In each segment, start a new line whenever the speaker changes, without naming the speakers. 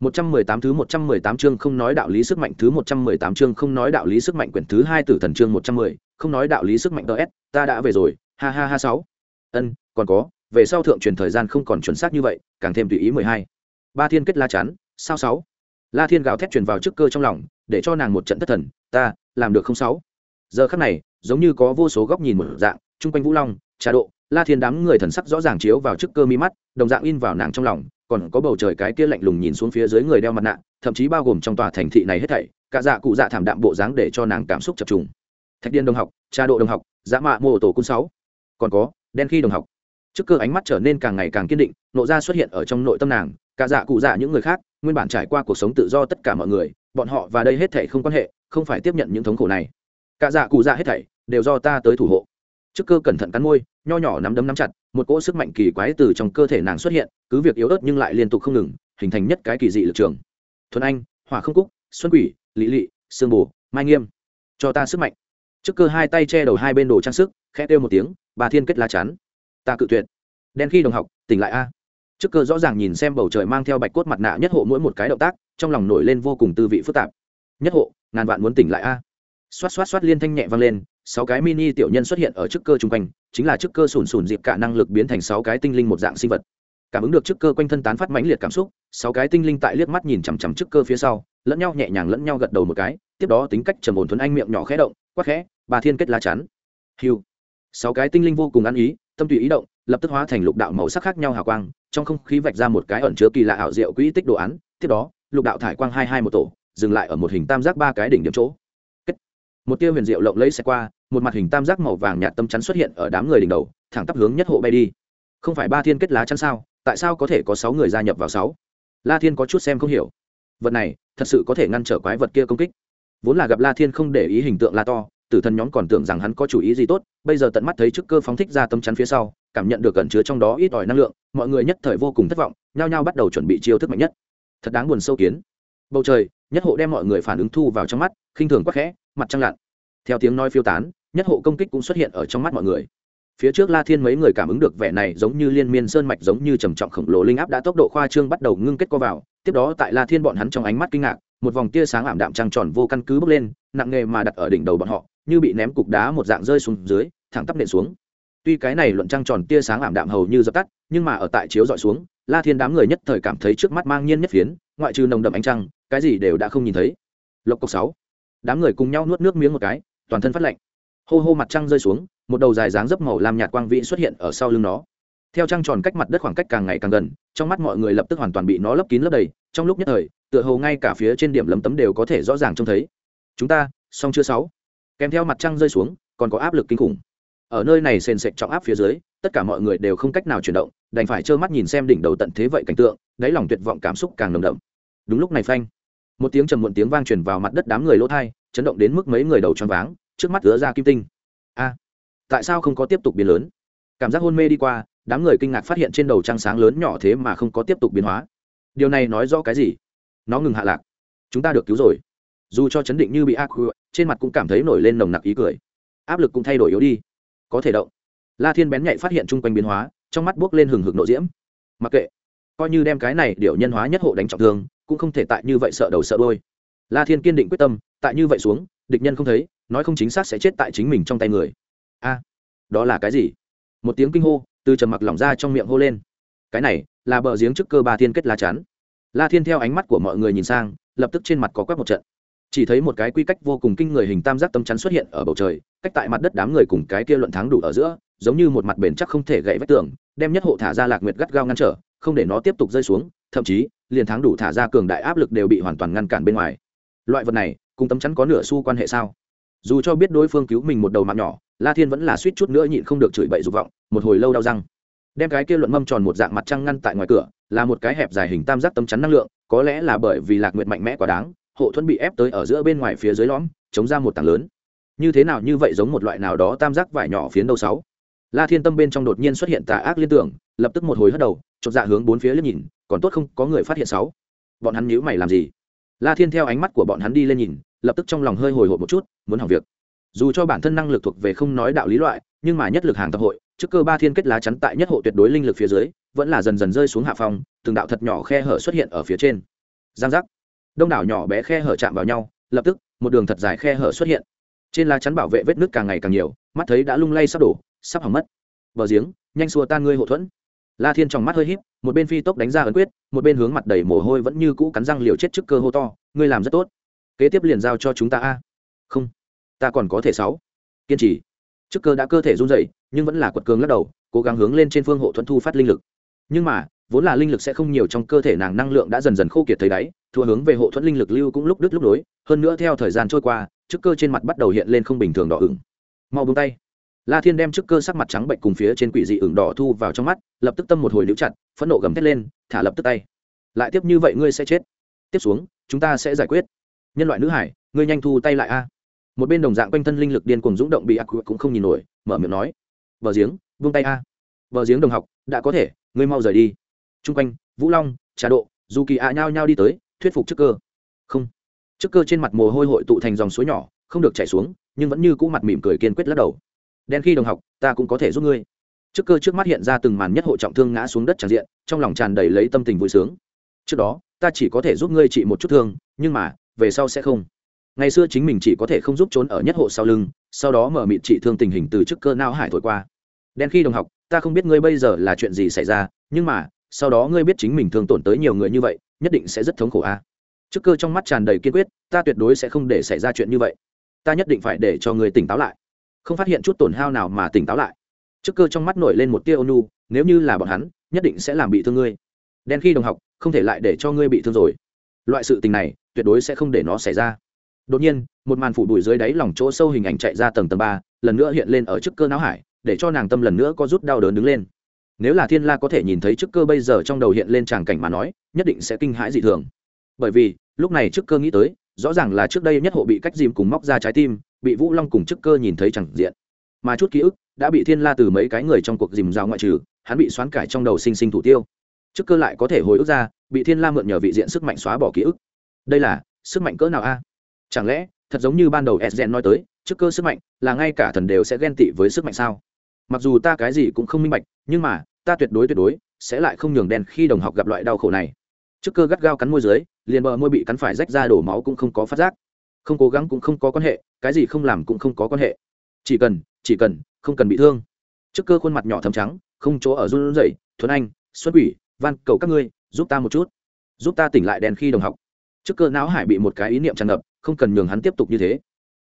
118 thứ 118 chương không nói đạo lý sức mạnh thứ 118 chương không nói đạo lý sức mạnh quyển thứ 2 tử thần chương 110, không nói đạo lý sức mạnh DS, ta đã về rồi, ha ha ha 6. Ân, còn có, về sau thượng truyền thời gian không còn chuẩn xác như vậy, càng thêm tùy ý 12. Ba thiên kết la chắn, sao 6. La Thiên gào thét truyền vào trước cơ trong lòng, để cho nàng một trận thất thần, ta, làm được không 6. Giờ khắc này, giống như có vô số góc nhìn một dạng, trung quanh Vũ Long, Trà Độ, La Thiên đám người thần sắc rõ ràng chiếu vào trước cơ mi mắt, đồng dạng in vào nàng trong lòng, còn có bầu trời cái kia lạnh lùng nhìn xuống phía dưới người đeo mặt nạ, thậm chí bao gồm trong tòa thành thị này hết thảy, cả dạ cụ dạ thảm đạm bộ dáng để cho nàng cảm xúc chập trùng. Thạch điên đồng học, cha độ đồng học dạ mạ mô tổ cung sáu. Còn có, đen khi đồng học. Trước cơ ánh mắt trở nên càng ngày càng kiên định, nộ ra xuất hiện ở trong nội tâm nàng, cả dạ cụ dạ những người khác, nguyên bản trải qua cuộc sống tự do tất cả mọi người, bọn họ và đây hết thảy không quan hệ, không phải tiếp nhận những thống khổ này. Cả dạ cụ dạ hết thảy đều do ta tới thủ hộ trước cơ cẩn thận cắn môi, nho nhỏ nắm đấm nắm chặt, một cỗ sức mạnh kỳ quái từ trong cơ thể nàng xuất hiện, cứ việc yếu ớt nhưng lại liên tục không ngừng, hình thành nhất cái kỳ dị lực trường. Thuần anh, hỏa không cúc, xuân quỷ lý lị, sương bù mai nghiêm. Cho ta sức mạnh. Trước cơ hai tay che đầu hai bên đồ trang sức, khẽ kêu một tiếng, bà thiên kết lá chắn. Ta cự tuyệt. Đen khi đồng học, tỉnh lại a. Trước cơ rõ ràng nhìn xem bầu trời mang theo bạch cốt mặt nạ nhất hộ mỗi một cái động tác, trong lòng nổi lên vô cùng tư vị phức tạp. Nhất hộ, ngàn vạn muốn tỉnh lại a. Xoát xoát xoát liên thanh nhẹ vang lên sáu cái mini tiểu nhân xuất hiện ở trước cơ chung quanh, chính là trước cơ sùn sùn dịp cả năng lực biến thành sáu cái tinh linh một dạng sinh vật. Cảm ứng được trước cơ quanh thân tán phát mãnh liệt cảm xúc, sáu cái tinh linh tại liếc mắt nhìn chằm chằm trước cơ phía sau, lẫn nhau nhẹ nhàng lẫn nhau gật đầu một cái, tiếp đó tính cách trầm ổn thuấn anh miệng nhỏ khẽ động quắc khẽ, bà thiên kết lá chắn. Hiu sáu cái tinh linh vô cùng ăn ý, tâm tùy ý động, lập tức hóa thành lục đạo màu sắc khác nhau hào quang, trong không khí vạch ra một cái ẩn chứa kỳ lạ ảo diệu quỹ tích đồ án, tiếp đó, lục đạo thải quang hai hai một tổ, dừng lại ở một hình tam giác ba cái đỉnh điểm chỗ. Một tia huyền diệu lộng lấy xe qua một mặt hình tam giác màu vàng nhạt tâm chắn xuất hiện ở đám người đỉnh đầu, thẳng tắp hướng nhất hộ bay đi. Không phải ba thiên kết lá chắn sao? Tại sao có thể có sáu người gia nhập vào sáu? La thiên có chút xem không hiểu. Vật này, thật sự có thể ngăn trở quái vật kia công kích. Vốn là gặp la thiên không để ý hình tượng la to, tử thần nhóm còn tưởng rằng hắn có chủ ý gì tốt, bây giờ tận mắt thấy trước cơ phóng thích ra tâm chắn phía sau, cảm nhận được cẩn chứa trong đó ít ỏi năng lượng, mọi người nhất thời vô cùng thất vọng, nhao nhao bắt đầu chuẩn bị chiêu thức mạnh nhất. Thật đáng buồn sâu kiến. Bầu trời, nhất hộ đem mọi người phản ứng thu vào trong mắt, khinh thường quắc khẽ, mặt trăng lặn. Theo tiếng nói phiêu tán nhất hộ công kích cũng xuất hiện ở trong mắt mọi người. Phía trước la thiên mấy người cảm ứng được vẻ này giống như liên miên sơn mạch giống như trầm trọng khổng lồ linh áp đã tốc độ khoa trương bắt đầu ngưng kết co vào. Tiếp đó tại la thiên bọn hắn trong ánh mắt kinh ngạc, một vòng tia sáng ảm đạm trăng tròn vô căn cứ bốc lên, nặng nghề mà đặt ở đỉnh đầu bọn họ, như bị ném cục đá một dạng rơi xuống dưới, thẳng tắp nện xuống. Tuy cái này luận trăng tròn tia sáng ảm đạm hầu như dập tắt, nhưng mà ở tại chiếu dọi xuống, la thiên đám người nhất thời cảm thấy trước mắt mang nhiên nhất phiến, ngoại trừ nồng đậm ánh trăng, cái gì đều đã không nhìn thấy. Lộc cộc sáu, đám người cùng nhau nuốt nước miếng một cái, toàn thân phát lạnh hô hô mặt trăng rơi xuống, một đầu dài dáng dấp màu làm nhạt quang vĩ xuất hiện ở sau lưng nó. Theo trăng tròn cách mặt đất khoảng cách càng ngày càng gần, trong mắt mọi người lập tức hoàn toàn bị nó lấp kín lấp đầy, trong lúc nhất thời, tựa hồ ngay cả phía trên điểm lấm tấm đều có thể rõ ràng trông thấy. Chúng ta, xong chưa sáu? Kèm theo mặt trăng rơi xuống, còn có áp lực kinh khủng. Ở nơi này sền sệt trọng áp phía dưới, tất cả mọi người đều không cách nào chuyển động, đành phải trơ mắt nhìn xem đỉnh đầu tận thế vậy cảnh tượng, đáy lòng tuyệt vọng cảm xúc càng nồng đậm. Đúng lúc này phanh, một tiếng trầm muộn tiếng vang truyền vào mặt đất đám người lỗ thai, chấn động đến mức mấy người đầu choáng váng trước mắt ứa ra kim tinh. A, tại sao không có tiếp tục biến lớn? Cảm giác hôn mê đi qua, đám người kinh ngạc phát hiện trên đầu trăng sáng lớn nhỏ thế mà không có tiếp tục biến hóa. Điều này nói rõ cái gì? Nó ngừng hạ lạc. Chúng ta được cứu rồi. Dù cho chấn định như bị ác trên mặt cũng cảm thấy nổi lên nồng nặc ý cười. Áp lực cũng thay đổi yếu đi. Có thể động. La thiên bén nhạy phát hiện chung quanh biến hóa, trong mắt buốc lên hừng hực nộ diễm. Mặc kệ. Coi như đem cái này điệu nhân hóa nhất hộ đánh trọng thương, cũng không thể tại như vậy sợ đầu sợ đôi la thiên kiên định quyết tâm, tại như vậy xuống, địch nhân không thấy nói không chính xác sẽ chết tại chính mình trong tay người. A, đó là cái gì? Một tiếng kinh hô, từ trầm mặc lỏng ra trong miệng hô lên. Cái này là bờ giếng trước cơ ba thiên kết lá chắn. La thiên theo ánh mắt của mọi người nhìn sang, lập tức trên mặt có quét một trận. Chỉ thấy một cái quy cách vô cùng kinh người hình tam giác tâm chắn xuất hiện ở bầu trời, cách tại mặt đất đám người cùng cái kia luận thắng đủ ở giữa, giống như một mặt bền chắc không thể gãy vách tường, đem nhất hộ thả ra lạc nguyệt gắt gao ngăn trở, không để nó tiếp tục rơi xuống, thậm chí, liền thắng đủ thả ra cường đại áp lực đều bị hoàn toàn ngăn cản bên ngoài. Loại vật này, cùng tấm chắn có nửa xu quan hệ sao? Dù cho biết đối phương cứu mình một đầu mạng nhỏ, la thiên vẫn là suýt chút nữa nhịn không được chửi bậy dục vọng, một hồi lâu đau răng. Đem cái kia luận mâm tròn một dạng mặt trăng ngăn tại ngoài cửa, là một cái hẹp dài hình tam giác tấm chắn năng lượng, có lẽ là bởi vì lạc nguyện mạnh mẽ quá đáng, hộ thuẫn bị ép tới ở giữa bên ngoài phía dưới lõm, chống ra một tảng lớn. Như thế nào như vậy giống một loại nào đó tam giác vải nhỏ phiến đầu sáu. La thiên tâm bên trong đột nhiên xuất hiện tà ác liên tưởng, lập tức một hồi hất đầu, chột dạ hướng bốn phía liếc nhìn, còn tốt không có người phát hiện sáu. Bọn hắn nhíu mày làm gì? La thiên theo ánh mắt của bọn hắn đi lên nhìn lập tức trong lòng hơi hồi hộp một chút, muốn hỏng việc. Dù cho bản thân năng lực thuộc về không nói đạo lý loại, nhưng mà nhất lực hàng tập hội, trước cơ ba thiên kết lá chắn tại nhất hộ tuyệt đối linh lực phía dưới, vẫn là dần dần rơi xuống hạ phong, từng đạo thật nhỏ khe hở xuất hiện ở phía trên. Giang giác. Đông đảo nhỏ bé khe hở chạm vào nhau, lập tức, một đường thật dài khe hở xuất hiện. Trên lá chắn bảo vệ vết nước càng ngày càng nhiều, mắt thấy đã lung lay sắp đổ, sắp hỏng mất. Bờ giếng, nhanh xua tan ngươi hộ thuẫn. La thiên trong mắt hơi híp, một bên phi tốc đánh ra ấn quyết, một bên hướng mặt đầy mồ hôi vẫn như cũ cắn răng liều chết trước cơ hô to, ngươi làm rất tốt kế tiếp liền giao cho chúng ta a. Không, ta còn có thể sáu. Kiên trì. Trước cơ đã cơ thể run rẩy, nhưng vẫn là quật cường lắc đầu, cố gắng hướng lên trên phương hộ thuận thu phát linh lực. Nhưng mà, vốn là linh lực sẽ không nhiều trong cơ thể nàng năng lượng đã dần dần khô kiệt thấy đáy, thua hướng về hộ thuẫn linh lực lưu cũng lúc đứt lúc đối hơn nữa theo thời gian trôi qua, trước cơ trên mặt bắt đầu hiện lên không bình thường đỏ ửng. Mau buông tay. La thiên đem trước cơ sắc mặt trắng bệnh cùng phía trên quỷ dị ửng đỏ thu vào trong mắt, lập tức tâm một hồi níu chặt, phẫn nộ gầm thét lên, thả lập tức tay. Lại tiếp như vậy ngươi sẽ chết. Tiếp xuống, chúng ta sẽ giải quyết nhân loại nữ hải, ngươi nhanh thu tay lại a. Một bên đồng dạng quanh thân linh lực điên cuồng dũng động bị ác cũng không nhìn nổi, mở miệng nói. Bờ giếng vung tay a. Bờ giếng đồng học, đã có thể, ngươi mau rời đi. T quanh, vũ long, trà độ dù kỳ ạ nhao nhao đi tới, thuyết phục chức cơ. Không. Chức cơ trên mặt mồ hôi hội tụ thành dòng suối nhỏ, không được chảy xuống, nhưng vẫn như cũ mặt mỉm cười kiên quyết lắc đầu. Đen khi đồng học, ta cũng có thể giúp ngươi. Chức cơ trước mắt hiện ra từng màn nhất hộ trọng thương ngã xuống đất tràn diện, trong lòng tràn đầy lấy tâm tình vui sướng. Trước đó, ta chỉ có thể giúp ngươi trị một chút thương, nhưng mà về sau sẽ không. Ngày xưa chính mình chỉ có thể không giúp trốn ở nhất hộ sau lưng, sau đó mở mịt trị thương tình hình từ trước cơ não hải thổi qua. Đen khi đồng học, ta không biết ngươi bây giờ là chuyện gì xảy ra, nhưng mà, sau đó ngươi biết chính mình thường tổn tới nhiều người như vậy, nhất định sẽ rất thống khổ a. À? trước cơ trong mắt tràn đầy kiên quyết, ta tuyệt đối sẽ không để xảy ra chuyện như vậy. Ta nhất định phải để cho ngươi tỉnh táo lại. Không phát hiện chút tổn hao nào mà tỉnh táo lại. Trước cơ trong mắt nổi lên một tia ônu nếu như là bọn hắn, nhất định sẽ làm bị thương ngươi. Đen khi đồng học, không thể lại để cho ngươi bị thương rồi loại sự tình này tuyệt đối sẽ không để nó xảy ra. Đột nhiên, một màn phủ đùi dưới đáy lòng chỗ sâu hình ảnh chạy ra tầng tầng ba, lần nữa hiện lên ở trước cơ não hải, để cho nàng tâm lần nữa có rút đau đớn đứng lên. Nếu là thiên la có thể nhìn thấy trước cơ bây giờ trong đầu hiện lên tràng cảnh mà nói, nhất định sẽ kinh hãi dị thường. Bởi vì, lúc này trước cơ nghĩ tới, rõ ràng là trước đây nhất hộ bị cách dìm cùng móc ra trái tim, bị vũ long cùng trước cơ nhìn thấy chẳng diện. Mà chút ký ức đã bị thiên la từ mấy cái người trong cuộc dìm rào ngoại trừ, hắn bị xoán cải trong đầu sinh sinh thủ tiêu trước cơ lại có thể hồi ức ra, bị thiên la mượn nhờ vị diện sức mạnh xóa bỏ ký ức. Đây là, sức mạnh cỡ nào a? Chẳng lẽ, thật giống như ban đầu sden nói tới, trước cơ sức mạnh là ngay cả thần đều sẽ ghen tị với sức mạnh sao? Mặc dù ta cái gì cũng không minh bạch, nhưng mà, ta tuyệt đối tuyệt đối sẽ lại không nhường đen khi đồng học gặp loại đau khổ này. Trước cơ gắt gao cắn môi dưới, liền bờ môi bị cắn phải rách ra đổ máu cũng không có phát giác. Không cố gắng cũng không có quan hệ, cái gì không làm cũng không có quan hệ. Chỉ cần chỉ cần, không cần bị thương. Trước cơ khuôn mặt nhỏ thầm trắng, không chỗ ở run rẩy thuấn anh, xuất quỷ van, cầu các ngươi, giúp ta một chút. Giúp ta tỉnh lại đèn khi đồng học. Trước cơ não hải bị một cái ý niệm tràn ngập, không cần nhường hắn tiếp tục như thế.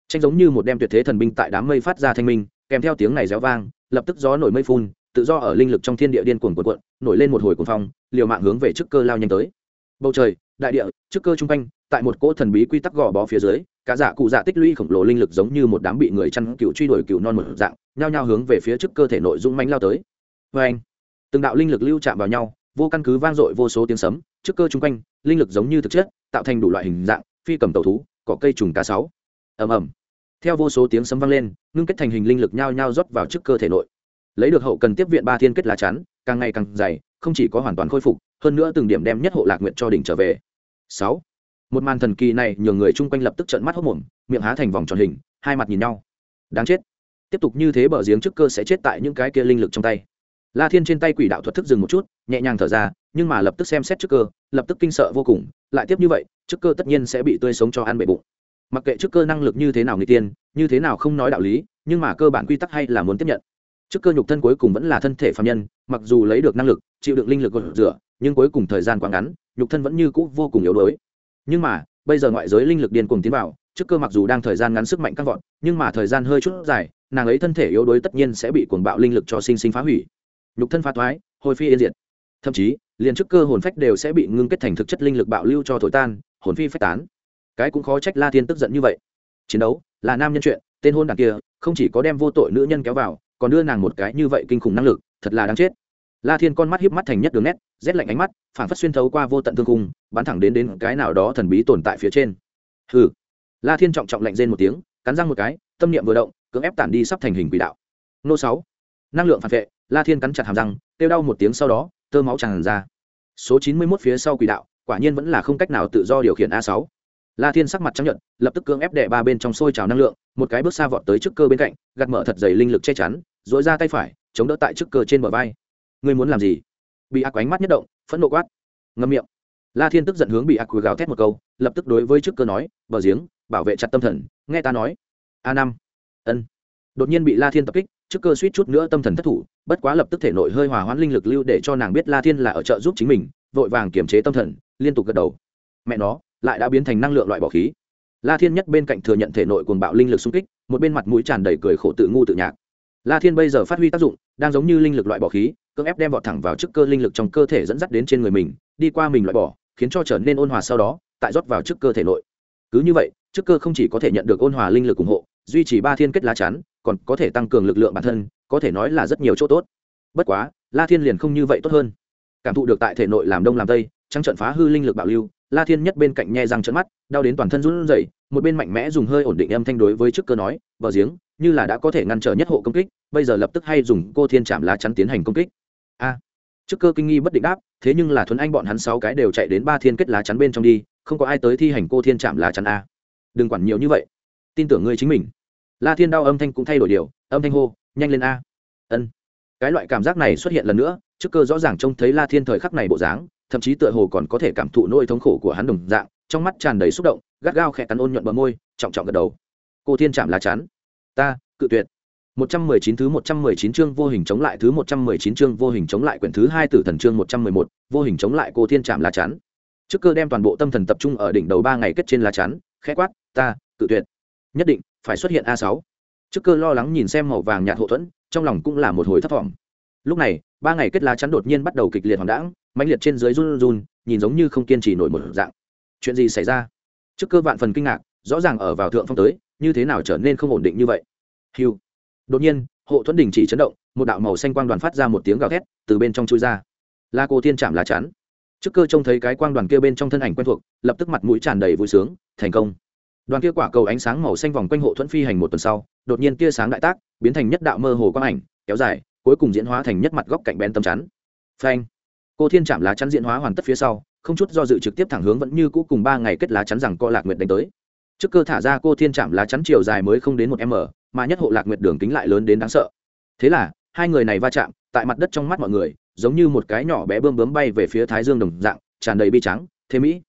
Tranh giống như một đem tuyệt thế thần binh tại đám mây phát ra thanh minh, kèm theo tiếng này réo vang, lập tức gió nổi mây phun, tự do ở linh lực trong thiên địa điên cuồng cuộn cuộn, nổi lên một hồi cuồng phong, liều mạng hướng về trước cơ lao nhanh tới. Bầu trời, đại địa, trước cơ trung quanh, tại một cỗ thần bí quy tắc gò bó phía dưới, cả dạ cụ dạ tích lũy khổng lồ linh lực giống như một đám bị người chăn cựu truy đuổi cựu non một dạng, nhao nhao hướng về phía trước cơ thể nội dung mánh lao tới. Vê anh từng đạo linh lực lưu chạm vào nhau vô căn cứ vang dội vô số tiếng sấm, trước cơ chung quanh, linh lực giống như thực chất, tạo thành đủ loại hình dạng, phi cầm tàu thú, cỏ cây trùng cá sáu ầm ầm. Theo vô số tiếng sấm vang lên, ngưng kết thành hình linh lực nhao nhao rót vào trước cơ thể nội. Lấy được hậu cần tiếp viện ba thiên kết lá chắn, càng ngày càng dày, không chỉ có hoàn toàn khôi phục, hơn nữa từng điểm đem nhất hộ lạc nguyện cho đỉnh trở về. Sáu. Một màn thần kỳ này nhường người chung quanh lập tức trợn mắt hốc mồm, miệng há thành vòng tròn hình, hai mặt nhìn nhau. Đáng chết. Tiếp tục như thế bờ giếng trước cơ sẽ chết tại những cái kia linh lực trong tay la thiên trên tay quỷ đạo thuật thức dừng một chút, nhẹ nhàng thở ra, nhưng mà lập tức xem xét trước cơ, lập tức kinh sợ vô cùng, lại tiếp như vậy, trước cơ tất nhiên sẽ bị tươi sống cho ăn bệ bụng. Mặc kệ trước cơ năng lực như thế nào người tiên, như thế nào không nói đạo lý, nhưng mà cơ bản quy tắc hay là muốn tiếp nhận. Trước cơ nhục thân cuối cùng vẫn là thân thể phạm nhân, mặc dù lấy được năng lực, chịu đựng linh lực gột rửa, nhưng cuối cùng thời gian quá ngắn, nhục thân vẫn như cũ vô cùng yếu đuối. Nhưng mà, bây giờ ngoại giới linh lực điên cuồng tiến vào, trước cơ mặc dù đang thời gian ngắn sức mạnh căng vọt, nhưng mà thời gian hơi chút dài, nàng ấy thân thể yếu đuối tất nhiên sẽ bị cuồng bạo linh lực cho sinh sinh phá hủy nhục thân pha thoái, hồi phi yên diệt. Thậm chí, liền chức cơ hồn phách đều sẽ bị ngưng kết thành thực chất linh lực bạo lưu cho thổi tan, hồn phi phách tán. Cái cũng khó trách la thiên tức giận như vậy. Chiến đấu, là nam nhân chuyện, tên hôn đảng kia, không chỉ có đem vô tội nữ nhân kéo vào, còn đưa nàng một cái như vậy kinh khủng năng lực, thật là đáng chết. La thiên con mắt hiếp mắt thành nhất đường nét, rét lạnh ánh mắt phản phất xuyên thấu qua vô tận thương cung bắn thẳng đến đến cái nào đó thần bí tồn tại phía trên. Hừ. La thiên trọng trọng lạnh rên một tiếng, cắn răng một cái, tâm niệm vừa động, cưỡng ép tản đi sắp thành hình quỷ đạo. Nô sáu. Năng lượng phản vệ la thiên cắn chặt hàm răng, kêu đau một tiếng sau đó, tơ máu tràn ra. Số chín mươi 91 phía sau quỷ đạo, quả nhiên vẫn là không cách nào tự do điều khiển a sáu. La thiên sắc mặt chấp nhận lập tức cưỡng ép đè ba bên trong sôi trào năng lượng, một cái bước xa vọt tới trước cơ bên cạnh, gạt mở thật dày linh lực che chắn dội ra tay phải, chống đỡ tại trước cơ trên bờ vai. Ngươi muốn làm gì? Bị ác ánh mắt nhất động, phẫn nộ quát. Ngâm miệng. La thiên tức giận hướng bị ác quỷ gào thét một câu, lập tức đối với trước cơ nói, bờ giếng, bảo vệ chặt tâm thần, nghe ta nói. A năm. Ân. Đột nhiên bị la thiên tập kích trước cơ suýt chút nữa tâm thần thất thủ, bất quá lập tức thể nội hơi hòa hoãn linh lực lưu để cho nàng biết la thiên là ở trợ giúp chính mình, vội vàng kiềm chế tâm thần, liên tục gật đầu. Mẹ nó, lại đã biến thành năng lượng loại bỏ khí. La thiên nhất bên cạnh thừa nhận thể nội cuồng bạo linh lực xung kích, một bên mặt mũi tràn đầy cười khổ tự ngu tự nhạc. La thiên bây giờ phát huy tác dụng, đang giống như linh lực loại bỏ khí, cưỡng ép đem vọt thẳng vào trước cơ linh lực trong cơ thể dẫn dắt đến trên người mình, đi qua mình loại bỏ, khiến cho trở nên ôn hòa sau đó, tại rót vào trước cơ thể nội. Cứ như vậy, trước cơ không chỉ có thể nhận được ôn hòa linh lực ủng hộ, duy trì ba thiên kết lá chắn còn có thể tăng cường lực lượng bản thân, có thể nói là rất nhiều chỗ tốt. Bất quá, la thiên liền không như vậy tốt hơn. Cảm thụ được tại thể nội làm đông làm tây, trăng trận phá hư linh lực bạo lưu, la thiên nhất bên cạnh nhe răng trận mắt, đau đến toàn thân run rẩy, một bên mạnh mẽ dùng hơi ổn định âm thanh đối với trước cơ nói, bờ giếng, như là đã có thể ngăn trở nhất hộ công kích, bây giờ lập tức hay dùng cô thiên chạm lá chắn tiến hành công kích. A. À, trước cơ kinh nghi bất định đáp, thế nhưng là thuấn anh bọn hắn sáu cái đều chạy đến ba thiên kết lá chắn bên trong đi, không có ai tới thi hành cô thiên chạm lá chắn a. Đừng quản nhiều như vậy. Tin tưởng ngươi chính mình la thiên đau âm thanh cũng thay đổi điều âm thanh hô nhanh lên a. Ân. Cái loại cảm giác này xuất hiện lần nữa trước cơ rõ ràng trông thấy la thiên thời khắc này bộ dáng thậm chí tựa hồ còn có thể cảm thụ nỗi thống khổ của hắn đồng dạng trong mắt tràn đầy xúc động gắt gao khẽ cắn ôn nhuận bờ môi trọng trọng gật đầu. Cô thiên chạm lá chắn. Ta cự tuyệt. 119 thứ 119 chương vô hình chống lại thứ 119 chương vô hình chống lại quyển thứ hai tử thần chương 111, vô hình chống lại cô thiên trạm lá chắn. Trước cơ đem toàn bộ tâm thần tập trung ở đỉnh đầu ba ngày kết trên lá chắn, khẽ quát, ta, cự tuyệt. Nhất định phải xuất hiện A6. Trước cơ lo lắng nhìn xem màu vàng nhạt hộ thuẫn, trong lòng cũng là một hồi thất vọng. Lúc này, ba ngày kết lá chắn đột nhiên bắt đầu kịch liệt hoàng đãng, mãnh liệt trên dưới run run, nhìn giống như không kiên trì nổi một dạng. Chuyện gì xảy ra? Trước cơ vạn phần kinh ngạc, rõ ràng ở vào thượng phong tới, như thế nào trở nên không ổn định như vậy? Hưu đột nhiên hộ thuẫn đình chỉ chấn động một đạo màu xanh quang đoàn phát ra một tiếng gào thét từ bên trong chui ra la cô thiên chạm lá chắn trước cơ trông thấy cái quang đoàn kia bên trong thân ảnh quen thuộc lập tức mặt mũi tràn đầy vui sướng thành công đoàn kia quả cầu ánh sáng màu xanh vòng quanh hộ thuẫn phi hành một tuần sau, đột nhiên kia sáng đại tác, biến thành nhất đạo mơ hồ quang ảnh, kéo dài, cuối cùng diễn hóa thành nhất mặt góc cạnh bén tấm chắn. Phanh! Cô thiên chạm lá chắn diễn hóa hoàn tất phía sau, không chút do dự trực tiếp thẳng hướng vẫn như cũ cùng ba ngày kết lá chắn rằng co lạc nguyệt đánh tới. Trước cơ thả ra, cô thiên chạm lá chắn chiều dài mới không đến một m, mà nhất hộ lạc nguyệt đường kính lại lớn đến đáng sợ. Thế là, hai người này va chạm, tại mặt đất trong mắt mọi người, giống như một cái nhỏ bé bươm bướm bay về phía thái dương đồng dạng, tràn đầy bi trắng, thế mỹ.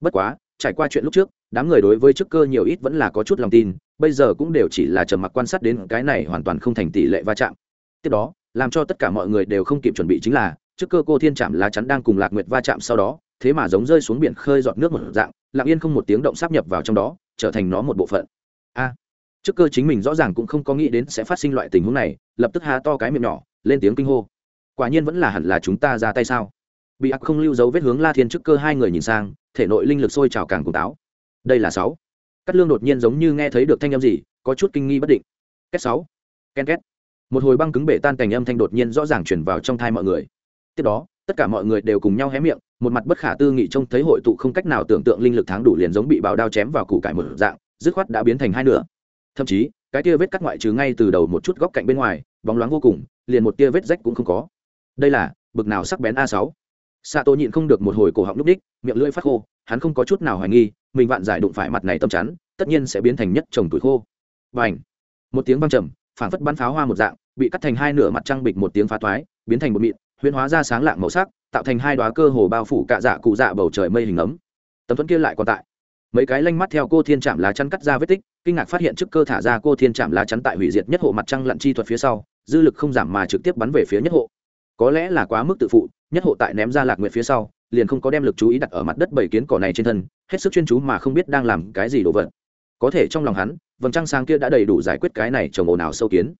Bất quá, trải qua chuyện lúc trước đám người đối với chức cơ nhiều ít vẫn là có chút lòng tin, bây giờ cũng đều chỉ là trầm mặc quan sát đến cái này hoàn toàn không thành tỷ lệ va chạm. Tiếp đó, làm cho tất cả mọi người đều không kịp chuẩn bị chính là, trước cơ cô thiên chạm lá chắn đang cùng lạc nguyệt va chạm sau đó, thế mà giống rơi xuống biển khơi giọt nước một dạng, lặng yên không một tiếng động sáp nhập vào trong đó, trở thành nó một bộ phận. A! Trước cơ chính mình rõ ràng cũng không có nghĩ đến sẽ phát sinh loại tình huống này, lập tức há to cái miệng nhỏ, lên tiếng kinh hô. Quả nhiên vẫn là hẳn là chúng ta ra tay sao? Bị ác không lưu dấu vết hướng la thiên trước cơ hai người nhìn sang, thể nội linh lực sôi trào càng cùng táo đây là sáu. Cắt lương đột nhiên giống như nghe thấy được thanh âm gì, có chút kinh nghi bất định. Két sáu. Ken két. Một hồi băng cứng bể tan cành âm thanh đột nhiên rõ ràng chuyển vào trong thai mọi người. Tiếp đó, tất cả mọi người đều cùng nhau hé miệng, một mặt bất khả tư nghị trông thấy hội tụ không cách nào tưởng tượng linh lực tháng đủ liền giống bị bào đao chém vào củ cải một dạng, dứt khoát đã biến thành hai nửa. Thậm chí, cái tia vết cắt ngoại trừ ngay từ đầu một chút góc cạnh bên ngoài, bóng loáng vô cùng, liền một tia vết rách cũng không có. Đây là, bực nào sắc bén a sáu xạ tô nhịn không được một hồi cổ họng lúc đích miệng lưỡi phát khô hắn không có chút nào hoài nghi mình vạn giải đụng phải mặt này tâm chắn tất nhiên sẽ biến thành nhất chồng tuổi khô. Và ảnh một tiếng văng trầm phảng phất bắn pháo hoa một dạng bị cắt thành hai nửa mặt trăng bịch một tiếng phá toái, biến thành một mịn huyễn hóa ra sáng lạng màu sắc tạo thành hai đoá cơ hồ bao phủ cạ dạ cụ dạ bầu trời mây hình ấm. Tấm thuẫn kia lại còn tại. Mấy cái lanh mắt theo cô thiên chạm lá chắn cắt ra vết tích kinh ngạc phát hiện trước cơ thả ra cô thiên chạm lá chắn tại hủy diệt nhất hộ mặt trăng lặn chi thuật phía sau dư lực không giảm mà trực tiếp bắn về phía nhất hộ có lẽ là quá mức tự phụ, nhất hộ tại ném ra lạc nguyện phía sau, liền không có đem lực chú ý đặt ở mặt đất bảy kiến cỏ này trên thân, hết sức chuyên chú mà không biết đang làm cái gì đồ vật. Có thể trong lòng hắn, vầng trăng sáng kia đã đầy đủ giải quyết cái này trồng ồn ào sâu kiến.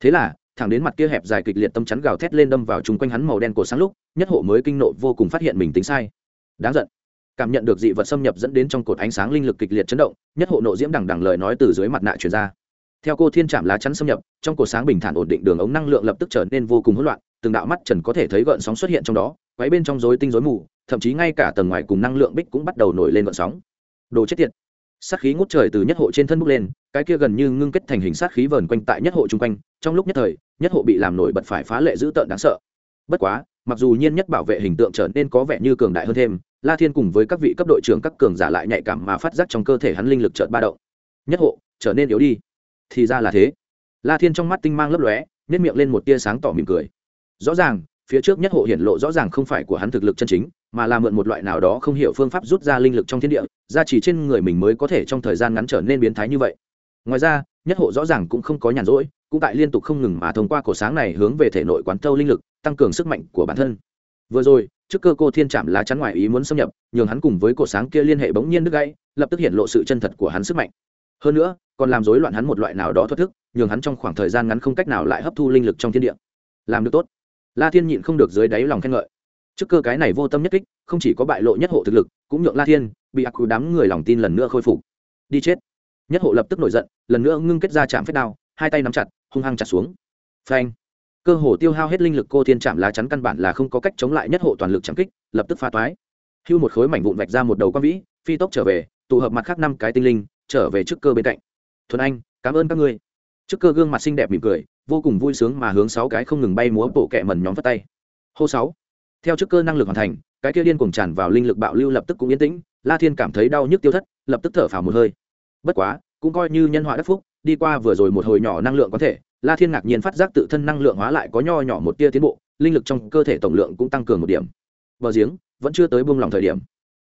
Thế là, thẳng đến mặt kia hẹp dài kịch liệt tâm chắn gào thét lên đâm vào chung quanh hắn màu đen cổ sáng lúc, nhất hộ mới kinh nộ vô cùng phát hiện mình tính sai. Đáng giận. Cảm nhận được dị vật xâm nhập dẫn đến trong cột ánh sáng linh lực kịch liệt chấn động, nhất hộ nộ diễm đằng đằng lời nói từ dưới mặt nạ truyền ra. Theo cô thiên trạm lá chắn xâm nhập, trong cột sáng bình thản ổn định đường ống năng lượng lập tức trở nên vô cùng hỗn loạn từng đạo mắt trần có thể thấy gợn sóng xuất hiện trong đó váy bên trong rối tinh rối mù, thậm chí ngay cả tầng ngoài cùng năng lượng bích cũng bắt đầu nổi lên gợn sóng. Đồ chết tiệt. Sát khí ngút trời từ nhất hộ trên thân bốc lên, cái kia gần như ngưng kết thành hình sát khí vờn quanh tại nhất hộ chung quanh, trong lúc nhất thời, nhất hộ bị làm nổi bật phải phá lệ dữ tợn đáng sợ. Bất quá, mặc dù nhiên nhất bảo vệ hình tượng trở nên có vẻ như cường đại hơn thêm, la thiên cùng với các vị cấp đội trưởng các cường giả lại nhạy cảm mà phát giác trong cơ thể hắn linh lực trợn ba động. Nhất hộ, trở nên yếu đi. Thì ra là thế. La thiên trong mắt tinh mang lấp lóe nhét miệng lên một tia sáng tỏ mỉm cười rõ ràng, phía trước nhất hộ hiển lộ rõ ràng không phải của hắn thực lực chân chính, mà là mượn một loại nào đó không hiểu phương pháp rút ra linh lực trong thiên địa, ra chỉ trên người mình mới có thể trong thời gian ngắn trở nên biến thái như vậy. Ngoài ra, nhất hộ rõ ràng cũng không có nhàn rỗi, cũng tại liên tục không ngừng mà thông qua cổ sáng này hướng về thể nội quán thâu linh lực, tăng cường sức mạnh của bản thân. Vừa rồi, trước cơ cô thiên chạm lá chắn ngoài ý muốn xâm nhập, nhường hắn cùng với cổ sáng kia liên hệ bỗng nhiên đứt gãy, lập tức hiện lộ sự chân thật của hắn sức mạnh. Hơn nữa, còn làm rối loạn hắn một loại nào đó thoát thức, nhường hắn trong khoảng thời gian ngắn không cách nào lại hấp thu linh lực trong thiên địa. Làm được tốt la thiên nhịn không được dưới đáy lòng khen ngợi. Trước cơ cái này vô tâm nhất kích, không chỉ có bại lộ nhất hộ thực lực, cũng nhượng la thiên bị ác quỷ đám người lòng tin lần nữa khôi phục. Đi chết. Nhất hộ lập tức nổi giận, lần nữa ngưng kết ra chạm phép đao, hai tay nắm chặt, hung hăng chặt xuống. Phanh. Cơ hồ tiêu hao hết linh lực cô thiên chạm lá chắn căn bản là không có cách chống lại nhất hộ toàn lực chạm kích, lập tức phá toái. Hưu một khối mảnh vụn vạch ra một đầu quan vĩ, phi tốc trở về, tụ hợp mặt khác năm cái tinh linh, trở về trước cơ bên cạnh. Thuần anh, cảm ơn các ngươi. Trước cơ gương mặt xinh đẹp mỉm cười vô cùng vui sướng mà hướng sáu cái không ngừng bay múa bộ kẹ mần nhóm vất tay. Hô sáu. Theo trước cơ năng lực hoàn thành, cái kia điên cuồng tràn vào linh lực bạo lưu lập tức cũng yên tĩnh, la thiên cảm thấy đau nhức tiêu thất, lập tức thở phào một hơi. Bất quá, cũng coi như nhân họa đắc phúc, đi qua vừa rồi một hồi nhỏ năng lượng có thể, la thiên ngạc nhiên phát giác tự thân năng lượng hóa lại có nho nhỏ một tia tiến bộ, linh lực trong cơ thể tổng lượng cũng tăng cường một điểm. Bờ giếng, vẫn chưa tới buông lòng thời điểm.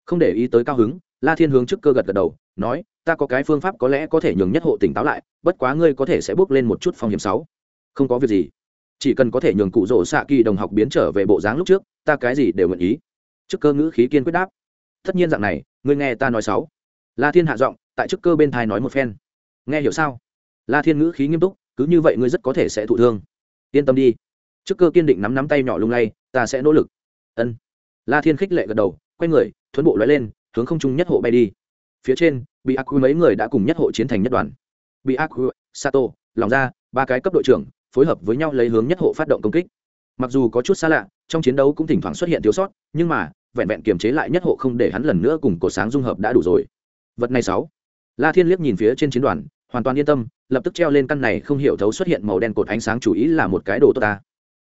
Không để ý tới cao hứng, la thiên hướng trước cơ gật gật đầu, nói, ta có cái phương pháp có lẽ có thể nhường nhất hộ tỉnh táo lại, bất quá ngươi có thể sẽ bước lên một chút phong hiểm sáu không có việc gì. Chỉ cần có thể nhường cụ rỗ xạ kỳ đồng học biến trở về bộ dáng lúc trước, ta cái gì đều nguyện ý. Trước cơ ngữ khí kiên quyết đáp. Tất nhiên dạng này, ngươi nghe ta nói sáu. La thiên hạ giọng, tại trước cơ bên thai nói một phen. Nghe hiểu sao? La thiên ngữ khí nghiêm túc, cứ như vậy ngươi rất có thể sẽ thụ thương. Yên tâm đi. Trước cơ kiên định nắm nắm tay nhỏ lung lay, ta sẽ nỗ lực. Ân. La thiên khích lệ gật đầu, quay người, thuấn bộ lói lên, hướng không trung nhất hộ bay đi. Phía trên bị ác mấy người đã cùng nhất hộ chiến thành nhất đoàn. Bị ác sato, lòng ra ba cái cấp đội trưởng phối hợp với nhau lấy hướng nhất hộ phát động công kích. Mặc dù có chút xa lạ, trong chiến đấu cũng thỉnh thoảng xuất hiện thiếu sót, nhưng mà, vẹn vẹn kiềm chế lại nhất hộ không để hắn lần nữa cùng cổ sáng dung hợp đã đủ rồi. Vật này sáu. La thiên liếc nhìn phía trên chiến đoàn, hoàn toàn yên tâm, lập tức treo lên căn này không hiểu thấu xuất hiện màu đen cột ánh sáng chủ ý là một cái đồ tốt ta.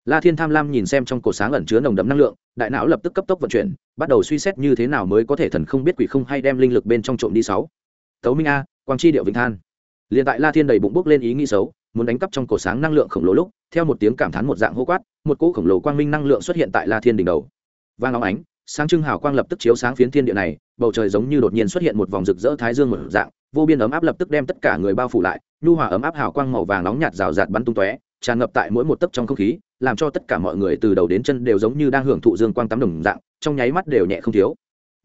La thiên tham lam nhìn xem trong cột sáng ẩn chứa nồng đậm năng lượng, đại não lập tức cấp tốc vận chuyển, bắt đầu suy xét như thế nào mới có thể thần không biết quỷ không hay đem linh lực bên trong trộm đi sáu. Tấu minh a, quang chi điệu vĩnh than. Liền tại la thiên đầy bụng bốc lên ý nghĩ xấu muốn đánh cắp trong cổ sáng năng lượng khổng lồ lúc, theo một tiếng cảm thán một dạng hô quát, một cỗ khổng lồ quang minh năng lượng xuất hiện tại la thiên đỉnh đầu. Vang óng ánh, sáng trưng hào quang lập tức chiếu sáng phiến thiên địa này, bầu trời giống như đột nhiên xuất hiện một vòng rực rỡ thái dương một dạng, vô biên ấm áp lập tức đem tất cả người bao phủ lại, nhu hòa ấm áp hào quang màu vàng nóng nhạt rào rạt bắn tung tóe, tràn ngập tại mỗi một tấc trong không khí, làm cho tất cả mọi người từ đầu đến chân đều giống như đang hưởng thụ dương quang tắm đồng dạng, trong nháy mắt đều nhẹ không thiếu.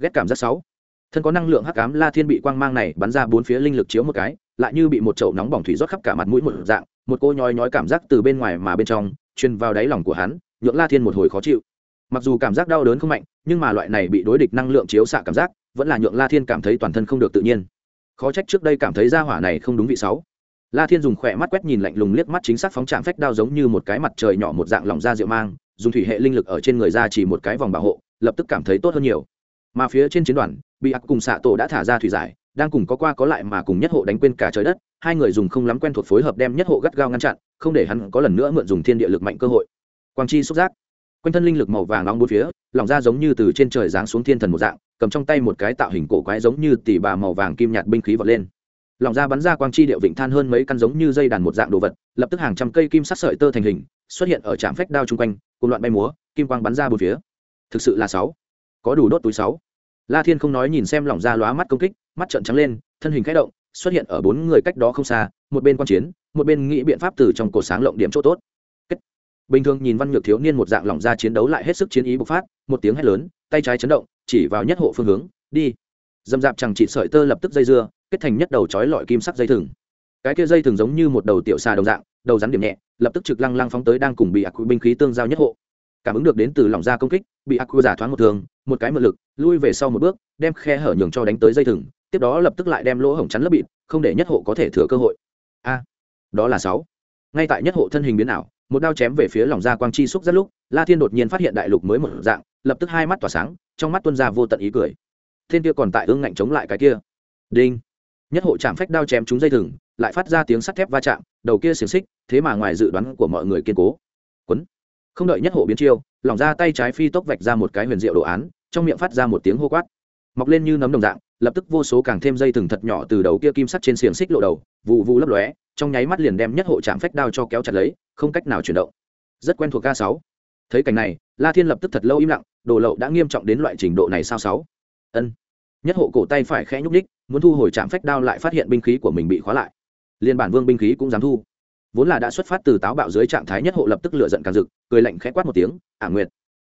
Ghét cảm giác sáu. Thân có năng lượng hắc ám la thiên bị quang mang này bắn ra bốn phía linh lực chiếu một cái lại như bị một chậu nóng bỏng thủy rót khắp cả mặt mũi một dạng, một cô nhói nhói cảm giác từ bên ngoài mà bên trong, truyền vào đáy lòng của hắn, nhượng la thiên một hồi khó chịu. Mặc dù cảm giác đau đớn không mạnh, nhưng mà loại này bị đối địch năng lượng chiếu xạ cảm giác, vẫn là nhượng la thiên cảm thấy toàn thân không được tự nhiên. Khó trách trước đây cảm thấy ra hỏa này không đúng vị sáu. La thiên dùng khỏe mắt quét nhìn lạnh lùng liếc mắt chính xác phóng chạm phách đao giống như một cái mặt trời nhỏ một dạng lỏng da rượu mang, dùng thủy hệ linh lực ở trên người ra chỉ một cái vòng bảo hộ, lập tức cảm thấy tốt hơn nhiều. Mà phía trên chiến đoàn, bị ác cùng xạ tổ đã thả ra thủy giải đang cùng có qua có lại mà cùng nhất hộ đánh quên cả trời đất, hai người dùng không lắm quen thuộc phối hợp đem nhất hộ gắt gao ngăn chặn, không để hắn có lần nữa mượn dùng thiên địa lực mạnh cơ hội. Quang chi xúc giác, quanh thân linh lực màu vàng nóng bốn phía lỏng ra giống như từ trên trời giáng xuống thiên thần một dạng, cầm trong tay một cái tạo hình cổ quái giống như tỷ bà màu vàng kim nhạt binh khí vọt lên. Lỏng ra bắn ra quang chi điệu vịnh than hơn mấy căn giống như dây đàn một dạng đồ vật, lập tức hàng trăm cây kim sắc sợi tơ thành hình, xuất hiện ở trạm phách đao chung quanh, cùng loạn bay múa, kim quang bắn ra bốn phía. Thực sự là sáu. Có đủ đốt túi sáu la thiên không nói nhìn xem lỏng ra lóa mắt công kích, mắt trợn trắng lên, thân hình khẽ động, xuất hiện ở bốn người cách đó không xa, một bên quan chiến, một bên nghĩ biện pháp từ trong cổ sáng lộng điểm chỗ tốt. Bình thường nhìn văn nhược thiếu niên một dạng lỏng ra chiến đấu lại hết sức chiến ý bộc phát, một tiếng hét lớn, tay trái chấn động, chỉ vào nhất hộ phương hướng, đi. Dầm dạp chẳng chỉ sợi tơ lập tức dây dưa, kết thành nhất đầu chói lọi kim sắc dây thừng. Cái kia dây thừng giống như một đầu tiểu xà đồng dạng, đầu rắn điểm nhẹ, lập tức trực lăng lăng phóng tới đang cùng bị ác quy binh khí tương giao nhất hộ cảm ứng được đến từ lòng ra công kích, bị ác quy giả thoáng một thường một cái mượn lực, lui về sau một bước, đem khe hở nhường cho đánh tới dây thừng, tiếp đó lập tức lại đem lỗ hổng chắn lấp bịt, không để nhất hộ có thể thừa cơ hội. A, đó là sáu. Ngay tại nhất hộ thân hình biến ảo, một đao chém về phía lòng da quang chi xúc rất lúc, la thiên đột nhiên phát hiện đại lục mới một dạng, lập tức hai mắt tỏa sáng, trong mắt tuân ra vô tận ý cười. Thiên kia còn tại ương ngạnh chống lại cái kia. Đinh. Nhất hộ chạm phách đao chém trúng dây thừng, lại phát ra tiếng sắt thép va chạm, đầu kia xiềng xích, thế mà ngoài dự đoán của mọi người kiên cố. Quấn không đợi nhất hộ biến chiêu, lỏng ra tay trái phi tốc vạch ra một cái huyền diệu đồ án, trong miệng phát ra một tiếng hô quát. Mọc lên như nấm đồng dạng, lập tức vô số càng thêm dây thừng thật nhỏ từ đầu kia kim sắt trên xiềng xích lộ đầu vụ vụ lấp lóe, trong nháy mắt liền đem nhất hộ chạm phách đao cho kéo chặt lấy, không cách nào chuyển động. Rất quen thuộc ca sáu. Thấy cảnh này, la thiên lập tức thật lâu im lặng, đồ lậu đã nghiêm trọng đến loại trình độ này sao sáu? Ân. Nhất hộ cổ tay phải khẽ nhúc ních muốn thu hồi chạm phách đao lại phát hiện binh khí của mình bị khóa lại. Liên bản vương binh khí cũng dám thu vốn là đã xuất phát từ táo bạo dưới trạng thái nhất hộ lập tức lựa giận càng rực, cười lạnh khẽ quát một tiếng, ả nguyệt.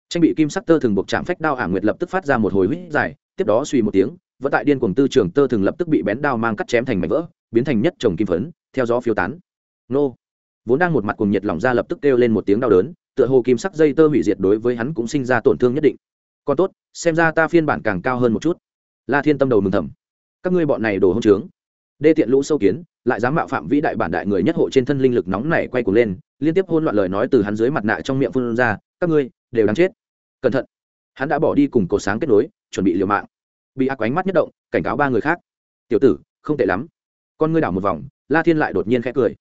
Tranh bị kim sắc tơ thường buộc chạm phách đao ả nguyệt lập tức phát ra một hồi huýt dài, tiếp đó suy một tiếng vẫn tại điên cuồng tư trường tơ thường lập tức bị bén đao mang cắt chém thành mảnh vỡ, biến thành nhất trồng kim phấn, theo gió phiêu tán. Nô. Vốn đang một mặt cùng nhiệt lỏng ra lập tức kêu lên một tiếng đau đớn, tựa hồ kim sắc dây tơ hủy diệt đối với hắn cũng sinh ra tổn thương nhất định. Còn tốt, xem ra ta phiên bản càng cao hơn một chút. La thiên tâm đầu mừng thầm. Các ngươi bọn này đồ hông trướng đê tiện lũ sâu kiến lại dám mạo phạm vĩ đại bản đại người nhất hộ trên thân linh lực nóng này quay cuồng lên liên tiếp hôn loạn lời nói từ hắn dưới mặt nạ trong miệng phun ra các ngươi đều đáng chết. Cẩn thận. Hắn đã bỏ đi cùng cổ sáng kết nối chuẩn bị liều mạng. Bị ác ánh mắt nhất động cảnh cáo ba người khác. Tiểu tử không tệ lắm. Con ngươi đảo một vòng la thiên lại đột nhiên khẽ cười.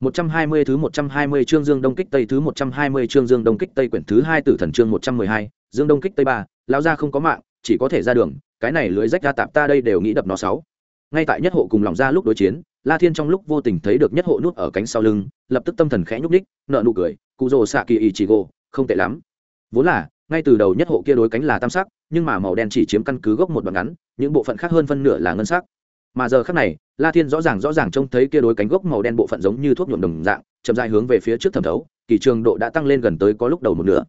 120 thứ 120 chương Dương Đông kích Tây thứ 120 chương Dương Đông kích Tây quyển thứ 2 tử thần chương 112, Dương Đông kích Tây 3, lão gia không có mạng, chỉ có thể ra đường, cái này lưới rách ra tạm ta đây đều nghĩ đập nó sáu. Ngay tại nhất hộ cùng lòng ra lúc đối chiến, La Thiên trong lúc vô tình thấy được nhất hộ nuốt ở cánh sau lưng, lập tức tâm thần khẽ nhúc nhích, nợ nụ cười, cụ rồ xạ Kỳ Ichigo, không tệ lắm. Vốn là, ngay từ đầu nhất hộ kia đối cánh là tam sắc, nhưng mà màu đen chỉ chiếm căn cứ gốc một đoạn ngắn, những bộ phận khác hơn phân nửa là ngân sắc. Mà giờ khác này la thiên rõ ràng rõ ràng trông thấy kia đối cánh gốc màu đen bộ phận giống như thuốc nhuộm đồng dạng chậm dài hướng về phía trước thẩm thấu kỳ trường độ đã tăng lên gần tới có lúc đầu một nửa.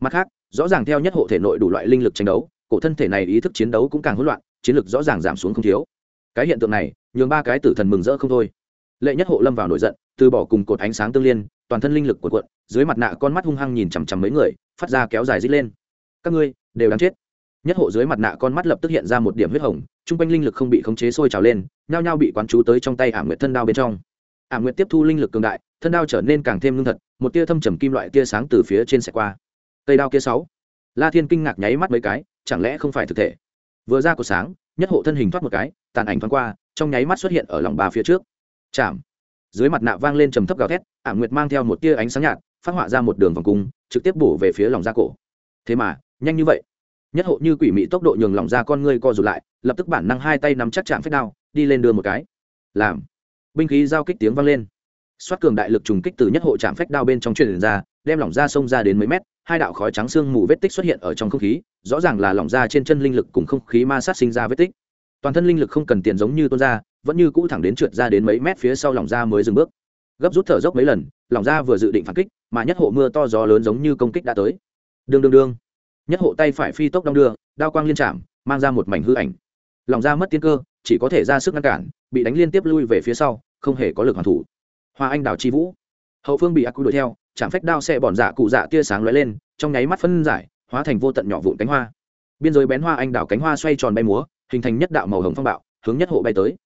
Mặt khác rõ ràng theo nhất hộ thể nội đủ loại linh lực tranh đấu cổ thân thể này ý thức chiến đấu cũng càng hỗn loạn chiến lực rõ ràng giảm xuống không thiếu cái hiện tượng này, nhường ba cái tử thần mừng rỡ không thôi. Lệ nhất hộ lâm vào nổi giận, từ bỏ cùng cột ánh sáng tương liên, toàn thân linh lực của quận dưới mặt nạ con mắt hung hăng nhìn chằm chằm mấy người, phát ra kéo dài dít lên. Các ngươi, đều đáng chết. Nhất hộ dưới mặt nạ con mắt lập tức hiện ra một điểm huyết hồng chung quanh linh lực không bị khống chế sôi trào lên, nhao nhao bị quán chú tới trong tay ả nguyệt thân đao bên trong. Ả nguyệt tiếp thu linh lực cường đại, thân đao trở nên càng thêm lương thật, một tia thâm trầm kim loại tia sáng từ phía trên xẻ qua. Cây đao kia sáu. La thiên kinh ngạc nháy mắt mấy cái, chẳng lẽ không phải thực thể? Vừa ra của sáng nhất hộ thân hình thoát một cái, tàn ảnh thoáng qua, trong nháy mắt xuất hiện ở lòng bà phía trước. Chạm. Dưới mặt nạ vang lên trầm thấp gào thét, ả nguyệt mang theo một tia ánh sáng nhạt, phát họa ra một đường vòng cung, trực tiếp bổ về phía lòng da cổ. Thế mà, nhanh như vậy. Nhất hộ như quỷ mị tốc độ nhường lòng da con ngươi co rụt lại, lập tức bản năng hai tay nắm chắc chạm phép đao, đi lên đưa một cái. Làm. Binh khí giao kích tiếng vang lên. Xoát cường đại lực trùng kích từ nhất hộ chạm phách đao bên trong truyền ra, đem lỏng ra sông ra đến mấy mét hai đạo khói trắng xương mù vết tích xuất hiện ở trong không khí, rõ ràng là lỏng ra trên chân linh lực cùng không khí ma sát sinh ra vết tích. Toàn thân linh lực không cần tiền giống như tuôn ra, vẫn như cũ thẳng đến trượt ra đến mấy mét phía sau lỏng ra mới dừng bước. Gấp rút thở dốc mấy lần, lỏng ra vừa dự định phản kích, mà nhất hộ mưa to gió lớn giống như công kích đã tới. Đương đương đương. Nhất hộ tay phải phi tốc đong đưa, đao quang liên trảm mang ra một mảnh hư ảnh. Lòng ra mất tiên cơ, chỉ có thể ra sức ngăn cản, bị đánh liên tiếp lui về phía sau, không hề có lực hoàn thủ. Hoa anh đào chi vũ. Hậu phương bị ác quy đuổi theo chạm phách đao xe bòn dạ cụ dạ tia sáng lóe lên, trong nháy mắt phân giải, hóa thành vô tận nhỏ vụn cánh hoa. Biên giới bén hoa anh đảo cánh hoa xoay tròn bay múa, hình thành nhất đạo màu hồng phong bạo, hướng nhất hộ bay tới.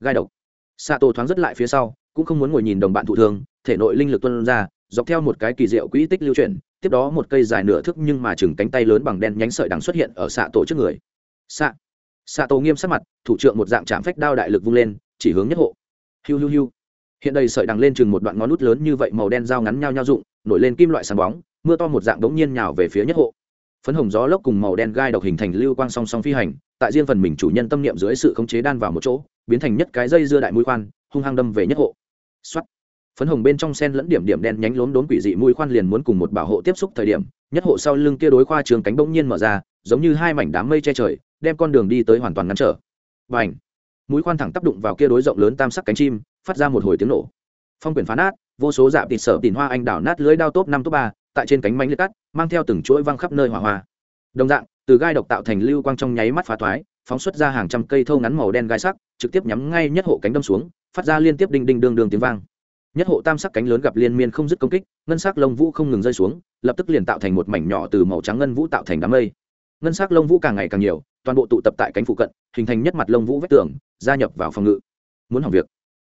Gai độc. Xạ tổ thoáng rất lại phía sau, cũng không muốn ngồi nhìn đồng bạn thụ thương, thể nội linh lực tuân ra, dọc theo một cái kỳ diệu quỹ tích lưu chuyển, tiếp đó một cây dài nửa thước nhưng mà chừng cánh tay lớn bằng đen nhánh sợi đằng xuất hiện ở xạ tổ trước người. Xạ xạ tổ nghiêm sắc mặt, thủ trưởng một dạng chạm phách đao đại lực vung lên, chỉ hướng nhất hộ. Hiu hiu hiu hiện đây sợi đằng lên chừng một đoạn ngón nút lớn như vậy màu đen dao ngắn nhau nhau dụng nổi lên kim loại sáng bóng, mưa to một dạng đống nhiên nhào về phía nhất hộ. Phấn hồng gió lốc cùng màu đen gai độc hình thành lưu quang song song phi hành, tại riêng phần mình chủ nhân tâm niệm dưới sự khống chế đan vào một chỗ, biến thành nhất cái dây dưa đại mũi khoan, hung hăng đâm về nhất hộ. Xuất phấn hồng bên trong sen lẫn điểm điểm đen nhánh lốm đốn quỷ dị mũi khoan liền muốn cùng một bảo hộ tiếp xúc thời điểm, nhất hộ sau lưng kia đối khoa trường cánh bỗng nhiên mở ra, giống như hai mảnh đám mây che trời, đem con đường đi tới hoàn toàn ngăn trở. Và ảnh mũi khoan thẳng tác đụng vào kia đối rộng lớn tam sắc cánh chim phát ra một hồi tiếng nổ. Phong quyển phá nát, vô số dạ tịt sở tỉn hoa anh đảo nát lưới đao top năm top ba, tại trên cánh mánh liệt cắt, mang theo từng chuỗi văng khắp nơi hỏa hoa. Đồng dạng, từ gai độc tạo thành lưu quang trong nháy mắt phá thoái, phóng xuất ra hàng trăm cây thâu ngắn màu đen gai sắc, trực tiếp nhắm ngay nhất hộ cánh đâm xuống, phát ra liên tiếp đinh đinh đương đương tiếng vang. Nhất hộ tam sắc cánh lớn gặp liên miên không dứt công kích, ngân sắc lông vũ không ngừng rơi xuống, lập tức liền tạo thành một mảnh nhỏ từ màu trắng ngân vũ tạo thành đám mây. Ngân sắc lông vũ càng ngày càng nhiều, toàn bộ tụ tập tại cánh phụ cận, hình thành nhất mặt lông vũ vách tường, gia nhập vào phòng ngự. Muốn hỏng việc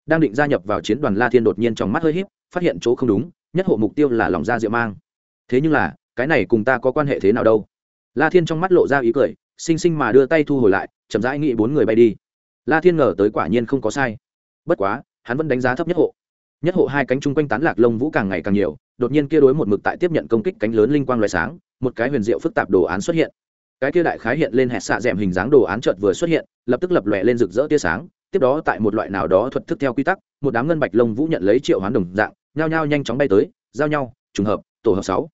đang định gia nhập vào chiến đoàn la thiên đột nhiên trong mắt hơi híp, phát hiện chỗ không đúng, nhất hộ mục tiêu là lòng da diệu mang. Thế nhưng là, cái này cùng ta có quan hệ thế nào đâu? La thiên trong mắt lộ ra ý cười xinh xinh mà đưa tay thu hồi lại, chậm rãi nghĩ bốn người bay đi. La thiên ngờ tới quả nhiên không có sai. Bất quá, hắn vẫn đánh giá thấp nhất hộ. Nhất hộ hai cánh chung quanh tán lạc lông vũ càng ngày càng nhiều, đột nhiên kia đối một mực tại tiếp nhận công kích cánh lớn linh quang loại sáng, một cái huyền diệu phức tạp đồ án xuất hiện. Cái kia đại khái hiện lên hẹn xạ d hình dáng đồ án chợt vừa xuất hiện, lập tức lập lòe lên rực rỡ tia sáng tiếp đó tại một loại nào đó thuật thức theo quy tắc, một đám ngân bạch lông vũ nhận lấy triệu hoán đồng dạng, nhao nhao nhanh chóng bay tới, giao nhau, trùng hợp, tổ hợp sáu.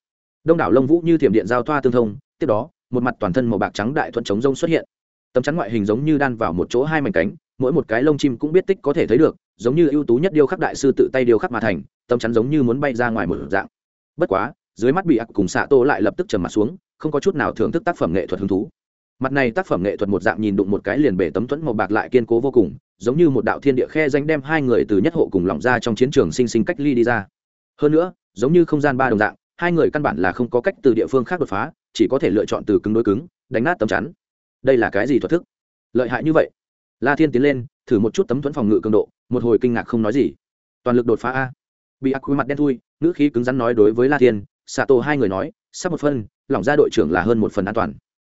Đông đảo lông vũ như thiểm điện giao thoa tương thông, tiếp đó, một mặt toàn thân màu bạc trắng đại thuận chống rông xuất hiện. Tấm chắn ngoại hình giống như đan vào một chỗ hai mảnh cánh, mỗi một cái lông chim cũng biết tích có thể thấy được, giống như ưu tú nhất điêu khắc đại sư tự tay điêu khắc mà thành, tấm chắn giống như muốn bay ra ngoài một dạng. Bất quá, dưới mắt bị ặc cùng xạ tô lại lập tức trầm mặt xuống, không có chút nào thưởng thức tác phẩm nghệ thuật hứng thú mặt này tác phẩm nghệ thuật một dạng nhìn đụng một cái liền bể tấm thuẫn màu bạc lại kiên cố vô cùng, giống như một đạo thiên địa khe danh đem hai người từ nhất hộ cùng lỏng ra trong chiến trường sinh sinh cách ly đi ra. Hơn nữa, giống như không gian ba đồng dạng, hai người căn bản là không có cách từ địa phương khác đột phá, chỉ có thể lựa chọn từ cứng đối cứng, đánh nát tấm chắn. Đây là cái gì thuật thức? Lợi hại như vậy. La thiên tiến lên, thử một chút tấm thuẫn phòng ngự cường độ, một hồi kinh ngạc không nói gì. Toàn lực đột phá a. Bị ác quy mặt đen thui, ngữ khí cứng rắn nói đối với la thiên xạ tổ hai người nói, sắp một phân lỏng ra đội trưởng là hơn một phần an toàn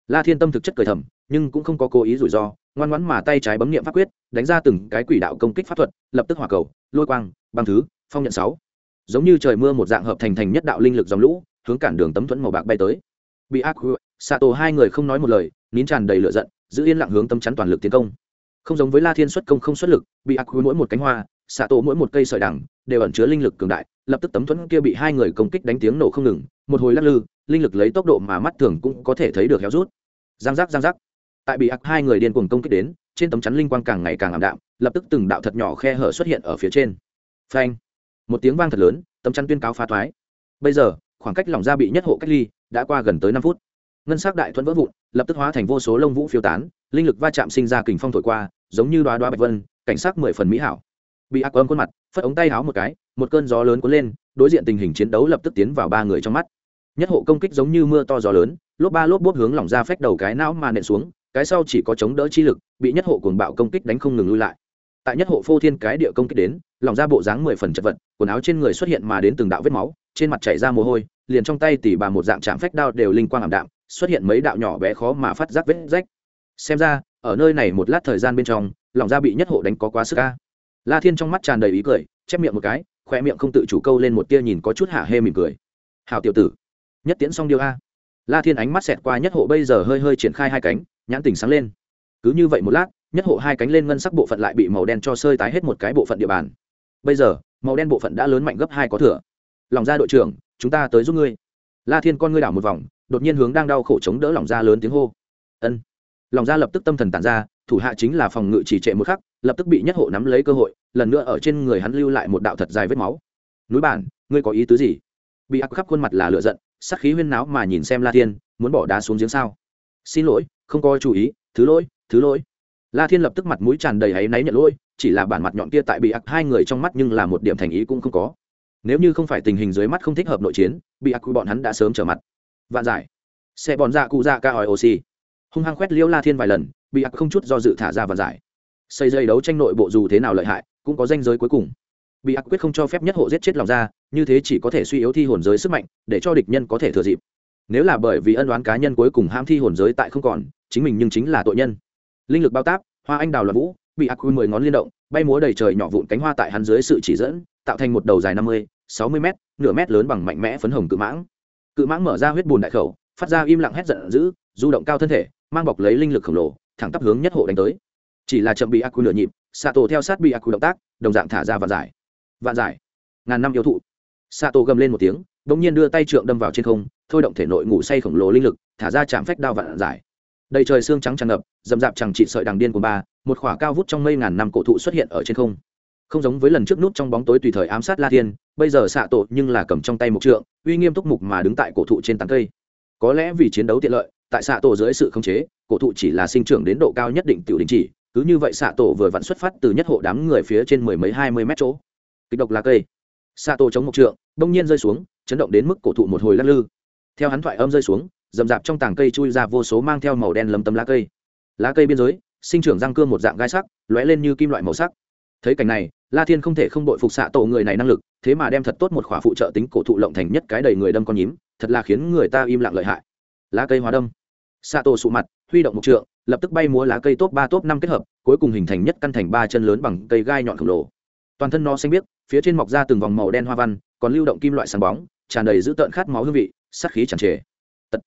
la thiên tâm thực chất cười thầm, nhưng cũng không có cố ý rủi ro, ngoan ngoãn mà tay trái bấm nghiệm pháp quyết, đánh ra từng cái quỷ đạo công kích pháp thuật, lập tức hỏa cầu, lôi quang, băng thứ, phong nhận sáu. Giống như trời mưa một dạng hợp thành thành nhất đạo linh lực dòng lũ, hướng cản đường tấm thuẫn màu bạc bay tới. Bị ác xạ tổ hai người không nói một lời, nín tràn đầy lửa giận, giữ yên lặng hướng tâm chắn toàn lực tiến công. Không giống với la thiên xuất công không xuất lực, bị ác mỗi một cánh hoa xạ tổ mỗi một cây sợi đằng, đều ẩn chứa linh lực cường đại, lập tức tấm thuẫn kia bị hai người công kích đánh tiếng nổ không ngừng, một hồi lắc lư linh lực lấy tốc độ mà mắt thường cũng có thể thấy được héo rút. Giang giác giang giác. Tại bị ác hai người điên cuồng công kích đến, trên tấm chắn linh quang càng ngày càng ảm đạm, lập tức từng đạo thật nhỏ khe hở xuất hiện ở phía trên. Phanh. Một tiếng vang thật lớn, tấm chắn tuyên cáo phá thoái. Bây giờ, khoảng cách lỏng ra bị nhất hộ cách ly đã qua gần tới năm phút. Ngân s ắ c đại thuẫn vỡ vụn, lập tức hóa thành vô số lông vũ phiêu tán, linh lực va chạm sinh ra kình phong thổi qua, giống như đoá đoá bạch vân, cảnh sắc mười phần mỹ hảo. Bị ác ôm khuôn mặt, phất ống tay háo một cái, một cơn gió lớn cuốn lên, đối diện tình hình chiến đấu lập tức tiến vào ba người trong mắt nhất hộ công kích giống như mưa to gió lớn, lốp ba lốp bốp hướng lỏng ra phách đầu cái não mà nện xuống, cái sau chỉ có chống đỡ chi lực, bị nhất hộ cuồng bạo công kích đánh không ngừng lui lại. Tại nhất hộ phô thiên cái địa công kích đến, lỏng ra bộ dáng mười phần chật vật, quần áo trên người xuất hiện mà đến từng đạo vết máu, trên mặt chảy ra mồ hôi, liền trong tay tỉ bà một dạng chạm phách đao đều linh quang ảm đạm, xuất hiện mấy đạo nhỏ bé khó mà phát giác vết rách. Xem ra, ở nơi này một lát thời gian bên trong, lỏng ra bị nhất hộ đánh có quá sức ca la thiên trong mắt tràn đầy ý cười, chép miệng một cái khoe miệng không tự chủ câu lên một tia nhìn có chút hạ hê mỉm cười. Hào tiểu tử nhất tiễn xong điều a. La thiên ánh mắt xẹt qua nhất hộ bây giờ hơi hơi triển khai hai cánh, nhãn tình sáng lên. Cứ như vậy một lát, nhất hộ hai cánh lên ngân sắc bộ phận lại bị màu đen cho sơi tái hết một cái bộ phận địa bàn. Bây giờ, màu đen bộ phận đã lớn mạnh gấp hai có thừa. Lòng ra đội trưởng, chúng ta tới giúp ngươi. La thiên con ngươi đảo một vòng, đột nhiên hướng đang đau khổ chống đỡ lòng ra lớn tiếng hô. Ân. Lòng ra lập tức tâm thần tản ra, thủ hạ chính là phòng ngự chỉ trệ một khắc, lập tức bị nhất hộ nắm lấy cơ hội, lần nữa ở trên người hắn lưu lại một đạo thật dài vết máu. Núi bản, ngươi có ý tứ gì? Bị ác khắp khuôn mặt là lựa giận sắc khí huyên náo mà nhìn xem la thiên, muốn bỏ đá xuống giếng sao? Xin lỗi, không có chú ý, thứ lỗi thứ lỗi. La thiên lập tức mặt mũi tràn đầy áy náy nhận lỗi, chỉ là bản mặt nhọn kia tại bị ác hai người trong mắt nhưng là một điểm thành ý cũng không có. Nếu như không phải tình hình dưới mắt không thích hợp nội chiến, bị ác bọn hắn đã sớm trở mặt. Vạn giải. Xe bọn dạ cụ dạ ca hỏi oxy. Hung hăng khoét liêu la thiên vài lần, bị ác không chút do dự thả ra vạn giải. Xây dây đấu tranh nội bộ dù thế nào lợi hại, cũng có danh giới cuối cùng. Bị ác quyết không cho phép nhất hộ giết chết lòng ra như thế chỉ có thể suy yếu thi hồn giới sức mạnh, để cho địch nhân có thể thừa dịp. Nếu là bởi vì ân đoán cá nhân cuối cùng ham thi hồn giới tại không còn, chính mình nhưng chính là tội nhân. Linh lực bao táp, hoa anh đào loạn vũ, bị ác quy mười ngón liên động, bay múa đầy trời nhỏ vụn cánh hoa tại hắn dưới sự chỉ dẫn, tạo thành một đầu dài năm mươi, sáu mươi m nửa mét lớn bằng mạnh mẽ phấn hồng cự mãng. Cự mãng mở ra huyết bùn đại khẩu, phát ra im lặng hét giận dữ, du động cao thân thể, mang bọc lấy linh lực khổng lồ, thẳng tắp hướng nhất hộ đánh tới. Chỉ là chậm bị ác quy nửa nhịp xạ tổ theo sát bị ác quy động tác, đồng dạng thả ra vạn giải. Vạn giải. Ngàn năm yêu thụ xạ tổ gầm lên một tiếng đ ỗ n g nhiên đưa tay trượng đâm vào trên không, thôi động thể nội ngủ say khổng lồ linh lực, thả ra chạm phách đao vạn giải đầy trời xương trắng tràn ngập, dầm dạp chẳng trị sợi đằng điên của ba, một khỏa cao vút trong mây ngàn năm cổ thụ xuất hiện ở trên không. Không giống với lần trước nút trong bóng tối tùy thời ám sát la thiên, bây giờ xạ tổ nhưng là cầm trong tay một trượng, uy nghiêm túc mục mà đứng tại cổ thụ trên tán cây. Có lẽ vì chiến đấu tiện lợi, tại xạ tổ dưới sự khống chế, cổ thụ chỉ là sinh trưởng đến độ cao nhất định tiểu đình chỉ, cứ như vậy xạ tổ vừa vặn xuất phát từ nhất hộ đám người phía trên mười mấy hai mươi mét chỗ. Kịch độc là cây xạ tổ chống một trượng đông nhiên rơi xuống, chấn động đến mức cổ thụ một hồi lắc lư. Theo hắn thoại âm rơi xuống, rậm rạp trong tàng cây chui ra vô số mang theo màu đen lấm tấm lá cây. Lá cây biên giới, sinh trưởng răng cưa một dạng gai sắc, lóe lên như kim loại màu sắc. Thấy cảnh này, la thiên không thể không đội phục xạ tổ người này năng lực, thế mà đem thật tốt một khỏa phụ trợ tính cổ thụ lộng thành nhất cái đầy người đâm con nhím, thật là khiến người ta im lặng lợi hại. Lá cây hóa đâm. Xạ tổ sụ mặt, huy động một trượng, lập tức bay múa lá cây top ba top năm kết hợp, cuối cùng hình thành nhất căn thành ba chân lớn bằng cây gai nhọn khổng lồ. Toàn thân nó xanh biếc phía trên mọc ra từng vòng màu đen hoa văn, còn lưu động kim loại sáng bóng, tràn đầy giữ tợn khát máu hương vị, sát khí tràn trề. Tật.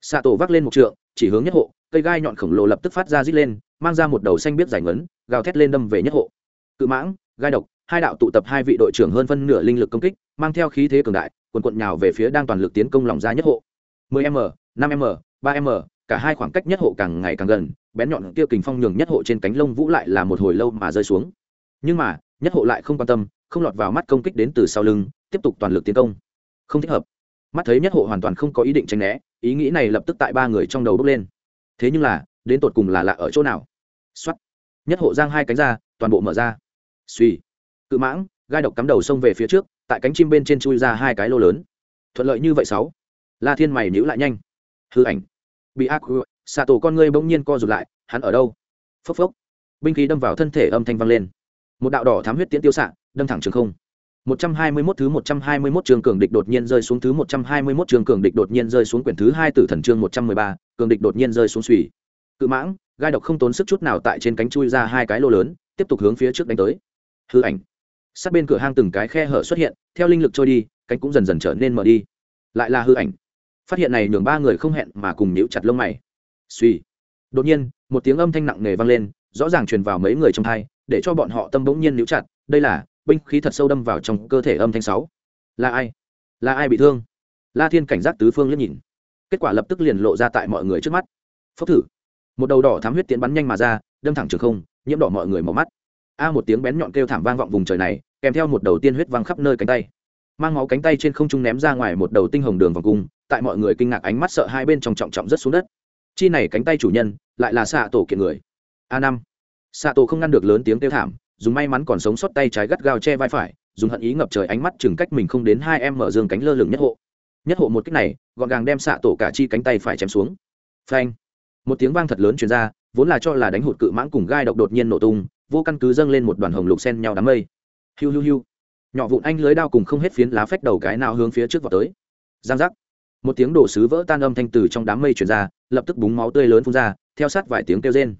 Xạ tổ vác lên một trượng, chỉ hướng nhất hộ, cây gai nhọn khổng lồ lập tức phát ra rít lên, mang ra một đầu xanh biết giải ngấn, gào thét lên đâm về nhất hộ. Cự mãng, gai độc, hai đạo tụ tập hai vị đội trưởng hơn phân nửa linh lực công kích, mang theo khí thế cường đại quần quận nhào về phía đang toàn lực tiến công lòng ra nhất hộ. 10 m 5 m 3 m, cả hai khoảng cách nhất hộ càng ngày càng gần, bén nhọn kia kình phong nhường nhất hộ trên cánh lông vũ lại là một hồi lâu mà rơi xuống. Nhưng mà, nhất hộ lại không quan tâm không lọt vào mắt công kích đến từ sau lưng, tiếp tục toàn lực tiến công. Không thích hợp. Mắt thấy nhất hộ hoàn toàn không có ý định tránh né, ý nghĩ này lập tức tại ba người trong đầu bốc lên. Thế nhưng là, đến tột cùng là lạ ở chỗ nào? Xuất nhất hộ giang hai cánh ra, toàn bộ mở ra. Suy cự mãng, gai độc cắm đầu xông về phía trước, tại cánh chim bên trên chui ra hai cái lô lớn. Thuận lợi như vậy sáu. La thiên mày nhữ lại nhanh. Hư ảnh. Bị ác xạ tổ con ngươi bỗng nhiên co rụt lại, hắn ở đâu? Phốc phốc. Binh khí đâm vào thân thể âm thanh vang lên. Một đạo đỏ thám huyết tiễn tiêu xạ đâm thẳng trường không 121 thứ 121 trường cường địch đột nhiên rơi xuống thứ 121 trường cường địch đột nhiên rơi xuống quyển thứ 2 tử thần chương 113, cường địch đột nhiên rơi xuống xùy. Cự mãng, gai độc không tốn sức chút nào tại trên cánh chui ra hai cái lô lớn, tiếp tục hướng phía trước đánh tới. Hư ảnh. Sát bên cửa hang từng cái khe hở xuất hiện, theo linh lực trôi đi, cánh cũng dần dần trở nên mở đi. Lại là hư ảnh. Phát hiện này nhường ba người không hẹn mà cùng nhíu chặt lông mày. Suy. Đột nhiên, một tiếng âm thanh nặng nề vang lên, rõ ràng truyền vào mấy người trong tai, để cho bọn họ tâm bỗng nhiên nhíu chặt, đây là binh khí thật sâu đâm vào trong cơ thể âm thanh sáu. Là ai? Là ai bị thương? La thiên cảnh giác tứ phương liếc nhìn. Kết quả lập tức liền lộ ra tại mọi người trước mắt. Phốc thử. Một đầu đỏ thám huyết tiến bắn nhanh mà ra, đâm thẳng trường không, nhiễm đỏ mọi người màu mắt. A một tiếng bén nhọn kêu thảm vang vọng vùng trời này, kèm theo một đầu tiên huyết văng khắp nơi cánh tay. Mang máu cánh tay trên không trung ném ra ngoài một đầu tinh hồng đường vòng cung, tại mọi người kinh ngạc ánh mắt sợ hai bên trong trọng trọng rất xuống đất. Chi này cánh tay chủ nhân, lại là xạ tổ kiện người. A năm. Xạ tổ không ngăn được lớn tiếng kêu thảm dùng may mắn còn sống sót tay trái gắt gao che vai phải, dùng hận ý ngập trời ánh mắt chừng cách mình không đến hai em mở dương cánh lơ lửng nhất hộ. Nhất hộ một cách này, gọn gàng đem xạ tổ cả chi cánh tay phải chém xuống. Phanh. Một tiếng vang thật lớn truyền ra, vốn là cho là đánh hụt cự mãng cùng gai độc đột nhiên nổ tung, vô căn cứ dâng lên một đoàn hồng lục sen nhau đám mây. Hiu hiu hiu. Nhỏ vụn anh lưới đao cùng không hết phiến lá phách đầu cái nào hướng phía trước vào tới. Giang giác. Một tiếng đổ sứ vỡ tan âm thanh từ trong đám mây truyền ra, lập tức búng máu tươi lớn phun ra, theo sát vài tiếng kêu rên.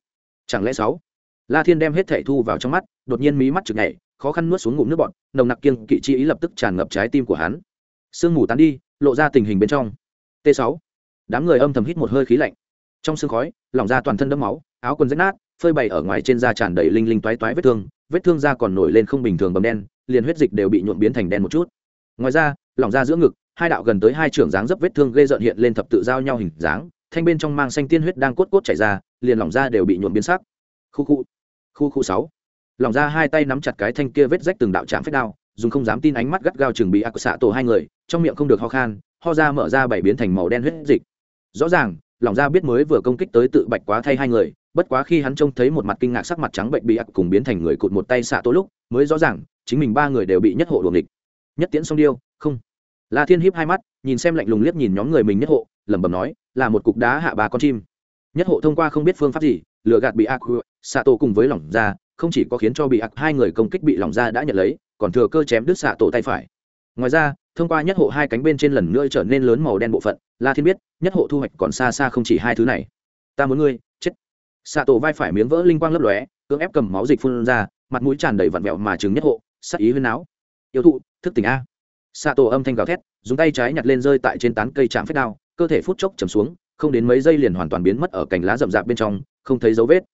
Chẳng lẽ sáu? La thiên đem hết thảy thu vào trong mắt, đột nhiên mí mắt chực nhảy, khó khăn nuốt xuống ngụm nước bọt, nồng nặc kiêng kỵ chi ý lập tức tràn ngập trái tim của hắn. Sương mù tán đi, lộ ra tình hình bên trong. T 6 đám người âm thầm hít một hơi khí lạnh. Trong sương khói, lỏng ra toàn thân đẫm máu, áo quần rách nát, phơi bày ở ngoài trên da tràn đầy linh linh toái toái vết thương vết thương da còn nổi lên không bình thường bầm đen, liền huyết dịch đều bị nhuộm biến thành đen một chút. Ngoài ra, lỏng ra giữa ngực, hai đạo gần tới hai trưởng dáng dấp vết thương gây rợn hiện lên thập tự giao nhau hình dáng, thanh bên trong mang xanh tiên huyết đang cốt cốt chảy ra, liền lỏng ra đều bị nhuộm biến sắc. Khu khu khu khu sáu. Lòng ra hai tay nắm chặt cái thanh kia vết rách từng đạo chạm phép đao, dùng không dám tin ánh mắt gắt gao chừng bị ác xạ tổ hai người, trong miệng không được ho khan, ho ra mở ra bảy biến thành màu đen huyết dịch. Rõ ràng, lòng ra biết mới vừa công kích tới tự bạch quá thay hai người, bất quá khi hắn trông thấy một mặt kinh ngạc sắc mặt trắng bệnh bị ác cùng biến thành người cụt một tay xạ tổ lúc, mới rõ ràng, chính mình ba người đều bị nhất hộ đuồng địch. Nhất tiễn song điêu, không. La thiên híp hai mắt, nhìn xem lạnh lùng liếc nhìn nhóm người mình nhất hộ, lẩm bẩm nói, là một cục đá hạ ba con chim. Nhất hộ thông qua không biết phương pháp gì lừa gạt bị ác xạ tổ cùng với lỏng ra, không chỉ có khiến cho bị ác, hai người công kích bị lỏng ra đã nhận lấy, còn thừa cơ chém đứt xạ tổ tay phải. Ngoài ra, thông qua nhất hộ hai cánh bên trên lần nữa trở nên lớn màu đen bộ phận, la thiên biết, nhất hộ thu hoạch còn xa xa không chỉ hai thứ này. Ta muốn ngươi, chết. Xạ tổ vai phải miếng vỡ linh quang lấp lóe, cưỡng ép cầm máu dịch phun ra, mặt mũi tràn đầy vặn vẹo mà chứng nhất hộ, sắc ý huyên áo yêu thụ, thức tỉnh a. Xạ tổ âm thanh gào thét, dùng tay trái nhặt lên rơi tại trên tán cây trạm phép đao, cơ thể phút chốc chầm xuống không đến mấy giây liền hoàn toàn biến mất ở cành lá rậm rạp bên trong, không thấy dấu vết.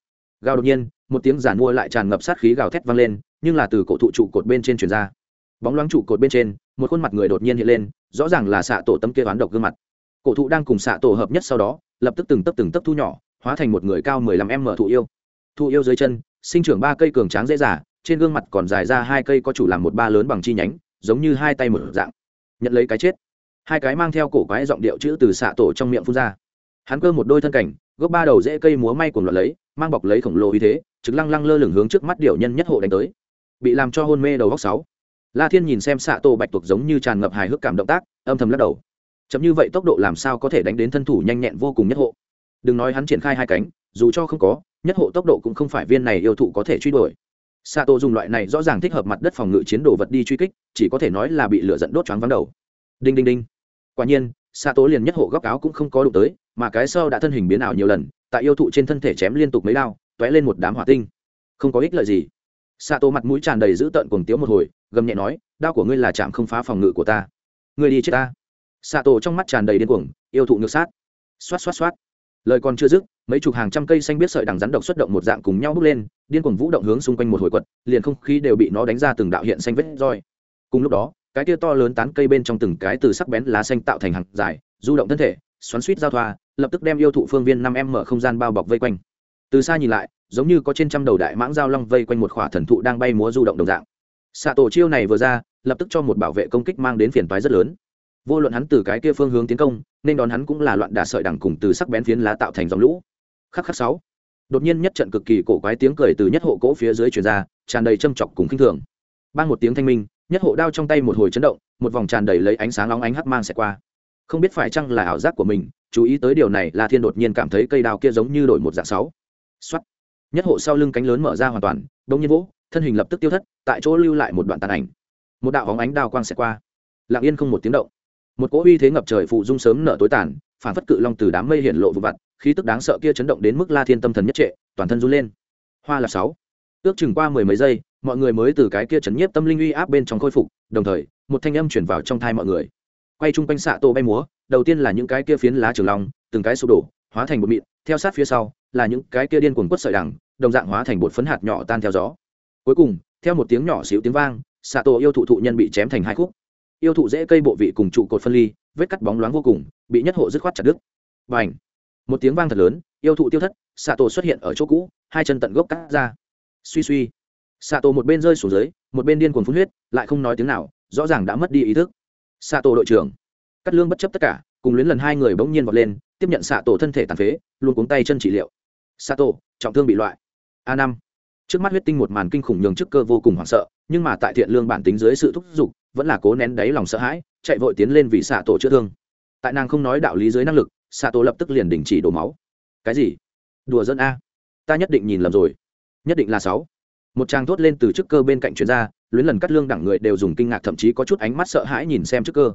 Gào đột nhiên, một tiếng giản mua lại tràn ngập sát khí gào thét vang lên, nhưng là từ cổ thụ trụ cột bên trên truyền ra. Bóng loáng trụ cột bên trên, một khuôn mặt người đột nhiên hiện lên, rõ ràng là xạ tổ tấm kia oán độc gương mặt. Cổ thụ đang cùng xạ tổ hợp nhất sau đó, lập tức từng tấp từng tấp thu nhỏ, hóa thành một người cao mười lăm m thụ yêu. Thụ yêu dưới chân, sinh trưởng ba cây cường tráng dễ dả trên gương mặt còn dài ra hai cây có chủ làm một ba lớn bằng chi nhánh, giống như hai tay mở dạng. Nhận lấy cái chết. Hai cái mang theo cổ quái giọng điệu chữ từ xạ tổ trong miệng phun ra hắn cơ một đôi thân cảnh, gốc ba đầu dễ cây múa may cùng loạt lấy, mang bọc lấy khổng lồ uy thế, trực lăng lăng lơ lửng hướng trước mắt điệu nhân nhất hộ đánh tới. Bị làm cho hôn mê đầu góc sáu. La thiên nhìn xem xạ tổ bạch tuộc giống như tràn ngập hài hước cảm động tác, âm thầm lắc đầu. Chậm như vậy tốc độ làm sao có thể đánh đến thân thủ nhanh nhẹn vô cùng nhất hộ? Đừng nói hắn triển khai hai cánh, dù cho không có, nhất hộ tốc độ cũng không phải viên này yêu thụ có thể truy đuổi. Xạ tổ dùng loại này rõ ràng thích hợp mặt đất phòng ngự chiến đồ vật đi truy kích, chỉ có thể nói là bị lửa dẫn đốt choáng vắng đầu. Đinh đinh đinh. Quả nhiên xạ tổ liền nhất hộ góc áo cũng không có đụng tới mà cái sau đã thân hình biến ảo nhiều lần, tại yêu thụ trên thân thể chém liên tục mấy đao t ó é lên một đám hỏa tinh. Không có ích lợi gì. Xạ tổ mặt mũi tràn đầy dữ tợn cùng tiếu một hồi, gầm nhẹ nói, đao của ngươi là chạm không phá phòng ngự của ta. Ngươi đi chết ta. Xạ tổ trong mắt tràn đầy điên cuồng, yêu thụ ngược sát. Xoát xoát xoát. Lời còn chưa dứt, mấy chục hàng trăm cây xanh biết sợi đằng rắn độc xuất động một dạng cùng nhau bước lên, điên cuồng vũ động hướng xung quanh một hồi quật, liền không khí đều bị nó đánh ra từng đạo hiện xanh vết roi. Cùng lúc đó, cái kia to lớn tán cây bên trong từng cái từ sắc bén lá xanh tạo thành hàng dài, du động thân thể, xoắn suýt giao thoa lập tức đem yêu thụ phương viên năm em mở không gian bao bọc vây quanh. Từ xa nhìn lại, giống như có trên trăm đầu đại mãng giao long vây quanh một khỏa thần thụ đang bay múa du động đồng dạng. Xạ tổ chiêu này vừa ra, lập tức cho một bảo vệ công kích mang đến phiền toái rất lớn. Vô luận hắn từ cái kia phương hướng tiến công, nên đón hắn cũng là loạn đả sợi đằng cùng từ sắc bén phiến lá tạo thành dòng lũ. Khắc khắc sáu. Đột nhiên nhất trận cực kỳ cổ quái tiếng cười từ nhất hộ cỗ phía dưới truyền ra, tràn đầy châm chọc cùng khinh thường. Ban một tiếng thanh minh, nhất hộ đao trong tay một hồi chấn động, một vòng tràn đầy lấy ánh sáng long ánh hắc mang sẽ qua không biết phải chăng là ảo giác của mình, chú ý tới điều này là thiên đột nhiên cảm thấy cây đao kia giống như đổi một dạng sáu. Xuất nhất hộ sau lưng cánh lớn mở ra hoàn toàn đông nhiên vỗ, thân hình lập tức tiêu thất, tại chỗ lưu lại một đoạn tàn ảnh. Một đạo hóng ánh đao quang sẽ qua. Lặng yên không một tiếng động. Một cỗ uy thế ngập trời phụ dung sớm nở tối tàn, phản phất cự long từ đám mây hiển lộ vụ vặt, khí tức đáng sợ kia chấn động đến mức la thiên tâm thần nhất trệ, toàn thân run lên. Hoa là sáu. Ước chừng qua mười mấy giây, mọi người mới từ cái kia chấn nhiếp tâm linh uy áp bên trong khôi phục, đồng thời, một thanh âm chuyển vào trong thai mọi người quay chung quanh xạ tổ bay múa, đầu tiên là những cái kia phiến lá trường long, từng cái sụp đổ, hóa thành bột mịn, theo sát phía sau, là những cái kia điên cuồng quất sợi đằng, đồng dạng hóa thành bột phấn hạt nhỏ tan theo gió. Cuối cùng, theo một tiếng nhỏ xíu tiếng vang, xạ tổ yêu thụ thụ nhân bị chém thành hai khúc. Yêu thụ dễ cây bộ vị cùng trụ cột phân ly, vết cắt bóng loáng vô cùng, bị nhất hộ dứt khoát chặt đứt. Và ảnh một tiếng vang thật lớn, yêu thụ tiêu thất, xạ tổ xuất hiện ở chỗ cũ, hai chân tận gốc cắt ra. Suy suy! Xạ tổ một bên rơi xuống dưới, một bên điên cuồng phun huyết, lại không nói tiếng nào, rõ ràng đã mất đi ý thức xạ tổ đội trưởng. Cắt lương bất chấp tất cả, cùng luyến lần hai người bỗng nhiên vọt lên, tiếp nhận xạ tổ thân thể tàn phế, luôn cuống tay chân trị liệu. Xạ tổ trọng thương bị loại. A năm. Trước mắt huyết tinh một màn kinh khủng nhường trước cơ vô cùng hoảng sợ, nhưng mà tại thiện lương bản tính dưới sự thúc giục, vẫn là cố nén đáy lòng sợ hãi, chạy vội tiến lên vì xạ tổ chữa thương. Tại nàng không nói đạo lý dưới năng lực xạ tổ lập tức liền đình chỉ đổ máu. Cái gì? Đùa dân a. Ta nhất định nhìn lầm rồi. Nhất định là sáu. Một trang thốt lên từ trước cơ bên cạnh chuyên gia luyến lần cắt lương đẳng người đều dùng kinh ngạc thậm chí có chút ánh mắt sợ hãi nhìn xem trước cơ.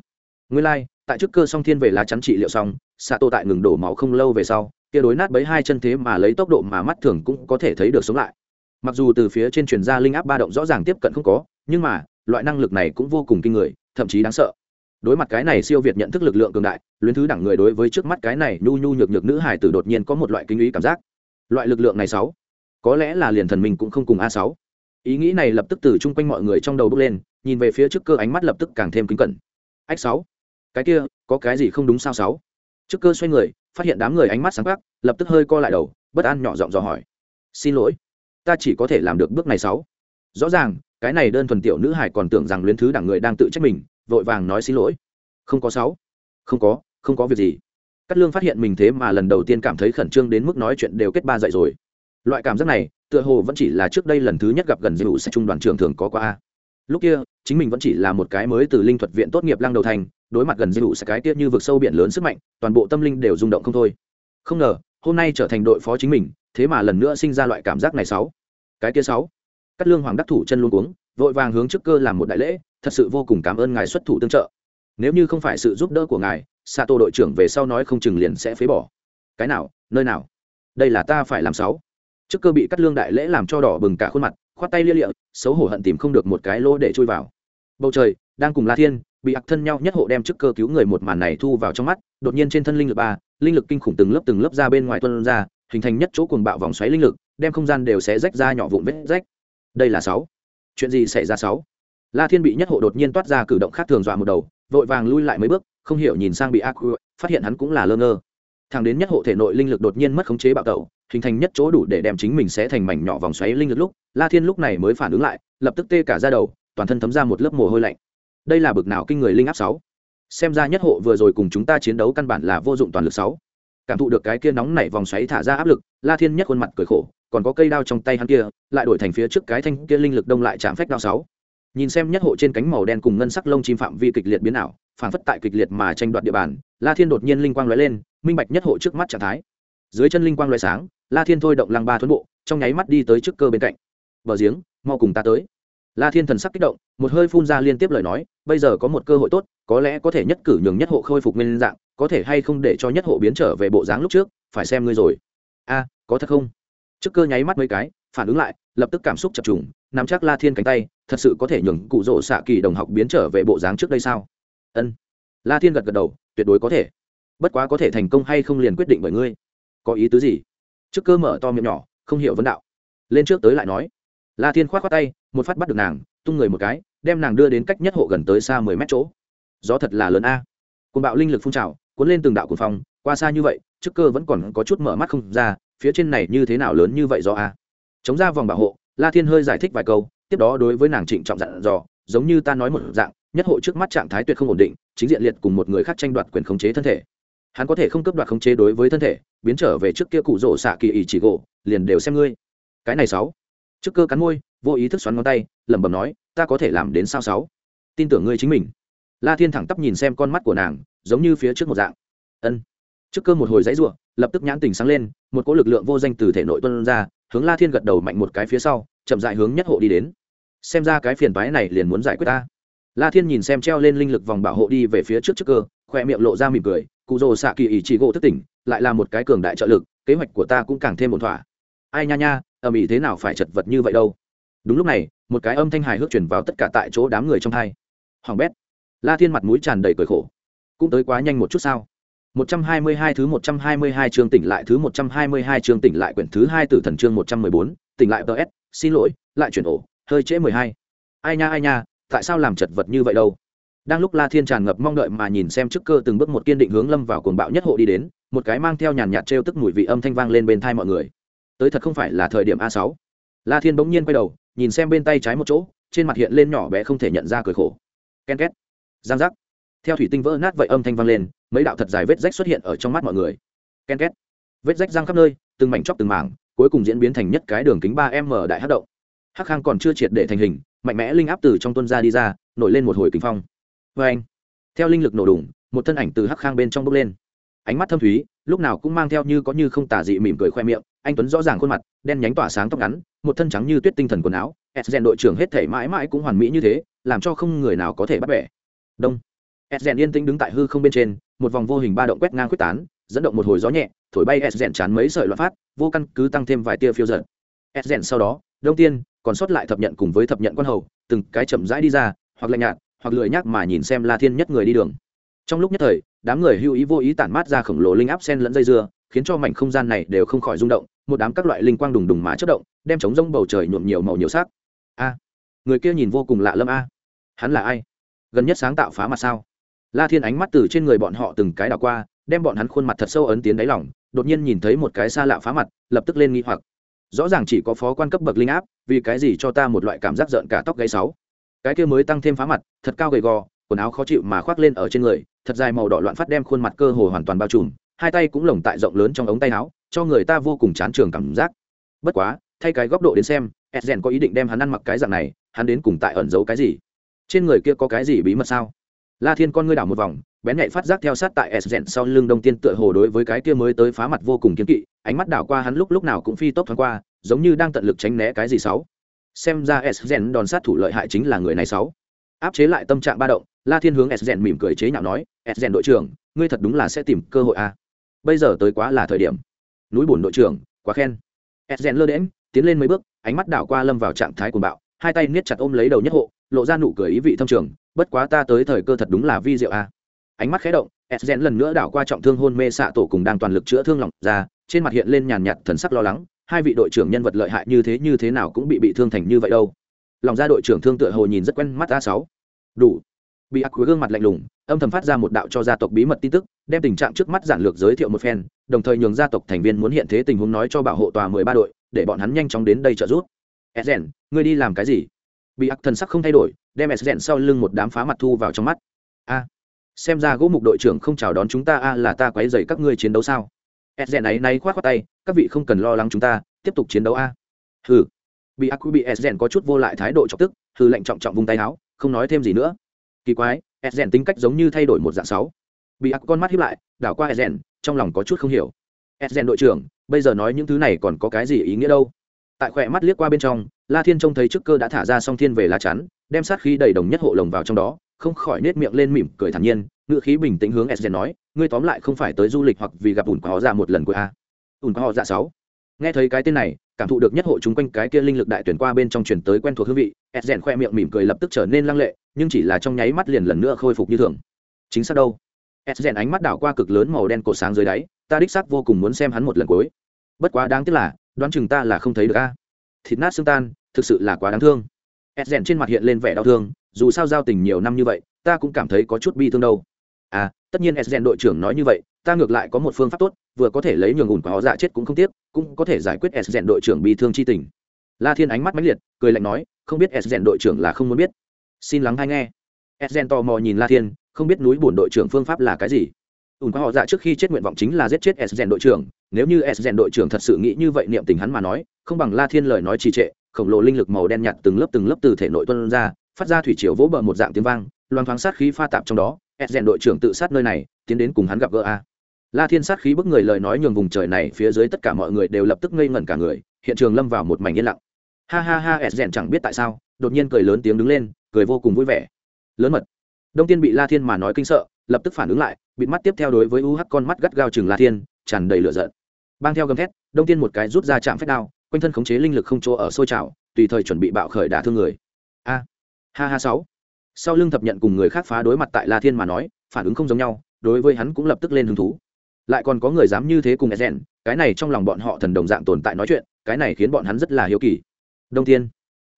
Nguyên lai、like, tại trước cơ song thiên về lá chắn trị liệu xong xạ tô tại ngừng đổ máu không lâu về sau kia đối nát bấy hai chân thế mà lấy tốc độ mà mắt thường cũng có thể thấy được sống lại. Mặc dù từ phía trên truyền ra linh áp ba động rõ ràng tiếp cận không có nhưng mà loại năng lực này cũng vô cùng kinh người thậm chí đáng sợ. Đối mặt cái này siêu việt nhận thức lực lượng cường đại luyến thứ đẳng người đối với trước mắt cái này nhu nhu nhược nhược nữ hải tử đột nhiên có một loại kinh ý cảm giác. Loại lực lượng này sáu có lẽ là liền thần mình cũng không cùng a sáu ý nghĩ này lập tức từ chung quanh mọi người trong đầu bước lên, nhìn về phía trước cơ ánh mắt lập tức càng thêm kính cẩn. Ách sáu. Cái kia, có cái gì không đúng sao sáu? Trước cơ xoay người, phát hiện đám người ánh mắt sáng quắc, lập tức hơi co lại đầu, bất an nhỏ giọng dò hỏi. Xin lỗi, ta chỉ có thể làm được bước này sáu. Rõ ràng, cái này đơn thuần tiểu nữ hải còn tưởng rằng luyến thứ đảng người đang tự trách mình, vội vàng nói xin lỗi. Không có sáu. Không có không có việc gì. Cát lương phát hiện mình thế mà lần đầu tiên cảm thấy khẩn trương đến mức nói chuyện đều kết ba dậy rồi. Loại cảm giác này tựa hồ vẫn chỉ là trước đây lần thứ nhất gặp gần dữ sẽ trung đoàn trưởng thường có qua a. Lúc kia, chính mình vẫn chỉ là một cái mới từ linh thuật viện tốt nghiệp lăng đầu thành, đối mặt gần dữ sẽ cái tiết như vực sâu biển lớn sức mạnh, toàn bộ tâm linh đều rung động không thôi. Không ngờ, hôm nay trở thành đội phó chính mình, thế mà lần nữa sinh ra loại cảm giác này sáu. Cái kia sáu. Cắt lương hoàng đắc thủ chân luôn cuống, vội vàng hướng trước cơ làm một đại lễ, thật sự vô cùng cảm ơn ngài xuất thủ tương trợ. Nếu như không phải sự giúp đỡ của ngài sa tô đội trưởng về sau nói không chừng liền sẽ phế bỏ. Cái nào, nơi nào? Đây là ta phải làm sáu trước cơ bị cắt lương đại lễ làm cho đỏ bừng cả khuôn mặt khoát tay lia lịa xấu hổ hận tìm không được một cái lỗ để chui vào bầu trời đang cùng la thiên bị ặc thân nhau nhất hộ đem trước cơ cứu người một màn này thu vào trong mắt đột nhiên trên thân linh lực ba linh lực kinh khủng từng lớp từng lớp ra bên ngoài tuân ra hình thành nhất chỗ cuồng bạo vòng xoáy linh lực đem không gian đều sẽ rách ra nhỏ vụn vết rách đây là sáu chuyện gì xảy ra sáu la thiên bị nhất hộ đột nhiên toát ra cử động khác thường dọa một đầu vội vàng lui lại mấy bước không hiểu nhìn sang bị ác phát hiện hắn cũng là lơ ngơ thằng đến nhất hộ thể nội linh lực đột nhiên mất khống chế bạo tẩu, hình thành nhất chỗ đủ để đem chính mình sẽ thành mảnh nhỏ vòng xoáy linh lực lúc, la thiên lúc này mới phản ứng lại, lập tức tê cả ra đầu, toàn thân thấm ra một lớp mồ hôi lạnh. Đây là bực nào kinh người linh áp sáu? Xem ra nhất hộ vừa rồi cùng chúng ta chiến đấu căn bản là vô dụng toàn lực sáu. Cảm thụ được cái kia nóng nảy vòng xoáy thả ra áp lực, la thiên nhất khuôn mặt cười khổ, còn có cây đao trong tay hắn kia, lại đổi thành phía trước cái thanh kia linh lực đông lại chạm phách đao sáu. Nhìn xem nhất hộ trên cánh màu đen cùng ngân sắc lông chim phạm vi kịch liệt biến ảo, phản phất tại kịch liệt mà tranh đoạt địa bàn, la thiên đột nhiên linh quang lóe lên minh bạch nhất hộ trước mắt trạng thái. Dưới chân linh quang lóe sáng, la thiên thôi động lăng ba thuấn bộ, trong nháy mắt đi tới trước cơ bên cạnh. Bờ giếng, mau cùng ta tới. La thiên thần sắc kích động, một hơi phun ra liên tiếp lời nói, bây giờ có một cơ hội tốt, có lẽ có thể nhất cử nhường nhất hộ khôi phục nguyên dạng, có thể hay không để cho nhất hộ biến trở về bộ dáng lúc trước, phải xem ngươi rồi. A, có thật không? Trước cơ nháy mắt mấy cái, phản ứng lại, lập tức cảm xúc chập trùng, nắm chắc la thiên cánh tay, thật sự có thể nhường cụ rỗ xạ kỳ đồng học biến trở về bộ dáng trước đây sao? Ân. La thiên gật gật đầu, tuyệt đối có thể bất quá có thể thành công hay không liền quyết định bởi ngươi. Có ý tứ gì? Trước cơ mở to miệng nhỏ, không hiểu vấn đạo. Lên trước tới lại nói. La thiên k h o á t khoác tay, một phát bắt được nàng, tung người một cái, đem nàng đưa đến cách nhất hộ gần tới xa mười mét chỗ. Gió thật là lớn a. Côn bạo linh lực phun trào, cuốn lên từng đạo cuồng phong, qua xa như vậy, trước cơ vẫn còn có chút mở mắt không ra, phía trên này như thế nào lớn như vậy do a? Chống ra vòng bảo hộ, la thiên hơi giải thích vài câu, tiếp đó đối với nàng trịnh trọng dặn dò, giống như ta nói một dạng, nhất hộ trước mắt trạng thái tuyệt không ổn định, chính diện liệt cùng một người khác tranh đoạt quyền khống chế thân thể hắn có thể không cấp đoạt khống chế đối với thân thể, biến trở về trước kia cụ rỗ xạ kỳ ý chỉ gỗ, liền đều xem ngươi. Cái này sáu. Trước cơ cắn môi, vô ý thức xoắn ngón tay, lẩm bẩm nói, ta có thể làm đến sao sáu? Tin tưởng ngươi chính mình. La thiên thẳng tắp nhìn xem con mắt của nàng, giống như phía trước một dạng. Ân. Trước cơ một hồi dãy ruộng lập tức nhãn tình sáng lên, một cỗ lực lượng vô danh từ thể nội tuân ra, hướng la thiên gật đầu mạnh một cái phía sau, chậm dại hướng nhất hộ đi đến. Xem ra cái phiền toái này liền muốn giải quyết ta la thiên nhìn xem treo lên linh lực vòng bảo hộ đi về phía trước trước cơ khoe miệng lộ ra mỉm cười cụ rồ xạ kỳ ý chỉ gỗ thất tỉnh lại là một cái cường đại trợ lực kế hoạch của ta cũng càng thêm một thỏa. Ai nha nha ầm ĩ thế nào phải chật vật như vậy đâu? Đúng lúc này một cái âm thanh hài hước chuyển vào tất cả tại chỗ đám người trong hai. Hoàng bét. La thiên mặt mũi tràn đầy cười khổ. Cũng tới quá nhanh một chút sao? 122 thứ 122 chương tỉnh lại thứ 122 chương tỉnh lại quyển thứ 2 tử thần chương 114, tỉnh lại DS, xin lỗi, lại chuyển ổ, hơi trễ 12. Ai nha ai nha, tại sao làm chật vật như vậy đâu? Đang lúc La Thiên tràn ngập mong đợi mà nhìn xem trước cơ từng bước một kiên định hướng lâm vào cuồng bạo nhất hộ đi đến, một cái mang theo nhàn nhạt trêu tức mùi vị âm thanh vang lên bên tai mọi người. Tới thật không phải là thời điểm A sáu. La Thiên bỗng nhiên quay đầu, nhìn xem bên tay trái một chỗ, trên mặt hiện lên nhỏ bé không thể nhận ra cười khổ. Ken két. Giang giác theo thủy tinh vỡ nát vậy âm thanh vang lên mấy đạo thật dài vết rách xuất hiện ở trong mắt mọi người ken két vết rách răng khắp nơi từng mảnh chóc từng mảng cuối cùng diễn biến thành nhất cái đường kính ba m đại hắc động hắc khang còn chưa triệt để thành hình mạnh mẽ linh áp từ trong tuân ra đi ra, nổi lên một hồi kính phong. Vê anh, theo linh lực nổ đủng một thân ảnh từ hắc khang bên trong bốc lên. Ánh mắt thâm thúy, lúc nào cũng mang theo như có như không tả dị mỉm cười khoe miệng, anh tuấn rõ ràng khuôn mặt, đen nhánh tỏa sáng tóc ngắn, một thân trắng như tuyết tinh thần quần áo. S đội trưởng hết thể mãi mãi cũng hoàn mỹ như thế, làm cho không người nào có thể bắt bẻ. Đông. S rèn yên tĩnh đứng tại hư không bên trên, một vòng vô hình ba động quét ngang quyết tán, dẫn động một hồi gió nhẹ, thổi bay s rèn chán mấy sợi loạn phát, vô căn cứ tăng thêm vài tia phiêu giận s rèn sau đó, đông tiên còn sót lại thập nhận cùng với thập nhận quan hầu, từng cái chậm rãi đi ra, hoặc lạnh nhạt, hoặc lười nhác mà nhìn xem la thiên nhất người đi đường. Trong lúc nhất thời, đám người hưu ý vô ý tản mát ra khổng lồ linh áp sen lẫn dây dưa, khiến cho mảnh không gian này đều không khỏi rung động, một đám các loại linh quang đùng đùng mà chất động, đem trống rông bầu trời nhuộm nhiều màu nhiều sắc. A, người kia nhìn vô cùng lạ lâm a. Hắn là ai? Gần nhất sáng tạo phá mặt sao? La thiên ánh mắt từ trên người bọn họ từng cái đảo qua, đem bọn hắn khuôn mặt thật sâu ấn tiến đáy lỏng đột nhiên nhìn thấy một cái xa lạ phá mặt, lập tức lên nghi hoặc rõ ràng chỉ có phó quan cấp bậc linh áp, vì cái gì cho ta một loại cảm giác giận cả tóc gáy sáu? Cái kia mới tăng thêm phá mặt, thật cao gầy gò, quần áo khó chịu mà khoác lên ở trên người, thật dài màu đỏ loạn phát đem khuôn mặt cơ hồ hoàn toàn bao trùm, hai tay cũng lồng tại rộng lớn trong ống tay áo, cho người ta vô cùng chán trường cảm giác. Bất quá, thay cái góc độ đến xem edgen có ý định đem hắn ăn mặc cái dạng này, hắn đến cùng tại ẩn giấu cái gì? Trên người kia có cái gì bí mật sao? La thiên con ngươi đảo một vòng bén nhạy phát giác theo sát tại s rèn sau lưng đông tiên tựa hồ đối với cái kia mới tới phá mặt vô cùng kiếm kỵ, ánh mắt đảo qua hắn lúc lúc nào cũng phi tốc thoáng qua, giống như đang tận lực tránh né cái gì xấu xem ra s rèn đòn sát thủ lợi hại chính là người này xấu áp chế lại tâm trạng ba động, la thiên hướng s rèn mỉm cười chế nhạo nói, s rèn đội trưởng, ngươi thật đúng là sẽ tìm cơ hội à. bây giờ tới quá là thời điểm. Núi bùn đội trưởng, quá khen. S rèn lơ đễm tiến lên mấy bước, ánh mắt đảo qua lâm vào trạng thái cuồng bạo, hai tay niết chặt ôm lấy đầu nhất hộ, lộ ra nụ cười ý vị thâm trường, bất quá ta tới thời cơ thật đúng là vi diệu a ánh mắt khé động edgen lần nữa đảo qua trọng thương hôn mê xạ tổ cùng đang toàn lực chữa thương lòng ra, trên mặt hiện lên nhàn nhạt thần sắc lo lắng, hai vị đội trưởng nhân vật lợi hại như thế như thế nào cũng bị bị thương thành như vậy đâu. Lòng ra đội trưởng thương tựa hồ nhìn rất quen mắt a sáu. Đủ. Bị ác quý gương mặt lạnh lùng, âm thầm phát ra một đạo cho gia tộc bí mật tin tức, đem tình trạng trước mắt giản lược giới thiệu một phen, đồng thời nhường gia tộc thành viên muốn hiện thế tình huống nói cho bảo hộ tòa mười ba đội, để bọn hắn nhanh chóng đến đây trợ giúp. Edgen ngươi đi làm cái gì? Bị ác thần sắc không thay đổi, đem s sau lưng một đám phá mặt thu vào trong mắt. A xem ra gỗ mục đội trưởng không chào đón chúng ta, a, là ta quấy dày các ngươi chiến đấu sao? S rèn ấy nay khoát khoát tay, các vị không cần lo lắng chúng ta, tiếp tục chiến đấu a. Hừ. Bị ác bị s rèn có chút vô lại thái độ chọc tức, hừ lệnh trọng trọng vung tay áo, không nói thêm gì nữa. Kỳ quái s rèn tính cách giống như thay đổi một dạng sáu. Bị ác con mắt hiếp lại, đảo qua s rèn trong lòng có chút không hiểu. S rèn đội trưởng, bây giờ nói những thứ này còn có cái gì ý nghĩa đâu? Tại khỏe mắt liếc qua bên trong, la thiên trông thấy trước cơ đã thả ra song thiên về lá chắn, đem sát khí đầy đồng nhất hộ lồng vào trong đó không khỏi nết miệng lên mỉm cười thản nhiên ngự khí bình tĩnh hướng sden nói, ngươi tóm lại không phải tới du lịch hoặc vì gặp ủn của họ ra một lần của a? Ủn của họ ra sáu. Nghe thấy cái tên này, cảm thụ được nhất hộ chúng quanh cái kia linh lực đại tuyển qua bên trong truyền tới quen thuộc hương vị sden khoe miệng mỉm cười lập tức trở nên lăng lệ, nhưng chỉ là trong nháy mắt liền lần nữa khôi phục như thường. Chính xác đâu. Sden ánh mắt đảo qua cực lớn màu đen cổ sáng dưới đáy, ta đích xác vô cùng muốn xem hắn một lần cuối. Bất quá đáng tiếc là, đoán chừng ta là không thấy được a. Thịt nát xương tan, thực sự là quá đáng thương. Sden trên mặt hiện lên vẻ đau thương dù sao giao tình nhiều năm như vậy, ta cũng cảm thấy có chút bi thương đâu. À tất nhiên sden đội trưởng nói như vậy, ta ngược lại có một phương pháp tốt, vừa có thể lấy nhường ủn của họ dạ chết cũng không tiếc, cũng có thể giải quyết sden đội trưởng bi thương chi tình. La thiên ánh mắt mãnh liệt, cười lạnh nói, không biết sden đội trưởng là không muốn biết. Xin lắng hay nghe. Sden tò mò nhìn la thiên, không biết núi bổn đội trưởng phương pháp là cái gì. Ủn của họ dạ trước khi chết nguyện vọng chính là giết chết sden đội trưởng, nếu như sden đội trưởng thật sự nghĩ như vậy niệm tình hắn mà nói, không bằng la thiên lời nói trì trệ, khổng lồ linh lực màu đen nhạt từng lớp từng lớp từ thể nội tuân ra phát ra thủy triều vỗ bờ một dạng tiếng vang loan thoáng sát khí pha tạp trong đó s đội trưởng tự sát nơi này, tiến đến cùng hắn gặp gỡ a. La thiên sát khí bức người lời nói nhường vùng trời này phía dưới tất cả mọi người đều lập tức ngây ngẩn cả người, hiện trường lâm vào một mảnh yên lặng. Ha ha ha ed rèn chẳng biết tại sao, đột nhiên cười lớn tiếng đứng lên, cười vô cùng vui vẻ. Lớn mật. Đông tiên bị la thiên mà nói kinh sợ, lập tức phản ứng lại, bịt mắt tiếp theo đối với u UH con mắt gắt gao chừng la thiên, tràn đầy lửa giận. Bang theo gầm thét, đông tiên một cái rút ra chạm phép đao, quanh thân khống chế linh lực không chỗ ở sôi trào, tùy thời chuẩn bị bạo khởi đả thương người ha ha sáu. Sau lưng thập nhận cùng người khác phá đối mặt tại la thiên mà nói phản ứng không giống nhau đối với hắn cũng lập tức lên hứng thú. Lại còn có người dám như thế cùng Ezen, cái này trong lòng bọn họ thần đồng dạng tồn tại nói chuyện cái này khiến bọn hắn rất là hiếu kỳ. Đông tiên.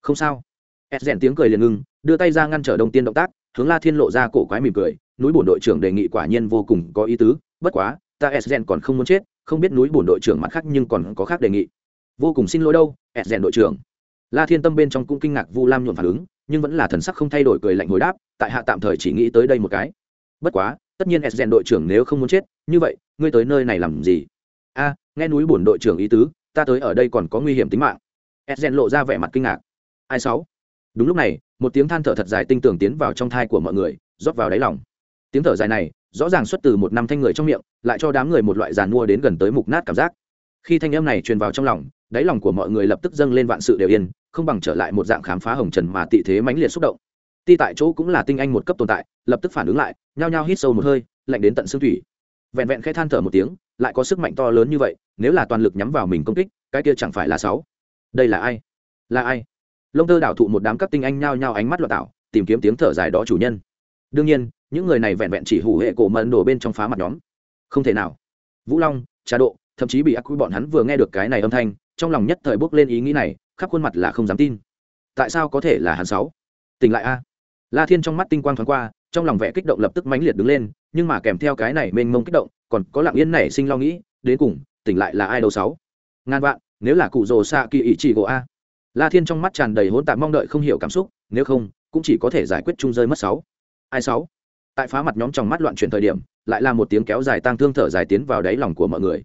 Không sao. Ezen tiếng cười liền ngưng đưa tay ra ngăn trở đông tiên động tác hướng la thiên lộ ra cổ quái mỉm cười núi bổn đội trưởng đề nghị quả nhiên vô cùng có ý tứ bất quá ta Ezen còn không muốn chết không biết núi bổn đội trưởng mặt khác nhưng còn có khác đề nghị. Vô cùng xin lỗi đâu Ezen đội trưởng. La thiên tâm bên trong cũng kinh ngạc vu lam nhuộm phản ứng nhưng vẫn là thần sắc không thay đổi cười lạnh hồi đáp, tại hạ tạm thời chỉ nghĩ tới đây một cái. Bất quá, tất nhiên s đội trưởng nếu không muốn chết, như vậy, ngươi tới nơi này làm gì? A, nghe núi bổn đội trưởng ý tứ, ta tới ở đây còn có nguy hiểm tính mạng. S lộ ra vẻ mặt kinh ngạc. Ai sáu? Đúng lúc này, một tiếng than thở thật dài tinh tường tiến vào trong thai của mọi người, rót vào đáy lòng. Tiếng thở dài này, rõ ràng xuất từ một năm thanh người trong miệng, lại cho đám người một loại giàn mua đến gần tới mục nát cảm giác. Khi thanh âm này truyền vào trong lòng, đáy lòng của mọi người lập tức dâng lên vạn sự đều yên không bằng trở lại một dạng khám phá hồng trần mà tị thế mãnh liệt xúc động. Ti tại chỗ cũng là tinh anh một cấp tồn tại, lập tức phản ứng lại, nhao nhao hít sâu một hơi, lạnh đến tận xương thủy. Vẹn vẹn khẽ than thở một tiếng, lại có sức mạnh to lớn như vậy, nếu là toàn lực nhắm vào mình công kích, cái kia chẳng phải là sáu. Đây là ai? Là ai? Lông tơ đảo thụ một đám các tinh anh nhao nhao ánh mắt loạn tạo tìm kiếm tiếng thở dài đó chủ nhân. Đương nhiên, những người này vẹn vẹn chỉ hủ hệ cổ mẫn đổ bên trong phá mặt nhóm. Không thể nào. Vũ long, trà độ, thậm chí bị ác quy bọn hắn vừa nghe được cái này âm thanh, trong lòng nhất thời bước lên ý nghĩ này khắp khuôn mặt là không dám tin. Tại sao có thể là hắn sáu? Tỉnh lại a. La thiên trong mắt tinh quang thoáng qua, trong lòng vẻ kích động lập tức mãnh liệt đứng lên, nhưng mà kèm theo cái này mênh mông kích động, còn có lặng yên nảy sinh lo nghĩ, đến cùng, tỉnh lại là ai đâu sáu? Ngàn vạn, nếu là cụ rồ xạ kỳ ý chỉ gỗ a. La thiên trong mắt tràn đầy hỗn tạp mong đợi không hiểu cảm xúc, nếu không, cũng chỉ có thể giải quyết chung rơi mất sáu. Ai sáu? Tại phá mặt nhóm trong mắt loạn chuyển thời điểm, lại là một tiếng kéo dài tang thương thở dài tiến vào đáy lòng của mọi người.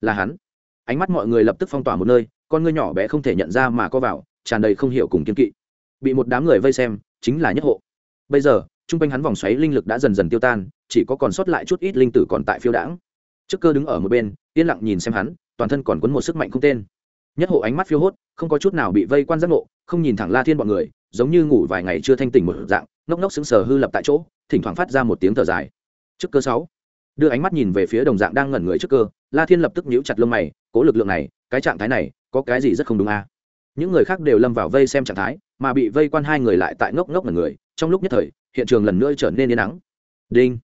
Là hắn. Ánh mắt mọi người lập tức phong tỏa một nơi con ngươi nhỏ bé không thể nhận ra mà co vào, tràn đầy không hiểu cùng kiên kỵ. Bị một đám người vây xem, chính là nhất hộ. Bây giờ, trung quanh hắn vòng xoáy linh lực đã dần dần tiêu tan, chỉ có còn sót lại chút ít linh tử còn tại phiêu đãng. Trước cơ đứng ở một bên, yên lặng nhìn xem hắn, toàn thân còn quấn một sức mạnh không tên. Nhất hộ ánh mắt phiêu hốt, không có chút nào bị vây quan giác ngộ, không nhìn thẳng la thiên bọn người, giống như ngủ vài ngày chưa thanh tỉnh một dạng, ngốc ngốc sững sờ hư lập tại chỗ, thỉnh thoảng phát ra một tiếng thở dài. Trước cơ sáu, đưa ánh mắt nhìn về phía đồng dạng đang ngẩn người trước cơ, la thiên lập tức nhíu chặt lông mày, cố lực lượng này, cái trạng thái này có cái gì rất không đúng à? những người khác đều lâm vào vây xem trạng thái, mà bị vây quan hai người lại tại ngốc ngốc là người, trong lúc nhất thời, hiện trường lần nữa trở nên yên nắng. Đinh.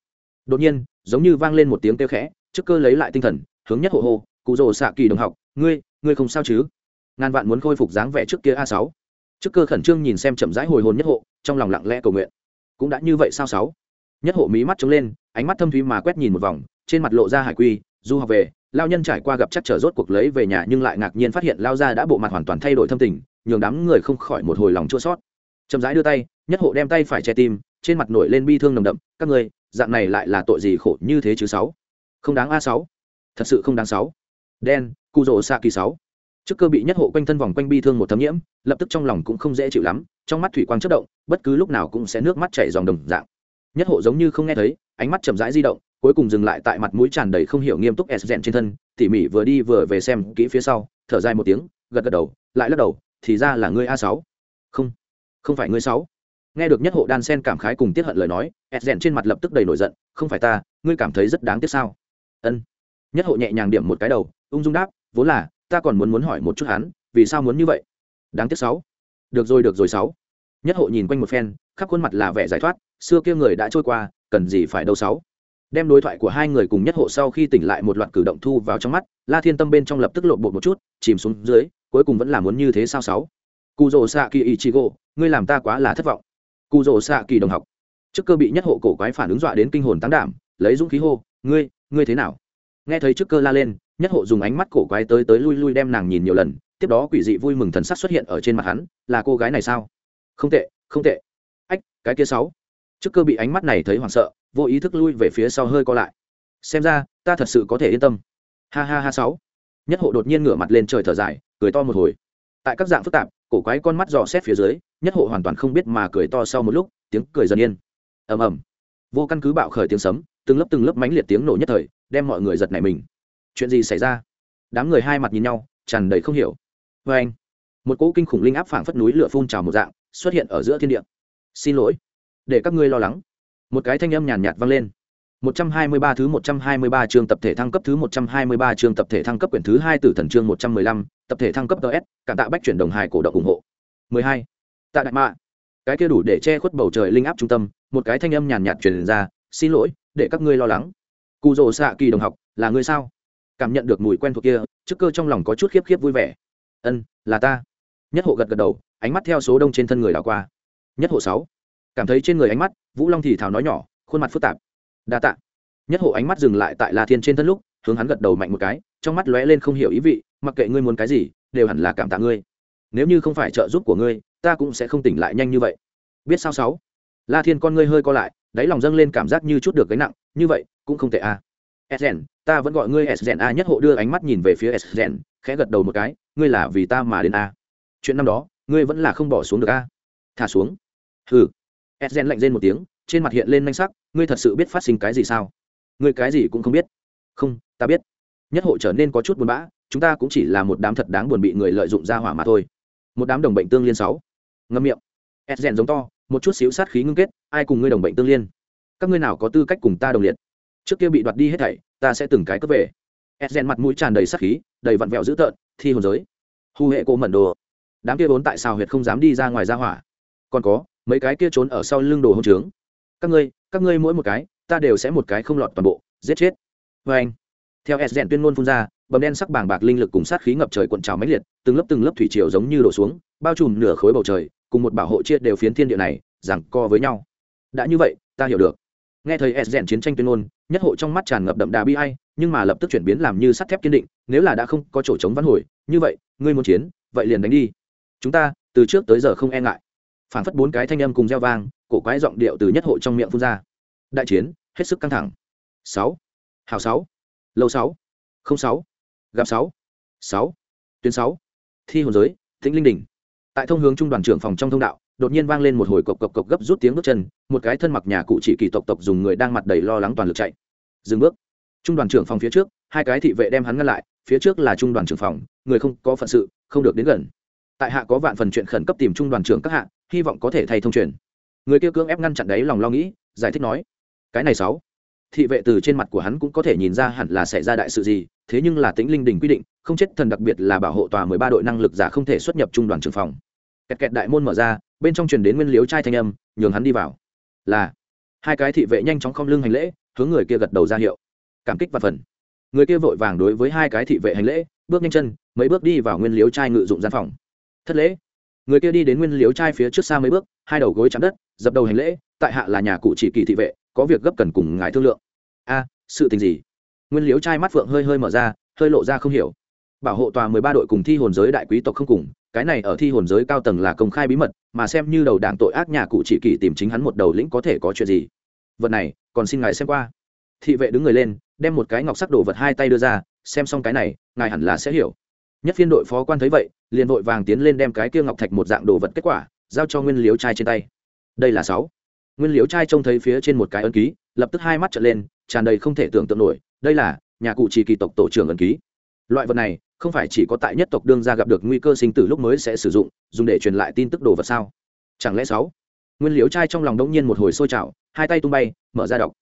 Đột nhiên, giống như vang lên một tiếng kêu khẽ, trước cơ lấy lại tinh thần, hướng nhất hộ hô, cụ rồ xạ kỳ đồng học, ngươi ngươi không sao chứ? Ngàn vạn muốn khôi phục dáng vẻ trước kia a sáu. Trước cơ khẩn trương nhìn xem chậm rãi hồi hồn nhất hộ, trong lòng lặng lẽ cầu nguyện. Cũng đã như vậy sao sáu? Nhất hộ mí mắt trống lên, ánh mắt thâm thúy mà quét nhìn một vòng, trên mặt lộ ra hải quy, du học về lao nhân trải qua gặp chắc trở rốt cuộc lấy về nhà nhưng lại ngạc nhiên phát hiện lao ra đã bộ mặt hoàn toàn thay đổi thâm tình, nhường đám người không khỏi một hồi lòng chua sót chậm rãi đưa tay, nhất hộ đem tay phải che tim, trên mặt nổi lên bi thương nồng đậm, các người dạng này lại là tội gì khổ như thế chứ sáu? Không đáng a sáu. Thật sự không đáng sáu. Đen cụ rỗ xạ kỳ sáu. Trước cơ bị nhất hộ quanh thân vòng quanh bi thương một thấm nhiễm, lập tức trong lòng cũng không dễ chịu lắm, trong mắt thủy quang chất động, bất cứ lúc nào cũng sẽ nước mắt chảy dòng đồng dạng. Nhất hộ giống như không nghe thấy, ánh mắt chậm rãi di động cuối cùng dừng lại tại mặt mũi tràn đầy không hiểu nghiêm túc s rèn trên thân, tỉ mỉ vừa đi vừa về xem kỹ phía sau, thở dài một tiếng, gật gật đầu, lại lắc đầu, thì ra là ngươi a sáu. Không không phải ngươi sáu. Nghe được nhất hộ đan sen cảm khái cùng tiết hận lời nói, s rèn trên mặt lập tức đầy nổi giận, không phải ta, ngươi cảm thấy rất đáng tiếc sao? Ân. Nhất hộ nhẹ nhàng điểm một cái đầu, ung dung đáp, vốn là, ta còn muốn muốn hỏi một chút hắn, vì sao muốn như vậy? Đáng tiếc sáu. Được rồi được rồi sáu. Nhất hộ nhìn quanh một phen, khắp khuôn mặt là vẻ giải thoát, xưa kia người đã trôi qua, cần gì phải đâu sáu? Đem đối thoại của hai người cùng nhất hộ sau khi tỉnh lại một loạt cử động thu vào trong mắt, la thiên tâm bên trong lập tức lộn bột một chút, chìm xuống dưới, cuối cùng vẫn là muốn như thế sao sáu? Cụ rồ xạ kỳ ý chị gỗ ngươi làm ta quá là thất vọng. Cụ rồ xạ kỳ đồng học. Trước cơ bị nhất hộ cổ quái phản ứng dọa đến kinh hồn tán đảm, lấy dũng khí hô, ngươi ngươi thế nào? Nghe thấy trước cơ la lên, nhất hộ dùng ánh mắt cổ quái tới tới lui lui đem nàng nhìn nhiều lần, tiếp đó quỷ dị vui mừng thần sắc xuất hiện ở trên mặt hắn, là cô gái này sao? Không tệ không tệ. Ách, cái kia sáu? Trước cơ bị ánh mắt này thấy hoảng sợ, vô ý thức lui về phía sau hơi co lại. Xem ra, ta thật sự có thể yên tâm. Ha ha ha sáu. Nhất hộ đột nhiên ngửa mặt lên trời thở dài, cười to một hồi. Tại các dạng phức tạp, cổ quái con mắt dò xét phía dưới, nhất hộ hoàn toàn không biết mà cười to sau một lúc, tiếng cười dần yên. Ầm ầm. Vô căn cứ bạo khởi tiếng sấm, từng lớp từng lớp mánh liệt tiếng nổ nhất thời, đem mọi người giật nảy mình. Chuyện gì xảy ra? Đám người hai mặt nhìn nhau, tràn đầy không hiểu. Vê anh. Một cỗ kinh khủng linh áp phảng phất núi lửa phun trào một dạng, xuất hiện ở giữa thiên địa. Xin lỗi để các ngươi lo lắng một cái thanh âm nhàn nhạt vang lên 123 thứ 123 chương tập thể thăng cấp thứ 123 chương tập thể thăng cấp quyển thứ 2 tử thần chương 115, tập thể thăng cấp DS, cảm tạ bách chuyển đồng hài cổ động ủng hộ. 12. Tạ đại mạ. Cái kia đủ để che khuất bầu trời linh áp trung tâm, một cái thanh âm nhàn nhạt truyền ra, "Xin lỗi, để các ngươi lo lắng." Cù Dụ Sạ Kỳ đồng học, là ngươi sao? Cảm nhận được mùi quen thuộc kia, trước cơ trong lòng có chút khiếp khiếp vui vẻ. "Ân, là ta." Nhất hộ gật gật đầu, ánh mắt theo số đông trên thân người đảo qua. Nhất hộ 6. Cảm thấy trên người ánh mắt, Vũ Long thì thào nói nhỏ, khuôn mặt phức tạp. Đa tạ. Nhất hộ ánh mắt dừng lại tại la thiên trên thân lúc hướng hắn gật đầu mạnh một cái trong mắt lóe lên không hiểu ý vị mặc kệ ngươi muốn cái gì đều hẳn là cảm tạ ngươi. Nếu như không phải trợ giúp của ngươi ta cũng sẽ không tỉnh lại nhanh như vậy. Biết sao sáu? La thiên con ngươi hơi co lại đáy lòng dâng lên cảm giác như chút được gánh nặng như vậy cũng không tệ a à. sden ta vẫn gọi ngươi sden a à. nhất hộ đưa ánh mắt nhìn về phía sden khẽ gật đầu một cái ngươi là vì ta mà đến a chuyện năm đó ngươi vẫn là không bỏ xuống được a thả xuống. Hừ sden lạnh rên một tiếng, trên mặt hiện lên manh sắc, ngươi thật sự biết phát sinh cái gì sao? Ngươi cái gì cũng không biết. Không, ta biết. Nhất hộ trở nên có chút buồn bã, chúng ta cũng chỉ là một đám thật đáng buồn bị người lợi dụng ra hỏa mà thôi. Một đám đồng bệnh tương liên sáu. Ngâm miệng. Ed giống to, một chút xíu sát khí ngưng kết, ai cùng ngươi đồng bệnh tương liên? Các ngươi nào có tư cách cùng ta đồng liệt? Trước kia bị đoạt đi hết thảy, ta sẽ từng cái cướp về. Ed mặt mũi tràn đầy sát khí, đầy vặn vẹo dữ tợn, thi hồn giới. Hu hệ cô mẩn đồ. Đám kia vốn tại sao huyệt không dám đi ra ngoài ra hỏa. Còn có mấy cái kia trốn ở sau lưng đồ hông trướng. Các ngươi các ngươi mỗi một cái, ta đều sẽ một cái không lọt toàn bộ, giết chết. Vê anh, theo s rèn tuyên ngôn phun ra, bầm đen sắc bảng bạc linh lực cùng sát khí ngập trời cuộn trào mãnh liệt, từng lớp từng lớp thủy triều giống như đổ xuống, bao trùm nửa khối bầu trời, cùng một bảo hộ chia đều phiến thiên địa này rằng co với nhau. Đã như vậy, ta hiểu được. Nghe thấy s rèn chiến tranh tuyên ngôn, nhất hộ trong mắt tràn ngập đậm đà bi ai, nhưng mà lập tức chuyển biến làm như sắt thép kiên định, nếu là đã không có chỗ chống văn hồi, như vậy, ngươi muốn chiến, vậy liền đánh đi. Chúng ta, từ trước tới giờ không e ngại phản phất bốn cái thanh âm cùng gieo vang, cổ quái giọng điệu từ nhất hộ trong miệng phun ra. Đại chiến, hết sức căng thẳng. Sáu. Hào sáu. Lâu sáu. Không sáu. Gặp sáu. Sáu. Tuyến sáu. Thi hồn giới, tĩnh linh đỉnh. Tại thông hướng trung đoàn trưởng phòng trong thông đạo, đột nhiên vang lên một hồi cộc cộc cộc gấp rút tiếng bước chân, một cái thân mặc nhà cụ chỉ kỳ tộc tộc dùng người đang mặt đầy lo lắng toàn lực chạy. Dừng bước. Trung đoàn trưởng phòng phía trước, hai cái thị vệ đem hắn ngăn lại, phía trước là trung đoàn trưởng phòng, người không có phận sự, không được đến gần. Tại hạ có vạn phần chuyện khẩn cấp tìm trung đoàn trưởng các hạ hy vọng có thể thay thông truyền. Người kia cưỡng ép ngăn chặn đấy lòng lo nghĩ, giải thích nói, cái này sáu, thị vệ từ trên mặt của hắn cũng có thể nhìn ra hẳn là xảy ra đại sự gì, thế nhưng là tính linh đình quy định, không chết thần đặc biệt là bảo hộ tòa mười ba đội năng lực giả không thể xuất nhập trung đoàn trường phòng. Kẹt kẹt đại môn mở ra, bên trong truyền đến nguyên liếu trai thanh âm, nhường hắn đi vào. Là, hai cái thị vệ nhanh chóng không lưng hành lễ, hướng người kia gật đầu ra hiệu. Cảm kích và phần. Người kia vội vàng đối với hai cái thị vệ hành lễ, bước nhanh chân, mấy bước đi vào nguyên liếu trai ngự dụng gian phòng. Thất lễ người kia đi đến nguyên liếu trai phía trước xa mấy bước, hai đầu gối chạm đất, dập đầu hành lễ, tại hạ là nhà cụ chỉ kỳ thị vệ, có việc gấp cần cùng ngài thương lượng. A, sự tình gì? Nguyên liếu trai mắt phượng hơi hơi mở ra, hơi lộ ra không hiểu. Bảo hộ tòa mười ba đội cùng thi hồn giới đại quý tộc không cùng, cái này ở thi hồn giới cao tầng là công khai bí mật, mà xem như đầu đảng tội ác nhà cụ chỉ kỳ tìm chính hắn một đầu lĩnh có thể có chuyện gì. Vật này, còn xin ngài xem qua. Thị vệ đứng người lên, đem một cái ngọc sắc đồ vật hai tay đưa ra, xem xong cái này, ngài hẳn là sẽ hiểu nhất phiên đội phó quan thấy vậy, liền vội vàng tiến lên đem cái kia ngọc thạch một dạng đồ vật kết quả, giao cho nguyên liếu trai trên tay. Đây là sáu. Nguyên liếu trai trông thấy phía trên một cái ấn ký, lập tức hai mắt trở lên, tràn đầy không thể tưởng tượng nổi, đây là nhà cụ trì kỳ tộc tổ trưởng ấn ký. Loại vật này, không phải chỉ có tại nhất tộc đương gia gặp được nguy cơ sinh tử lúc mới sẽ sử dụng, dùng để truyền lại tin tức đồ vật sao? Chẳng lẽ sáu? Nguyên liếu trai trong lòng đông nhiên một hồi sôi trào, hai tay tung bay, mở ra đọc.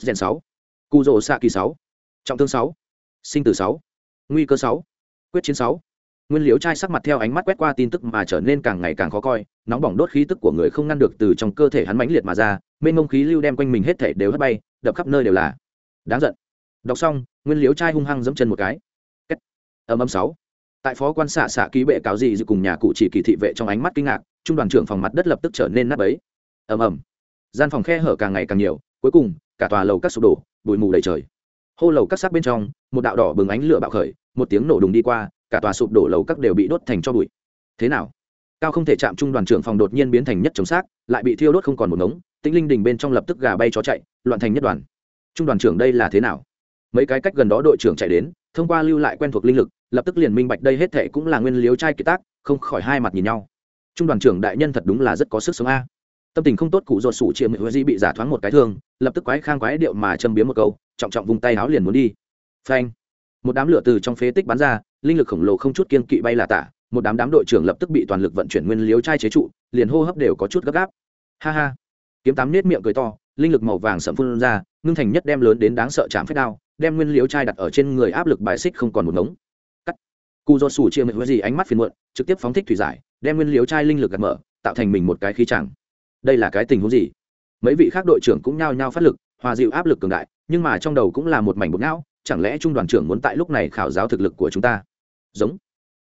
S gen sáu. Cu rồ xạ kỳ sáu. Trọng thương sáu. Sinh tử sáu. Nguy cơ sáu quyết chiến sáu. Nguyên liếu trai sắc mặt theo ánh mắt quét qua tin tức mà trở nên càng ngày càng khó coi, nóng bỏng đốt khí tức của người không ngăn được từ trong cơ thể hắn mãnh liệt mà ra, mênh mông khí lưu đem quanh mình hết thể đều hất bay, đập khắp nơi đều là. Đáng giận. Đọc xong, nguyên liếu trai hung hăng dẫm chân một cái. Kết. âm âm sáu. Tại phó quan xạ xạ ký bệ cáo gì dự cùng nhà cụ chỉ kỳ thị vệ trong ánh mắt kinh ngạc, trung đoàn trưởng phòng mặt đất lập tức trở nên nắp ấy ầm ầm gian phòng khe hở càng ngày càng nhiều, cuối cùng, cả tòa lầu các sụp đổ, bụi mù đầy trời hô lầu các sắc bên trong, một đạo đỏ bừng ánh lửa bạo khởi, một tiếng nổ đùng đi qua, cả tòa sụp đổ lầu các đều bị đốt thành cho bụi. Thế nào? Cao không thể chạm trung đoàn trưởng phòng đột nhiên biến thành nhất chống xác, lại bị thiêu đốt không còn một ngống, tĩnh linh đình bên trong lập tức gà bay chó chạy, loạn thành nhất đoàn. Trung đoàn trưởng đây là thế nào? Mấy cái cách gần đó đội trưởng chạy đến, thông qua lưu lại quen thuộc linh lực, lập tức liền minh bạch đây hết thệ cũng là nguyên liếu trai kiệt tác, không khỏi hai mặt nhìn nhau. Trung đoàn trưởng đại nhân thật đúng là rất có sức sống a. Tâm tình không tốt, cụ ruột sủ triệu mượn di bị giả thoáng một cái thương, lập tức quái khang quái điệu mà châm biếm một câu trọng trọng vùng tay áo liền muốn đi. Phanh. Một đám lửa từ trong phế tích bắn ra, linh lực khổng lồ không chút kiên kỵ bay là tả, một đám đám đội trưởng lập tức bị toàn lực vận chuyển nguyên liếu trai chế trụ, liền hô hấp đều có chút gấp gáp. Ha ha. Kiếm tám nết miệng cười to, linh lực màu vàng sậm phun ra, ngưng thành nhất đem lớn đến đáng sợ chạm phép đao, đem nguyên liếu trai đặt ở trên người áp lực bài xích không còn một ngống. Cắt. Cụ do sủ chia mệnh với gì, ánh mắt phiền muộn, trực tiếp phóng thích thủy giải, đem nguyên liếu trai linh lực gạt mở, tạo thành mình một cái khí chẳng. Đây là cái tình huống gì? Mấy vị khác đội trưởng cũng nhao nhao phát lực, hòa dịu áp lực cường đại nhưng mà trong đầu cũng là một mảnh bột não, chẳng lẽ trung đoàn trưởng muốn tại lúc này khảo giáo thực lực của chúng ta? Giống.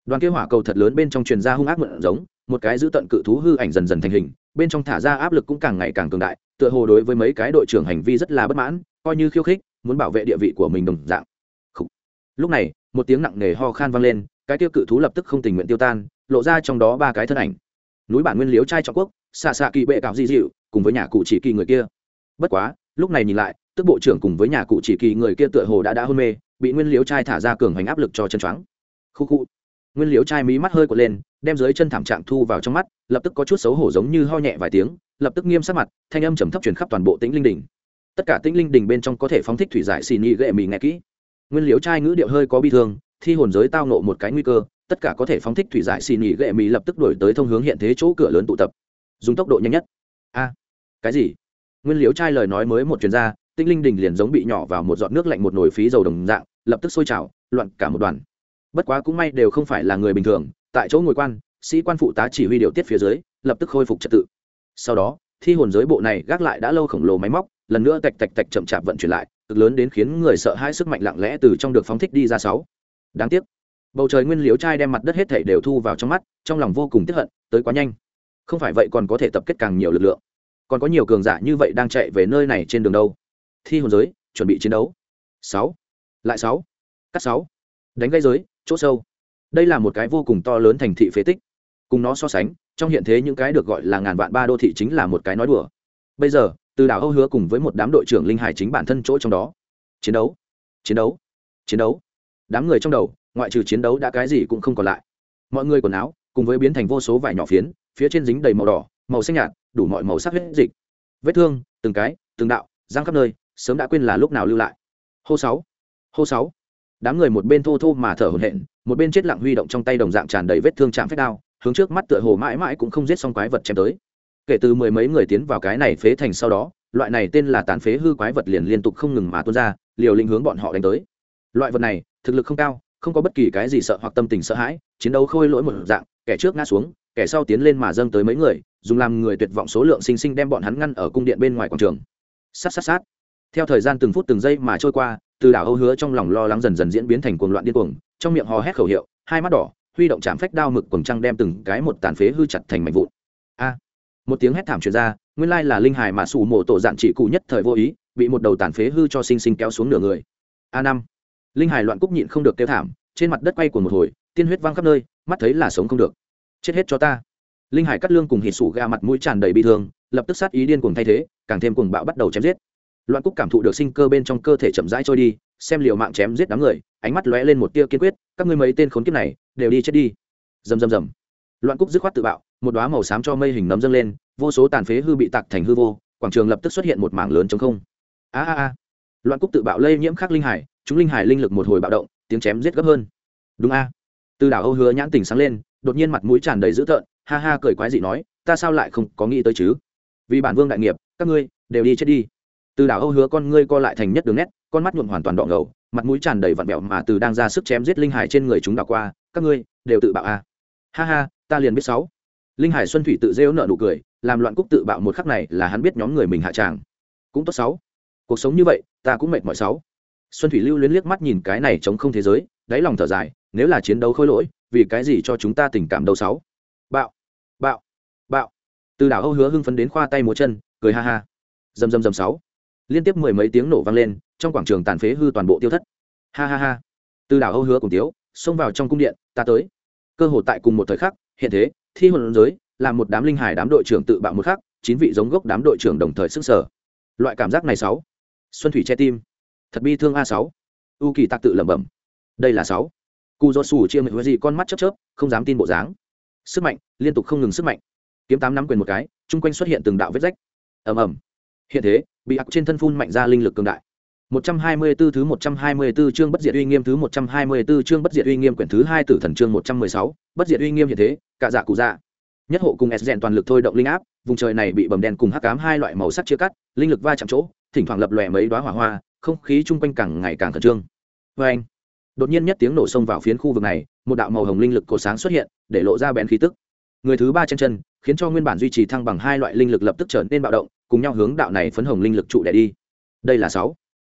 Đoàn kia hỏa cầu thật lớn bên trong truyền ra hung ác mượn giống, một cái giữ tận cự thú hư ảnh dần dần thành hình, bên trong thả ra áp lực cũng càng ngày càng cường đại, tựa hồ đối với mấy cái đội trưởng hành vi rất là bất mãn, coi như khiêu khích, muốn bảo vệ địa vị của mình đồng dạng. Lúc này, một tiếng nặng nề ho khan vang lên, cái tiêu cự thú lập tức không tình nguyện tiêu tan, lộ ra trong đó ba cái thân ảnh. Núi bản nguyên liếu trai trọng quốc xạ xạ kỳ bệ cạo di dịu, cùng với nhà cụ chỉ kỳ người kia. Bất quá, lúc này nhìn lại tức bộ trưởng cùng với nhà cụ chỉ kỳ người kia tựa hồ đã đã hôn mê, bị nguyên liếu trai thả ra cường hành áp lực cho chân choáng. Khu khu. Nguyên liếu trai mí mắt hơi quật lên, đem dưới chân thảm trạng thu vào trong mắt, lập tức có chút xấu hổ giống như ho nhẹ vài tiếng, lập tức nghiêm sắc mặt, thanh âm trầm thấp truyền khắp toàn bộ tĩnh linh đình. Tất cả tĩnh linh đình bên trong có thể phóng thích thủy giải xì nhị gệ mì nghe kỹ. Nguyên liếu trai ngữ điệu hơi có bi thương, thi hồn giới tao nộ một cái nguy cơ, tất cả có thể phóng thích thủy giải xì nhị gệ mì lập tức đổi tới thông hướng hiện thế chỗ cửa lớn tụ tập. Dùng tốc độ nhanh nhất. A, cái gì? Nguyên liếu trai lời nói mới một chuyên gia tinh linh đình liền giống bị nhỏ vào một giọt nước lạnh một nồi phí dầu đồng dạng, lập tức sôi trào, loạn cả một đoàn. Bất quá cũng may đều không phải là người bình thường, tại chỗ ngồi quan, sĩ quan phụ tá chỉ huy điều tiết phía dưới, lập tức khôi phục trật tự. Sau đó, thi hồn giới bộ này gác lại đã lâu khổng lồ máy móc, lần nữa tạch tạch tạch chậm chạp vận chuyển lại, cực lớn đến khiến người sợ hai sức mạnh lặng lẽ từ trong được phóng thích đi ra sáu. Đáng tiếc, bầu trời nguyên liếu trai đem mặt đất hết thảy đều thu vào trong mắt, trong lòng vô cùng tiếc hận, tới quá nhanh. Không phải vậy còn có thể tập kết càng nhiều lực lượng. Còn có nhiều cường giả như vậy đang chạy về nơi này trên đường đâu? Thi hồn giới, chuẩn bị chiến đấu. Sáu. Lại sáu. Cắt sáu. Đánh gây giới, chỗ sâu. Đây là một cái vô cùng to lớn thành thị phế tích. Cùng nó so sánh, trong hiện thế những cái được gọi là ngàn vạn ba đô thị chính là một cái nói đùa. Bây giờ, từ đảo âu hứa cùng với một đám đội trưởng linh hải chính bản thân chỗ trong đó. Chiến đấu. Chiến đấu. Chiến đấu. Đám người trong đầu, ngoại trừ chiến đấu đã cái gì cũng không còn lại. Mọi người quần áo, cùng với biến thành vô số vải nhỏ phiến, phía trên dính đầy màu đỏ, màu xanh nhạt, đủ mọi màu sắc huyết dịch. Vết thương, từng cái, từng đạo giang khắp nơi sớm đã quên là lúc nào lưu lại. Hô sáu hô sáu. Đám người một bên thô thô mà thở hổn hển, một bên chết lặng huy động trong tay đồng dạng tràn đầy vết thương chạm phép đao, hướng trước mắt tựa hồ mãi mãi cũng không giết xong quái vật chém tới. Kể từ mười mấy người tiến vào cái này phế thành sau đó, loại này tên là tàn phế hư quái vật liền liên tục không ngừng mà tuôn ra, liều lĩnh hướng bọn họ đánh tới. Loại vật này, thực lực không cao, không có bất kỳ cái gì sợ hoặc tâm tình sợ hãi, chiến đấu khôi lỗi một dạng, kẻ trước ngã xuống, kẻ sau tiến lên mà dâng tới mấy người, dùng làm người tuyệt vọng số lượng sinh sinh đem bọn hắn ngăn ở cung điện bên ngoài quảng trường. Sát sát sát theo thời gian từng phút từng giây mà trôi qua, từ đảo âu hứa trong lòng lo lắng dần dần diễn biến thành cuồng loạn điên cuồng, trong miệng hò hét khẩu hiệu, hai mắt đỏ, huy động chạm phách đao mực quần trăng đem từng cái một tàn phế hư chặt thành mảnh vụn. A! Một tiếng hét thảm truyền ra, nguyên lai là linh hài mà sủ mổ tổ dạn trị cụ nhất thời vô ý, bị một đầu tàn phế hư cho sinh sinh kéo xuống nửa người. A năm! Linh hài loạn cúc nhịn không được kêu thảm, trên mặt đất quay của một hồi, tiên huyết văng khắp nơi, mắt thấy là sống không được. Chết hết cho ta! Linh hải cắt lương cùng hỉ sủ ga mặt mũi tràn đầy bị thương, lập tức sát ý điên cuồng thay thế, càng thêm cuồng bạo bắt đầu chém giết loạn cúc cảm thụ được sinh cơ bên trong cơ thể chậm rãi trôi đi, xem liều mạng chém giết đám người, ánh mắt lóe lên một tia kiên quyết, các ngươi mấy tên khốn kiếp này, đều đi chết đi. Rầm rầm rầm. Loạn cúc dứt khoát tự bạo, một đoá màu xám cho mây hình nấm dâng lên, vô số tàn phế hư bị tạc thành hư vô, quảng trường lập tức xuất hiện một mảng lớn chống không. A a a. Loạn cúc tự bạo lây nhiễm khắc linh hải, chúng linh hải linh lực một hồi bạo động, tiếng chém giết gấp hơn. Đúng a. Từ đảo âu hứa nhãn tỉnh sáng lên, đột nhiên mặt mũi tràn đầy dữ tợn, ha ha cười quái dị nói, ta sao lại không có nghĩ tới chứ? Vì bản vương đại nghiệp, các ngươi đều đi chết đi từ đảo âu hứa con ngươi co lại thành nhất đường nét, con mắt nhuộm hoàn toàn đỏ ngầu, mặt mũi tràn đầy vặn vẹo mà từ đang ra sức chém giết linh hải trên người chúng đảo qua, các ngươi đều tự bạo à. ha ha, ta liền biết sáu. Linh hải xuân thủy tự rêu nợ nụ cười, làm loạn cúc tự bạo một khắc này là hắn biết nhóm người mình hạ tràng. Cũng tốt sáu. Cuộc sống như vậy, ta cũng mệt mỏi sáu. Xuân thủy lưu luyến liếc mắt nhìn cái này chống không thế giới, đáy lòng thở dài, nếu là chiến đấu khôi lỗi, vì cái gì cho chúng ta tình cảm đâu sáu? Bạo bạo bạo. Từ đảo âu hứa hưng phấn đến khoa tay múa chân, cười ha ha. Dầm dầm dầm sáu liên tiếp mười mấy tiếng nổ vang lên, trong quảng trường tàn phế hư toàn bộ tiêu thất. Ha ha ha. Từ đảo âu hứa cùng tiếu, xông vào trong cung điện, ta tới. Cơ hội tại cùng một thời khắc, hiện thế, thi hồn giới là một đám linh hải đám đội trưởng tự bạo một khắc, chín vị giống gốc đám đội trưởng đồng thời sức sở loại cảm giác này sáu. Xuân thủy che tim. Thật bi thương a sáu. U kỳ tạc tự lẩm bẩm. Đây là sáu. Cụ do sủ chia mệnh gì con mắt chớp chớp, không dám tin bộ dáng. Sức mạnh, liên tục không ngừng sức mạnh. Kiếm tám nắm quyền một cái, chung quanh xuất hiện từng đạo vết rách. Ầm ầm. Hiện thế bị ác trên thân phun mạnh ra linh lực cường đại 124 thứ 124 chương bất diệt uy nghiêm thứ 124 chương bất diệt uy nghiêm quyển thứ 2 tử thần chương 116, bất diệt uy nghiêm hiện thế, cả dạ cụ dạ. Nhất hộ cùng S toàn lực thôi động linh áp, vùng trời này bị bầm đen cùng hắc ám hai loại màu sắc chia cắt, linh lực va chạm chỗ, thỉnh thoảng lập lòe mấy đóa hỏa hoa, không khí chung quanh càng ngày càng khẩn trương. Oeng. Đột nhiên nhất tiếng nổ xông vào phiến khu vực này, một đạo màu hồng linh lực cổ sáng xuất hiện, để lộ ra bén khí tức. Người thứ ba chân chân, khiến cho nguyên bản duy trì thăng bằng hai loại linh lực lập tức trở nên bạo động, cùng nhau hướng đạo này phấn hồng linh lực trụ đẻ đi. Đây là sáu.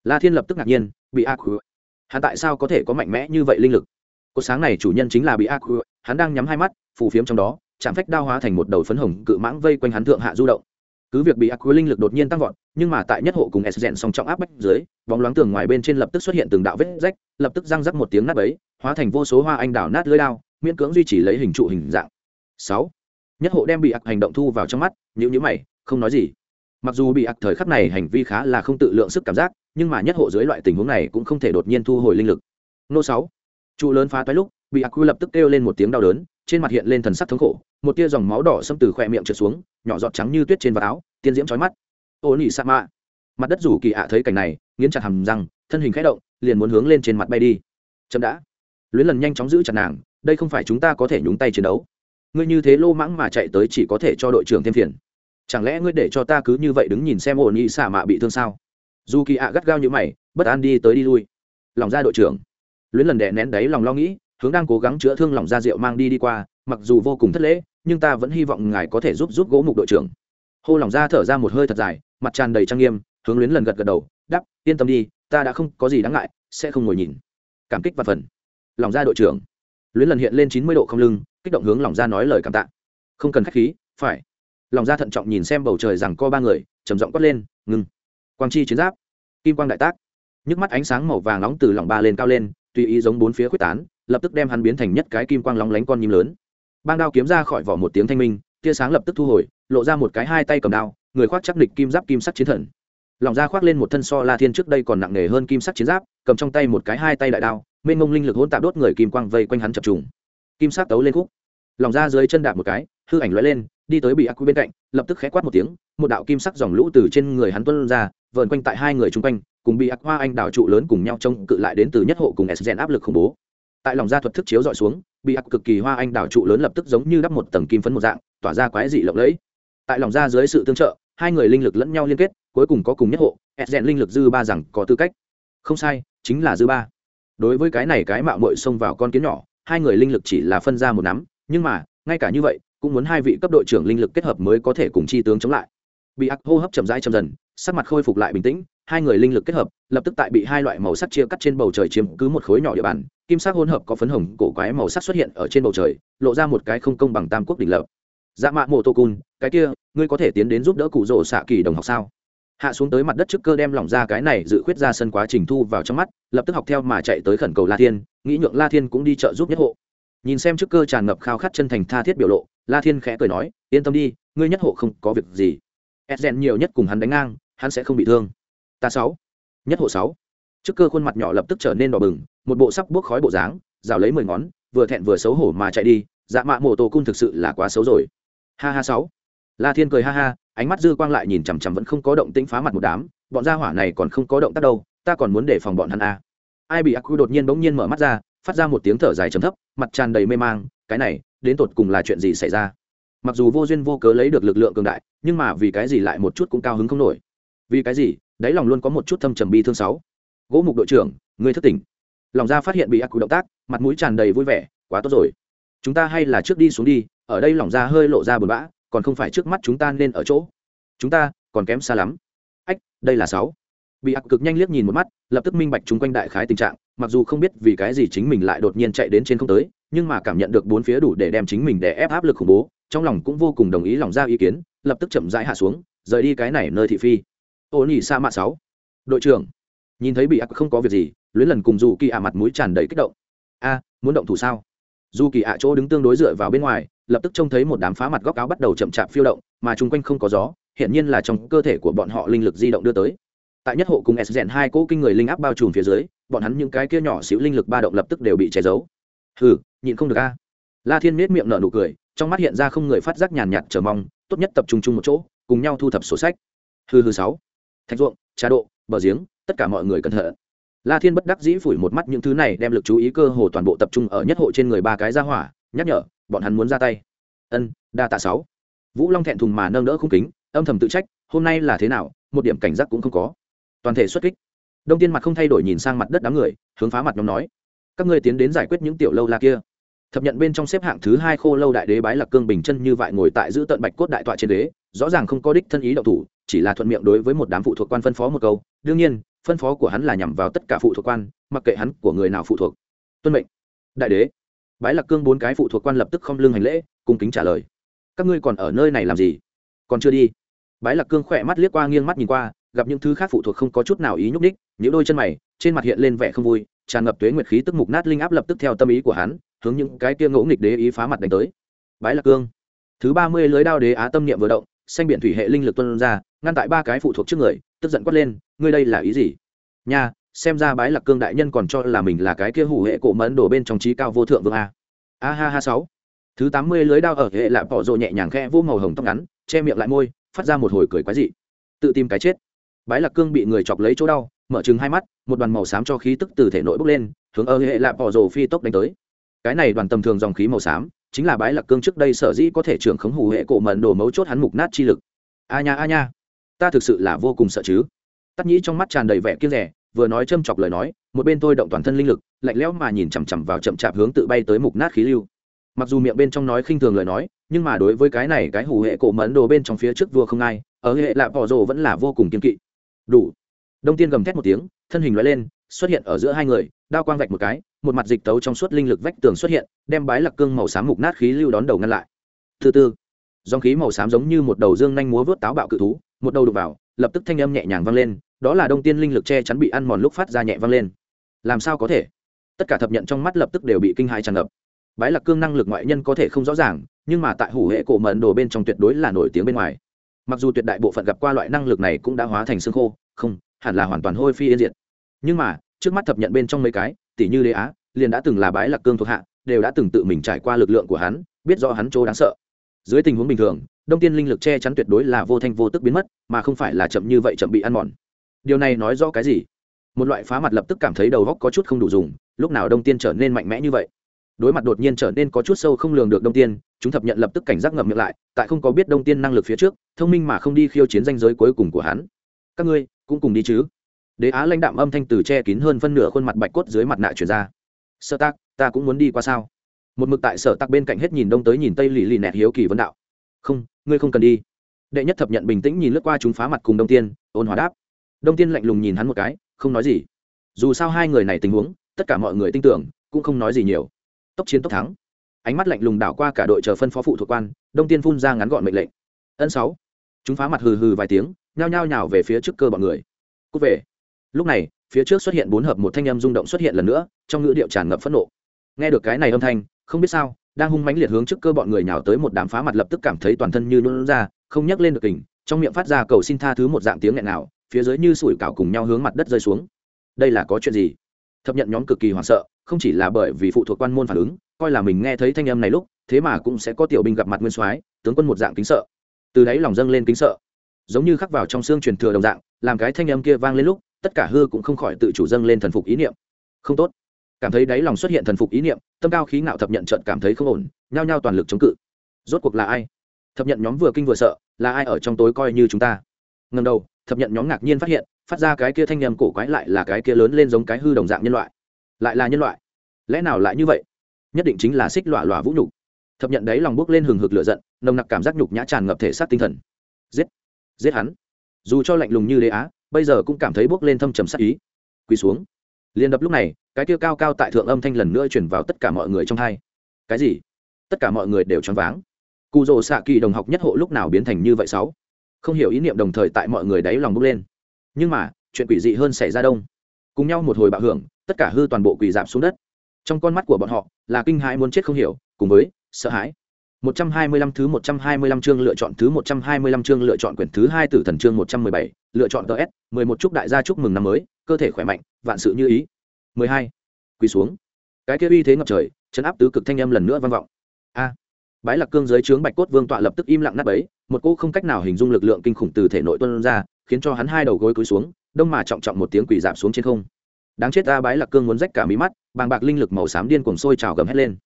La thiên lập tức ngạc nhiên, bị ác khứa hắn tại sao có thể có mạnh mẽ như vậy linh lực? Cột sáng này chủ nhân chính là bị ác khứa hắn đang nhắm hai mắt, phù phiếm trong đó, chạm phách đao hóa thành một đầu phấn hồng cự mãng vây quanh hắn thượng hạ du động. Cứ việc bị ác khứa linh lực đột nhiên tăng vọt, nhưng mà tại nhất hộ cùng s rèn song trọng áp bách dưới, bóng loáng tường ngoài bên trên lập tức xuất hiện từng đạo vết rách, lập tức răng rắc một tiếng nát bấy, hóa thành vô số hoa anh đào nát lưới đao, miễn cưỡng duy trì lấy hình trụ hình dạng. Sáu. Nhất hộ đem bị ác hành động thu vào trong mắt nhữ nhữ mày, không nói gì mặc dù bị ác thời khắc này hành vi khá là không tự lượng sức cảm giác, nhưng mà nhất hộ dưới loại tình huống này cũng không thể đột nhiên thu hồi linh lực. Nô sáu, trụ lớn phá toái lúc, bị ác lập tức kêu lên một tiếng đau đớn, trên mặt hiện lên thần sắc thống khổ, một tia dòng máu đỏ xâm từ khỏe miệng trượt xuống, nhỏ giọt trắng như tuyết trên vạt áo, tiên diễm chói mắt. Ô nỉ sa mạ. Mặt đất rủ kỳ ạ thấy cảnh này, nghiến chặt hầm răng, thân hình khẽ động, liền muốn hướng lên trên mặt bay đi. Chậm đã. Luyến lần nhanh chóng giữ chặt nàng, đây không phải chúng ta có thể nhúng tay chiến đấu. Ngươi như thế lô mãng mà chạy tới chỉ có thể cho đội trưởng thêm phiền chẳng lẽ ngươi để cho ta cứ như vậy đứng nhìn xem ổn ý xả mạ bị thương sao? Dù kỳ ạ gắt gao như mày, bất an đi tới đi lui. Lòng ra đội trưởng. Luyến lần đè nén đáy lòng lo nghĩ, hướng đang cố gắng chữa thương lòng ra rượu mang đi đi qua, mặc dù vô cùng thất lễ, nhưng ta vẫn hy vọng ngài có thể giúp giúp gỗ mục đội trưởng. Hô lòng ra thở ra một hơi thật dài, mặt tràn đầy trang nghiêm, hướng luyến lần gật gật đầu đắp yên tâm đi, ta đã không có gì đáng ngại, sẽ không ngồi nhìn. Cảm kích và phần. Lòng ra đội trưởng. Luyến lần hiện lên chín mươi độ không lưng, kích động hướng lòng ra nói lời cảm tạ. Không cần khách khí, phải lòng ra thận trọng nhìn xem bầu trời rằng co ba người, trầm giọng quát lên, ngừng. Quang chi chiến giáp, kim quang đại tác. Nhức mắt ánh sáng màu vàng nóng từ lòng ba lên cao lên, tùy ý giống bốn phía quyết tán, lập tức đem hắn biến thành nhất cái kim quang lóng lánh con nhím lớn. Bang đao kiếm ra khỏi vỏ một tiếng thanh minh, tia sáng lập tức thu hồi, lộ ra một cái hai tay cầm đao, người khoác chắc địch kim giáp kim sắc chiến thần. Lòng ra khoác lên một thân so la thiên trước đây còn nặng nề hơn kim sắc chiến giáp, cầm trong tay một cái hai tay đại đao, mênh mông linh lực hỗn tạp đốt người kim quang vây quanh hắn chập trùng. Kim sắc tấu lên khúc. Lòng ra dưới chân đạp một cái, hư ảnh lóe lên đi tới bị ác quy bên cạnh, lập tức khẽ quát một tiếng, một đạo kim sắc dòng lũ từ trên người hắn tuân ra, vờn quanh tại hai người chung quanh, cùng bị ác hoa anh đảo trụ lớn cùng nhau trông cự lại đến từ nhất hộ cùng s áp lực khủng bố. Tại lòng gia thuật thức chiếu dọi xuống, bị ác cực kỳ hoa anh đảo trụ lớn lập tức giống như đắp một tầng kim phấn một dạng, tỏa ra quái dị lộng lẫy. Tại lòng gia dưới sự tương trợ, hai người linh lực lẫn nhau liên kết, cuối cùng có cùng nhất hộ, s linh lực dư ba rằng có tư cách. Không sai, chính là dư ba. Đối với cái này cái mạo mội xông vào con kiến nhỏ, hai người linh lực chỉ là phân ra một nắm, nhưng mà, ngay cả như vậy cũng muốn hai vị cấp đội trưởng linh lực kết hợp mới có thể cùng chi tướng chống lại. Bị ác hô hấp chậm rãi chậm dần, sắc mặt khôi phục lại bình tĩnh, hai người linh lực kết hợp, lập tức tại bị hai loại màu sắc chia cắt trên bầu trời chiếm cứ một khối nhỏ địa bàn, kim sắc hỗn hợp có phấn hồng cổ quái màu sắc xuất hiện ở trên bầu trời, lộ ra một cái không công bằng tam quốc đỉnh lập. Dạ mạ mô tô cun, cái kia, ngươi có thể tiến đến giúp đỡ cụ rỗ xạ kỳ đồng học sao? Hạ xuống tới mặt đất trước cơ đem lỏng ra cái này dự khuyết ra sân quá trình thu vào trong mắt, lập tức học theo mà chạy tới khẩn cầu la thiên, nghĩ nhượng la thiên cũng đi trợ giúp nhất hộ. Nhìn xem trước cơ tràn ngập khao khát chân thành tha thiết biểu lộ la thiên khẽ cười nói, yên tâm đi, ngươi nhất hộ không có việc gì. Edgen nhiều nhất cùng hắn đánh ngang, hắn sẽ không bị thương. Ta sáu. Nhất hộ sáu. Trước cơ khuôn mặt nhỏ lập tức trở nên đỏ bừng, một bộ sắc buốc khói bộ dáng, rào lấy mười ngón, vừa thẹn vừa xấu hổ mà chạy đi dạ mạ mổ tổ cung thực sự là quá xấu rồi. Ha ha sáu. La thiên cười ha ha, ánh mắt dư quang lại nhìn chằm chằm vẫn không có động tĩnh phá mặt một đám, bọn gia hỏa này còn không có động tác đâu, ta còn muốn để phòng bọn hắn a à. ai bị ác quy đột nhiên bỗng nhiên mở mắt ra, phát ra một tiếng thở dài trầm thấp, mặt tràn đầy mê mang cái này, đến tột cùng là chuyện gì xảy ra? Mặc dù vô duyên vô cớ lấy được lực lượng cường đại, nhưng mà vì cái gì lại một chút cũng cao hứng không nổi? Vì cái gì? Đáy lòng luôn có một chút thâm trầm bi thương sáu. Gỗ mục đội trưởng, ngươi thất tỉnh. Lòng ra phát hiện bị ác cụ động tác, mặt mũi tràn đầy vui vẻ, quá tốt rồi. Chúng ta hay là trước đi xuống đi, ở đây lòng ra hơi lộ ra buồn bã, còn không phải trước mắt chúng ta nên ở chỗ. Chúng ta, còn kém xa lắm. Ách, đây là sáu. Bị ác cực nhanh liếc nhìn một mắt, lập tức minh bạch chúng quanh đại khái tình trạng, mặc dù không biết vì cái gì chính mình lại đột nhiên chạy đến trên không tới nhưng mà cảm nhận được bốn phía đủ để đem chính mình để ép áp lực khủng bố, trong lòng cũng vô cùng đồng ý lòng ra ý kiến, lập tức chậm rãi hạ xuống, rời đi cái này nơi thị phi. Ô nhị sa mạ sáu. Đội trưởng, nhìn thấy bị ác không có việc gì, luyến lần cùng dù kỳ ạ mặt mũi tràn đầy kích động. A, muốn động thủ sao? Dù kỳ ạ chỗ đứng tương đối dựa vào bên ngoài, lập tức trông thấy một đám phá mặt góc áo bắt đầu chậm chạp phiêu động, mà chung quanh không có gió hiện nhiên là trong cơ thể của bọn họ linh lực di động đưa tới. Tại nhất hộ cùng s rèn hai cỗ kinh người linh áp bao trùm phía dưới, bọn hắn những cái kia nhỏ xíu linh lực ba động lập tức đều bị che giấu hừ, nhịn không được a. La thiên miết miệng nở nụ cười, trong mắt hiện ra không người phát giác nhàn nhạt chờ mong, tốt nhất tập trung chung một chỗ, cùng nhau thu thập sổ sách. Hư hư sáu. Thạch ruộng, trà độ bờ giếng, tất cả mọi người cẩn thận. La thiên bất đắc dĩ phủi một mắt những thứ này, đem lực chú ý cơ hồ toàn bộ tập trung ở nhất hộ trên người ba cái ra hỏa, nhắc nhở, bọn hắn muốn ra tay. Ân, đa tạ sáu. Vũ long thẹn thùng mà nâng đỡ không kính, âm thầm tự trách, hôm nay là thế nào, một điểm cảnh giác cũng không có. Toàn thể xuất kích. Đông tiên mặt không thay đổi nhìn sang mặt đất đám người, hướng phá mặt nhóm nói các ngươi tiến đến giải quyết những tiểu lâu la kia. Thập nhận bên trong xếp hạng thứ hai khô lâu đại đế bái lạc cương bình chân như vại ngồi tại giữ tận bạch cốt đại tọa trên đế, rõ ràng không có đích thân ý đậu thủ, chỉ là thuận miệng đối với một đám phụ thuộc quan phân phó một câu. Đương nhiên, phân phó của hắn là nhằm vào tất cả phụ thuộc quan, mặc kệ hắn của người nào phụ thuộc. Tuân mệnh. Đại đế. Bái lạc cương bốn cái phụ thuộc quan lập tức không lương hành lễ, cung kính trả lời. Các ngươi còn ở nơi này làm gì? Còn chưa đi. Bái lạc cương khỏe mắt liếc qua nghiêng mắt nhìn qua, gặp những thứ khác phụ thuộc không có chút nào ý nhúc ních những đôi chân mày, trên mặt hiện lên vẻ không vui tràn ngập tuế nguyệt khí tức mục nát linh áp lập tức theo tâm ý của hắn, hướng những cái kia ngỗ nghịch đế ý phá mặt đánh tới. Bái lạc cương. Thứ ba mươi lưới đao đế á tâm niệm vừa động, xanh biển thủy hệ linh lực tuân ra, ngăn tại ba cái phụ thuộc trước người, tức giận quát lên, ngươi đây là ý gì? Nha, xem ra bái lạc cương đại nhân còn cho là mình là cái kia hủ hệ cổ mẫn đổ bên trong trí cao vô thượng vương a. A ha ha sáu. Thứ tám mươi lưới đao ở hệ lạp bỏ rộ nhẹ nhàng khe vô màu hồng tóc ngắn, che miệng lại môi, phát ra một hồi cười quái dị. Tự tìm cái chết. Bái lạc cương bị người chọc lấy chỗ đau mở chừng hai mắt, một đoàn màu xám cho khí tức từ thể nội bốc lên, hướng ở hệ lạp bỏ rồ phi tốc đánh tới. Cái này đoàn tầm thường dòng khí màu xám, chính là bái lạc cương trước đây sở dĩ có thể trưởng khống hủ hệ cổ mẫn đổ mấu chốt hắn mục nát chi lực. A nha a nha. Ta thực sự là vô cùng sợ chứ. Tắt nhĩ trong mắt tràn đầy vẻ kiêng rẻ vừa nói châm chọc lời nói, một bên tôi động toàn thân linh lực, lạnh lẽo mà nhìn chằm chằm vào chậm chạp hướng tự bay tới mục nát khí lưu. Mặc dù miệng bên trong nói khinh thường lời nói, nhưng mà đối với cái này, cái hủ hệ cổ mẫn đồ bên trong phía trước vua không ai, ở hệ lạ bỏ rồ vẫn là vô cùng kiên kỵ. Đủ đông tiên gầm thét một tiếng, thân hình loại lên, xuất hiện ở giữa hai người, đao quang vạch một cái, một mặt dịch tấu trong suốt linh lực vách tường xuất hiện, đem bái lạc cương màu xám mục nát khí lưu đón đầu ngăn lại. Thứ tư dòng khí màu xám giống như một đầu dương nhanh múa vớt táo bạo cự thú, một đầu đục vào, lập tức thanh âm nhẹ nhàng vang lên, đó là đông tiên linh lực che chắn bị ăn mòn lúc phát ra nhẹ vang lên. Làm sao có thể? Tất cả thập nhận trong mắt lập tức đều bị kinh hãi tràn ngập. Bái lạc cương năng lực ngoại nhân có thể không rõ ràng, nhưng mà tại hủ hệ cổ mẫn đồ bên trong tuyệt đối là nổi tiếng bên ngoài. Mặc dù tuyệt đại bộ phận gặp qua loại năng lực này cũng đã hóa thành xương khô, không hẳn là hoàn toàn hôi phi yên diệt. Nhưng mà, trước mắt thập nhận bên trong mấy cái, tỷ như đế á, liền đã từng là bái lạc cương thuộc hạ, đều đã từng tự mình trải qua lực lượng của hắn, biết rõ hắn chỗ đáng sợ. Dưới tình huống bình thường, đông tiên linh lực che chắn tuyệt đối là vô thanh vô tức biến mất, mà không phải là chậm như vậy chậm bị ăn mòn. Điều này nói rõ cái gì? Một loại phá mặt lập tức cảm thấy đầu góc có chút không đủ dùng, lúc nào đông tiên trở nên mạnh mẽ như vậy? Đối mặt đột nhiên trở nên có chút sâu không lường được đông tiên, chúng thập nhận lập tức cảnh giác ngậm miệng lại, tại không có biết đông tiên năng lực phía trước, thông minh mà không đi khiêu chiến danh giới cuối cùng của hắn. Các ngươi cũng cùng đi chứ. Đế á lãnh đạm âm thanh từ che kín hơn phân nửa khuôn mặt bạch cốt dưới mặt nạ chuyển ra. Sơ tác ta cũng muốn đi qua sao? Một mực tại sở tắc bên cạnh hết nhìn đông tới nhìn tây lì lì nẹt hiếu kỳ vấn đạo. Không, ngươi không cần đi. Đệ nhất thập nhận bình tĩnh nhìn lướt qua chúng phá mặt cùng đông tiên, ôn hòa đáp. Đông tiên lạnh lùng nhìn hắn một cái, không nói gì. Dù sao hai người này tình huống, tất cả mọi người tin tưởng, cũng không nói gì nhiều. Tốc chiến tốc thắng. Ánh mắt lạnh lùng đảo qua cả đội chờ phân phó phụ thuộc quan, đông tiên phun ra ngắn gọn mệnh lệnh. Ân sáu. Chúng phá mặt hừ hừ vài tiếng nhao nhao nhào về phía trước cơ bọn người. Cút về. Lúc này, phía trước xuất hiện bốn hợp một thanh âm rung động xuất hiện lần nữa, trong ngữ điệu tràn ngập phẫn nộ. Nghe được cái này âm thanh, không biết sao, đang hung mãnh liệt hướng trước cơ bọn người nhào tới một đám phá mặt lập tức cảm thấy toàn thân như nôn ra, không nhấc lên được kình, trong miệng phát ra cầu xin tha thứ một dạng tiếng nghẹn nào, phía dưới như sủi cảo cùng nhau hướng mặt đất rơi xuống. Đây là có chuyện gì? Thập nhận nhóm cực kỳ hoảng sợ, không chỉ là bởi vì phụ thuộc quan môn phản ứng, coi là mình nghe thấy thanh âm này lúc, thế mà cũng sẽ có tiểu binh gặp mặt nguyên soái, tướng quân một dạng kính sợ. Từ đấy lòng dâng lên kính sợ giống như khắc vào trong xương truyền thừa đồng dạng, làm cái thanh âm kia vang lên lúc, tất cả hư cũng không khỏi tự chủ dâng lên thần phục ý niệm. Không tốt. Cảm thấy đáy lòng xuất hiện thần phục ý niệm, tâm cao khí ngạo thập nhận trận cảm thấy không ổn, nhao nhao toàn lực chống cự. Rốt cuộc là ai? Thập nhận nhóm vừa kinh vừa sợ, là ai ở trong tối coi như chúng ta? Ngần đầu, thập nhận nhóm ngạc nhiên phát hiện, phát ra cái kia thanh nhầm cổ quái lại là cái kia lớn lên giống cái hư đồng dạng nhân loại. Lại là nhân loại? Lẽ nào lại như vậy? Nhất định chính là xích lọa lọa vũ nhục. Thập nhận đấy lòng bước lên hừng hực lửa giận, nồng nặc cảm giác nhục nhã tràn ngập thể xác tinh thần. Giết! Giết hắn. Dù cho lạnh lùng như đế á, bây giờ cũng cảm thấy bước lên thâm trầm sắc ý. Quỳ xuống. Liền đập lúc này, cái kia cao cao tại thượng âm thanh lần nữa chuyển vào tất cả mọi người trong hai. Cái gì? Tất cả mọi người đều choáng váng. Cụ rồ xạ kỳ đồng học nhất hộ lúc nào biến thành như vậy sáu? Không hiểu ý niệm đồng thời tại mọi người đáy lòng bốc lên. Nhưng mà, chuyện quỷ dị hơn xảy ra đông. Cùng nhau một hồi bạo hưởng, tất cả hư toàn bộ quỷ giảm xuống đất. Trong con mắt của bọn họ là kinh hãi muốn chết không hiểu, cùng với sợ hãi. 125 thứ 125 chương lựa chọn thứ 125 chương lựa chọn quyển thứ hai tử thần chương 117, lựa chọn TS, 11 chúc đại gia chúc mừng năm mới, cơ thể khỏe mạnh, vạn sự như ý. 12. Quỳ xuống. Cái kia uy thế ngập trời, chấn áp tứ cực thanh âm lần nữa vang vọng. A. Bái Lạc Cương dưới trướng Bạch Cốt Vương tọa lập tức im lặng nát bấy, một cô không cách nào hình dung lực lượng kinh khủng từ thể nội tuôn ra, khiến cho hắn hai đầu gối cúi xuống, đông mà trọng trọng một tiếng quỳ giảm xuống trên không. Đáng chết ta Bái Lạc Cương muốn rách cả mí mắt, bàng bạc linh lực màu xám điên cuồng sôi trào gầm hết lên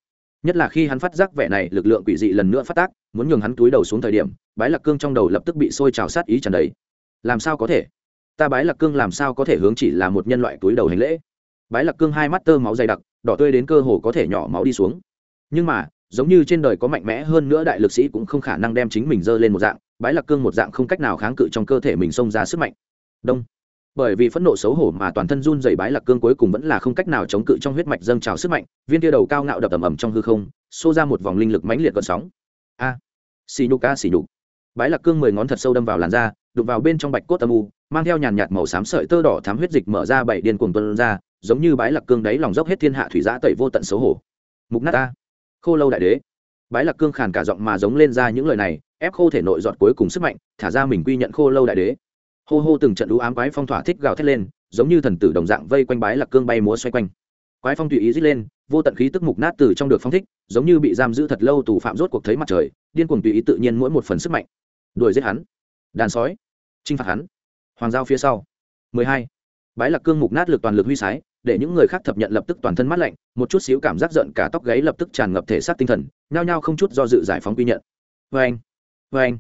nhất là khi hắn phát giác vẻ này, lực lượng quỷ dị lần nữa phát tác, muốn nhường hắn túi đầu xuống thời điểm, bái lạc cương trong đầu lập tức bị sôi trào sát ý tràn đầy. Làm sao có thể? Ta bái lạc cương làm sao có thể hướng chỉ là một nhân loại túi đầu hành lễ? Bái lạc cương hai mắt tơ máu dày đặc, đỏ tươi đến cơ hồ có thể nhỏ máu đi xuống. Nhưng mà, giống như trên đời có mạnh mẽ hơn nữa đại lực sĩ cũng không khả năng đem chính mình dơ lên một dạng, bái lạc cương một dạng không cách nào kháng cự trong cơ thể mình xông ra sức mạnh. Đông bởi vì phẫn nộ xấu hổ mà toàn thân run dày bái lạc cương cuối cùng vẫn là không cách nào chống cự trong huyết mạch dâng trào sức mạnh, viên tia đầu cao ngạo đập ầm ầm trong hư không, xô ra một vòng linh lực mãnh liệt gợn sóng. A, xì nhục, a, xì nhục. Bái lạc cương mười ngón thật sâu đâm vào làn da đục vào bên trong bạch cốt âm u, mang theo nhàn nhạt màu xám sợi tơ đỏ thám huyết dịch mở ra bảy điên cuồng tuân ra, giống như bái lạc cương đáy lòng dốc hết thiên hạ thủy giã tẩy vô tận xấu hổ. Mục nát a khô lâu đại đế. Bái lạc cương khàn cả giọng mà giống lên ra những lời này, ép khô thể nội giọt cuối cùng sức mạnh, thả ra mình quy nhận khô lâu đại đế hô hô từng trận đũ ám quái phong thỏa thích gào thét lên, giống như thần tử đồng dạng vây quanh bái lạc cương bay múa xoay quanh. Quái phong tùy ý dít lên, vô tận khí tức mục nát từ trong được phong thích, giống như bị giam giữ thật lâu tù phạm rốt cuộc thấy mặt trời, điên cuồng tùy ý tự nhiên mỗi một phần sức mạnh. Đuổi giết hắn. Đàn sói. Chinh phạt hắn. Hoàng giao phía sau. 12. bái lạc cương mục nát lực toàn lực huy sái, để những người khác thập nhận lập tức toàn thân mát lạnh, một chút xíu cảm giác giận cả tóc gáy lập tức tràn ngập thể xác tinh thần, nhao nhao không chút do dự giải phóng quy nhận. Vê anh vê anh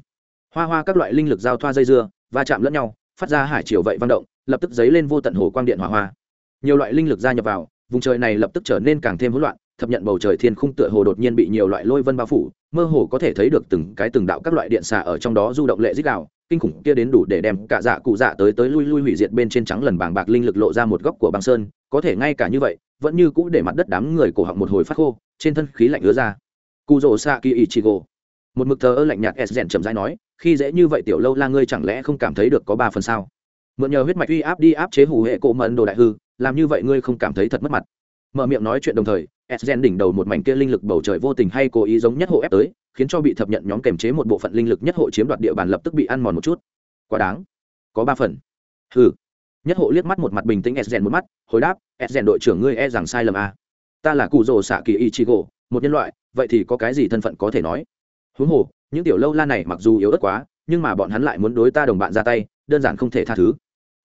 hoa hoa các loại linh lực giao thoa dây dưa va chạm lẫn nhau, phát ra hải chiều vậy văn động, lập tức dấy lên vô tận hồ quang điện hỏa hoa. Nhiều loại linh lực gia nhập vào, vùng trời này lập tức trở nên càng thêm hỗn loạn, thập nhận bầu trời thiên khung tựa hồ đột nhiên bị nhiều loại lôi vân bao phủ, mơ hồ có thể thấy được từng cái từng đạo các loại điện xà ở trong đó du động lệ dích đạo kinh khủng kia đến đủ để đem cả dạ cụ dạ tới tới lui lui hủy diệt bên trên trắng lần bàng bạc linh lực lộ ra một góc của băng sơn, có thể ngay cả như vậy, vẫn như cũ để mặt đất đám người cổ họng một hồi phát khô, trên thân khí lạnh ứa ra. Cụ rỗ xạ kỳ ichigo. Một mực thờ ơ lạnh nhạt s rèn chậm rãi nói khi dễ như vậy tiểu lâu la ngươi chẳng lẽ không cảm thấy được có ba phần sao? Mượn nhờ huyết mạch uy áp đi áp chế hủ hệ cổ mẫn đồ đại hư làm như vậy ngươi không cảm thấy thật mất mặt. Mở miệng nói chuyện đồng thời s đỉnh đầu một mảnh kia linh lực bầu trời vô tình hay cố ý giống nhất hộ ép tới khiến cho bị thập nhận nhóm kềm chế một bộ phận linh lực nhất hộ chiếm đoạt địa bàn lập tức bị ăn mòn một chút. Quá đáng. Có ba phần. Hừ, nhất hộ liếc mắt một mặt bình tĩnh s một mắt hồi đáp s đội trưởng ngươi e rằng sai lầm à. ta là cụ rồ xạ kỳ ichigo một nhân loại vậy thì có cái gì thân phận có thể nói? Huống hồ những tiểu lâu la này mặc dù yếu ớt quá, nhưng mà bọn hắn lại muốn đối ta đồng bạn ra tay, đơn giản không thể tha thứ.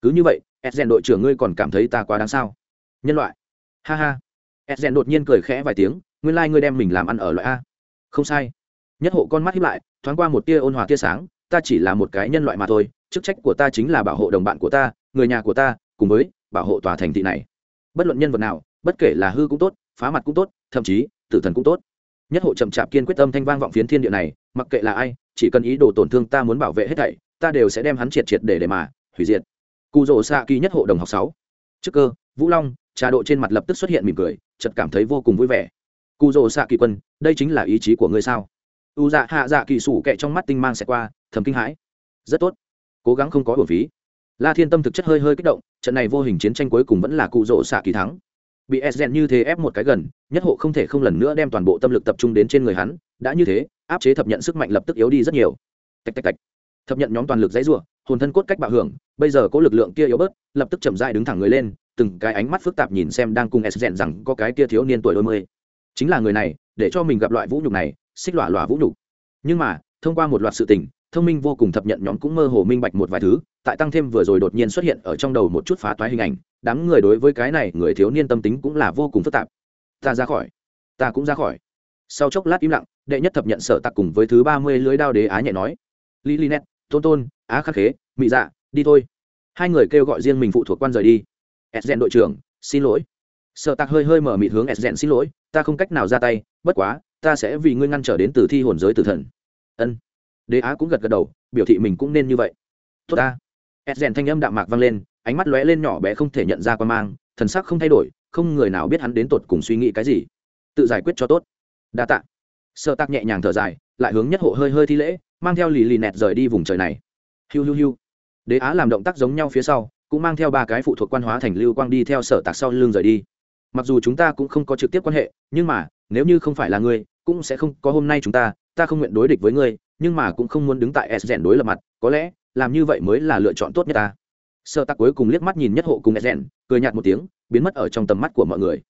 Cứ như vậy edgen đội trưởng ngươi còn cảm thấy ta quá đáng sao? Nhân loại. Ha ha. Edgen đột nhiên cười khẽ vài tiếng, nguyên lai、like、ngươi đem mình làm ăn ở loại a. Không sai. Nhất hộ con mắt hiếp lại, thoáng qua một tia ôn hòa tia sáng, ta chỉ là một cái nhân loại mà thôi, chức trách của ta chính là bảo hộ đồng bạn của ta, người nhà của ta, cùng với bảo hộ tòa thành thị này. Bất luận nhân vật nào, bất kể là hư cũng tốt, phá mặt cũng tốt, thậm chí tử thần cũng tốt nhất hộ chậm chạp kiên quyết tâm thanh vang vọng phiến thiên địa này, mặc kệ là ai, chỉ cần ý đồ tổn thương ta muốn bảo vệ hết thảy, ta đều sẽ đem hắn triệt triệt để để mà hủy diệt. Cụ rỗ xạ kỳ nhất hộ đồng học sáu. Trước cơ, vũ long, trà độ trên mặt lập tức xuất hiện mỉm cười chật cảm thấy vô cùng vui vẻ. Cụ rỗ xạ kỳ quân, đây chính là ý chí của ngươi sao? U dạ hạ dạ kỳ sủ kệ trong mắt tinh mang sẽ qua, thầm kinh hãi. Rất tốt. Cố gắng không có bổn phí. La thiên tâm thực chất hơi hơi kích động, trận này vô hình chiến tranh cuối cùng vẫn là cụ rỗ xạ kỳ thắng bị s như thế ép một cái gần, nhất hộ không thể không lần nữa đem toàn bộ tâm lực tập trung đến trên người hắn, đã như thế, áp chế thập nhận sức mạnh lập tức yếu đi rất nhiều. Tạch tạch tạch. Thập nhận nhóm toàn lực dãy rủa, hồn thân cốt cách bạo hưởng, bây giờ có lực lượng kia yếu bớt, lập tức chậm dại đứng thẳng người lên, từng cái ánh mắt phức tạp nhìn xem đang cùng s rằng có cái kia thiếu niên tuổi đôi mươi. Chính là người này, để cho mình gặp loại vũ nhục này, xích lọa lọa vũ nhục. Nhưng mà, thông qua một loạt sự tình thông minh vô cùng thập nhận nhóm cũng mơ hồ minh bạch một vài thứ, tại tăng thêm vừa rồi đột nhiên xuất hiện ở trong đầu một chút phá toái hình ảnh, đám người đối với cái này người thiếu niên tâm tính cũng là vô cùng phức tạp. Ta ra khỏi. Ta cũng ra khỏi. Sau chốc lát im lặng, đệ nhất thập nhận sở tặc cùng với thứ ba mươi lưới đao đế á nhẹ nói. Li li net tôn tôn, á khắc khế, mị dạ đi thôi. Hai người kêu gọi riêng mình phụ thuộc quan rời đi. Edgen đội trưởng, xin lỗi. Sợ tạc hơi hơi mở mịt hướng edgen xin lỗi, ta không cách nào ra tay, bất quá, ta sẽ vì ngươi ngăn trở đến từ thi hồn giới tử thần. Ân đế á cũng gật gật đầu, biểu thị mình cũng nên như vậy. Tốt ta. Edgen thanh âm đạm mạc vang lên, ánh mắt lóe lên nhỏ bé không thể nhận ra quan mang, thần sắc không thay đổi, không người nào biết hắn đến tột cùng suy nghĩ cái gì. Tự giải quyết cho tốt. Đa tạ. Sợ tạc nhẹ nhàng thở dài, lại hướng nhất hộ hơi hơi thi lễ, mang theo lì lì nẹt rời đi vùng trời này. Hiu hiu hiu. Đế á làm động tác giống nhau phía sau, cũng mang theo ba cái phụ thuộc quan hóa thành lưu quang đi theo sở tạc sau lưng rời đi. Mặc dù chúng ta cũng không có trực tiếp quan hệ, nhưng mà, nếu như không phải là ngươi, cũng sẽ không có hôm nay chúng ta ta không nguyện đối địch với ngươi nhưng mà cũng không muốn đứng tại s rèn đối lập mặt có lẽ làm như vậy mới là lựa chọn tốt nhất ta. Sơ tắc cuối cùng liếc mắt nhìn nhất hộ cùng s rèn cười nhạt một tiếng biến mất ở trong tầm mắt của mọi người.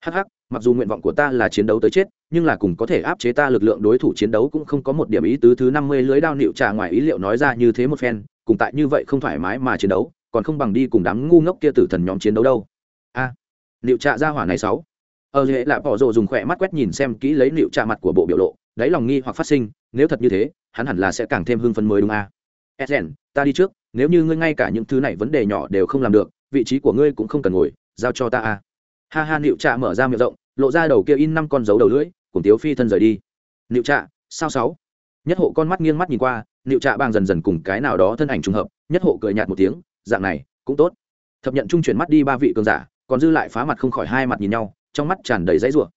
Hắc hắc mặc dù nguyện vọng của ta là chiến đấu tới chết nhưng là cùng có thể áp chế ta lực lượng đối thủ chiến đấu cũng không có một điểm ý tứ thứ năm mươi lưới đao nịu trà ngoài ý liệu nói ra như thế một phen cùng tại như vậy không thoải mái mà chiến đấu còn không bằng đi cùng đám ngu ngốc kia tử thần nhóm chiến đấu đâu. A à, nịu trà ra hỏa này sáu. Ở lệ lạ bỏ rộ dùng khỏe mắt quét nhìn xem kỹ lấy nịu trà mặt của bộ biểu lộ đáy lòng nghi hoặc phát sinh nếu thật như thế hắn hẳn là sẽ càng thêm hưng phấn mới đúng a. À? Ezen, ta đi trước nếu như ngươi ngay cả những thứ này vấn đề nhỏ đều không làm được vị trí của ngươi cũng không cần ngồi giao cho ta a. Ha ha nịu Trạ mở ra miệng rộng lộ ra đầu kia in năm con dấu đầu lưỡi cùng tiếu phi thân rời đi. Nịu Trạ, sao sáu? Nhất hộ con mắt nghiêng mắt nhìn qua nịu Trạ bang dần dần cùng cái nào đó thân ảnh trùng hợp nhất hộ cười nhạt một tiếng dạng này cũng tốt. Thập nhận trung chuyển mắt đi ba vị cường giả còn dư lại phá mặt không khỏi hai mặt nhìn nhau trong mắt tràn đầy dãy rủa.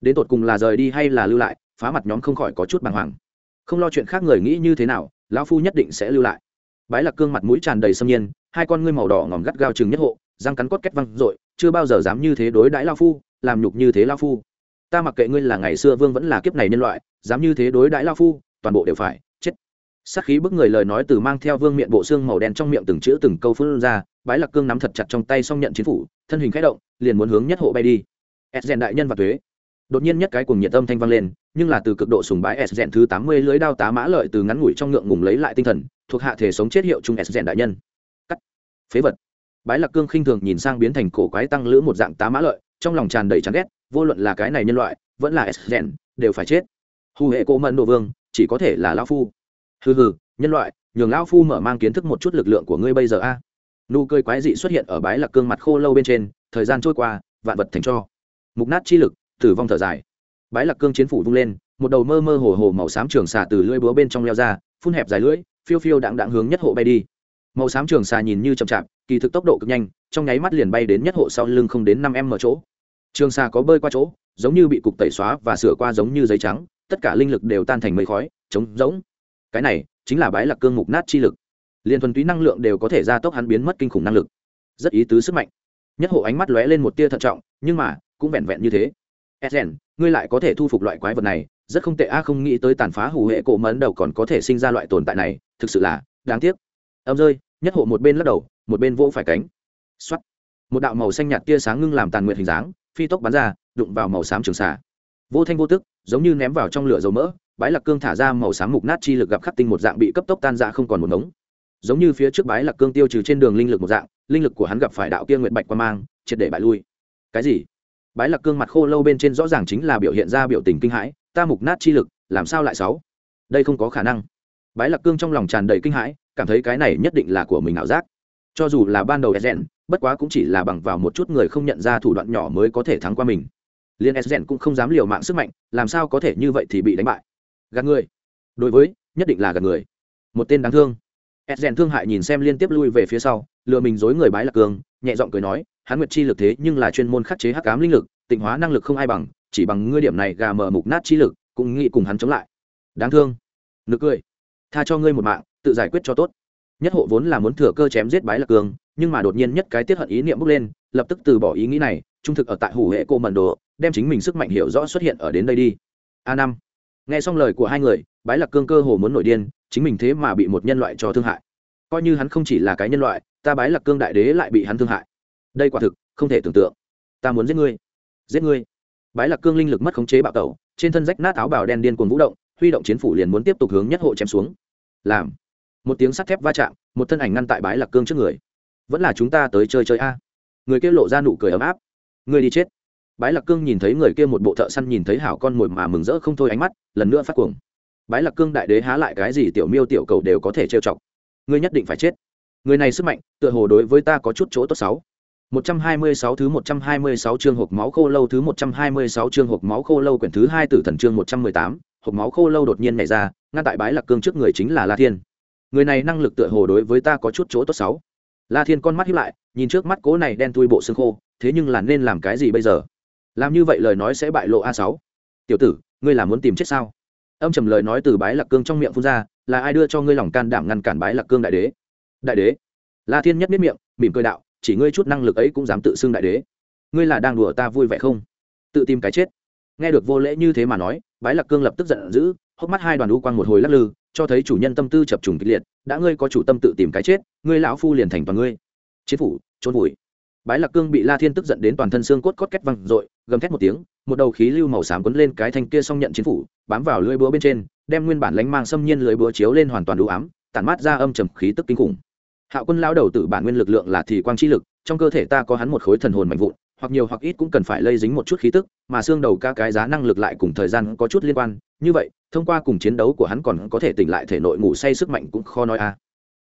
Đến tột cùng là rời đi hay là lưu lại phá mặt nhóm không khỏi có chút bàng hoàng không lo chuyện khác người nghĩ như thế nào, lão phu nhất định sẽ lưu lại. Bái lạc cương mặt mũi tràn đầy xâm nhiên, hai con ngươi màu đỏ ngòm gắt gao chừng nhất hộ, răng cắn cốt két văng r chưa bao giờ dám như thế đối đãi lao phu, làm nhục như thế lao phu. Ta mặc kệ ngươi là ngày xưa vương vẫn là kiếp này nhân loại, dám như thế đối đãi lao phu, toàn bộ đều phải chết. Sát khí bức người lời nói từ mang theo vương miệng bộ xương màu đen trong miệng từng chữ từng câu phun ra, bái lạc cương nắm thật chặt trong tay xong nhận chiến phủ, thân hình khẽ động, liền muốn hướng nhất hộ bay đi. S rèn đại nhân và thuế đột nhiên nhất cái cùng nhiệt âm thanh vang lên, nhưng là từ cực độ sùng bái s rèn thứ tám mươi lưới đao tá mã lợi từ ngắn ngủi trong ngượng ngùng lấy lại tinh thần, thuộc hạ thể sống chết hiệu chung s rèn đại nhân. Cắt. Phế vật. Bái lạc cương khinh thường nhìn sang biến thành cổ quái tăng lữ một dạng tá mã lợi, trong lòng tràn đầy chán ghét, vô luận là cái này nhân loại, vẫn là s rèn, đều phải chết. Hù hệ cô mẫn đồ vương, chỉ có thể là lao phu. Hừ hừ, nhân loại, nhường lao phu mở mang kiến thức một chút lực lượng của ngươi bây giờ a. Nụ cười quái dị xuất hiện ở bái lạc cương mặt khô lâu bên trên, thời gian trôi qua, vạn vật thành cho. Mục nát chi lực tử vong thở dài. Bái lạc cương chiến phủ vung lên, một đầu mơ mơ hồ hồ màu xám trường xà từ lưỡi búa bên trong leo ra, phun hẹp dài lưỡi, phiêu phiêu đặng đặng hướng nhất hộ bay đi. Màu xám trường xà nhìn như chậm chạp, kỳ thực tốc độ cực nhanh, trong nháy mắt liền bay đến nhất hộ sau lưng không đến năm em mở chỗ. Trường xà có bơi qua chỗ, giống như bị cục tẩy xóa và sửa qua giống như giấy trắng, tất cả linh lực đều tan thành mây khói, trống rỗng. Cái này chính là bái lạc cương mục nát chi lực. Liền thuần túy năng lượng đều có thể gia tốc hắn biến mất kinh khủng năng lực. Rất ý tứ sức mạnh. Nhất hộ ánh mắt lóe lên một tia thận trọng, nhưng mà cũng vẹn vẹn như thế. Ezen, ngươi lại có thể thu phục loại quái vật này rất không tệ a không nghĩ tới tàn phá hủ hệ cổ mẫn đầu còn có thể sinh ra loại tồn tại này thực sự là đáng tiếc. Âm rơi nhất hộ một bên lắc đầu một bên vỗ phải cánh. Soát. một đạo màu xanh nhạt tia sáng ngưng làm tàn nguyệt hình dáng phi tốc bắn ra đụng vào màu xám trường xà. Vô thanh vô tức giống như ném vào trong lửa dầu mỡ bái lạc cương thả ra màu xám mục nát chi lực gặp khắc tinh một dạng bị cấp tốc tan ra không còn một ngống. Giống như phía trước bái lạc cương tiêu trừ trên đường linh lực một dạng linh lực của hắn gặp phải đạo kia nguyệt bạch qua mang triệt để bại lui. Cái gì? Bái lạc cương mặt khô lâu bên trên rõ ràng chính là biểu hiện ra biểu tình kinh hãi, ta mục nát chi lực, làm sao lại sáu? Đây không có khả năng. Bái lạc cương trong lòng tràn đầy kinh hãi, cảm thấy cái này nhất định là của mình ảo giác. Cho dù là ban đầu sden bất quá cũng chỉ là bằng vào một chút người không nhận ra thủ đoạn nhỏ mới có thể thắng qua mình. Liên sden cũng không dám liều mạng sức mạnh, làm sao có thể như vậy thì bị đánh bại. Gạt người. Đối với, nhất định là gạt người. Một tên đáng thương. Sden thương hại nhìn xem liên tiếp lui về phía sau, lừa mình dối người bái lạc cương, nhẹ giọng cười nói hắn nguyệt chi lực thế nhưng là chuyên môn khắc chế hắc ám linh lực, tịnh hóa năng lực không ai bằng, chỉ bằng ngươi điểm này gà mờ mục nát chi lực, cũng nghĩ cùng hắn chống lại. Đáng thương. Nực cười. Tha cho ngươi một mạng, tự giải quyết cho tốt. Nhất hộ vốn là muốn thừa cơ chém giết bái lạc cương nhưng mà đột nhiên nhất cái tiết hận ý niệm bốc lên, lập tức từ bỏ ý nghĩ này, trung thực ở tại hủ hệ cô mần đồ, đem chính mình sức mạnh hiểu rõ xuất hiện ở đến đây đi. A năm. Nghe xong lời của hai người, bái lạc cương cơ hồ muốn nổi điên, chính mình thế mà bị một nhân loại cho thương hại. Coi như hắn không chỉ là cái nhân loại, ta bái lạc cương đại đế lại bị hắn thương hại đây quả thực, không thể tưởng tượng. Ta muốn giết ngươi. Giết ngươi. Bái lạc cương linh lực mất khống chế bạo tẩu, trên thân rách nát áo bào đen điên cuồng vũ động, huy động chiến phủ liền muốn tiếp tục hướng nhất hộ chém xuống. Làm. Một tiếng sắt thép va chạm, một thân ảnh ngăn tại bái lạc cương trước người. Vẫn là chúng ta tới chơi chơi a. Người kia lộ ra nụ cười ấm áp. Người đi chết. Bái lạc cương nhìn thấy người kia một bộ thợ săn nhìn thấy hảo con mồi mà mừng rỡ không thôi ánh mắt, lần nữa phát cuồng. Bái lạc cương đại đế há lại cái gì tiểu miêu tiểu cầu đều có thể trêu chọc. Ngươi nhất định phải chết. Người này sức mạnh, tựa hồ đối với ta có chút chỗ tốt xấu. 126 thứ 126 chương hộp máu khô lâu thứ 126 chương hộp máu khô lâu quyển thứ 2 tử thần chương 118, hộp máu khô lâu đột nhiên nhảy ra, ngăn tại bái lạc cương trước người chính là La Thiên. Người này năng lực tựa hồ đối với ta có chút chỗ tốt xấu. La Thiên con mắt híp lại, nhìn trước mắt cố này đen thui bộ xương khô, thế nhưng là nên làm cái gì bây giờ? Làm như vậy lời nói sẽ bại lộ A6. Tiểu tử, ngươi là muốn tìm chết sao âm trầm lời nói từ bái lạc cương trong miệng phun ra là ai đưa cho ngươi lòng can đảm ngăn cản bái lạc cương đại đế đại đế la thiên nhất miết miệng mỉm cười đạo chỉ ngươi chút năng lực ấy cũng dám tự xưng đại đế. Ngươi là đang đùa ta vui vẻ không? Tự tìm cái chết. Nghe được vô lễ như thế mà nói, bái lạc cương lập tức giận dữ, hốc mắt hai đoàn u quang một hồi lắc lư, cho thấy chủ nhân tâm tư chập trùng kịch liệt, đã ngươi có chủ tâm tự tìm cái chết, ngươi lão phu liền thành toàn ngươi. Chiến phủ trốn vùi. Bái lạc cương bị la thiên tức giận đến toàn thân xương cốt cốt két văng r ộ i gầm thét một tiếng, một đầu khí lưu màu xám quấn lên cái thanh kia xong nhận chiến phủ, bám vào lưỡi búa bên trên, đem nguyên bản lánh mang xâm nhiên lưỡi búa chiếu lên hoàn toàn đủ ám, tản mát ra âm trầm khí tức kinh khủng hạo quân lao đầu tử bản nguyên lực lượng là thì quang chi lực, trong cơ thể ta có hắn một khối thần hồn mạnh vụn, hoặc nhiều hoặc ít cũng cần phải lây dính một chút khí tức, mà xương đầu ca cái giá năng lực lại cùng thời gian có chút liên quan. Như vậy, thông qua cùng chiến đấu của hắn còn có thể tỉnh lại thể nội ngủ say sức mạnh cũng khó nói a.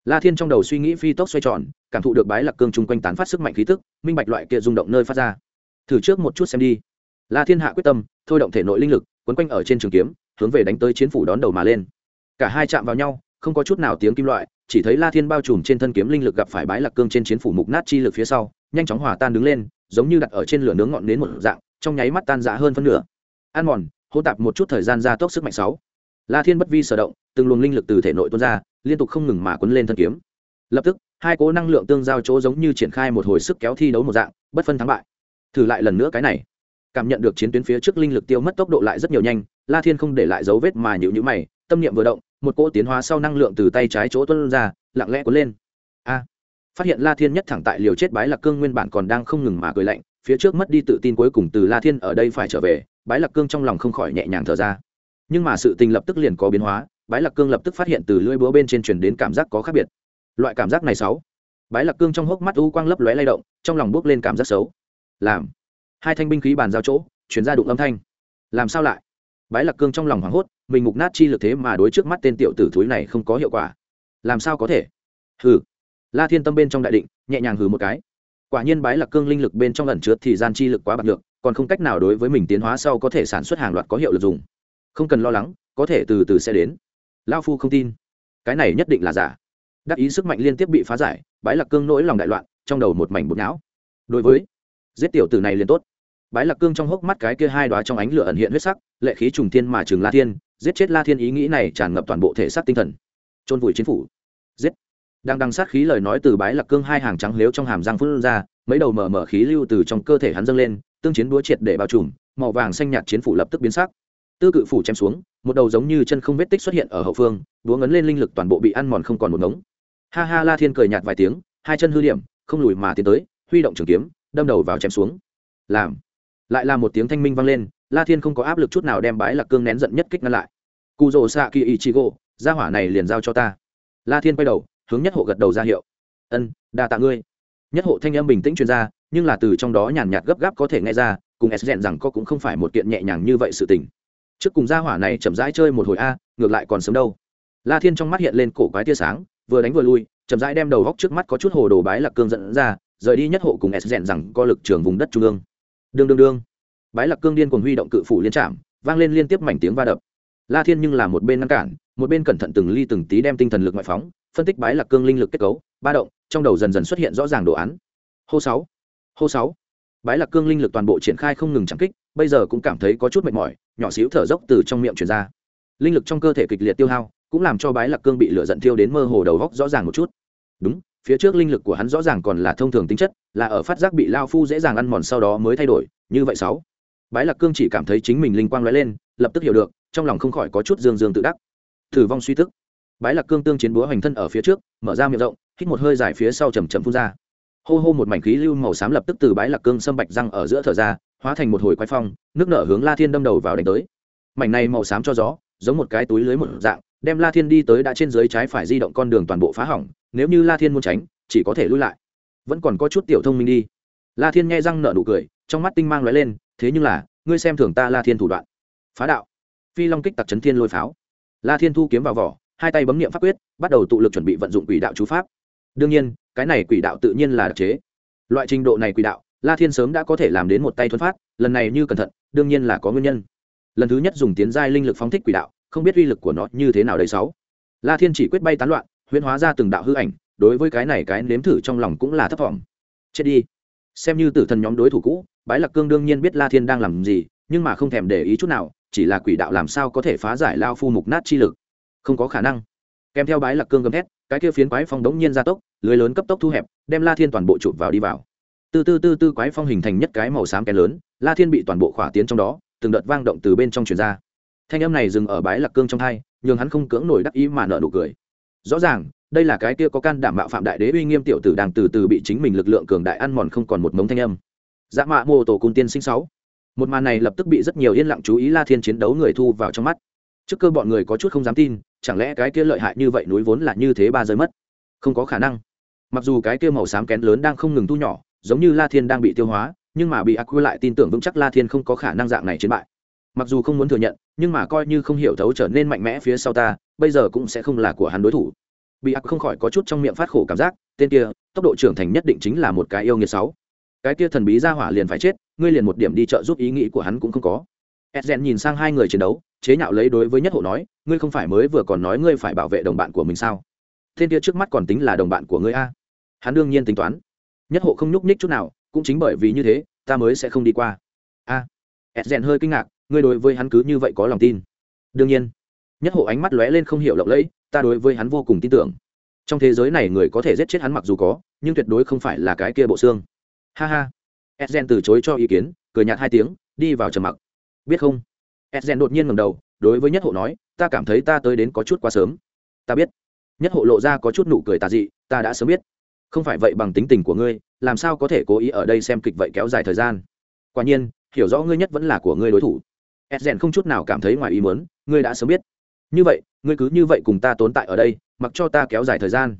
La thiên trong đầu suy nghĩ phi tốc xoay tròn, cảm thụ được bái lạc cương chung quanh tán phát sức mạnh khí tức, minh bạch loại kia rung động nơi phát ra. Thử trước một chút xem đi. La thiên hạ quyết tâm, thôi động thể nội linh lực, quấn quanh ở trên trường kiếm, hướng về đánh tới chiến phủ đón đầu mà lên. Cả hai chạm vào nhau không có chút nào tiếng kim loại, chỉ thấy la thiên bao trùm trên thân kiếm linh lực gặp phải bái lạc cương trên chiến phủ mục nát chi lực phía sau, nhanh chóng hòa tan đứng lên, giống như đặt ở trên lửa nướng ngọn đến một dạng, trong nháy mắt tan dã hơn phân nửa. Ăn mòn, hô tạp một chút thời gian ra tốc sức mạnh sáu. La thiên bất vi sở động, từng luồng linh lực từ thể nội tuôn ra, liên tục không ngừng mà quấn lên thân kiếm. Lập tức, hai cố năng lượng tương giao chỗ giống như triển khai một hồi sức kéo thi đấu một dạng, bất phân thắng bại. Thử lại lần nữa cái này. Cảm nhận được chiến tuyến phía trước linh lực tiêu mất tốc độ lại rất nhiều nhanh, la thiên không để lại dấu vết mà nhịu nhữ mày, tâm niệm vừa động một cỗ tiến hóa sau năng lượng từ tay trái chỗ tuân ra, lặng lẽ cuốn lên. A! Phát hiện la thiên nhất thẳng tại liều chết bái lạc cương nguyên bản còn đang không ngừng mà cười lạnh, phía trước mất đi tự tin cuối cùng từ la thiên ở đây phải trở về, bái lạc cương trong lòng không khỏi nhẹ nhàng thở ra. Nhưng mà sự tình lập tức liền có biến hóa, bái lạc cương lập tức phát hiện từ lưỡi búa bên trên truyền đến cảm giác có khác biệt. Loại cảm giác này xấu. Bái lạc cương trong hốc mắt u quang lấp lóe lay động, trong lòng bước lên cảm giác xấu. Làm. Hai thanh binh khí bàn giao chỗ chuyển ra đụng âm thanh. Làm sao lại? Bái lạc cương trong lòng hoảng hốt, mình mục nát chi lực thế mà đối trước mắt tên tiểu tử thúi này không có hiệu quả. Làm sao có thể? Hừ. La thiên tâm bên trong đại định, nhẹ nhàng hừ một cái. Quả nhiên bái lạc cương linh lực bên trong lần chứa thì gian chi lực quá bạc được còn không cách nào đối với mình tiến hóa sau có thể sản xuất hàng loạt có hiệu lực dùng. Không cần lo lắng, có thể từ từ sẽ đến. Lao phu không tin. Cái này nhất định là giả. Đắc ý sức mạnh liên tiếp bị phá giải, bái lạc cương nỗi lòng đại loạn, trong đầu một mảnh bột não. Đối với giết tiểu tử này liền tốt. Bái lạc cương trong hốc mắt cái kia hai đoá trong ánh lửa ẩn hiện huyết sắc lệ khí trùng thiên mà trường la thiên, giết chết la thiên ý nghĩ này tràn ngập toàn bộ thể xác tinh thần. Trôn vùi chiến phủ. Giết. Đang đằng sát khí lời nói từ bái lạc cương hai hàng trắng lếu trong hàm răng phun ra, mấy đầu mở mở khí lưu từ trong cơ thể hắn dâng lên, tương chiến đuối triệt để bao trùm, màu vàng xanh nhạt chiến phủ lập tức biến sắc. Tư cự phủ chém xuống, một đầu giống như chân không vết tích xuất hiện ở hậu phương đúa ngấn lên linh lực toàn bộ bị ăn mòn không còn một ngống. Ha ha, la thiên cười nhạt vài tiếng, hai chân hư điểm, không lùi mà tiến tới, huy động trường kiếm, đâm đầu vào chém xuống. Làm. Lại là một tiếng thanh minh vang lên la thiên không có áp lực chút nào đem bái lạc cương nén giận nhất kích ngăn lại. Cụ rồ xạ kỳ ý chị gỗ ra hỏa này liền giao cho ta. La thiên quay đầu, hướng nhất hộ gật đầu ra hiệu. Ân, đa tạ ngươi. Nhất hộ thanh âm bình tĩnh chuyên gia nhưng là từ trong đó nhàn nhạt gấp gáp có thể nghe ra, cùng s rèn rằng có cũng không phải một kiện nhẹ nhàng như vậy sự tình. Trước cùng gia hỏa này chậm rãi chơi một hồi a, ngược lại còn sớm đâu. La thiên trong mắt hiện lên cổ quái tia sáng, vừa đánh vừa lui, chậm rãi đem đầu góc trước mắt có chút hồ đồ bái lạc cương dẫn ra, rời đi nhất hộ cùng s rèn rằng co lực trường vùng đất trung ương. Đương đương đương bái lạc cương điên cùng huy động cự phủ liên trạm, vang lên liên tiếp mảnh tiếng va đập. La thiên nhưng là một bên ngăn cản, một bên cẩn thận từng ly từng tí đem tinh thần lực ngoại phóng, phân tích bái lạc cương linh lực kết cấu, ba động, trong đầu dần dần xuất hiện rõ ràng đồ án. Hô sáu hô sáu. Bái lạc cương linh lực toàn bộ triển khai không ngừng chẳng kích, bây giờ cũng cảm thấy có chút mệt mỏi, nhỏ xíu thở dốc từ trong miệng truyền ra. Linh lực trong cơ thể kịch liệt tiêu hao, cũng làm cho bái lạc cương bị lửa giận thiêu đến mơ hồ đầu góc rõ ràng một chút. Đúng, phía trước linh lực của hắn rõ ràng còn là thông thường tính chất, là ở phát giác bị lao phu dễ dàng ăn mòn sau đó mới thay đổi, như vậy sáu bái lạc cương chỉ cảm thấy chính mình linh quang lóe lên, lập tức hiểu được, trong lòng không khỏi có chút dương dương tự đắc. Thử vong suy thức bái lạc cương tương chiến búa hoành thân ở phía trước, mở ra miệng rộng, hít một hơi dài phía sau chầm chầm phun ra. Hô hô một mảnh khí lưu màu xám lập tức từ bái lạc cương xâm bạch răng ở giữa thở ra, hóa thành một hồi quái phong, nước nở hướng la thiên đâm đầu vào đánh tới. Mảnh này màu xám cho gió, giống một cái túi lưới một dạng, đem la thiên đi tới đã trên dưới trái phải di động con đường toàn bộ phá hỏng, nếu như la thiên muốn tránh, chỉ có thể lui lại. Vẫn còn có chút tiểu thông minh đi. La thiên nghe răng nở nụ cười trong mắt tinh mang lóe lên, thế nhưng là, ngươi xem thường ta la thiên thủ đoạn. Phá đạo. Phi long kích tặc chấn thiên lôi pháo. La thiên thu kiếm vào vỏ, hai tay bấm niệm pháp quyết, bắt đầu tụ lực chuẩn bị vận dụng quỷ đạo chú pháp. Đương nhiên, cái này quỷ đạo tự nhiên là đặc chế. Loại trình độ này quỷ đạo, la thiên sớm đã có thể làm đến một tay thuấn phát, lần này như cẩn thận, đương nhiên là có nguyên nhân. Lần thứ nhất dùng tiến giai linh lực phóng thích quỷ đạo, không biết uy lực của nó như thế nào đấy sáu. La thiên chỉ quyết bay tán loạn, huyễn hóa ra từng đạo hư ảnh, đối với cái này cái nếm thử trong lòng cũng là thấp thỏm chết đi. Xem như tử thần nhóm đối thủ cũ bái lạc cương đương nhiên biết la thiên đang làm gì, nhưng mà không thèm để ý chút nào, chỉ là quỷ đạo làm sao có thể phá giải lao phu mục nát chi lực. Không có khả năng. Kèm theo bái lạc cương gầm thét, cái kia phiến quái phong đống nhiên gia tốc, lưới lớn cấp tốc thu hẹp, đem la thiên toàn bộ chụp vào đi vào. Từ từ từ từ quái phong hình thành nhất cái màu xám kén lớn, la thiên bị toàn bộ khỏa tiến trong đó, từng đợt vang động từ bên trong truyền ra. Thanh âm này dừng ở bái lạc cương trong thai nhường hắn không cưỡng nổi đắc ý mà nợ nụ cười. Rõ ràng, đây là cái kia có can đảm bạo phạm đại đế uy nghiêm tiểu tử đang từ từ bị chính mình lực lượng cường đại ăn mòn không còn một mống thanh âm dạ mạ mô tổ cung tiên sinh sáu. Một màn này lập tức bị rất nhiều yên lặng chú ý la thiên chiến đấu người thu vào trong mắt. Trước cơ bọn người có chút không dám tin, chẳng lẽ cái kia lợi hại như vậy núi vốn là như thế ba rơi mất? Không có khả năng. Mặc dù cái kia màu xám kén lớn đang không ngừng thu nhỏ, giống như la thiên đang bị tiêu hóa, nhưng mà bị ác lại tin tưởng vững chắc la thiên không có khả năng dạng này chiến bại. Mặc dù không muốn thừa nhận, nhưng mà coi như không hiểu thấu trở nên mạnh mẽ phía sau ta, bây giờ cũng sẽ không là của hắn đối thủ. Bị ác không khỏi có chút trong miệng phát khổ cảm giác, tên kia, tốc độ trưởng thành nhất định chính là một cái yêu nghiệt sáu cái kia thần bí ra hỏa liền phải chết, ngươi liền một điểm đi chợ giúp ý nghĩ của hắn cũng không có. Edgen nhìn sang hai người chiến đấu, chế nhạo lấy đối với nhất hộ nói, ngươi không phải mới vừa còn nói ngươi phải bảo vệ đồng bạn của mình sao? Tên kia trước mắt còn tính là đồng bạn của ngươi a? Hắn đương nhiên tính toán. Nhất hộ không nhúc nhích chút nào, cũng chính bởi vì như thế, ta mới sẽ không đi qua. A. Edgen hơi kinh ngạc, ngươi đối với hắn cứ như vậy có lòng tin. Đương nhiên. Nhất hộ ánh mắt lóe lên không hiểu lộng lẫy, ta đối với hắn vô cùng tin tưởng. Trong thế giới này người có thể giết chết hắn mặc dù có, nhưng tuyệt đối không phải là cái kia bộ xương ha ha. Edgen từ chối cho ý kiến, cười nhạt hai tiếng, đi vào trầm mặc. Biết không? Edgen đột nhiên ngầm đầu, đối với nhất hộ nói, ta cảm thấy ta tới đến có chút quá sớm. Ta biết. Nhất hộ lộ ra có chút nụ cười tà dị, ta đã sớm biết. Không phải vậy bằng tính tình của ngươi, làm sao có thể cố ý ở đây xem kịch vậy kéo dài thời gian? Quả nhiên, hiểu rõ ngươi nhất vẫn là của ngươi đối thủ. Edgen không chút nào cảm thấy ngoài ý muốn, ngươi đã sớm biết. Như vậy, ngươi cứ như vậy cùng ta tồn tại ở đây, mặc cho ta kéo dài thời gian.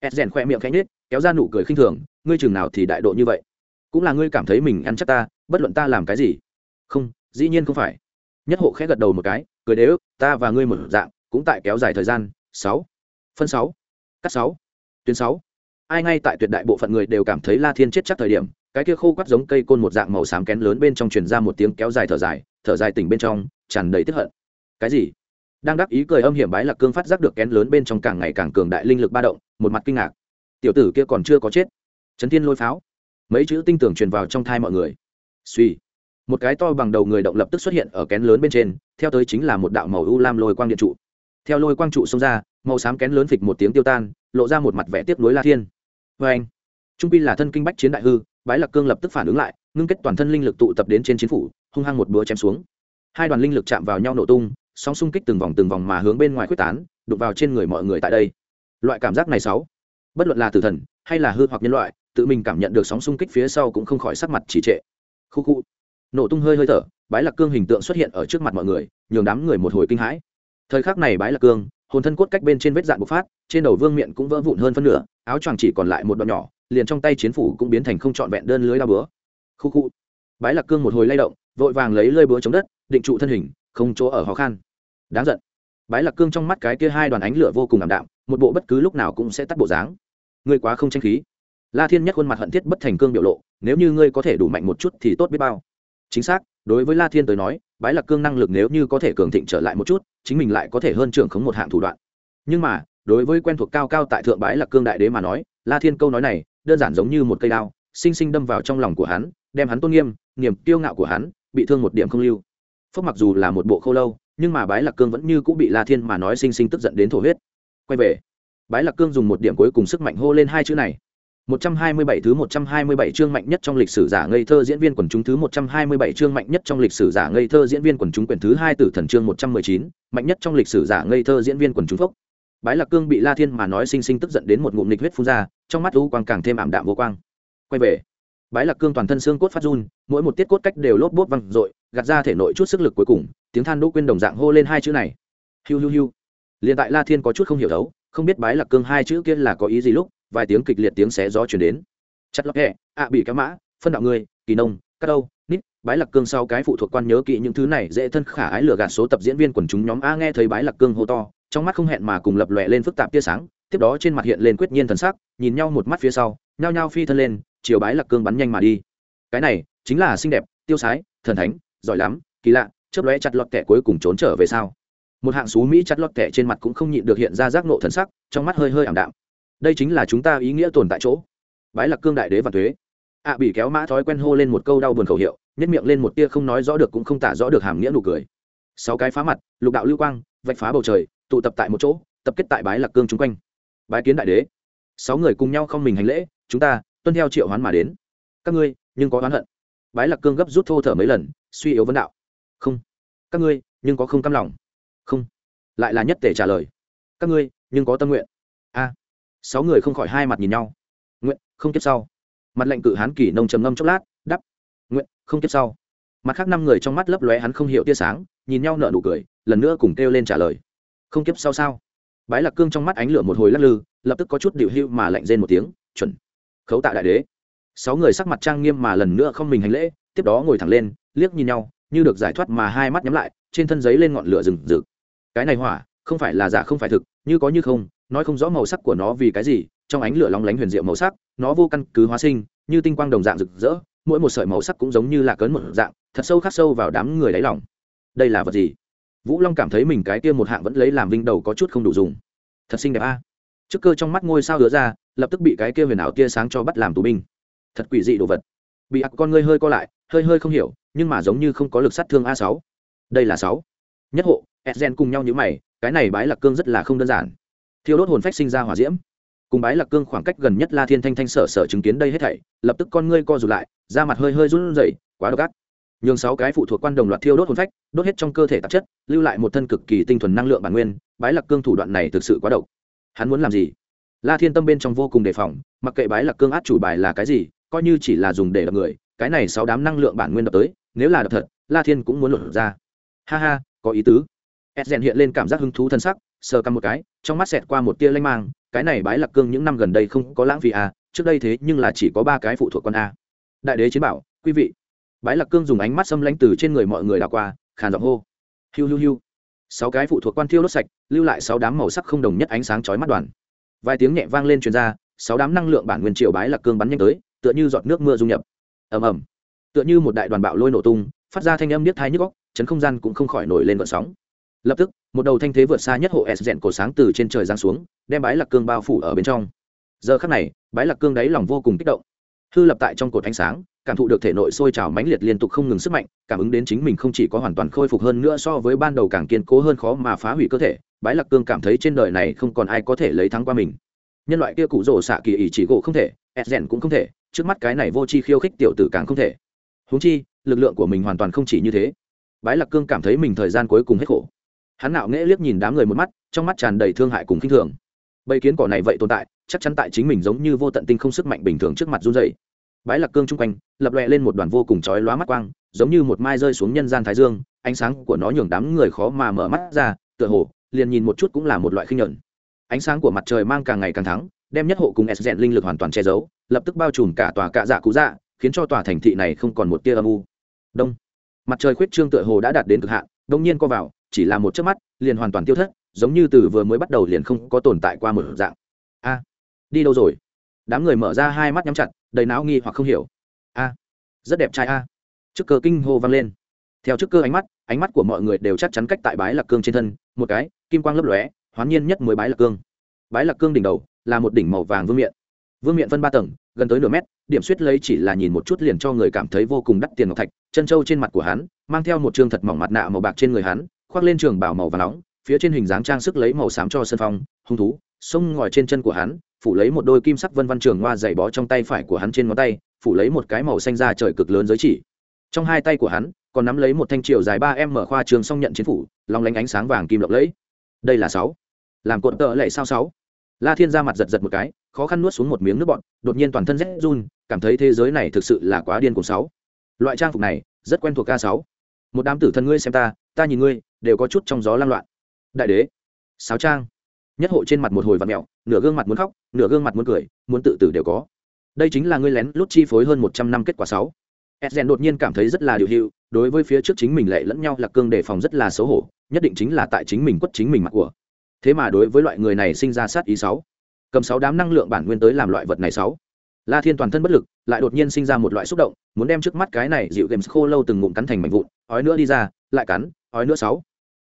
Edgen khoe miệng khẽ nhếch, kéo ra nụ cười khinh thường, ngươi chừng nào thì đại độ như vậy? Cũng là ngươi cảm thấy mình ăn chắc ta, bất luận ta làm cái gì. Không, dĩ nhiên không phải. Nhất hộ khẽ gật đầu một cái, cười đế ức ta và ngươi một dạng, cũng tại kéo dài thời gian, sáu. Phân sáu. Cắt sáu. Tuyến sáu. Ai ngay tại tuyệt đại bộ phận người đều cảm thấy la thiên chết chắc thời điểm, cái kia khô quắt giống cây côn một dạng màu xám kén lớn bên trong truyền ra một tiếng kéo dài thở dài thở dài tỉnh bên trong, tràn đầy tức hận. Cái gì? Đang đắc ý cười âm hiểm bái lạc cương phát giác được kén lớn bên trong càng ngày càng cường đại linh lực ba động, một mặt kinh ngạc. Tiểu tử kia còn chưa có chết. Trấn thiên lôi pháo mấy chữ tinh tưởng truyền vào trong thai mọi người. Suy một cái to bằng đầu người động lập tức xuất hiện ở kén lớn bên trên, theo tới chính là một đạo màu u lam lôi quang điện trụ. Theo lôi quang trụ xông ra, màu xám kén lớn phịch một tiếng tiêu tan, lộ ra một mặt vẽ tiếp nối la thiên. Vê anh, trung pi là thân kinh bách chiến đại hư, bái lạc cương lập tức phản ứng lại, ngưng kết toàn thân linh lực tụ tập đến trên chiến phủ, hung hăng một búa chém xuống. Hai đoàn linh lực chạm vào nhau nổ tung, sóng xung kích từng vòng từng vòng mà hướng bên ngoài quyết tán, đụng vào trên người mọi người tại đây. Loại cảm giác này sáu, bất luận là tử thần hay là hư hoặc nhân loại tự mình cảm nhận được sóng xung kích phía sau cũng không khỏi sắc mặt chỉ trệ. Khu khu. Nổ tung hơi hơi thở, bái lạc cương hình tượng xuất hiện ở trước mặt mọi người, nhường đám người một hồi kinh hãi. Thời khắc này bái lạc cương, hồn thân cốt cách bên trên vết dạn bộc phát, trên đầu vương miệng cũng vỡ vụn hơn phân nửa, áo choàng chỉ còn lại một đoạn nhỏ, liền trong tay chiến phủ cũng biến thành không trọn vẹn đơn lưới đao búa. Khu khu. Bái lạc cương một hồi lay động, vội vàng lấy lơi búa chống đất, định trụ thân hình, không chỗ ở khó khăn. Đáng giận. Bái lạc cương trong mắt cái kia hai đoàn ánh lửa vô cùng ảm đạm, một bộ bất cứ lúc nào cũng sẽ tắt bộ dáng. Ngươi quá không tranh khí la thiên nhất khuôn mặt hận thiết bất thành cương biểu lộ, nếu như ngươi có thể đủ mạnh một chút thì tốt biết bao. Chính xác, đối với la thiên tới nói, bái lạc cương năng lực nếu như có thể cường thịnh trở lại một chút, chính mình lại có thể hơn trưởng khống một hạng thủ đoạn. Nhưng mà, đối với quen thuộc cao cao tại thượng bái lạc cương đại đế mà nói, la thiên câu nói này, đơn giản giống như một cây đao, sinh sinh đâm vào trong lòng của hắn, đem hắn tôn nghiêm, niềm kiêu ngạo của hắn, bị thương một điểm không lưu. Phúc mặc dù là một bộ khô lâu, nhưng mà bái lạc cương vẫn như cũng bị la thiên mà nói sinh sinh tức giận đến thổ huyết. Quay về, bái lạc cương dùng một điểm cuối cùng sức mạnh hô lên hai chữ này. 127 thứ 127 chương mạnh nhất trong lịch sử giả ngây thơ diễn viên quần chúng thứ 127 chương mạnh nhất trong lịch sử giả ngây thơ diễn viên quần chúng quyển thứ 2 tử thần chương 119, mạnh nhất trong lịch sử giả ngây thơ diễn viên quần chúng phốc. Bái Lạc Cương bị La Thiên mà nói sinh sinh tức giận đến một ngụm nghịch huyết phun ra, trong mắt u quang càng thêm ảm đạm vô quang. Quay về, Bái Lạc Cương toàn thân xương cốt phát run, mỗi một tiết cốt cách đều lốp bốt văng rội, gạt ra thể nội chút sức lực cuối cùng, tiếng than đỗ quên đồng dạng hô lên hai chữ này. Hiu hiu hiu. Liên tại La Thiên có chút không hiểu thấu, không biết Bái Lạc Cương hai chữ kia là có ý gì lúc, vài tiếng kịch liệt tiếng xé gió chuyển đến. Chặt lọc hẹ, ạ bị kéo mã, phân đạo người, kỳ nông, cắt đâu nít, bái lạc cương sau cái phụ thuộc quan nhớ kỹ những thứ này dễ thân khả ái lừa gạt số tập diễn viên quần chúng nhóm a nghe thấy bái lạc cương hô to, trong mắt không hẹn mà cùng lập lòe lên phức tạp tia sáng, tiếp đó trên mặt hiện lên quyết nhiên thần sắc, nhìn nhau một mắt phía sau, nhao nhao phi thân lên, chiều bái lạc cương bắn nhanh mà đi. Cái này chính là xinh đẹp, tiêu sái, thần thánh, giỏi lắm, kỳ lạ, chớp lóe chặt lọt kẻ cuối cùng trốn trở về sau một hạng xú mỹ chặt lọt kẻ trên mặt cũng không nhịn được hiện ra giác nộ thần sắc, trong mắt hơi hơi ảm đạm đây chính là chúng ta ý nghĩa tồn tại chỗ. Bái lạc cương đại đế và thuế. Ạ bị kéo mã thói quen hô lên một câu đau buồn khẩu hiệu nhất miệng lên một tia không nói rõ được cũng không tả rõ được hàm nghĩa nụ cười. Sáu cái phá mặt, lục đạo lưu quang, vạch phá bầu trời, tụ tập tại một chỗ, tập kết tại bái lạc cương chung quanh. Bái kiến đại đế. Sáu người cùng nhau không mình hành lễ, chúng ta, tuân theo triệu hoán mà đến. Các ngươi, nhưng có oán hận. Bái lạc cương gấp rút thô thở mấy lần, suy yếu vấn đạo. Không. Các ngươi, nhưng có không căm lòng. Không. Lại là nhất tể trả lời. Các ngươi, nhưng có tâm nguyện sáu người không khỏi hai mặt nhìn nhau. Nguyện, không kiếp sau. Mặt lệnh cự hán kỷ nông trầm ngâm chốc lát đắp nguyện, không kiếp sau. Mặt khác năm người trong mắt lấp lóe hắn không hiểu tia sáng, nhìn nhau nở nụ cười, lần nữa cùng kêu lên trả lời. Không kiếp sau sao? Bái lạc cương trong mắt ánh lửa một hồi lắc lư, lập tức có chút điệu hưu mà lạnh rên một tiếng, chuẩn. Khấu tạ đại đế. Sáu người sắc mặt trang nghiêm mà lần nữa không mình hành lễ, tiếp đó ngồi thẳng lên, liếc nhìn nhau, như được giải thoát mà hai mắt nhắm lại, trên thân giấy lên ngọn lửa rừng rực. Cái này hỏa, không phải là giả không phải thực, như có như không nói không rõ màu sắc của nó vì cái gì, trong ánh lửa lóng lánh huyền diệu màu sắc, nó vô căn cứ hóa sinh, như tinh quang đồng dạng rực rỡ, mỗi một sợi màu sắc cũng giống như là cấn một dạng, thật sâu khắc sâu vào đám người đáy lòng. Đây là vật gì? Vũ long cảm thấy mình cái kia một hạng vẫn lấy làm vinh đầu có chút không đủ dùng. Thật xinh đẹp a. Trước cơ trong mắt ngôi sao đứa ra, lập tức bị cái kia huyền ảo tia sáng cho bắt làm tù binh. Thật quỷ dị đồ vật. Bị ạc con ngươi hơi co lại, hơi hơi không hiểu, nhưng mà giống như không có lực sát thương a sáu. Đây là sáu. Nhất hộ edgen cùng nhau như mày, cái này bái lạc cương rất là không đơn giản thiêu đốt hồn phách sinh ra hỏa diễm. Cùng bái lạc cương khoảng cách gần nhất la thiên thanh thanh sở sở chứng kiến đây hết thảy, lập tức con ngươi co rụt lại, da mặt hơi hơi run rẩy, quá độc ác. Nhường sáu cái phụ thuộc quan đồng loạt thiêu đốt hồn phách, đốt hết trong cơ thể tạp chất, lưu lại một thân cực kỳ tinh thuần năng lượng bản nguyên, bái lạc cương thủ đoạn này thực sự quá độc. Hắn muốn làm gì? La thiên tâm bên trong vô cùng đề phòng, mặc kệ bái lạc cương át chủ bài là cái gì, coi như chỉ là dùng để đập người, cái này sáu đám năng lượng bản nguyên đập tới, nếu là đập thật, la thiên cũng muốn lột ra. Ha ha, có ý tứ. Edgen hiện lên cảm giác hứng thú thân sắc sờ căm một cái, trong mắt xẹt qua một tia lanh mang, cái này bái lạc cương những năm gần đây không có lãng phí à trước đây thế nhưng là chỉ có ba cái phụ thuộc con a. Đại đế chiến bảo, quý vị. Bái lạc cương dùng ánh mắt xâm lãnh từ trên người mọi người đảo qua, khàn giọng hô. Hiu hiu hiu. Sáu cái phụ thuộc quan thiêu đốt sạch, lưu lại sáu đám màu sắc không đồng nhất ánh sáng chói mắt đoàn. Vài tiếng nhẹ vang lên truyền ra, sáu đám năng lượng bản nguyên triệu bái lạc cương bắn nhanh tới, tựa như giọt nước mưa dung nhập. Ầm ầm. Tựa như một đại đoàn bạo lôi nổ tung, phát ra thanh âm niết thai nhức góc chấn không gian cũng không khỏi nổi lên vận sóng lập tức, một đầu thanh thế vượt xa nhất hộ s rèn cổ sáng từ trên trời giáng xuống, đem bái lạc cương bao phủ ở bên trong. Giờ khắc này, bái lạc cương đáy lòng vô cùng kích động. Hư lập tại trong cột ánh sáng, cảm thụ được thể nội sôi trào mãnh liệt liên tục không ngừng sức mạnh, cảm ứng đến chính mình không chỉ có hoàn toàn khôi phục hơn nữa so với ban đầu càng kiên cố hơn khó mà phá hủy cơ thể, bái lạc cương cảm thấy trên đời này không còn ai có thể lấy thắng qua mình. Nhân loại kia cụ rổ xạ kỳ ỷ chỉ gỗ không thể ed rèn cũng không thể, trước mắt cái này vô chi khiêu khích tiểu tử càng không thể. Húng chi, lực lượng của mình hoàn toàn không chỉ như thế. Bái lạc cương cảm thấy mình thời gian cuối cùng hết khổ hắn nạo nghễ liếc nhìn đám người một mắt, trong mắt tràn đầy thương hại cùng khinh thường. Bầy kiến cỏ này vậy tồn tại, chắc chắn tại chính mình giống như vô tận tinh không sức mạnh bình thường trước mặt run dày bái lạc cương chung quanh, lập lòe lên một đoàn vô cùng chói lóa mắt quang, giống như một mai rơi xuống nhân gian thái dương, ánh sáng của nó nhường đám người khó mà mở mắt ra, tựa hồ, liền nhìn một chút cũng là một loại khinh nhẫn ánh sáng của mặt trời mang càng ngày càng thắng, đem nhất hộ cùng s rèn linh lực hoàn toàn che giấu, lập tức bao trùm cả tòa cạ dạ cũ dạ khiến cho tòa thành thị này không còn một tia âm u. Đông. Mặt trời khuyết trương tựa hồ đã đạt đến cực hạn, đông nhiên co vào chỉ là một chớp mắt, liền hoàn toàn tiêu thất, giống như từ vừa mới bắt đầu liền không có tồn tại qua một dạng. A, đi đâu rồi? Đám người mở ra hai mắt nhắm chặt, đầy não nghi hoặc không hiểu. A, rất đẹp trai a. À. trước cơ kinh hô vang lên. Theo trước cơ ánh mắt ánh mắt của mọi người đều chắc chắn cách tại bái lạc cương trên thân, một cái, kim quang lấp lóe, hoán nhiên nhất mới bái lạc cương. Bái lạc cương đỉnh đầu, là một đỉnh màu vàng vương miện. Vương miện phân ba tầng, gần tới nửa mét, điểm suýt lấy chỉ là nhìn một chút liền cho người cảm thấy vô cùng đắt tiền ngọc thạch, chân trâu trên mặt của hắn, mang theo một trương thật mỏng mặt nạ màu bạc trên người hắn khoác lên trường bảo màu và nóng, phía trên hình dáng trang sức lấy màu xám cho sân phong, hung thú sông ngòi trên chân của hắn, phủ lấy một đôi kim sắc vân văn trường hoa dày bó trong tay phải của hắn trên ngón tay, phủ lấy một cái màu xanh da trời cực lớn giới chỉ. Trong hai tay của hắn, còn nắm lấy một thanh triều dài ba em mở khoa trường song nhận chiến phủ lòng lánh ánh sáng vàng kim lộng lẫy. Đây là sáu. Làm cột tợ lệ sao sáu? La thiên ra mặt giật giật một cái, khó khăn nuốt xuống một miếng nước bọn đột nhiên toàn thân rét run, cảm thấy thế giới này thực sự là quá điên cùng sáu. Loại trang phục này, rất quen thuộc ca sáu. Một đám tử thân ngươi xem ta ta nhìn ngươi đều có chút trong gió lan loạn. Đại đế, sáo trang. Nhất hộ trên mặt một hồi vặn mẹo, nửa gương mặt muốn khóc, nửa gương mặt muốn cười, muốn tự tử đều có. Đây chính là ngươi lén lút chi phối hơn một trăm năm kết quả sáu. Edgen đột nhiên cảm thấy rất là điều hiệu đối với phía trước chính mình lệ lẫn nhau là cương đề phòng rất là xấu hổ, nhất định chính là tại chính mình quất chính mình mặt của. Thế mà đối với loại người này sinh ra sát ý sáu. Cầm sáu đám năng lượng bản nguyên tới làm loại vật này sáu. La thiên toàn thân bất lực, lại đột nhiên sinh ra một loại xúc động, muốn đem trước mắt cái này dịu games khô lâu từng ngụm cắn thành mảnh vụn, ói nữa đi ra, lại cắn, ói nữa sáu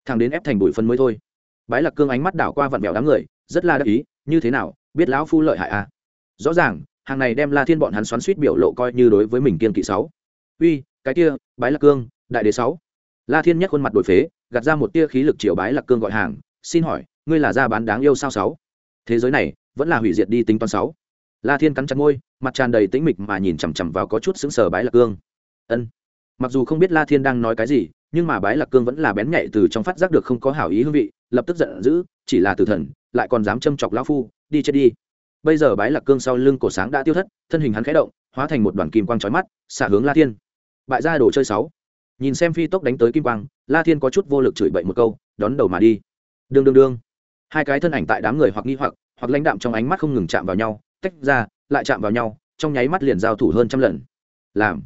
thằng đến ép thành bụi phân mới thôi. Bái lạc cương ánh mắt đảo qua vặn vẹo đám người, rất là đắc ý, như thế nào, biết lão phu lợi hại à? Rõ ràng, hàng này đem la thiên bọn hắn xoắn suýt biểu lộ coi như đối với mình kiên kỵ sáu. Uy, cái kia, bái lạc cương, đại đế sáu. La thiên nhất khuôn mặt đổi phế, gạt ra một tia khí lực triệu bái lạc cương gọi hàng, xin hỏi, ngươi là gia bán đáng yêu sao sáu? Thế giới này, vẫn là hủy diệt đi tính toán sáu. La thiên cắn chặt môi, mặt tràn đầy tĩnh mịch mà nhìn chằm chằm vào có chút sững sờ bái lạc cương. Ân. Mặc dù không biết la thiên đang nói cái gì nhưng mà bái lạc cương vẫn là bén nhạy từ trong phát giác được không có hảo ý hương vị, lập tức giận dữ, chỉ là tử thần, lại còn dám châm chọc lão phu, đi chết đi. Bây giờ bái lạc cương sau lưng cổ sáng đã tiêu thất, thân hình hắn khẽ động, hóa thành một đoàn kim quang trói mắt, xả hướng la thiên. Bại ra đồ chơi sáu. Nhìn xem phi tốc đánh tới kim quang, la thiên có chút vô lực chửi bậy một câu, đón đầu mà đi. Đương đương đương. Hai cái thân ảnh tại đám người hoặc nghi hoặc hoặc lãnh đạm trong ánh mắt không ngừng chạm vào nhau, tách ra, lại chạm vào nhau, trong nháy mắt liền giao thủ hơn trăm lần. Làm.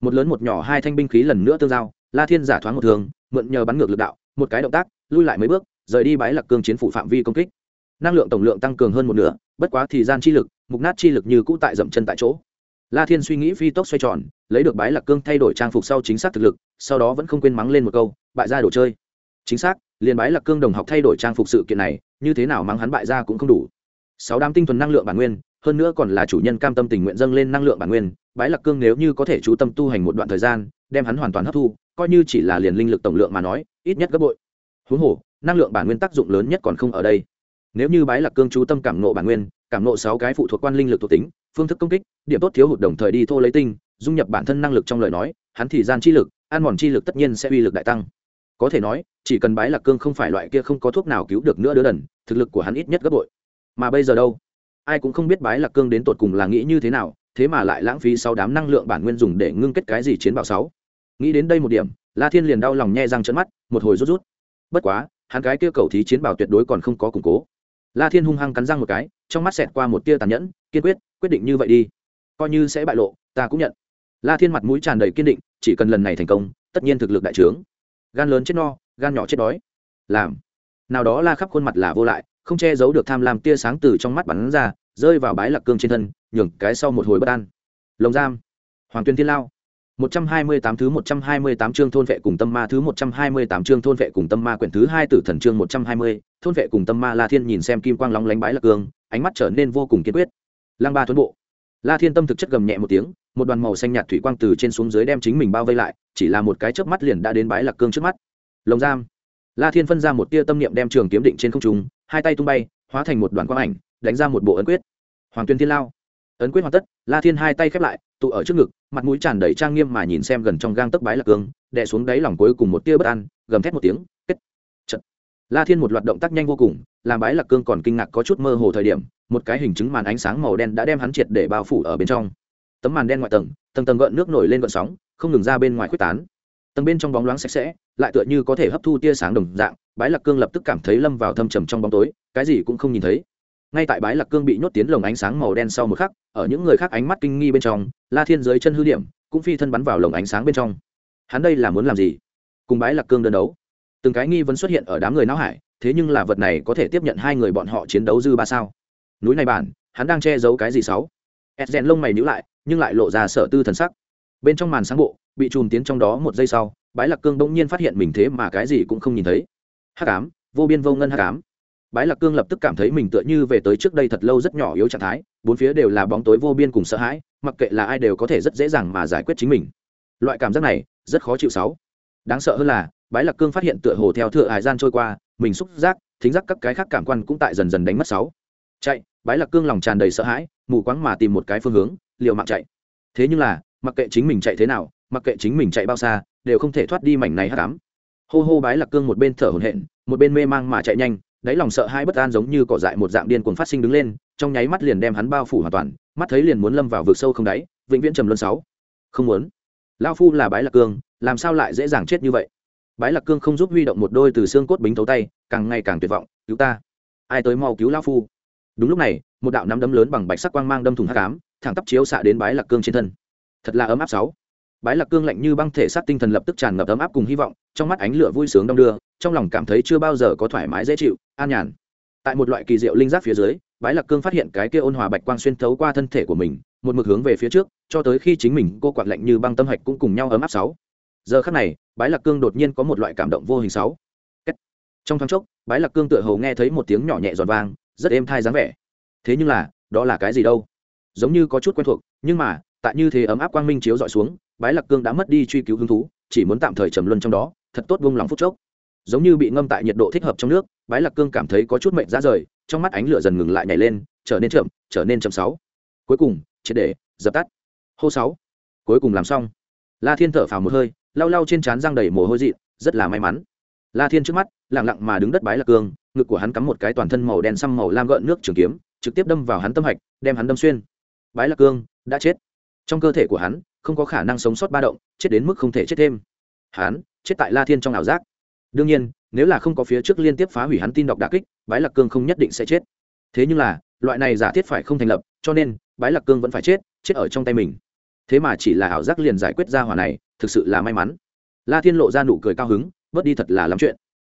Một lớn một nhỏ hai thanh binh khí lần nữa tương giao la thiên giả thoáng một thường, mượn nhờ bắn ngược lực đạo, một cái động tác, lui lại mấy bước, rời đi bái lạc cương chiến phủ phạm vi công kích. Năng lượng tổng lượng tăng cường hơn một nửa, bất quá thì gian chi lực, mục nát chi lực như cũ tại dậm chân tại chỗ. La thiên suy nghĩ phi tốc xoay tròn, lấy được bái lạc cương thay đổi trang phục sau chính xác thực lực, sau đó vẫn không quên mắng lên một câu, bại ra đồ chơi. Chính xác, liền bái lạc cương đồng học thay đổi trang phục sự kiện này, như thế nào mắng hắn bại ra cũng không đủ. Sáu đám tinh thuần năng lượng bản nguyên hơn nữa còn là chủ nhân cam tâm tình nguyện dâng lên năng lượng bản nguyên, bái lạc cương nếu như có thể chú tâm tu hành một đoạn thời gian, đem hắn hoàn toàn hấp thu, coi như chỉ là liền linh lực tổng lượng mà nói, ít nhất gấp bội. Huống hồ, năng lượng bản nguyên tác dụng lớn nhất còn không ở đây. Nếu như bái lạc cương chú tâm cảm nộ bản nguyên, cảm nộ sáu cái phụ thuộc quan linh lực thuộc tính, phương thức công kích, điểm tốt thiếu hụt đồng thời đi thô lấy tinh, dung nhập bản thân năng lực trong lời nói, hắn thì gian chi lực, ăn mòn chi lực tất nhiên sẽ uy lực đại tăng. Có thể nói, chỉ cần bái lạc cương không phải loại kia không có thuốc nào cứu được nữa đứa đần, thực lực của hắn ít nhất gấp bội. Mà bây giờ đâu? Ai cũng không biết bái lạc cương đến tột cùng là nghĩ như thế nào, thế mà lại lãng phí sau đám năng lượng bản nguyên dùng để ngưng kết cái gì chiến bảo sáu. Nghĩ đến đây một điểm, la thiên liền đau lòng nhe răng trận mắt, một hồi rút rút. Bất quá, hắn cái kia cầu thí chiến bảo tuyệt đối còn không có củng cố. La thiên hung hăng cắn răng một cái, trong mắt xẹt qua một tia tàn nhẫn, kiên quyết quyết định như vậy đi. Coi như sẽ bại lộ, ta cũng nhận. La thiên mặt mũi tràn đầy kiên định, chỉ cần lần này thành công, tất nhiên thực lực đại trướng. Gan lớn chết no, gan nhỏ chết đói. Làm. Nào đó la khắp khuôn mặt là vô lại không che giấu được tham lam tia sáng từ trong mắt bắn ra rơi vào bái lạc cương trên thân nhường cái sau một hồi bất an lồng giam hoàng tuyên thiên lao 128 thứ 128 chương thôn vệ cùng tâm ma thứ 128 chương thôn vệ cùng tâm ma quyển thứ 2 tử thần chương 120, thôn vệ cùng tâm ma La Thiên nhìn xem kim quang lóng lánh bái lạc cương, ánh mắt trở nên vô cùng kiên quyết. Lang ba tuấn bộ. La Thiên tâm thực chất gầm nhẹ một tiếng, một đoàn màu xanh nhạt thủy quang từ trên xuống dưới đem chính mình bao vây lại, chỉ là một cái chớp mắt liền đã đến bái lạc cương trước mắt. Lồng giam. La Thiên phân ra một tia tâm niệm đem trường kiếm định trên không trung, hai tay tung bay, hóa thành một đoàn quang ảnh, đánh ra một bộ ấn quyết. Hoàng Tuyên Thiên Lao. Ấn quyết hoàn tất, La Thiên hai tay khép lại, tụ ở trước ngực, mặt mũi tràn đầy trang nghiêm mà nhìn xem gần trong gang tấc bái lạc cương, đè xuống đáy lòng cuối cùng một tia bất an, gầm thét một tiếng, kết. Trận. La Thiên một loạt động tác nhanh vô cùng, làm bái lạc cương còn kinh ngạc có chút mơ hồ thời điểm, một cái hình chứng màn ánh sáng màu đen đã đem hắn triệt để bao phủ ở bên trong. Tấm màn đen ngoại tầng, tầng tầng gợn nước nổi lên gợn sóng, không ngừng ra bên ngoài khuếch tán. Tầng bên trong bóng loáng sạch sẽ, lại tựa như có thể hấp thu tia sáng đồng dạng, bái lạc cương lập tức cảm thấy lâm vào thâm trầm trong bóng tối, cái gì cũng không nhìn thấy. Ngay tại bái lạc cương bị nhốt tiến lồng ánh sáng màu đen sau một khắc ở những người khác ánh mắt kinh nghi bên trong la thiên dưới chân hư điểm cũng phi thân bắn vào lồng ánh sáng bên trong. Hắn đây là muốn làm gì? Cùng bái lạc cương đơn đấu. Từng cái nghi vẫn xuất hiện ở đám người não hải thế nhưng là vật này có thể tiếp nhận hai người bọn họ chiến đấu dư ba sao? Núi này bản hắn đang che giấu cái gì sáu? Ed rèn lông mày nhữ lại nhưng lại lộ ra sợ tư thần sắc. Bên trong màn sáng bộ bị chùm tiến trong đó một giây sau, bái lạc cương bỗng nhiên phát hiện mình thế mà cái gì cũng không nhìn thấy. Hắc ám, vô biên vô ngân hắc ám. Bái lạc cương lập tức cảm thấy mình tựa như về tới trước đây thật lâu rất nhỏ yếu trạng thái, bốn phía đều là bóng tối vô biên cùng sợ hãi, mặc kệ là ai đều có thể rất dễ dàng mà giải quyết chính mình. Loại cảm giác này, rất khó chịu sáu. Đáng sợ hơn là, bái lạc cương phát hiện tựa hồ theo thượng hải gian trôi qua, mình xúc giác, thính giác các cái khác cảm quan cũng tại dần dần đánh mất sáu. Chạy, bái lạc cương lòng tràn đầy sợ hãi, mù quáng mà tìm một cái phương hướng, liều mạng chạy. Thế nhưng là, mặc kệ chính mình chạy thế nào mặc kệ chính mình chạy bao xa, đều không thể thoát đi mảnh này hắc ám. Hô hô bái lạc cương một bên thở hổn hển, một bên mê mang mà chạy nhanh, đáy lòng sợ hai bất an giống như cỏ dại một dạng điên cuồng phát sinh đứng lên, trong nháy mắt liền đem hắn bao phủ hoàn toàn, mắt thấy liền muốn lâm vào vực sâu không đáy, vĩnh viễn trầm luân sáu. Không muốn. Lao phu là bái lạc cương, làm sao lại dễ dàng chết như vậy? Bái lạc cương không giúp huy động một đôi từ xương cốt bính thấu tay, càng ngày càng tuyệt vọng, cứu ta. Ai tới mau cứu lao phu? Đúng lúc này, một đạo nắm đấm lớn bằng bạch sắc quang mang đâm thùng hắc ám, thẳng tắp chiếu xạ đến bái lạc cương trên thân. Thật là ấm áp sáu bái lạc cương lạnh như băng thể sát tinh thần lập tức tràn ngập ấm áp cùng hy vọng, trong mắt ánh lửa vui sướng đong đưa, trong lòng cảm thấy chưa bao giờ có thoải mái dễ chịu, an nhàn. Tại một loại kỳ diệu linh giác phía dưới, bái lạc cương phát hiện cái kia ôn hòa bạch quang xuyên thấu qua thân thể của mình, một mực hướng về phía trước, cho tới khi chính mình cô quạt lạnh như băng tâm hạch cũng cùng nhau ấm áp sáu. Giờ khắc này, bái lạc cương đột nhiên có một loại cảm động vô hình sáu. Trong thoáng chốc, bái lạc cương tựa hồ nghe thấy một tiếng nhỏ nhẹ giòn vang, rất êm thai dáng vẻ. Thế nhưng là, đó là cái gì đâu? Giống như có chút quen thuộc, nhưng mà, tại như thế ấm áp quang minh chiếu dọi xuống bái lạc cương đã mất đi truy cứu hứng thú, chỉ muốn tạm thời trầm luân trong đó, thật tốt vung lòng phút chốc. Giống như bị ngâm tại nhiệt độ thích hợp trong nước, bái lạc cương cảm thấy có chút mệnh ra rời, trong mắt ánh lửa dần ngừng lại nhảy lên, trở nên chậm, trở nên chậm sáu. Cuối cùng, triệt để, dập tắt. Hô sáu. Cuối cùng làm xong. La thiên thở phào một hơi, lau lau trên trán răng đầy mồ hôi dị rất là may mắn. La thiên trước mắt, lặng lặng mà đứng đất bái lạc cương, ngực của hắn cắm một cái toàn thân màu đen xăm màu lam gợn nước trường kiếm, trực tiếp đâm vào hắn tâm hạch, đem hắn đâm xuyên. Bái lạc cương, đã chết. Trong cơ thể của hắn không có khả năng sống sót ba động, chết đến mức không thể chết thêm. Hắn, chết tại la thiên trong ảo giác. Đương nhiên, nếu là không có phía trước liên tiếp phá hủy hắn tin đọc đà kích, bái lạc cương không nhất định sẽ chết. Thế nhưng là, loại này giả thiết phải không thành lập, cho nên, bái lạc cương vẫn phải chết chết ở trong tay mình. Thế mà chỉ là ảo giác liền giải quyết ra hỏa này, thực sự là may mắn. La thiên lộ ra nụ cười cao hứng, bớt đi thật là lắm chuyện.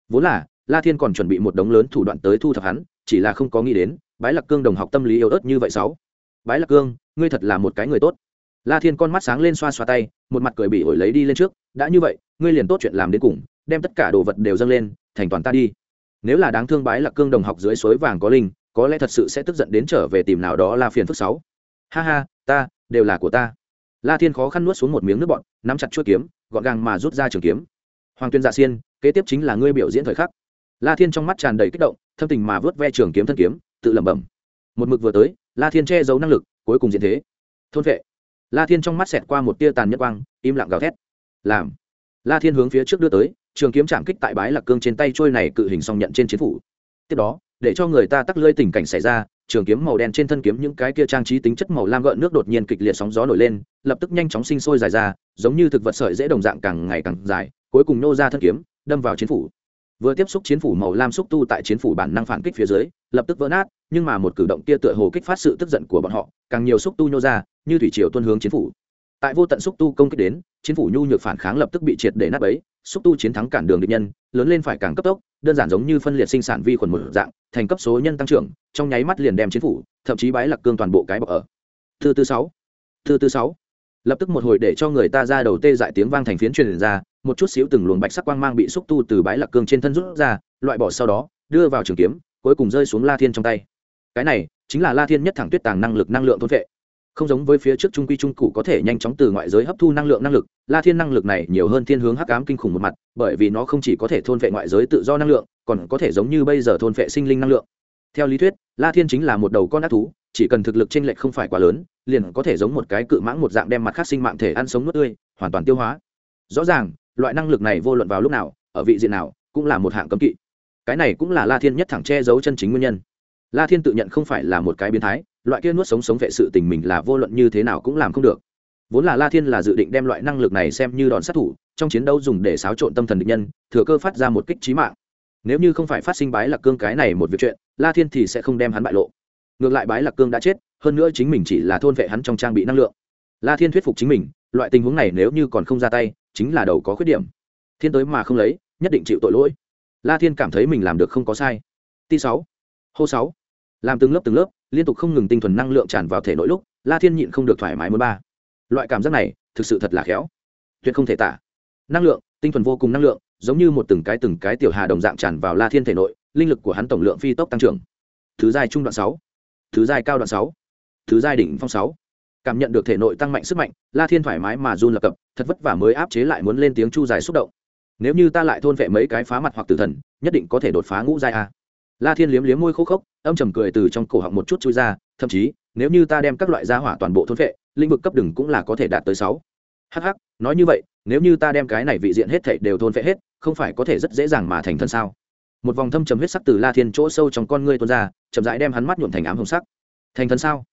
Vốn là, la thiên còn chuẩn bị một đống lớn thủ đoạn tới thu thập hắn, chỉ là không có nghĩ đến, bái lạc cương đồng học tâm lý yếu ớt như vậy sáu. Bái lạc cương, ngươi thật là một cái người tốt la thiên con mắt sáng lên xoa xoa tay, một mặt cười bị ổi lấy đi lên trước, đã như vậy, ngươi liền tốt chuyện làm đến cùng, đem tất cả đồ vật đều dâng lên, thành toàn ta đi. Nếu là đáng thương bái lạc cương đồng học dưới suối vàng có linh, có lẽ thật sự sẽ tức giận đến trở về tìm nào đó là phiền phức sáu. Ha ha, ta, đều là của ta. La thiên khó khăn nuốt xuống một miếng nước bọn nắm chặt chuôi kiếm, gọn gàng mà rút ra trường kiếm. Hoàng tuyên dạ xiên, kế tiếp chính là ngươi biểu diễn thời khắc. La thiên trong mắt tràn đầy kích động, thâm tình mà vớt ve trường kiếm thân kiếm, tự lẩm bẩm. Một mực vừa tới, la thiên che giấu năng lực, cuối cùng diện thế. Thôn vệ la thiên trong mắt xẹt qua một tia tàn nhẫn quang, im lặng gào thét. Làm. La thiên hướng phía trước đưa tới, trường kiếm chạm kích tại bái lạc cương trên tay trôi này cự hình song nhận trên chiến phủ. Tiếp đó, để cho người ta tắc lơi tình cảnh xảy ra, trường kiếm màu đen trên thân kiếm những cái kia trang trí tính chất màu lam gợn nước đột nhiên kịch liệt sóng gió nổi lên, lập tức nhanh chóng sinh sôi dài ra, giống như thực vật sợi dễ đồng dạng càng ngày càng dài, cuối cùng nô ra thân kiếm, đâm vào chiến phủ. Vừa tiếp xúc chiến phủ màu lam xúc tu tại chiến phủ bản năng phản kích phía dưới, lập tức vỡ nát, nhưng mà một cử động kia tựa hồ kích phát sự tức giận của bọn họ, càng nhiều xúc tu nhô ra như thủy triều tuân hướng chiến phủ. Tại vô tận xúc tu công kích đến, chiến phủ nhu nhược phản kháng lập tức bị triệt để nát ấy xúc tu chiến thắng cản đường địch nhân, lớn lên phải càng cấp tốc, đơn giản giống như phân liệt sinh sản vi khuẩn một dạng, thành cấp số nhân tăng trưởng, trong nháy mắt liền đem chiến phủ, thậm chí bái lạc cương toàn bộ cái bọc ở. Thư tư sáu thư tư sáu. Lập tức một hồi để cho người ta ra đầu tê dại tiếng vang thành phiến truyền ra, một chút xíu từng luồng bạch sắc quang mang bị xúc tu từ bái lạc cương trên thân rút ra, loại bỏ sau đó, đưa vào trường kiếm, cuối cùng rơi xuống la thiên trong tay. Cái này, chính là la thiên nhất thẳng tuyết tàng năng lực năng lượng thôn vệ không giống với phía trước trung quy trung cụ có thể nhanh chóng từ ngoại giới hấp thu năng lượng năng lực, la thiên năng lực này nhiều hơn thiên hướng hắc ám kinh khủng một mặt, bởi vì nó không chỉ có thể thôn vệ ngoại giới tự do năng lượng, còn có thể giống như bây giờ thôn vệ sinh linh năng lượng. Theo lý thuyết, la thiên chính là một đầu con ác thú, chỉ cần thực lực chênh lệch không phải quá lớn, liền có thể giống một cái cự mãng một dạng đem mặt khác sinh mạng thể ăn sống nuốt tươi, hoàn toàn tiêu hóa. Rõ ràng, loại năng lực này vô luận vào lúc nào, ở vị diện nào, cũng là một hạng cấm kỵ. Cái này cũng là la thiên nhất thẳng che giấu chân chính nguyên nhân. La thiên tự nhận không phải là một cái biến thái loại kia nuốt sống sống vệ sự tình mình là vô luận như thế nào cũng làm không được. Vốn là la thiên là dự định đem loại năng lực này xem như đòn sát thủ, trong chiến đấu dùng để xáo trộn tâm thần địch nhân, thừa cơ phát ra một kích trí mạng. Nếu như không phải phát sinh bái lạc cương cái này một việc chuyện, la thiên thì sẽ không đem hắn bại lộ. Ngược lại bái lạc cương đã chết, hơn nữa chính mình chỉ là thôn vệ hắn trong trang bị năng lượng. La thiên thuyết phục chính mình, loại tình huống này nếu như còn không ra tay, chính là đầu có khuyết điểm. Thiên tới mà không lấy, nhất định chịu tội lỗi. La thiên cảm thấy mình làm được không có sai. T sáu. Hô sáu làm từng lớp từng lớp, liên tục không ngừng tinh thuần năng lượng tràn vào thể nội lúc, la thiên nhịn không được thoải mái muốn ba. Loại cảm giác này, thực sự thật là khéo. Tuyệt không thể tả. Năng lượng, tinh thuần vô cùng năng lượng, giống như một từng cái từng cái tiểu hà đồng dạng tràn vào la thiên thể nội, linh lực của hắn tổng lượng phi tốc tăng trưởng. Thứ giai trung đoạn sáu. Thứ giai cao đoạn sáu. Thứ giai đỉnh phong sáu. Cảm nhận được thể nội tăng mạnh sức mạnh, la thiên thoải mái mà run lập cập, thật vất vả mới áp chế lại muốn lên tiếng chu dài xúc động. Nếu như ta lại thôn vệ mấy cái phá mặt hoặc tử thần, nhất định có thể đột phá ngũ giai a. La thiên liếm liếm môi khô khốc âm trầm cười từ trong cổ họng một chút chui ra, thậm chí, nếu như ta đem các loại gia hỏa toàn bộ thôn vệ lĩnh vực cấp đừng cũng là có thể đạt tới sáu. Hh nói như vậy, nếu như ta đem cái này vị diện hết thảy đều thôn vệ hết, không phải có thể rất dễ dàng mà thành thân sao? Một vòng thâm trầm huyết sắc từ la thiên chỗ sâu trong con ngươi tuôn ra, chậm rãi đem hắn mắt nhuộm thành ám hồng sắc. Thành thân sao?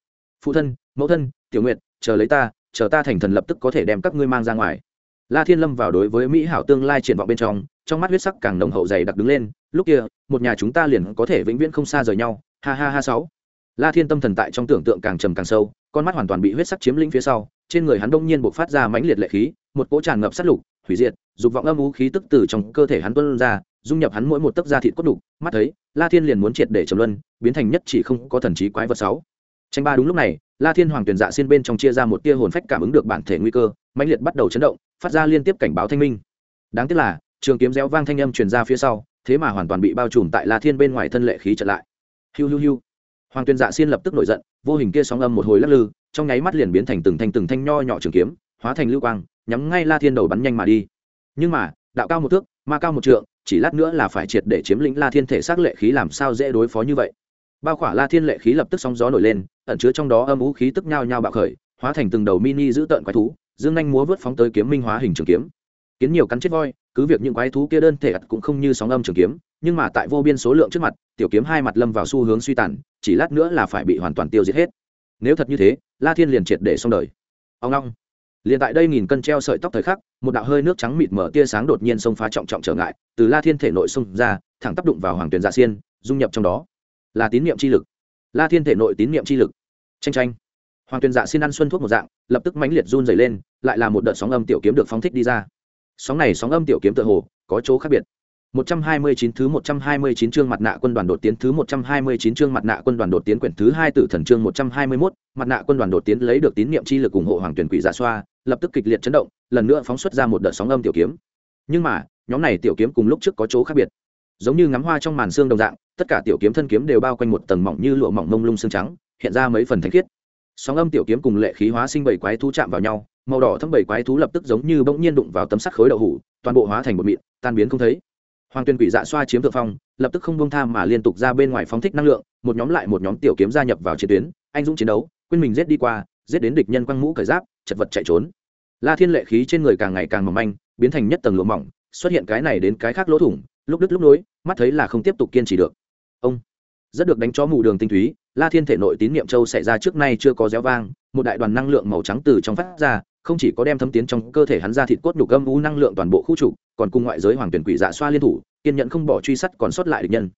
Phụ thân, mẫu thân, tiểu nguyệt, chờ lấy ta, chờ ta thành thần lập tức có thể đem các ngươi mang ra ngoài la thiên lâm vào đối với mỹ hảo tương lai triển vọng bên trong trong mắt huyết sắc càng nồng hậu dày đặc đứng lên, lúc kia, một nhà chúng ta liền có thể vĩnh viễn không xa rời nhau. Ha ha ha sáu. La thiên tâm thần tại trong tưởng tượng càng trầm càng sâu, con mắt hoàn toàn bị huyết sắc chiếm lĩnh phía sau, trên người hắn đông nhiên buộc phát ra mãnh liệt lệ khí, một cỗ tràn ngập sát lục, hủy diệt, dục vọng âm u khí tức từ trong cơ thể hắn tuôn ra, dung nhập hắn mỗi một tấc da thịt cốt đục, mắt thấy, la thiên liền muốn triệt để trầm luân, biến thành nhất chỉ không có thần trí quái vật sáu tranh ba đúng lúc này, la thiên hoàng tuyển dạ xiên bên trong chia ra một tia hồn phách cảm ứng được bản thể nguy cơ, mãnh liệt bắt đầu chấn động, phát ra liên tiếp cảnh báo thanh minh. Đáng tiếc là, trường kiếm réo vang thanh âm truyền ra phía sau, thế mà hoàn toàn bị bao trùm tại la thiên bên ngoài thân lệ khí trở lại. Hiu hiu hiu. Hoàng tuyên dạ xiên lập tức nổi giận, vô hình kia sóng âm một hồi lắc lư, trong nháy mắt liền biến thành từng thanh từng thanh nho nhỏ trường kiếm, hóa thành lưu quang, nhắm ngay la thiên đầu bắn nhanh mà đi. Nhưng mà, đạo cao một thước, ma cao một trượng, chỉ lát nữa là phải triệt để chiếm lĩnh la thiên thể xác lệ khí làm sao dễ đối phó như vậy? Bao khỏa la thiên lệ khí lập tức sóng gió nổi lên, ẩn chứa trong đó âm ú khí tức nhao nhao bạo khởi, hóa thành từng đầu mini giữ tợn quái thú, dương anh múa vớt phóng tới kiếm minh hóa hình trường kiếm. Kiến nhiều cắn chết voi, cứ việc những quái thú kia đơn thể ặt cũng không như sóng âm trường kiếm, nhưng mà tại vô biên số lượng trước mặt, tiểu kiếm hai mặt lâm vào xu hướng suy tàn, chỉ lát nữa là phải bị hoàn toàn tiêu diệt hết. Nếu thật như thế, la thiên liền triệt để xong đời. Ông long liền tại đây nghìn cân treo sợi tóc thời khắc, một đạo hơi nước trắng mịt mở tia sáng đột nhiên xông phá trọng trọng trở ngại, từ la thiên thể nội xông ra, thẳng tác đụng vào hoàng tuyền dạ xiên, dung nhập trong đó là tín niệm chi lực. La thiên thể nội tín niệm chi lực. Tranh tranh hoàng tuyền dạ xin ăn xuân thuốc một dạng lập tức mãnh liệt run dày lên lại là một đợt sóng âm tiểu kiếm được phóng thích đi ra. Sóng này sóng âm tiểu kiếm tự hồ có chỗ khác biệt. 129 thứ 129 chương mặt nạ quân đoàn đột tiến thứ 129 chương mặt nạ quân đoàn đột tiến quyển thứ 2 tử thần chương 121, mặt nạ quân đoàn đột tiến lấy được tín niệm chi lực ủng hộ hoàng tuyển quỷ giả xoa, lập tức kịch liệt chấn động, lần nữa phóng xuất ra một đợt sóng âm tiểu kiếm. Nhưng mà, nhóm này tiểu kiếm cùng lúc trước có chỗ khác biệt. Giống như ngắm hoa trong màn sương đồng dạng, tất cả tiểu kiếm thân kiếm đều bao quanh một tầng mỏng như lụa mỏng mông lung xương trắng, hiện ra mấy phần thanh khiết. Sóng âm tiểu kiếm cùng lệ khí hóa sinh bảy quái thú chạm vào nhau, màu đỏ thâm bảy quái thú lập tức giống như bỗng nhiên đụng vào tấm sắt khối đậu hủ, toàn bộ hóa thành một mịn, tan biến không thấy. Hoàng tuyên quỷ dạ xoa chiếm thượng phong lập tức không bông tham mà liên tục ra bên ngoài phóng thích năng lượng một nhóm lại một nhóm tiểu kiếm gia nhập vào chiến tuyến anh dũng chiến đấu quên mình giết đi qua giết đến địch nhân quăng mũ cởi giáp chật vật chạy trốn. La thiên lệ khí trên người càng ngày càng mỏng manh biến thành nhất tầng lụa mỏng xuất hiện cái này đến cái khác lỗ thủng lúc đứt lúc nối mắt thấy là không tiếp tục kiên trì được ông. Rất được đánh chó mù đường tinh túy, la thiên thể nội tín niệm châu xảy ra trước nay chưa có réo vang, một đại đoàn năng lượng màu trắng từ trong phát ra, không chỉ có đem thấm tiến trong cơ thể hắn ra thịt cốt nhục âm u năng lượng toàn bộ khu trục, còn cùng ngoại giới hoàng tuyển quỷ dạ xoa liên thủ, kiên nhẫn không bỏ truy sát còn sót lại địch nhân.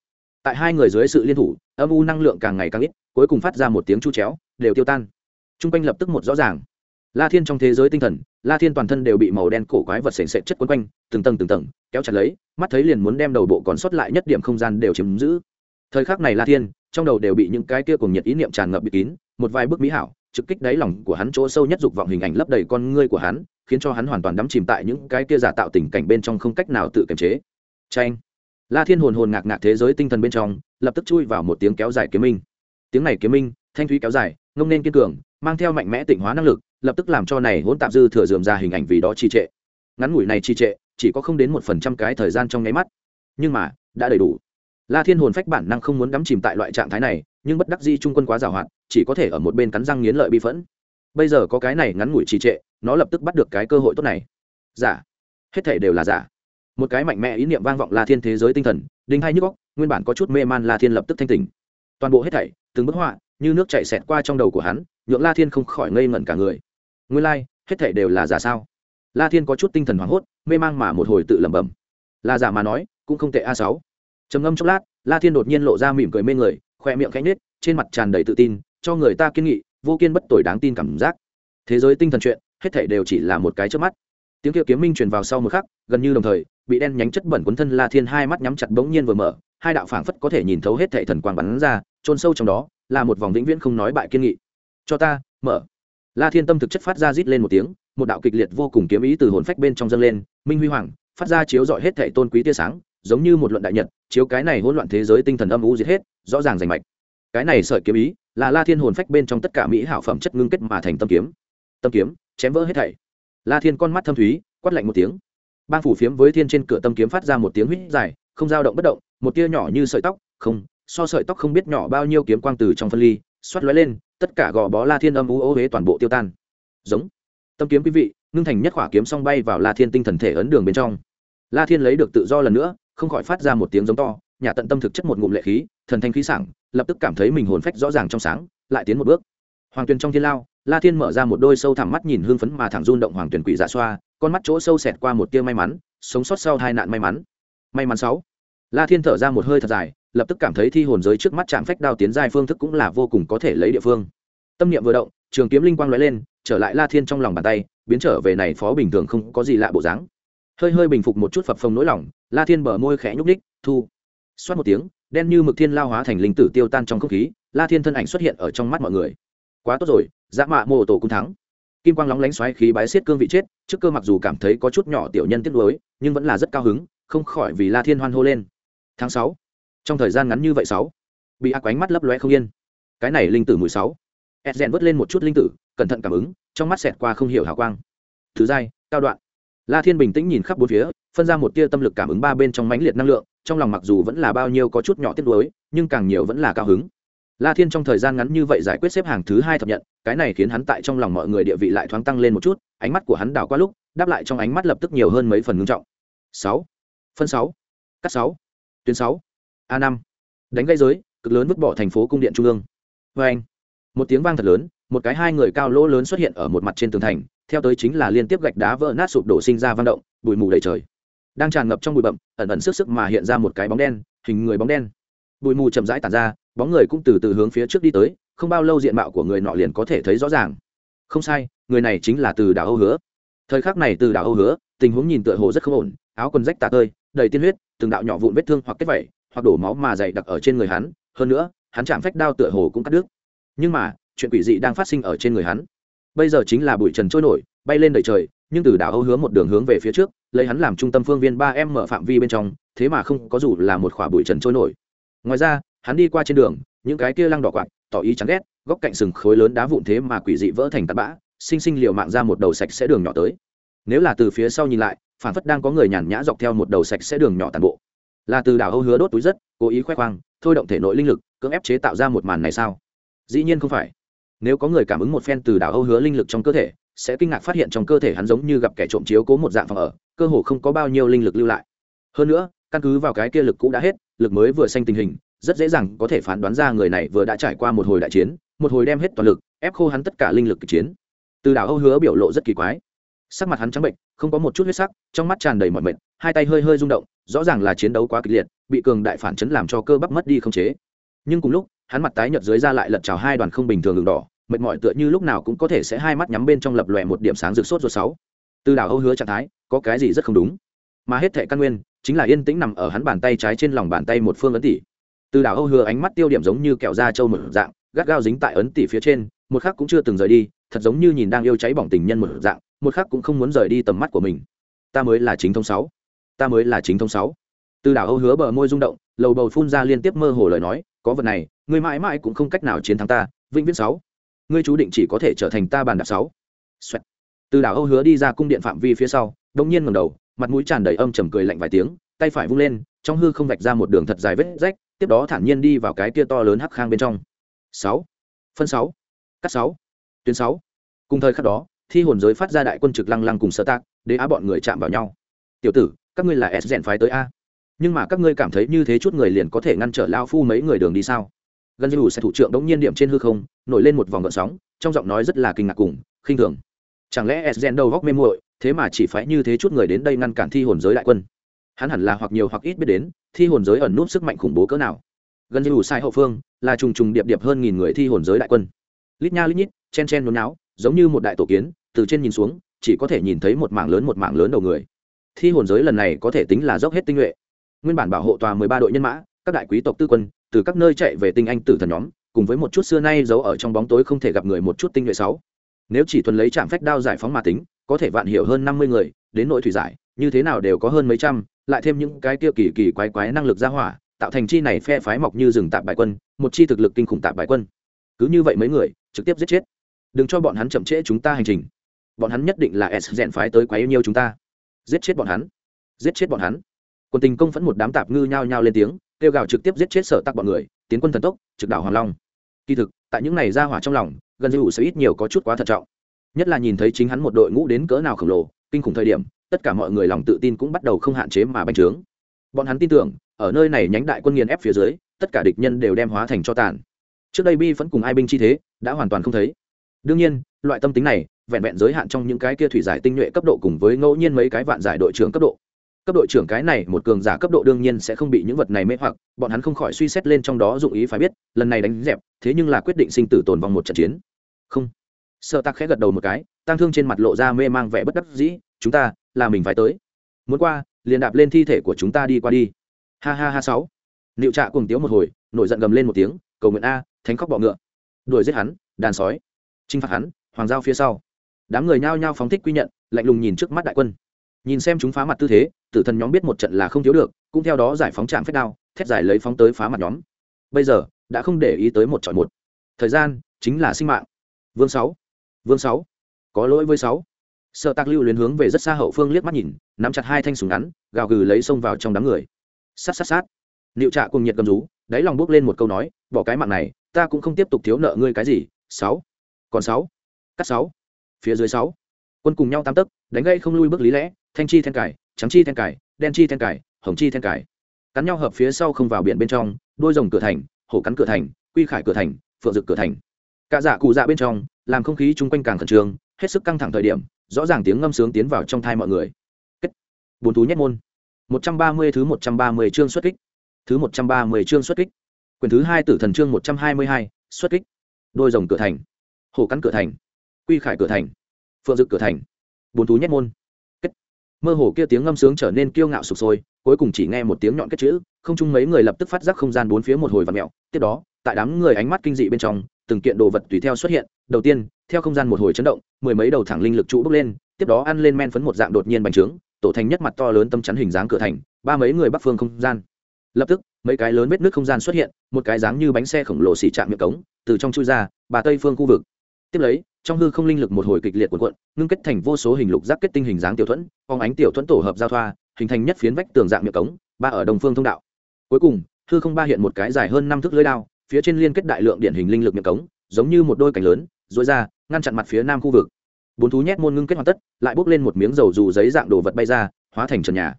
Tại hai người dưới sự liên thủ, âm u năng lượng càng ngày càng ít, cuối cùng phát ra một tiếng chu chéo, đều tiêu tan. T r u n g quanh lập tức một rõ ràng. La thiên trong thế giới tinh thần, la thiên toàn thân đều bị màu đen cổ quái vật sềnh sệ chất quấn quanh, từng tầng từng tầng, kéo chặt lấy, mắt thấy liền muốn đem đầu bộ còn sót lại nhất điểm không gian đều chiếm giữ thời khắc này la thiên, trong đầu đều bị những cái kia cùng nhiệt ý niệm tràn ngập bị kín, một vài bước mỹ hảo, trực kích đáy lòng của hắn chỗ sâu nhất dục vọng hình ảnh lấp đầy con ngươi của hắn, khiến cho hắn hoàn toàn đắm chìm tại những cái kia giả tạo tình cảnh bên trong không cách nào tự kiềm chế. Tranh la thiên hồn hồn ngạc ngạc thế giới tinh thần bên trong, lập tức chui vào một tiếng kéo dài kiếm minh. Tiếng này kiếm minh, thanh thúy kéo dài, ngông nên kiên cường, mang theo mạnh mẽ tịnh hóa năng lực, lập tức làm cho này hỗn tạp dư thừa dườm ra hình ảnh vì đó trì trệ. Ngắn ngủi này trì trệ, chỉ có không đến một phần trăm cái thời gian trong nháy mắt. Nhưng mà, đã đầy đủ la thiên hồn phách bản năng không muốn đắm chìm tại loại trạng thái này nhưng bất đắc di trung quân quá giàu hoạt chỉ có thể ở một bên cắn răng nghiến lợi bi phẫn. Bây giờ có cái này ngắn ngủi trì trệ nó lập tức bắt được cái cơ hội tốt này. Giả. Hết thể đều là giả. Một cái mạnh mẽ ý niệm vang vọng la thiên thế giới tinh thần đinh hai nhức góc nguyên bản có chút mê man la thiên lập tức thanh tỉnh. Toàn bộ hết thảy từng bức họa như nước chảy xẹt qua trong đầu của hắn nhượng la thiên không khỏi ngây ngẩn cả người. Nguyên lai、like, hết thảy đều là giả sao? La thiên có chút tinh thần hoảng hốt mê mang mà một hồi tự lẩm bẩm. Là giả mà nói cũng không tệ a sáu trầm ngâm chốc lát, la thiên đột nhiên lộ ra mỉm cười mê người khoe miệng khẽ nhếch, trên mặt tràn đầy tự tin, cho người ta kiên nghị, vô kiên bất tội đáng tin cảm giác. Thế giới tinh thần chuyện, hết thảy đều chỉ là một cái trước mắt. Tiếng kia kiếm minh truyền vào sau một khắc, gần như đồng thời, bị đen nhánh chất bẩn cuốn thân la thiên hai mắt nhắm chặt bỗng nhiên vừa mở, hai đạo phảng phất có thể nhìn thấu hết thảy thần quang bắn ra trôn sâu trong đó, là một vòng vĩnh viễn không nói bại kiên nghị. Cho ta, mở. La thiên tâm thực chất phát ra rít lên một tiếng, một đạo kịch liệt vô cùng kiếm ý từ hồn phách bên trong dâng lên, minh huy hoàng, phát ra chiếu dọi hết thảy tôn quý tia sáng, giống như một luận đại nhật chiếu cái này hỗn loạn thế giới tinh thần âm u diệt hết, rõ ràng rành mạch. Cái này sợi kiếm ý là la thiên hồn phách bên trong tất cả mỹ hảo phẩm chất ngưng kết mà thành tâm kiếm. Tâm kiếm, chém vỡ hết thảy. La thiên con mắt thâm thúy, quát lạnh một tiếng. Bang phủ phiếm với thiên trên cửa tâm kiếm phát ra một tiếng huýt dài, không dao động bất động, một tia nhỏ như sợi tóc, không, so sợi tóc không biết nhỏ bao nhiêu kiếm quang từ trong phân ly, xoát lóe lên, tất cả gò bó la thiên âm u ô huế toàn bộ tiêu tan. Giống. Tâm kiếm quý vị, ngưng thành nhất khỏa kiếm song bay vào la thiên tinh thần thể ấn đường bên trong. La thiên lấy được tự do lần nữa không khỏi phát ra một tiếng giống to, nhà tận tâm thực chất một ngụm lệ khí, thần thanh khí sảng, lập tức cảm thấy mình hồn phách rõ ràng trong sáng, lại tiến một bước. Hoàng tuyền trong thiên lao, la thiên mở ra một đôi sâu thẳm mắt nhìn hương phấn mà thẳng run động hoàng tuyền quỷ dạ xoa, con mắt chỗ sâu xẹt qua một tia may mắn, sống sót sau hai nạn may mắn. May mắn sáu. La thiên thở ra một hơi thật dài, lập tức cảm thấy thi hồn giới trước mắt chạm phách đao tiến giai phương thức cũng là vô cùng có thể lấy địa phương. Tâm niệm vừa động, trường kiếm linh quang lóe lên, trở lại la thiên trong lòng bàn tay, biến trở về này phó bình thường không có gì lạ bộ dáng. Hơi hơi bình phục một chút phập phồng nỗi lòng la thiên bờ môi khẽ nhúc ních thu. Xoát một tiếng, đen như mực thiên lao hóa thành linh tử tiêu tan trong không khí, la thiên thân ảnh xuất hiện ở trong mắt mọi người. Quá tốt rồi dã mạ mô tổ cung thắng. Kim quang lóng lánh xoáy khí bái xiết cương vị chết, trước cơ mặc dù cảm thấy có chút nhỏ tiểu nhân tiếc nuối, nhưng vẫn là rất cao hứng, không khỏi vì la thiên hoan hô lên. Tháng sáu. Trong thời gian ngắn như vậy sáu, bị ác ánh mắt lấp loe không yên. Cái này linh tử mười sáu. Ed rèn vớt lên một chút linh tử, cẩn thận cảm ứng, trong mắt xẹt qua không hiểu hào quang. Thứ dai cao đoạn. La thiên bình tĩnh nhìn khắp bốn phía phân ra một tia tâm lực cảm ứng ba bên trong mãnh liệt năng lượng, trong lòng mặc dù vẫn là bao nhiêu có chút nhỏ tiếc nuối, nhưng càng nhiều vẫn là cao hứng. La thiên trong thời gian ngắn như vậy giải quyết xếp hàng thứ hai thập nhận, cái này khiến hắn tại trong lòng mọi người địa vị lại thoáng tăng lên một chút, ánh mắt của hắn đảo qua lúc, đáp lại trong ánh mắt lập tức nhiều hơn mấy phần ngưng trọng. Sáu. Phân sáu. Cắt sáu. Tuyến sáu. A năm. Đánh gây giới, cực lớn vứt bỏ thành phố cung điện trung ương. Vê anh, một tiếng vang thật lớn, một cái hai người cao lỗ lớn xuất hiện ở một mặt trên tường thành, theo tới chính là liên tiếp gạch đá vỡ nát sụp đổ sinh ra vang động, bụi mù đầy trời đang tràn ngập trong bụi bậm, ẩn ẩn sức sức mà hiện ra một cái bóng đen, hình người bóng đen. Bụi mù chậm rãi tàn ra, bóng người cũng từ từ hướng phía trước đi tới, không bao lâu diện mạo của người nọ liền có thể thấy rõ ràng. Không sai, người này chính là từ đảo âu hứa. Thời khắc này từ đảo âu hứa, tình huống nhìn tựa hồ rất không ổn, áo quần rách tà tơi, đầy tiên huyết, từng đạo nhỏ vụn vết thương hoặc kết vẩy hoặc đổ máu mà dày đặc ở trên người hắn, hơn nữa, hắn chạm phách đao tựa hồ cũng cắt đứt. Nhưng mà, chuyện quỷ dị đang phát sinh ở trên người hắn. Bây giờ chính là bụi trần trôi nổi, bay lên đầy trời nhưng từ đảo âu hứa một đường hướng về phía trước, lấy hắn làm trung tâm phương viên ba em mở phạm vi bên trong, thế mà không có dù là một khỏa bụi trần trôi nổi. Ngoài ra, hắn đi qua trên đường, những cái kia lăng đỏ quạt, tỏ ý chán ghét, góc cạnh sừng khối lớn đá vụn thế mà quỷ dị vỡ thành tạt bã sinh sinh liều mạng ra một đầu sạch sẽ đường nhỏ tới. Nếu là từ phía sau nhìn lại, phản phất đang có người nhàn nhã dọc theo một đầu sạch sẽ đường nhỏ tàn bộ. Là từ đảo âu hứa đốt túi rất, cố ý khoe khoang, thôi động thể nội linh lực, cưỡng ép chế tạo ra một màn này sao? Dĩ nhiên không phải. Nếu có người cảm ứng một phen từ đảo âu hứa linh lực trong cơ thể sẽ kinh ngạc phát hiện trong cơ thể hắn giống như gặp kẻ trộm chiếu cố một dạng phòng ở, cơ hồ không có bao nhiêu linh lực lưu lại. Hơn nữa, căn cứ vào cái kia lực cũ đã hết, lực mới vừa xanh tình hình, rất dễ dàng có thể phán đoán ra người này vừa đã trải qua một hồi đại chiến, một hồi đem hết toàn lực, ép khô hắn tất cả linh lực kịch chiến. Từ đảo âu hứa biểu lộ rất kỳ quái. Sắc mặt hắn trắng bệnh, không có một chút huyết sắc, trong mắt tràn đầy mọi mệt, hai tay hơi hơi rung động, rõ ràng là chiến đấu quá kịch liệt, bị cường đại phản chấn làm cho cơ bắp mất đi không chế. Nhưng cùng lúc, hắn mặt tái nhợt dưới ra lại lật trào hai đoàn không bình thường đường đỏ mệt mỏi tựa như lúc nào cũng có thể sẽ hai mắt nhắm bên trong lập lòe một điểm sáng rực sốt ruột sáu. Từ đảo âu hứa trạng thái, có cái gì rất không đúng? Mà hết thệ căn nguyên, chính là yên tĩnh nằm ở hắn bàn tay trái trên lòng bàn tay một phương ấn tỷ từ đảo âu hứa ánh mắt tiêu điểm giống như kẹo da trâu một dạng, gắt gao dính tại ấn tỷ phía trên, một khắc cũng chưa từng rời đi, thật giống như nhìn đang yêu cháy bỏng tình nhân một dạng, một khắc cũng không muốn rời đi tầm mắt của mình. Ta mới là chính thông sáu. Ta mới là chính thông sáu. Từ đảo âu hứa bờ môi rung động, lầu bầu phun ra liên tiếp mơ hồ lời nói, có vật này, ngươi mãi mãi cũng không cách nào chiến thắng ta, vĩnh viễn sáu ngươi chú định chỉ có thể trở thành ta bàn đạp sáu. Xoẹt. từ đảo âu hứa đi ra cung điện phạm vi phía sau đông nhiên ngẩng đầu, mặt mũi tràn đầy âm trầm cười lạnh vài tiếng, tay phải vung lên, trong hư không vạch ra một đường thật dài vết rách, tiếp đó thản nhiên đi vào cái kia to lớn hắc khang bên trong. Sáu. Phân sáu. Cắt sáu. Tuyến sáu. Cùng thời khắc đó, thi hồn giới phát ra đại quân trực lăng lăng cùng sơ tác để á bọn người chạm vào nhau. Tiểu tử, các ngươi là s rèn phái tới a. Nhưng mà các ngươi cảm thấy như thế chút người liền có thể ngăn trở lao phu mấy người đường đi sao? Gần như đủ sẽ thủ trưởng đống nhiên điểm trên hư không, nổi lên một vòng gợn sóng, trong giọng nói rất là kinh ngạc cùng, khinh thường. Chẳng lẽ s đầu góc mê muội, thế mà chỉ phải như thế chút người đến đây ngăn cản thi hồn giới đại quân? Hắn hẳn là hoặc nhiều hoặc ít biết đến, thi hồn giới ẩn núp sức mạnh khủng bố cỡ nào. Gần như đủ sai hậu phương, là trùng trùng điệp điệp hơn nghìn người thi hồn giới đại quân. Lít nha lít nhít, chen chen nôn não giống như một đại tổ kiến, từ trên nhìn xuống, chỉ có thể nhìn thấy một mảng lớn một mảng lớn đầu người. Thi hồn giới lần này có thể tính là dốc hết tinh nhuệ. Nguyên bản bảo hộ tòa mười ba đội nhân mã, các đại quý tộc tư quân từ các nơi chạy về tinh anh tử thần nhóm, cùng với một chút xưa nay giấu ở trong bóng tối không thể gặp người một chút tinh nhuệ sáu. Nếu chỉ thuần lấy trạm phách đao giải phóng mà tính, có thể vạn hiểu hơn năm mươi người, đến nội thủy giải, như thế nào đều có hơn mấy trăm, lại thêm những cái kia kỳ kỳ quái quái năng lực ra hỏa, tạo thành chi này phe phái mọc như rừng tạp bại quân, một chi thực lực kinh khủng tạp bại quân. Cứ như vậy mấy người, trực tiếp giết chết. Đừng cho bọn hắn chậm trễ chúng ta hành trình. Bọn hắn nhất định là s rèn phái tới quá yêu nhiều chúng ta. Giết chết bọn hắn. Giết chết bọn hắn. Quân tình công phẫn một đám tạp ngư nhao nhao lên tiếng kêu gào trực tiếp giết chết sở tắc bọn người, tiến quân thần tốc, trực đảo hoàng long. Kỳ thực, tại những này ra hỏa trong lòng, gần như sẽ ít nhiều có chút quá thận trọng. Nhất là nhìn thấy chính hắn một đội ngũ đến cỡ nào khổng lồ, kinh khủng thời điểm, tất cả mọi người lòng tự tin cũng bắt đầu không hạn chế mà bành trướng. Bọn hắn tin tưởng, ở nơi này nhánh đại quân nghiền ép phía dưới, tất cả địch nhân đều đem hóa thành cho tàn. Trước đây bi vẫn cùng ai binh chi thế, đã hoàn toàn không thấy. Đương nhiên, loại tâm tính này, vẹn vẹn giới hạn trong những cái kia thủy giải tinh nhuệ cấp độ cùng với ngẫu nhiên mấy cái vạn giải đội trưởng cấp độ cấp đội trưởng cái này một cường giả cấp độ đương nhiên sẽ không bị những vật này mê hoặc, bọn hắn không khỏi suy xét lên trong đó dụng ý phải biết, lần này đánh dẹp, thế nhưng là quyết định sinh tử tồn vong một trận chiến. Không. Sợ tắc khẽ gật đầu một cái tăng thương trên mặt lộ ra mê mang vẻ bất đắc dĩ, chúng ta, là mình phải tới. Muốn qua, liền đạp lên thi thể của chúng ta đi qua đi. Ha ha ha sáu. Liệu trạ cùng tiếu một hồi, nổi giận gầm lên một tiếng, cầu nguyện a, thánh khóc bọ ngựa. Đuổi giết hắn, đàn sói. Chinh phạt hắn, hoàng giao phía sau. Đám người nhao nhao phóng thích quy nhận, lạnh lùng nhìn trước mắt đại quân nhìn xem chúng phá mặt tư thế, tử thần nhóm biết một trận là không thiếu được, cũng theo đó giải phóng trạm phép đao, thét giải lấy phóng tới phá mặt nhóm. Bây giờ, đã không để ý tới một chọn một. Thời gian, chính là sinh mạng. Vương sáu. Vương sáu. Có lỗi với sáu. Sợ tạc lưu luyến hướng về rất xa hậu phương liếc mắt nhìn, nắm chặt hai thanh súng ngắn, gào gừ lấy xông vào trong đám người. Sát sát sát. Liệu trạ cùng nhiệt cầm rú, đáy lòng bước lên một câu nói, bỏ cái mạng này, ta cũng không tiếp tục thiếu nợ ngươi cái gì. Sáu. Còn sáu. Cắt sáu. Phía dưới sáu quân cùng nhau tam tấc, đánh gây không lui bước lý lẽ, thanh chi then cải trắng chi then cải đen chi then cải hồng chi then cải cắn nhau hợp phía sau không vào biển bên trong, đôi rồng cửa thành, hổ cắn cửa thành, quy khải cửa thành, phượng rực cửa thành. Cạ dạ cụ dạ bên trong, làm không khí chung quanh càng khẩn trương, hết sức căng thẳng thời điểm, rõ ràng tiếng ngâm sướng tiến vào trong thai mọi người. Kết. Bốn thú nhét môn. Một trăm ba mươi thứ một trăm ba mươi chương xuất kích. Thứ một trăm ba mươi chương xuất kích. Quyền thứ hai tử thần chương một trăm hai mươi hai, xuất kích. Đôi rồng cửa thành. Hổ cắn cửa thành. Quy khải cửa thành phượng dực cửa thành. Bốn thú nhất môn. Kết. Mơ hồ kia tiếng ngâm sướng trở nên kiêu ngạo sụp sôi, cuối cùng chỉ nghe một tiếng nhọn kết chữ, không chung mấy người lập tức phát giác không gian bốn phía một hồi và mẹo tiếp đó, tại đám người ánh mắt kinh dị bên trong, từng kiện đồ vật tùy theo xuất hiện. Đầu tiên, theo không gian một hồi chấn động, mười mấy đầu thẳng linh lực trụ bốc lên, tiếp đó ăn lên men phấn một dạng đột nhiên bành trướng, tổ thành nhất mặt to lớn tâm chắn hình dáng cửa thành, ba mấy người bắc phương không gian. Lập tức, mấy cái lớn vết nước không gian xuất hiện, một cái dáng như bánh xe khổng lồ xỉ chạm miệng cống, từ trong chui ra bà tây phương khu vực. Tiếp lấy trong hư không linh lực một hồi kịch liệt cuộn cuộn, ngưng kết thành vô số hình lục giác kết tinh hình dáng tiểu thuẫn phóng ánh tiểu thuẫn tổ hợp giao thoa, hình thành nhất phiến vách tường dạng miệng cống, ba ở đồng phương thông đạo. Cuối cùng, hư không ba hiện một cái dài hơn năm thước lưới đao, phía trên liên kết đại lượng điện hình linh lực miệng cống, giống như một đôi cánh lớn dối ra, ngăn chặn mặt phía nam khu vực. Bốn thú nhét môn ngưng kết hoàn tất, lại bốc lên một miếng dầu dù giấy dạng đồ vật bay ra, hóa thành trần nhà.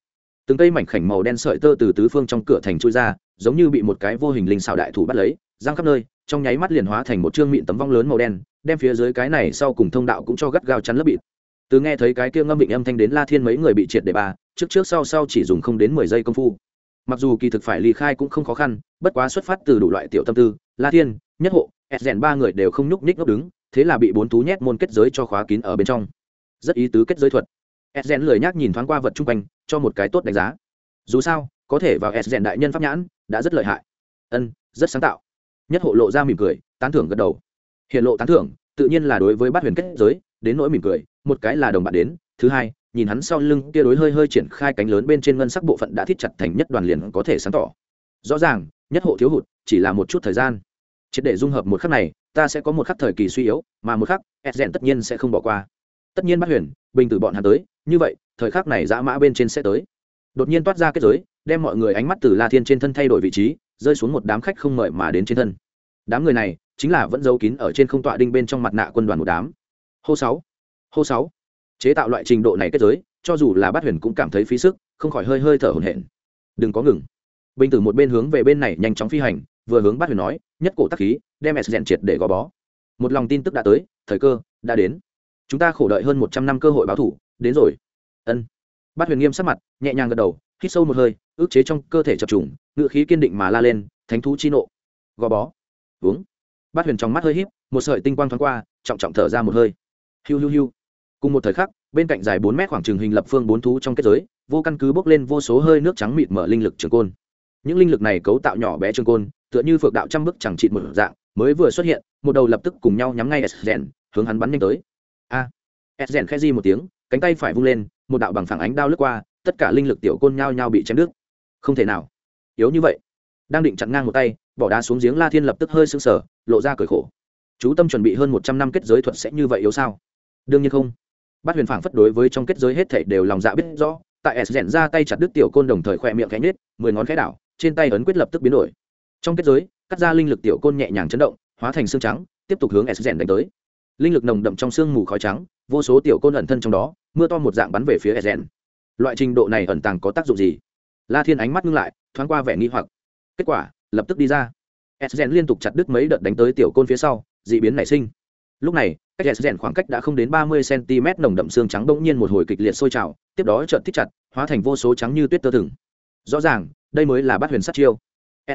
Từng cây mảnh khảnh màu đen sợi tơ từ tứ phương trong cửa thành chui ra, giống như bị một cái vô hình linh xào đại thủ bắt lấy giang khắp nơi, trong nháy mắt liền hóa thành một chương mịn tấm vong lớn màu đen đem phía dưới cái này sau cùng thông đạo cũng cho gắt gao chắn lớp bịt. Từ nghe thấy cái kia ngâm định âm thanh đến la thiên mấy người bị triệt để ba, trước trước sau sau chỉ dùng không đến mười giây công phu. Mặc dù kỳ thực phải ly khai cũng không khó khăn, bất quá xuất phát từ đủ loại tiểu tâm tư, la thiên, nhất hộ ed rèn ba người đều không nhúc nhích ngốc đứng, thế là bị bốn tú nhét môn kết giới cho khóa kín ở bên trong. Rất ý tứ kết giới thuật. Ed rèn lười nhác nhìn thoáng qua vật chung quanh, cho một cái tốt đánh giá. Dù sao, có thể vào ed rèn đại nhân pháp nhãn, đã rất lợi hại. Ân, rất sáng tạo. Nhất hộ lộ ra mỉm cười, tán thưởng gật đầu hiện lộ tán thưởng, tự nhiên là đối với bát huyền kết giới, đến nỗi mỉm cười, một cái là đồng bạn đến, thứ hai, nhìn hắn sau lưng kia đối hơi hơi triển khai cánh lớn bên trên ngân sắc bộ phận đã thiết chặt thành nhất đoàn liền có thể sáng tỏ. Rõ ràng, nhất hộ thiếu hụt, chỉ là một chút thời gian. Triệt để dung hợp một khắc này, ta sẽ có một khắc thời kỳ suy yếu, mà một khắc ed rèn tất nhiên sẽ không bỏ qua. Tất nhiên bắt huyền, bình từ bọn hắn tới, như vậy, thời khắc này dã mã bên trên sẽ tới. Đột nhiên toát ra kết giới, đem mọi người ánh mắt từ la thiên trên thân thay đổi vị trí, rơi xuống một đám khách không mời mà đến trên thân. Đám người này chính là vẫn giấu kín ở trên không tọa đinh bên trong mặt nạ quân đoàn một đám. Hô sáu hô sáu. Chế tạo loại trình độ này kết giới, cho dù là bát huyền cũng cảm thấy phí sức, không khỏi hơi hơi thở hổn hển. Đừng có ngừng. Bình tử một bên hướng về bên này nhanh chóng phi hành, vừa hướng bát huyền nói, nhất cổ tắc khí, đem s rèn triệt để gò bó. Một lòng tin tức đã tới, thời cơ đã đến. Chúng ta khổ đợi hơn một trăm năm cơ hội báo thủ, đến rồi. Ân. Bát huyền nghiêm sắc mặt, nhẹ nhàng gật đầu, hít sâu một hơi, ước chế trong cơ thể chập trùng, ngự khí kiên định mà la lên, thánh thú chi nộ. Gò bó. Uống bát huyền trong mắt hơi híp một sợi tinh quang thoáng qua trọng trọng thở ra một hơi. Hiu hiu hiu. Cùng một thời khắc bên cạnh dài bốn mét khoảng trường hình lập phương bốn thú trong kết giới vô căn cứ bốc lên vô số hơi nước trắng mịt mở linh lực trường côn. Những linh lực này cấu tạo nhỏ bé trường côn tựa như phược đạo trăm bức chẳng trị một dạng mới vừa xuất hiện một đầu lập tức cùng nhau nhắm ngay s hướng hắn bắn nhanh tới. A. À, s rèn di một tiếng cánh tay phải vung lên một đạo bằng phẳng ánh đao lướt qua tất cả linh lực tiểu côn nhao nhao bị chém đứt. Không thể nào. Yếu như vậy. Đang định chặn ngang một tay bỏ đá xuống giếng la thiên lập tức hơi sưng sờ, lộ ra cởi khổ. Chú tâm chuẩn bị hơn một trăm năm kết giới thuật sẽ như vậy yếu sao? Đương nhiên không. Bát huyền phảng phất đối với trong kết giới hết thảy đều lòng dạ biết rõ, tại s rèn ra tay chặt đứt tiểu côn đồng thời khỏe miệng cánh nết mười ngón khẽ đảo, trên tay ấn quyết lập tức biến đổi. Trong kết giới, cắt ra linh lực tiểu côn nhẹ nhàng chấn động, hóa thành xương trắng, tiếp tục hướng s rèn đánh tới. Linh lực nồng đậm trong xương mù khói trắng, vô số tiểu côn ẩn thân trong đó, mưa to một dạng bắn về phía s rèn. Loại trình độ này ẩn tàng có tác dụng gì? La thiên ánh mắt ngưng lại, thoáng qua vẻ nghi hoặc. Kết quả lập tức đi ra. S liên tục chặt đứt mấy đợt đánh tới tiểu côn phía sau d ị biến nảy sinh. Lúc này, cách s khoảng cách đã không đến ba mươi cm nồng đậm xương trắng bỗng nhiên một hồi kịch liệt sôi trào, tiếp đó trợt thích chặt, hóa thành vô số trắng như tuyết tơ thừng. Rõ ràng, đây mới là bắt huyền sát chiêu.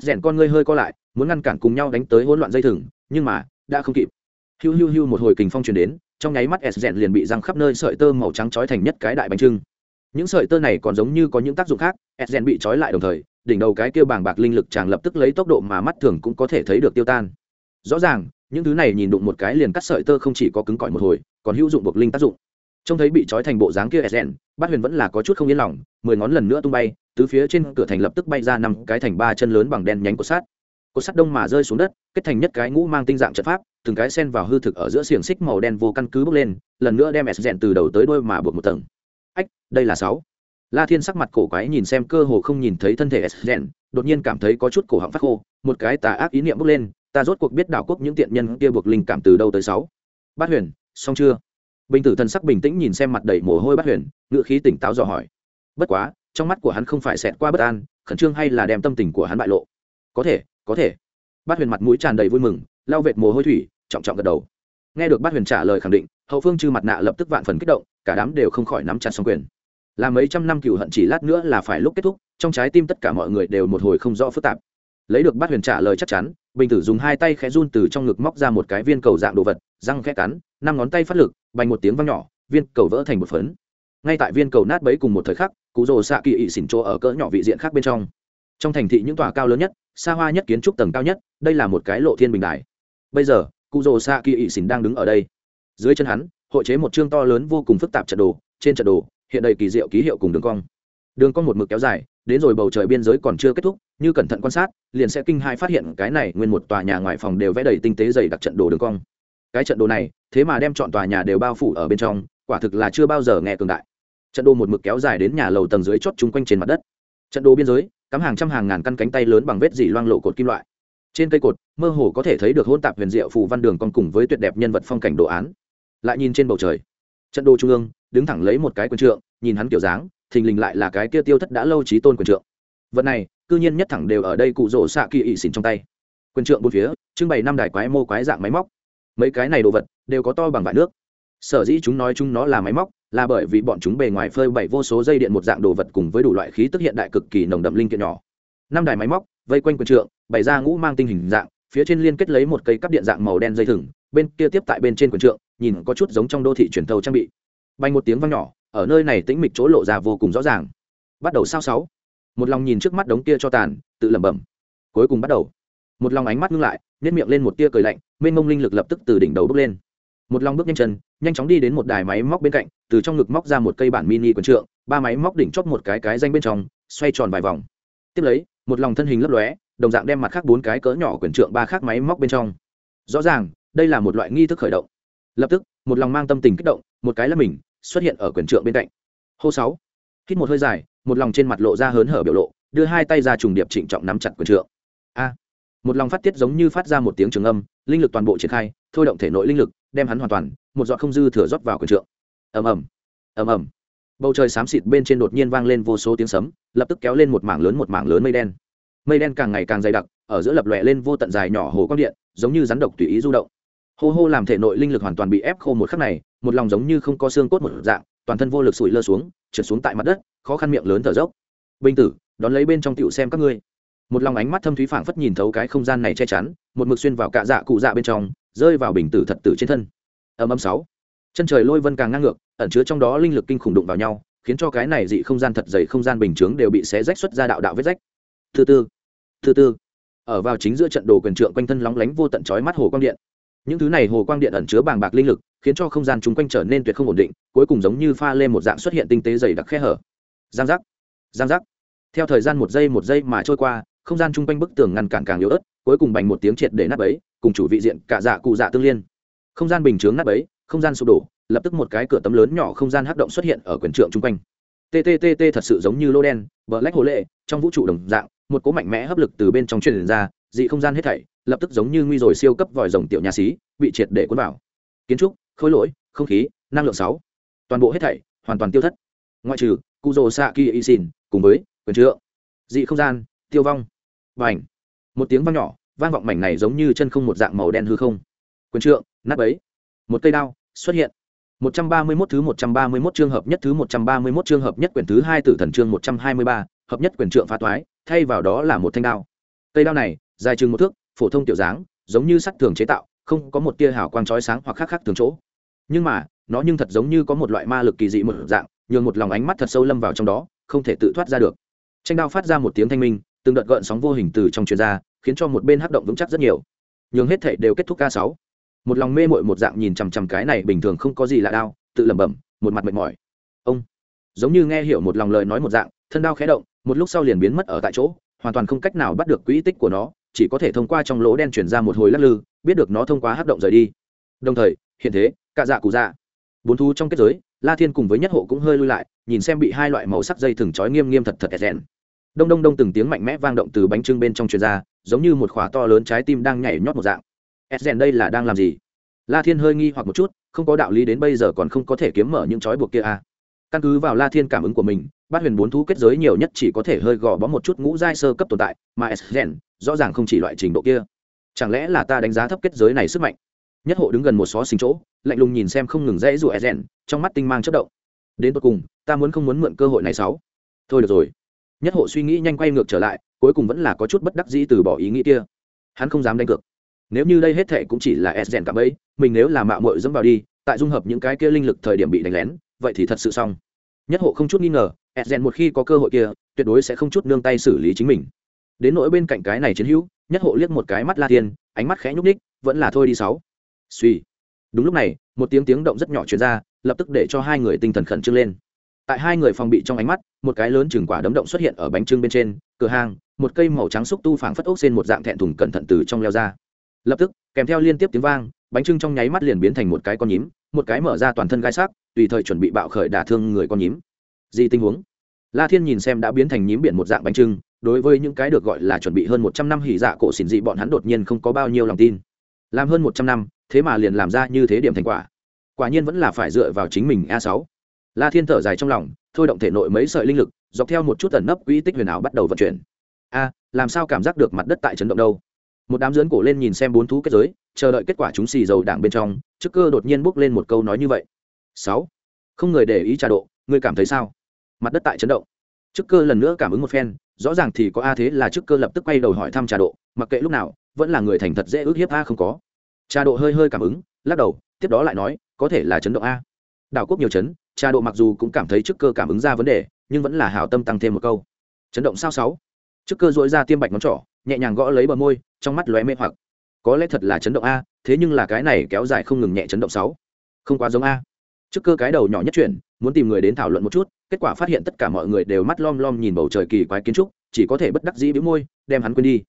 S con ngươi hơi co lại, muốn ngăn cản cùng nhau đánh tới hỗn loạn dây thừng, nhưng mà, đã không kịp. Hiu hiu hiu một hồi kình phong truyền đến, trong nháy mắt s liền bị răng khắp nơi sợi tơ màu trắng trói thành nhất cái đại bánh trưng. Những sợi tơ này còn giống như có những tác dụng khác, s bị trói lại đồng thời đỉnh đầu cái kia bàng bạc linh lực chàng lập tức lấy tốc độ mà mắt thường cũng có thể thấy được tiêu tan. Rõ ràng, những thứ này nhìn đụng một cái liền cắt sợi tơ không chỉ có cứng cỏi một hồi, còn hữu dụng buộc linh tác dụng. Trông thấy bị trói thành bộ dáng kia sn bát huyền vẫn là có chút không yên lòng, mười ngón lần nữa tung bay tứ phía trên cửa thành lập tức bay ra năm cái thành ba chân lớn bằng đen nhánh của sát cột sắt đông mà rơi xuống đất, kết thành nhất cái ngũ mang tinh dạng trận pháp, từng cái sen vào hư thực ở giữa xiềng xích màu đen vô căn cứ bốc lên, lần nữa đem s rèn từ đầu tới đôi mà buộc một tầng. Ách, đây là sáu la thiên sắc mặt cổ quái nhìn xem cơ hồ không nhìn thấy thân thể s rèn, đột nhiên cảm thấy có chút cổ họng phát khô, một cái tà ác ý niệm bốc lên, ta rốt cuộc biết đảo quốc những tiện nhân kia buộc linh cảm từ đâu tới sáu. Bát huyền, xong chưa? Bình tử thần sắc bình tĩnh nhìn xem mặt đầy mồ hôi bát huyền ngự khí tỉnh táo dò hỏi. Bất quá, trong mắt của hắn không phải xẹt qua bất an, khẩn trương hay là đem tâm tình của hắn bại lộ? Có thể có thể. Bát huyền mặt mũi tràn đầy vui mừng, lau vệt mồ hôi thủy, trọng trọng gật đầu. Nghe được bát huyền trả lời khẳng định, hậu phương chư mặt nạ lập tức vạn phần kích động, cả đám đều không khỏi nắm chặt xong quyền là mấy trăm năm cựu hận chỉ lát nữa là phải lúc kết thúc, trong trái tim tất cả mọi người đều một hồi không rõ phức tạp. Lấy được bát huyền trả lời chắc chắn, bình tử dùng hai tay khẽ run từ trong ngực móc ra một cái viên cầu dạng đồ vật, răng khẽ cắn, năm ngón tay phát lực, bành một tiếng văng nhỏ, viên cầu vỡ thành một phấn. Ngay tại viên cầu nát bấy cùng một thời khắc cụ rồ xạ kỳ ị xỉn chỗ ở cỡ nhỏ vị diện khác bên trong. Trong thành thị những tòa cao lớn nhất, xa hoa nhất kiến trúc tầng cao nhất, đây là một cái lộ thiên bình đài. Bây giờ cụ rồ xạ kỳ ị xỉn đang đứng ở đây. Dưới chân hắn, hội chế một chương to lớn vô cùng phức tạp trận đồ, trên trận đồ hiện đầy kỳ diệu ký hiệu cùng đường cong. Đường cong một mực kéo dài, đến rồi bầu trời biên giới còn chưa kết thúc, như cẩn thận quan sát, liền sẽ kinh hai phát hiện cái này nguyên một tòa nhà ngoài phòng đều vẽ đầy tinh tế dày đặc trận đồ đường cong. Cái trận đồ này, thế mà đem chọn tòa nhà đều bao phủ ở bên trong, quả thực là chưa bao giờ nghe cường đại. Trận đồ một mực kéo dài đến nhà lầu tầng dưới chót chung quanh trên mặt đất. Trận đồ biên giới, cắm hàng trăm hàng ngàn căn cánh tay lớn bằng vết dỉ loang lộ cột kim loại. Trên cây cột, mơ hồ có thể thấy được hôn tạp huyền diệu phù văn đường con cùng với tuyệt đẹp nhân vật phong cảnh đồ án. Lại nhìn trên bầu trời, trận đồ trung ương đứng thẳng lấy một cái quyền trượng, nhìn hắn kiểu dáng, thình lình lại là cái kia tiêu thất đã lâu trí tôn quyền trượng. Vật này, cư nhiên nhất thẳng đều ở đây cụ rỗ xạ kỳ ỵ xỉn trong tay. Quyền trượng bốn phía, trưng bày năm đài quái mô quái dạng máy móc. Mấy cái này đồ vật, đều có to bằng vải nước. Sở dĩ chúng nói chúng nó là máy móc, là bởi vì bọn chúng bề ngoài phơi bày vô số dây điện một dạng đồ vật cùng với đủ loại khí tức hiện đại cực kỳ nồng đậm linh kiện nhỏ. Năm đài máy móc, vây quanh quyền trượng, bày ra ngũ mang tinh hình dạng, phía trên liên kết lấy một cây cắp điện dạng màu đen dây thừng, bên kia tiếp tại bên trên quyền trượng, nhìn có chút giống trong đô thị truyền thầu trang bị bay một tiếng vang nhỏ, ở nơi này tĩnh mịch chỗ lộ ra vô cùng rõ ràng. Bắt đầu sao sáu. Một lòng nhìn trước mắt đống kia cho tàn, tự lẩm bẩm. Cuối cùng bắt đầu. Một lòng ánh mắt ngưng lại nếp miệng lên một tia cười lạnh, mênh mông linh lực lập tức từ đỉnh đầu bước lên. Một lòng bước nhanh chân, nhanh chóng đi đến một đài máy móc bên cạnh, từ trong ngực móc ra một cây bản mini quần trượng, ba máy móc đỉnh chóp một cái cái danh bên trong, xoay tròn vài vòng. Tiếp lấy, một lòng thân hình lấp lóe, đồng dạng đem mặt khác bốn cái cỡ nhỏ quyển trượng ba khác máy móc bên trong. Rõ ràng, đây là một loại nghi thức khởi động. Lập tức, một lòng mang tâm tình kích động một cái là mình, xuất hiện ở quyền trượng bên cạnh. Hô sáu. Hít một hơi dài, một lòng trên mặt lộ ra hớn hở biểu lộ, đưa hai tay ra trùng điệp trịnh trọng nắm chặt quyền trượng. A. Một lòng phát tiết giống như phát ra một tiếng trường âm, linh lực toàn bộ triển khai, thôi động thể nội linh lực, đem hắn hoàn toàn, một giọt không dư thừa rót vào quyền trượng. Ầm ầm. Ầm ầm. Bầu trời xám xịt bên trên đột nhiên vang lên vô số tiếng sấm, lập tức kéo lên một mảng lớn một mảng lớn mây đen. Mây đen càng ngày càng dày đặc, ở giữa lập lòe lên vô tận dài nhỏ hồ quang điện, giống như rắn độc tùy ý du động hô hô làm thể nội linh lực hoàn toàn bị ép khô một khắc này, một lòng giống như không có xương cốt một dạng, toàn thân vô lực sụi lơ xuống, trượt xuống tại mặt đất, khó khăn miệng lớn thở dốc. Bình tử, đón lấy bên trong tiểu xem các ngươi. Một lòng ánh mắt thâm thúy phảng phất nhìn thấu cái không gian này che chắn, một mực xuyên vào cạ dạ cụ dạ bên trong, rơi vào bình tử thật tử trên thân. Âm âm sáu. Chân trời lôi vân càng ngang ngược, ẩn chứa trong đó linh lực kinh khủng đụng vào nhau, khiến cho cái này dị không gian thật dày không gian bình chướng đều bị xé rách xuất ra đạo đạo vết rách. Thứ tư thứ tư. Ở vào chính giữa trận đồ quyền trượng quanh thân lóng lánh vô tận chói mắt hồ quang điện những thứ này hồ quang điện ẩn chứa bàng bạc linh lực, khiến cho không gian chung quanh trở nên tuyệt không ổn định, cuối cùng giống như pha lên một dạng xuất hiện tinh tế dày đặc khe hở. Giang giác giang giác. Theo thời gian một giây một giây mà trôi qua, không gian chung quanh bức tường ngăn cản càng yếu ớt, cuối cùng bành một tiếng triệt để nắp ấy cùng chủ vị diện cả dạ cụ dạ tương liên. Không gian bình chướng nắp ấy không gian sụp đổ, lập tức một cái cửa tấm lớn nhỏ không gian hắc động xuất hiện ở quyền trượng chung quanh. Tttt thật sự giống như lô đen, bờ lách hồ lệ, trong vũ trụ đồng dạng, một cố mạnh mẽ hấp lực từ bên trong truyền ra dị không gian hết thảy lập tức giống như nguy rồi siêu cấp vòi rồng tiểu nhà xí bị triệt để cuốn vào. Kiến trúc khối lỗi không khí năng lượng sáu. Toàn bộ hết thảy hoàn toàn tiêu thất. Ngoại trừ cụ rồ xạ kỳ y xin cùng với quyền trượng. Dị không gian tiêu vong. Và ảnh một tiếng vang nhỏ vang vọng mảnh này giống như chân không một dạng màu đen hư không. Quyền trượng nát ấy. Một cây đao xuất hiện. 131 thứ 131 trường hợp nhất thứ 131 trường hợp nhất quyển thứ hai tử thần chương 123, hợp nhất quyền trượng phá toái, thay vào đó là một thanh đao. Cây đao này, dài chừng một thước, phổ thông tiểu dáng, giống như sắt thường chế tạo, không có một tia hào quang chói sáng hoặc khác khác thường chỗ. Nhưng mà, nó nhưng thật giống như có một loại ma lực kỳ dị một dạng, nhường một lòng ánh mắt thật sâu lâm vào trong đó, không thể tự thoát ra được. Tranh đao phát ra một tiếng thanh minh, từng đợt gợn sóng vô hình từ trong truyền ra, khiến cho một bên hắc động vững chắc rất nhiều. Nhưng hết thảy đều kết thúc ca sáu một lòng mê mội một dạng nhìn chằm chằm cái này bình thường không có gì lạ đao, tự lẩm bẩm một mặt mệt mỏi ông giống như nghe hiểu một lòng lời nói một dạng thân đao khẽ động một lúc sau liền biến mất ở tại chỗ hoàn toàn không cách nào bắt được quỹ tích của nó, chỉ có thể thông qua trong lỗ đen chuyển ra một hồi lắc lư, biết được nó thông qua hát động rời đi. Đồng thời, hiện thế, cạ dạ cụ dạ bốn thú trong kết giới, la thiên cùng với nhất hộ cũng hơi lui lại, nhìn xem bị hai loại màu sắc dây thừng trói nghiêm nghiêm thật thật rẽn đông đông đông từng tiếng mạnh mẽ vang động từ bánh trưng bên trong truyền ra, giống như một khóa to lớn trái tim đang nhảy nhót một dạng. Rèn đây là đang làm gì? La thiên hơi nghi hoặc một chút, không có đạo lý đến bây giờ còn không có thể kiếm mở những trói buộc kia à căn cứ vào la thiên cảm ứng của mình, bát huyền bốn thú kết giới nhiều nhất chỉ có thể hơi gò bó một chút ngũ giai sơ cấp tồn tại, mà rèn rõ ràng không chỉ loại trình độ kia. Chẳng lẽ là ta đánh giá thấp kết giới này sức mạnh? Nhất hộ đứng gần một xó xình chỗ, lạnh lùng nhìn xem không ngừng dãy s gen, trong mắt tinh mang chất động. Đến tột cùng, ta muốn không muốn mượn cơ hội này sáu. Thôi được rồi. Nhất hộ suy nghĩ nhanh quay ngược trở lại, cuối cùng vẫn là có chút bất đắc dĩ từ bỏ ý nghĩ kia. Hắn không dám đánh cược. Nếu như đây hết thệ cũng chỉ là s gen cảm ấy, mình nếu là mạo mội dẫm vào đi, tại dung hợp những cái kia linh lực thời điểm bị đánh lén vậy thì thật sự xong. Nhất hộ không chút nghi ngờ s rèn một khi có cơ hội kia, tuyệt đối sẽ không chút nương tay xử lý chính mình. Đến nỗi bên cạnh cái này chiến hữu, nhất hộ liếc một cái mắt la tiên ánh mắt khẽ nhúc ních vẫn là thôi đi sáu. Suy. Đúng lúc này, một tiếng tiếng động rất nhỏ chuyển ra, lập tức để cho hai người tinh thần khẩn trương lên. Tại hai người phòng bị trong ánh mắt, một cái lớn chừng quả đấm động xuất hiện ở bánh trưng bên trên, cửa hàng, một cây màu trắng xúc tu phảng phất ốc xên một dạng thẹn thùng cẩn thận từ trong leo ra. Lập tức, kèm theo liên tiếp tiếng vang bánh trưng trong nháy mắt liền biến thành một cái con nhím, một cái mở ra toàn thân gai sắc, tùy thời chuẩn bị bạo khởi đả thương người con nhím. Gì tình huống? La thiên nhìn xem đã biến thành nhím biển một dạng bánh trưng, đối với những cái được gọi là chuẩn bị hơn một trăm năm hỉ dạ cổ xỉn dị bọn hắn đột nhiên không có bao nhiêu lòng tin. Làm hơn một trăm năm, thế mà liền làm ra như thế điểm thành quả. Quả nhiên vẫn là phải dựa vào chính mình a sáu. La thiên thở dài trong lòng, thôi động thể nội mấy sợi linh lực, dọc theo một chút ẩn nấp quỹ tích huyền ảo bắt đầu vận chuyển. A, làm sao cảm giác được mặt đất tại chấn động đâu? Một đám dưỡng cổ lên nhìn xem bốn thú kết giới chờ đợi kết quả chúng xì dầu đảng bên trong chức cơ đột nhiên bốc lên một câu nói như vậy. Sáu. Không người để ý trà độ, ngươi cảm thấy sao? Mặt đất tại chấn động. Chức cơ lần nữa cảm ứng một phen, rõ ràng thì có a thế là chức cơ lập tức quay đầu hỏi thăm trà độ, mặc kệ lúc nào, vẫn là người thành thật dễ ước hiếp a không có. Trà độ hơi hơi cảm ứng, lắc đầu, tiếp đó lại nói, có thể là chấn động a. Đảo quốc nhiều chấn, trà độ mặc dù cũng cảm thấy chức cơ cảm ứng ra vấn đề, nhưng vẫn là hảo tâm tăng thêm một câu. Chấn động sao sáu? Chức cơ dội ra tiêm bạch ngón trỏ, nhẹ nhàng gõ lấy bờ môi, trong mắt lóe mê hoặc có lẽ thật là chấn động a, thế nhưng là cái này kéo dài không ngừng nhẹ chấn động sáu. Không quá giống a. Trước cơ cái đầu nhỏ nhất chuyển, muốn tìm người đến thảo luận một chút, kết quả phát hiện tất cả mọi người đều mắt lom lom nhìn bầu trời kỳ quái kiến trúc, chỉ có thể bất đắc dĩ bĩu môi, đem hắn quên đi.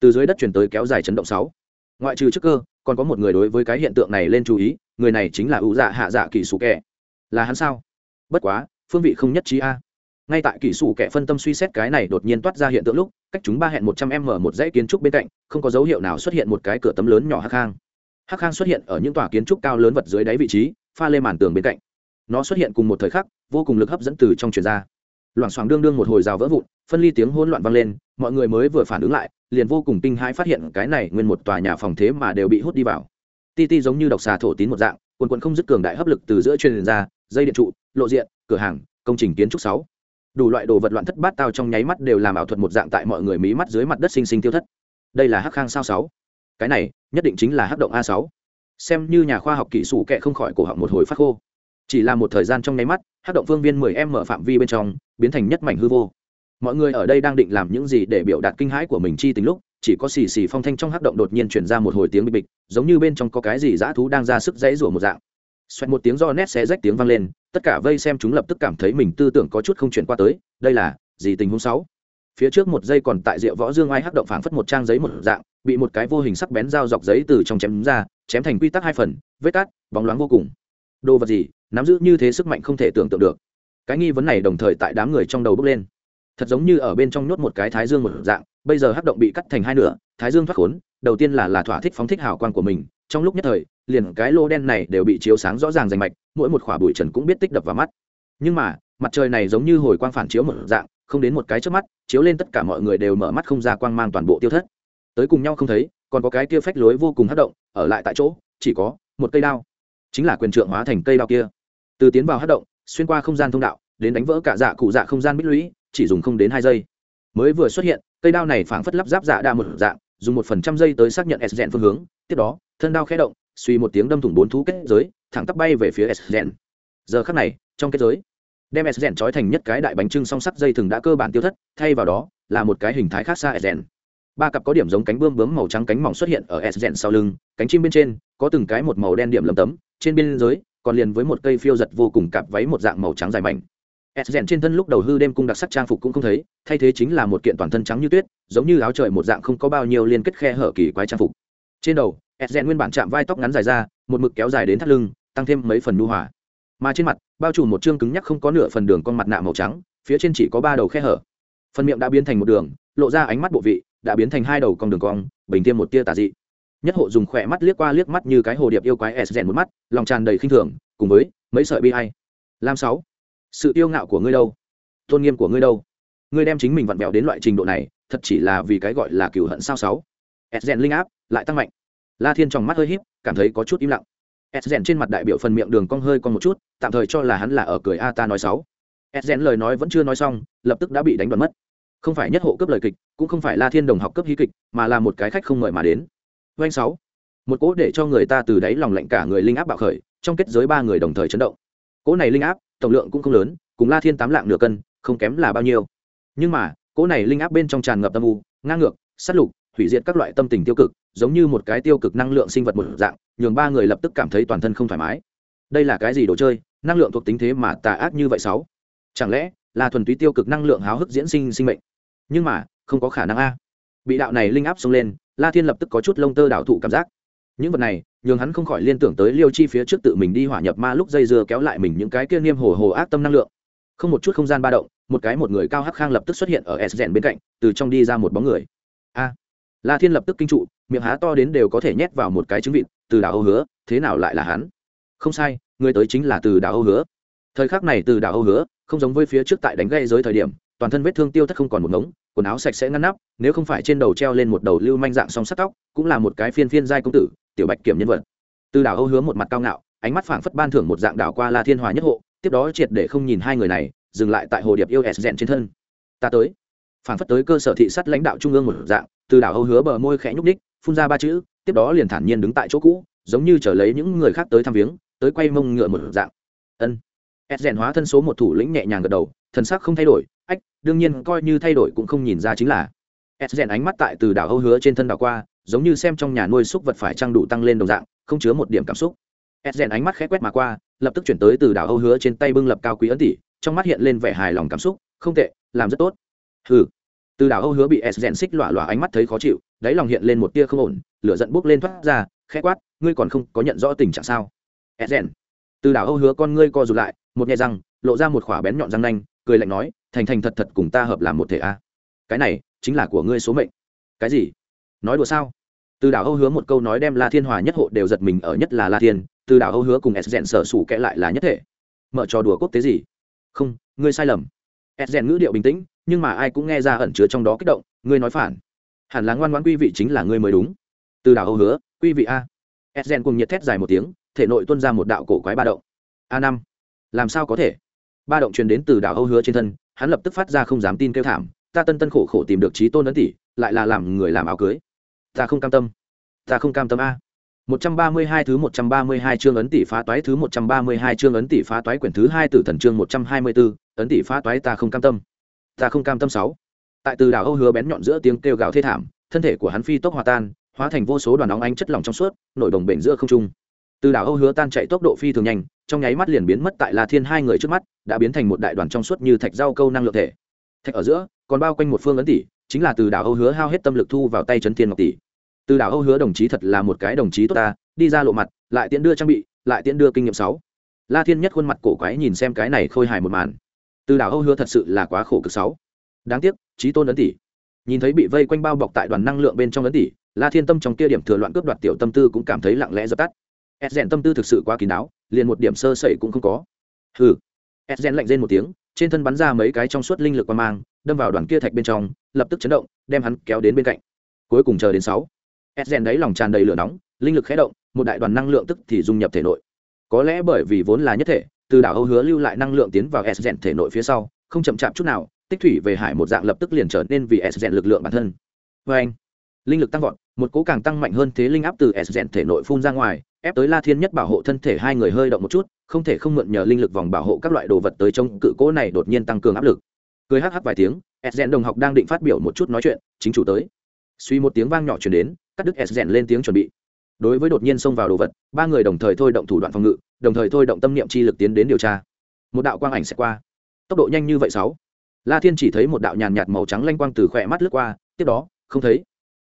Từ dưới đất chuyển tới kéo dài chấn động sáu. Ngoại trừ trước cơ, còn có một người đối với cái hiện tượng này lên chú ý, người này chính là ủ dạ hạ dạ kỳ sủ kẹ là hắn sao? Bất quá, phương vị không nhất trí a ngay tại kỹ sủ kẻ phân tâm suy xét cái này đột nhiên toát ra hiện tượng lúc, cách chúng ba hẹn một trăm m một dãy kiến trúc bên cạnh, không có dấu hiệu nào xuất hiện một cái cửa tấm lớn nhỏ hắc hang. Hắc hang xuất hiện ở những tòa kiến trúc cao lớn vật dưới đáy vị trí, pha lê màn tường bên cạnh. Nó xuất hiện cùng một thời khắc, vô cùng lực hấp dẫn từ trong truyền ra. Loảng xoảng đương đương một hồi rào vỡ vụn, phân ly tiếng hỗn loạn vang lên, mọi người mới vừa phản ứng lại, liền vô cùng kinh hãi phát hiện cái này nguyên một tòa nhà phòng thế mà đều bị hút đi vào. Ti ti giống như độc xà thổ tín một dạng, quần quần không dứt cường đại hấp lực từ giữa truyền ra, dây điện trụ, lộ diện, cửa hàng, công trình kiến trúc sáu đủ loại đồ vật loạn thất bát tao trong nháy mắt đều làm ảo thuật một dạng tại mọi người mí mắt dưới mặt đất sinh sinh tiêu thất. Đây là hắc khang sao sáu. Cái này, nhất định chính là hắc động a sáu. Xem như nhà khoa học kỹ sủ kệ không khỏi cổ họng một hồi phát khô. Chỉ là một thời gian trong nháy mắt, hắc động phương viên 10 m phạm vi bên trong, biến thành nhất mảnh hư vô. Mọi người ở đây đang định làm những gì để biểu đạt kinh hãi của mình chi tính lúc, chỉ có xì xì phong thanh trong hắc động đột nhiên chuyển ra một hồi tiếng bịch bịch, giống như bên trong có cái gì dã thú đang ra sức dãy rủa một dạng xoẹt một tiếng do nét xé rách tiếng vang lên, tất cả vây xem chúng lập tức cảm thấy mình tư tưởng có chút không chuyển qua tới, đây là, gì tình huống sáu? Phía trước một giây còn tại rượu võ dương ai hắc động phảng phất một trang giấy một dạng, bị một cái vô hình sắc bén dao dọc giấy từ trong chém ra, chém thành quy tắc hai phần, vết cát, bóng loáng vô cùng. Đồ vật gì, nắm giữ như thế sức mạnh không thể tưởng tượng được. Cái nghi vấn này đồng thời tại đám người trong đầu bốc lên. Thật giống như ở bên trong nhốt một cái thái dương một dạng, bây giờ hắc động bị cắt thành hai nửa, thái dương thoát khốn, đầu tiên là là thỏa thích phóng thích hào quang của mình trong lúc nhất thời, liền cái lô đen này đều bị chiếu sáng rõ ràng rành mạch, mỗi một khỏa bụi trần cũng biết tích đập vào mắt. Nhưng mà, mặt trời này giống như hồi quang phản chiếu một dạng, không đến một cái trước mắt, chiếu lên tất cả mọi người đều mở mắt không ra quang mang toàn bộ tiêu thất. Tới cùng nhau không thấy, còn có cái kia phách lối vô cùng hấp động, ở lại tại chỗ, chỉ có một cây đao, chính là quyền trượng hóa thành cây đao kia. Từ tiến vào hấp động, xuyên qua không gian thông đạo, đến đánh vỡ cả dạ cụ dạ không gian bích lũy, chỉ dùng không đến hai giây. Mới vừa xuất hiện, cây đao này phảng phất lắp ráp dạ đa một dạng, dùng một phần trăm giây tới xác nhận s dẹn phương hướng, tiếp đó thân đao khẽ động, suy một tiếng đâm thủng bốn thú kết giới, thẳng tắp bay về phía s rèn giờ khắc này, trong kết giới, đem s rèn trói thành nhất cái đại bánh trưng song sắt dây thừng đã cơ bản tiêu thất, thay vào đó, là một cái hình thái khác xa s rèn ba cặp có điểm giống cánh bươm bướm màu trắng cánh mỏng xuất hiện ở s rèn sau lưng, cánh chim bên trên, có từng cái một màu đen điểm lầm tấm, trên biên giới, còn liền với một cây phiêu giật vô cùng cặp váy một dạng màu trắng dài mảnh. S rèn trên thân lúc đầu hư đêm cung đặc sắc trang phục cũng không thấy, thay thế chính là một kiện toàn thân trắng như tuyết, giống như áo trời một dạng không có bao nhiêu liên kết khe hở kỳ quái trang phục. Trên đầu s rèn nguyên bản chạm vai tóc ngắn dài ra, một mực kéo dài đến thắt lưng, tăng thêm mấy phần nu hòa. Mà trên mặt, bao trùm một chương cứng nhắc không có nửa phần đường con mặt nạ màu trắng, phía trên chỉ có ba đầu khe hở. Phần miệng đã biến thành một đường, lộ ra ánh mắt bộ vị, đã biến thành hai đầu con đường cong, bình tiêm một tia tà dị. Nhất hộ dùng khỏe mắt liếc qua liếc mắt như cái hồ điệp yêu quái s rèn một mắt, lòng tràn đầy khinh thường, cùng với mấy sợi bi hay lam sáu. Sự yêu ngạo của ngươi đâu? Tôn nghiêm của ngươi đâu? Ngươi đem chính mình vặn vẹo đến loại trình độ này, thật chỉ là vì cái gọi là cừu hận sao sáu. S rèn linh áp, lại tăng mạnh la thiên trong mắt hơi híp, cảm thấy có chút im lặng. S rèn trên mặt đại biểu phần miệng đường cong hơi con một chút, tạm thời cho là hắn là ở cười a ta nói sáu s rèn lời nói vẫn chưa nói xong, lập tức đã bị đánh đoạn mất. Không phải nhất hộ cấp lời kịch, cũng không phải la thiên đồng học cấp hí kịch, mà là một cái khách không mời mà đến. Doanh sáu. Một cỗ để cho người ta từ đáy lòng lạnh cả người linh áp bạo khởi, trong kết giới ba người đồng thời chấn động. Cỗ này linh áp, tổng lượng cũng không lớn, cùng la thiên tám lạng nửa cân, không kém là bao nhiêu. Nhưng mà, cỗ này linh áp bên trong tràn ngập tâm u, ngang ngược, sát lục, hủy diệt các loại tâm tình tiêu cực giống như một cái tiêu cực năng lượng sinh vật một dạng, nhường ba người lập tức cảm thấy toàn thân không thoải mái. Đây là cái gì đồ chơi? Năng lượng thuộc tính thế mà tà ác như vậy sáu? Chẳng lẽ là thuần túy tiêu cực năng lượng háo hức diễn sinh sinh mệnh? Nhưng mà, không có khả năng a. Bị đạo này linh áp xông lên, la thiên lập tức có chút lông tơ đạo thụ cảm giác. Những vật này, nhường hắn không khỏi liên tưởng tới liêu chi phía trước tự mình đi hỏa nhập ma lúc dây dưa kéo lại mình những cái kia niêm hồ hồ ác tâm năng lượng. Không một chút không gian ba động, một cái một người cao hắc khang lập tức xuất hiện ở s rèn bên cạnh, từ trong đi ra một bóng người. A! La thiên lập tức kinh trụ, miệng há to đến đều có thể nhét vào một cái trứng vịt, từ đảo âu hứa, thế nào lại là hắn? Không sai, người tới chính là từ đảo âu hứa. Thời khắc này từ đảo âu hứa, không giống với phía trước tại đánh gây giới thời điểm, toàn thân vết thương tiêu thất không còn một ngống, quần áo sạch sẽ ngăn nắp, nếu không phải trên đầu treo lên một đầu lưu manh dạng song sắt tóc, cũng là một cái phiên phiên giai công tử, tiểu bạch kiểm nhân vật. Từ đảo âu hứa một mặt cao ngạo, ánh mắt phảng phất ban thưởng một dạng đảo qua la thiên hòa nhất hộ, tiếp đó triệt để không nhìn hai người này, dừng lại tại hồ điệp yêu s rèn trên thân. Ta tới phản phất tới cơ sở thị sát lãnh đạo trung ương một dạng, từ đảo âu hứa bờ môi khẽ nhúc ních phun ra ba chữ, tiếp đó liền thản nhiên đứng tại chỗ cũ, giống như trở lấy những người khác tới thăm viếng, tới quay mông ngựa một dạng. Ân. Ed rèn hóa thân số một thủ lĩnh nhẹ nhàng gật đầu, thần sắc không thay đổi, ách, đương nhiên coi như thay đổi cũng không nhìn ra chính là. Ed rèn ánh mắt tại từ đảo âu hứa trên thân đảo qua, giống như xem trong nhà nuôi súc vật phải trang đủ tăng lên đồng dạng, không chứa một điểm cảm xúc. Ed rèn ánh mắt khẽ quét mà qua, lập tức chuyển tới từ đảo âu hứa trên tay bưng lập cao quý ấn tỷ, trong mắt hiện lên vẻ hài lòng cảm xúc, không tệ, làm rất tốt. Hừ, từ đảo âu hứa bị s rèn xích lọa lọa ánh mắt thấy khó chịu đáy lòng hiện lên một tia không ổn lửa giận bốc lên thoát ra khẽ quát ngươi còn không có nhận rõ tình trạng sao? S rèn. Từ đảo âu hứa con ngươi co rụt lại một nhẹ răng lộ ra một khỏa bén nhọn răng nanh cười lạnh nói thành thành thật thật cùng ta hợp làm một thể a. Cái này chính là của ngươi số mệnh. Cái gì? Nói đùa sao? Từ đảo âu hứa một câu nói đem la thiên hòa nhất hộ đều giật mình ở nhất là la thiên từ đảo âu hứa cùng s rèn sở sủ kẽ lại là nhất thể. Mở trò đùa quốc tế gì? Không ngươi sai lầm. S rèn ngữ điệu bình tĩnh nhưng mà ai cũng nghe ra ẩn chứa trong đó kích động ngươi nói phản. Hẳn là ngoan ngoãn quy vị chính là ngươi mới đúng. Từ đảo âu hứa quy vị a. Edgen cùng nhiệt thét dài một tiếng thể nội tuân ra một đạo cổ quái ba động. A năm. Làm sao có thể? Ba động truyền đến từ đảo âu hứa trên thân hắn lập tức phát ra không dám tin kêu thảm ta tân tân khổ khổ tìm được trí tôn ấn tỷ lại là làm người làm áo cưới. Ta không cam tâm. Ta không cam tâm a. 132 thứ 132 chương ấn tỷ phá toái thứ 132 chương ấn tỷ phá toái quyển thứ 2 tử thần chương 124, ấn tỷ phá toái ta không cam tâm. Ta không cam tâm sáu. Tại từ đảo Âu hứa bén nhọn giữa tiếng kêu gào thê thảm, thân thể của hắn phi tốc hòa tan, hóa thành vô số đoàn nóng ánh chất lỏng trong suốt, nổi đồng bể giữa không trung. Từ đảo Âu hứa tan chạy tốc độ phi thường nhanh, trong nháy mắt liền biến mất tại La Thiên hai người trước mắt, đã biến thành một đại đoàn trong suốt như thạch rau câu năng lượng thể. Thạch ở giữa, còn bao quanh một phương ấn tỷ, chính là từ đảo Âu hứa hao hết tâm lực thu vào tay trấn thiên ngọc tỷ từ đảo âu hứa đồng chí thật là một cái đồng chí tốt ta đi ra lộ mặt lại tiễn đưa trang bị lại tiễn đưa kinh nghiệm sáu la thiên nhất khuôn mặt cổ quái nhìn xem cái này khôi hài một màn từ đảo âu hứa thật sự là quá khổ cực sáu. Đáng tiếc trí tôn ấn tỷ. Nhìn thấy bị vây quanh bao bọc tại đoàn năng lượng bên trong ấn tỷ la thiên tâm trong kia điểm thừa loạn cướp đoạt tiểu tâm tư cũng cảm thấy lặng lẽ dập tắt. Ed rèn tâm tư thực sự quá kín đáo liền một điểm sơ sẩy cũng không có. Hừ. Ed rèn lạnh rên một tiếng trên thân bắn ra mấy cái trong suốt linh lực qua mang đâm vào đoàn kia thạch bên trong lập tức chấn động đem hắn kéo đến bên cạnh. Cuối cùng chờ đến sáu. Esjền đáy lòng tràn đầy lửa nóng, linh lực khé động, một đại đoàn năng lượng tức thì dung nhập thể nội. Có lẽ bởi vì vốn là nhất thể, từ đảo Âu hứa lưu lại năng lượng tiến vào Esgen thể nội phía sau, không chậm chạp chút nào, tích thủy về hải một dạng lập tức liền trở nên vì Esgen lực lượng bản thân. vê anh, linh lực tăng vọt, một cố càng tăng mạnh hơn thế linh áp từ Esgen thể nội phun ra ngoài, ép tới La Thiên nhất bảo hộ thân thể hai người hơi động một chút, không thể không mượn nhờ linh lực vòng bảo hộ các loại đồ vật tới chống cự cố này đột nhiên tăng cường áp lực. Cười hắc hắc vài tiếng, Esgen đồng học đang định phát biểu một chút nói chuyện, chính chủ tới. Suy một tiếng vang nhỏ truyền đến, cắt đứt s rèn lên tiếng chuẩn bị đối với đột nhiên xông vào đồ vật, ba người đồng thời thôi động thủ đoạn phòng ngự, đồng thời thôi động tâm niệm chi lực tiến đến điều tra. Một đạo quang ảnh sẽ qua. Tốc độ nhanh như vậy sáu. La thiên chỉ thấy một đạo nhàn nhạt màu trắng lanh quang từ khỏe mắt lướt qua, tiếp đó, không thấy.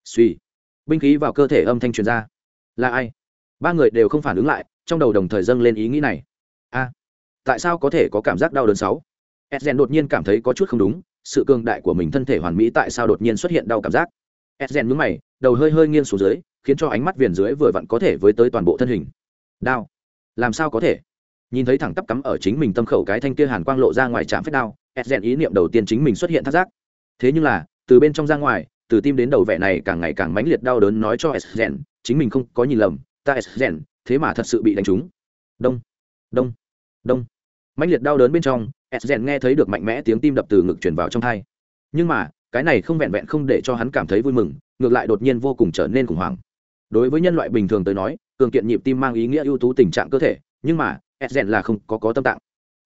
Suy binh khí vào cơ thể âm thanh truyền ra. Là ai? Ba người đều không phản ứng lại, trong đầu đồng thời dâng lên ý nghĩ này. A. Tại sao có thể có cảm giác đau đớn sáu? Edgen đột nhiên cảm thấy có chút không đúng, sự cường đại của mình thân thể hoàn mỹ tại sao đột nhiên xuất hiện đau cảm giác? Edgen nhướng mày, đầu hơi hơi nghiêng xuống dưới khiến cho ánh mắt viền dưới vừa vặn có thể với tới toàn bộ thân hình. Đao. Làm sao có thể? Nhìn thấy thẳng tắp cắm ở chính mình tâm khẩu cái thanh kia hàn quang lộ ra ngoài trạm phép đao edgen ý niệm đầu tiên chính mình xuất hiện thác giác thế nhưng là, từ bên trong ra ngoài, từ tim đến đầu vẻ này càng ngày càng mãnh liệt đau đớn nói cho edgen chính mình không có nhìn lầm, ta edgen thế mà thật sự bị đánh trúng. Đông. Đông. Đông. Mãnh liệt đau đớn bên trong edgen nghe thấy được mạnh mẽ tiếng tim đập từ ngực truyền vào trong thai. Nhưng mà, cái này không vẹn vẹn không để cho hắn cảm thấy vui mừng, ngược lại đột nhiên vô cùng trở nên khủng hoảng đối với nhân loại bình thường tới nói, cường kiện nhịp tim mang ý nghĩa ưu tú tình trạng cơ thể, nhưng mà edgen là không có có tâm tạng.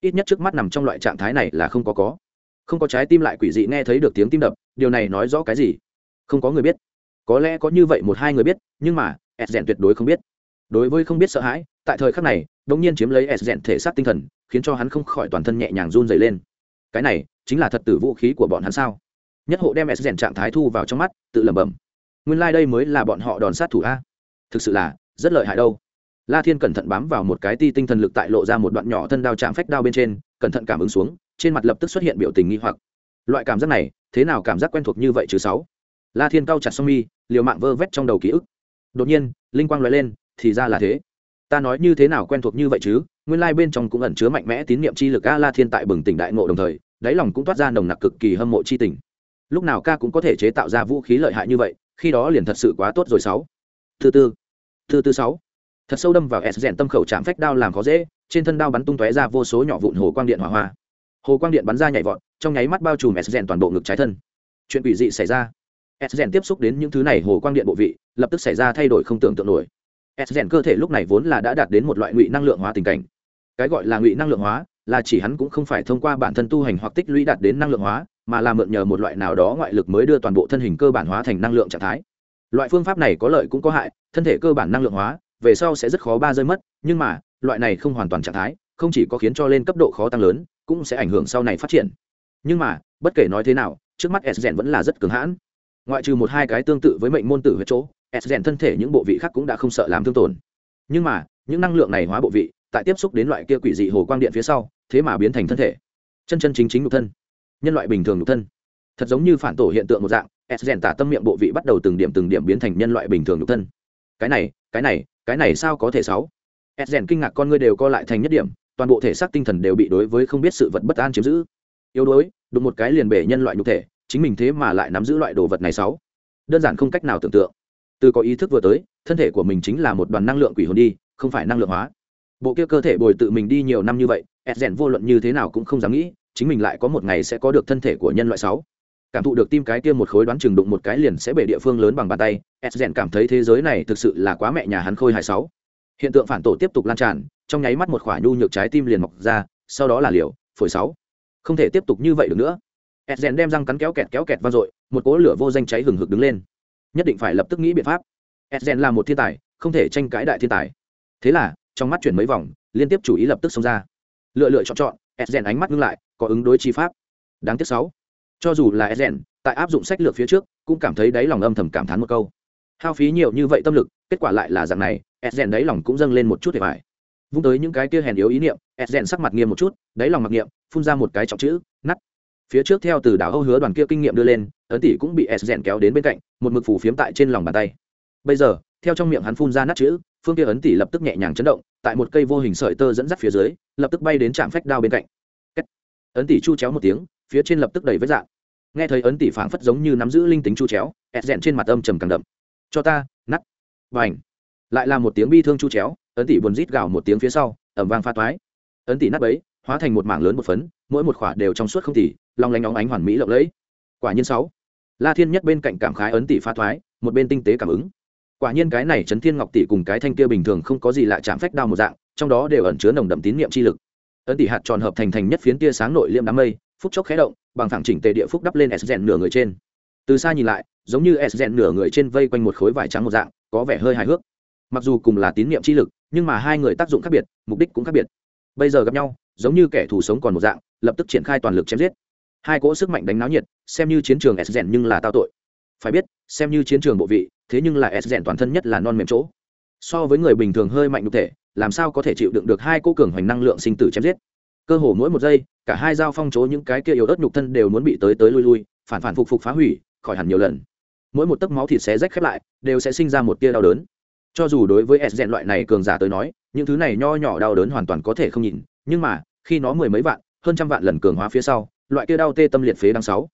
Ít nhất trước mắt nằm trong loại trạng thái này là không có có. Không có trái tim lại quỷ dị nghe thấy được tiếng tim đập, điều này nói rõ cái gì? Không có người biết. Có lẽ có như vậy một hai người biết, nhưng mà edgen tuyệt đối không biết. Đối với không biết sợ hãi, tại thời khắc này, đống nhiên chiếm lấy edgen thể xác tinh thần, khiến cho hắn không khỏi toàn thân nhẹ nhàng run dày lên. Cái này, chính là thật tử vũ khí của bọn hắn sao? Nhất hộ đem edgen trạng thái thu vào trong mắt, tự lẩm bẩm nguyên lai、like、đây mới là bọn họ đòn sát thủ a. Thực sự là, rất lợi hại đâu. La thiên cẩn thận bám vào một cái ti tinh thần lực tại lộ ra một đoạn nhỏ thân đao chạm phách đao bên trên, cẩn thận cảm ứng xuống, trên mặt lập tức xuất hiện biểu tình nghi hoặc. Loại cảm giác này, thế nào cảm giác quen thuộc như vậy chứ sáu? La thiên cao chặt song mi, liều mạng vơ vét trong đầu ký ức. Đột nhiên, linh quang nói lên, thì ra là thế. Ta nói như thế nào quen thuộc như vậy chứ? Nguyên lai bên trong cũng ẩn chứa mạnh mẽ tín nhiệm chi lực a, la thiên tại bừng tỉnh đại ngộ đồng thời, đáy lòng cũng toát ra nồng nặc cực kỳ hâm mộ chi tình. Lúc nào ca cũng có thể chế tạo ra vũ khí lợi hại như vậy khi đó liền thật sự quá tốt rồi sáu. Thứ tư thứ tư sáu. Thật sâu đâm vào s rèn tâm khẩu chạm phách đao làm khó dễ, trên thân đao bắn tung tóe ra vô số nhỏ vụn hồ quang điện hỏa hoa. Hồ quang điện bắn ra nhảy vọt, trong nháy mắt bao trùm s rèn toàn bộ ngực trái thân. Chuyện quỷ dị xảy ra. S rèn tiếp xúc đến những thứ này hồ quang điện bộ vị, lập tức xảy ra thay đổi không tưởng tượng nổi. S rèn cơ thể lúc này vốn là đã đạt đến một loại ngụy năng lượng hóa tình cảnh. Cái gọi là ngụy năng lượng hóa, là chỉ hắn cũng không phải thông qua bản thân tu hành hoặc tích lũy đạt đến năng lượng hóa mà là mượn nhờ một loại nào đó ngoại lực mới đưa toàn bộ thân hình cơ bản hóa thành năng lượng trạng thái. Loại phương pháp này có lợi cũng có hại, thân thể cơ bản năng lượng hóa, về sau sẽ rất khó ba rơi mất, nhưng mà, loại này không hoàn toàn trạng thái, không chỉ có khiến cho lên cấp độ khó tăng lớn, cũng sẽ ảnh hưởng sau này phát triển. Nhưng mà, bất kể nói thế nào, trước mắt s vẫn là rất cứng hãn. Ngoại trừ một hai cái tương tự với mệnh môn tử huyết chỗ, s thân thể những bộ vị khác cũng đã không sợ làm thương tổn. Nhưng mà, những năng lượng này hóa bộ vị, tại tiếp xúc đến loại kia quỷ dị hồ quang điện phía sau, thế mà biến thành thân thể. Chân chân chính chính nhục thân nhân loại bình thường nhục thân. Thật giống như phản tổ hiện tượng một dạng, s tả tâm miệng bộ vị bắt đầu từng điểm từng điểm biến thành nhân loại bình thường nhục thân. Cái này cái này cái này sao có thể sáu? S rèn kinh ngạc con ngươi đều co lại thành nhất điểm, toàn bộ thể xác tinh thần đều bị đối với không biết sự vật bất an chiếm giữ. Yếu đuối, đụng một cái liền bể nhân loại nhục thể, chính mình thế mà lại nắm giữ loại đồ vật này sáu? Đơn giản không cách nào tưởng tượng. Từ có ý thức vừa tới, thân thể của mình chính là một đoàn năng lượng quỷ hồn đi, không phải năng lượng hóa. Bộ kia cơ thể bồi tự mình đi nhiều năm như vậy ed rèn vô luận như thế nào cũng không dám nghĩ chính mình lại có một ngày sẽ có được thân thể của nhân loại sáu. Cảm thụ được tim cái kia một khối đoán chừng đụng một cái liền sẽ bể địa phương lớn bằng bàn tay, s rèn cảm thấy thế giới này thực sự là quá mẹ nhà hắn khôi hài sáu. Hiện tượng phản tổ tiếp tục lan tràn, trong nháy mắt một khỏa nhu nhược trái tim liền mọc ra, sau đó là liều, phổi sáu. Không thể tiếp tục như vậy được nữa. S rèn đem răng cắn kéo kẹt kéo kẹt vang dội, một cỗ lửa vô danh cháy hừng hực đứng lên. Nhất định phải lập tức nghĩ biện pháp. S rèn là một thiên tài, không thể tranh cãi đại thiên tài. Thế là, trong mắt chuyển mấy vòng, liên tiếp chủ ý lập tức xông ra. Lựa lựa chọn chọn, s rèn ánh mắt ngưng lại có ứng đối chi pháp. Đáng tiếc sáu. Cho dù là ezen, tại áp dụng sách lược phía trước, cũng cảm thấy đáy lòng âm thầm cảm thán một câu. Hao phí nhiều như vậy tâm lực, kết quả lại là dạng này, ezen đáy lòng cũng dâng lên một chút để phải. Vung tới những cái kia hèn yếu ý niệm, ezen sắc mặt nghiêm một chút, đáy lòng mặc niệm, phun ra một cái trọng chữ nắt phía trước theo từ đảo âu hứa đoàn kia kinh nghiệm đưa lên, ấn tỷ cũng bị ezen kéo đến bên cạnh, một mực phủ phiếm tại trên lòng bàn tay. Bây giờ, theo trong miệng hắn phun ra nát chữ, phương kia ấn tỷ lập tức nhẹ nhàng chấn động, tại một cây vô hình sợi tơ dẫn dắt phía dưới, lập tức bay đến trạm phách đao bên cạnh ấn tỷ chu chéo một tiếng, phía trên lập tức đầy vết dạng. Nghe thấy ấn tỷ phảng phất giống như nắm giữ linh tính chu chéo, ẹt rẽn trên mặt âm trầm càng đậm. Cho ta nắt và ảnh lại là một tiếng bi thương chu chéo, ấn tỷ buồn rít gào một tiếng phía sau ẩm vang pha toái. Ấn tỷ nát bấy, hóa thành một mảng lớn một phấn, mỗi một khỏa đều trong suốt không tỉ, long lanh óng ánh hoàn mỹ lộng lẫy. Quả nhiên sáu. La thiên nhất bên cạnh cảm khái ấn tỷ pha thoái một bên tinh tế cảm ứng. Quả nhiên cái này chấn thiên ngọc tỷ cùng cái thanh kia bình thường không có gì lạ chạm phách đao một dạng, trong đó đều ẩn chứa nồng đậm tín niệm chi lực ấn tỷ hạt tròn hợp thành thành nhất phiến tia sáng nội liêm đám mây, phút chốc khé động, bằng thẳng chỉnh tề địa phúc đắp lên s rèn nửa người trên. Từ xa nhìn lại, giống như s rèn nửa người trên vây quanh một khối vải trắng một dạng, có vẻ hơi hài hước. Mặc dù cùng là tín nhiệm chi lực, nhưng mà hai người tác dụng khác biệt, mục đích cũng khác biệt. Bây giờ gặp nhau, giống như kẻ thù sống còn một dạng, lập tức triển khai toàn lực chém giết. Hai cỗ sức mạnh đánh náo nhiệt, xem như chiến trường s rèn nhưng là tao tội. Phải biết, xem như chiến trường bộ vị, thế nhưng là s rèn toàn thân nhất là non mềm chỗ. So với người bình thường hơi mạnh cụ thể làm sao có thể chịu đựng được hai cô cường hoành năng lượng sinh tử chém giết? Cơ hồ mỗi một giây, cả hai dao phong chố những cái kia yếu ớt nhục thân đều muốn bị tới tới lui lui, phản phản phục phục phá hủy, khỏi hẳn nhiều lần. Mỗi một tấc máu thịt xé rách khép lại, đều sẽ sinh ra một tia đau đớn. Cho dù đối với s rèn loại này cường giả tới nói, những thứ này nho nhỏ đau đớn hoàn toàn có thể không nhìn, nhưng mà, khi nó mười mấy vạn, hơn trăm vạn lần cường hóa phía sau, loại kia đau tê tâm liệt phế đằng sáu.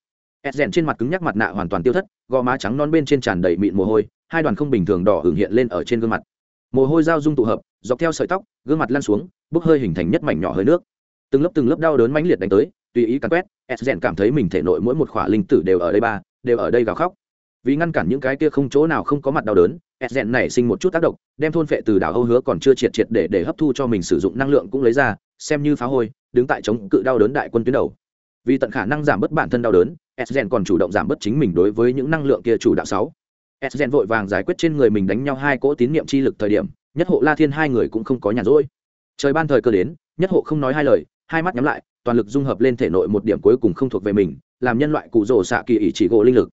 S rèn trên mặt cứng nhắc mặt nạ hoàn toàn tiêu thất, gò má trắng non bên trên tràn đầy mịn mồ hôi, hai đoàn không bình thường đỏ hưởng hiện lên ở trên gương mặt mồ hôi dao dung tụ hợp, dọc theo sợi tóc, gương mặt lăn xuống, bốc hơi hình thành nhất mảnh nhỏ hơi nước. Từng lớp từng lớp đau đớn mãnh liệt đánh tới, tùy ý cắn quét s rèn cảm thấy mình thể nội mỗi một khỏa linh tử đều ở đây ba, đều ở đây gào khóc. Vì ngăn cản những cái kia không chỗ nào không có mặt đau đớn s rèn nảy sinh một chút tác động, đem thôn phệ từ đảo âu hứa còn chưa triệt triệt để để hấp thu cho mình sử dụng năng lượng cũng lấy ra, xem như phá hôi, đứng tại chống cự đau đớn đại quân tuyến đầu. Vì tận khả năng giảm bớt bản thân đau đớn s rèn còn chủ động giảm bớt chính mình đối với những năng lượng kia chủ đạo sáu s vội vàng giải quyết trên người mình đánh nhau hai cỗ tín niệm chi lực thời điểm, nhất hộ la thiên hai người cũng không có nhàn rỗi. Trời ban thời cơ đến, nhất hộ không nói hai lời, hai mắt nhắm lại, toàn lực dung hợp lên thể nội một điểm cuối cùng không thuộc về mình, làm nhân loại cụ rồ xạ kỳ ỷ chỉ gỗ linh lực.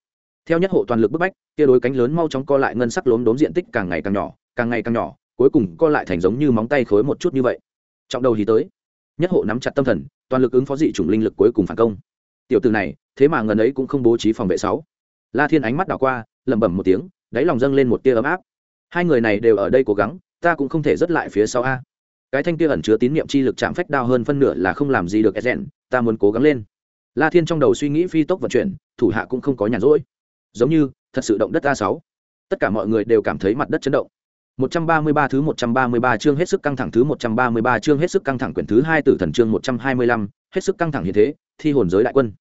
Theo nhất hộ toàn lực bức bách, kia đối cánh lớn mau chóng co lại ngân sắc lốm đốm diện tích càng ngày càng nhỏ, càng ngày càng nhỏ, cuối cùng co lại thành giống như móng tay khối một chút như vậy. Trọng đầu thì tới. Nhất hộ nắm chặt tâm thần, toàn lực ứng phó dị chủng linh lực cuối cùng phản công. Tiểu từ này, thế mà ngần ấy cũng không bố trí phòng vệ sáu. La thiên ánh mắt đảo qua lẩm bẩm một tiếng đáy lòng dâng lên một tia ấm áp. Hai người này đều ở đây cố gắng ta cũng không thể dứt lại phía sau a. Cái thanh kia ẩn chứa tín niệm chi lực chạm phách đao hơn phân nửa là không làm gì được rèn ta muốn cố gắng lên. La thiên trong đầu suy nghĩ phi tốc vận chuyển thủ hạ cũng không có nhàn rỗi. Giống như thật sự động đất a sáu. Tất cả mọi người đều cảm thấy mặt đất chấn động. 133 thứ 133 chương hết sức căng thẳng thứ 133 chương hết sức căng thẳng quyển thứ 2 tử thần chương 125, hết sức căng thẳng như thế, thi hồn giới đại quân.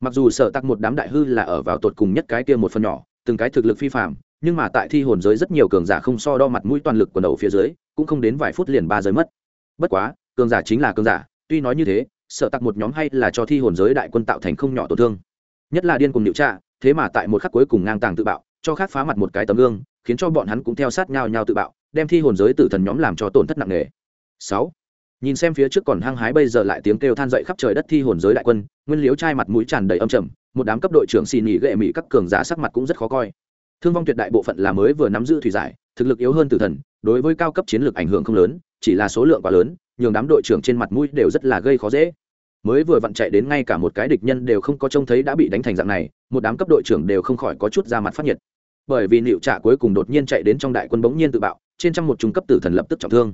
Mặc dù sở tắc một đám đại hư là ở vào tột cùng nhất cái kia một phần nhỏ, từng cái thực lực phi phàm, nhưng mà tại thi hồn giới rất nhiều cường giả không so đo mặt mũi toàn lực của đầu phía dưới, cũng không đến vài phút liền ba giới mất. Bất quá, cường giả chính là cường giả, tuy nói như thế, sợ tặc một nhóm hay là cho thi hồn giới đại quân tạo thành không nhỏ tổn thương. Nhất là điên cùng điều tra, thế mà tại một khắc cuối cùng ngang tàng tự bạo, cho khác phá mặt một cái tấm gương, khiến cho bọn hắn cũng theo sát nhau nhau tự bạo đem thi hồn giới tử thần nhóm làm cho tổn thất nặng nề sáu nhìn xem phía trước còn hăng hái bây giờ lại tiếng kêu than dậy khắp trời đất thi hồn giới đại quân, nguyên liếu trai mặt mũi tràn đầy âm trầm, một đám cấp đội trưởng xì nhị gệ mỹ các cường giả sắc mặt cũng rất khó coi. Thương vong tuyệt đại bộ phận là mới vừa nắm giữ thủy giải, thực lực yếu hơn tử thần, đối với cao cấp chiến lược ảnh hưởng không lớn, chỉ là số lượng quá lớn, nhường đám đội trưởng trên mặt mũi đều rất là gây khó dễ. Mới vừa vặn chạy đến ngay cả một cái địch nhân đều không có trông thấy đã bị đánh thành dạng này, một đám cấp đội trưởng đều không khỏi có chút ra mặt phát nhiệt. Bởi vì liệu trạ cuối cùng đột nhiên chạy đến trong đại quân bỗng nhiên tự bạo, trên trăm một trung cấp tử thần lập tức trọng thương.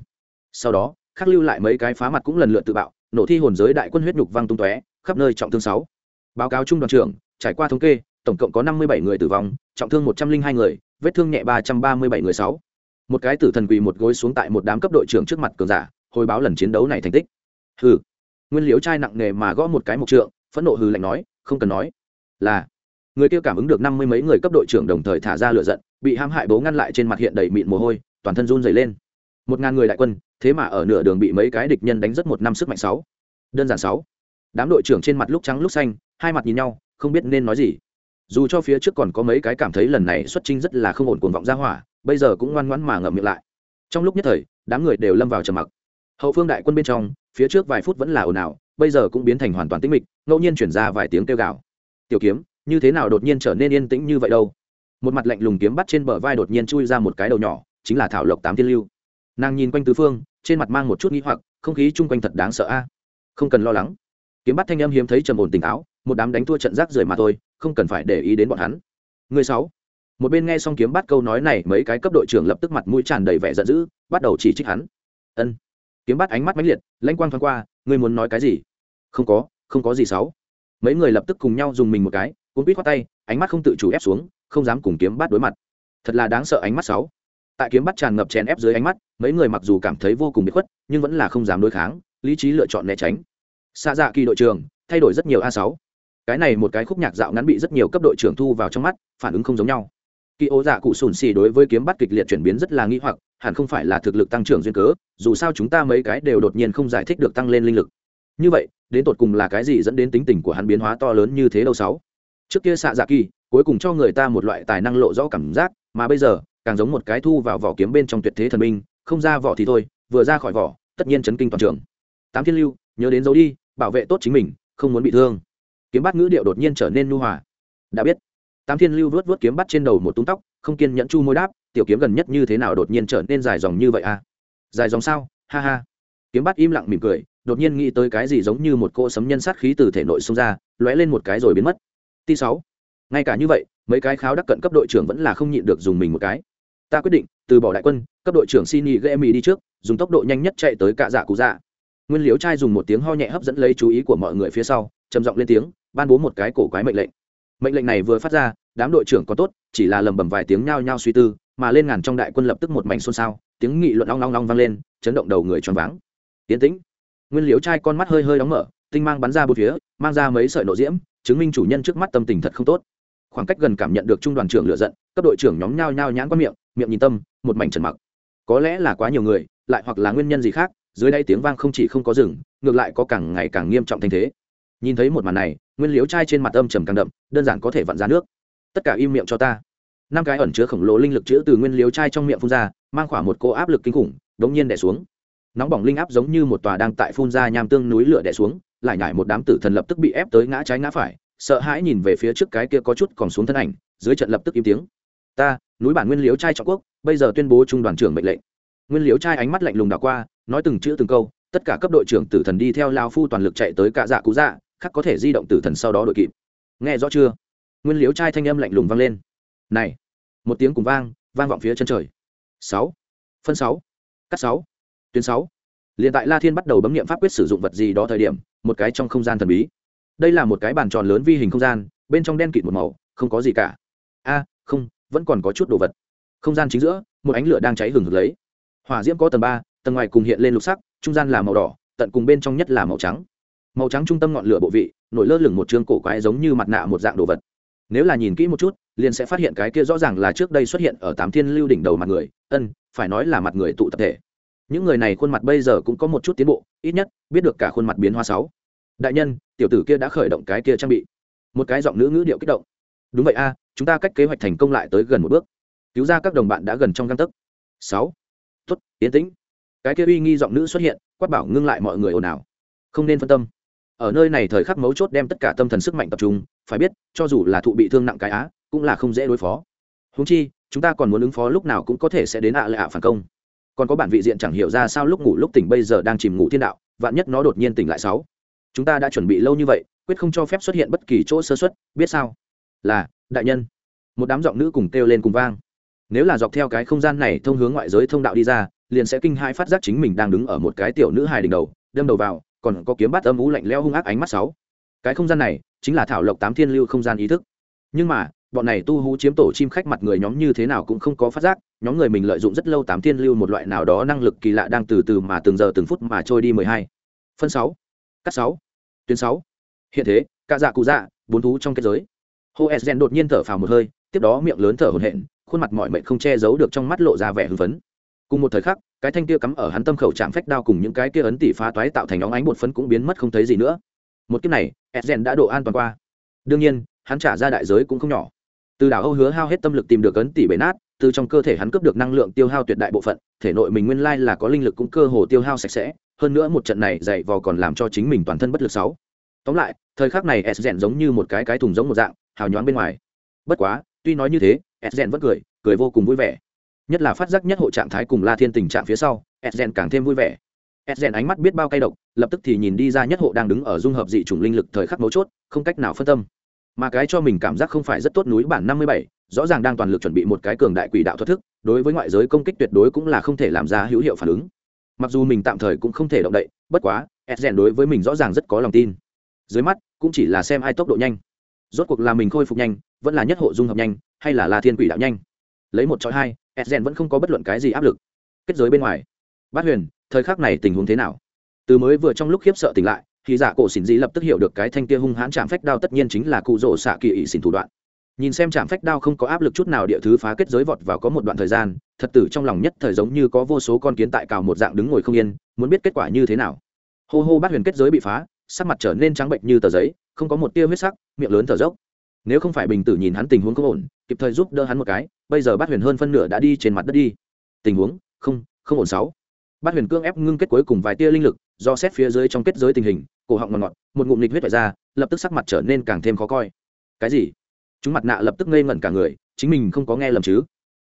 Sau đó khắc lưu lại mấy cái phá mặt cũng lần lượt tự bạo, nổ thi hồn giới đại quân huyết nhục văng tung tóe, khắp nơi trọng thương sáu. Báo cáo trung đoàn trưởng, trải qua thống kê, tổng cộng có năm mươi bảy người tử vong, trọng thương một trăm linh hai người, vết thương nhẹ ba trăm ba mươi bảy người sáu. Một cái tử thần quỳ một gối xuống tại một đám cấp đội trưởng trước mặt cường giả, hồi báo lần chiến đấu này thành tích. Hừ. Nguyên liếu trai nặng nề mà gõ một cái mục trượng, phẫn nộ hừ lạnh nói, không cần nói. Là. Người kia cảm ứng được năm mươi mấy người cấp đội trưởng đồng thời thả ra lửa giận, bị hãm hại bố ngăn lại trên mặt hiện đầy mịn mồ hôi, toàn thân run dày lên. Một ngàn người đại quân thế mà ở nửa đường bị mấy cái địch nhân đánh rất một năm sức mạnh sáu. Đơn giản sáu. Đám đội trưởng trên mặt lúc trắng lúc xanh, hai mặt nhìn nhau, không biết nên nói gì. Dù cho phía trước còn có mấy cái cảm thấy lần này xuất trinh rất là không ổn cuồng vọng ra hỏa, bây giờ cũng ngoan ngoãn mà ngậm miệng lại. Trong lúc nhất thời, đám người đều lâm vào trầm mặc. Hậu phương đại quân bên trong, phía trước vài phút vẫn là ồn ào, bây giờ cũng biến thành hoàn toàn tĩnh mịch, ngẫu nhiên chuyển ra vài tiếng kêu gào. Tiểu kiếm, như thế nào đột nhiên trở nên yên tĩnh như vậy đâu? Một mặt lạnh lùng kiếm bắt trên bờ vai đột nhiên chui ra một cái đầu nhỏ, chính là thảo lộc tám thiên lưu. Nàng nhìn quanh tứ phương trên mặt mang một chút nghĩ hoặc, không khí chung quanh thật đáng sợ a. Không cần lo lắng. Kiếm bắt thanh âm hiếm thấy trầm ổn tỉnh táo, một đám đánh thua trận rác rưởi mà thôi, không cần phải để ý đến bọn hắn. Người sáu. Một bên nghe xong kiếm bắt câu nói này, mấy cái cấp đội trưởng lập tức mặt mũi tràn đầy vẻ giận dữ, bắt đầu chỉ trích hắn. Ân. Kiếm bắt ánh mắt mãnh liệt lãnh quang thoáng qua, ngươi muốn nói cái gì? Không có không có gì sáu. Mấy người lập tức cùng nhau dùng mình một cái, cuốn quýt khoát tay, ánh mắt không tự chủ ép xuống, không dám cùng kiếm bắt đối mặt. Thật là đáng sợ ánh mắt sáu tại kiếm bắt tràn ngập chèn ép dưới ánh mắt, mấy người mặc dù cảm thấy vô cùng bị khuất, nhưng vẫn là không dám đối kháng, lý trí lựa chọn né tránh. Xa dạ kỳ đội trưởng, thay đổi rất nhiều a sáu. Cái này một cái khúc nhạc dạo ngắn bị rất nhiều cấp đội trưởng thu vào trong mắt, phản ứng không giống nhau. Kỳ ô dạ cụ sùn xì đối với kiếm bắt kịch liệt chuyển biến rất là nghi hoặc, hẳn không phải là thực lực tăng trưởng duyên cớ, dù sao chúng ta mấy cái đều đột nhiên không giải thích được tăng lên linh lực. Như vậy, đến tột cùng là cái gì dẫn đến tính tình của hắn biến hóa to lớn như thế đâu sáu? Trước kia xạ dạ kỳ, cuối cùng cho người ta một loại tài năng lộ rõ cảm giác, mà bây giờ càng giống một cái thu vào vỏ kiếm bên trong tuyệt thế thần minh, không ra vỏ thì thôi, vừa ra khỏi vỏ, tất nhiên chấn kinh toàn trường. Tám thiên lưu, nhớ đến dấu đi, bảo vệ tốt chính mình, không muốn bị thương. Kiếm Bát ngữ điệu đột nhiên trở nên nhu hòa. Đã biết. Tám thiên lưu vớt vớt kiếm bắt trên đầu một túm tóc, không kiên nhẫn chu môi đáp, tiểu kiếm gần nhất như thế nào đột nhiên trở nên dài dòng như vậy à? Dài dòng sao? Ha ha. Kiếm bắt im lặng mỉm cười, đột nhiên nghĩ tới cái gì giống như một cỗ sấm nhân sát khí từ thể nội xông ra, lóe lên một cái rồi biến mất. Ti sáu. Ngay cả như vậy, mấy cái kháo đắc cận cấp đội trưởng vẫn là không nhịn được dùng mình một cái ta quyết định, từ bỏ đại quân, cấp đội trưởng xin nghỉ gây mỹ đi trước, dùng tốc độ nhanh nhất chạy tới cạ dạ cụ dạ. Nguyên liếu trai dùng một tiếng ho nhẹ hấp dẫn lấy chú ý của mọi người phía sau, trầm giọng lên tiếng, ban bố một cái cổ quái mệnh lệnh. Mệnh lệnh này vừa phát ra, đám đội trưởng có tốt, chỉ là lầm bầm vài tiếng nhao nhao suy tư, mà lên ngàn trong đại quân lập tức một mảnh xôn xao, tiếng nghị luận long long long vang lên, chấn động đầu người choáng váng. Tiến tĩnh. Nguyên liếu trai con mắt hơi hơi đóng mở, tinh mang bắn ra bốn phía, mang ra mấy sợi nộ diễm, chứng minh chủ nhân trước mắt tâm tình thật không tốt khoảng cách gần cảm nhận được trung đoàn trưởng lựa giận, cấp đội trưởng nhóm nhao nhao nhãn qua miệng miệng nhìn tâm, một mảnh trần mặc. Có lẽ là quá nhiều người, lại hoặc là nguyên nhân gì khác, dưới đây tiếng vang không chỉ không có rừng ngược lại có càng ngày càng nghiêm trọng thanh thế. Nhìn thấy một màn này, nguyên liếu trai trên mặt âm trầm càng đậm, đơn giản có thể vặn ra nước. Tất cả im miệng cho ta. Năm cái ẩn chứa khổng lồ linh lực chữ từ nguyên liếu trai trong miệng phun ra, mang khoảng một cô áp lực kinh khủng, đống nhiên đè xuống. Nóng bỏng linh áp giống như một tòa đang tại phun ra nham tương núi lửa đè xuống, lại nhảy một đám tử thần lập tức bị ép tới ngã trái ngã phải sợ hãi nhìn về phía trước cái kia có chút còn xuống thân ảnh, dưới trận lập tức im tiếng. Ta, núi bản nguyên liếu trai trọng quốc, bây giờ tuyên bố trung đoàn trưởng mệnh lệnh. Nguyên liếu trai ánh mắt lạnh lùng đảo qua, nói từng chữ từng câu, tất cả cấp đội trưởng tử thần đi theo lao phu toàn lực chạy tới cạ dạ cú dạ khắc có thể di động tử thần sau đó đội kịp. Nghe rõ chưa? Nguyên liếu trai thanh âm lạnh lùng vang lên. Này! Một tiếng cùng vang vang vọng phía chân trời. Sáu! Phân sáu! Cắt sáu! Tuyến sáu! Liền tại la thiên bắt đầu bấm nghiệm pháp quyết sử dụng vật gì đó thời điểm, một cái trong không gian thần bí đây là một cái bàn tròn lớn vi hình không gian, bên trong đen kịt một màu, không có gì cả. A, không, vẫn còn có chút đồ vật. Không gian chính giữa, một ánh lửa đang cháy hừng hực lấy. Hỏa diễm có tầng ba, tầng ngoài cùng hiện lên lục sắc, trung gian là màu đỏ, tận cùng bên trong nhất là màu trắng. Màu trắng trung tâm ngọn lửa bộ vị, nổi lơ lửng một chương cổ quái giống như mặt nạ một dạng đồ vật. Nếu là nhìn kỹ một chút, liền sẽ phát hiện cái kia rõ ràng là trước đây xuất hiện ở tám thiên lưu đỉnh đầu mặt người, ân, phải nói là mặt người tụ tập thể. Những người này khuôn mặt bây giờ cũng có một chút tiến bộ, ít nhất, biết được cả khuôn mặt biến hoa sáu đại nhân, tiểu tử kia đã khởi động cái kia trang bị. Một cái giọng nữ ngữ điệu kích động. Đúng vậy a, chúng ta cách kế hoạch thành công lại tới gần một bước. Cứu ra các đồng bạn đã gần trong găng tấc. Sáu. Tuất yên tĩnh. Cái kia uy nghi giọng nữ xuất hiện, quát bảo ngưng lại mọi người ồn ào. Không nên phân tâm. Ở nơi này thời khắc mấu chốt đem tất cả tâm thần sức mạnh tập trung, phải biết, cho dù là thụ bị thương nặng cái á, cũng là không dễ đối phó. Húng chi, chúng ta còn muốn ứng phó lúc nào cũng có thể sẽ đến ạ à ạ phản công. Còn có bản vị diện chẳng hiểu ra sao lúc ngủ lúc tỉnh bây giờ đang chìm ngủ thiên đạo, vạn nhất nó đột nhiên tỉnh lại sáu chúng ta đã chuẩn bị lâu như vậy, quyết không cho phép xuất hiện bất kỳ chỗ sơ xuất, biết sao? Là, đại nhân. Một đám giọng nữ cùng kêu lên cùng vang. Nếu là dọc theo cái không gian này thông hướng ngoại giới thông đạo đi ra, liền sẽ kinh hai phát giác chính mình đang đứng ở một cái tiểu nữ hài đỉnh đầu, đâm đầu vào, còn có kiếm bắt âm ú lạnh leo hung ác ánh mắt sáu. Cái không gian này, chính là thảo lộc tám thiên lưu không gian ý thức. Nhưng mà, bọn này tu hú chiếm tổ chim khách mặt người nhóm như thế nào cũng không có phát giác, nhóm người mình lợi dụng rất lâu tám thiên lưu một loại nào đó năng lực kỳ lạ đang từ từ mà từng giờ từng phút mà trôi đi mười hai. Phân sáu cắt sáu. Tuyến sáu. Hiện thế, cả dạ cụ dạ bốn thú trong kết giới. Hô esgen đột nhiên thở phào một hơi, tiếp đó miệng lớn thở hổn hển, khuôn mặt mọi mệnh không che giấu được trong mắt lộ ra vẻ hưng phấn. Cùng một thời khắc, cái thanh kia cắm ở hắn tâm khẩu chạm phách đao cùng những cái kia ấn tỷ phá toái tạo thành óng ánh bột phấn cũng biến mất không thấy gì nữa. Một kiếp này esgen đã độ an toàn qua. Đương nhiên, hắn trả ra đại giới cũng không nhỏ. Từ đảo âu hứa hao hết tâm lực tìm được ấn tỷ bể nát, từ trong cơ thể hắn cướp được năng lượng tiêu hao tuyệt đại bộ phận, thể nội mình nguyên lai là có linh lực cũng cơ hồ tiêu hao sạch sẽ hơn nữa một trận này dày vò còn làm cho chính mình toàn thân bất lực sáu. Tóm lại, thời khắc này s rèn giống như một cái cái thùng giống một dạng, hào nhoáng bên ngoài. Bất quá, tuy nói như thế, s rèn vẫn cười cười vô cùng vui vẻ. Nhất là phát giác nhất hộ trạng thái cùng la thiên tình trạng phía sau, s rèn càng thêm vui vẻ. S rèn ánh mắt biết bao cay độc, lập tức thì nhìn đi ra nhất hộ đang đứng ở dung hợp dị chủng linh lực thời khắc mấu chốt, không cách nào phân tâm. Mà cái cho mình cảm giác không phải rất tốt núi bản năm mươi bảy, rõ ràng đang toàn lực chuẩn bị một cái cường đại quỷ đạo thoát thức, đối với ngoại giới công kích tuyệt đối cũng là không thể làm ra hữu hiệu phản ứng mặc dù mình tạm thời cũng không thể động đậy, bất quá e rèn đối với mình rõ ràng rất có lòng tin. Dưới mắt, cũng chỉ là xem ai tốc độ nhanh. Rốt cuộc là mình khôi phục nhanh, vẫn là nhất hộ dung hợp nhanh, hay là la thiên quỷ đạo nhanh? Lấy một chọi hai e rèn vẫn không có bất luận cái gì áp lực. Kết giới bên ngoài. Bát huyền, thời khắc này tình huống thế nào? Từ mới vừa trong lúc khiếp sợ tỉnh lại, thì giả cổ xỉn dĩ lập tức hiểu được cái thanh kia hung hãn chạm phách đao tất nhiên chính là cụ rỗ xạ kỳ ỵ xỉn thủ đoạn nhìn xem chạm phách đao không có áp lực chút nào địa thứ phá kết giới vọt vào có một đoạn thời gian, thật tử trong lòng nhất thời giống như có vô số con kiến tại cào một dạng đứng ngồi không yên, muốn biết kết quả như thế nào. Hô hô bát huyền kết giới bị phá, sắc mặt trở nên trắng bệnh như tờ giấy, không có một tia huyết sắc, miệng lớn thở dốc. Nếu không phải bình tử nhìn hắn tình huống không ổn, kịp thời giúp đỡ hắn một cái, bây giờ bát huyền hơn phân nửa đã đi trên mặt đất đi. Tình huống, không không ổn sáu. Bát huyền cương ép ngưng kết cuối cùng vài tia linh lực, do xét phía dưới trong kết giới tình hình, cổ họng ngọt ngọt, một ngụm nghịch huyết vải ra, lập tức sắc mặt trở nên càng thêm khó coi. Cái gì? Chúng mặt nạ lập tức ngây ngẩn cả người, chính mình không có nghe lầm chứ?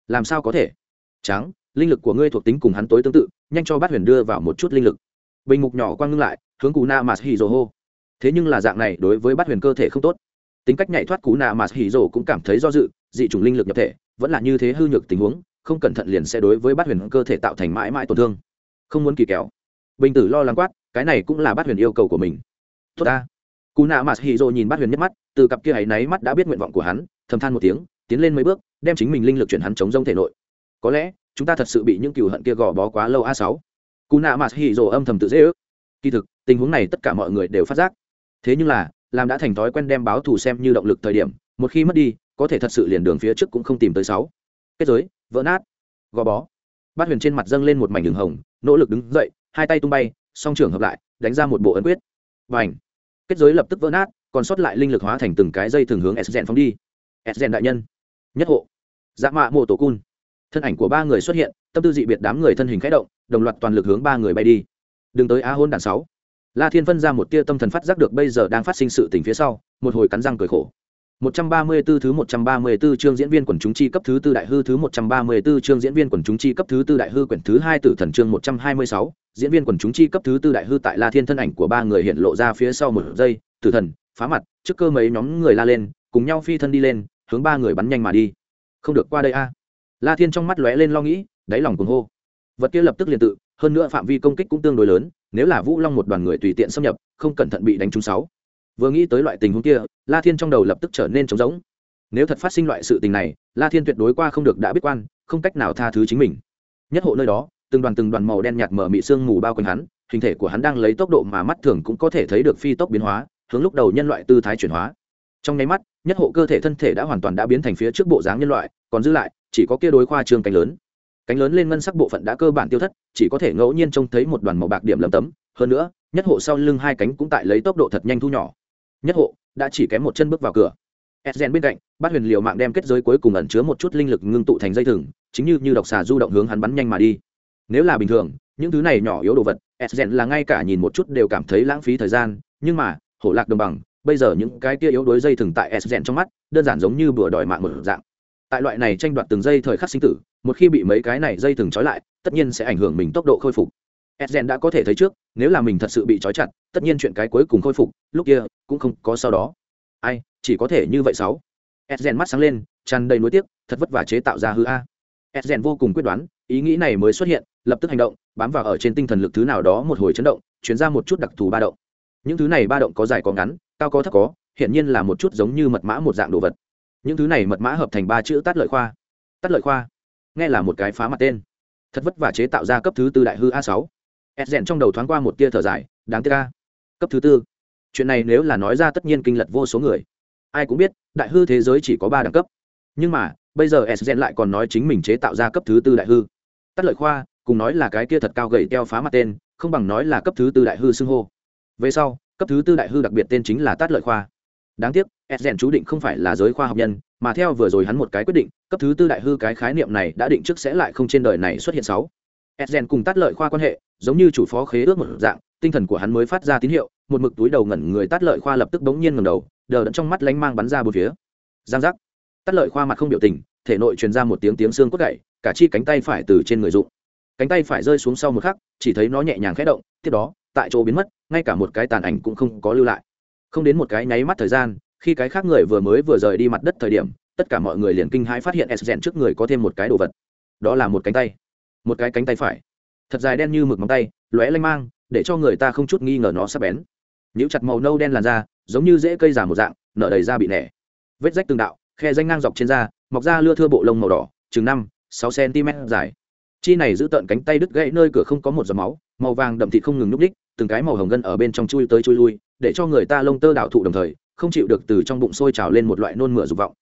Làm sao có thể? Trắng, linh lực của ngươi thuộc tính cùng hắn tối tương tự, nhanh cho bát huyền đưa vào một chút linh lực. Bình mục nhỏ quang ngưng lại, hướng cú na mà hì dồ hô. Thế nhưng là dạng này đối với bát huyền cơ thể không tốt. Tính cách nhảy thoát cú na mà hì dồ cũng cảm thấy do dự, dị chủng linh lực nhập thể, vẫn là như thế hư nhược tình huống, không cẩn thận liền sẽ đối với bát huyền cơ thể tạo thành mãi mãi tổn thương. Không muốn kỳ kéo bình tử lo lắng quát, cái này cũng là bát huyền yêu cầu của mình. Tốt ta cú nạ mạt hì rồ nhìn bát huyền nhất mắt, từ cặp kia ấy náy mắt đã biết nguyện vọng của hắn, thầm than một tiếng, tiến lên mấy bước, đem chính mình linh lực chuyển hắn chống rông thể nội. Có lẽ, chúng ta thật sự bị những cừu hận kia gò bó quá lâu a sáu. Cú nạ mạt hì rồ âm thầm tự dễ ước. Kỳ thực, tình huống này tất cả mọi người đều phát giác. Thế nhưng là, làm đã thành thói quen đem báo thù xem như động lực thời điểm, một khi mất đi, có thể thật sự liền đường phía trước cũng không tìm tới sáu. Kết giới, vỡ nát. Gò bó. Bát huyền trên mặt dâng lên một mảnh đường hồng, nỗ lực đứng dậy, hai tay tung bay, song trưởng hợp lại, đánh ra một bộ ấn quyết. Và ảnh kết giới lập tức vỡ nát, còn sót lại linh lực hóa thành từng cái dây thường hướng s rèn phóng đi. S rèn đại nhân, nhất hộ. Dạ mạ mộ tổ cun. Thân ảnh của ba người xuất hiện, tâm tư dị biệt đám người thân hình khẽ động, đồng loạt toàn lực hướng ba người bay đi. Đừng tới a hôn đàn sáu. La thiên phân ra một tia tâm thần phát giác được bây giờ đang phát sinh sự tình phía sau, một hồi cắn răng cười khổ. 134 thứ 134 chương diễn viên quần chúng chi cấp thứ tư đại hư thứ 134 chương diễn viên quần chúng chi cấp thứ tư đại hư quyển thứ hai tử thần chương 126, diễn viên quần chúng chi cấp thứ tư đại hư tại La Thiên thân ảnh của ba người hiện lộ ra phía sau một giây, tử thần, phá mặt, trước cơ mấy nhóm người la lên, cùng nhau phi thân đi lên, hướng ba người bắn nhanh mà đi. Không được qua đây a. La Thiên trong mắt lóe lên lo nghĩ, đáy lòng cuồng hô. Vật kia lập tức liền tự, hơn nữa phạm vi công kích cũng tương đối lớn, nếu là Vũ Long một đoàn người tùy tiện xâm nhập, không cẩn thận bị đánh trúng sáu vừa nghĩ tới loại tình huống kia, la thiên trong đầu lập tức trở nên trống rỗng. Nếu thật phát sinh loại sự tình này, la thiên tuyệt đối qua không được đã biết quan, không cách nào tha thứ chính mình. Nhất hộ nơi đó, từng đoàn từng đoàn màu đen nhạt mở mị sương mù bao quanh hắn, hình thể của hắn đang lấy tốc độ mà mắt thường cũng có thể thấy được phi tốc biến hóa, hướng lúc đầu nhân loại tư thái chuyển hóa. Trong nháy mắt, nhất hộ cơ thể thân thể đã hoàn toàn đã biến thành phía trước bộ dáng nhân loại, còn dư lại, chỉ có kia đối khoa trương cánh lớn. Cánh lớn lên ngân sắc bộ phận đã cơ bản tiêu thất, chỉ có thể ngẫu nhiên trông thấy một đoàn màu bạc điểm lấm tấm. Hơn nữa, nhất hộ sau lưng hai cánh cũng tại lấy tốc độ thật nhanh thu nhỏ nhất hộ, đã chỉ kém một chân bước vào cửa. Edgen bên cạnh, bát huyền liều mạng đem kết giới cuối cùng ẩn chứa một chút linh lực ngưng tụ thành dây thừng, chính như như độc xà du động hướng hắn bắn nhanh mà đi. Nếu là bình thường, những thứ này nhỏ yếu đồ vật edgen là ngay cả nhìn một chút đều cảm thấy lãng phí thời gian, nhưng mà, hổ lạc đồng bằng, bây giờ những cái kia yếu đối dây thừng tại edgen trong mắt, đơn giản giống như bừa đòi mạng một dạng. Tại loại này tranh đoạt từng giây thời khắc sinh tử, một khi bị mấy cái này dây thừng trói lại, tất nhiên sẽ ảnh hưởng mình tốc độ khôi phục edgen đã có thể thấy trước, nếu là mình thật sự bị trói chặt, tất nhiên chuyện cái cuối cùng khôi phục, lúc kia, cũng không có sau đó. Ai, chỉ có thể như vậy sáu. Edgen mắt sáng lên, tràn đầy nuối tiếc, thật vất vả chế tạo ra hư a. Edgen vô cùng quyết đoán, ý nghĩ này mới xuất hiện, lập tức hành động, bám vào ở trên tinh thần lực thứ nào đó một hồi chấn động, chuyển ra một chút đặc thù ba động. Những thứ này ba động có dài có ngắn, cao có thấp có hiện nhiên là một chút giống như mật mã một dạng đồ vật. Những thứ này mật mã hợp thành ba chữ tắt lợi khoa. Tắt lợi khoa. Nghe là một cái phá mặt tên. Thật vất vả chế tạo ra cấp thứ tư đại hư a sáu ed rèn trong đầu thoáng qua một tia thở dài, đáng tiếc ca cấp thứ tư. Chuyện này nếu là nói ra tất nhiên kinh lật vô số người. Ai cũng biết, đại hư thế giới chỉ có ba đẳng cấp. Nhưng mà, bây giờ ed rèn lại còn nói chính mình chế tạo ra cấp thứ tư đại hư. Tắt lợi khoa, cùng nói là cái kia thật cao gậy teo phá mặt tên, không bằng nói là cấp thứ tư đại hư xưng hô. Về sau, cấp thứ tư đại hư đặc biệt tên chính là tát lợi khoa. Đáng tiếc, ed rèn chú định không phải là giới khoa học nhân, mà theo vừa rồi hắn một cái quyết định, cấp thứ tư đại hư cái khái niệm này đã định trước sẽ lại không trên đời này xuất hiện sáu edgen cùng tát lợi khoa quan hệ, giống như chủ phó khế ước một dạng, tinh thần của hắn mới phát ra tín hiệu, một mực túi đầu ngẩn người tát lợi khoa lập tức bỗng nhiên ngầm đầu, đờ đẫn trong mắt lánh mang bắn ra bốn phía. Giang giác. Tát lợi khoa mặt không biểu tình, thể nội truyền ra một tiếng tiếng xương cốt gậy cả chi cánh tay phải từ trên người dụng cánh tay phải rơi xuống sau một khắc, chỉ thấy nó nhẹ nhàng khẽ động, tiếp đó, tại chỗ biến mất, ngay cả một cái tàn ảnh cũng không có lưu lại. Không đến một cái nháy mắt thời gian, khi cái khác người vừa mới vừa rời đi mặt đất thời điểm, tất cả mọi người liền kinh hãi phát hiện s rèn trước người có thêm một cái đồ vật. Đó là một cánh tay một cái cánh tay phải. Thật dài đen như mực móng tay, lóe lanh mang, để cho người ta không chút nghi ngờ nó sắp bén. Những chặt màu nâu đen làn da, giống như dễ cây giả một dạng, nở đầy da bị nẻ. Vết rách từng đạo, khe danh ngang dọc trên da, mọc ra lưa thưa bộ lông màu đỏ, chừng năm, sáu cm dài. Chi này giữ tợn cánh tay đứt gãy nơi cửa không có một giọt máu, màu vàng đậm thịt không ngừng núp đích, từng cái màu hồng gân ở bên trong chui tới chui lui, để cho người ta lông tơ đạo thụ đồng thời, không chịu được từ trong bụng sôi trào lên một loại nôn mửa dục vọng.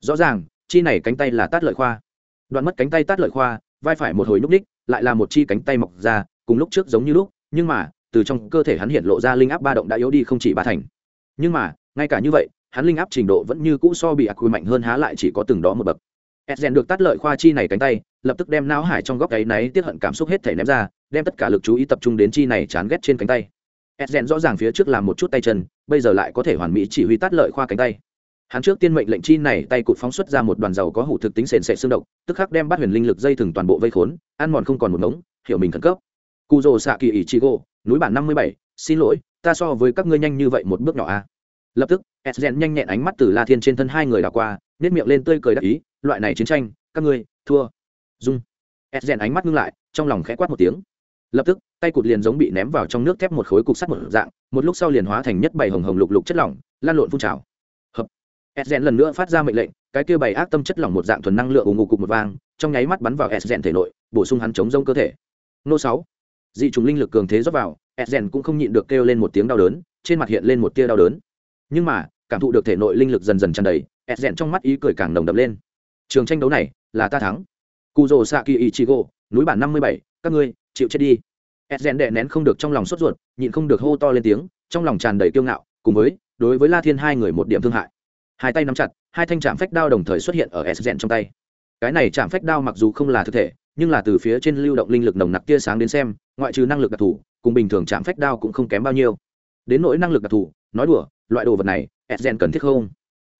Rõ ràng, chi này cánh tay là tát lợi khoa. Đoạn mất cánh tay tát lợi khoa vai phải một hồi núp đích lại là một chi cánh tay mọc ra, cùng lúc trước giống như lúc, nhưng mà, từ trong cơ thể hắn hiện lộ ra linh áp ba động đã yếu đi không chỉ ba thành. Nhưng mà, ngay cả như vậy, hắn linh áp trình độ vẫn như cũ so bị ác quy mạnh hơn há lại chỉ có từng đó một bậc. Edgen được tắt lợi khoa chi này cánh tay, lập tức đem não hải trong góc ấy náy tiết hận cảm xúc hết thể ném ra, đem tất cả lực chú ý tập trung đến chi này chán ghét trên cánh tay. Edgen rõ ràng phía trước làm một chút tay chân, bây giờ lại có thể hoàn mỹ chỉ huy tắt lợi khoa cánh tay hắn trước tiên mệnh lệnh chi này tay cụt phóng xuất ra một đoàn dầu có hủ thực tính sền sệ xương độc, tức khắc đem bắt huyền linh lực dây thừng toàn bộ vây khốn, ăn mòn không còn một ngống, hiểu mình khẩn cấp. Cụ rồ xạ kỳ ỷ chi gỗ núi bản năm mươi bảy, xin lỗi, ta so với các ngươi nhanh như vậy một bước nhỏ a lập tức edgen nhanh nhẹn ánh mắt từ la thiên trên thân hai người đảo qua nếp miệng lên tươi cười đắc ý, loại này chiến tranh, các ngươi, thua. Dung. Edgen ánh mắt ngưng lại, trong lòng khẽ quát một tiếng. Lập tức, tay cụt liền giống bị ném vào trong nước thép một khối cục sắt một dạng, một lúc sau liền hóa thành nhất bảy hồng hồng lục lục chất lỏng, lan lộn phun trào. Esgen lần nữa phát ra mệnh lệnh, cái kia bày ác tâm chất lỏng một dạng thuần năng lượng ù ngục cục một vang, trong nháy mắt bắn vào Esgen thể nội, bổ sung hắn chống rông cơ thể. Nô sáu. Dị trùng linh lực cường thế rót vào Esgen cũng không nhịn được kêu lên một tiếng đau đớn, trên mặt hiện lên một tia đau đớn. Nhưng mà, cảm thụ được thể nội linh lực dần dần tràn đầy Esgen trong mắt ý cười càng nồng đậm lên. Trường tranh đấu này, là ta thắng. Kuzo Saki ichigo, núi bản năm mươi bảy, các ngươi, chịu chết đi. Esgen đè nén không được trong lòng sốt ruột, nhịn không được hô to lên tiếng, trong lòng tràn đầy kiêu ngạo, cùng với, đối với la thiên hai người một điểm thương hại hai tay nắm chặt, hai thanh trạm phách đao đồng thời xuất hiện ở edgen trong tay. Cái này trạm phách đao mặc dù không là thực thể, nhưng là từ phía trên lưu động linh lực nồng nặc tia sáng đến xem, ngoại trừ năng lực đặc thù, cùng bình thường chạm phách đao cũng không kém bao nhiêu. Đến nỗi năng lực đặc thù, nói đùa, loại đồ vật này edgen cần thiết không?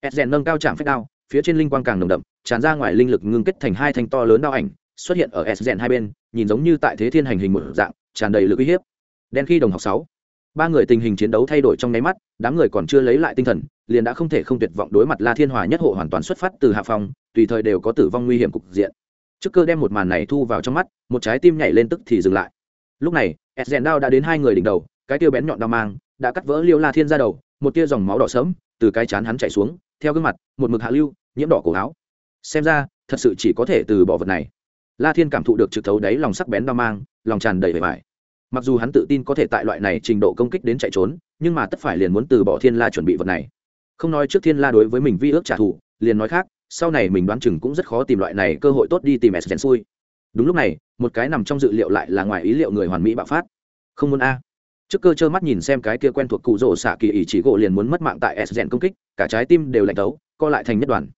Edgen nâng cao chạm phách đao, phía trên linh quang càng nồng đậm, tràn ra ngoài linh lực ngưng kết thành hai thanh to lớn đao ảnh, xuất hiện ở edgen hai bên, nhìn giống như tại thế thiên hành hình một dạng, tràn đầy lực uy hiếp. Đen khi đồng học sáu ba người tình hình chiến đấu thay đổi trong nháy mắt, đám người còn chưa lấy lại tinh thần, liền đã không thể không tuyệt vọng đối mặt la thiên hòa nhất hộ hoàn toàn xuất phát từ hạ phòng tùy thời đều có tử vong nguy hiểm cục diện. Trước cơ đem một màn này thu vào trong mắt, một trái tim nhảy lên tức thì dừng lại. Lúc này edgen đao đã đến hai người đỉnh đầu, cái tia bén nhọn đao mang đã cắt vỡ liêu la thiên ra đầu, một tia dòng máu đỏ sớm từ cái chán hắn chảy xuống, theo gương mặt, một mực hạ lưu, nhiễm đỏ cổ áo. Xem ra, thật sự chỉ có thể từ bỏ vật này. La thiên cảm thụ được trực thấu đáy lòng sắc bén đao mang, lòng tràn đầy vẻ vải mặc dù hắn tự tin có thể tại loại này trình độ công kích đến chạy trốn, nhưng mà tất phải liền muốn từ bỏ thiên la chuẩn bị vật này. Không nói trước thiên la đối với mình vi ước trả thù, liền nói khác, sau này mình đoán chừng cũng rất khó tìm loại này cơ hội tốt đi tìm s xui. Đúng lúc này, một cái nằm trong dự liệu lại là ngoài ý liệu người hoàn mỹ bạo phát. Không muốn a. Trước cơ trơ mắt nhìn xem cái kia quen thuộc cụ rỗ xạ kỳ ý chỉ gỗ liền muốn mất mạng tại s công kích, cả trái tim đều lạnh tấu co lại thành nhất đoàn.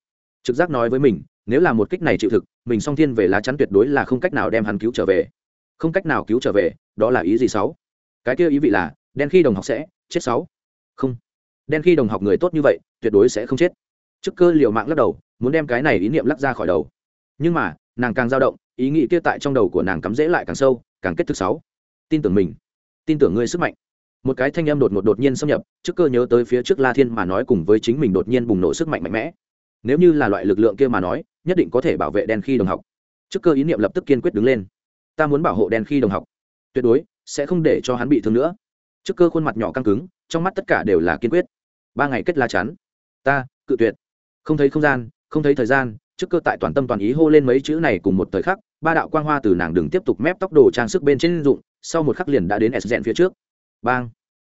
Trực giác nói với mình, nếu là một kích này chịu thực, mình song thiên về lá chắn tuyệt đối là không cách nào đem hắn cứu trở về không cách nào cứu trở về, đó là ý gì sáu? Cái kia ý vị là, đen khi đồng học sẽ chết sáu? Không. Đen khi đồng học người tốt như vậy, tuyệt đối sẽ không chết. Trước cơ liều mạng lắc đầu, muốn đem cái này ý niệm lắc ra khỏi đầu. Nhưng mà, nàng càng dao động, ý nghĩ kia tại trong đầu của nàng cắm rễ lại càng sâu, càng kết thực sáu. Tin tưởng mình. Tin tưởng ngươi sức mạnh. Một cái thanh âm đột ngột đột nhiên xâm nhập, trước cơ nhớ tới phía trước la thiên mà nói cùng với chính mình đột nhiên bùng nổ sức mạnh mạnh mẽ. Nếu như là loại lực lượng kia mà nói, nhất định có thể bảo vệ đen khi đồng học. Trước cơ ý niệm lập tức kiên quyết đứng lên ta muốn bảo hộ đen khi đồng học. Tuyệt đối, sẽ không để cho hắn bị thương nữa. Trước cơ khuôn mặt nhỏ căng cứng, trong mắt tất cả đều là kiên quyết. Ba ngày kết la chắn. Ta, cự tuyệt. Không thấy không gian, không thấy thời gian, trước cơ tại toàn tâm toàn ý hô lên mấy chữ này cùng một thời khắc, ba đạo quang hoa từ nàng đừng tiếp tục mép tóc đồ trang sức bên trên dụng sau một khắc liền đã đến s rèn phía trước. Bang.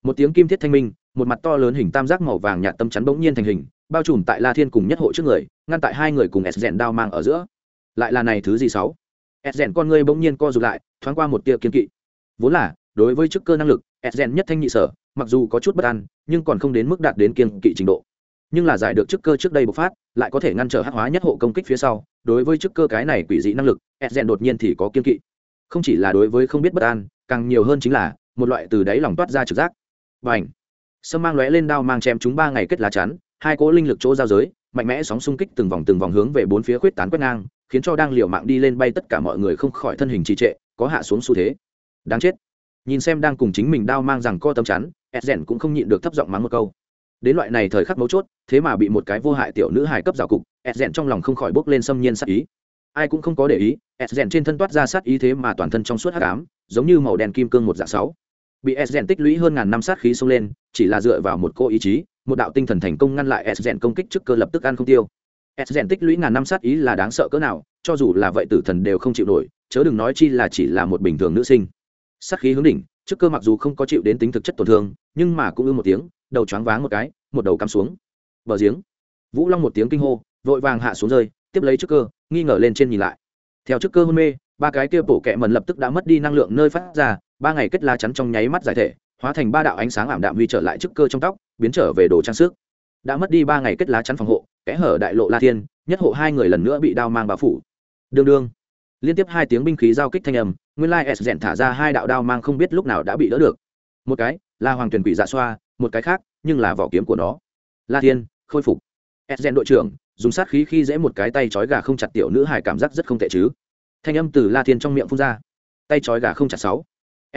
Một tiếng kim thiết thanh minh, một mặt to lớn hình tam giác màu vàng nhạt tâm chắn bỗng nhiên thành hình, bao trùm tại la thiên cùng nhất hộ trước người, ngăn tại hai người cùng s rèn đao mang ở giữa. Lại là này thứ gì sáu? S rèn con ngươi bỗng nhiên co rụt lại, thoáng qua một tia kiên kỵ. Vốn là, đối với chức cơ năng lực s rèn nhất thanh nhị sở, mặc dù có chút bất an, nhưng còn không đến mức đạt đến kiên kỵ trình độ. Nhưng là giải được chức cơ trước đây bộc phát, lại có thể ngăn trở hắc hóa nhất hộ công kích phía sau, đối với chức cơ cái này quỷ dị năng lực edgen đột nhiên thì có kiên kỵ. Không chỉ là đối với không biết bất an, càng nhiều hơn chính là, một loại từ đáy lòng toát ra trực giác. Và ảnh sâm mang lóe lên đao mang chém chúng ba ngày kết lá chắn hai cỗ linh lực chỗ giao giới, mạnh mẽ sóng xung kích từng vòng từng vòng hướng về bốn phía khuyết tán quét ngang, khiến cho đang liều mạng đi lên bay tất cả mọi người không khỏi thân hình trì trệ, có hạ xuống xu thế. Đáng chết. Nhìn xem đang cùng chính mình đao mang rằng co tấm chắn edgen cũng không nhịn được thấp giọng mắng một câu. Đến loại này thời khắc mấu chốt, thế mà bị một cái vô hại tiểu nữ hài cấp rào cục ed rèn trong lòng không khỏi bốc lên xâm nhiên sát ý. Ai cũng không có để ý ed rèn trên thân toát ra sát ý thế mà toàn thân trong suốt hắc ám, giống như màu đen kim cương một dạng sáu. Bị ed rèn tích lũy hơn ngàn năm sát khí xông lên, chỉ là dựa vào một cô ý chí một đạo tinh thần thành công ngăn lại edgen công kích trước cơ lập tức ăn không tiêu. Edgen tích lũy ngàn năm sát ý là đáng sợ cỡ nào, cho dù là vậy tử thần đều không chịu nổi, chớ đừng nói chi là chỉ là một bình thường nữ sinh. Sát khí hướng đỉnh, trước cơ mặc dù không có chịu đến tính thực chất tổn thương, nhưng mà cũng ư một tiếng, đầu choáng váng một cái, một đầu cắm xuống. Bờ giếng. Vũ long một tiếng kinh hô, vội vàng hạ xuống rơi, tiếp lấy trước cơ, nghi ngờ lên trên nhìn lại. Theo trước cơ hôn mê, ba cái kia bổ kẹ mần lập tức đã mất đi năng lượng nơi phát ra, ba ngày kết la chắn trong nháy mắt giải thể, hóa thành ba đạo ánh sáng ảm đạm huy trở lại trước cơ trong tóc biến trở về đồ trang sức. Đã mất đi ba ngày kết lá chắn phòng hộ, kẽ hở đại lộ la thiên, nhất hộ hai người lần nữa bị đao mang bao phủ. Đương đương. Liên tiếp hai tiếng binh khí giao kích thanh âm, nguyên lai s rèn thả ra hai đạo đao mang không biết lúc nào đã bị đỡ được. Một cái là hoàng tuyển quỷ dạ xoa, một cái khác nhưng là vỏ kiếm của nó. La thiên, khôi phục. S rèn đội trưởng, dùng sát khí khi dễ một cái tay trói gà không chặt tiểu nữ hải cảm giác rất không tệ chứ. Thanh âm từ la thiên trong miệng phun ra. Tay trói gà không chặt sáu.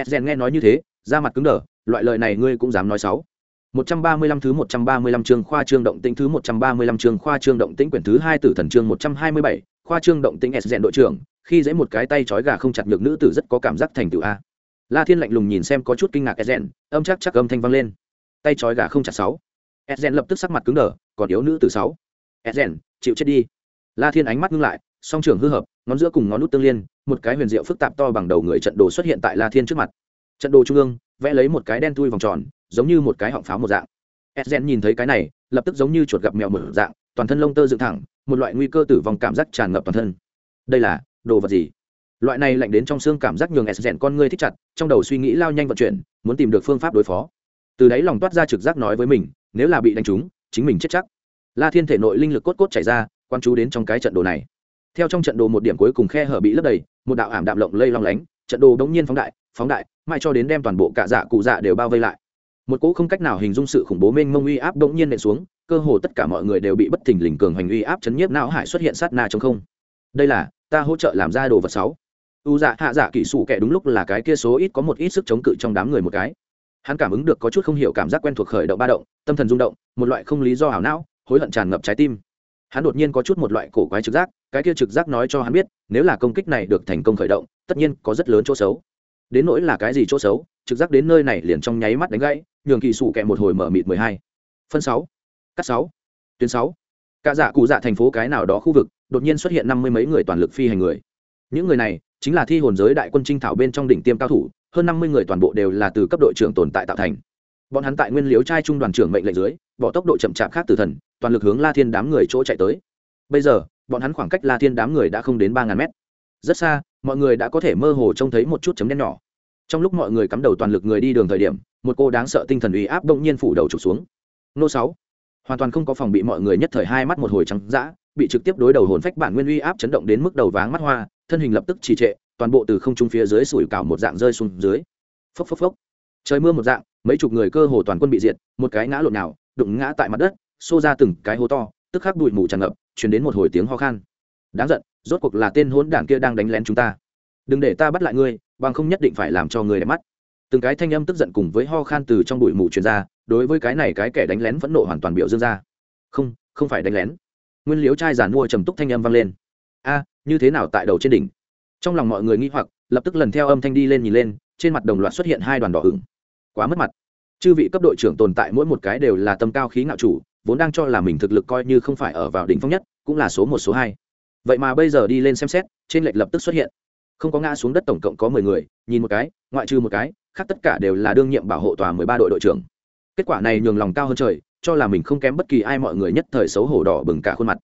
S rèn nghe nói như thế, da mặt cứng đờ, loại lời này ngươi cũng dám nói sáu. 135 thứ 135 chương khoa trương động tĩnh thứ 135 chương khoa trương động tĩnh quyển thứ 2 tử thần chương 127, khoa trương động tĩnh S đội trưởng, khi dễ một cái tay trói gà không chặt nhược nữ tử rất có cảm giác thành tựu a. La Thiên lạnh lùng nhìn xem có chút kinh ngạc S âm chắc chắc âm thanh vang lên. Tay trói gà không chặt sáu. S lập tức sắc mặt cứng đờ, còn yếu nữ tử sáu. S chịu chết đi. La Thiên ánh mắt ngưng lại, song trưởng hư hợp, ngón giữa cùng ngón út tương liên, một cái huyền diệu phức tạp to bằng đầu người trận đồ xuất hiện tại La Thiên trước mặt. Trận đồ trung ương, vẽ lấy một cái đen thui vòng tròn, giống như một cái họng pháo một dạng. Edgen nhìn thấy cái này, lập tức giống như chuột gặp mèo mở dạng, toàn thân lông tơ dựng thẳng, một loại nguy cơ tử vong cảm giác tràn ngập toàn thân. Đây là đồ vật gì? Loại này lạnh đến trong xương cảm giác nhường edgen con ngươi thích chặt, trong đầu suy nghĩ lao nhanh vận chuyển, muốn tìm được phương pháp đối phó. Từ đấy lòng toát ra trực giác nói với mình, nếu là bị đánh trúng, chính mình chết chắc. La thiên thể nội linh lực cốt cốt chảy ra, quan chú đến trong cái trận đồ này. Theo trong trận đồ một điểm cuối cùng khe hở bị lấp đầy, một đạo ảm đạm lộng lây long lánh, trận đồ đống nhiên phóng đại phóng đại, mãi cho đến đem toàn bộ cả dạ cụ dạ đều bao vây lại một cỗ không cách nào hình dung sự khủng bố mênh mông uy áp bỗng nhiên nện xuống, cơ hồ tất cả mọi người đều bị bất thình lình cường hành uy áp chấn nhiếp não hải xuất hiện sát na trong không. Đây là, ta hỗ trợ làm ra đồ vật sáu. U dạ hạ dạ kỹ sủ kẻ đúng lúc là cái kia số ít có một ít sức chống cự trong đám người một cái. Hắn cảm ứng được có chút không hiểu cảm giác quen thuộc khởi động ba động, tâm thần rung động, một loại không lý do ảo não, hối hận tràn ngập trái tim. Hắn đột nhiên có chút một loại cổ quái trực giác, cái kia trực giác nói cho hắn biết, nếu là công kích này được thành công khởi động, tất nhiên có rất lớn chỗ xấu. Đến nỗi là cái gì chỗ xấu, trực giác đến nơi này liền trong nháy mắt đánh gãy nhường kỳ sủ kẹ một hồi mở mịt mười hai. Phân sáu. Cắt sáu. Tuyến sáu. Cả dạ cụ dạ thành phố cái nào đó khu vực, đột nhiên xuất hiện năm mươi mấy người toàn lực phi hành người. Những người này chính là thi hồn giới đại quân trinh thảo bên trong đỉnh tiêm cao thủ, hơn năm mươi người toàn bộ đều là từ cấp đội trưởng tồn tại tạo thành. Bọn hắn tại nguyên liếu trai trung đoàn trưởng mệnh lệnh dưới, bỏ tốc độ chậm chạp khác từ thần, toàn lực hướng la thiên đám người chỗ chạy tới. Bây giờ, bọn hắn khoảng cách la thiên đám người đã không đến ba ngàn mét. Rất xa, mọi người đã có thể mơ hồ trông thấy một chút chấm đen nhỏ trong lúc mọi người cắm đầu toàn lực người đi đường thời điểm, một cô đáng sợ tinh thần uy áp bỗng nhiên phủ đầu trục xuống. Nô sáu. Hoàn toàn không có phòng bị mọi người nhất thời hai mắt một hồi trắng dã, bị trực tiếp đối đầu hồn phách bản nguyên uy áp chấn động đến mức đầu váng mắt hoa, thân hình lập tức trì trệ, toàn bộ từ không trung phía dưới sủi cảo một dạng rơi xuống dưới. Phốc phốc phốc. Trời mưa một dạng, mấy chục người cơ hồ toàn quân bị diệt, một cái ngã lộn nào, đụng ngã tại mặt đất, xô ra từng cái hố to, tức khắc bụi mù tràn ngập chuyển đến một hồi tiếng ho khan. Đáng giận, rốt cuộc là tên hỗn đảng kia đang đánh lén chúng ta đừng để ta bắt lại ngươi, bằng không nhất định phải làm cho người đẹp mắt. Từng cái thanh âm tức giận cùng với ho khan từ trong bụi mù truyền ra, đối với cái này cái kẻ đánh lén phẫn nộ hoàn toàn biểu dương ra. Không không phải đánh lén. Nguyên liếu trai giàn mua trầm túc thanh âm vang lên. A, như thế nào tại đầu trên đỉnh? Trong lòng mọi người nghĩ hoặc, lập tức lần theo âm thanh đi lên nhìn lên, trên mặt đồng loạt xuất hiện hai đoàn đỏ hửng quá mất mặt. Chư vị cấp đội trưởng tồn tại mỗi một cái đều là tâm cao khí ngạo chủ, vốn đang cho là mình thực lực coi như không phải ở vào đỉnh phong nhất, cũng là số một, số hai. Vậy mà bây giờ đi lên xem xét, trên lệch lập tức xuất hiện không có ngã xuống đất tổng cộng có mười người, nhìn một cái, ngoại trừ một cái, khác tất cả đều là đương nhiệm bảo hộ tòa mười ba đội đội trưởng. Kết quả này nhường lòng cao hơn trời, cho là mình không kém bất kỳ ai mọi người nhất thời xấu hổ đỏ bừng cả khuôn mặt.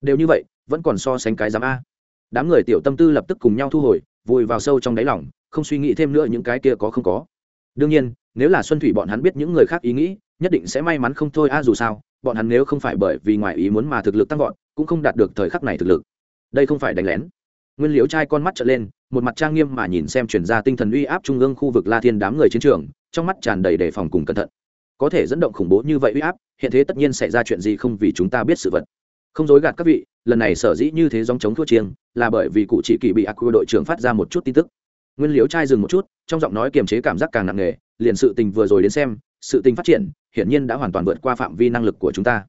Đều như vậy, vẫn còn so sánh cái giám a. Đám người tiểu tâm tư lập tức cùng nhau thu hồi, vùi vào sâu trong đáy lòng, không suy nghĩ thêm nữa những cái kia có không có. Đương nhiên, nếu là xuân thủy bọn hắn biết những người khác ý nghĩ, nhất định sẽ may mắn không thôi a dù sao, bọn hắn nếu không phải bởi vì ngoài ý muốn mà thực lực tăng vọt, cũng không đạt được thời khắc này thực lực. Đây không phải đánh lén nguyên liễu trai con mắt trở lên, một mặt trang nghiêm mà nhìn xem chuyển ra tinh thần uy áp trung ương khu vực la thiên đám người chiến trường, trong mắt tràn đầy đề phòng cùng cẩn thận. Có thể dẫn động khủng bố như vậy uy áp, hiện thế tất nhiên xảy ra chuyện gì không vì chúng ta biết sự vật. Không dối gạt các vị, lần này sở dĩ như thế dòng chống thua chiêng, là bởi vì cụ chỉ kỳ bị ác quy đội trưởng phát ra một chút tin tức. Nguyên liễu trai dừng một chút, trong giọng nói kiềm chế cảm giác càng nặng nề, liền sự tình vừa rồi đến xem, sự tình phát triển, hiển nhiên đã hoàn toàn vượt qua phạm vi năng lực của chúng ta.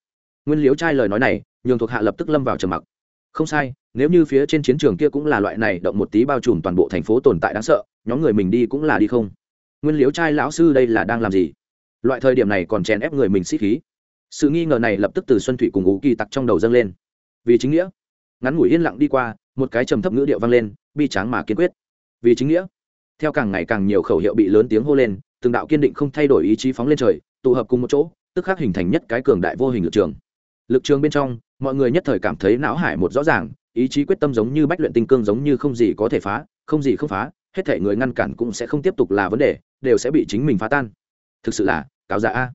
Nguyên liễu trai lời nói này, nhường thuộc hạ lập tức lâm vào trầm mặc không sai, nếu như phía trên chiến trường kia cũng là loại này, động một tí bao trùm toàn bộ thành phố tồn tại đáng sợ, nhóm người mình đi cũng là đi không. Nguyên liếu trai lão sư đây là đang làm gì? Loại thời điểm này còn chèn ép người mình xích khí. Sự nghi ngờ này lập tức từ xuân thủy cùng ngũ kỳ tặc trong đầu dâng lên. Vì chính nghĩa. Ngắn ngủi yên lặng đi qua, một cái trầm thấp ngữ điệu vang lên, bi tráng mà kiên quyết. Vì chính nghĩa. Theo càng ngày càng nhiều khẩu hiệu bị lớn tiếng hô lên, từng đạo kiên định không thay đổi ý chí phóng lên trời, tụ hợp cùng một chỗ, tức khắc hình thành nhất cái cường đại vô hình lực trường lực trường bên trong, mọi người nhất thời cảm thấy não hải một rõ ràng, ý chí quyết tâm giống như bách luyện tinh cương giống như không gì có thể phá, không gì không phá, hết thể người ngăn cản cũng sẽ không tiếp tục là vấn đề, đều sẽ bị chính mình phá tan. Thực sự là, cáo giả a.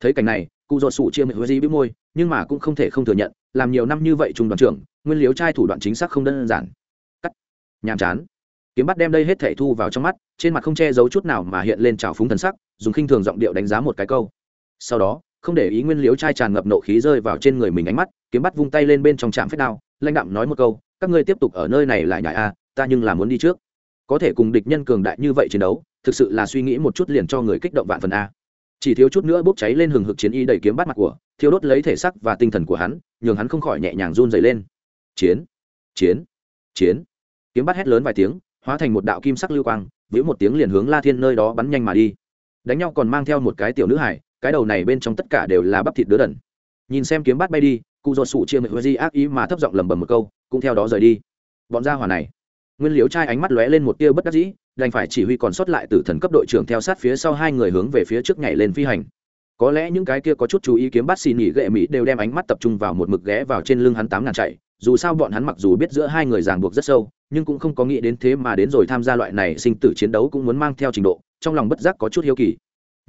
Thấy cảnh này, cụ dột sụ chia mệnh huế di bĩu môi, nhưng mà cũng không thể không thừa nhận, làm nhiều năm như vậy trung đoàn trưởng, nguyên liếu trai thủ đoạn chính xác không đơn giản. Cắt. Nhàm chán. Kiếm bắt đem đây hết thể thu vào trong mắt, trên mặt không che giấu chút nào mà hiện lên trào phúng thần sắc, dùng khinh thường giọng điệu đánh giá một cái câu. Sau đó không để ý nguyên liếu trai tràn ngập nộ khí rơi vào trên người mình ánh mắt, kiếm bắt vung tay lên bên trong trạm phép đao, lãnh đạm nói một câu, các ngươi tiếp tục ở nơi này lại nhại a, ta nhưng là muốn đi trước. Có thể cùng địch nhân cường đại như vậy chiến đấu, thực sự là suy nghĩ một chút liền cho người kích động vạn phần a. Chỉ thiếu chút nữa bốc cháy lên hừng hực chiến y đầy kiếm bắt mặt của thiếu đốt lấy thể sắc và tinh thần của hắn, nhường hắn không khỏi nhẹ nhàng run dày lên. Chiến chiến chiến. Kiếm bắt hét lớn vài tiếng, hóa thành một đạo kim sắc lưu quang với một tiếng liền hướng la thiên nơi đó bắn nhanh mà đi. Đánh nhau còn mang theo một cái tiểu nữ hải cái đầu này bên trong tất cả đều là bắp thịt đứa đần. Nhìn xem kiếm bát bay đi, cụ ruột sụ chia mệnh di ác ý mà thấp giọng lầm bầm một câu, cũng theo đó rời đi. Bọn gia hỏa này, nguyên liếu trai ánh mắt lóe lên một tia bất đắc dĩ, đành phải chỉ huy còn sót lại từ thần cấp đội trưởng theo sát phía sau hai người hướng về phía trước nhảy lên phi hành. Có lẽ những cái kia có chút chú ý kiếm bát xì nỉ gệ mỹ đều đem ánh mắt tập trung vào một mực ghé vào trên lưng hắn tám ngàn chạy, dù sao bọn hắn mặc dù biết giữa hai người ràng buộc rất sâu, nhưng cũng không có nghĩ đến thế mà đến rồi tham gia loại này sinh tử chiến đấu cũng muốn mang theo trình độ, trong lòng bất giác có chút hiếu kỳ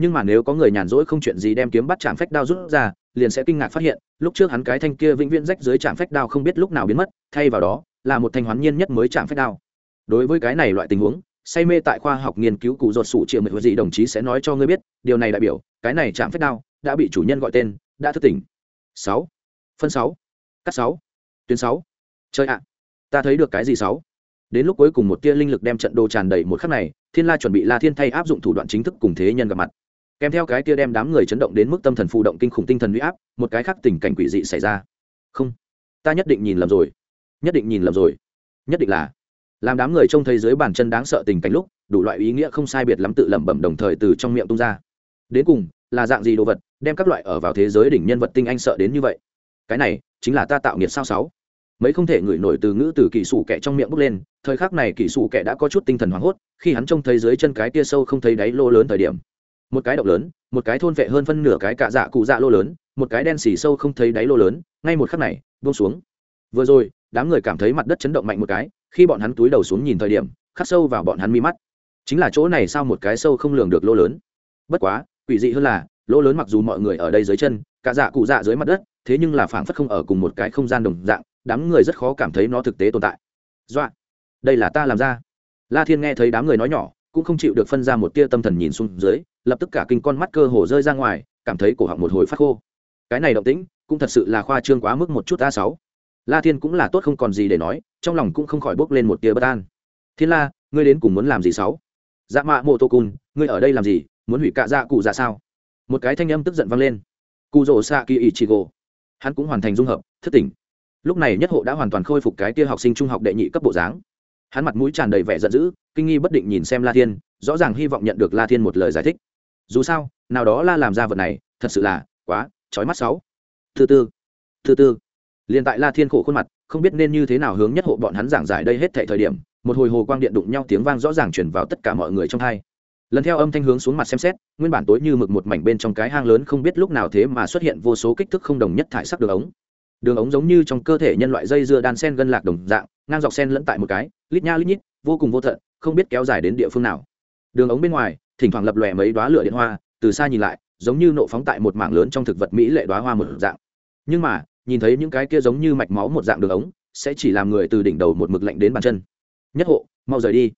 nhưng mà nếu có người nhàn rỗi không chuyện gì đem kiếm bắt chạm phách đao rút ra, liền sẽ kinh ngạc phát hiện, lúc trước hắn cái thanh kia vĩnh viễn rách dưới chạm phách đao không biết lúc nào biến mất, thay vào đó, là một thanh hoán nhiên nhất mới chạm phách đao. Đối với cái này loại tình huống, say mê tại khoa học nghiên cứu cụ ruột sủ triệu mệnh gì đồng chí sẽ nói cho ngươi biết, điều này đại biểu, cái này chạm phách đao đã bị chủ nhân gọi tên, đã thức tỉnh. Sáu. Phân sáu. Cắt sáu. Tuyến sáu. Chơi ạ. Ta thấy được cái gì sáu? Đến lúc cuối cùng một tia linh lực đem trận đồ tràn đầy một khắc này, thiên la chuẩn bị la thiên thay áp dụng thủ đoạn chính thức cùng thế nhân gặp mặt kèm theo cái tia đem đám người chấn động đến mức tâm thần phụ động kinh khủng tinh thần huy áp, một cái khác tình cảnh quỷ dị xảy ra. Không, ta nhất định nhìn lầm rồi. Nhất định nhìn lầm rồi. Nhất định là, làm đám người trông thấy dưới bàn chân đáng sợ tình cảnh lúc, đủ loại ý nghĩa không sai biệt lắm tự lẩm bẩm đồng thời từ trong miệng tung ra. Đến cùng, là dạng gì đồ vật, đem các loại ở vào thế giới đỉnh nhân vật tinh anh sợ đến như vậy? Cái này, chính là ta tạo nghiệt sao sáu. Mấy không thể ngửi nổi từ ngữ từ kỳ sủ kẻ trong miệng bốc lên, thời khắc này kỳ sủ kẻ đã có chút tinh thần hoảng hốt, khi hắn trông thấy dưới chân cái tia sâu không thấy đáy lô lớn thời điểm một cái động lớn, một cái thôn vệ hơn phân nửa cái cạ dạ cụ dạ lô lớn, một cái đen xì sâu không thấy đáy lô lớn, ngay một khắc này, buông xuống. Vừa rồi, đám người cảm thấy mặt đất chấn động mạnh một cái, khi bọn hắn túi đầu xuống nhìn thời điểm, khắc sâu vào bọn hắn mi mắt. Chính là chỗ này sao một cái sâu không lường được lô lớn? Bất quá, quỷ dị hơn là lỗ lớn mặc dù mọi người ở đây dưới chân cả dạ cụ dạ dưới mặt đất, thế nhưng là phảng phất không ở cùng một cái không gian đồng dạng, đám người rất khó cảm thấy nó thực tế tồn tại. Dọa! Đây là ta làm ra. La thiên nghe thấy đám người nói nhỏ cũng không chịu được phân ra một tia tâm thần nhìn xuống dưới, lập tức cả kinh con mắt cơ hồ rơi ra ngoài, cảm thấy cổ họng một hồi phát khô. Cái này động tĩnh cũng thật sự là khoa trương quá mức một chút a sáu. La thiên cũng là tốt không còn gì để nói, trong lòng cũng không khỏi bốc lên một tia bất an. Thiên la, ngươi đến cùng muốn làm gì sáu? Dạ mạ mô tô cun ngươi ở đây làm gì? Muốn hủy cạ dạ cụ dạ sao? Một cái thanh âm tức giận vang lên. Cụ rỗ xạ kỳ ý chị gỗ hắn cũng hoàn thành dung hợp thất tỉnh. Lúc này nhất hộ đã hoàn toàn khôi phục cái tia học sinh trung học đệ nhị cấp bộ dáng hắn mặt mũi tràn đầy vẻ giận dữ, kinh nghi bất định nhìn xem la thiên, rõ ràng hy vọng nhận được la thiên một lời giải thích. Dù sao, nào đó la làm ra vật này, thật sự là quá trói mắt sáu. Thứ tư thứ tư. Liền tại la thiên khổ khuôn mặt, không biết nên như thế nào hướng nhất hộ bọn hắn giảng giải đây hết thệ thời điểm, một hồi hồ quang điện đụng nhau tiếng vang rõ ràng chuyển vào tất cả mọi người trong hai. Lần theo âm thanh hướng xuống mặt xem xét, nguyên bản tối như mực một mảnh bên trong cái hang lớn không biết lúc nào thế mà xuất hiện vô số kích thước không đồng nhất thải sắc đường ống. Đường ống giống như trong cơ thể nhân loại dây dưa đan sen gân lạc đồng dạng ngang dọc sen lẫn tại một cái, lít nha lít nhít, vô cùng vô tận, không biết kéo dài đến địa phương nào. Đường ống bên ngoài, thỉnh thoảng lập lòe mấy đoá lửa điện hoa, từ xa nhìn lại, giống như nộ phóng tại một mảng lớn trong thực vật mỹ lệ đoá hoa một dạng. Nhưng mà, nhìn thấy những cái kia giống như mạch máu một dạng đường ống, sẽ chỉ làm người từ đỉnh đầu một mực lạnh đến bàn chân. Nhất hộ, mau rời đi.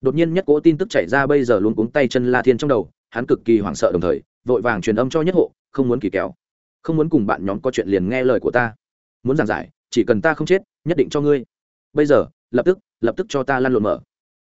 Đột nhiên nhất cỗ tin tức chạy ra bây giờ luôn cuống tay chân la thiên trong đầu, hắn cực kỳ hoảng sợ đồng thời, vội vàng truyền âm cho nhất hộ, không muốn kỳ kéo. Không muốn cùng bạn nhóm có chuyện liền nghe lời của ta. Muốn giảng giải, chỉ cần ta không chết, nhất định cho ngươi bây giờ lập tức lập tức cho ta lăn lộn mở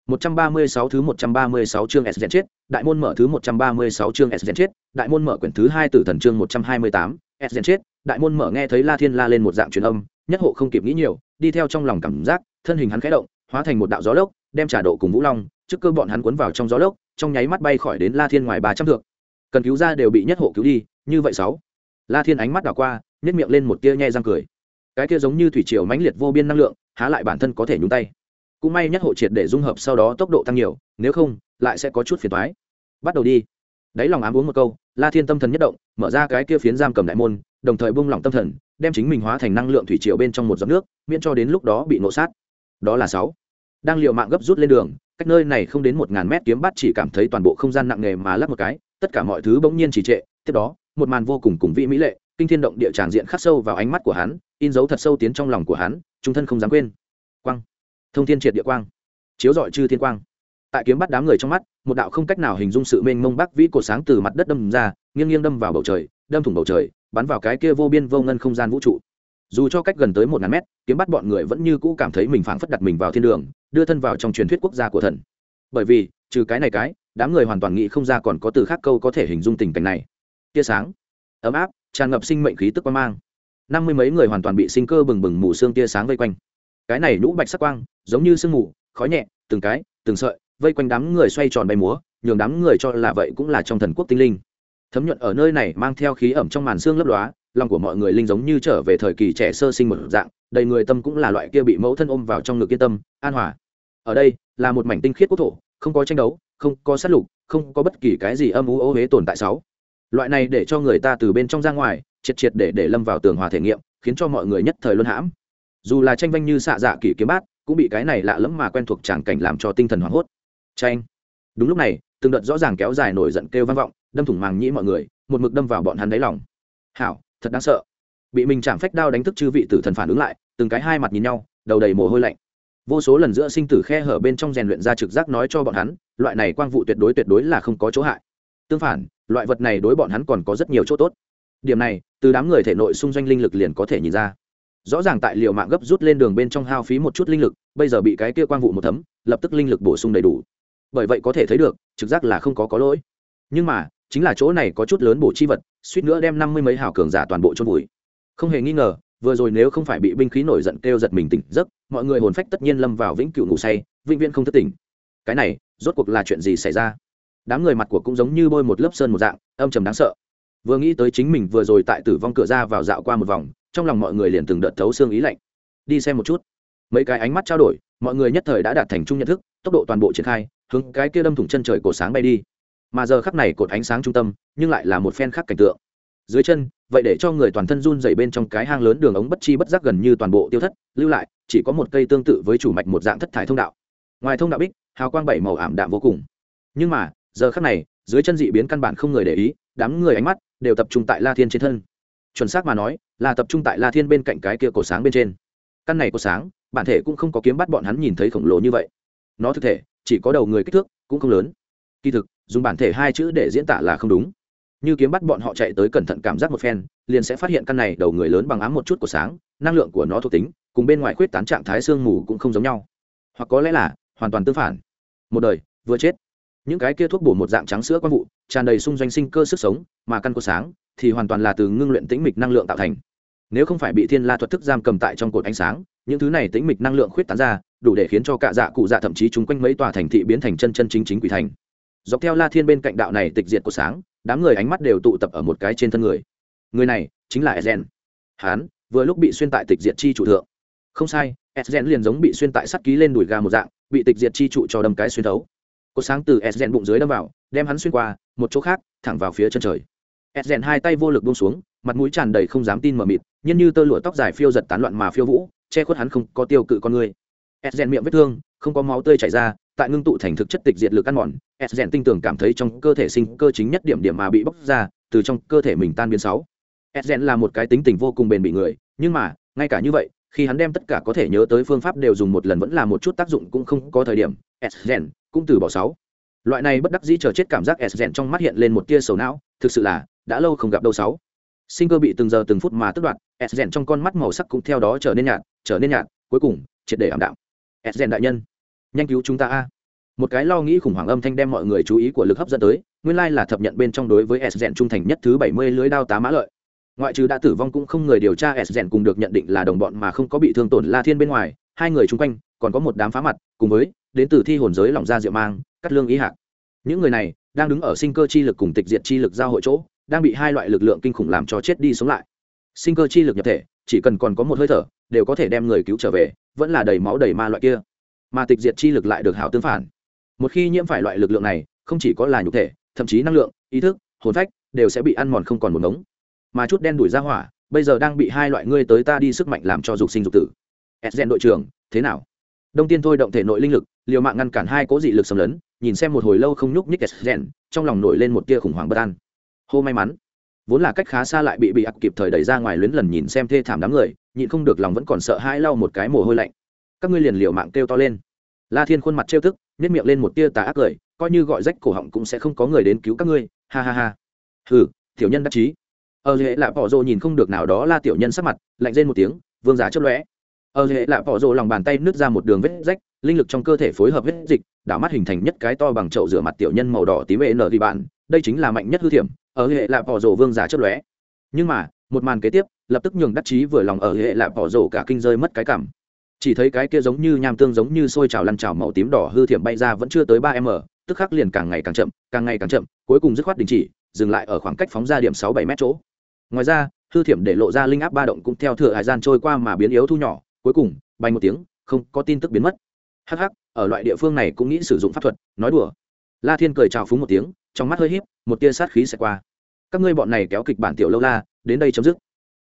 136 thứ 136 chương S chết, đại môn mở thứ 136 chương S chết, đại môn mở quyển thứ 2 tử thần chương 128, S chết, đại môn mở nghe thấy La Thiên la lên một dạng truyền âm, nhất hộ không kịp nghĩ nhiều, đi theo trong lòng cảm giác, thân hình hắn khẽ động, hóa thành một đạo gió lốc, đem trả độ cùng Vũ Long, trước cơ bọn hắn cuốn vào trong gió lốc, trong nháy mắt bay khỏi đến La Thiên ngoài 300 thước. Cần cứu ra đều bị nhất hộ cứu đi, như vậy sáu. La Thiên ánh mắt đảo qua, nhếch miệng lên một tia nhe răng cười. Cái kia giống như thủy triều mãnh liệt vô biên năng lượng, há lại bản thân có thể nhúng tay. Cũng may nhất hộ triệt để dung hợp sau đó tốc độ tăng nhiều nếu không lại sẽ có chút phiền thoái bắt đầu đi. Đáy lòng ám uống một câu la thiên tâm thần nhất động mở ra cái kia phiến giam cầm đại môn đồng thời bung lỏng tâm thần đem chính mình hóa thành năng lượng thủy triều bên trong một giọt nước miễn cho đến lúc đó bị nổ sát. Đó là sáu. Đang liệu mạng gấp rút lên đường cách nơi này không đến một ngàn mét kiếm bắt chỉ cảm thấy toàn bộ không gian nặng nề mà lắp một cái tất cả mọi thứ bỗng nhiên trì trệ tiếp đó một màn vô cùng cùng vị mỹ lệ kinh thiên động địa tràng diện khắc sâu vào ánh mắt của hắn in dấu thật sâu tiến trong lòng của hắn trung thân không dám quên. Quang, thông thiên triệt địa quang. Chiếu dọi chư thiên quang. Tại kiếm bắt đám người trong mắt một đạo không cách nào hình dung sự mênh mông bắc vĩ cột sáng từ mặt đất đâm ra nghiêng nghiêng đâm vào bầu trời đâm thủng bầu trời bắn vào cái kia vô biên vô ngân không gian vũ trụ. Dù cho cách gần tới một ngàn mét kiếm bắt bọn người vẫn như cũ cảm thấy mình phảng phất đặt mình vào thiên đường đưa thân vào trong truyền thuyết quốc gia của thần. Bởi vì trừ cái này cái đám người hoàn toàn nghĩ không ra còn có từ khác câu có thể hình dung tình cảnh này. Tia sáng ấm áp tràn ngập sinh mệnh khí tức quan mang năm mươi mấy người hoàn toàn bị sinh cơ bừng bừng mù xương tia sáng vây quanh. Cái này nhũ bạch sắc quang, giống như sương mù, khói nhẹ, từng cái, từng sợi, vây quanh đám người xoay tròn bay múa, nhường đám người cho là vậy cũng là trong thần quốc tinh linh. Thấm nhuận ở nơi này mang theo khí ẩm trong màn xương lấp lóa, lòng của mọi người linh giống như trở về thời kỳ trẻ sơ sinh một dạng, đầy người tâm cũng là loại kia bị mẫu thân ôm vào trong ngực yên tâm, an hòa. Ở đây là một mảnh tinh khiết quốc thổ, không có tranh đấu, không có sát lục, không có bất kỳ cái gì âm u ô huế tồn tại sáu. Loại này để cho người ta từ bên trong ra ngoài triệt triệt để để lâm vào tường hòa thể nghiệm, khiến cho mọi người nhất thời luân hãm. Dù là tranh vanh như xạ dạ kỷ kiếm bát, cũng bị cái này lạ lẫm mà quen thuộc tràng cảnh làm cho tinh thần hoảng hốt. Tranh đúng lúc này, từng đợt rõ ràng kéo dài nổi giận kêu vang vọng, đâm thủng màng nhĩ mọi người, một mực đâm vào bọn hắn đáy lòng. Hảo, thật đáng sợ. Bị mình chạm phách đao đánh thức chư vị tử thần phản ứng lại, từng cái hai mặt nhìn nhau, đầu đầy mồ hôi lạnh. Vô số lần giữa sinh tử khe hở bên trong rèn luyện ra trực giác nói cho bọn hắn, loại này quang vụ tuyệt đối tuyệt đối là không có chỗ hại. Tương phản, loại vật này đối bọn hắn còn có rất nhiều chỗ tốt. Điểm này từ đám người thể nội xung doanh linh lực liền có thể nhìn ra. Rõ ràng tại liệu mạng gấp rút lên đường bên trong hao phí một chút linh lực, bây giờ bị cái kia quang vụ một thấm, lập tức linh lực bổ sung đầy đủ. Bởi vậy có thể thấy được, trực giác là không có có lỗi. Nhưng mà, chính là chỗ này có chút lớn bổ chi vật, suýt nữa đem năm mươi mấy hào cường giả toàn bộ chôn vùi. Không hề nghi ngờ, vừa rồi nếu không phải bị binh khí nổi giận kêu giật mình tỉnh giấc, mọi người hồn phách tất nhiên lâm vào vĩnh cửu ngủ say, vĩnh viễn không thất tỉnh. Cái này, rốt cuộc là chuyện gì xảy ra? Đám người mặt của cũng giống như bôi một lớp sơn một dạng, âm trầm đáng sợ vừa nghĩ tới chính mình vừa rồi tại tử vong cửa ra vào dạo qua một vòng, trong lòng mọi người liền từng đợt thấu xương ý lạnh. Đi xem một chút. Mấy cái ánh mắt trao đổi, mọi người nhất thời đã đạt thành chung nhận thức, tốc độ toàn bộ triển khai, hướng cái kia đâm thủng chân trời cổ sáng bay đi. Mà giờ khắc này cột ánh sáng trung tâm, nhưng lại là một phen khác cảnh tượng. Dưới chân, vậy để cho người toàn thân run dày bên trong cái hang lớn đường ống bất chi bất giác gần như toàn bộ tiêu thất, lưu lại, chỉ có một cây tương tự với chủ mạch một dạng thất thải thông đạo. Ngoài thông đạo bích, hào quang bảy màu ảm đạm vô cùng. Nhưng mà, giờ khắc này, dưới chân dị biến căn bản không người để ý, đám người ánh mắt đều tập trung tại la thiên trên thân. Chuẩn xác mà nói, là tập trung tại la thiên bên cạnh cái kia cổ sáng bên trên. Căn này cổ sáng, bản thể cũng không có kiếm bắt bọn hắn nhìn thấy khổng lồ như vậy. Nó thực thể, chỉ có đầu người kích thước cũng không lớn. Kỳ thực, dùng bản thể hai chữ để diễn tả là không đúng. Như kiếm bắt bọn họ chạy tới cẩn thận cảm giác một phen, liền sẽ phát hiện căn này đầu người lớn bằng ám một chút của sáng, năng lượng của nó thuộc tính, cùng bên ngoài khuyết tán trạng thái sương mù cũng không giống nhau. Hoặc có lẽ là, hoàn toàn tương phản. Một đời, vừa chết. Những cái kia thuốc bổ một dạng trắng sữa quang vụ tràn đầy xung doanh sinh cơ sức sống mà căn của sáng thì hoàn toàn là từ ngưng luyện tĩnh mịch năng lượng tạo thành nếu không phải bị thiên la thuật thức giam cầm tại trong cột ánh sáng những thứ này tĩnh mịch năng lượng khuyết tán ra đủ để khiến cho cả dạ cụ dạ thậm chí chúng quanh mấy tòa thành thị biến thành chân chân chính chính quỷ thành dọc theo la thiên bên cạnh đạo này tịch diệt của sáng đám người ánh mắt đều tụ tập ở một cái trên thân người người này chính là Ezen. Hán vừa lúc bị xuyên tại tịch diệt chi trụ thượng. Không sai, Ezen liền giống bị xuyên tại sắt ký lên đùi gà một dạng, bị tịch diệt chi trụ cho đâm cái xuyên thấu. Có sáng từ Ezen bụng dưới đâm vào, đem hắn xuyên qua, một chỗ khác, thẳng vào phía chân trời. Ezen hai tay vô lực buông xuống, mặt mũi tràn đầy không dám tin mở mịt, nhân như tơ lụa tóc dài phiêu giật tán loạn mà phiêu vũ, che khuất hắn không có tiêu cự con người. Ezen miệng vết thương, không có máu tươi chảy ra, tại ngưng tụ thành thực chất tịch diệt lực ăn mòn ed rèn tinh tưởng cảm thấy trong cơ thể sinh cơ chính nhất điểm điểm mà bị bóc ra từ trong cơ thể mình tan biến sáu ed rèn là một cái tính tình vô cùng bền bị người nhưng mà ngay cả như vậy khi hắn đem tất cả có thể nhớ tới phương pháp đều dùng một lần vẫn là một chút tác dụng cũng không có thời điểm ed rèn cũng từ bỏ sáu loại này bất đắc dĩ chờ chết cảm giác s rèn trong mắt hiện lên một tia sầu não, thực sự là, đã lâu không gặp đâu sáu. Sinh cơ bị từng giờ từng phút mà tức đoạt, s rèn trong con mắt màu sắc cũng theo đó trở nên nhạt, trở nên nhạt, cuối cùng, triệt để ảm đạm. S rèn đại nhân, nhanh cứu chúng ta a. Một cái lo nghĩ khủng hoảng âm thanh đem mọi người chú ý của lực hấp dẫn tới, nguyên lai là thập nhận bên trong đối với s rèn trung thành nhất thứ bảy mươi lưới đao tá mã lợi. Ngoại trừ đã tử vong cũng không người điều tra s rèn cùng được nhận định là đồng bọn mà không có bị thương tổn la thiên bên ngoài, hai người chung quanh, còn có một đám phá mặt, cùng với, đến từ thi hồn giới lòng ra diệu mang cắt lương ý hạc. Những người này đang đứng ở sinh cơ chi lực cùng tịch diệt chi lực giao hội chỗ, đang bị hai loại lực lượng kinh khủng làm cho chết đi sống lại. Sinh cơ chi lực nhập thể, chỉ cần còn có một hơi thở, đều có thể đem người cứu trở về, vẫn là đầy máu đầy ma loại kia. Mà tịch diệt chi lực lại được hảo tương phản. Một khi nhiễm phải loại lực lượng này, không chỉ có là nhục thể, thậm chí năng lượng, ý thức, hồn phách, đều sẽ bị ăn mòn không còn một ngống. Mà chút đen đuổi ra hỏa, bây giờ đang bị hai loại ngươi tới ta đi sức mạnh làm cho dục sinh dục tử. Edgen đội trưởng, thế nào? Đông tiên thôi động thể nội linh lực, liều mạng ngăn cản hai cố dị lực xâm lấn nhìn xem một hồi lâu không nhúc nhích rèn, trong lòng nổi lên một tia khủng hoảng bất an. Hô may mắn. Vốn là cách khá xa lại bị bị ặc kịp thời đẩy ra ngoài luyến lần nhìn xem thê thảm đám người nhịn không được lòng vẫn còn sợ hãi lau một cái mồ hôi lạnh. Các ngươi liền liều mạng kêu to lên. La thiên khuôn mặt trêu tức nhét miệng lên một tia tà ác cười coi như gọi rách cổ họng cũng sẽ không có người đến cứu các ngươi ha ha ha. Hừ tiểu nhân đắc chí. Ờ, Ở hệ lạ bỏ rồ nhìn không được nào đó la tiểu nhân sắc mặt lạnh rên một tiếng vương giá chớp lóe. Ờ, Ở hệ lạ bỏ rồ lòng bàn tay nứt ra một đường vết rách linh lực trong cơ thể phối hợp vết dịch đảo mắt hình thành nhất cái to bằng chậu rửa mặt tiểu nhân màu đỏ tím vệ nở đi bạn, đây chính là mạnh nhất hư thiểm, ở hệ lạ bỏ rổ vương giả chất lóe. Nhưng mà, một màn kế tiếp, lập tức nhường đắc chí vừa lòng ở hệ lạ bỏ rổ cả kinh rơi mất cái cảm. Chỉ thấy cái kia giống như nham tương giống như sôi trào lăn trào màu tím đỏ hư thiểm bay ra vẫn chưa tới ba m, tức khắc liền càng ngày càng chậm, càng ngày càng chậm, cuối cùng dứt khoát đình chỉ, dừng lại ở khoảng cách phóng ra điểm sáu bảy mét chỗ. Ngoài ra, hư thiểm để lộ ra linh áp ba động cũng theo thừa hải gian trôi qua mà biến yếu thu nhỏ, cuối cùng, bay một tiếng, không có tin tức biến mất. Hắc hắc ở loại địa phương này cũng nghĩ sử dụng pháp thuật, nói đùa. La thiên cười chào phúng một tiếng, trong mắt hơi híp, một tia sát khí sẽ qua. Các ngươi bọn này kéo kịch bản tiểu lâu la, đến đây chấm dứt.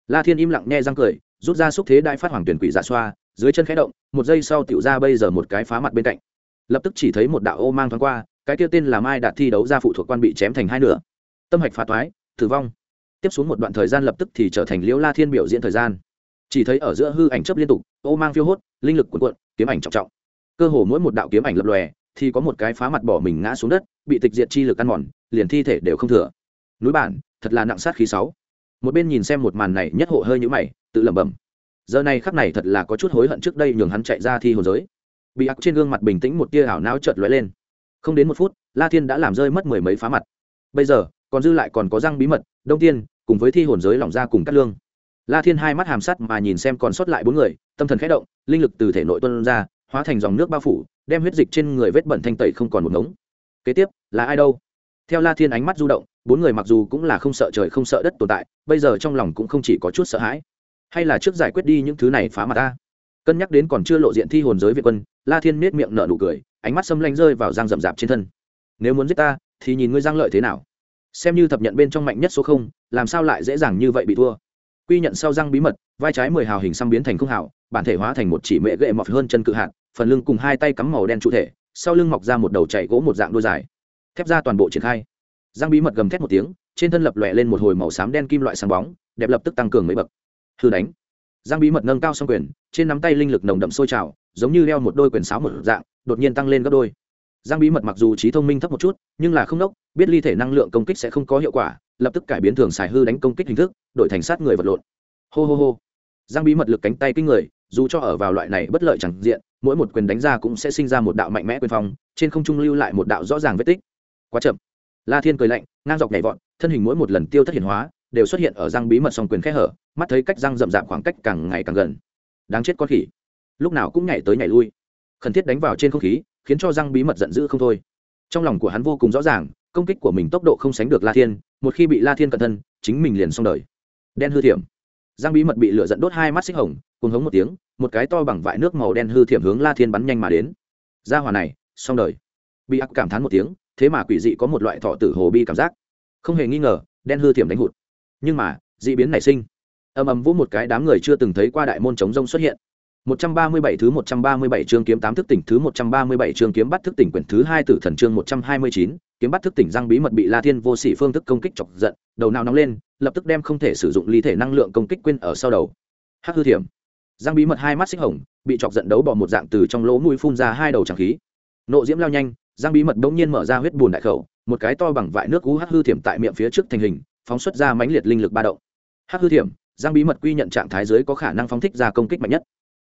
La thiên im lặng nghe răng cười, rút ra xúc thế đại phát hoàng tuyển quỷ giả xoa, dưới chân khẽ động, một giây sau tiểu ra bây giờ một cái phá mặt bên cạnh. Lập tức chỉ thấy một đạo ô mang thoáng qua, cái kia tên là mai đạt thi đấu ra phụ thuộc quan bị chém thành hai nửa. Tâm hạch phá toái, tử vong. Tiếp xuống một đoạn thời gian lập tức thì trở thành liễu la thiên biểu diễn thời gian. Chỉ thấy ở giữa hư ảnh chấp liên tục, ô mang phiêu hốt, linh lực cuộn cuộn, kiếm ảnh trọng trọng cơ hồ mỗi một đạo kiếm ảnh lập lòe, thì có một cái phá mặt bỏ mình ngã xuống đất, bị tịch diệt chi lực ăn mòn, liền thi thể đều không thừa. Núi bản, thật là nặng sát khí sáu. Một bên nhìn xem một màn này, nhất hộ hơi nhũ mày, tự lẩm bẩm. Giờ này khắc này thật là có chút hối hận trước đây nhường hắn chạy ra thi hồn giới. Bị ác trên gương mặt bình tĩnh một tia ảo não chợt lóe lên. Không đến một phút, la thiên đã làm rơi mất mười mấy phá mặt. Bây giờ, còn dư lại còn có răng bí mật, đông tiên, cùng với thi hồn giới lỏng ra cùng cắt lương. La thiên hai mắt hàm sắt mà nhìn xem còn sót lại bốn người, tâm thần khẽ động, linh lực từ thể nội tuân ra hóa thành dòng nước bao phủ, đem huyết dịch trên người vết bẩn thanh tẩy không còn một ngống. Kế tiếp, là ai đâu? Theo la thiên ánh mắt du động, bốn người mặc dù cũng là không sợ trời không sợ đất tồn tại, bây giờ trong lòng cũng không chỉ có chút sợ hãi. Hay là trước giải quyết đi những thứ này phá mặt ta? Cân nhắc đến còn chưa lộ diện thi hồn giới việt quân, la thiên nết miệng nở nụ cười, ánh mắt xâm lanh rơi vào giang rậm rạp trên thân. Nếu muốn giết ta, thì nhìn ngươi giang lợi thế nào? Xem như thập nhận bên trong mạnh nhất số không, làm sao lại dễ dàng như vậy bị thua? Quy nhận sau răng bí mật, vai trái mười hào hình xăm biến thành không hào, bản thể hóa thành một chỉ mệ gậy mọc hơn chân cự hạt phần lưng cùng hai tay cắm màu đen trụ thể, sau lưng mọc ra một đầu chạy gỗ một dạng đôi dài. Thép ra toàn bộ triển khai. Giang bí mật gầm thét một tiếng, trên thân lập lòe lên một hồi màu xám đen kim loại sáng bóng, đẹp lập tức tăng cường mấy bậc. Hư đánh. Giang bí mật nâng cao song quyền, trên nắm tay linh lực nồng đậm sôi trào, giống như đeo một đôi quyền sáo một dạng, đột nhiên tăng lên gấp đôi. Giang bí mật mặc dù trí thông minh thấp một chút, nhưng là không đốc, biết ly thể năng lượng công kích sẽ không có hiệu quả, lập tức cải biến thường xài hư đánh công kích hình thức, đổi thành sát người vật lộn. Hô hô hô. Giang bí mật lực cánh tay kinh người dù cho ở vào loại này bất lợi chẳng diện, mỗi một quyền đánh ra cũng sẽ sinh ra một đạo mạnh mẽ quyền phong, trên không trung lưu lại một đạo rõ ràng vết tích. Quá chậm. La thiên cười lạnh, ngang dọc nhảy vọt, thân hình mỗi một lần tiêu thất hiển hóa, đều xuất hiện ở răng bí mật song quyền khẽ hở, mắt thấy cách răng rậm rạp khoảng cách càng ngày càng gần. Đáng chết con khỉ. Lúc nào cũng nhảy tới nhảy lui. Khẩn thiết đánh vào trên không khí, khiến cho răng bí mật giận dữ không thôi. Trong lòng của hắn vô cùng rõ ràng, công kích của mình tốc độ không sánh được la thiên, một khi bị la thiên cẩn thân, chính mình liền xong đời. Đen hư thiểm giang bí mật bị lửa dẫn đốt hai mắt xích hồng cùng hống một tiếng một cái to bằng vại nước màu đen hư thiểm hướng la thiên bắn nhanh mà đến. Ra hòa này xong đời. Bị ác cảm thán một tiếng thế mà quỷ dị có một loại thọ tử hồ bi cảm giác. Không hề nghi ngờ đen hư thiểm đánh hụt. Nhưng mà d ị biến nảy sinh. Ầm ầm vỗ một cái đám người chưa từng thấy qua đại môn chống rông xuất hiện. 137 thứ 137 chương kiếm tám thức tỉnh thứ 137 chương kiếm bắt thức tỉnh quyển thứ hai tử thần chương 129, kiếm bắt thức tỉnh răng bí mật bị La Thiên vô sỉ phương thức công kích chọc giận, đầu não nóng lên, lập tức đem không thể sử dụng ly thể năng lượng công kích quên ở sau đầu. Hắc hư thiểm. giang bí mật hai mắt xích hồng, bị chọc giận đấu bỏ một dạng từ trong lỗ mũi phun ra hai đầu tràng khí. Nộ diễm lao nhanh, giang bí mật bỗng nhiên mở ra huyết bùn đại khẩu, một cái to bằng vại nước cú hắc hư thiểm tại miệng phía trước thành hình, phóng xuất ra mãnh liệt linh lực ba động. Hắc hư thiểm, giang bí mật quy nhận trạng thái dưới có khả năng phóng thích ra công kích mạnh nhất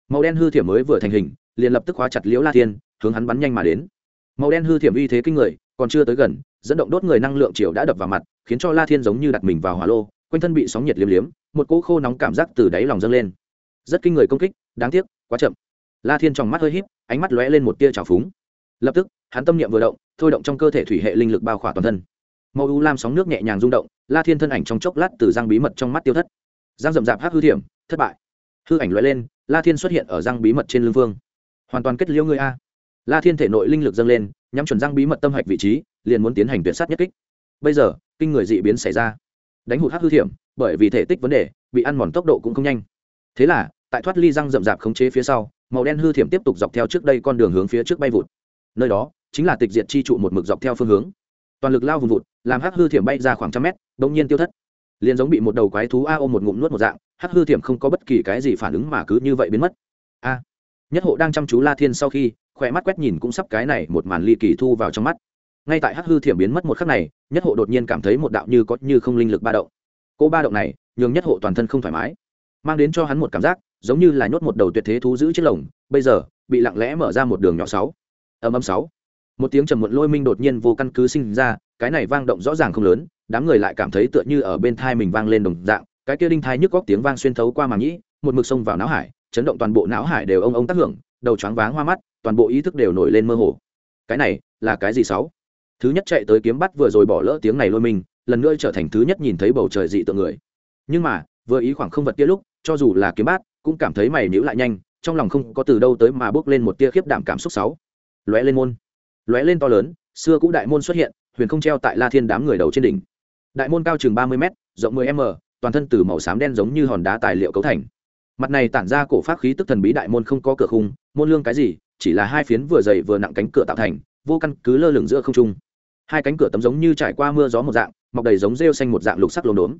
màu đen hư thiểm mới vừa thành hình liền lập tức khóa chặt liễu la thiên hướng hắn bắn nhanh mà đến màu đen hư thiểm uy thế kinh người còn chưa tới gần, dẫn động đốt người năng lượng chiều đã đập vào mặt, khiến cho la thiên giống như đặt mình vào hỏa lô, quanh thân bị sóng nhiệt liếm liếm, một cỗ khô nóng cảm giác từ đáy lòng dâng lên. Rất kinh người công kích, đáng tiếc, quá chậm. La thiên trong mắt hơi híp, ánh mắt lóe lên một tia trào phúng. Lập tức, hắn tâm niệm vừa động, thôi động trong cơ thể thủy hệ linh lực bao khỏa toàn thân. Màu u lam sóng nước nhẹ nhàng rung động, la thiên thân ảnh trong chốc lát từ răng bí mật trong mắt tiêu thất. Giang rậm rạp hát hư thiểm, thất bại. Hư ảnh lóe lên, la thiên xuất hiện ở răng bí mật trên lưng vương. Hoàn toàn kết liễu người a. La thiên thể nội linh lực dâng lên nhắm chuẩn răng bí mật tâm hạch vị trí, liền muốn tiến hành tuyệt sát nhất kích. Bây giờ, kinh người dị biến xảy ra. Đánh hụt hắc hư thiểm, bởi vì thể tích vấn đề, bị ăn mòn tốc độ cũng không nhanh. Thế là, tại thoát ly răng rậm rạp khống chế phía sau, màu đen hư thiểm tiếp tục dọc theo trước đây con đường hướng phía trước bay vụt. Nơi đó, chính là tịch diệt chi trụ một mực dọc theo phương hướng. Toàn lực lao vùng vụt, làm hắc hư thiểm bay ra khoảng trăm mét, bỗng nhiên tiêu thất. Liền giống bị một đầu quái thú a ôm một ngụm nuốt một dạng, hắc hư thiểm không có bất kỳ cái gì phản ứng mà cứ như vậy biến mất. A, nhất hộ đang chăm chú la thiên sau khi khỏe mắt quét nhìn cũng sắp cái này một màn ly kỳ thu vào trong mắt. Ngay tại hắc hư thiểm biến mất một khắc này, nhất hộ đột nhiên cảm thấy một đạo như có như không linh lực ba động. Cô ba động này, nhường nhất hộ toàn thân không thoải mái, mang đến cho hắn một cảm giác giống như là nhốt một đầu tuyệt thế thú giữ chiếc lồng, bây giờ bị lặng lẽ mở ra một đường nhỏ sáu. Âm âm sáu. Một tiếng trầm muộn lôi minh đột nhiên vô căn cứ sinh ra, cái này vang động rõ ràng không lớn, đám người lại cảm thấy tựa như ở bên thai mình vang lên đồng dạng, cái kia đinh thai nhức góc tiếng vang xuyên thấu qua màng nhĩ, một mực sông vào não hải, chấn động toàn bộ não hải đều ông ông tác hưởng, đầu choáng váng hoa mắt toàn bộ ý thức đều nổi lên mơ hồ. Cái này là cái gì sáu? Thứ nhất chạy tới kiếm bắt vừa rồi bỏ lỡ tiếng này lôi mình, lần nữa trở thành thứ nhất nhìn thấy bầu trời dị tượng người. Nhưng mà, vừa ý khoảng không vật kia lúc, cho dù là kiếm bát, cũng cảm thấy mày nhíu lại nhanh, trong lòng không có từ đâu tới mà bước lên một tia khiếp đảm cảm xúc sáu. Lóe lên môn. Lóe lên to lớn, xưa cũ đại môn xuất hiện, huyền không treo tại la thiên đám người đầu trên đỉnh. Đại môn cao chừng ba mươi m rộng 10 m, toàn thân từ màu xám đen giống như hòn đá tài liệu cấu thành. Mặt này tản ra cổ pháp khí tức thần bí đại môn không có cửa khung, môn lương cái gì chỉ là hai phiến vừa dày vừa nặng cánh cửa tạo thành, vô căn cứ lơ lửng giữa không trung. Hai cánh cửa tấm giống như trải qua mưa gió một dạng, mọc đầy giống rêu xanh một dạng lục sắc lốm đốm.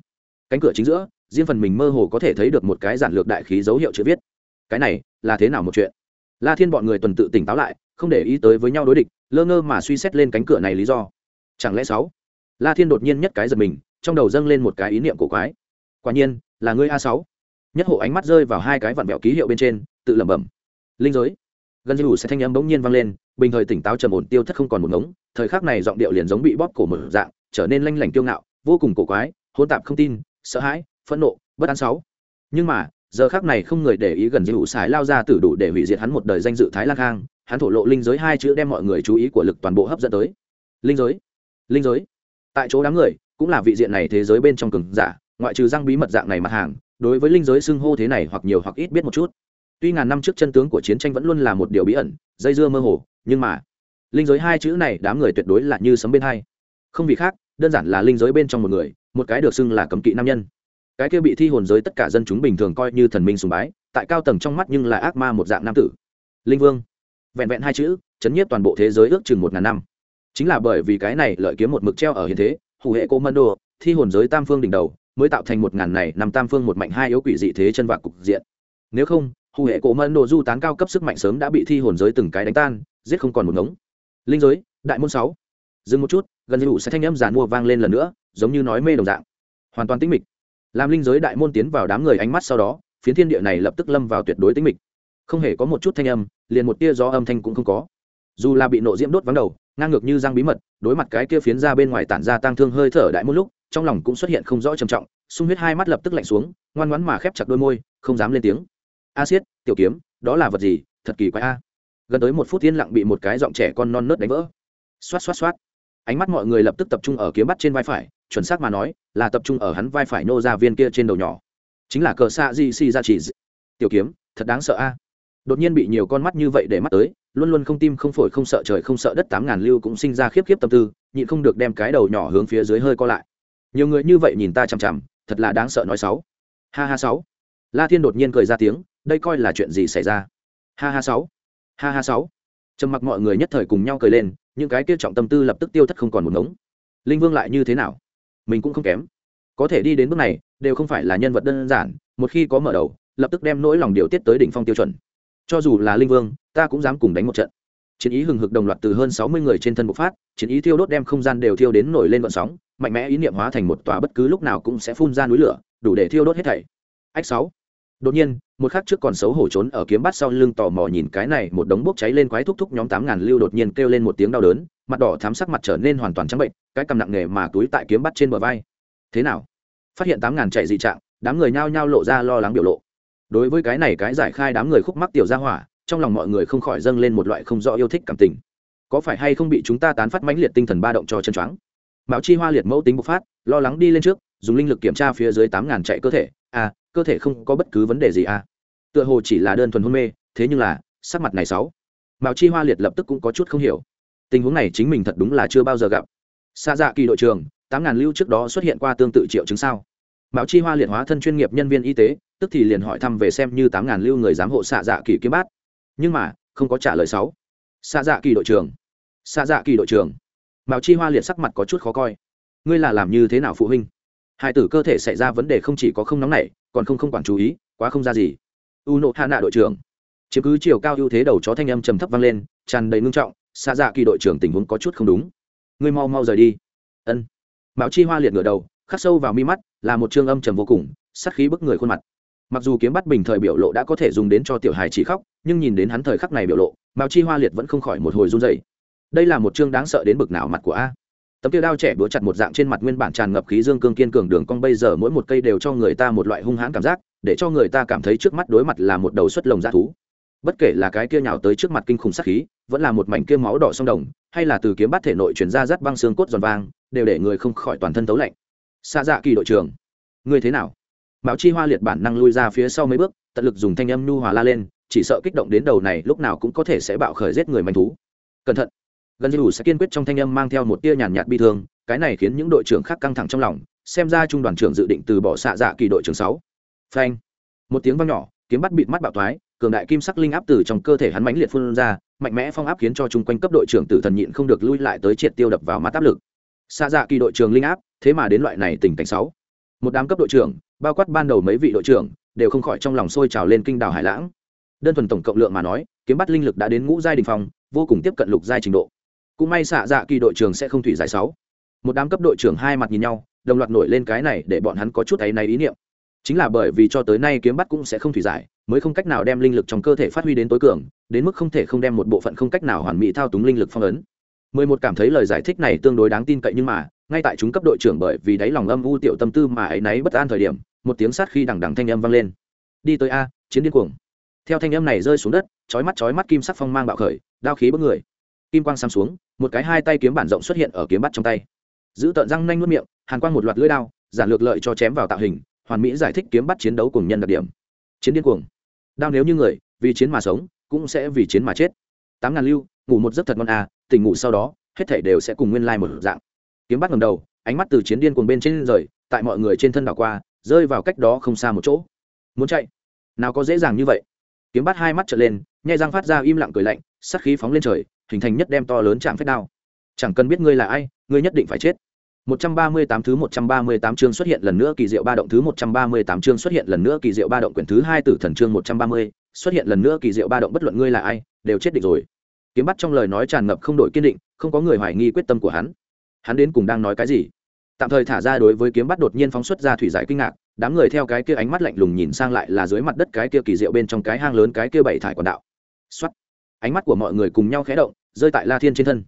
Cánh cửa chính giữa, riêng phần mình mơ hồ có thể thấy được một cái giản lược đại khí dấu hiệu chữ viết. Cái này là thế nào một chuyện? La thiên bọn người tuần tự tỉnh táo lại, không để ý tới với nhau đối địch, lơ ngơ mà suy xét lên cánh cửa này lý do. Chẳng lẽ sáu? La thiên đột nhiên nhất cái giật mình, trong đầu dâng lên một cái ý niệm cổ quái. Quả nhiên, là ngươi a sáu. Nhất hộ ánh mắt rơi vào hai cái vặn vẹo ký hiệu bên trên, tự lẩm bẩm. Linh giới gần như đủ sẽ thanh âm bỗng nhiên vang lên, bình thời tỉnh táo trầm ổn tiêu thất không còn một ngống, thời khắc này giọng điệu liền giống bị bóp cổ mở dạng, trở nên lanh lảnh kiêu ngạo, vô cùng cổ quái hôn tạp không tin, sợ hãi, phẫn nộ, bất an sáu. Nhưng mà, giờ khác này không người để ý gần như ủ xài lao ra tử đủ để hủy diệt hắn một đời danh dự thái lang khang, hắn thổ lộ linh giới hai chữ đem mọi người chú ý của lực toàn bộ hấp dẫn tới. Linh giới linh giới. Tại chỗ đám người, cũng là vị diện này thế giới bên trong cường giả, ngoại trừ răng bí mật dạng này mặt hàng, đối với linh giới xưng hô thế này hoặc nhiều hoặc ít biết một chút tuy ngàn năm trước chân tướng của chiến tranh vẫn luôn là một điều bí ẩn, dây dưa mơ hồ, nhưng mà, linh giới hai chữ này đám người tuyệt đối là như sấm bên hai. Không vì khác, đơn giản là linh giới bên trong một người, một cái được xưng là cấm kỵ nam nhân. Cái kia bị thi hồn giới tất cả dân chúng bình thường coi như thần minh sùng bái, tại cao tầng trong mắt nhưng là ác ma một dạng nam tử. Linh vương, vẹn vẹn hai chữ, chấn nhiếp toàn bộ thế giới ước chừng một ngàn năm. Chính là bởi vì cái này lợi kiếm một mực treo ở hiện thế hủ hệ cô mân đồ, thi hồn giới tam phương đỉnh đầu, mới tạo thành một ngàn này nằm tam phương một mạnh hai yếu quỷ dị thế chân vạc cục diện. Nếu không hủ hệ cổ mẫn đồ du tán cao cấp sức mạnh sớm đã bị thi hồn giới từng cái đánh tan, giết không còn một ngống. Linh giới, đại môn sáu. Dừng một chút, gần như đủ sẽ thanh âm giàn mua vang lên lần nữa, giống như nói mê đồng dạng. Hoàn toàn tĩnh mịch. Làm linh giới đại môn tiến vào đám người ánh mắt sau đó, phiến thiên địa này lập tức lâm vào tuyệt đối tĩnh mịch. Không hề có một chút thanh âm, liền một tia gió âm thanh cũng không có. Dù là bị nộ diễm đốt vắng đầu, ngang ngược như răng bí mật, đối mặt cái kia phiến ra bên ngoài tản ra tăng thương hơi thở đại một lúc, trong lòng cũng xuất hiện không rõ trầm trọng, sung huyết hai mắt lập tức lạnh xuống, ngoan ngoãn mà khép chặt đôi môi, không dám lên tiếng a siết, tiểu kiếm, đó là vật gì? Thật kỳ quái a. Gần tới một phút yên lặng bị một cái giọng trẻ con non nớt đánh vỡ. Xoát xoát xoát. Ánh mắt mọi người lập tức tập trung ở kiếm bắt trên vai phải, chuẩn xác mà nói, là tập trung ở hắn vai phải nô ra viên kia trên đầu nhỏ. Chính là cờ xạ di si ra chỉ tiểu kiếm, thật đáng sợ a. Đột nhiên bị nhiều con mắt như vậy để mắt tới, luôn luôn không tim không phổi không sợ trời không sợ đất tám ngàn lưu cũng sinh ra khiếp khiếp tâm tư, nhịn không được đem cái đầu nhỏ hướng phía dưới hơi co lại. Nhiều người như vậy nhìn ta chằm chằm, thật là đáng sợ nói sáu ha ha sáu la thiên đột nhiên cười ra tiếng đây coi là chuyện gì xảy ra? Ha ha sáu. Ha ha sáu. Trầm mặc mọi người nhất thời cùng nhau cười lên, những cái kia trọng tâm tư lập tức tiêu thất không còn một ngống. Linh vương lại như thế nào? Mình cũng không kém. Có thể đi đến bước này, đều không phải là nhân vật đơn giản, một khi có mở đầu, lập tức đem nỗi lòng điều tiết tới đỉnh phong tiêu chuẩn. Cho dù là linh vương, ta cũng dám cùng đánh một trận. Chiến ý hừng hực đồng loạt từ hơn sáu mươi người trên thân bộc phát, chiến ý thiêu đốt đem không gian đều thiêu đến nổi lên vận sóng, mạnh mẽ ý niệm hóa thành một tòa bất cứ lúc nào cũng sẽ phun ra núi lửa, đủ để thiêu đốt hết thảy. Ách sáu đột nhiên, một khắc trước còn xấu hổ trốn ở kiếm bắt sau lưng tò mò nhìn cái này, một đống bốc cháy lên quái thúc thúc nhóm tám ngàn lưu đột nhiên kêu lên một tiếng đau đớn, mặt đỏ thám sắc mặt trở nên hoàn toàn trắng bệnh, cái cầm nặng nề mà túi tại kiếm bắt trên bờ vai. Thế nào? Phát hiện tám ngàn chạy dị trạng, đám người nhao nhao lộ ra lo lắng biểu lộ. Đối với cái này cái giải khai đám người khúc mắc tiểu ra hỏa, trong lòng mọi người không khỏi dâng lên một loại không rõ yêu thích cảm tình. Có phải hay không bị chúng ta tán phát mãnh liệt tinh thần ba động cho chân choáng? Mạo chi hoa liệt mẫu tính bộc phát, lo lắng đi lên trước dùng linh lực kiểm tra phía dưới tám ngàn chạy cơ thể. À cơ thể không có bất cứ vấn đề gì à. Tựa hồ chỉ là đơn thuần hôn mê, thế nhưng là, sắc mặt này sáu. Mạo chi hoa liệt lập tức cũng có chút không hiểu. Tình huống này chính mình thật đúng là chưa bao giờ gặp. Xa dạ kỳ đội trường tám ngàn lưu trước đó xuất hiện qua tương tự triệu chứng sao? Mạo chi hoa liệt hóa thân chuyên nghiệp nhân viên y tế, tức thì liền hỏi thăm về xem như tám ngàn lưu người giám hộ xạ dạ kỳ kiếm bát. Nhưng mà, không có trả lời sáu. Xạ dạ kỳ đội trưởng. Xạ dạ kỳ đội trưởng. Mạo chi hoa liệt sắc mặt có chút khó coi. Ngươi là làm như thế nào phụ huynh? Hai tử cơ thể xảy ra vấn đề không chỉ có không nóng nảy, còn không không quản chú ý, quá không ra gì. U nộ hạ nạ đội trưởng. Chiếm cứ chiều cao ưu thế đầu chó thanh âm trầm thấp vang lên, tràn đầy ngưng trọng xa dạ kỳ đội trưởng tình huống có chút không đúng. Ngươi mau mau rời đi. Ân. Mạo chi hoa liệt ngửa đầu, khắc sâu vào mi mắt, là một trương âm trầm vô cùng, sát khí bức người khuôn mặt. Mặc dù kiếm bắt bình thời biểu lộ đã có thể dùng đến cho tiểu hài chỉ khóc, nhưng nhìn đến hắn thời khắc này biểu lộ, mạo chi hoa liệt vẫn không khỏi một hồi run dày đây là một chương đáng sợ đến bực nào mặt của a tấm tiêu đao trẻ búa chặt một dạng trên mặt nguyên bản tràn ngập khí dương cương kiên cường đường cong bây giờ mỗi một cây đều cho người ta một loại hung hãn cảm giác, để cho người ta cảm thấy trước mắt đối mặt là một đầu xuất lồng dã thú. Bất kể là cái kia nhào tới trước mặt kinh khủng sắc khí, vẫn là một mảnh kia máu đỏ sông đồng, hay là từ kiếm bắt thể nội chuyển ra rắt băng xương cốt giòn vang, đều để người không khỏi toàn thân tấu lạnh. Xa dạ kỳ đội trưởng, ngươi thế nào? Mạo chi hoa liệt bản năng lui ra phía sau mấy bước, tận lực dùng thanh âm nhu hòa la lên, chỉ sợ kích động đến đầu này lúc nào cũng có thể sẽ bạo khởi giết người manh thú. Cẩn thận gần như đủ sẽ kiên quyết trong thanh âm mang theo một tia nhàn nhạt bi thương, cái này khiến những đội trưởng khác căng thẳng trong lòng, xem ra trung đoàn trưởng dự định từ bỏ xạ dạ kỳ đội trưởng sáu. Phanh. Một tiếng vang nhỏ, kiếm bắt bịt mắt bạo thoái, cường đại kim sắc linh áp từ trong cơ thể hắn mãnh liệt phun ra, mạnh mẽ phong áp khiến cho chung quanh cấp đội trưởng tử thần nhịn không được lui lại tới triệt tiêu đập vào mắt áp lực. Xạ dạ kỳ đội trưởng linh áp, thế mà đến loại này tình cảnh sáu. Một đám cấp đội trưởng, bao quát ban đầu mấy vị đội trưởng, đều không khỏi trong lòng sôi trào lên kinh đảo hải lãng. Đơn thuần tổng cộng lượng mà nói, kiếm bắt linh lực đã đến ngũ giai đình phong, vô cùng tiếp cận lục giai trình độ cũng may xạ dạ kỳ đội trưởng sẽ không thủy giải sáu. Một đám cấp đội trưởng hai mặt nhìn nhau, đồng loạt nổi lên cái này để bọn hắn có chút ấy này ý niệm. Chính là bởi vì cho tới nay kiếm bắt cũng sẽ không thủy giải, mới không cách nào đem linh lực trong cơ thể phát huy đến tối cường, đến mức không thể không đem một bộ phận không cách nào hoàn mỹ thao túng linh lực phong ấn. Mười một cảm thấy lời giải thích này tương đối đáng tin cậy nhưng mà, ngay tại chúng cấp đội trưởng bởi vì đáy lòng âm u tiểu tâm tư mà ấy náy bất an thời điểm, một tiếng sát khi đằng đằng thanh âm vang lên. Đi tới a, chiến điên cuồng. Theo thanh âm này rơi xuống đất, chói mắt chói mắt kim sắc phong mang bạo khởi, đao khí bức người. Kim quang xăm xuống một cái hai tay kiếm bản rộng xuất hiện ở kiếm bắt trong tay. Giữ tợn răng nanh nuốt miệng, hàn quang một loạt lưỡi đao, giản lược lợi cho chém vào tạo hình, hoàn mỹ giải thích kiếm bắt chiến đấu cùng nhân đặc điểm. Chiến điên cuồng. Đao nếu như người, vì chiến mà sống, cũng sẽ vì chiến mà chết. Tám ngàn lưu, ngủ một giấc thật ngon à tỉnh ngủ sau đó, hết thảy đều sẽ cùng nguyên lai một dạng. Kiếm bắt ngầm đầu, ánh mắt từ chiến điên cuồng bên trên rời, tại mọi người trên thân đảo qua, rơi vào cách đó không xa một chỗ. Muốn chạy? Nào có dễ dàng như vậy. Kiếm bắt hai mắt trở lên, nhai răng phát ra im lặng cười lạnh sắt khí phóng lên trời hình thành nhất đem to lớn chạm phép đao chẳng cần biết ngươi là ai ngươi nhất định phải chết 138 thứ 138 chương xuất hiện lần nữa kỳ diệu ba động thứ 138 chương xuất hiện lần nữa kỳ diệu ba động quyển thứ hai tử thần chương 130, xuất hiện lần nữa kỳ diệu ba động bất luận ngươi là ai, đều chết định rồi. Kiếm bắt trong lời nói tràn ngập không đổi kiên định, không có người hoài nghi quyết tâm của hắn. Hắn đến cùng đang nói cái gì? Tạm thời thả ra đối với kiếm bắt đột nhiên phóng xuất ra thủy giải kinh ngạc, đám người theo cái kia ánh mắt lạnh lùng nhìn sang lại là dưới mặt đất cái kia kỳ diệu bên trong cái hang lớn cái kia bảy thải quần đạo. Soát. Ánh mắt của mọi người cùng nhau khẽ động, rơi tại La Thiên trên thân.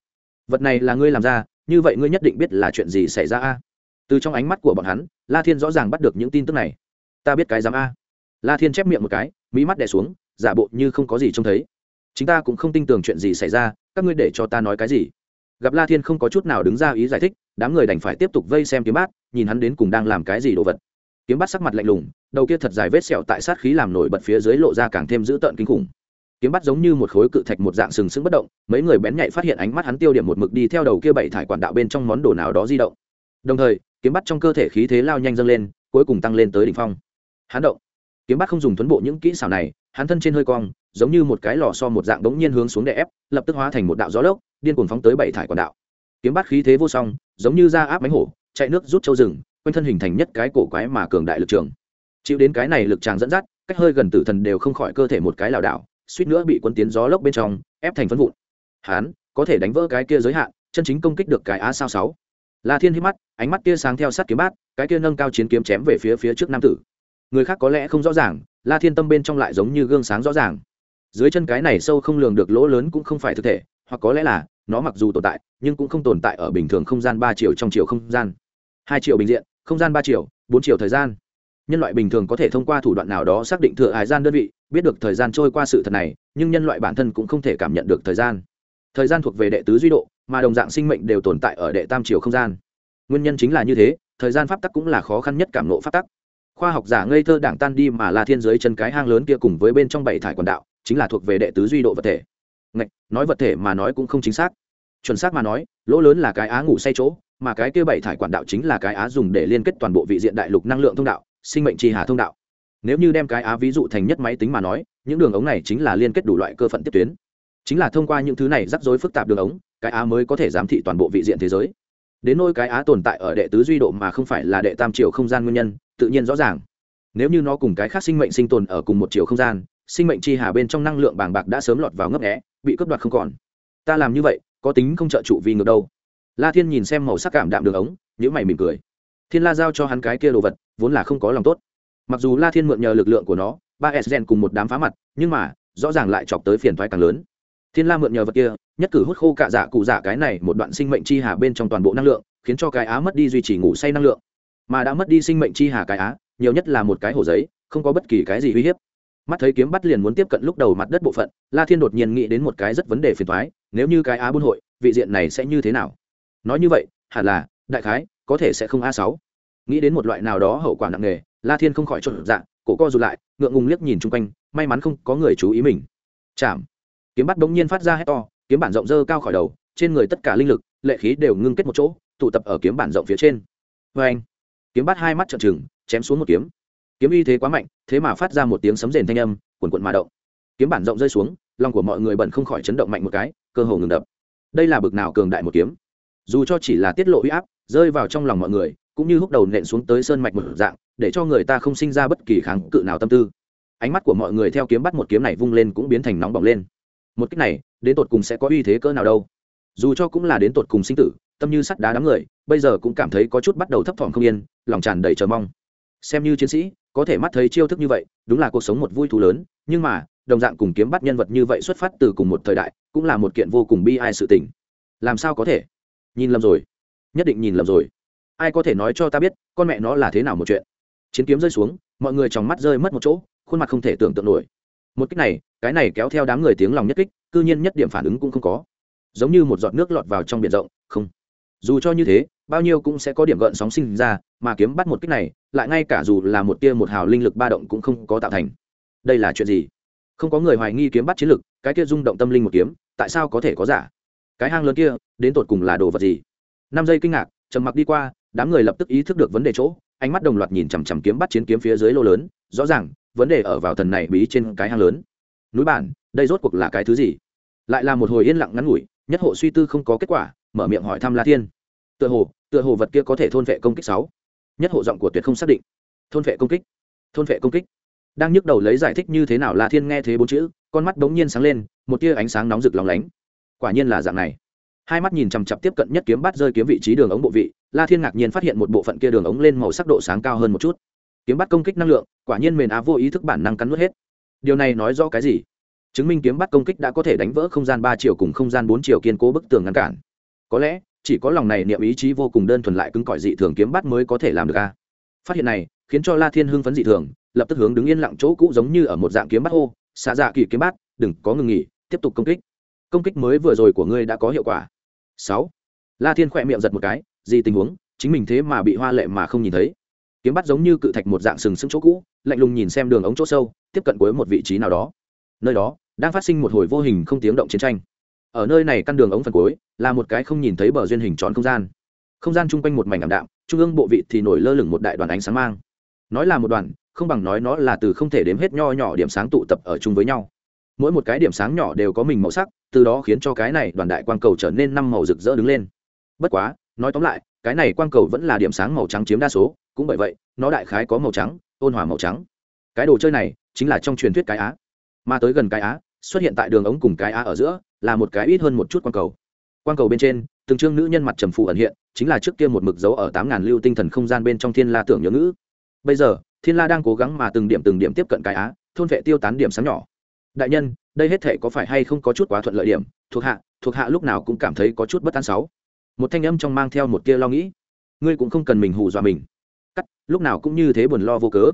Vật này là ngươi làm ra, như vậy ngươi nhất định biết là chuyện gì xảy ra a. Từ trong ánh mắt của bọn hắn la thiên rõ ràng bắt được những tin tức này. Ta biết cái dám a. La thiên chép miệng một cái mỹ mắt đè xuống giả bộ như không có gì trông thấy. Chúng ta cũng không tin tưởng chuyện gì xảy ra các ngươi để cho ta nói cái gì? Gặp la thiên không có chút nào đứng ra ý giải thích đám người đành phải tiếp tục vây xem kiếm bát nhìn hắn đến cùng đang làm cái gì đồ vật. Kiếm bát sắc mặt lạnh lùng đầu kia thật dài vết sẹo tại sát khí làm nổi bật phía dưới lộ ra càng thêm dữ tợn kinh khủng kiếm bắt giống như một khối cự thạch một dạng sừng sững bất động, mấy người bén nhạy phát hiện ánh mắt hắn tiêu điểm một mực đi theo đầu kia bảy thải quản đạo bên trong món đồ nào đó di động. Đồng thời, kiếm bắt trong cơ thể khí thế lao nhanh dâng lên, cuối cùng tăng lên tới đỉnh phong. Hắn động. Kiếm bắt không dùng tuấn bộ những kỹ xảo này, hắn thân trên hơi cong, giống như một cái lò so một dạng đống nhiên hướng xuống đè ép, lập tức hóa thành một đạo gió lốc, điên cuồng phóng tới bảy thải quản đạo. Kiếm bắt khí thế vô song, giống như da áp mánh hổ, chạy nước rút châu rừng, quanh thân hình thành nhất cái cổ quái mà cường đại lực trường. Chịu đến cái này lực tràng dẫn dắt, cách hơi gần tử thần đều không khỏi cơ thể một cái lảo đảo suýt nữa bị quân tiến gió lốc bên trong, ép thành phân vụn. Hán, có thể đánh vỡ cái kia giới hạn, chân chính công kích được cái á sao sáu. La thiên hít mắt, ánh mắt kia sáng theo sát kiếm bát, cái kia nâng cao chiến kiếm chém về phía phía trước nam tử. Người khác có lẽ không rõ ràng, la thiên tâm bên trong lại giống như gương sáng rõ ràng. Dưới chân cái này sâu không lường được lỗ lớn cũng không phải thực thể, hoặc có lẽ là, nó mặc dù tồn tại, nhưng cũng không tồn tại ở bình thường không gian ba chiều trong chiều không gian. Hai triệu bình diện, không gian ba chiều, bốn chiều thời gian nhân loại bình thường có thể thông qua thủ đoạn nào đó xác định thừa hải gian đơn vị biết được thời gian trôi qua sự thật này nhưng nhân loại bản thân cũng không thể cảm nhận được thời gian. Thời gian thuộc về đệ tứ duy độ mà đồng dạng sinh mệnh đều tồn tại ở đệ tam chiều không gian. Nguyên nhân chính là như thế thời gian pháp tắc cũng là khó khăn nhất cảm nộ pháp tắc. Khoa học giả ngây thơ đảng tan đi mà là thiên giới chân cái hang lớn kia cùng với bên trong bảy thải quần đạo chính là thuộc về đệ tứ duy độ vật thể. Ngạch, nói vật thể mà nói cũng không chính xác. Chuẩn xác mà nói lỗ lớn là cái á ngủ say chỗ mà cái kia bảy thải quản đạo chính là cái á dùng để liên kết toàn bộ vị diện đại lục năng lượng thông đạo sinh mệnh tri hà thông đạo. Nếu như đem cái á ví dụ thành nhất máy tính mà nói, những đường ống này chính là liên kết đủ loại cơ phận tiếp tuyến. Chính là thông qua những thứ này rắc rối phức tạp đường ống, cái á mới có thể giám thị toàn bộ vị diện thế giới. Đến nôi cái á tồn tại ở đệ tứ duy độ mà không phải là đệ tam chiều không gian nguyên nhân, tự nhiên rõ ràng. Nếu như nó cùng cái khác sinh mệnh sinh tồn ở cùng một chiều không gian, sinh mệnh chi hà bên trong năng lượng bàng bạc đã sớm lọt vào ngấp nghẽ bị cướp đoạt không còn. Ta làm như vậy, có tính không trợ trụ vì ngược đâu. La thiên nhìn xem màu sắc cảm đạm đường ống nhữ mày mỉm cười thiên la giao cho hắn cái kia đồ vật, vốn là không có lòng tốt. Mặc dù la thiên mượn nhờ lực lượng của nó, ba s gen cùng một đám phá mặt, nhưng mà, rõ ràng lại chọc tới phiền thoái càng lớn. Thiên la mượn nhờ vật kia, nhất cử hút khô cả dạ cụ dạ cái này một đoạn sinh mệnh chi hà bên trong toàn bộ năng lượng, khiến cho cái á mất đi duy trì ngủ say năng lượng. Mà đã mất đi sinh mệnh chi hà cái á, nhiều nhất là một cái hồ giấy, không có bất kỳ cái gì uy hiếp. Mắt thấy kiếm bắt liền muốn tiếp cận lúc đầu mặt đất bộ phận, la thiên đột nhiên nghĩ đến một cái rất vấn đề phiền thoái nếu như cái á buôn hội, vị diện này sẽ như thế nào? Nói như vậy, hẳn là, đại khái có thể sẽ không a sáu. Nghĩ đến một loại nào đó hậu quả nặng nề, la thiên không khỏi trộn dạ cổ co rụt lại, ngượng ngùng liếc nhìn chung quanh, may mắn không có người chú ý mình. Chạm. Kiếm bắt bỗng nhiên phát ra hét to, kiếm bản rộng dơ cao khỏi đầu, trên người tất cả linh lực, lệ khí đều ngưng kết một chỗ, tụ tập ở kiếm bản rộng phía trên. Vê anh, kiếm bắt hai mắt trợn trừng, chém xuống một kiếm. Kiếm uy thế quá mạnh, thế mà phát ra một tiếng sấm rền thanh âm quần quận mà động. Kiếm bản rộng rơi xuống, lòng của mọi người bận không khỏi chấn động mạnh một cái, cơ hồ ngừng đập. Đây là bực nào cường đại một kiếm. Dù cho chỉ là tiết lộ uy áp rơi vào trong lòng mọi người, cũng như húc đầu nện xuống tới sơn mạch một dạng, để cho người ta không sinh ra bất kỳ kháng cự nào tâm tư. Ánh mắt của mọi người theo kiếm bắt một kiếm này vung lên cũng biến thành nóng bỏng lên. Một cách này, đến tột cùng sẽ có uy thế cỡ nào đâu? Dù cho cũng là đến tột cùng sinh tử, tâm như sắt đá đám người, bây giờ cũng cảm thấy có chút bắt đầu thấp thỏm không yên, lòng tràn đầy chờ mong. Xem như chiến sĩ, có thể mắt thấy chiêu thức như vậy, đúng là cuộc sống một vui thú lớn, nhưng mà, đồng dạng cùng kiếm bắt nhân vật như vậy xuất phát từ cùng một thời đại, cũng là một kiện vô cùng bi ai sự tình. Làm sao có thể? Nhìn lầm rồi nhất định nhìn lầm rồi. Ai có thể nói cho ta biết, con mẹ nó là thế nào một chuyện? Chiến kiếm rơi xuống, mọi người trong mắt rơi mất một chỗ, khuôn mặt không thể tưởng tượng nổi. Một cách này, cái này kéo theo đám người tiếng lòng nhất kích, cư nhiên nhất điểm phản ứng cũng không có. Giống như một giọt nước lọt vào trong biển rộng, không. Dù cho như thế, bao nhiêu cũng sẽ có điểm gợn sóng sinh ra, mà kiếm bắt một cách này, lại ngay cả dù là một tia một hào linh lực ba động cũng không có tạo thành. Đây là chuyện gì? Không có người hoài nghi kiếm bắt chiến lực, cái kia rung động tâm linh một kiếm, tại sao có thể có giả? Cái hang lớn kia, đến tột cùng là đồ vật gì? Năm giây kinh ngạc, trầm mặc đi qua, đám người lập tức ý thức được vấn đề chỗ, ánh mắt đồng loạt nhìn chằm chằm kiếm bắt chiến kiếm phía dưới lô lớn, rõ ràng, vấn đề ở vào thần này bí trên cái hang lớn. Núi bản, đây rốt cuộc là cái thứ gì? Lại là một hồi yên lặng ngắn ngủi, nhất hộ suy tư không có kết quả, mở miệng hỏi thăm la thiên. Tựa hồ tựa hồ vật kia có thể thôn vệ công kích sáu. Nhất hộ giọng của tuyệt không xác định. Thôn vệ công kích? Thôn vệ công kích? Đang nhức đầu lấy giải thích như thế nào la thiên nghe thế bốn chữ, con mắt đống nhiên sáng lên, một tia ánh sáng nóng rực lóng lánh. Quả nhiên là dạng này hai mắt nhìn chằm chặp tiếp cận nhất kiếm bắt rơi kiếm vị trí đường ống bộ vị, la thiên ngạc nhiên phát hiện một bộ phận kia đường ống lên màu sắc độ sáng cao hơn một chút. Kiếm bắt công kích năng lượng, quả nhiên mền á vô ý thức bản năng cắn nuốt hết. Điều này nói rõ cái gì? Chứng minh kiếm bắt công kích đã có thể đánh vỡ không gian ba chiều cùng không gian bốn chiều kiên cố bức tường ngăn cản. Có lẽ, chỉ có lòng này niệm ý chí vô cùng đơn thuần lại cứng cỏi dị thường kiếm bắt mới có thể làm được a. Phát hiện này, khiến cho la thiên hưng phấn dị thường, lập tức hướng đứng yên lặng chỗ cũ giống như ở một dạng kiếm bắt hô, xạ dạ kỳ kiếm bắt, đừng có ngừng nghỉ, tiếp tục công kích công kích mới vừa rồi của ngươi đã có hiệu quả. Sáu. La thiên khỏe miệng giật một cái, gì tình huống, chính mình thế mà bị hoa lệ mà không nhìn thấy. Kiếm bắt giống như cự thạch một dạng sừng sững chỗ cũ, lạnh lùng nhìn xem đường ống chỗ sâu, tiếp cận cuối một vị trí nào đó. Nơi đó, đang phát sinh một hồi vô hình không tiếng động chiến tranh. Ở nơi này căn đường ống phần cuối, là một cái không nhìn thấy bờ duyên hình tròn không gian. Không gian chung quanh một mảnh ảm đạm, trung ương bộ vị thì nổi lơ lửng một đại đoàn ánh sáng mang. Nói là một đoàn, không bằng nói nó là từ không thể đếm hết nho nhỏ điểm sáng tụ tập ở chung với nhau. Mỗi một cái điểm sáng nhỏ đều có mình màu sắc từ đó khiến cho cái này đoàn đại quang cầu trở nên năm màu rực rỡ đứng lên. Bất quá, nói tóm lại, cái này quang cầu vẫn là điểm sáng màu trắng chiếm đa số, cũng bởi vậy, nó đại khái có màu trắng, ôn hòa màu trắng. Cái đồ chơi này chính là trong truyền thuyết cái á. Mà tới gần cái á, xuất hiện tại đường ống cùng cái á ở giữa, là một cái ít hơn một chút quang cầu. Quang cầu bên trên, từng chương nữ nhân mặt trầm phù ẩn hiện, chính là trước kia một mực dấu ở tám ngàn lưu tinh thần không gian bên trong thiên la tưởng nhớ ngữ. Bây giờ, thiên la đang cố gắng mà từng điểm từng điểm tiếp cận cái á, thôn vệ tiêu tán điểm sáng nhỏ. Đại nhân đây hết thể có phải hay không có chút quá thuận lợi điểm, thuộc hạ thuộc hạ lúc nào cũng cảm thấy có chút bất an sáu. Một thanh âm trong mang theo một tia lo nghĩ. Ngươi cũng không cần mình hù dọa mình. Cắt, lúc nào cũng như thế buồn lo vô cớ.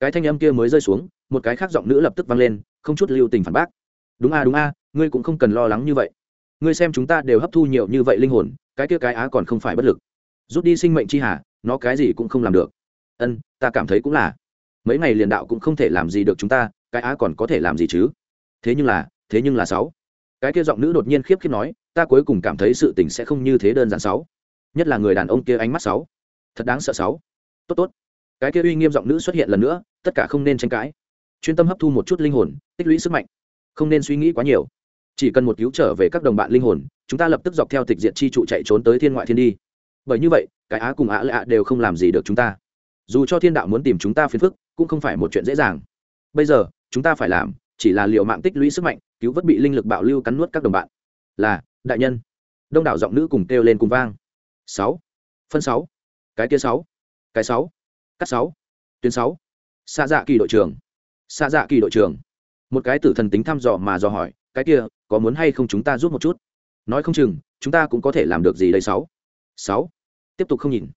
Cái thanh âm kia mới rơi xuống, một cái khác giọng nữ lập tức vang lên, không chút lưu tình phản bác. Đúng a đúng a, ngươi cũng không cần lo lắng như vậy. Ngươi xem chúng ta đều hấp thu nhiều như vậy linh hồn, cái kia cái á còn không phải bất lực. Rút đi sinh mệnh chi hà, nó cái gì cũng không làm được. Ân, ta cảm thấy cũng là. Mấy ngày liền đạo cũng không thể làm gì được chúng ta, cái á còn có thể làm gì chứ? Thế nhưng là, thế nhưng là sáu. Cái kia giọng nữ đột nhiên khiếp khiếp nói, ta cuối cùng cảm thấy sự tình sẽ không như thế đơn giản sáu. Nhất là người đàn ông kia ánh mắt sáu. Thật đáng sợ sáu. Tốt tốt. Cái kia uy nghiêm giọng nữ xuất hiện lần nữa, tất cả không nên tranh cãi. Chuyên tâm hấp thu một chút linh hồn, tích lũy sức mạnh. Không nên suy nghĩ quá nhiều. Chỉ cần một cứu trở về các đồng bạn linh hồn, chúng ta lập tức dọc theo tịch diện chi trụ chạy trốn tới thiên ngoại thiên đi. Bởi như vậy, cái á cùng ạ lạ đều không làm gì được chúng ta. Dù cho thiên đạo muốn tìm chúng ta phiền phức, cũng không phải một chuyện dễ dàng. Bây giờ, chúng ta phải làm chỉ là liệu mạng tích lũy sức mạnh, cứu vớt bị linh lực bạo lưu cắn nuốt các đồng bạn. Là, đại nhân. Đông đảo giọng nữ cùng kêu lên cùng vang. Sáu. Phân sáu. Cái kia sáu. Cái sáu. Cắt sáu. Tuyến sáu. Xa dạ kỳ đội trưởng. Xa dạ kỳ đội trưởng. Một cái tử thần tính thăm dò mà dò hỏi, cái kia, có muốn hay không chúng ta giúp một chút? Nói không chừng, chúng ta cũng có thể làm được gì đây sáu? Sáu. Tiếp tục không nhìn.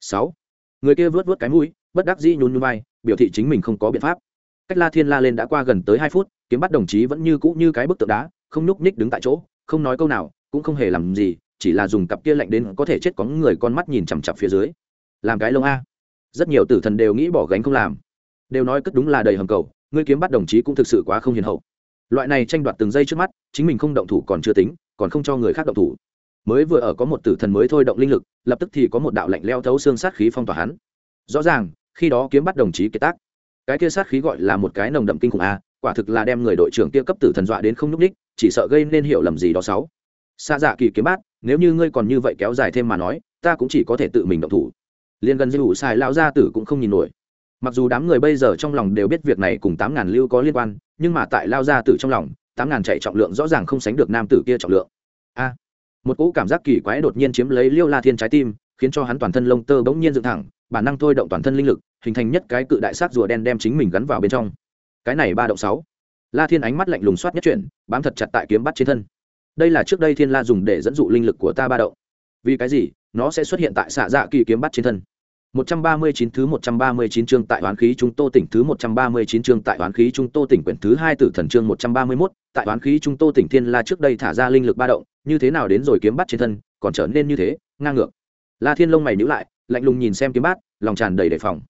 Sáu. Người kia vớt vớt cái mũi, bất đắc dĩ nhún nhún vai, biểu thị chính mình không có biện pháp cách la thiên la lên đã qua gần tới hai phút, kiếm bắt đồng chí vẫn như cũ như cái bức tượng đá, không nhúc nhích đứng tại chỗ, không nói câu nào, cũng không hề làm gì, chỉ là dùng cặp kia lạnh đến có thể chết có người con mắt nhìn chằm chặp phía dưới. Làm cái lông a. Rất nhiều tử thần đều nghĩ bỏ gánh không làm. Đều nói cất đúng là đầy hầm cầu, ngươi kiếm bắt đồng chí cũng thực sự quá không hiền hậu. Loại này tranh đoạt từng giây trước mắt, chính mình không động thủ còn chưa tính, còn không cho người khác động thủ. Mới vừa ở có một tử thần mới thôi động linh lực, lập tức thì có một đạo lạnh leo thấu xương sát khí phong tỏa hắn. Rõ ràng, khi đó kiếm bắt đồng chí kế tác cái kia sát khí gọi là một cái nồng đậm kinh khủng a, quả thực là đem người đội trưởng kia cấp tử thần dọa đến không nhúc ních chỉ sợ gây nên hiểu lầm gì đó sáu. Xa dạ kỳ kiếm bát, nếu như ngươi còn như vậy kéo dài thêm mà nói, ta cũng chỉ có thể tự mình động thủ. Liên gần dư ủ xài lão gia tử cũng không nhìn nổi. Mặc dù đám người bây giờ trong lòng đều biết việc này cùng tám ngàn lưu có liên quan, nhưng mà tại lao gia tử trong lòng, tám ngàn chạy trọng lượng rõ ràng không sánh được nam tử kia trọng lượng. A. Một cỗ cảm giác kỳ quái đột nhiên chiếm lấy liêu la thiên trái tim, khiến cho hắn toàn thân lông tơ bỗng nhiên dựng thẳng, bản năng thôi động toàn thân linh lực hình thành nhất cái cự đại sát rùa đen đem chính mình gắn vào bên trong. Cái này ba động sáu. La thiên ánh mắt lạnh lùng soát nhất chuyển bám thật chặt tại kiếm bắt trên thân. Đây là trước đây thiên la dùng để dẫn dụ linh lực của ta ba động. Vì cái gì? Nó sẽ xuất hiện tại xạ dạ kỳ kiếm bắt trên thân. 139 thứ 139 chương tại Hoán khí Trung Tô tỉnh thứ 139 chương tại Hoán khí Trung Tô tỉnh quyển thứ 2 tử thần chương 131, tại Hoán khí Trung Tô tỉnh Thiên La trước đây thả ra linh lực ba động, như thế nào đến rồi kiếm bắt trên thân, còn trở nên như thế, ngang ngược. La Thiên lông mày nhíu lại, lạnh lùng nhìn xem kiếm bát, lòng tràn đầy đề phòng.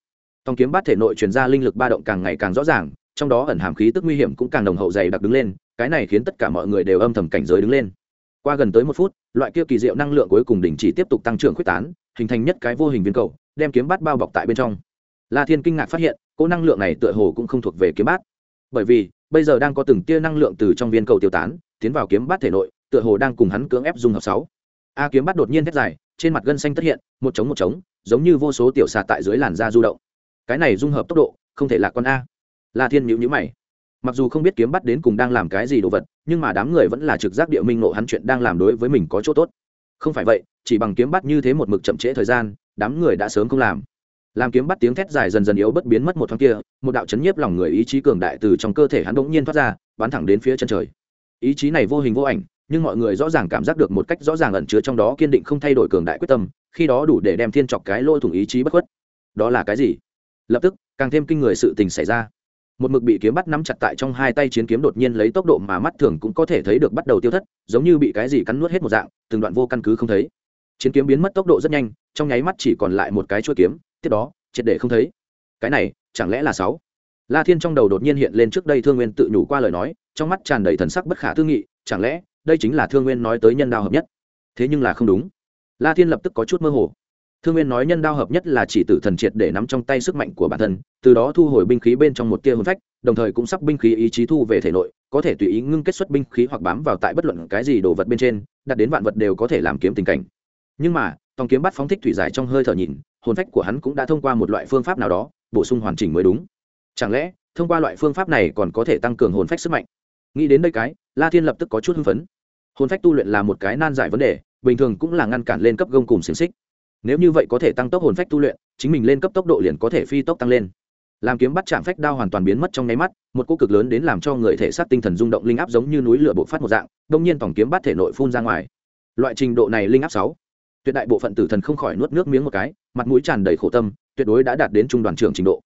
Tòng kiếm bát thể nội truyền ra linh lực ba động càng ngày càng rõ ràng, trong đó ẩn hàm khí tức nguy hiểm cũng càng đồng hậu dày đặc đứng lên, cái này khiến tất cả mọi người đều âm thầm cảnh giới đứng lên. Qua gần tới một phút, loại kia kỳ diệu năng lượng cuối cùng đình chỉ tiếp tục tăng trưởng quyết tán, hình thành nhất cái vô hình viên cầu, đem kiếm bát bao bọc tại bên trong. La thiên kinh ngạc phát hiện cỗ năng lượng này tựa hồ cũng không thuộc về kiếm bát. Bởi vì bây giờ đang có từng tia năng lượng từ trong viên cầu tiêu tán tiến vào kiếm bát thể nội tựa hồ đang cùng hắn cưỡng ép dung hợp sáu. A kiếm bát đột nhiên thét dài trên mặt gân xanh tất hiện một trống một trống giống như vô số tiểu xà tại dưới làn da du động cái này dung hợp tốc độ, không thể là con a. La thiên nhữ nhữ mày. Mặc dù không biết kiếm bắt đến cùng đang làm cái gì đồ vật, nhưng mà đám người vẫn là trực giác địa minh nộ hắn chuyện đang làm đối với mình có chỗ tốt. Không phải vậy, chỉ bằng kiếm bắt như thế một mực chậm trễ thời gian, đám người đã sớm không làm. Làm kiếm bắt tiếng thét dài dần dần yếu bất biến mất một thoáng kia, một đạo chấn nhiếp lòng người ý chí cường đại từ trong cơ thể hắn bỗng nhiên thoát ra, bắn thẳng đến phía chân trời. Ý chí này vô hình vô ảnh, nhưng mọi người rõ ràng cảm giác được một cách rõ ràng ẩn chứa trong đó kiên định không thay đổi cường đại quyết tâm, khi đó đủ để đem thiên chọc cái lôi thủng ý chí bất khuất. Đó là cái gì? Lập tức, càng thêm kinh người sự tình xảy ra. Một mực bị kiếm bắt nắm chặt tại trong hai tay chiến kiếm đột nhiên lấy tốc độ mà mắt thường cũng có thể thấy được bắt đầu tiêu thất, giống như bị cái gì cắn nuốt hết một dạng, từng đoạn vô căn cứ không thấy. Chiến kiếm biến mất tốc độ rất nhanh, trong nháy mắt chỉ còn lại một cái chuôi kiếm, tiếp đó, triệt để không thấy. Cái này, chẳng lẽ là sáu? La thiên trong đầu đột nhiên hiện lên trước đây thương nguyên tự nhủ qua lời nói, trong mắt tràn đầy thần sắc bất khả tư nghị, chẳng lẽ, đây chính là thương nguyên nói tới nhân đao hợp nhất? Thế nhưng là không đúng. La thiên lập tức có chút mơ hồ thương nguyên nói nhân đao hợp nhất là chỉ tử thần triệt để nắm trong tay sức mạnh của bản thân, từ đó thu hồi binh khí bên trong một tia hồn phách, đồng thời cũng sắp binh khí ý chí thu về thể nội, có thể tùy ý ngưng kết xuất binh khí hoặc bám vào tại bất luận cái gì đồ vật bên trên đặt đến vạn vật đều có thể làm kiếm tình cảnh. Nhưng mà, tòng kiếm bắt phóng thích thủy giải trong hơi thở nhìn, hồn phách của hắn cũng đã thông qua một loại phương pháp nào đó, bổ sung hoàn chỉnh mới đúng. Chẳng lẽ, thông qua loại phương pháp này còn có thể tăng cường hồn phách sức mạnh? Nghĩ đến đây cái, la thiên lập tức có chút hưng phấn. Hồn phách tu luyện là một cái nan giải vấn đề, bình thường cũng là ngăn cản lên cấp gông cùng xiềng xích nếu như vậy có thể tăng tốc hồn phách tu luyện, chính mình lên cấp tốc độ liền có thể phi tốc tăng lên. Làm kiếm bắt chạm phách đao hoàn toàn biến mất trong nháy mắt, một cô cực lớn đến làm cho người thể xác tinh thần rung động, linh áp giống như núi lửa bộc phát một dạng, đông nhiên tổng kiếm bắt thể nội phun ra ngoài. Loại trình độ này linh áp sáu, tuyệt đại bộ phận tử thần không khỏi nuốt nước miếng một cái, mặt mũi tràn đầy khổ tâm, tuyệt đối đã đạt đến trung đoàn trưởng trình độ.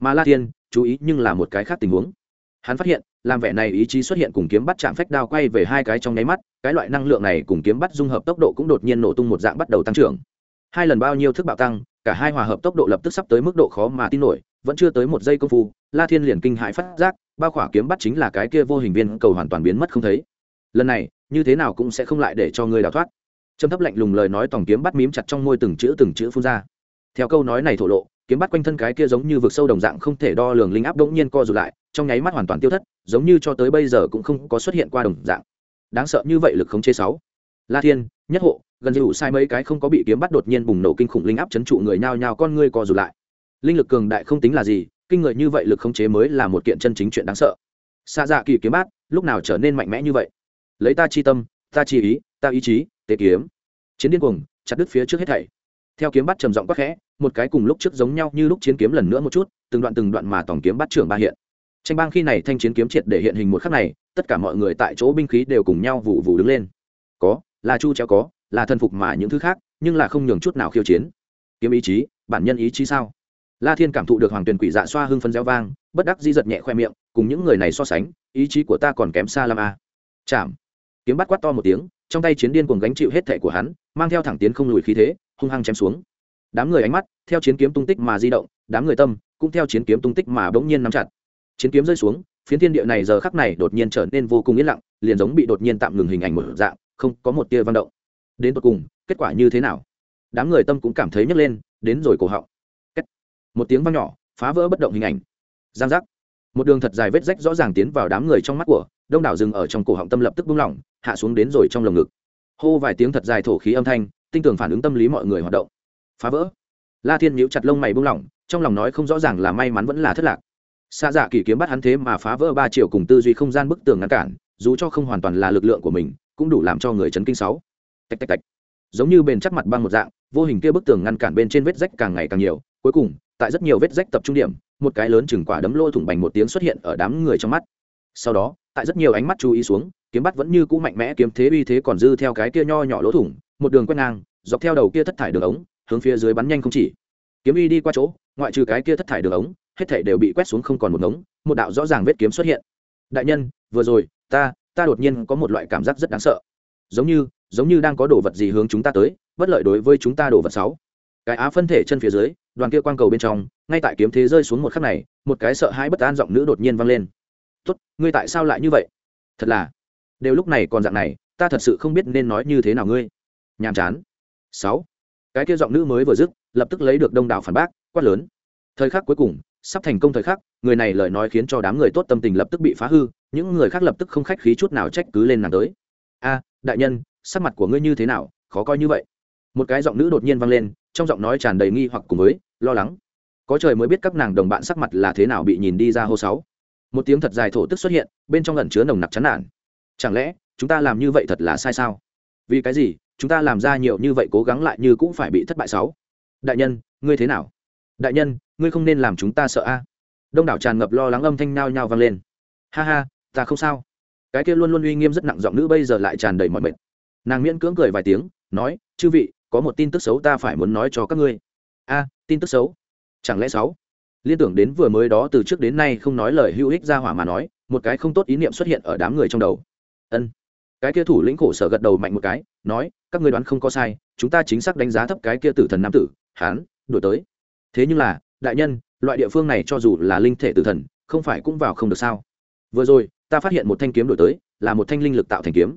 Mà la thiên, chú ý nhưng là một cái khác tình huống. Hắn phát hiện, làm vẻ này ý chí xuất hiện cùng kiếm bắt chạm phách đao quay về hai cái trong nháy mắt, cái loại năng lượng này cùng kiếm bắt dung hợp tốc độ cũng đột nhiên nổ tung một dạng bắt đầu tăng trưởng hai lần bao nhiêu thức bạo tăng, cả hai hòa hợp tốc độ lập tức sắp tới mức độ khó mà tin nổi, vẫn chưa tới một giây công phu, la thiên liền kinh hãi phát giác, bao khỏa kiếm bắt chính là cái kia vô hình viên cầu hoàn toàn biến mất không thấy. Lần này, như thế nào cũng sẽ không lại để cho ngươi đào thoát. Trầm thấp lạnh lùng lời nói tổng kiếm bắt mím chặt trong môi từng chữ từng chữ phun ra. Theo câu nói này thổ lộ, kiếm bắt quanh thân cái kia giống như vực sâu đồng dạng không thể đo lường linh áp đ ỗ n g nhiên co r ụ lại, trong nháy mắt hoàn toàn tiêu thất, giống như cho tới bây giờ cũng không có xuất hiện qua đồng dạng. Đáng sợ như vậy lực không chế sáu. La thiên, nhất hộ gần như đủ sai mấy cái không có bị kiếm bắt đột nhiên bùng nổ kinh khủng linh áp chấn trụ người nhao nhao con ngươi co rụt lại. Linh lực cường đại không tính là gì, kinh người như vậy lực không chế mới là một kiện chân chính chuyện đáng sợ. Xa dạ kỳ kiếm bát, lúc nào trở nên mạnh mẽ như vậy? Lấy ta chi tâm, ta chi ý, ta ý chí, tế kiếm. Chiến điên cuồng, chặt đứt phía trước hết thảy. Theo kiếm bắt trầm giọng quắc khẽ, một cái cùng lúc trước giống nhau như lúc chiến kiếm lần nữa một chút, từng đoạn từng đoạn mà tổng kiếm bắt trưởng ba hiện. Tranh bang khi này thanh chiến kiếm triệt để hiện hình một khắc này, tất cả mọi người tại chỗ binh khí đều cùng nhau vụ vụ đứng lên. Có, là chu chéo có là thân phục mà những thứ khác, nhưng là không nhường chút nào khiêu chiến. Kiếm ý chí, bản nhân ý chí sao? La thiên cảm thụ được hoàng tuyền quỷ dạ xoa hưng phân gieo vang, bất đắc di giật nhẹ khoe miệng, cùng những người này so sánh, ý chí của ta còn kém xa lam a. Chạm. Kiếm bắt quát to một tiếng, trong tay chiến điên cuồng gánh chịu hết thệ của hắn, mang theo thẳng tiến không lùi khí thế, hung hăng chém xuống. Đám người ánh mắt, theo chiến kiếm tung tích mà di động, đám người tâm, cũng theo chiến kiếm tung tích mà bỗng nhiên nắm chặt. Chiến kiếm rơi xuống, phiến thiên địa này giờ khắc này đột nhiên trở nên vô cùng yên lặng, liền giống bị đột nhiên tạm ngừng hình ảnh một dạng, không có một tia văn động đến tột cùng, kết quả như thế nào? Đám người tâm cũng cảm thấy nhấc lên, đến rồi cổ họng. Một tiếng vang nhỏ, phá vỡ bất động hình ảnh. Giang giác. Một đường thật dài vết rách rõ ràng tiến vào đám người trong mắt của, đông đảo rừng ở trong cổ họng tâm lập tức buông lỏng, hạ xuống đến rồi trong lồng ngực. Hô vài tiếng thật dài thổ khí âm thanh, tinh tường phản ứng tâm lý mọi người hoạt động. Phá vỡ. La thiên nhíu chặt lông mày buông lỏng, trong lòng nói không rõ ràng là may mắn vẫn là thất lạc. Xa dạ kỳ kiếm bắt hắn thế mà phá vỡ ba triệu cùng tư duy không gian bức tường ngăn cản, dù cho không hoàn toàn là lực lượng của mình, cũng đủ làm cho người chấn kinh sáu tạch tạch tạch. Giống như bền chắc mặt băng một dạng, vô hình kia bức tường ngăn cản bên trên vết rách càng ngày càng nhiều. Cuối cùng, tại rất nhiều vết rách tập trung điểm, một cái lớn chừng quả đấm lôi thủng bành một tiếng xuất hiện ở đám người trong mắt. Sau đó, tại rất nhiều ánh mắt chú ý xuống, kiếm bắt vẫn như cũ mạnh mẽ kiếm thế uy thế còn dư theo cái kia nho nhỏ lỗ thủng, một đường quét ngang, dọc theo đầu kia thất thải đường ống, hướng phía dưới bắn nhanh không chỉ. Kiếm uy đi qua chỗ, ngoại trừ cái kia thất thải đường ống, hết thảy đều bị quét xuống không còn một ngống, một đạo rõ ràng vết kiếm xuất hiện. Đại nhân, vừa rồi, ta ta đột nhiên có một loại cảm giác rất đáng sợ. Giống như giống như đang có đồ vật gì hướng chúng ta tới, bất lợi đối với chúng ta đồ vật sáu. Cái á phân thể chân phía dưới, đoàn kia quang cầu bên trong, ngay tại kiếm thế rơi xuống một khắc này, một cái sợ hãi bất an giọng nữ đột nhiên vang lên. Tốt, ngươi tại sao lại như vậy? Thật là. Đều lúc này còn dạng này, ta thật sự không biết nên nói như thế nào ngươi. Nhàm chán. Sáu. Cái kia giọng nữ mới vừa dứt, lập tức lấy được đông đảo phản bác, quát lớn. Thời khắc cuối cùng, sắp thành công thời khắc, người này lời nói khiến cho đám người tốt tâm tình lập tức bị phá hư, những người khác lập tức không khách khí chút nào trách cứ lên nàng tới. A, đại nhân sắc mặt của ngươi như thế nào, khó coi như vậy. Một cái giọng nữ đột nhiên vang lên, trong giọng nói tràn đầy nghi hoặc cùng với lo lắng. Có trời mới biết các nàng đồng bạn sắc mặt là thế nào bị nhìn đi ra hô sáu. Một tiếng thật dài thổ tức xuất hiện, bên trong lần chứa nồng nặc chán nản. Chẳng lẽ, chúng ta làm như vậy thật là sai sao? Vì cái gì, chúng ta làm ra nhiều như vậy cố gắng lại như cũng phải bị thất bại sáu? Đại nhân, ngươi thế nào? Đại nhân, ngươi không nên làm chúng ta sợ a. Đông đảo tràn ngập lo lắng âm thanh nao nhao vang lên. Ha ha, ta không sao. Cái kia luôn luôn uy nghiêm rất nặng giọng nữ bây giờ lại tràn đầy mọi mệt nàng miễn cưỡng cười vài tiếng, nói, chư vị, có một tin tức xấu ta phải muốn nói cho các ngươi. A, tin tức xấu? Chẳng lẽ sáu liên tưởng đến vừa mới đó từ trước đến nay không nói lời hữu ích ra hỏa mà nói, một cái không tốt ý niệm xuất hiện ở đám người trong đầu. Ân. Cái kia thủ lĩnh khổ sở gật đầu mạnh một cái, nói, các ngươi đoán không có sai, chúng ta chính xác đánh giá thấp cái kia tử thần nam tử, hán đổi tới. Thế nhưng là, đại nhân, loại địa phương này cho dù là linh thể tử thần, không phải cũng vào không được sao? Vừa rồi, ta phát hiện một thanh kiếm đổi tới, là một thanh linh lực tạo thành kiếm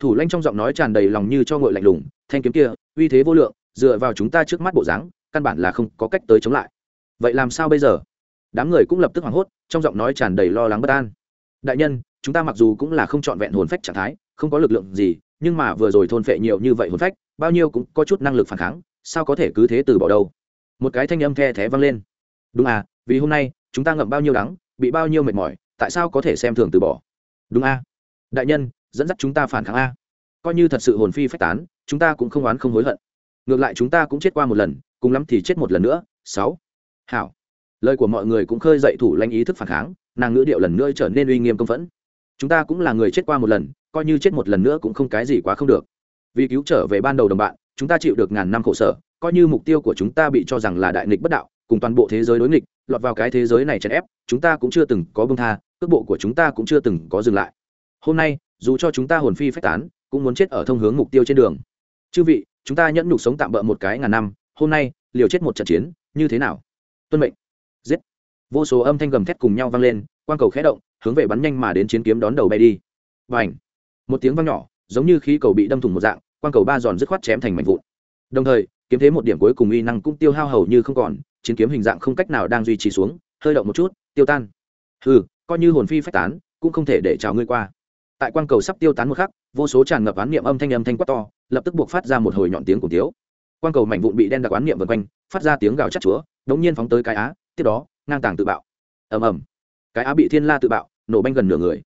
thủ lanh trong giọng nói tràn đầy lòng như cho ngội lạnh lùng, thanh kiếm kia, uy thế vô lượng, dựa vào chúng ta trước mắt bộ dáng, căn bản là không có cách tới chống lại. Vậy làm sao bây giờ? Đám người cũng lập tức hoảng hốt, trong giọng nói tràn đầy lo lắng bất an. Đại nhân, chúng ta mặc dù cũng là không trọn vẹn hồn phách trạng thái, không có lực lượng gì, nhưng mà vừa rồi thôn phệ nhiều như vậy hồn phách, bao nhiêu cũng có chút năng lực phản kháng, sao có thể cứ thế từ bỏ đâu? Một cái thanh âm the thé vang lên. Đúng à vì hôm nay, chúng ta ngậm bao nhiêu đắng, bị bao nhiêu mệt mỏi, tại sao có thể xem thường từ bỏ? Đúng a đại nhân dẫn dắt chúng ta phản kháng a. Coi như thật sự hồn phi phách tán, chúng ta cũng không oán không hối hận. Ngược lại chúng ta cũng chết qua một lần, cùng lắm thì chết một lần nữa. Sáu. Hảo. Lời của mọi người cũng khơi dậy thủ lãnh ý thức phản kháng, nàng ngữ điệu lần nữa trở nên uy nghiêm công phẫn. Chúng ta cũng là người chết qua một lần, coi như chết một lần nữa cũng không cái gì quá không được. Vì cứu trở về ban đầu đồng bạn, chúng ta chịu được ngàn năm khổ sở, coi như mục tiêu của chúng ta bị cho rằng là đại nghịch bất đạo, cùng toàn bộ thế giới đối nghịch, lọt vào cái thế giới này chèn ép, chúng ta cũng chưa từng có bông tha, cước bộ của chúng ta cũng chưa từng có dừng lại. Hôm nay dù cho chúng ta hồn phi phách tán, cũng muốn chết ở thông hướng mục tiêu trên đường. Chư vị, chúng ta nhẫn nhục sống tạm bỡ một cái ngàn năm, hôm nay, liều chết một trận chiến, như thế nào? Tuân mệnh. Giết. Vô số âm thanh gầm thét cùng nhau vang lên, quang cầu khẽ động, hướng về bắn nhanh mà đến chiến kiếm đón đầu bay đi. Và ảnh một tiếng vang nhỏ, giống như khí cầu bị đâm thủng một dạng, quang cầu ba giòn dứt khoát chém thành mảnh vụn. Đồng thời, kiếm thế một điểm cuối cùng uy năng cũng tiêu hao hầu như không còn, chiến kiếm hình dạng không cách nào đang duy trì xuống, hơi động một chút, tiêu tan. Ừ coi như hồn phi phách tán, cũng không thể để chào ngươi qua tại quang cầu sắp tiêu tán một khắc, vô số tràn ngập án niệm âm thanh âm thanh quát to, lập tức buộc phát ra một hồi nhọn tiếng cùng tiếu. Quang cầu mảnh vụn bị đen đặc oán niệm vần quanh, phát ra tiếng gào chắc chúa đống nhiên phóng tới cái á, tiếp đó, ngang tàng tự bạo. Ầm ầm. Cái á bị thiên la tự bạo, nổ banh gần nửa người.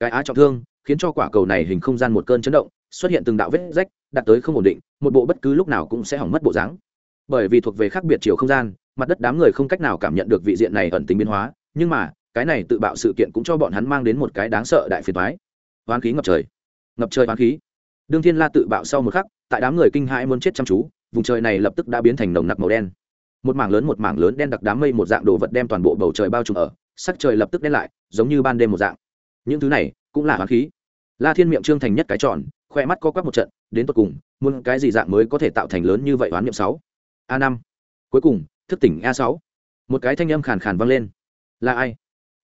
Cái á trọng thương, khiến cho quả cầu này hình không gian một cơn chấn động, xuất hiện từng đạo vết rách, đạt tới không ổn định, một bộ bất cứ lúc nào cũng sẽ hỏng mất bộ dáng. Bởi vì thuộc về khác biệt chiều không gian, mặt đất đám người không cách nào cảm nhận được vị diện này ẩn tính biến hóa, nhưng mà, cái này tự bạo sự kiện cũng cho bọn hắn mang đến một cái đáng sợ đại phiền thoái hoán khí ngập trời. Ngập trời hoán khí. Đương thiên la tự bạo sau một khắc, tại đám người kinh hãi muốn chết chăm chú, vùng trời này lập tức đã biến thành nồng nặc màu đen. Một mảng lớn một mảng lớn đen đặc đám mây một dạng đồ vật đem toàn bộ bầu trời bao trùm ở, sắc trời lập tức đen lại, giống như ban đêm một dạng. Những thứ này cũng là hoán khí. La thiên miệng trương thành nhất cái tròn, khoe mắt co quắp một trận, đến tột cùng, muốn cái gì dạng mới có thể tạo thành lớn như vậy hoán niệm sáu? A năm. Cuối cùng, thức tỉnh a sáu. Một cái thanh âm khàn khàn vang lên. Là ai?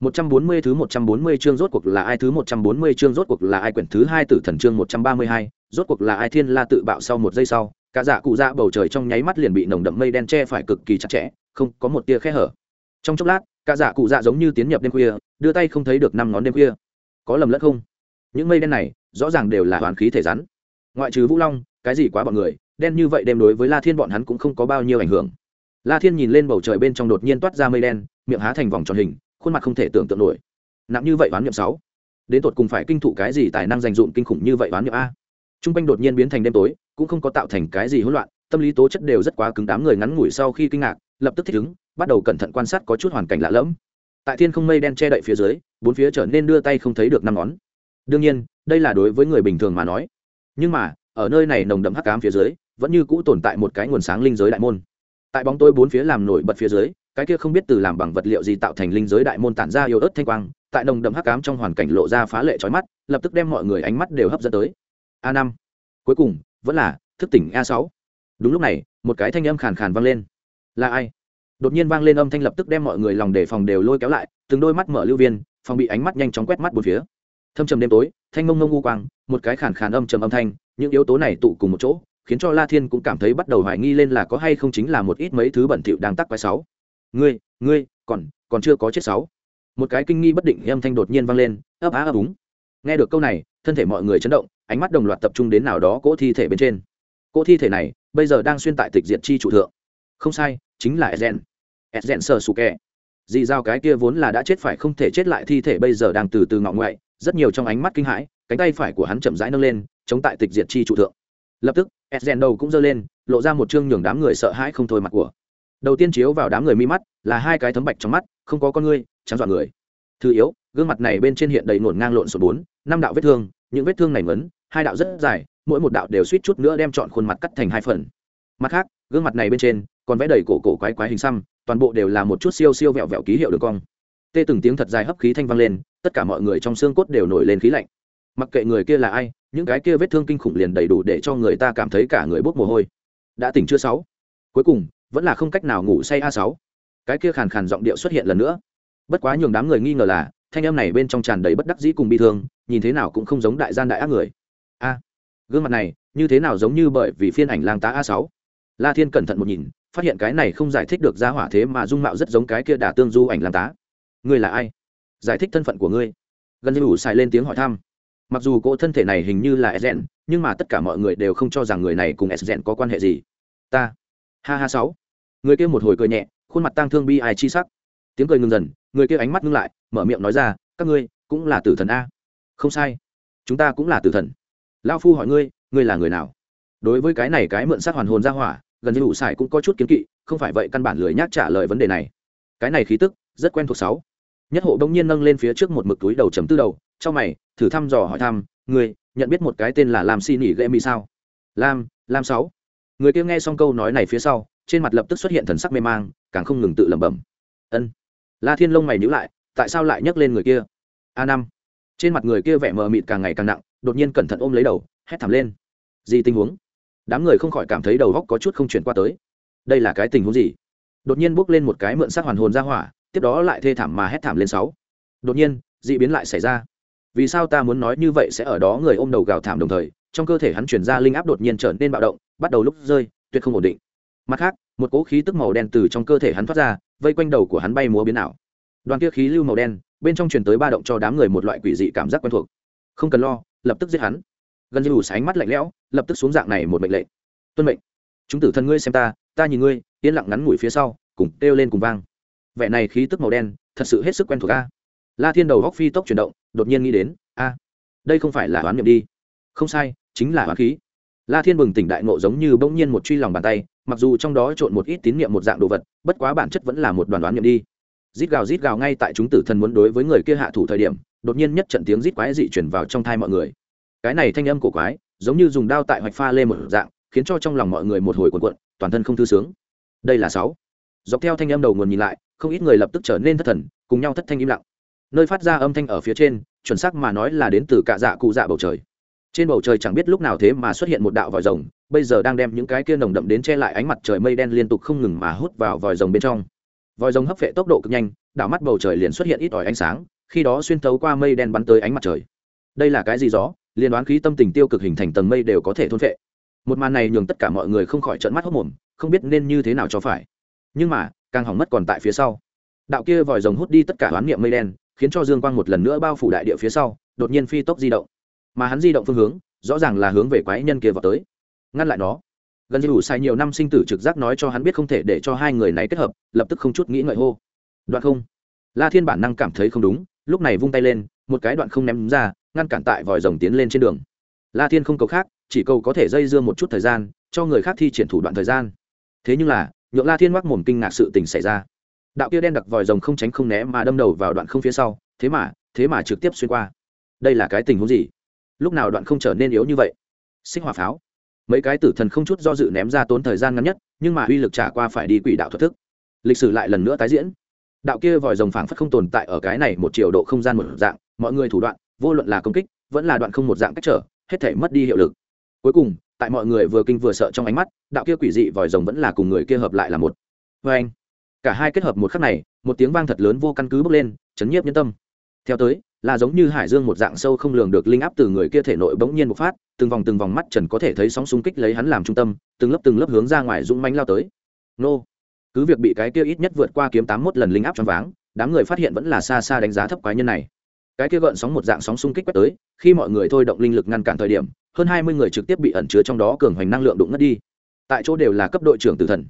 140 thứ 140 chương rốt cuộc là ai thứ 140 chương rốt cuộc là ai quyển thứ hai tử thần chương 132, rốt cuộc là ai thiên la tự bạo sau một giây sau, cả dạ cụ dạ bầu trời trong nháy mắt liền bị nồng đậm mây đen che phải cực kỳ chặt chẽ, không có một tia khe hở. Trong chốc lát, cả dạ cụ dạ giống như tiến nhập đêm khuya, đưa tay không thấy được năm ngón đêm khuya. Có lầm lẫn không? Những mây đen này, rõ ràng đều là hoàn khí thể rắn. Ngoại trừ Vũ Long, cái gì quá bọn người, đen như vậy đêm đối với La Thiên bọn hắn cũng không có bao nhiêu ảnh hưởng. La Thiên nhìn lên bầu trời bên trong đột nhiên toát ra mây đen, miệng há thành vòng tròn hình, khuôn mặt không thể tưởng tượng nổi. Nặng như vậy đoán niệm sáu. Đến tột cùng phải kinh thụ cái gì tài năng dành dụm kinh khủng như vậy đoán niệm a? Trung quanh đột nhiên biến thành đêm tối, cũng không có tạo thành cái gì hỗn loạn, tâm lý tố chất đều rất quá cứng đám người ngắn ngủi sau khi kinh ngạc, lập tức thích ứng, bắt đầu cẩn thận quan sát có chút hoàn cảnh lạ lẫm. Tại thiên không mây đen che đậy phía dưới, bốn phía trở nên đưa tay không thấy được năm ngón. Đương nhiên, đây là đối với người bình thường mà nói. Nhưng mà, ở nơi này nồng đậm hắc ám phía dưới, vẫn như cũ tồn tại một cái nguồn sáng linh giới đại môn. Tại bóng tối bốn phía làm nổi bật phía dưới cái kia không biết từ làm bằng vật liệu gì tạo thành linh giới đại môn tản ra yếu ớt thanh quang, tại nồng đậm hắc ám trong hoàn cảnh lộ ra phá lệ trói mắt, lập tức đem mọi người ánh mắt đều hấp dẫn tới. A năm. Cuối cùng, vẫn là, thức tỉnh a sáu. Đúng lúc này, một cái thanh âm khàn khàn vang lên. Là ai? Đột nhiên vang lên âm thanh lập tức đem mọi người lòng đề phòng đều lôi kéo lại, từng đôi mắt mở lưu viên, phòng bị ánh mắt nhanh chóng quét mắt bốn phía. Thâm trầm đêm tối, thanh mông ngông ngu quang, một cái khàn khàn âm trầm âm thanh, những yếu tố này tụ cùng một chỗ, khiến cho la thiên cũng cảm thấy bắt đầu hoài nghi lên là có hay không chính là một ít mấy thứ bẩn thỉu đang tắc quái sáu ngươi ngươi, còn còn chưa có chết sáu. Một cái kinh nghi bất định âm thanh đột nhiên vang lên, ấp á ấp úng. Nghe được câu này, thân thể mọi người chấn động, ánh mắt đồng loạt tập trung đến nào đó cỗ thi thể bên trên. Cỗ thi thể này, bây giờ đang xuyên tại tịch diệt chi trụ thượng. Không sai, chính là edgen edgen sờ sù kẹ Dì dao cái kia vốn là đã chết phải không thể chết lại thi thể bây giờ đang từ từ ngọ ngoại, rất nhiều trong ánh mắt kinh hãi, cánh tay phải của hắn chậm rãi nâng lên, chống tại tịch diệt chi trụ thượng. Lập tức edgen đầu cũng giơ lên, lộ ra một chương nhường đám người sợ hãi không thôi mặt của đầu tiên chiếu vào đám người mi mắt, là hai cái thấm bạch trong mắt, không có con ngươi, trắng dọa người. Thứ yếu, gương mặt này bên trên hiện đầy nổn ngang lộn số bốn, năm đạo vết thương, những vết thương này ngấn, hai đạo rất dài, mỗi một đạo đều suýt chút nữa đem chọn khuôn mặt cắt thành hai phần. Mặt khác, gương mặt này bên trên còn vẽ đầy cổ cổ quái quái hình xăm, toàn bộ đều là một chút siêu siêu vẹo vẹo ký hiệu đường cong. Tê từng tiếng thật dài hấp khí thanh vang lên, tất cả mọi người trong xương cốt đều nổi lên khí lạnh. Mặc kệ người kia là ai, những cái kia vết thương kinh khủng liền đầy đủ để cho người ta cảm thấy cả người bốc mồ hôi. Đã tỉnh chưa sáu? Cuối cùng vẫn là không cách nào ngủ say a sáu. Cái kia khàn khàn giọng điệu xuất hiện lần nữa. Bất quá nhường đám người nghi ngờ là, thanh em này bên trong tràn đầy bất đắc dĩ cùng bi thương, nhìn thế nào cũng không giống đại gian đại ác người. A, gương mặt này, như thế nào giống như bởi vì phiên ảnh lang tá a sáu. La thiên cẩn thận một nhìn, phát hiện cái này không giải thích được ra hỏa thế mà dung mạo rất giống cái kia đả tương du ảnh lang tá. Ngươi là ai? Giải thích thân phận của ngươi. Gần như ủ xài lên tiếng hỏi thăm. Mặc dù cỗ thân thể này hình như là sden nhưng mà tất cả mọi người đều không cho rằng người này cùng sden có quan hệ gì. Ta. Ha ha sáu người kia một hồi cười nhẹ, khuôn mặt tang thương bi ai chi sắc. Tiếng cười ngừng dần, người kia ánh mắt ngưng lại, mở miệng nói ra, các ngươi cũng là tử thần a? Không sai, chúng ta cũng là tử thần. Lao phu hỏi ngươi ngươi là người nào? Đối với cái này cái mượn sát hoàn hồn ra hỏa, gần như đủ Sải cũng có chút kiến kỵ, không phải vậy căn bản lười nhác trả lời vấn đề này. Cái này khí tức rất quen thuộc sáu. Nhất hộ bỗng nhiên nâng lên phía trước một mực túi đầu chấm tư đầu, trong mày, thử thăm dò hỏi thăm, ngươi, nhận biết một cái tên là lam xi nỉ ghệ mi sao? Lam lam sáu. Người kia nghe xong câu nói này phía sau trên mặt lập tức xuất hiện thần sắc mê mang, càng không ngừng tự lẩm bẩm. Ân. La thiên lông mày nhữ lại, tại sao lại nhấc lên người kia? A năm. Trên mặt người kia vẻ mờ mịt càng ngày càng nặng, đột nhiên cẩn thận ôm lấy đầu, hét thảm lên. Gì tình huống? Đám người không khỏi cảm thấy đầu góc có chút không chuyển qua tới. Đây là cái tình huống gì? Đột nhiên bước lên một cái mượn sát hoàn hồn ra hỏa, tiếp đó lại thê thảm mà hét thảm lên sáu. Đột nhiên d ị biến lại xảy ra. Vì sao ta muốn nói như vậy sẽ ở đó người ôm đầu gào thảm đồng thời, trong cơ thể hắn chuyển ra linh áp đột nhiên trở nên bạo động, bắt đầu lúc rơi, tuyệt không ổn định mặt khác, một cỗ khí tức màu đen từ trong cơ thể hắn thoát ra, vây quanh đầu của hắn bay múa biến ảo. Đoàn kia khí lưu màu đen, bên trong truyền tới ba động cho đám người một loại quỷ dị cảm giác quen thuộc. Không cần lo, lập tức giết hắn. Gần như đủ sánh mắt lạnh lẽo, lập tức xuống dạng này một mệnh lệnh. Tuân mệnh. Chúng tử thân ngươi xem ta ta nhìn ngươi, yên lặng ngắn ngủi phía sau, cùng kêu lên cùng vang. Vẻ này khí tức màu đen, thật sự hết sức quen thuộc a. La thiên đầu góc phi tốc chuyển động, đột nhiên nghĩ đến, a, đây không phải là đoán niệm đi. Không sai, chính là hoán khí. La thiên bừng tỉnh đại ngộ giống như bỗng nhiên một truy lòng bàn tay mặc dù trong đó trộn một ít tín niệm một dạng đồ vật, bất quá bản chất vẫn là một đoàn đoán niệm đi. Rít gào rít gào ngay tại chúng tử thần muốn đối với người kia hạ thủ thời điểm, đột nhiên nhất trận tiếng rít quái dị chuyển vào trong thai mọi người. Cái này thanh âm cổ quái, giống như dùng đao tại hoạch pha lê một dạng, khiến cho trong lòng mọi người một hồi cuộn cuộn, toàn thân không thư sướng. Đây là sáu. Dọc theo thanh âm đầu nguồn nhìn lại, không ít người lập tức trở nên thất thần, cùng nhau thất thanh im lặng. Nơi phát ra âm thanh ở phía trên, chuẩn xác mà nói là đến từ cạ dạ cụ dạ bầu trời trên bầu trời chẳng biết lúc nào thế mà xuất hiện một đạo vòi rồng, bây giờ đang đem những cái kia nồng đậm đến che lại ánh mặt trời mây đen liên tục không ngừng mà hút vào vòi rồng bên trong. Vòi rồng hấp phệ tốc độ cực nhanh, đảo mắt bầu trời liền xuất hiện ít ỏi ánh sáng, khi đó xuyên thấu qua mây đen bắn tới ánh mặt trời. Đây là cái gì gió? Liên đoán khí tâm tình tiêu cực hình thành tầng mây đều có thể thôn phệ. Một màn này nhường tất cả mọi người không khỏi trợn mắt hốc mồm không biết nên như thế nào cho phải. Nhưng mà, càng hỏng mất còn tại phía sau. Đạo kia vòi rồng hút đi tất cả đoán niệm mây đen, khiến cho dương quang một lần nữa bao phủ đại địa phía sau, đột nhiên phi tốc di động mà hắn di động phương hướng, rõ ràng là hướng về quái nhân kia vào tới. Ngăn lại nó. Gần như đủ sai nhiều năm sinh tử trực giác nói cho hắn biết không thể để cho hai người này kết hợp, lập tức không chút nghĩ ngợi hô. Đoạn không. La thiên bản năng cảm thấy không đúng, lúc này vung tay lên, một cái đoạn không ném ra, ngăn cản tại vòi rồng tiến lên trên đường. La thiên không cầu khác, chỉ cầu có thể dây dưa một chút thời gian, cho người khác thi triển thủ đoạn thời gian. Thế nhưng là, nhượng la thiên mắc mồm kinh ngạc sự tình xảy ra. Đạo kia đen đặc vòi rồng không tránh không né mà đâm đầu vào đoạn không phía sau, thế mà thế mà trực tiếp xuyên qua. Đây là cái tình huống gì? Lúc nào đoạn không trở nên yếu như vậy? Sinh hỏa pháo. Mấy cái tử thần không chút do dự ném ra tốn thời gian ngắn nhất, nhưng mà uy lực trả qua phải đi quỷ đạo thuật thức. Lịch sử lại lần nữa tái diễn. Đạo kia vòi rồng phảng phất không tồn tại ở cái này một chiều độ không gian một dạng, mọi người thủ đoạn, vô luận là công kích, vẫn là đoạn không một dạng cách trở, hết thể mất đi hiệu lực. Cuối cùng, tại mọi người vừa kinh vừa sợ trong ánh mắt, đạo kia quỷ dị vòi rồng vẫn là cùng người kia hợp lại là một. Vê anh. Cả hai kết hợp một khắc này, một tiếng vang thật lớn vô căn cứ bốc lên, chấn nhiếp nhân tâm. Theo tới là giống như hải dương một dạng sâu không lường được linh áp từ người kia thể nội bỗng nhiên một phát, từng vòng từng vòng mắt trần có thể thấy sóng xung kích lấy hắn làm trung tâm, từng lớp từng lớp hướng ra ngoài dũng mánh lao tới. Nô! Cứ việc bị cái kia ít nhất vượt qua kiếm tám mốt lần linh áp choáng váng, đám người phát hiện vẫn là xa xa đánh giá thấp quái nhân này. Cái kia gợn sóng một dạng sóng xung kích quét tới, khi mọi người thôi động linh lực ngăn cản thời điểm, hơn hai mươi người trực tiếp bị ẩn chứa trong đó cường hoành năng lượng đụng ngất đi. Tại chỗ đều là cấp đội trưởng tử thần.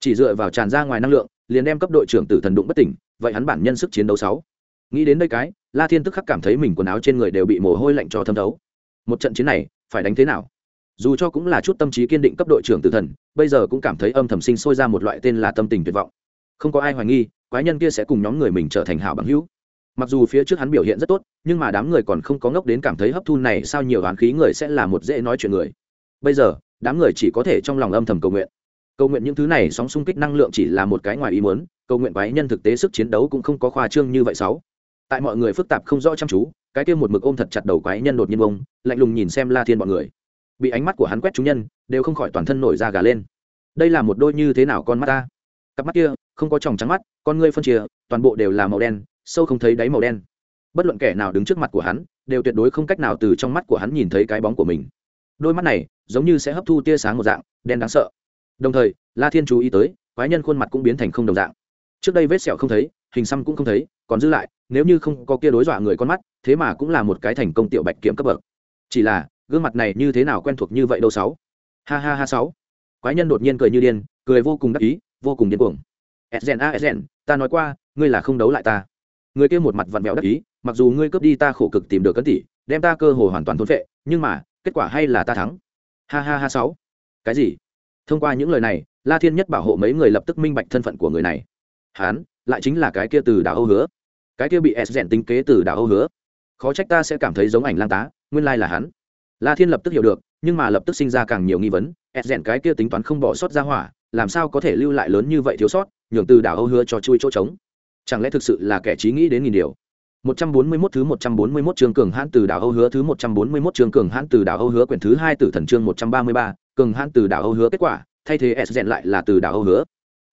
Chỉ dựa vào tràn ra ngoài năng lượng, liền đem cấp đội trưởng tử thần đụng bất tỉnh, vậy hắn bản nhân sức chiến đấu sáu nghĩ đến đây cái, la thiên tức khắc cảm thấy mình quần áo trên người đều bị mồ hôi lạnh cho thâm thấu. Một trận chiến này, phải đánh thế nào? Dù cho cũng là chút tâm trí kiên định cấp đội trưởng tử thần, bây giờ cũng cảm thấy âm thầm sinh sôi ra một loại tên là tâm tình tuyệt vọng. Không có ai hoài nghi, quái nhân kia sẽ cùng nhóm người mình trở thành hảo bằng hữu. Mặc dù phía trước hắn biểu hiện rất tốt, nhưng mà đám người còn không có ngốc đến cảm thấy hấp thu này sao nhiều đoán khí người sẽ là một dễ nói chuyện người. Bây giờ, đám người chỉ có thể trong lòng âm thầm cầu nguyện. Cầu nguyện những thứ này sóng xung kích năng lượng chỉ là một cái ngoài ý muốn, cầu nguyện quái nhân thực tế sức chiến đấu cũng không có khoa trương như vậy sáu tại mọi người phức tạp không rõ chăm chú, cái kia một mực ôm thật chặt đầu quái nhân đột nhiên bông, lạnh lùng nhìn xem la thiên bọn người. Bị ánh mắt của hắn quét chúng nhân, đều không khỏi toàn thân nổi da gà lên. Đây là một đôi như thế nào con mắt ta? Cặp mắt kia, không có tròng trắng mắt, con ngươi phân chia, toàn bộ đều là màu đen, sâu không thấy đáy màu đen. Bất luận kẻ nào đứng trước mặt của hắn, đều tuyệt đối không cách nào từ trong mắt của hắn nhìn thấy cái bóng của mình. Đôi mắt này, giống như sẽ hấp thu tia sáng một dạng, đen đáng sợ. Đồng thời, la thiên chú ý tới, quái nhân khuôn mặt cũng biến thành không đồng dạng. Trước đây vết sẹo không thấy, hình xăm cũng không thấy, còn giữ lại nếu như không có kia đối dọa người con mắt, thế mà cũng là một cái thành công tiểu bạch kiểm cấp bậc. Chỉ là, gương mặt này như thế nào quen thuộc như vậy đâu sáu? Ha ha ha sáu. Quái nhân đột nhiên cười như điên, cười vô cùng đắc ý, vô cùng điên cuồng. Edgen a edgen ta nói qua, ngươi là không đấu lại ta. Người kia một mặt vặn vẹo đắc ý, mặc dù ngươi cướp đi ta khổ cực tìm được cấn tỷ, đem ta cơ hồ hoàn toàn thốn vệ nhưng mà, kết quả hay là ta thắng. Ha ha ha sáu. Cái gì? Thông qua những lời này, la thiên nhất bảo hộ mấy người lập tức minh bạch thân phận của người này. Hán, lại chính là cái kia từ đảo âu hứa cái kia bị s rèn tính kế từ đảo âu hứa. Khó trách ta sẽ cảm thấy giống ảnh lang tá nguyên lai là hắn. La thiên lập tức hiểu được nhưng mà lập tức sinh ra càng nhiều nghi vấn s rèn cái kia tính toán không bỏ sót ra hỏa làm sao có thể lưu lại lớn như vậy thiếu sót nhường từ đảo âu hứa cho chui chỗ trống. Chẳng lẽ thực sự là kẻ trí nghĩ đến nghìn điều? 141 thứ 141 trường cường hãn từ đảo Âu hứa thứ 141 trường cường hãn từ đảo Âu hứa quyển thứ 2 tử thần chương 133, cường hãn từ đảo Âu hứa kết quả, thay thế S lại là từ đảo Âu hứa.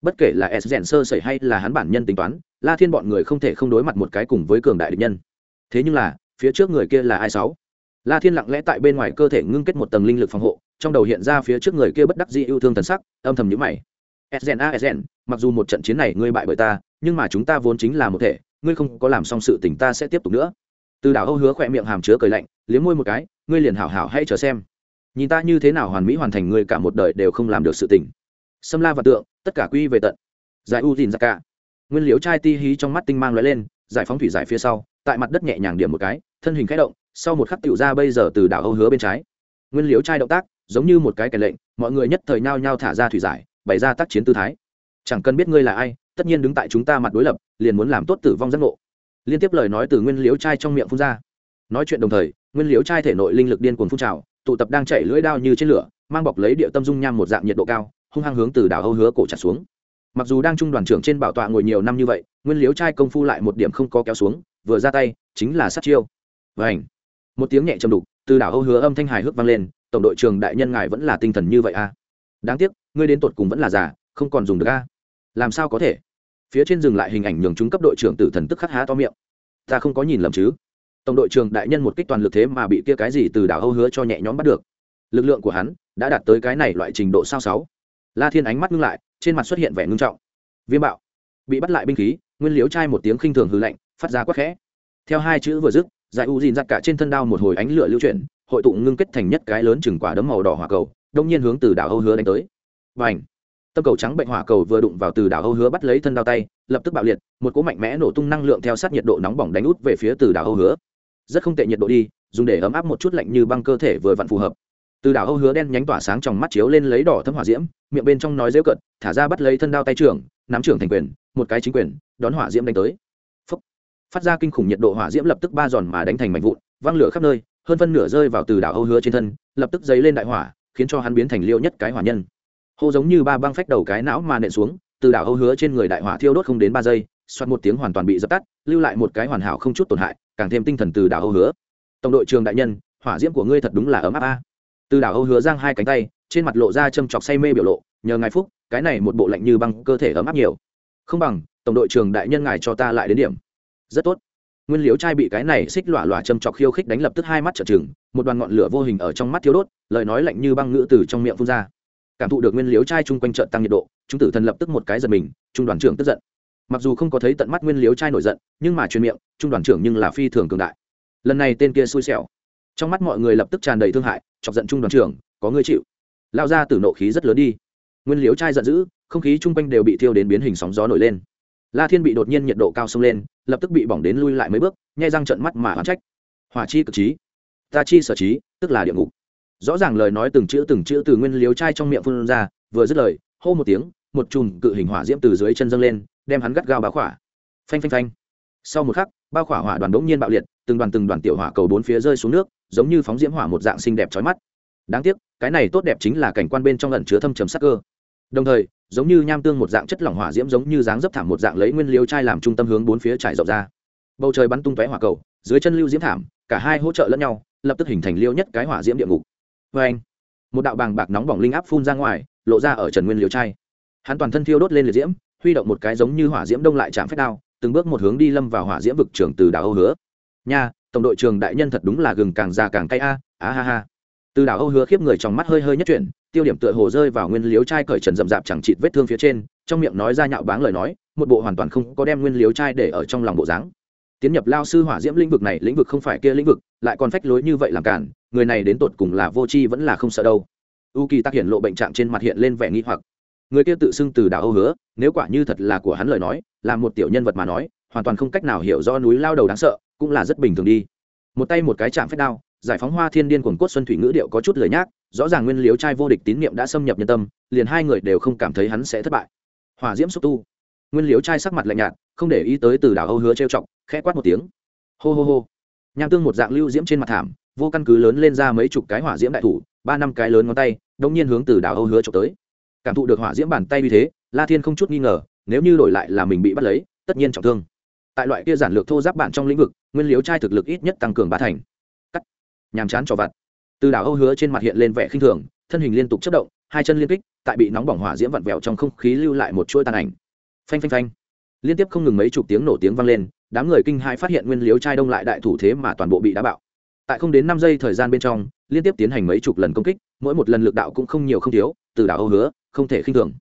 Bất kể là S sơ sẩy hay là hắn bản nhân tính toán, La Thiên bọn người không thể không đối mặt một cái cùng với cường đại địch nhân. Thế nhưng là, phía trước người kia là ai sáu? La Thiên lặng lẽ tại bên ngoài cơ thể ngưng kết một tầng linh lực phòng hộ, trong đầu hiện ra phía trước người kia bất đắc dĩ yêu thương thần sắc, âm thầm nhíu mày. Esgen a Esgen, mặc dù một trận chiến này ngươi bại bởi ta, nhưng mà chúng ta vốn chính là một thể, ngươi không có làm xong sự tình ta sẽ tiếp tục nữa. Từ đảo Âu hứa khỏe miệng hàm chứa cười lạnh, liếm môi một cái, ngươi liền hảo hảo hay chờ xem. Nhìn ta như thế nào hoàn mỹ hoàn thành ngươi cả một đời đều không làm được sự tình xâm La và tượng, tất cả quy về tận. Giải U Dìn dạ cả. Nguyên liễu trai ti hí trong mắt tinh mang lóe lên, giải phóng thủy giải phía sau, tại mặt đất nhẹ nhàng điểm một cái, thân hình khẽ động, sau một khắc tiểu ra bây giờ từ đảo Âu hứa bên trái. nguyên liễu trai động tác giống như một cái kẻ lệnh mọi người nhất thời nhao nhao thả ra thủy giải bày ra tác chiến tư thái chẳng cần biết ngươi là ai tất nhiên đứng tại chúng ta mặt đối lập liền muốn làm tốt tử vong giác ngộ liên tiếp lời nói từ nguyên liễu trai trong miệng phun ra nói chuyện đồng thời nguyên liễu trai thể nội linh lực điên cuồng phun trào tụ tập đang chạy lưỡi đao như trên lửa mang bọc lấy địa tâm dung nham một dạng nhiệt độ cao hung hăng hướng từ đảo âu hứa cổ trả xuống. Mặc dù đang trung đoàn trưởng trên bảo tọa ngồi nhiều năm như vậy, nguyên liếu trai công phu lại một điểm không có kéo xuống, vừa ra tay, chính là sát chiêu. Vảnh một tiếng nhẹ trầm đục, từ đảo âu hứa âm thanh hài hước vang lên, tổng đội trưởng đại nhân ngài vẫn là tinh thần như vậy a à? đáng tiếc, ngươi đến tột cùng vẫn là già, không còn dùng được a làm sao có thể? Phía trên dừng lại hình ảnh nhường chúng cấp đội trưởng tử thần tức khắc há to miệng. Ta không có nhìn lầm chứ? Tổng đội trưởng đại nhân một kích toàn lực thế mà bị kia cái gì từ đảo âu hứa cho nhẹ nhõm bắt được. Lực lượng của hắn đã đạt tới cái này loại trình độ sao sáu? La thiên ánh mắt ngưng lại, trên mặt xuất hiện vẻ ngưng trọng. Viêm bạo. Bị bắt lại binh khí, nguyên liếu trai một tiếng khinh thường hư lạnh, phát ra quắc khẽ. Theo hai chữ vừa dứt, giải u dìn giặt cả trên thân đao một hồi ánh lửa lưu chuyển, hội tụ ngưng kết thành nhất cái lớn chừng quả đấm màu đỏ hỏa cầu, đông nhiên hướng từ đảo âu hứa đánh tới. Và ảnh tâm cầu trắng bệnh hỏa cầu vừa đụng vào từ đảo âu hứa bắt lấy thân đao tay, lập tức bạo liệt, một cỗ mạnh mẽ nổ tung năng lượng theo sát nhiệt độ nóng bỏng đánh út về phía từ đảo âu hứa. Rất không tệ nhiệt độ đi, dùng để ấm áp một chút lạnh như băng cơ thể vừa vặn phù hợp từ đảo âu hứa đen nhánh tỏa sáng trong mắt chiếu lên lấy đỏ thấm hỏa diễm, miệng bên trong nói dễu cận thả ra bắt lấy thân đao tay trưởng, nắm trưởng thành quyền, một cái chính quyền, đón hỏa diễm đánh tới. Phúc. phát ra kinh khủng nhiệt độ hỏa diễm lập tức ba giòn mà đánh thành mảnh vụn, văng lửa khắp nơi, hơn phân nửa rơi vào từ đảo âu hứa trên thân, lập tức dấy lên đại hỏa, khiến cho hắn biến thành liêu nhất cái hỏa nhân. Hô giống như ba băng phách đầu cái não mà nện xuống, từ đảo âu hứa trên người đại hỏa thiêu đốt không đến ba giây, xoát một tiếng hoàn toàn bị dập tắt, lưu lại một cái hoàn hảo không chút tổn hại, càng thêm tinh thần từ đảo âu hứa. Tổng đội trường đại nhân, hỏa diễm của ngươi thật đúng là ấm áp a từ đảo âu hứa giang hai cánh tay, trên mặt lộ ra châm chọc say mê biểu lộ, nhờ ngài phúc, cái này một bộ lạnh như băng, cơ thể ấm áp nhiều. Không bằng, tổng đội trưởng đại nhân ngài cho ta lại đến điểm. Rất tốt. Nguyên liếu trai bị cái này xích lọa lọa châm chọc khiêu khích đánh lập tức hai mắt trợn trừng, một đoàn ngọn lửa vô hình ở trong mắt thiếu đốt, lời nói lạnh như băng ngữ từ trong miệng phun ra. Cảm thụ được nguyên liếu trai chung quanh trận tăng nhiệt độ, chúng tử thần lập tức một cái giật mình, trung đoàn trưởng tức giận. Mặc dù không có thấy tận mắt nguyên liếu trai nổi giận, nhưng mà truyền miệng, trung đoàn trưởng nhưng là phi thường cường đại. Lần này tên kia xui xẻo trong mắt mọi người lập tức tràn đầy thương hại, chọc giận trung đoàn trưởng, có người chịu. Lao ra từ nộ khí rất lớn đi. Nguyên liếu trai giận dữ, không khí chung quanh đều bị thiêu đến biến hình sóng gió nổi lên. La thiên bị đột nhiên nhiệt độ cao sông lên, lập tức bị bỏng đến lui lại mấy bước, nhai răng trận mắt mà hoán trách. Hỏa chi cực trí. Ta chi sở trí, tức là địa ngục. Rõ ràng lời nói từng chữ từng chữ từ nguyên liếu trai trong miệng phun ra, vừa dứt lời, hô một tiếng, một chùm cự hình hỏa diễm từ dưới chân dâng lên, đem hắn gắt gao bá khỏa. Phanh phanh phanh. Sau một khắc bao khỏa hỏa đoàn đ ỗ n g nhiên bạo liệt từng đoàn từng đoàn tiểu hỏa cầu bốn phía rơi xuống nước, giống như phóng diễm hỏa một dạng xinh đẹp trói mắt. Đáng tiếc, cái này tốt đẹp chính là cảnh quan bên trong lần chứa thâm trầm sắc cơ. Đồng thời, giống như nham tương một dạng chất lỏng hỏa diễm giống như dáng dấp thảm một dạng lấy nguyên liêu chai làm trung tâm hướng bốn phía trải rộng ra. Bầu trời bắn tung tóe hỏa cầu, dưới chân lưu diễm thảm, cả hai hỗ trợ lẫn nhau, lập tức hình thành liêu nhất cái hỏa diễm địa ngục. Vê anh, một đạo bàng bạc nóng bỏng linh áp phun ra ngoài, lộ ra ở trần nguyên liêu chai hắn toàn thân thiêu đốt lên liệt diễm, huy động một cái giống như hỏa diễm đông lại chạm phép đao, từng bước một hướng đi lâm vào hỏa diễm vực trưởng từ đảo âu hứa nha, tổng đội trường đại nhân thật đúng là gừng càng già càng cay a, á ha ha. Từ đảo âu hứa khiếp người trong mắt hơi hơi nhất chuyển, tiêu điểm tựa hồ rơi vào nguyên liếu trai cởi trần rậm rạp chẳng chịt vết thương phía trên, trong miệng nói ra nhạo báng lời nói, một bộ hoàn toàn không có đem nguyên liếu trai để ở trong lòng bộ dáng. Tiến nhập lao sư hỏa diễm lĩnh vực này, lĩnh vực không phải kia lĩnh vực, lại còn phách lối như vậy làm cản, người này đến tột cùng là vô tri vẫn là không sợ đâu. U kỳ tác hiện lộ bệnh trạng trên mặt hiện lên vẻ nghi hoặc. Người kia tự xưng từ đảo âu hứa, nếu quả như thật là của hắn lời nói, là một tiểu nhân vật mà nói hoàn toàn không cách nào hiểu do núi lao đầu đáng sợ, cũng là rất bình thường đi. Một tay một cái chạm phép đao, giải phóng hoa thiên điên cuồng cốt xuân thủy ngữ điệu có chút lời nhác, rõ ràng nguyên liếu trai vô địch tín nhiệm đã xâm nhập nhân tâm, liền hai người đều không cảm thấy hắn sẽ thất bại. Hòa diễm xúc tu. Nguyên liếu trai sắc mặt lạnh nhạt, không để ý tới từ đảo âu hứa trêu chọc, khẽ quát một tiếng. Hô hô hô. Nham tương một dạng lưu diễm trên mặt thảm, vô căn cứ lớn lên ra mấy chục cái hỏa diễm đại thủ, ba năm cái lớn ngón tay đông nhiên hướng từ đảo âu hứa trộm tới. Cảm thụ được hỏa diễm bàn tay như thế, la thiên không chút nghi ngờ, nếu như đổi lại là mình bị bắt lấy, tất nhiên trọng thương tại loại kia giản lược thô giáp bạn trong lĩnh vực, nguyên liếu trai thực lực ít nhất tăng cường ba thành. Cắt. Nhàm chán cho vặt. Từ đảo âu hứa trên mặt hiện lên vẻ khinh thường, thân hình liên tục chất động, hai chân liên kích, tại bị nóng bỏng hỏa diễm vặn vẹo trong không khí lưu lại một chuỗi tàn ảnh. Phanh phanh phanh. Liên tiếp không ngừng mấy chục tiếng nổ tiếng vang lên, đám người kinh hai phát hiện nguyên liếu trai đông lại đại thủ thế mà toàn bộ bị đá bạo. Tại không đến năm giây thời gian bên trong, liên tiếp tiến hành mấy chục lần công kích, mỗi một lần lực đạo cũng không nhiều không thiếu, từ đảo âu hứa, không thể khinh thường.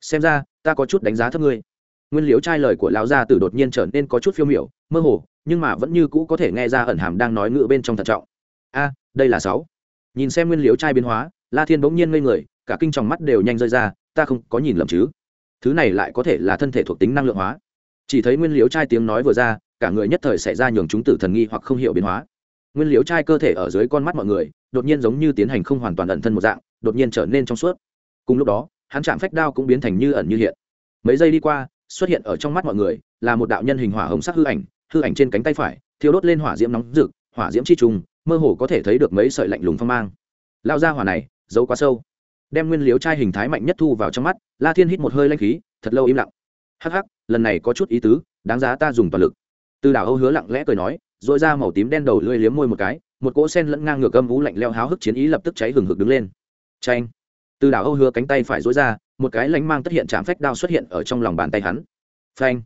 Xem ra, ta có chút đánh giá thấp ngươi nguyên liếu trai lời của lão gia tử đột nhiên trở nên có chút phiêu miểu, mơ hồ, nhưng mà vẫn như cũ có thể nghe ra ẩn hàm đang nói ngựa bên trong thận trọng. A, đây là sáu. Nhìn xem nguyên liếu trai biến hóa, la thiên bỗng nhiên ngây người, cả kinh tròng mắt đều nhanh rơi ra, ta không có nhìn lầm chứ. Thứ này lại có thể là thân thể thuộc tính năng lượng hóa. Chỉ thấy nguyên liếu trai tiếng nói vừa ra, cả người nhất thời xảy ra nhường chúng tử thần nghi hoặc không hiểu biến hóa. Nguyên liếu trai cơ thể ở dưới con mắt mọi người, đột nhiên giống như tiến hành không hoàn toàn ẩn thân một dạng, đột nhiên trở nên trong suốt. Cùng lúc đó, hắn chạm phách đao cũng biến thành như ẩn như hiện. Mấy giây đi qua xuất hiện ở trong mắt mọi người là một đạo nhân hình hỏa hồng sắc hư ảnh hư ảnh trên cánh tay phải, thiêu đốt lên hỏa diễm nóng rực, hỏa diễm chi trùng, mơ hồ có thể thấy được mấy sợi lạnh lùng phong mang. Lao ra hỏa này, giấu quá sâu. Đem nguyên liếu trai hình thái mạnh nhất thu vào trong mắt, la thiên hít một hơi lanh khí, thật lâu im lặng. Hắc hắc, lần này có chút ý tứ, đáng giá ta dùng toàn lực. Từ đảo âu hứa lặng lẽ cười nói dội ra màu tím đen đầu lưỡi liếm môi một cái, một cỗ sen lẫn ngang ngược âm vũ lạnh leo háo hức chiến ý lập tức cháy hừng hực đứng lên. Tranh từ đảo âu hứa cánh tay phải dối ra một cái lánh mang tất hiện chạm phách đao xuất hiện ở trong lòng bàn tay hắn. Phanh.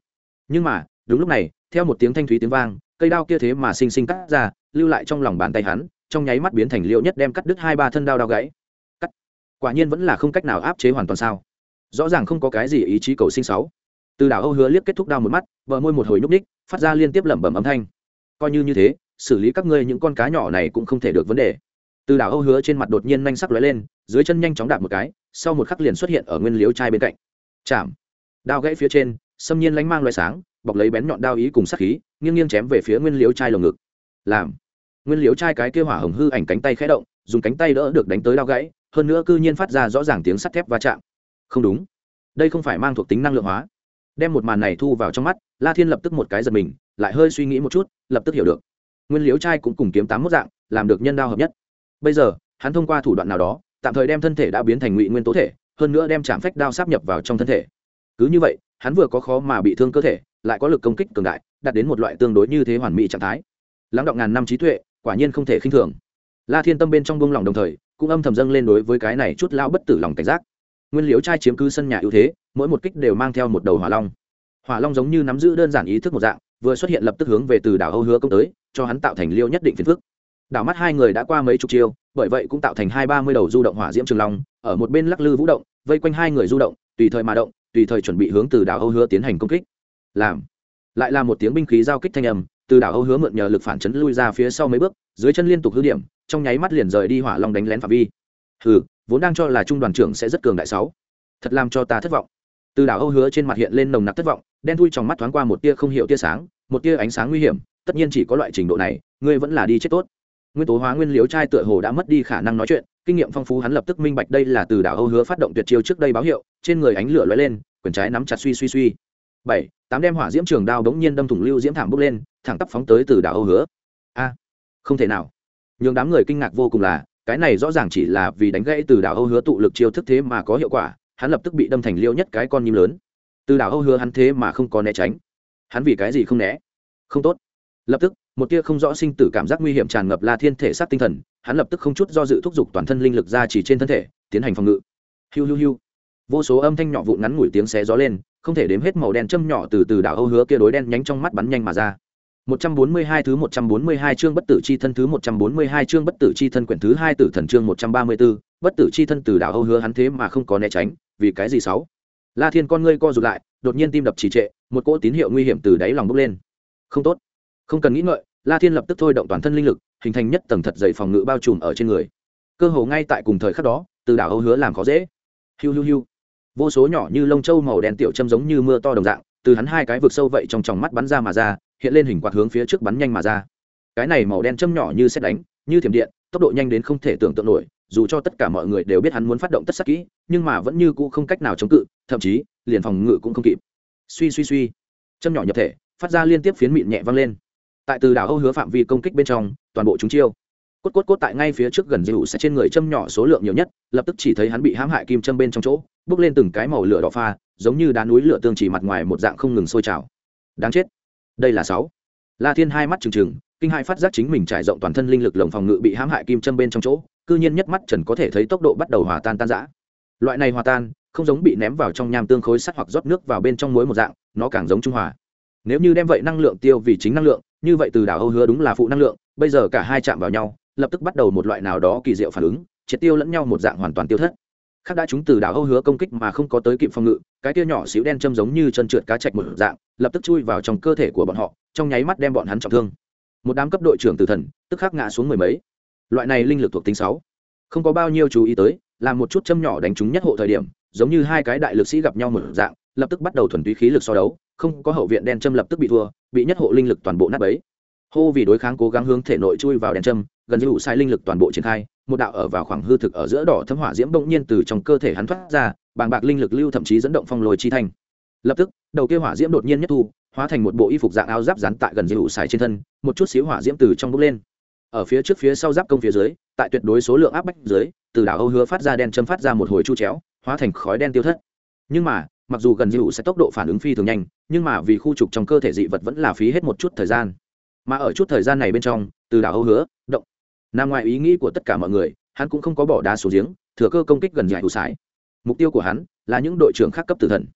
Nhưng mà, đúng lúc này, theo một tiếng thanh thúy tiếng vang, cây đao kia thế mà xinh xinh cắt ra, lưu lại trong lòng bàn tay hắn, trong nháy mắt biến thành liệu nhất đem cắt đứt hai ba thân đao đao gãy. Cắt. Quả nhiên vẫn là không cách nào áp chế hoàn toàn sao. Rõ ràng không có cái gì ý chí cầu sinh sáu. Từ đảo âu hứa liếc kết thúc đao một mắt, bờ môi một hồi nhúc ních phát ra liên tiếp lẩm bẩm âm thanh. Coi như như thế, xử lý các ngươi những con cá nhỏ này cũng không thể được vấn đề. Từ đảo âu hứa trên mặt đột nhiên nhanh sắc lóe lên, dưới chân nhanh chóng đạp một cái sau một khắc liền xuất hiện ở nguyên liếu trai bên cạnh. Chạm. Đao gãy phía trên, xâm nhiên lánh mang loại sáng, bọc lấy bén nhọn đao ý cùng sắc khí, nghiêng nghiêng chém về phía nguyên liếu trai lồng ngực. Làm. Nguyên liếu trai cái kêu hỏa hồng hư ảnh cánh tay khẽ động, dùng cánh tay đỡ được đánh tới đao gãy, hơn nữa cư nhiên phát ra rõ ràng tiếng sắt thép va chạm. Không đúng. Đây không phải mang thuộc tính năng lượng hóa. Đem một màn này thu vào trong mắt, la thiên lập tức một cái giật mình, lại hơi suy nghĩ một chút, lập tức hiểu được. Nguyên liếu trai cũng cùng kiếm tám mốt dạng, làm được nhân đao hợp nhất. Bây giờ, hắn thông qua thủ đoạn nào đó tạm thời đem thân thể đã biến thành ngụy nguyên tố thể, hơn nữa đem chạm phách đao sáp nhập vào trong thân thể. Cứ như vậy, hắn vừa có khó mà bị thương cơ thể, lại có lực công kích cường đại, đạt đến một loại tương đối như thế hoàn mỹ trạng thái. Lắng động ngàn năm trí tuệ, quả nhiên không thể khinh thường. La thiên tâm bên trong buông lòng đồng thời, cũng âm thầm dâng lên đối với cái này chút lao bất tử lòng cảnh giác. Nguyên liễu trai chiếm cứ sân nhà ưu thế, mỗi một kích đều mang theo một đầu hỏa long. Hỏa long giống như nắm giữ đơn giản ý thức một dạng, vừa xuất hiện lập tức hướng về từ đảo âu hứa công tới, cho hắn tạo thành liêu nhất định phiền phức đảo mắt hai người đã qua mấy chục chiêu, bởi vậy cũng tạo thành hai ba mươi đầu du động hỏa diễm trường long, ở một bên lắc lư vũ động, vây quanh hai người du động, tùy thời mà động, tùy thời chuẩn bị hướng từ đảo âu hứa tiến hành công kích. Làm. Lại là một tiếng binh khí giao kích thanh âm, từ đảo âu hứa mượn nhờ lực phản chấn lui ra phía sau mấy bước, dưới chân liên tục hư điểm, trong nháy mắt liền rời đi hỏa long đánh lén phạm vi. Hừ, vốn đang cho là trung đoàn trưởng sẽ rất cường đại sáu. Thật làm cho ta thất vọng. Từ đảo âu hứa trên mặt hiện lên nồng nặc thất vọng, đen thui trong mắt thoáng qua một tia không hiểu tia sáng, một tia ánh sáng nguy hiểm, tất nhiên chỉ có loại trình độ này, ngươi vẫn là đi chết tốt nguyên tố hóa nguyên liếu trai tựa hồ đã mất đi khả năng nói chuyện, kinh nghiệm phong phú hắn lập tức minh bạch đây là từ đảo âu hứa phát động tuyệt chiêu trước đây báo hiệu, trên người ánh lửa lóe lên, quyền trái nắm chặt suy suy suy. Bảy, tám đem hỏa diễm trường đao bỗng nhiên đâm thủng lưu diễm thảm bốc lên, thẳng tắp phóng tới từ đảo âu hứa. A, không thể nào. Nhường đám người kinh ngạc vô cùng là, cái này rõ ràng chỉ là vì đánh gãy từ đảo âu hứa tụ lực chiêu thức thế mà có hiệu quả, hắn lập tức bị đâm thành liêu nhất cái con nhím lớn. Từ đảo âu hứa hắn thế mà không có né tránh. Hắn vì cái gì không né? Không tốt. Lập tức một tia không rõ sinh tử cảm giác nguy hiểm tràn ngập la thiên thể sát tinh thần hắn lập tức không chút do dự thúc giục toàn thân linh lực ra chỉ trên thân thể tiến hành phòng ngự hiu hiu hiu vô số âm thanh nhỏ vụn ngắn ngủi tiếng xé gió lên không thể đếm hết màu đen châm nhỏ từ từ đảo âu hứa kia đối đen nhánh trong mắt bắn nhanh mà ra 142 thứ 142 chương bất tử chi thân thứ 142 chương bất tử chi thân quyển thứ 2 tử thần chương 134, bất tử chi thân từ đảo Âu hứa hắn thế mà không có né tránh, vì cái gì sáu? La Thiên con ngươi co rụt lại, đột nhiên tim đập trì trệ, một cỗ tín hiệu nguy hiểm từ đáy lòng bốc lên. Không tốt. Không cần nghĩ ngợi, La Thiên lập tức thôi động toàn thân linh lực, hình thành nhất tầng thật dày phòng ngự bao trùm ở trên người. Cơ hồ ngay tại cùng thời khắc đó, từ đảo Âu hứa làm khó dễ. Hiu hiu hiu. Vô số nhỏ như lông châu màu đen tiểu châm giống như mưa to đồng dạng, từ hắn hai cái vực sâu vậy trong tròng mắt bắn ra mà ra, hiện lên hình quạt hướng phía trước bắn nhanh mà ra cái này màu đen châm nhỏ như xét đánh như thiểm điện tốc độ nhanh đến không thể tưởng tượng nổi dù cho tất cả mọi người đều biết hắn muốn phát động tất sắc kỹ nhưng mà vẫn như cũ không cách nào chống cự thậm chí liền phòng ngự cũng không kịp suy suy suy châm nhỏ nhập thể phát ra liên tiếp phiến mịn nhẹ vang lên tại từ đảo âu hứa phạm vi công kích bên trong, toàn bộ chúng chiêu. Cốt cốt cốt tại ngay phía trước gần dịu sẽ trên người châm nhỏ số lượng nhiều nhất, lập tức chỉ thấy hắn bị hãm hại kim châm bên trong chỗ, bước lên từng cái màu lửa đỏ pha, giống như đá núi lửa tương chỉ mặt ngoài một dạng không ngừng sôi trào. Đáng chết. Đây là sáu. La thiên hai mắt trừng trừng, kinh hai phát giác chính mình trải rộng toàn thân linh lực lồng phòng ngự bị hãm hại kim châm bên trong chỗ, cư nhiên nhất mắt trần có thể thấy tốc độ bắt đầu hòa tan tan giã loại này hòa tan, không giống bị ném vào trong nham tương khối sắt hoặc rót nước vào bên trong muối một dạng, nó càng giống trung hòa. Nếu như đem vậy năng lượng tiêu vì chính năng lượng như vậy từ đảo âu hứa đúng là phụ năng lượng, bây giờ cả hai chạm vào nhau, lập tức bắt đầu một loại nào đó kỳ diệu phản ứng, triệt tiêu lẫn nhau một dạng hoàn toàn tiêu thất. Khác đã chúng từ đảo âu hứa công kích mà không có tới kịp phòng ngự, cái tia nhỏ xíu đen châm giống như chân trượt cá chạch một dạng, lập tức chui vào trong cơ thể của bọn họ, trong nháy mắt đem bọn hắn trọng thương. Một đám cấp đội trưởng tử thần, tức khắc ngã xuống mười mấy. Loại này linh lực thuộc tính sáu. Không có bao nhiêu chú ý tới làm một chút châm nhỏ đánh trúng nhất hộ thời điểm, giống như hai cái đại lực sĩ gặp nhau một dạng, lập tức bắt đầu thuần túy khí lực so đấu không có hậu viện đen châm lập tức bị thua, bị nhất hộ linh lực toàn bộ nát bấy. Hô vì đối kháng cố gắng hướng thể nội chui vào đen châm, gần như đủ sai linh lực toàn bộ triển khai, một đạo ở vào khoảng hư thực ở giữa đỏ thâm hỏa diễm bỗng nhiên từ trong cơ thể hắn thoát ra, bàng bạc linh lực lưu thậm chí dẫn động phong lồi chi thành. Lập tức, đầu kia hỏa diễm đột nhiên nhất thu, hóa thành một bộ y phục dạng áo giáp dán tại gần như đủ sai trên thân, một chút xíu hỏa diễm từ trong bốc lên. Ở phía trước phía sau giáp công phía dưới, tại tuyệt đối số lượng áp bách dưới, từ đảo âu hứa phát ra đen châm phát ra một hồi chu chéo, hóa thành khói đen tiêu thất. Nhưng mà mặc dù gần dây sẽ tốc độ phản ứng phi thường nhanh, nhưng mà vì khu trục trong cơ thể dị vật vẫn là phí hết một chút thời gian. Mà ở chút thời gian này bên trong, từ đảo âu hứa, động nằm ngoài ý nghĩ của tất cả mọi người, hắn cũng không có bỏ đá xuống giếng, thừa cơ công kích gần dạy ủ sải. Mục tiêu của hắn là những đội trưởng khác cấp tử thần.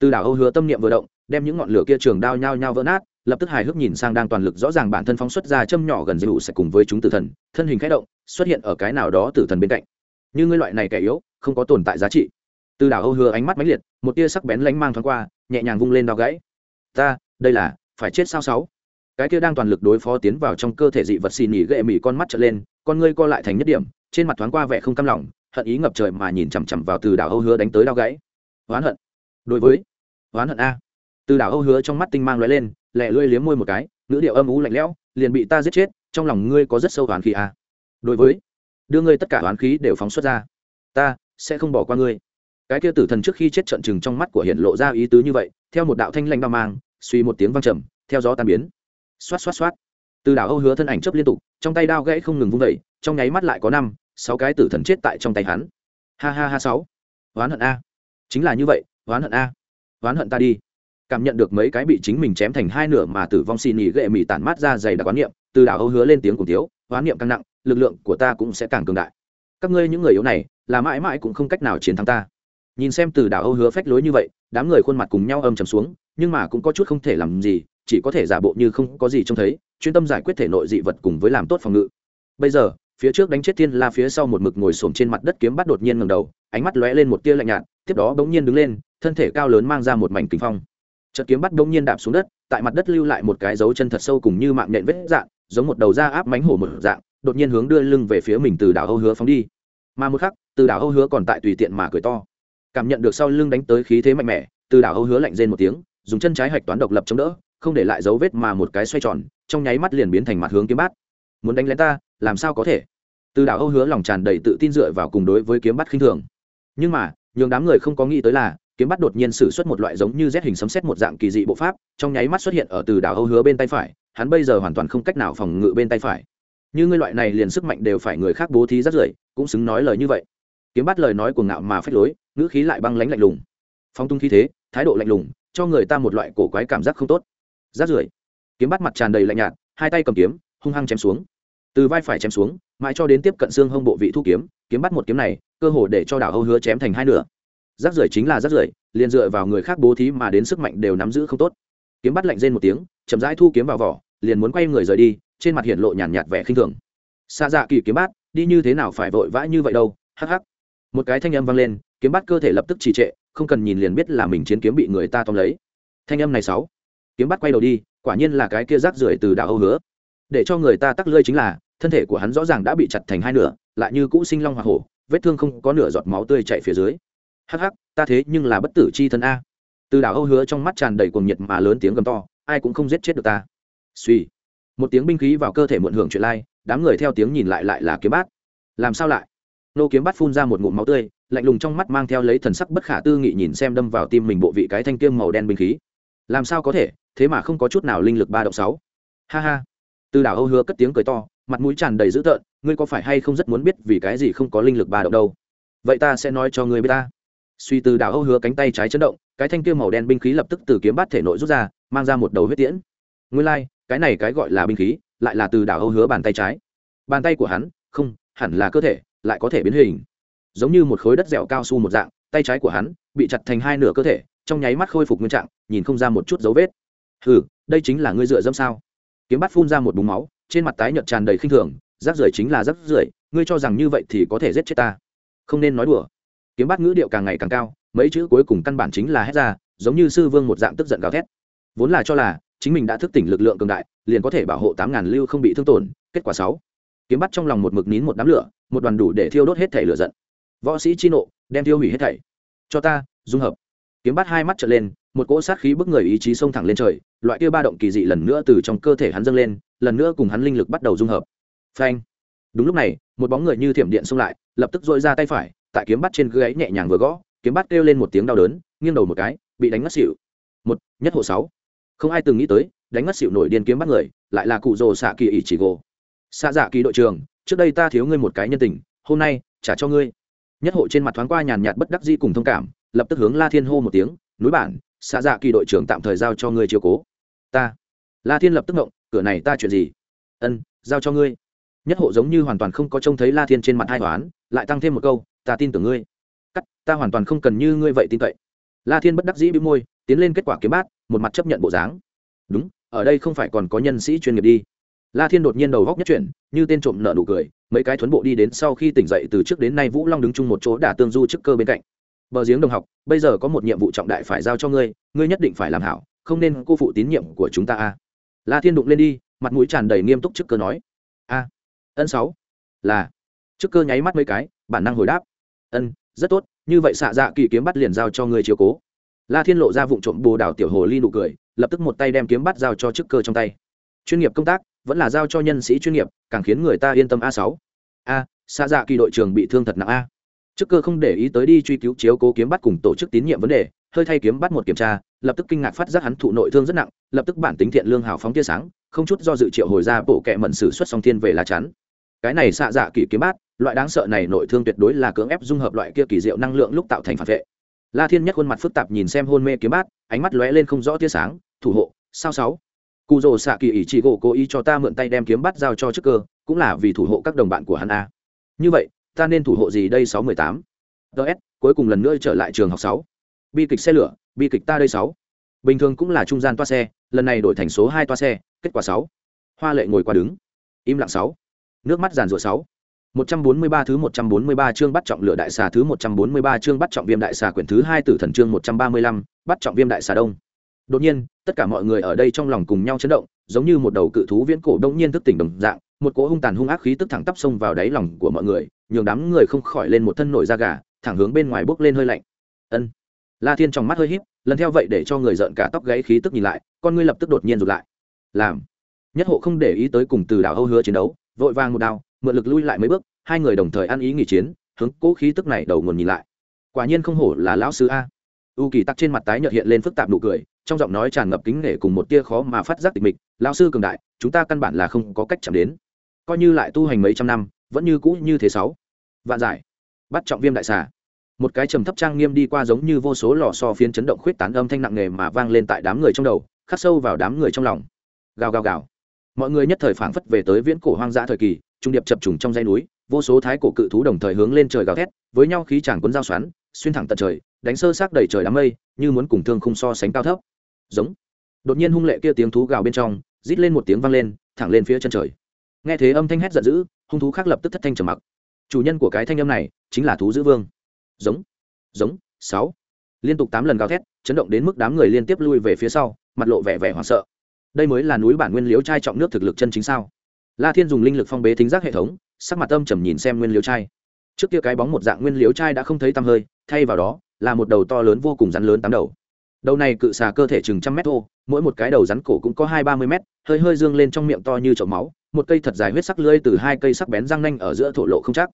Từ đảo âu hứa tâm niệm vừa động, đem những ngọn lửa kia trường đao nhao nhao vỡ nát, lập tức hài hước nhìn sang đang toàn lực rõ ràng bản thân phóng xuất ra châm nhỏ gần dây sẽ cùng với chúng tử thần, thân hình khẽ động, xuất hiện ở cái nào đó tử thần bên cạnh. Như ngươi loại này kẻ yếu, không có tồn tại giá trị từ đảo âu hứa ánh mắt mãnh liệt, một tia sắc bén lánh mang thoáng qua, nhẹ nhàng vung lên đao gãy. Ta, đây là, phải chết sao sáu? Cái kia đang toàn lực đối phó tiến vào trong cơ thể dị vật xì nhỉ gệ mỉ con mắt trở lên, con ngươi co lại thành nhất điểm, trên mặt thoáng qua vẻ không cam lòng, hận ý ngập trời mà nhìn chằm chằm vào từ đảo âu hứa đánh tới đao gãy. Oán hận. Đối với. Oán hận a. Từ đảo âu hứa trong mắt tinh mang lóe lên lẹ lưỡi liếm môi một cái, ngữ điệu âm ú lạnh lẽo, liền bị ta giết chết, trong lòng ngươi có rất sâu oán khí a đối với. Đưa ngươi tất cả oán khí đều phóng xuất ra. Ta sẽ không bỏ qua ngươi cái kia tử thần trước khi chết trận chừng trong mắt của hiện lộ ra ý tứ như vậy, theo một đạo thanh lanh bao mang, suy một tiếng vang trầm, theo gió tan biến. Xoát xoát xoát. Từ đảo âu hứa thân ảnh chấp liên tục, trong tay đao gãy không ngừng vung vẩy trong nháy mắt lại có năm, sáu cái tử thần chết tại trong tay hắn. Ha ha ha sáu. Oán hận a. Chính là như vậy, oán hận a. Oán hận ta đi. Cảm nhận được mấy cái bị chính mình chém thành hai nửa mà tử vong xì nỉ gệ mị tản mát ra dày đặc quán niệm, từ đảo âu hứa lên tiếng cùng thiếu, oán niệm càng nặng, lực lượng của ta cũng sẽ càng cường đại. Các ngươi những người yếu này, là mãi mãi cũng không cách nào chiến thắng ta nhìn xem từ đảo âu hứa phách lối như vậy, đám người khuôn mặt cùng nhau âm trầm xuống, nhưng mà cũng có chút không thể làm gì, chỉ có thể giả bộ như không có gì trông thấy, chuyên tâm giải quyết thể nội dị vật cùng với làm tốt phòng ngự. Bây giờ, phía trước đánh chết thiên la phía sau một mực ngồi xổm trên mặt đất kiếm bắt đột nhiên ngầm đầu, ánh mắt lóe lên một tia lạnh nhạt, tiếp đó bỗng nhiên đứng lên, thân thể cao lớn mang ra một mảnh kinh phong. Chợt kiếm bắt bỗng nhiên đạp xuống đất, tại mặt đất lưu lại một cái dấu chân thật sâu cùng như mạng nện vết dạng, giống một đầu da áp mánh hổ một dạng, đột nhiên hướng đưa lưng về phía mình từ đảo âu hứa phóng đi. Mà một khắc, từ đảo âu hứa còn tại tùy tiện mà cười to cảm nhận được sau lưng đánh tới khí thế mạnh mẽ, từ đảo âu hứa lạnh rên một tiếng, dùng chân trái hạch toán độc lập chống đỡ, không để lại dấu vết mà một cái xoay tròn, trong nháy mắt liền biến thành mặt hướng kiếm bát. Muốn đánh lén ta, làm sao có thể? Từ đảo âu hứa lòng tràn đầy tự tin dựa vào cùng đối với kiếm bắt khinh thường. Nhưng mà, nhường đám người không có nghĩ tới là, kiếm bắt đột nhiên xử suất một loại giống như rét hình sấm xét một dạng kỳ dị bộ pháp, trong nháy mắt xuất hiện ở từ đảo âu hứa bên tay phải, hắn bây giờ hoàn toàn không cách nào phòng ngự bên tay phải. Như ngươi loại này liền sức mạnh đều phải người khác bố thí rất rưởi cũng xứng nói lời như vậy. Kiếm bắt lời nói của ngạo mà phách lối ngữ khí lại băng lánh lạnh lùng. Phong tung khí thế, thái độ lạnh lùng, cho người ta một loại cổ quái cảm giác không tốt. Rát rưởi, kiếm bắt mặt tràn đầy lạnh nhạt, hai tay cầm kiếm, hung hăng chém xuống. Từ vai phải chém xuống, mãi cho đến tiếp cận xương hông bộ vị thu kiếm kiếm bắt một kiếm này, cơ hồ để cho đảo âu hứa chém thành hai nửa. Rác rưởi chính là rác rưởi, liền dựa vào người khác bố thí mà đến sức mạnh đều nắm giữ không tốt. Kiếm bắt lạnh rên một tiếng, chậm rãi thu kiếm vào vỏ, liền muốn quay người rời đi, trên mặt hiện lộ nhàn nhạt vẻ khinh thường. Xa dạ kỳ kiếm bát đi như thế nào phải vội vã như vậy đâu, hắc hắc. Một cái thanh âm vang lên kiếm bắt cơ thể lập tức trì trệ, không cần nhìn liền biết là mình chiến kiếm bị người ta tóm lấy. Thanh âm này sáu. Kiếm bắt quay đầu đi, quả nhiên là cái kia rác rưởi từ đạo âu hứa. Để cho người ta tắc lơi chính là, thân thể của hắn rõ ràng đã bị chặt thành hai nửa, lại như cũ sinh long hoa hổ, vết thương không có nửa giọt máu tươi chạy phía dưới. Hắc hắc, ta thế nhưng là bất tử chi thân a. Từ đảo âu hứa trong mắt tràn đầy cuồng nhiệt mà lớn tiếng gầm to, ai cũng không giết chết được ta. Suy. Một tiếng binh khí vào cơ thể muộn hưởng chuyện lai, đám người theo tiếng nhìn lại lại là kiếm bát. Làm sao lại? Nô kiếm bát phun ra một ngụm máu tươi lạnh lùng trong mắt mang theo lấy thần sắc bất khả tư nghị nhìn xem đâm vào tim mình bộ vị cái thanh kiêm màu đen binh khí. Làm sao có thể thế mà không có chút nào linh lực ba động sáu. Ha ha. Từ đảo âu hứa cất tiếng cười to mặt mũi tràn đầy dữ tợn ngươi có phải hay không rất muốn biết vì cái gì không có linh lực ba động đâu? Vậy ta sẽ nói cho ngươi biết ta. Suy từ đảo âu hứa cánh tay trái chấn động cái thanh kia màu đen binh khí lập tức từ kiếm bát thể nội rút ra mang ra một đầu huyết tiễn. Ngươi lai、like, cái này cái gọi là binh khí lại là từ đảo âu hứa bàn tay trái. Bàn tay của hắn không hẳn là cơ thể lại có thể biến hình giống như một khối đất dẻo cao su một dạng, tay trái của hắn bị chặt thành hai nửa cơ thể, trong nháy mắt khôi phục nguyên trạng, nhìn không ra một chút dấu vết. Hừ, đây chính là ngươi dựa dẫm sao? Kiếm bắt phun ra một búng máu, trên mặt tái nhợt tràn đầy khinh thường rác rưởi chính là rác rưởi, ngươi cho rằng như vậy thì có thể giết chết ta. Không nên nói đùa. Kiếm bắt ngữ điệu càng ngày càng cao, mấy chữ cuối cùng căn bản chính là hét ra, giống như sư vương một dạng tức giận gào thét. Vốn là cho là, chính mình đã thức tỉnh lực lượng cường đại, liền có thể bảo hộ tám ngàn lưu không bị thương tổn, kết quả sáu. Kiếm bắt trong lòng một mực nín một đám lửa, một đoàn đủ để thiêu đốt hết thể lửa giận võ sĩ chi nộ, đem tiêu hủy hết thảy. Cho ta, dung hợp. Kiếm bắt hai mắt trở lên, một cỗ sát khí bức người ý chí xông thẳng lên trời, loại kia ba động kỳ dị lần nữa từ trong cơ thể hắn dâng lên, lần nữa cùng hắn linh lực bắt đầu dung hợp. Phanh. Đúng lúc này, một bóng người như thiểm điện xông lại, lập tức dội ra tay phải, tại kiếm bắt trên gáy nhẹ nhàng vừa gõ, kiếm bắt kêu lên một tiếng đau đớn, nghiêng đầu một cái, bị đánh ngất xỉu. Một, nhất hộ sáu. Không ai từng nghĩ tới, đánh ngất xỉu nổi điên kiếm bắt người, lại là cụ rồ xạ kỳ ỷ chỉ gồ. Xạ dạ kỳ đội trường. trước đây ta thiếu ngươi một cái nhân tình, hôm nay, trả cho ngươi nhất hộ trên mặt thoáng qua nhàn nhạt bất đắc di cùng thông cảm, lập tức hướng la thiên hô một tiếng, núi bản, xạ dạ kỳ đội trưởng tạm thời giao cho ngươi chiều cố. Ta? La thiên lập tức ngộng, cửa này ta chuyện gì? Ân, giao cho ngươi. Nhất hộ giống như hoàn toàn không có trông thấy la thiên trên mặt hai toán lại tăng thêm một câu, ta tin tưởng ngươi. Cắt, ta hoàn toàn không cần như ngươi vậy tin cậy. La thiên bất đắc dĩ bị môi, tiến lên kết quả kiếm bát, một mặt chấp nhận bộ dáng. Đúng, ở đây không phải còn có nhân sĩ chuyên nghiệp đi la thiên đột nhiên đầu góc nhất chuyển, như tên trộm nợ nụ cười, mấy cái thuấn bộ đi đến sau khi tỉnh dậy từ trước đến nay vũ long đứng chung một chỗ đả tương du trước cơ bên cạnh. Bờ giếng đồng học, bây giờ có một nhiệm vụ trọng đại phải giao cho ngươi ngươi nhất định phải làm hảo, không nên cô phụ tín nhiệm của chúng ta a. La thiên đụng lên đi, mặt mũi tràn đầy nghiêm túc trước cơ nói. A, ân sáu. Là. Trước cơ nháy mắt mấy cái, bản năng hồi đáp. Ân, rất tốt, như vậy xạ dạ kỳ kiếm bắt liền giao cho ngươi chiếu cố. La thiên lộ ra vụ trộm bồ đảo tiểu hồ ly nụ cười, lập tức một tay đem kiếm bắt giao cho trước cơ trong tay. Chuyên nghiệp công tác vẫn là giao cho nhân sĩ chuyên nghiệp, càng khiến người ta yên tâm a sáu. A xa dạ kỳ đội trưởng bị thương thật nặng a. Chức cơ không để ý tới đi truy cứu chiếu cố kiếm bắt cùng tổ chức tín nhiệm vấn đề, hơi thay kiếm bắt một kiểm tra, lập tức kinh ngạc phát giác hắn thụ nội thương rất nặng, lập tức bản tính thiện lương hào phóng tia sáng, không chút do dự triệu hồi ra bộ kệ mẩn sử xuất song thiên về lá chắn. Cái này xạ dạ kỳ kiếm bát loại đáng sợ này nội thương tuyệt đối là cưỡng ép dung hợp loại kia kỳ diệu năng lượng lúc tạo thành phản vệ. La thiên nhất khuôn mặt phức tạp nhìn xem hôn mê kiếm bát ánh mắt lóe lên không rõ tia sáng, thủ hộ, sao sáu? Cụ rồ xạ kỳ ý chỉ gỗ cố ý cho ta mượn tay đem kiếm bắt giao cho trước cơ, cũng là vì thủ hộ các đồng bạn của hắn a. Như vậy, ta nên thủ hộ gì đây sáu mười tám? Ts cuối cùng lần nữa trở lại trường học sáu. Bi kịch xe lửa, bi kịch ta đây sáu. Bình thường cũng là trung gian toa xe, lần này đổi thành số hai toa xe, kết quả sáu. Hoa lệ ngồi qua đứng. Im lặng sáu. Nước mắt giàn rủa sáu. một trăm bốn mươi ba thứ một trăm bốn mươi ba chương bắt trọng lửa đại xà thứ một trăm bốn mươi ba chương bắt trọng viêm đại xà quyển thứ hai tử thần chương một trăm ba mươi lăm, bắt trọng viêm đại xà đông đột nhiên, tất cả mọi người ở đây trong lòng cùng nhau chấn động, giống như một đầu cự thú viễn cổ đông nhiên thức tỉnh đồng dạng, một cỗ hung tàn hung ác khí tức thẳng tắp xông vào đáy lòng của mọi người, nhường đám người không khỏi lên một thân nổi da gà, thẳng hướng bên ngoài bốc lên hơi lạnh. Ân. La thiên trong mắt hơi híp, lần theo vậy để cho người giận cả tóc gáy khí tức nhìn lại, con ngươi lập tức đột nhiên rụt lại. Làm. Nhất hộ không để ý tới cùng từ đảo âu hứa chiến đấu, vội vàng một đao, mượn lực lui lại mấy bước, hai người đồng thời ăn ý nghỉ chiến, hướng cỗ khí tức này đầu nguồn nhìn lại. Quả nhiên không hổ là lão sư a u kỳ tắc trên mặt tái nhợt hiện lên phức tạp nụ cười, trong giọng nói tràn ngập kính nể cùng một tia khó mà phát giác tịch mịch, lão sư cường đại, chúng ta căn bản là không có cách chạm đến. Coi như lại tu hành mấy trăm năm, vẫn như cũ như thế sáu. Vạn giải. Bắt trọng viêm đại xà. Một cái trầm thấp trang nghiêm đi qua giống như vô số lò so phiến chấn động khuyết tán âm thanh nặng nề mà vang lên tại đám người trong đầu, khắc sâu vào đám người trong lòng. Gào gào gào. Mọi người nhất thời phảng phất về tới viễn cổ hoang dã thời kỳ, trung điệp chập trùng trong dãy núi, vô số thái cổ cự thú đồng thời hướng lên trời gào thét, với nhau khí chàng cuốn giao xoắn, xuyên thẳng tận trời đánh sơ xác đầy trời đám mây, như muốn cùng thương khung so sánh cao thấp. Giống. Đột nhiên hung lệ kia tiếng thú gào bên trong, rít lên một tiếng vang lên, thẳng lên phía chân trời. Nghe thế âm thanh hét giận dữ, hung thú khác lập tức thất thanh trầm mặc. Chủ nhân của cái thanh âm này chính là thú dữ vương. Giống. Giống. Sáu. Liên tục tám lần gào thét, chấn động đến mức đám người liên tiếp lui về phía sau, mặt lộ vẻ vẻ hoảng sợ. Đây mới là núi bản nguyên liếu trai trọng nước thực lực chân chính sao? La thiên dùng linh lực phong bế thính giác hệ thống, sắc mặt âm trầm nhìn xem nguyên liếu trai. Trước kia cái bóng một dạng nguyên liếu trai đã không thấy tăm hơi thay vào đó là một đầu to lớn vô cùng rắn lớn tám đầu. Đầu này cự xà cơ thể chừng trăm mét thô, mỗi một cái đầu rắn cổ cũng có hai ba mươi mét, hơi hơi dương lên trong miệng to như chậu máu, một cây thật dài huyết sắc lưỡi từ hai cây sắc bén răng nanh ở giữa thổ lộ không chắc.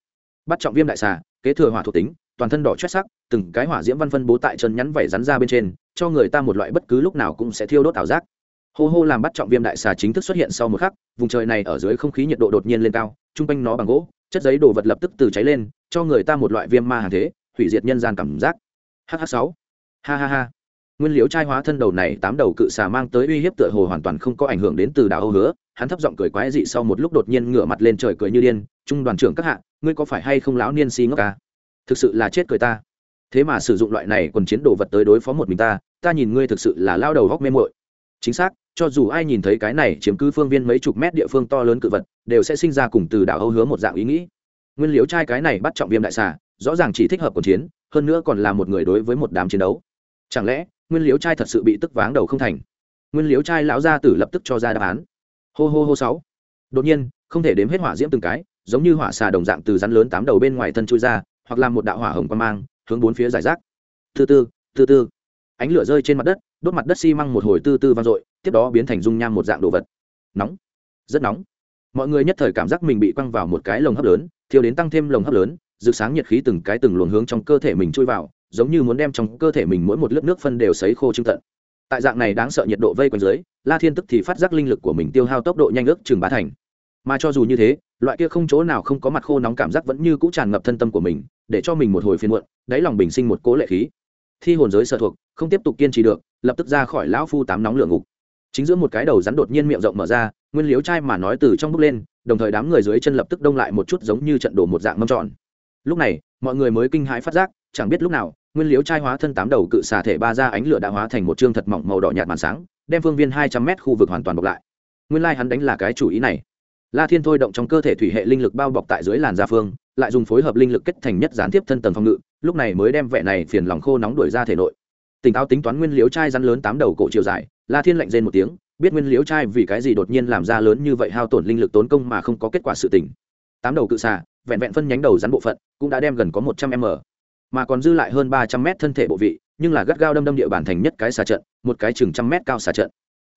Bắt trọng viêm đại xà, kế thừa hỏa thuộc tính, toàn thân đỏ chét sắc, từng cái hỏa diễm văn phân bố tại chân nhắn vảy rắn ra bên trên, cho người ta một loại bất cứ lúc nào cũng sẽ thiêu đốt ảo giác. Hô hô làm bắt trọng viêm đại xà chính thức xuất hiện sau một khắc, vùng trời này ở dưới không khí nhiệt độ đột nhiên lên cao chung quanh nó bằng gỗ, chất giấy đồ vật lập tức từ cháy lên, cho người ta một loại viêm ma hàng thế hủy diệt nhân gian cảm giác. Hh sáu. Ha ha ha. Nguyên liễu trai hóa thân đầu này tám đầu cự xà mang tới uy hiếp tựa hồ hoàn toàn không có ảnh hưởng đến từ đảo âu hứa. Hắn thấp giọng cười quái dị sau một lúc đột nhiên ngửa mặt lên trời cười như điên. Trung đoàn trưởng các hạ, ngươi có phải hay không lão niên si ngốc ca? Thực sự là chết cười ta. Thế mà sử dụng loại này còn chiến đồ vật tới đối phó một mình ta ta nhìn ngươi thực sự là lao đầu góc mê mội chính xác, cho dù ai nhìn thấy cái này chiếm cứ phương viên mấy chục mét địa phương to lớn cự vật, đều sẽ sinh ra cùng từ đảo âu hứa một dạng ý nghĩ. Nguyên liễu trai cái này bắt trọng viêm đại xà rõ ràng chỉ thích hợp cuộc chiến, hơn nữa còn là một người đối với một đám chiến đấu. Chẳng lẽ, nguyên liếu trai thật sự bị tức váng đầu không thành? Nguyên liếu trai lão gia tử lập tức cho ra đáp án. Hô hô hô sáu. Đột nhiên, không thể đếm hết hỏa diễm từng cái, giống như hỏa xà đồng dạng từ rắn lớn tám đầu bên ngoài thân chui ra, hoặc làm một đạo hỏa hồng quan mang, hướng bốn phía giải rác. Từ từ từ từ. Ánh lửa rơi trên mặt đất, đốt mặt đất xi măng một hồi tư tư vang dội, tiếp đó biến thành dung nham một dạng đồ vật. Nóng. Rất nóng. Mọi người nhất thời cảm giác mình bị quăng vào một cái lồng hấp lớn thiếu đến tăng thêm lồng hấp lớn rực sáng nhiệt khí từng cái từng luồng hướng trong cơ thể mình chui vào, giống như muốn đem trong cơ thể mình mỗi một lớp nước phân đều sấy khô trưng tận. Tại dạng này đáng sợ nhiệt độ vây quanh dưới, la thiên tức thì phát giác linh lực của mình tiêu hao tốc độ nhanh ước chừng bá thành. Mà cho dù như thế, loại kia không chỗ nào không có mặt khô nóng cảm giác vẫn như cũ tràn ngập thân tâm của mình, để cho mình một hồi phiên muộn, đáy lòng bình sinh một cố lệ khí. Thi hồn giới sợ thuộc, không tiếp tục kiên trì được, lập tức ra khỏi lão phu tám nóng lửa ngục. Chính giữa một cái đầu rắn đột nhiên miệng rộng mở ra, nguyên liếu trai mà nói từ trong bước lên, đồng thời đám người dưới chân lập tức đông lại một chút giống như trận đổ một dạng mâm tròn lúc này, mọi người mới kinh hãi phát giác, chẳng biết lúc nào, nguyên liếu trai hóa thân tám đầu cự xà thể ba ra ánh lửa đã hóa thành một chương thật mỏng màu đỏ nhạt màn sáng, đem phương viên hai trăm mét khu vực hoàn toàn bọc lại. Nguyên lai hắn đánh là cái chủ ý này. La thiên thôi động trong cơ thể thủy hệ linh lực bao bọc tại dưới làn da phương, lại dùng phối hợp linh lực kết thành nhất gián tiếp thân tầng phòng ngự, lúc này mới đem vẻ này phiền lòng khô nóng đuổi ra thể nội. Tỉnh táo tính toán nguyên liếu trai rắn lớn tám đầu cổ chiều dài, la thiên lạnh rên một tiếng, biết nguyên liếu trai vì cái gì đột nhiên làm ra lớn như vậy hao tổn linh lực tốn công mà không có kết quả sự tỉnh. Tám đầu cự xà vẹn vẹn phân nhánh đầu rắn bộ phận, cũng đã đem gần có một trăm m, mà còn dư lại hơn ba trăm m thân thể bộ vị, nhưng là gắt gao đâm đâm địa bàn thành nhất cái xà trận, một cái chừng trăm mét cao xà trận.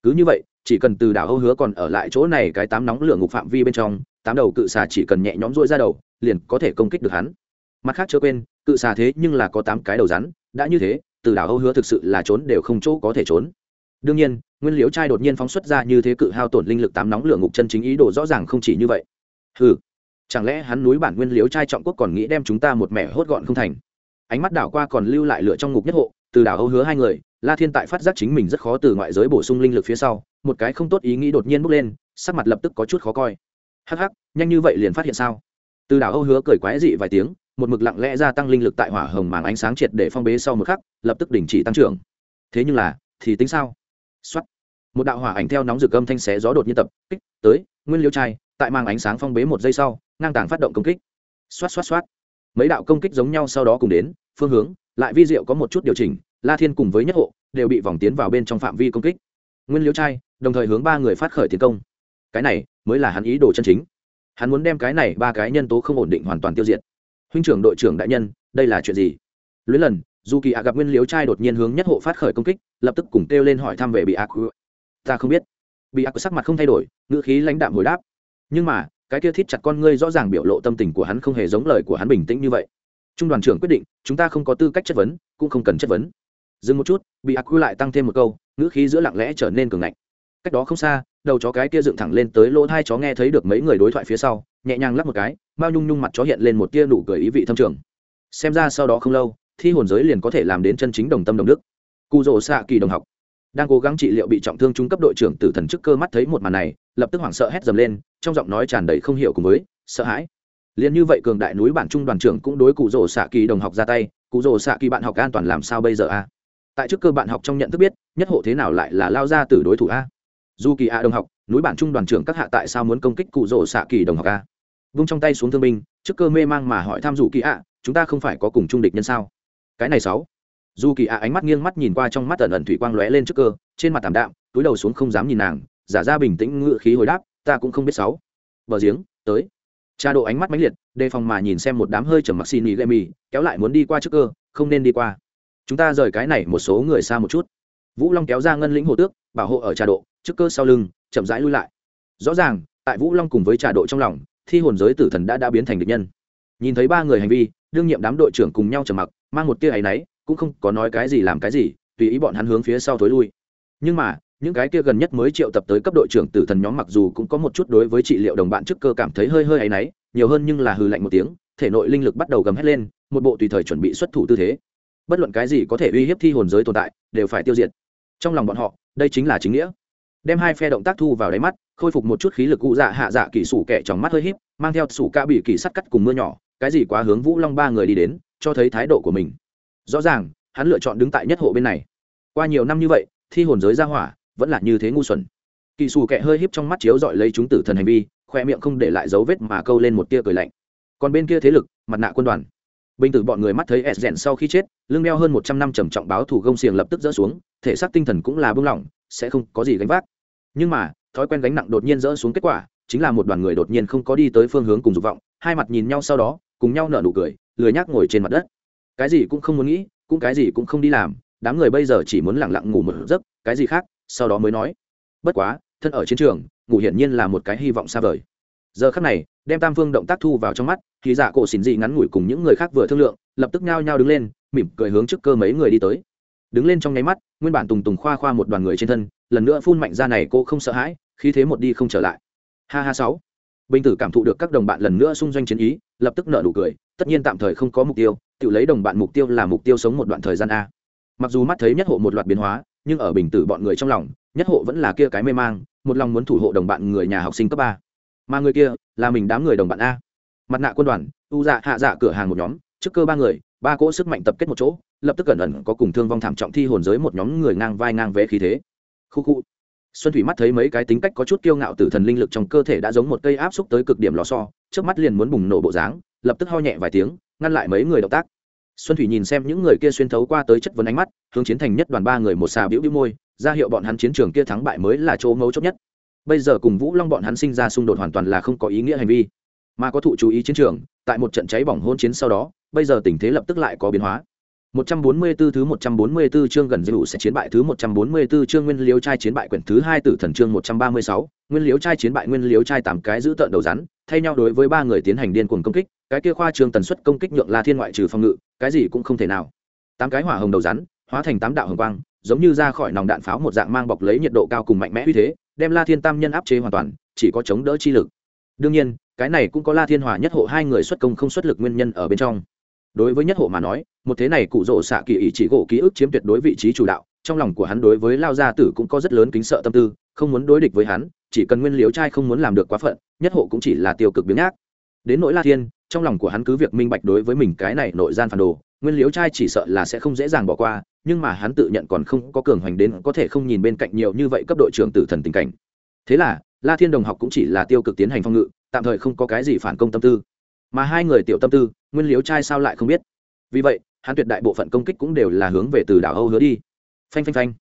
Cứ như vậy, chỉ cần từ đảo âu hứa còn ở lại chỗ này cái tám nóng lửa ngục phạm vi bên trong, tám đầu cự xà chỉ cần nhẹ nhõm rỗi ra đầu, liền có thể công kích được hắn. Mặt khác chớ quên, cự xà thế nhưng là có tám cái đầu rắn, đã như thế, từ đảo âu hứa thực sự là trốn đều không chỗ có thể trốn. Đương nhiên, nguyên liễu trai đột nhiên phóng xuất ra như thế cự hao tổn linh lực tám nóng lửa ngục chân chính ý đồ rõ ràng không chỉ như vậy. Ừ chẳng lẽ hắn núi bản nguyên liếu trai trọng quốc còn nghĩ đem chúng ta một mẻ hốt gọn không thành? Ánh mắt đảo qua còn lưu lại lửa trong ngục nhất hộ, từ đảo âu hứa hai người, la thiên tại phát giác chính mình rất khó từ ngoại giới bổ sung linh lực phía sau, một cái không tốt ý nghĩ đột nhiên bốc lên, sắc mặt lập tức có chút khó coi. Hắc hắc, nhanh như vậy liền phát hiện sao? Từ đảo âu hứa cười quái dị vài tiếng, một mực lặng lẽ gia tăng linh lực tại hỏa hồng màng ánh sáng triệt để phong bế sau một khắc, lập tức đình chỉ tăng trưởng. Thế nhưng là, thì tính sao? Xuất một đạo hỏa ảnh theo nóng rực âm thanh xé gió đột nhiên tập, kích, tới, nguyên liêu trai tại màng ánh sáng phong bế một giây sau, ngang tàng phát động công kích. Xoát xoát xoát. Mấy đạo công kích giống nhau sau đó cùng đến, phương hướng, lại vi diệu có một chút điều chỉnh, la thiên cùng với nhất hộ đều bị vòng tiến vào bên trong phạm vi công kích. Nguyên liễu trai, đồng thời hướng ba người phát khởi tiến công. Cái này mới là hắn ý đồ chân chính. Hắn muốn đem cái này ba cái nhân tố không ổn định hoàn toàn tiêu diệt. Huynh trưởng đội trưởng đại nhân, đây là chuyện gì? Luyến lần, dù kỳ ạ gặp nguyên liễu trai đột nhiên hướng nhất hộ phát khởi công kích, lập tức cùng kêu lên hỏi thăm về bị ạ ta không biết. Bị ạ sắc mặt không thay đổi, ngữ khí lãnh đạm hồi đáp nhưng mà, cái kia thít chặt con ngươi rõ ràng biểu lộ tâm tình của hắn không hề giống lời của hắn bình tĩnh như vậy. Trung đoàn trưởng quyết định, chúng ta không có tư cách chất vấn, cũng không cần chất vấn. Dừng một chút, bị ác quy lại tăng thêm một câu, ngữ khí giữa lặng lẽ trở nên cường ngạnh. Cách đó không xa, đầu chó cái kia dựng thẳng lên tới lỗ hai chó nghe thấy được mấy người đối thoại phía sau, nhẹ nhàng lắp một cái bao nhung nhung mặt chó hiện lên một tia nụ cười ý vị thâm trường. Xem ra sau đó không lâu, thi hồn giới liền có thể làm đến chân chính đồng tâm đồng đức. Cụ rỗ xạ kỳ đồng học. Đang cố gắng trị liệu bị trọng thương trung cấp đội trưởng tử thần chức cơ mắt thấy một màn này, lập tức hoảng sợ hét dầm lên trong giọng nói tràn đầy không hiểu cùng với sợ hãi. Liền như vậy cường đại núi bản trung đoàn trưởng cũng đối cụ rồ xạ kỳ đồng học ra tay, cụ rồ xạ kỳ bạn học an toàn làm sao bây giờ a? Tại trước cơ bạn học trong nhận thức biết, nhất hộ thế nào lại là lao ra từ đối thủ a? Dù kỳ a đồng học, núi bản trung đoàn trưởng các hạ tại sao muốn công kích cụ rồ xạ kỳ đồng học a? Vung trong tay xuống thương binh, trước cơ mê mang mà hỏi tham dù kỳ a chúng ta không phải có cùng trung địch nhân sao? Cái này sáu. Dù kỳ a ánh mắt nghiêng mắt nhìn qua trong mắt ẩn ẩn thủy quang lóe lên trước cơ, trên mặt tảm đạm, túi đầu xuống không dám nhìn nàng, giả ra bình tĩnh ngự khí hồi đáp ta cũng không biết sáu. Bờ giếng, tới. Cha độ ánh mắt mãnh liệt, đề phòng mà nhìn xem một đám hơi trầm mặc xin ý gây mì, kéo lại muốn đi qua trước cơ, không nên đi qua. Chúng ta rời cái này một số người xa một chút. Vũ long kéo ra ngân lĩnh hồ tước, bảo hộ ở trà độ, trước cơ sau lưng, chậm rãi lui lại. Rõ ràng, tại vũ long cùng với trà độ trong lòng, thi hồn giới tử thần đã đã biến thành địch nhân. Nhìn thấy ba người hành vi, đương nhiệm đám đội trưởng cùng nhau trầm mặc, mang một tia áy náy, cũng không có nói cái gì làm cái gì, tùy ý bọn hắn hướng phía sau thối lui. Nhưng mà những cái kia gần nhất mới triệu tập tới cấp đội trưởng tử thần nhóm mặc dù cũng có một chút đối với trị liệu đồng bạn trước cơ cảm thấy hơi hơi áy náy, nhiều hơn nhưng là hư lạnh một tiếng, thể nội linh lực bắt đầu gầm hét lên, một bộ tùy thời chuẩn bị xuất thủ tư thế. Bất luận cái gì có thể uy hiếp thi hồn giới tồn tại, đều phải tiêu diệt. Trong lòng bọn họ, đây chính là chính nghĩa. Đem hai phe động tác thu vào đáy mắt, khôi phục một chút khí lực cụ dạ hạ dạ kỳ sủ kẻ trong mắt hơi híp, mang theo sủ ca bị kỳ sắt cắt cùng mưa nhỏ, cái gì quá hướng vũ long ba người đi đến, cho thấy thái độ của mình. Rõ ràng, hắn lựa chọn đứng tại nhất hộ bên này. Qua nhiều năm như vậy, thi hồn giới ra hỏa vẫn là như thế ngu xuẩn. Kỳ xù kệ hơi híp trong mắt chiếu dọi lấy chúng tử thần hành vi, khoe miệng không để lại dấu vết mà câu lên một tia cười lạnh. Còn bên kia thế lực, mặt nạ quân đoàn. Bình tử bọn người mắt thấy s rèn sau khi chết, lưng đeo hơn một trăm năm trầm trọng báo thủ gông xiềng lập tức dỡ xuống, thể xác tinh thần cũng là bưng lỏng, sẽ không có gì gánh vác. Nhưng mà, thói quen gánh nặng đột nhiên dỡ xuống kết quả, chính là một đoàn người đột nhiên không có đi tới phương hướng cùng dục vọng, hai mặt nhìn nhau sau đó, cùng nhau nở nụ cười, lười nhác ngồi trên mặt đất. Cái gì cũng không muốn nghĩ, cũng cái gì cũng không đi làm, đám người bây giờ chỉ muốn lặng lặng ngủ một giấc, cái gì khác? Sau đó mới nói, bất quá, thân ở chiến trường, ngủ hiển nhiên là một cái hy vọng xa vời. Giờ khắc này, đem tam phương động tác thu vào trong mắt, thì dạ cổ xỉn dị ngắn ngủi cùng những người khác vừa thương lượng, lập tức nhao nhao đứng lên, mỉm cười hướng trước cơ mấy người đi tới. Đứng lên trong nháy mắt, nguyên bản tùng tùng khoa khoa một đoàn người trên thân, lần nữa phun mạnh ra này cô không sợ hãi, khí thế một đi không trở lại. Ha ha sáu. Bình tử cảm thụ được các đồng bạn lần nữa xung doanh chiến ý, lập tức nợ nụ cười, tất nhiên tạm thời không có mục tiêu, tự lấy đồng bạn mục tiêu là mục tiêu sống một đoạn thời gian a. Mặc dù mắt thấy nhất hộ một loạt biến hóa nhưng ở bình tử bọn người trong lòng, nhất hộ vẫn là kia cái mê mang, một lòng muốn thủ hộ đồng bạn người nhà học sinh cấp ba. Mà người kia, là mình đám người đồng bạn a. Mặt nạ quân đoàn, u dạ hạ dạ cửa hàng một nhóm, trước cơ ba người, ba cỗ sức mạnh tập kết một chỗ, lập tức cẩn ẩn có cùng thương vong thảm trọng thi hồn giới một nhóm người ngang vai ngang vẽ khí thế. Khu khu. Xuân thủy mắt thấy mấy cái tính cách có chút kiêu ngạo từ thần linh lực trong cơ thể đã giống một cây áp xúc tới cực điểm lò so trước mắt liền muốn bùng nổ bộ dáng, lập tức ho nhẹ vài tiếng, ngăn lại mấy người động tác xuân thủy nhìn xem những người kia xuyên thấu qua tới chất vấn ánh mắt, hướng chiến thành nhất đoàn ba người một xà biểu bĩu môi, ra hiệu bọn hắn chiến trường kia thắng bại mới là chỗ mấu chốt nhất. Bây giờ cùng vũ long bọn hắn sinh ra xung đột hoàn toàn là không có ý nghĩa hành vi. Mà có thụ chú ý chiến trường, tại một trận cháy bỏng hôn chiến sau đó, bây giờ tình thế lập tức lại có biến hóa. 144 thứ 144 chương gần dữ sẽ chiến bại thứ 144 chương Nguyên liếu trai chiến bại quyển thứ 2 tử thần chương 136, Nguyên liếu trai chiến bại Nguyên liếu trai tám cái giữ tận đầu rắn, thay nhau đối với ba người tiến hành điên cuồng công kích, cái kia khoa trương tần suất công kích nhượng La Thiên ngoại trừ phòng ngự, cái gì cũng không thể nào. Tám cái hỏa hồng đầu rắn, hóa thành tám đạo hồng quang, giống như ra khỏi nòng đạn pháo một dạng mang bọc lấy nhiệt độ cao cùng mạnh mẽ uy thế, đem La Thiên tam nhân áp chế hoàn toàn, chỉ có chống đỡ chi lực. Đương nhiên, cái này cũng có La Thiên Hỏa nhất hộ hai người xuất công không xuất lực nguyên nhân ở bên trong đối với nhất hộ mà nói, một thế này cụ rỗ xạ kỳ ý chỉ gỗ ký ức chiếm tuyệt đối vị trí chủ đạo, trong lòng của hắn đối với lao gia tử cũng có rất lớn kính sợ tâm tư, không muốn đối địch với hắn, chỉ cần nguyên liếu trai không muốn làm được quá phận, nhất hộ cũng chỉ là tiêu cực biến nhác. Đến nỗi la thiên, trong lòng của hắn cứ việc minh bạch đối với mình cái này nội gian phản đồ, nguyên liếu trai chỉ sợ là sẽ không dễ dàng bỏ qua, nhưng mà hắn tự nhận còn không có cường hoành đến có thể không nhìn bên cạnh nhiều như vậy cấp đội trưởng tử thần tình cảnh. Thế là, la thiên đồng học cũng chỉ là tiêu cực tiến hành phong ngự, tạm thời không có cái gì phản công tâm tư mà hai người tiểu tâm tư, nguyên liếu trai sao lại không biết. Vì vậy, hắn tuyệt đại bộ phận công kích cũng đều là hướng về từ đảo âu hứa đi. Phanh phanh phanh.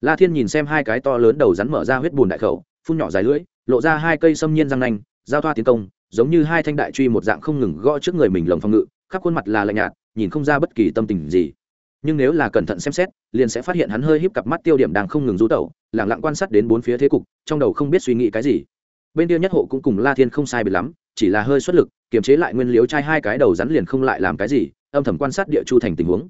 La thiên nhìn xem hai cái to lớn đầu rắn mở ra huyết bùn đại khẩu, phun nhỏ dài lưỡi, lộ ra hai cây xâm nhiên răng nanh, giao thoa tiến công, giống như hai thanh đại truy một dạng không ngừng gõ trước người mình lồng phòng ngự, khắp khuôn mặt là lạnh nhạt, nhìn không ra bất kỳ tâm tình gì. Nhưng nếu là cẩn thận xem xét, liền sẽ phát hiện hắn hơi híp cặp mắt tiêu điểm đang không ngừng rú tẩu lẳng lặng quan sát đến bốn phía thế cục, trong đầu không biết suy nghĩ cái gì bên kia nhất hộ cũng cùng la thiên không sai bị lắm, chỉ là hơi xuất lực, kiềm chế lại nguyên liếu trai hai cái đầu rắn liền không lại làm cái gì, âm thầm quan sát địa chu thành tình huống.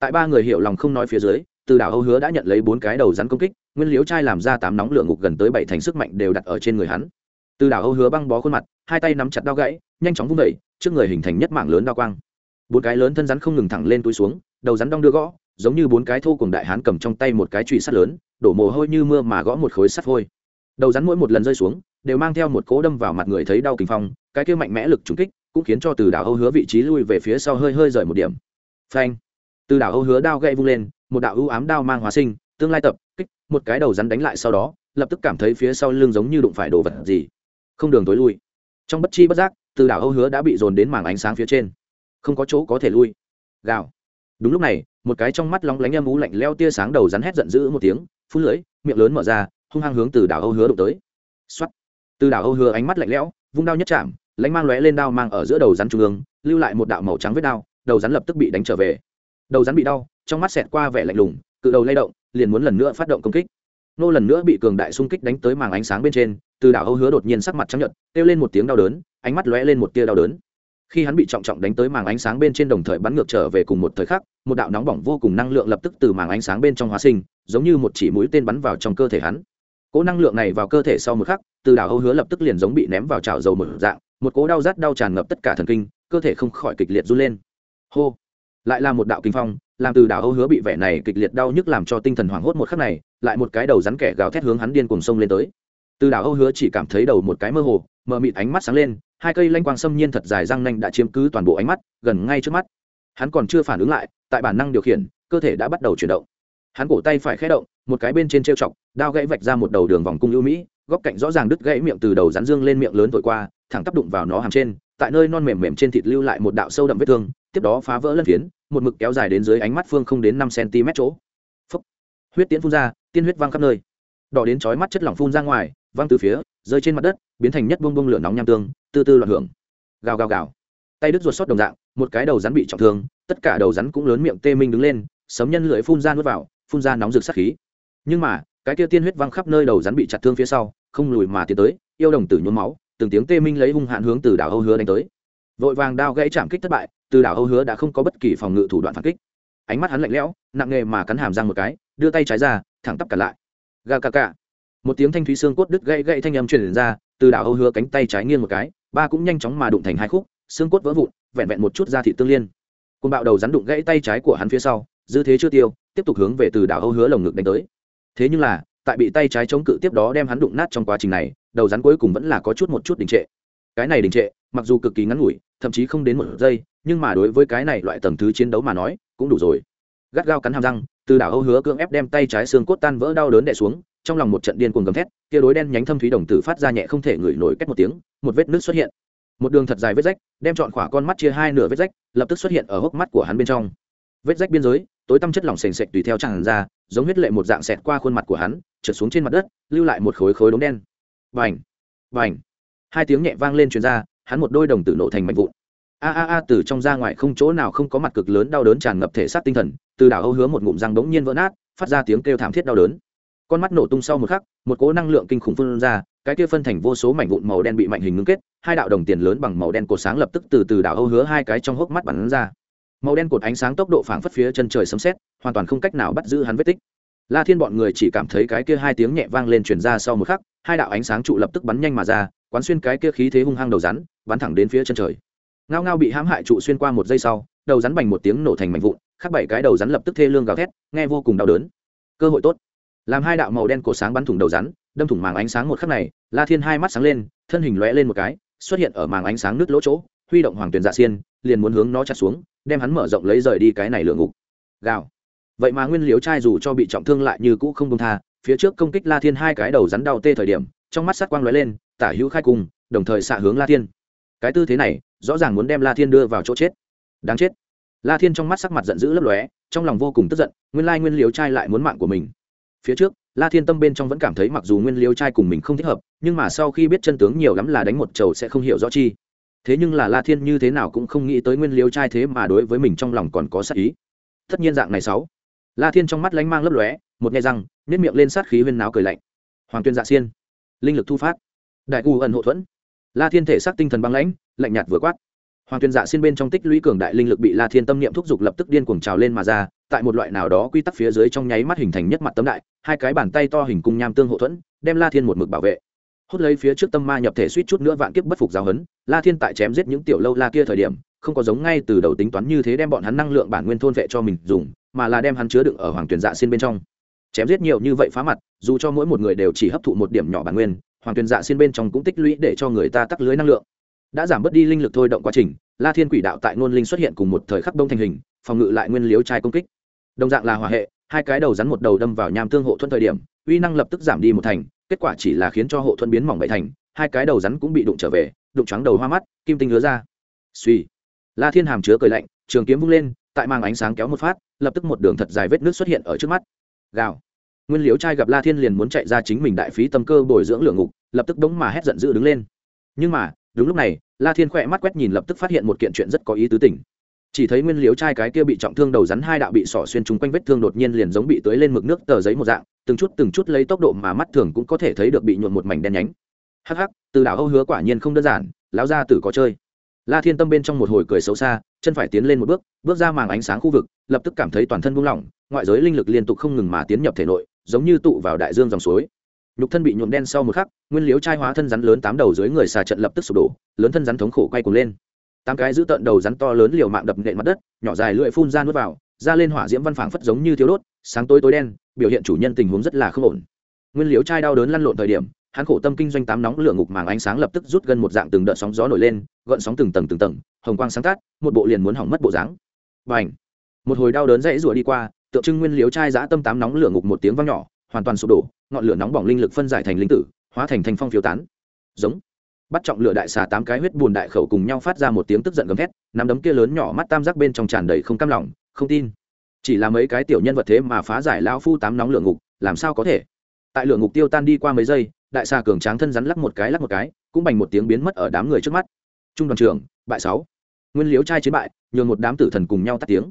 Tại ba người hiểu lòng không nói phía dưới, từ đảo âu hứa đã nhận lấy bốn cái đầu rắn công kích, nguyên liếu trai làm ra tám nóng lửa ngục gần tới bảy thành sức mạnh đều đặt ở trên người hắn. Từ đảo âu hứa băng bó khuôn mặt, hai tay nắm chặt đao gãy, nhanh chóng vung đẩy, trước người hình thành nhất mạng lớn đao quang. Bốn cái lớn thân rắn không ngừng thẳng lên túi xuống, đầu rắn đong đưa gõ, giống như bốn cái thô cùng đại hán cầm trong tay một cái trụy sắt lớn, đổ mồ hôi như mưa mà gõ một khối sắt hôi. Đầu rắn mỗi một lần rơi xuống đều mang theo một cố đâm vào mặt người thấy đau kinh phong, cái kia mạnh mẽ lực trúng kích cũng khiến cho từ đảo âu hứa vị trí lui về phía sau hơi hơi rời một điểm. Phanh! Từ đảo âu hứa đao gậy vung lên, một đạo ưu ám đao mang hóa sinh, tương lai tập, kích, một cái đầu rắn đánh lại sau đó, lập tức cảm thấy phía sau lưng giống như đụng phải đồ vật gì. Không đường tối lui. Trong bất chi bất giác, từ đảo âu hứa đã bị dồn đến mảng ánh sáng phía trên. Không có chỗ có thể lui. Gào! Đúng lúc này, một cái trong mắt lóng lánh âm ú lạnh leo tia sáng đầu rắn hét giận dữ một tiếng, phun lưỡi, miệng lớn mở ra, hung hăng hướng từ đảo âu hứa đụng tới. Xuất từ đảo âu hứa ánh mắt lạnh lẽo, vung đao nhất chạm lãnh mang lóe lên đao mang ở giữa đầu rắn trung ương, lưu lại một đạo màu trắng vết đao, đầu rắn lập tức bị đánh trở về. Đầu rắn bị đau, trong mắt xẹt qua vẻ lạnh lùng, cự đầu lay động, liền muốn lần nữa phát động công kích. Nô lần nữa bị cường đại xung kích đánh tới màng ánh sáng bên trên, từ đảo âu hứa đột nhiên sắc mặt trắng nhợt, kêu lên một tiếng đau đớn, ánh mắt lóe lên một tia đau đớn. Khi hắn bị trọng trọng đánh tới màng ánh sáng bên trên đồng thời bắn ngược trở về cùng một thời khắc, một đạo nóng bỏng vô cùng năng lượng lập tức từ màng ánh sáng bên trong hóa sinh, giống như một chỉ mũi tên bắn vào trong cơ thể hắn cỗ năng lượng này vào cơ thể sau một khắc, từ đảo âu hứa lập tức liền giống bị ném vào chảo dầu một dạng, một cỗ đau rát đau tràn ngập tất cả thần kinh, cơ thể không khỏi kịch liệt run lên. Hô! Lại là một đạo kinh phong, làm từ đảo âu hứa bị vẻ này kịch liệt đau nhức làm cho tinh thần hoảng hốt một khắc này, lại một cái đầu rắn kẻ gào thét hướng hắn điên cùng sông lên tới. Từ đảo âu hứa chỉ cảm thấy đầu một cái mơ hồ, mờ mịt ánh mắt sáng lên, hai cây lanh quang xâm nhiên thật dài răng nanh đã chiếm cứ toàn bộ ánh mắt, gần ngay trước mắt. Hắn còn chưa phản ứng lại, tại bản năng điều khiển, cơ thể đã bắt đầu chuyển động. Hắn cổ tay phải khé động một cái bên trên trêu chọc, đao gãy vạch ra một đầu đường vòng cung ưu mỹ, góc cạnh rõ ràng đứt gãy miệng từ đầu rắn dương lên miệng lớn thổi qua, thẳng tắp đụng vào nó hàm trên, tại nơi non mềm mềm trên thịt lưu lại một đạo sâu đậm vết thương, tiếp đó phá vỡ lân phiến, một mực kéo dài đến dưới ánh mắt phương không đến năm cm chỗ. Phốc. huyết tiễn phun ra, tiên huyết văng khắp nơi. Đỏ đến chói mắt chất lỏng phun ra ngoài, văng từ phía, rơi trên mặt đất, biến thành nhất bông bông lửa nóng nham tương tư tư loạn hưởng. Gào gào gào. Tay đứt ruột sót đồng dạng, một cái đầu rắn bị trọng thương, tất cả đầu rắn cũng lớn miệng tê minh đứng lên, sấm nhân lưỡi phun ra nuốt vào, phun ra nóng rực sát khí nhưng mà, cái kia tiên huyết văng khắp nơi đầu rắn bị chặt thương phía sau, không lùi mà tiến tới, yêu đồng tử nhuốm máu, từng tiếng tê minh lấy hung hạn hướng từ đảo âu hứa đánh tới. Vội vàng đao gãy chạm kích thất bại, từ đảo âu hứa đã không có bất kỳ phòng ngự thủ đoạn phản kích. Ánh mắt hắn lạnh lẽo, nặng nghề mà cắn hàm răng một cái, đưa tay trái ra, thẳng tắp cả lại. Ga ca ca một tiếng thanh thúy xương cốt đứt gãy gãy thanh âm truyền ra, từ đảo âu hứa cánh tay trái nghiêng một cái, ba cũng nhanh chóng mà đụng thành hai khúc, xương cốt vỡ vụn, vẹn vẹn một chút ra thị tương liên. Côn bạo đầu rắn đụng gãy tay trái của hắn phía sau, dư thế chưa tiêu, tiếp tục hướng về từ đảo âu hứa lồng ngực đánh tới thế nhưng là, tại bị tay trái chống cự tiếp đó đem hắn đụng nát trong quá trình này, đầu rắn cuối cùng vẫn là có chút một chút đình trệ. Cái này đình trệ, mặc dù cực kỳ ngắn ngủi, thậm chí không đến một giây, nhưng mà đối với cái này loại tầng thứ chiến đấu mà nói, cũng đủ rồi. Gắt gao cắn hàm răng, từ đảo âu hứa cưỡng ép đem tay trái xương cốt tan vỡ đau đớn đè xuống, trong lòng một trận điên cuồng gầm thét, kia đối đen nhánh thâm thúy đồng tử phát ra nhẹ không thể ngửi nổi cách một tiếng, một vết nước xuất hiện. Một đường thật dài vết rách, đem chọn khỏa con mắt chia hai nửa vết rách, lập tức xuất hiện ở hốc mắt của hắn bên trong. Vết rách biên giới, tối tăm chất lỏng sền sệt tùy theo tràn ra giống huyết lệ một dạng xẹt qua khuôn mặt của hắn, trượt xuống trên mặt đất, lưu lại một khối khối đống đen. Vành vành hai tiếng nhẹ vang lên truyền ra, hắn một đôi đồng tử nổ thành mạnh vụn. A a a, từ trong ra ngoài không chỗ nào không có mặt cực lớn đau đớn tràn ngập thể xác tinh thần, từ đảo âu hứa một ngụm răng đống nhiên vỡ nát, phát ra tiếng kêu thảm thiết đau đớn. Con mắt nổ tung sau một khắc, một cỗ năng lượng kinh khủng phun ra, cái kia phân thành vô số mảnh vụn màu đen bị mạnh hình ngưng kết, hai đạo đồng tiền lớn bằng màu đen cột sáng lập tức từ từ đảo âu hứa hai cái trong hốc mắt bắn ra màu đen cột ánh sáng tốc độ phảng phất phía chân trời sấm xét hoàn toàn không cách nào bắt giữ hắn vết tích. La thiên bọn người chỉ cảm thấy cái kia hai tiếng nhẹ vang lên truyền ra sau một khắc, hai đạo ánh sáng trụ lập tức bắn nhanh mà ra, quán xuyên cái kia khí thế hung hăng đầu rắn, bắn thẳng đến phía chân trời. Ngao ngao bị hãm hại trụ xuyên qua một giây sau, đầu rắn bành một tiếng nổ thành mảnh vụn, khắc bảy cái đầu rắn lập tức thê lương gào thét, nghe vô cùng đau đớn. Cơ hội tốt. Làm hai đạo màu đen cổ sáng bắn thủng đầu rắn, đâm thủng màng ánh sáng một khắc này, la thiên hai mắt sáng lên, thân hình lóe lên một cái, xuất hiện ở màng ánh sáng nứt lỗ chỗ, huy động hoàng tuyền dạ xiên, liền muốn hướng nó chặt xuống đem hắn mở rộng lấy rời đi cái này lửa ngục. Gào. Vậy mà nguyên liếu trai dù cho bị trọng thương lại như cũ không công tha, phía trước công kích la thiên hai cái đầu rắn đau tê thời điểm, trong mắt sát quang lóe lên, tả hữu khai cùng, đồng thời xạ hướng la thiên. Cái tư thế này, rõ ràng muốn đem la thiên đưa vào chỗ chết. Đáng chết. La thiên trong mắt sắc mặt giận dữ lấp lóe, trong lòng vô cùng tức giận, nguyên lai nguyên liếu trai lại muốn mạng của mình. Phía trước, la thiên tâm bên trong vẫn cảm thấy mặc dù nguyên liếu trai cùng mình không thích hợp, nhưng mà sau khi biết chân tướng nhiều lắm là đánh một trầu sẽ không hiểu rõ chi thế nhưng là la thiên như thế nào cũng không nghĩ tới nguyên liêu trai thế mà đối với mình trong lòng còn có sát ý. Tất nhiên dạng này sáu. La thiên trong mắt lánh mang lấp lóe, một nghe răng nếp miệng lên sát khí huyên náo cười lạnh. Hoàng tuyên dạ xiên, linh lực thu phát. Đại cù ẩn hộ thuẫn. La thiên thể xác tinh thần băng lãnh, lạnh nhạt vừa quát. Hoàng tuyên dạ xiên bên trong tích lũy cường đại linh lực bị la thiên tâm niệm thúc giục lập tức điên cuồng trào lên mà ra, tại một loại nào đó quy tắc phía dưới trong nháy mắt hình thành nhất mặt tấm đại, hai cái bàn tay to hình cung nham tương hộ thuẫn, đem la thiên một mực bảo vệ hút lấy phía trước tâm ma nhập thể suýt chút nữa vạn kiếp bất phục giáo hấn la thiên tại chém giết những tiểu lâu la kia thời điểm, không có giống ngay từ đầu tính toán như thế đem bọn hắn năng lượng bản nguyên thôn vệ cho mình dùng, mà là đem hắn chứa đựng ở hoàng Tuyền dạ xin bên trong. Chém giết nhiều như vậy phá mặt, dù cho mỗi một người đều chỉ hấp thụ một điểm nhỏ bản nguyên, hoàng Tuyền dạ xin bên trong cũng tích lũy để cho người ta tắc lưới năng lượng. Đã giảm bớt đi linh lực thôi động quá trình, la thiên quỷ đạo tại ngôn linh xuất hiện cùng một thời khắc đông thành hình, phòng ngự lại nguyên liếu trai công kích. Đồng dạng là hòa hệ, hai cái đầu rắn một đầu đâm vào nham tương hộ thuận thời điểm, uy năng lập tức giảm đi một thành kết quả chỉ là khiến cho hộ thuẫn biến mỏng bảy thành, hai cái đầu rắn cũng bị đụng trở về, đụng trắng đầu hoa mắt, kim tinh hứa ra. Suy la thiên hàm chứa cười lạnh, trường kiếm vung lên, tại mang ánh sáng kéo một phát, lập tức một đường thật dài vết nước xuất hiện ở trước mắt. Gào. Nguyên liếu trai gặp la thiên liền muốn chạy ra chính mình đại phí tâm cơ bồi dưỡng lượng ngục, lập tức đống mà hét giận dữ đứng lên. Nhưng mà, đúng lúc này, la thiên khỏe mắt quét nhìn lập tức phát hiện một kiện chuyện rất có ý tứ tỉnh chỉ thấy nguyên liếu trai cái kia bị trọng thương đầu rắn hai đạo bị sỏ xuyên chung quanh vết thương đột nhiên liền giống bị tưới lên mực nước tờ giấy một dạng, từng chút từng chút lấy tốc độ mà mắt thường cũng có thể thấy được bị nhuộn một mảnh đen nhánh. Hắc hắc, từ đảo âu hứa quả nhiên không đơn giản, lão gia tử có chơi. La thiên tâm bên trong một hồi cười xấu xa, chân phải tiến lên một bước bước ra màng ánh sáng khu vực, lập tức cảm thấy toàn thân buông lỏng, ngoại giới linh lực liên tục không ngừng mà tiến nhập thể nội, giống như tụ vào đại dương dòng suối. Nhục thân bị nhuộm đen sau một khắc, nguyên liếu trai hóa thân rắn lớn tám đầu dưới người xà trận lập tức sụp đổ, lớn thân rắn thống khổ quay cuồng lên tám cái giữ tận đầu rắn to lớn liều mạng đập nện mặt đất, nhỏ dài lưỡi phun ra nuốt vào, ra lên hỏa diễm văn phảng phất giống như thiếu đốt, sáng tối tối đen, biểu hiện chủ nhân tình huống rất là không ổn. Nguyên liếu trai đau đớn lăn lộn thời điểm, hắn khổ tâm kinh doanh tám nóng lửa ngục màng ánh sáng lập tức rút gần một dạng từng đợt sóng gió nổi lên, gợn sóng từng tầng từng tầng, hồng quang sáng tát một bộ liền muốn hỏng mất bộ dáng. Và một hồi đau đớn dãy rủa đi qua, tượng trưng nguyên liếu trai giã tâm tám nóng lửa ngục một tiếng vang nhỏ, hoàn toàn sụp đổ, ngọn lửa nóng bỏng linh lực phân giải thành linh tử, hóa thành thành phong phiêu tán. Giống! Bắt trọng lửa đại xà tám cái huyết bùn đại khẩu cùng nhau phát ra một tiếng tức giận gầm thét, nắm đấm kia lớn nhỏ mắt tam giác bên trong tràn đầy không cam lòng, không tin. Chỉ là mấy cái tiểu nhân vật thế mà phá giải lao phu tám nóng lửa ngục, làm sao có thể? Tại lửa ngục tiêu tan đi qua mấy giây, đại xà cường tráng thân rắn lắc một cái lắc một cái, cũng bành một tiếng biến mất ở đám người trước mắt. Trung đoàn trưởng, bại sáu. Nguyên liếu trai chiến bại, nhường một đám tử thần cùng nhau tắt tiếng.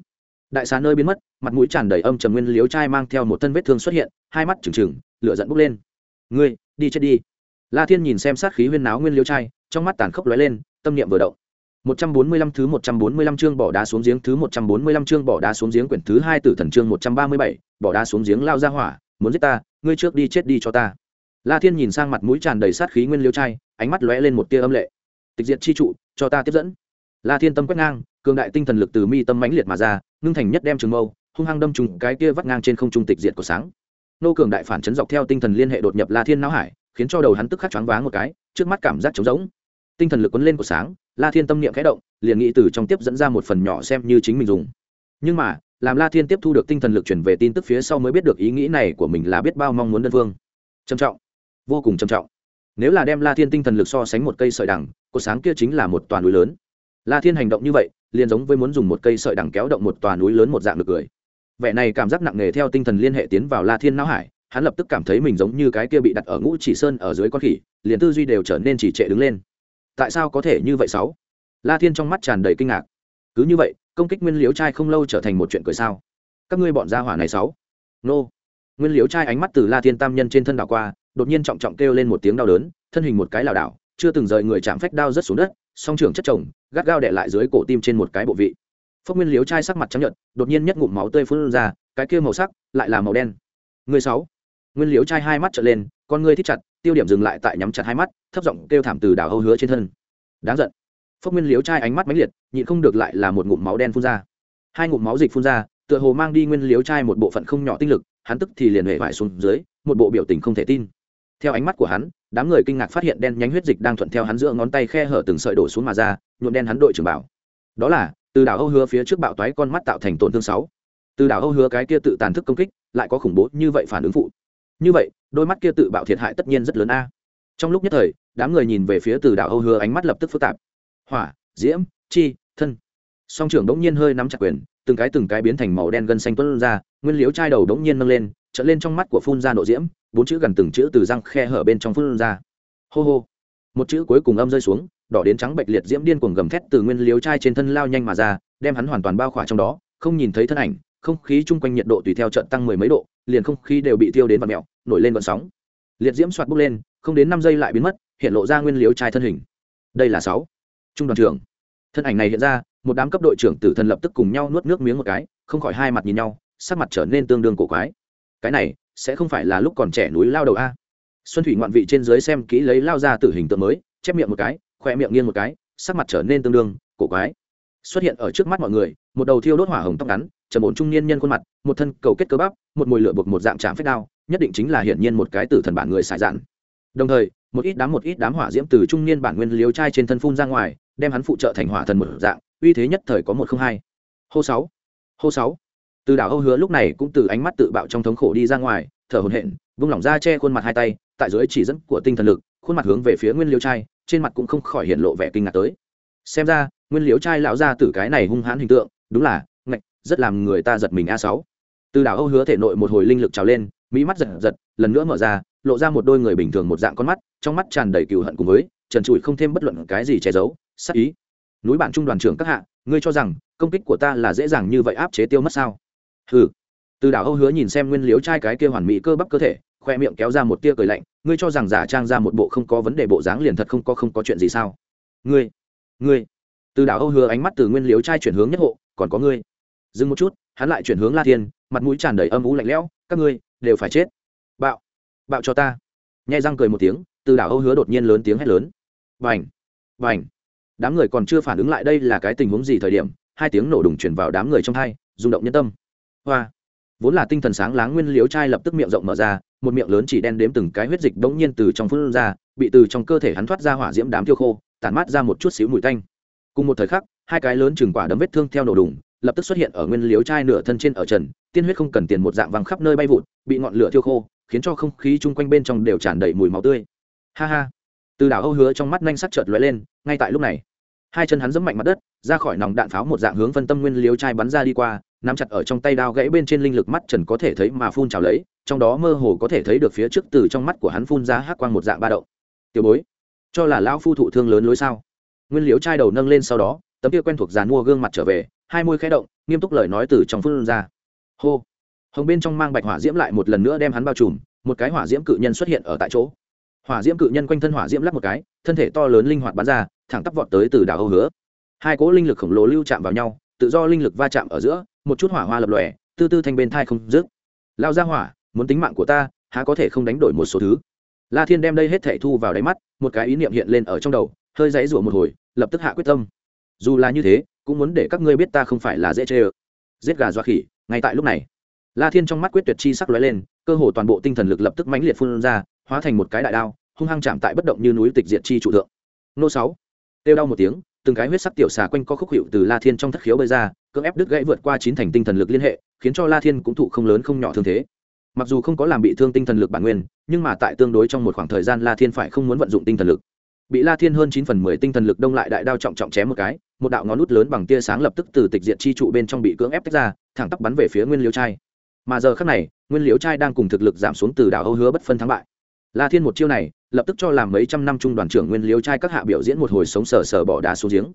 Đại xà nơi biến mất, mặt mũi tràn đầy âm trầm nguyên liếu trai mang theo một thân vết thương xuất hiện, hai mắt trừng trừng, lửa giận bốc lên. Ngươi, đi chết đi la thiên nhìn xem sát khí huyên náo nguyên liêu trai trong mắt tàn khốc lóe lên tâm niệm vừa động 145 thứ 145 chương bỏ đá xuống giếng thứ 145 chương bỏ đá xuống giếng quyển thứ 2 tử thần chương 137, bỏ đá xuống giếng lao ra hỏa, muốn giết ta, ngươi trước đi chết đi cho ta. La Thiên nhìn sang mặt mũi tràn đầy sát khí nguyên liêu trai, ánh mắt lóe lên một tia âm lệ. Tịch diệt chi trụ, cho ta tiếp dẫn. La Thiên tâm quét ngang, cường đại tinh thần lực từ mi tâm mãnh liệt mà ra, ngưng thành nhất đem trường mâu, hung hăng đâm trùng cái kia vắt ngang trên không trung tịch diệt của sáng. Nô cường đại phản chấn dọc theo tinh thần liên hệ đột nhập La Thiên não hải, khiến cho đầu hắn tức khắc choáng váng một cái, trước mắt cảm giác trống rỗng. Tinh thần lực cuốn lên của sáng, La Thiên tâm niệm khẽ động, liền nghĩ từ trong tiếp dẫn ra một phần nhỏ xem như chính mình dùng. Nhưng mà, làm La Thiên tiếp thu được tinh thần lực chuyển về tin tức phía sau mới biết được ý nghĩ này của mình là biết bao mong muốn đơn phương. Trầm trọng, vô cùng trầm trọng. Nếu là đem La Thiên tinh thần lực so sánh một cây sợi đằng, cột sáng kia chính là một toàn núi lớn. La Thiên hành động như vậy, liền giống với muốn dùng một cây sợi đằng kéo động một tòa núi lớn một dạng được cười vẻ này cảm giác nặng nề theo tinh thần liên hệ tiến vào la thiên não hải hắn lập tức cảm thấy mình giống như cái kia bị đặt ở ngũ chỉ sơn ở dưới con khỉ, liền tư duy đều trở nên chỉ trệ đứng lên. Tại sao có thể như vậy sáu? La thiên trong mắt tràn đầy kinh ngạc. Cứ như vậy, công kích nguyên liếu trai không lâu trở thành một chuyện cười sao? Các ngươi bọn gia hỏa này sáu? Nô. Nguyên liếu trai ánh mắt từ la thiên tam nhân trên thân đảo qua, đột nhiên trọng trọng kêu lên một tiếng đau đớn, thân hình một cái lảo đảo, chưa từng rời người chạm phách đao rất xuống đất, song trưởng chất chồng, gắt gao đè lại dưới cổ tim trên một cái bộ vị. Phốc nguyên liếu trai sắc mặt trắng nhợt, đột nhiên nhất ngụm máu tươi phun ra, cái kia màu sắc lại là màu đen. Người sáu? Nguyên Liễu trai hai mắt trợn lên, con ngươi thích chặt, tiêu điểm dừng lại tại nhắm chặt hai mắt, thấp giọng kêu thảm từ đảo âu hứa trên thân. Đáng giận. Phốc nguyên Liễu trai ánh mắt mãnh liệt, nhịn không được lại là một ngụm máu đen phun ra. Hai ngụm máu dịch phun ra, tựa hồ mang đi nguyên Liễu trai một bộ phận không nhỏ tinh lực, hắn tức thì liền hệ vải xuống dưới, một bộ biểu tình không thể tin. Theo ánh mắt của hắn, đám người kinh ngạc phát hiện đen nhánh huyết dịch đang thuận theo hắn giữa ngón tay khe hở từng sợi đổ xuống mà ra, nhuộm đen hắn đội trưởng bảo. Đó là, từ đảo âu hứa phía trước bạo toái con mắt tạo thành tổn thương sáu. Từ đảo âu hứa cái kia tự tàn thức công kích, lại có khủng bố như vậy phản ứng phụ như vậy, đôi mắt kia tự bạo thiệt hại tất nhiên rất lớn a. Trong lúc nhất thời, đám người nhìn về phía từ đảo âu hứa ánh mắt lập tức phức tạp. Hỏa, diễm, chi, thân. Song trưởng đống nhiên hơi nắm chặt quyền, từng cái từng cái biến thành màu đen gân xanh tuôn ra, nguyên liếu chai đầu đống nhiên nâng lên trở lên trong mắt của phun ra nộ diễm, bốn chữ gần từng chữ từ răng khe hở bên trong phun ra. Hô hô. Một chữ cuối cùng âm rơi xuống, đỏ đến trắng bệch liệt diễm điên cuồng gầm thét từ nguyên liếu chai trên thân lao nhanh mà ra, đem hắn hoàn toàn bao khỏa trong đó, không nhìn thấy thân ảnh không khí chung quanh nhiệt độ tùy theo trận tăng mười mấy độ, liền không khí đều bị tiêu đến vạt mẹo nổi lên vận sóng. Liệt diễm soạt bốc lên, không đến năm giây lại biến mất, hiện lộ ra nguyên liếu trai thân hình. Đây là sáu. Trung đoàn trưởng. Thân ảnh này hiện ra, một đám cấp đội trưởng tử thần lập tức cùng nhau nuốt nước miếng một cái, không khỏi hai mặt nhìn nhau, sắc mặt trở nên tương đương cổ quái. Cái này, sẽ không phải là lúc còn trẻ núi lao đầu a? Xuân thủy ngoạn vị trên dưới xem kỹ lấy lao ra tử hình tượng mới, chép miệng một cái, khoe miệng nghiêng một cái, sắc mặt trở nên tương đương, cổ quái. Xuất hiện ở trước mắt mọi người, một đầu thiêu đốt hỏa hồng tóc ngắn trầm ổn trung niên nhân khuôn mặt, một thân cầu kết cơ bắp, một mùi lửa buộc một dạng chạm phép đao, nhất định chính là hiển nhiên một cái tử thần bản người xài dạn. Đồng thời, một ít đám một ít đám hỏa diễm từ trung niên bản nguyên liếu trai trên thân phun ra ngoài, đem hắn phụ trợ thành hỏa thần một dạng, uy thế nhất thời có một không hai. Hô sáu hô sáu. Từ đảo âu hứa lúc này cũng từ ánh mắt tự bạo trong thống khổ đi ra ngoài, thở hổn hển, vung lỏng ra che khuôn mặt hai tay, tại dưới chỉ dẫn của tinh thần lực, khuôn mặt hướng về phía nguyên liêu trai, trên mặt cũng không khỏi hiện lộ vẻ kinh ngạc tới. Xem ra, nguyên liêu trai lão ra từ cái này hung hãn hình tượng, đúng là rất làm người ta giật mình a sáu. Từ đảo âu hứa thể nội một hồi linh lực trào lên, mỹ mắt giật giật, lần nữa mở ra, lộ ra một đôi người bình thường một dạng con mắt, trong mắt tràn đầy cừu hận cùng với, trần trụi không thêm bất luận cái gì che giấu, sắc ý. Núi bạn trung đoàn trưởng các hạ, ngươi cho rằng, công kích của ta là dễ dàng như vậy áp chế tiêu mất sao? Hừ. Từ đảo âu hứa nhìn xem nguyên liếu trai cái kia hoàn mỹ cơ bắp cơ thể, khoe miệng kéo ra một tia cười lạnh, ngươi cho rằng giả trang ra một bộ không có vấn đề bộ dáng liền thật không có không có chuyện gì sao? Ngươi. Ngươi. Từ đảo âu hứa ánh mắt từ nguyên liếu trai chuyển hướng nhất hộ, còn có ngươi dừng một chút, hắn lại chuyển hướng la thiên, mặt mũi tràn đầy âm ú lạnh lẽo, các ngươi đều phải chết. Bạo bạo cho ta. Nhai răng cười một tiếng, từ đảo âu hứa đột nhiên lớn tiếng hét lớn. Vành vành đám người còn chưa phản ứng lại đây là cái tình huống gì thời điểm, hai tiếng nổ đùng chuyển vào đám người trong hai, rung động nhân tâm. Hoa. Vốn là tinh thần sáng láng nguyên liếu trai lập tức miệng rộng mở ra, một miệng lớn chỉ đen đếm từng cái huyết dịch đống nhiên từ trong phun ra, bị từ trong cơ thể hắn thoát ra hỏa diễm đám tiêu khô, tản mát ra một chút xíu mùi tanh. Cùng một thời khắc, hai cái lớn chừng quả đấm vết thương theo nổ đùng lập tức xuất hiện ở nguyên liếu trai nửa thân trên ở trần, tiên huyết không cần tiền một dạng văng khắp nơi bay vụt, bị ngọn lửa thiêu khô, khiến cho không khí chung quanh bên trong đều tràn đầy mùi máu tươi. Ha ha. Từ đảo âu hứa trong mắt nhanh sắc chợt lóe lên, ngay tại lúc này, hai chân hắn giẫm mạnh mặt đất, ra khỏi nòng đạn pháo một dạng hướng phân tâm nguyên liếu trai bắn ra đi qua, nắm chặt ở trong tay đao gãy bên trên linh lực mắt trần có thể thấy mà phun trào lấy, trong đó mơ hồ có thể thấy được phía trước từ trong mắt của hắn phun ra hắc quang một dạng ba động. Tiểu bối, cho là lão phu thụ thương lớn lối sao? Nguyên liếu trai đầu nâng lên sau đó, tấm kia quen thuộc dàn mua gương mặt trở về hai môi khẽ động, nghiêm túc lời nói từ trong phun ra. Hô. Hồng bên trong mang bạch hỏa diễm lại một lần nữa đem hắn bao trùm, một cái hỏa diễm cự nhân xuất hiện ở tại chỗ. Hỏa diễm cự nhân quanh thân hỏa diễm lắp một cái, thân thể to lớn linh hoạt bắn ra, thẳng tắp vọt tới từ đảo âu hứa. Hai cỗ linh lực khổng lồ lưu chạm vào nhau, tự do linh lực va chạm ở giữa, một chút hỏa hoa lập lòe tư tư thanh bên thai không dứt. Lao ra hỏa, muốn tính mạng của ta, há có thể không đánh đổi một số thứ? La thiên đem đây hết thể thu vào đáy mắt, một cái ý niệm hiện lên ở trong đầu, hơi dãy rủa một hồi, lập tức hạ quyết tâm dù là như thế, cũng muốn để các ngươi biết ta không phải là dễ chê ơ. Giết gà doa khỉ, ngay tại lúc này, la thiên trong mắt quyết tuyệt chi sắc lóe lên, cơ hồ toàn bộ tinh thần lực lập tức mãnh liệt phun ra, hóa thành một cái đại đao, hung hăng chạm tại bất động như núi tịch diệt chi trụ thượng. Nô sáu têu đau một tiếng, từng cái huyết sắc tiểu xà quanh co khúc hiệu từ la thiên trong thất khiếu bơi ra, cưỡng ép đứt gãy vượt qua chín thành tinh thần lực liên hệ, khiến cho la thiên cũng thụ không lớn không nhỏ thương thế. Mặc dù không có làm bị thương tinh thần lực bản nguyên, nhưng mà tại tương đối trong một khoảng thời gian la thiên phải không muốn vận dụng tinh thần lực. Bị la thiên hơn chín phần mười tinh thần lực đông lại đại đao trọng trọng chém một cái một đạo ngón nút lớn bằng tia sáng lập tức từ tịch diện chi trụ bên trong bị cưỡng ép tách ra, thẳng tắp bắn về phía nguyên liêu trai. Mà giờ khác này, nguyên liêu trai đang cùng thực lực giảm xuống từ đảo âu hứa bất phân thắng bại. La thiên một chiêu này, lập tức cho làm mấy trăm năm trung đoàn trưởng nguyên liêu trai các hạ biểu diễn một hồi sống sờ sờ bỏ đá xuống giếng.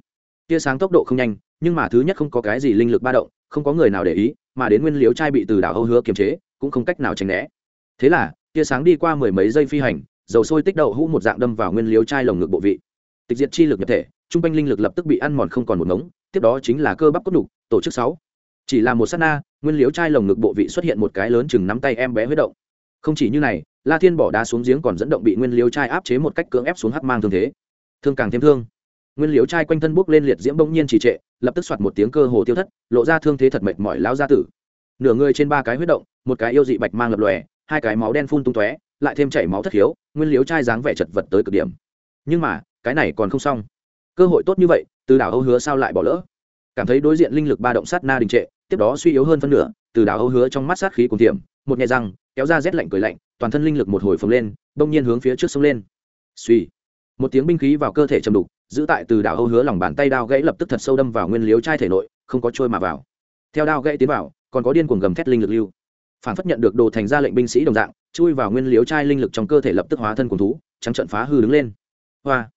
Tia sáng tốc độ không nhanh, nhưng mà thứ nhất không có cái gì linh lực ba động, không có người nào để ý, mà đến nguyên liêu trai bị từ đảo âu hứa kiềm chế, cũng không cách nào tránh né. Thế là, tia sáng đi qua mười mấy giây phi hành, dầu sôi tích đậu hũ một dạng đâm vào nguyên liếu trai lồng ngực bộ vị tịch diệt chi lực nhập thể, trung quanh linh lực lập tức bị ăn mòn không còn một ngống, tiếp đó chính là cơ bắp cốt đục tổ chức sáu. Chỉ là một sát na, nguyên liếu chai lồng ngực bộ vị xuất hiện một cái lớn chừng nắm tay em bé huyết động. Không chỉ như này, la thiên bỏ đá xuống giếng còn dẫn động bị nguyên liếu chai áp chế một cách cưỡng ép xuống hắc mang thương thế. Thương càng thêm thương. Nguyên liếu chai quanh thân bốc lên liệt diễm bỗng nhiên trì trệ, lập tức soạt một tiếng cơ hồ tiêu thất, lộ ra thương thế thật mệt mỏi lao ra tử. Nửa người trên ba cái huyết động, một cái yêu dị bạch mang lập lòe, hai cái máu đen phun tung tóe, lại thêm chảy máu thất khiếu, nguyên liếu trai dáng vẻ chật vật tới cực điểm. Nhưng mà cái này còn không xong. Cơ hội tốt như vậy, từ đảo âu hứa sao lại bỏ lỡ? Cảm thấy đối diện linh lực ba động sát na đình trệ, tiếp đó suy yếu hơn phân nửa, từ đảo âu hứa trong mắt sát khí cùng tiềm, một nhẹ răng, kéo ra rét lạnh cười lạnh, toàn thân linh lực một hồi phồng lên bỗng nhiên hướng phía trước sông lên. Suy một tiếng binh khí vào cơ thể chầm đục, giữ tại từ đảo âu hứa lòng bàn tay đao gãy lập tức thật sâu đâm vào nguyên liếu trai thể nội, không có trôi mà vào. Theo đao gãy tiến vào, còn có điên cuồng gầm thét linh lực lưu. Phản phất nhận được đồ thành ra lệnh binh sĩ đồng dạng, chui vào nguyên liếu trai linh lực trong cơ thể lập tức hóa thân cùng thú, trắng trận phá hư đứng lên. Hoa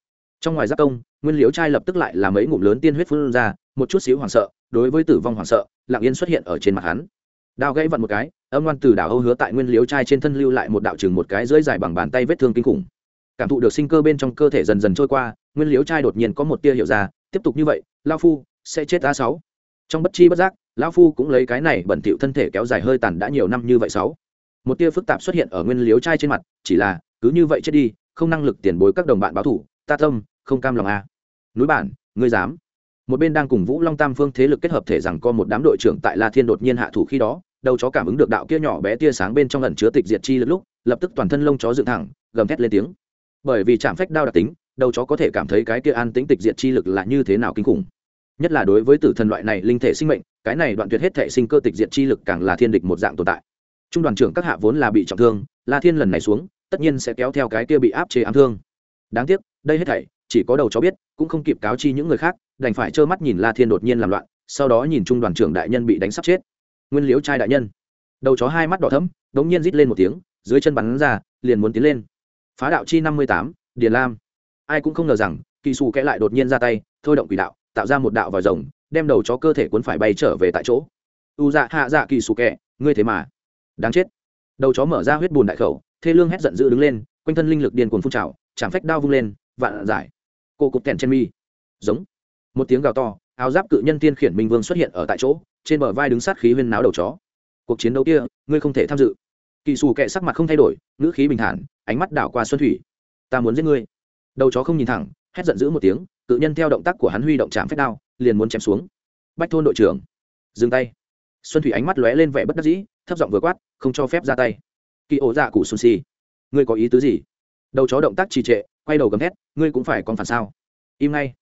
trong ngoài giáp công, nguyên liếu trai lập tức lại là mấy ngụm lớn tiên huyết phun ra, một chút xíu hoảng sợ, đối với tử vong hoảng sợ, lặng yên xuất hiện ở trên mặt hắn. Đao gãy vặn một cái, âm ngoan từ đảo âu hứa tại nguyên liếu trai trên thân lưu lại một đạo chừng một cái dưới dài bằng bàn tay vết thương kinh khủng. Cảm thụ được sinh cơ bên trong cơ thể dần dần trôi qua, nguyên liếu trai đột nhiên có một tia hiểu ra, tiếp tục như vậy lao phu, sẽ chết a sáu. Trong bất chi bất giác, lão phu cũng lấy cái này bẩn thỉu thân thể kéo dài hơi tàn đã nhiều năm như vậy sáu. Một tia phức tạp xuất hiện ở nguyên liếu trai trên mặt, chỉ là, cứ như vậy chết đi, không năng lực tiền bối các đồng bạn báo thủ, ta tâm không cam lòng a à. núi bản, ngươi dám. Một bên đang cùng vũ long tam phương thế lực kết hợp thể rằng có một đám đội trưởng tại la thiên đột nhiên hạ thủ khi đó, đầu chó cảm ứng được đạo kia nhỏ bé tia sáng bên trong lần chứa tịch diệt chi lực lúc, lập tức toàn thân lông chó dựng thẳng, gầm thét lên tiếng. Bởi vì chạm phách đao đặc tính, đầu chó có thể cảm thấy cái kia an tĩnh tịch diệt chi lực là như thế nào kinh khủng. Nhất là đối với tử thần loại này linh thể sinh mệnh, cái này đoạn tuyệt hết thể sinh cơ tịch diệt chi lực càng là thiên địch một dạng tồn tại. Trung đoàn trưởng các hạ vốn là bị trọng thương, la thiên lần này xuống, tất nhiên sẽ kéo theo cái kia bị áp chế ám thương. Đáng tiếc, đây hết thảy chỉ có đầu chó biết, cũng không kịp cáo chi những người khác, đành phải trơ mắt nhìn la thiên đột nhiên làm loạn, sau đó nhìn trung đoàn trưởng đại nhân bị đánh sắp chết. Nguyên liếu trai đại nhân. Đầu chó hai mắt đỏ thấm đống nhiên rít lên một tiếng, dưới chân bắn ra, liền muốn tiến lên. Phá đạo chi năm mươi tám, điền lam. Ai cũng không ngờ rằng, kỳ xù kẽ lại đột nhiên ra tay, thôi động quỷ đạo, tạo ra một đạo vòi rồng, đem đầu chó cơ thể cuốn phải bay trở về tại chỗ. U dạ hạ dạ kỳ xù kẹ ngươi thế mà. Đáng chết. Đầu chó mở ra huyết bùn đại khẩu, thê lương hét giận dữ đứng lên, quanh thân linh lực điên cuồng phun trào, chạm phách đao vung lên, vạn giải cô cụt kèn trên mi. Giống. Một tiếng gào to, áo giáp cự nhân tiên khiển minh vương xuất hiện ở tại chỗ, trên bờ vai đứng sát khí huyên náo đầu chó. Cuộc chiến đấu kia, ngươi không thể tham dự. Kỳ xù kệ sắc mặt không thay đổi, ngữ khí bình thản, ánh mắt đảo qua xuân thủy. Ta muốn giết ngươi. Đầu chó không nhìn thẳng, hét giận dữ một tiếng, cự nhân theo động tác của hắn huy động chạm phép đao, liền muốn chém xuống. Bách thôn đội trưởng. Dừng tay. Xuân thủy ánh mắt lóe lên vẻ bất đắc dĩ, thấp giọng vừa quát, không cho phép ra tay. Kỳ ổ dạ cụ xuân si ngươi có ý tứ gì? Đầu chó động tác trì trệ, quay đầu gầm thét, ngươi cũng phải còn phản sao? Im ngay.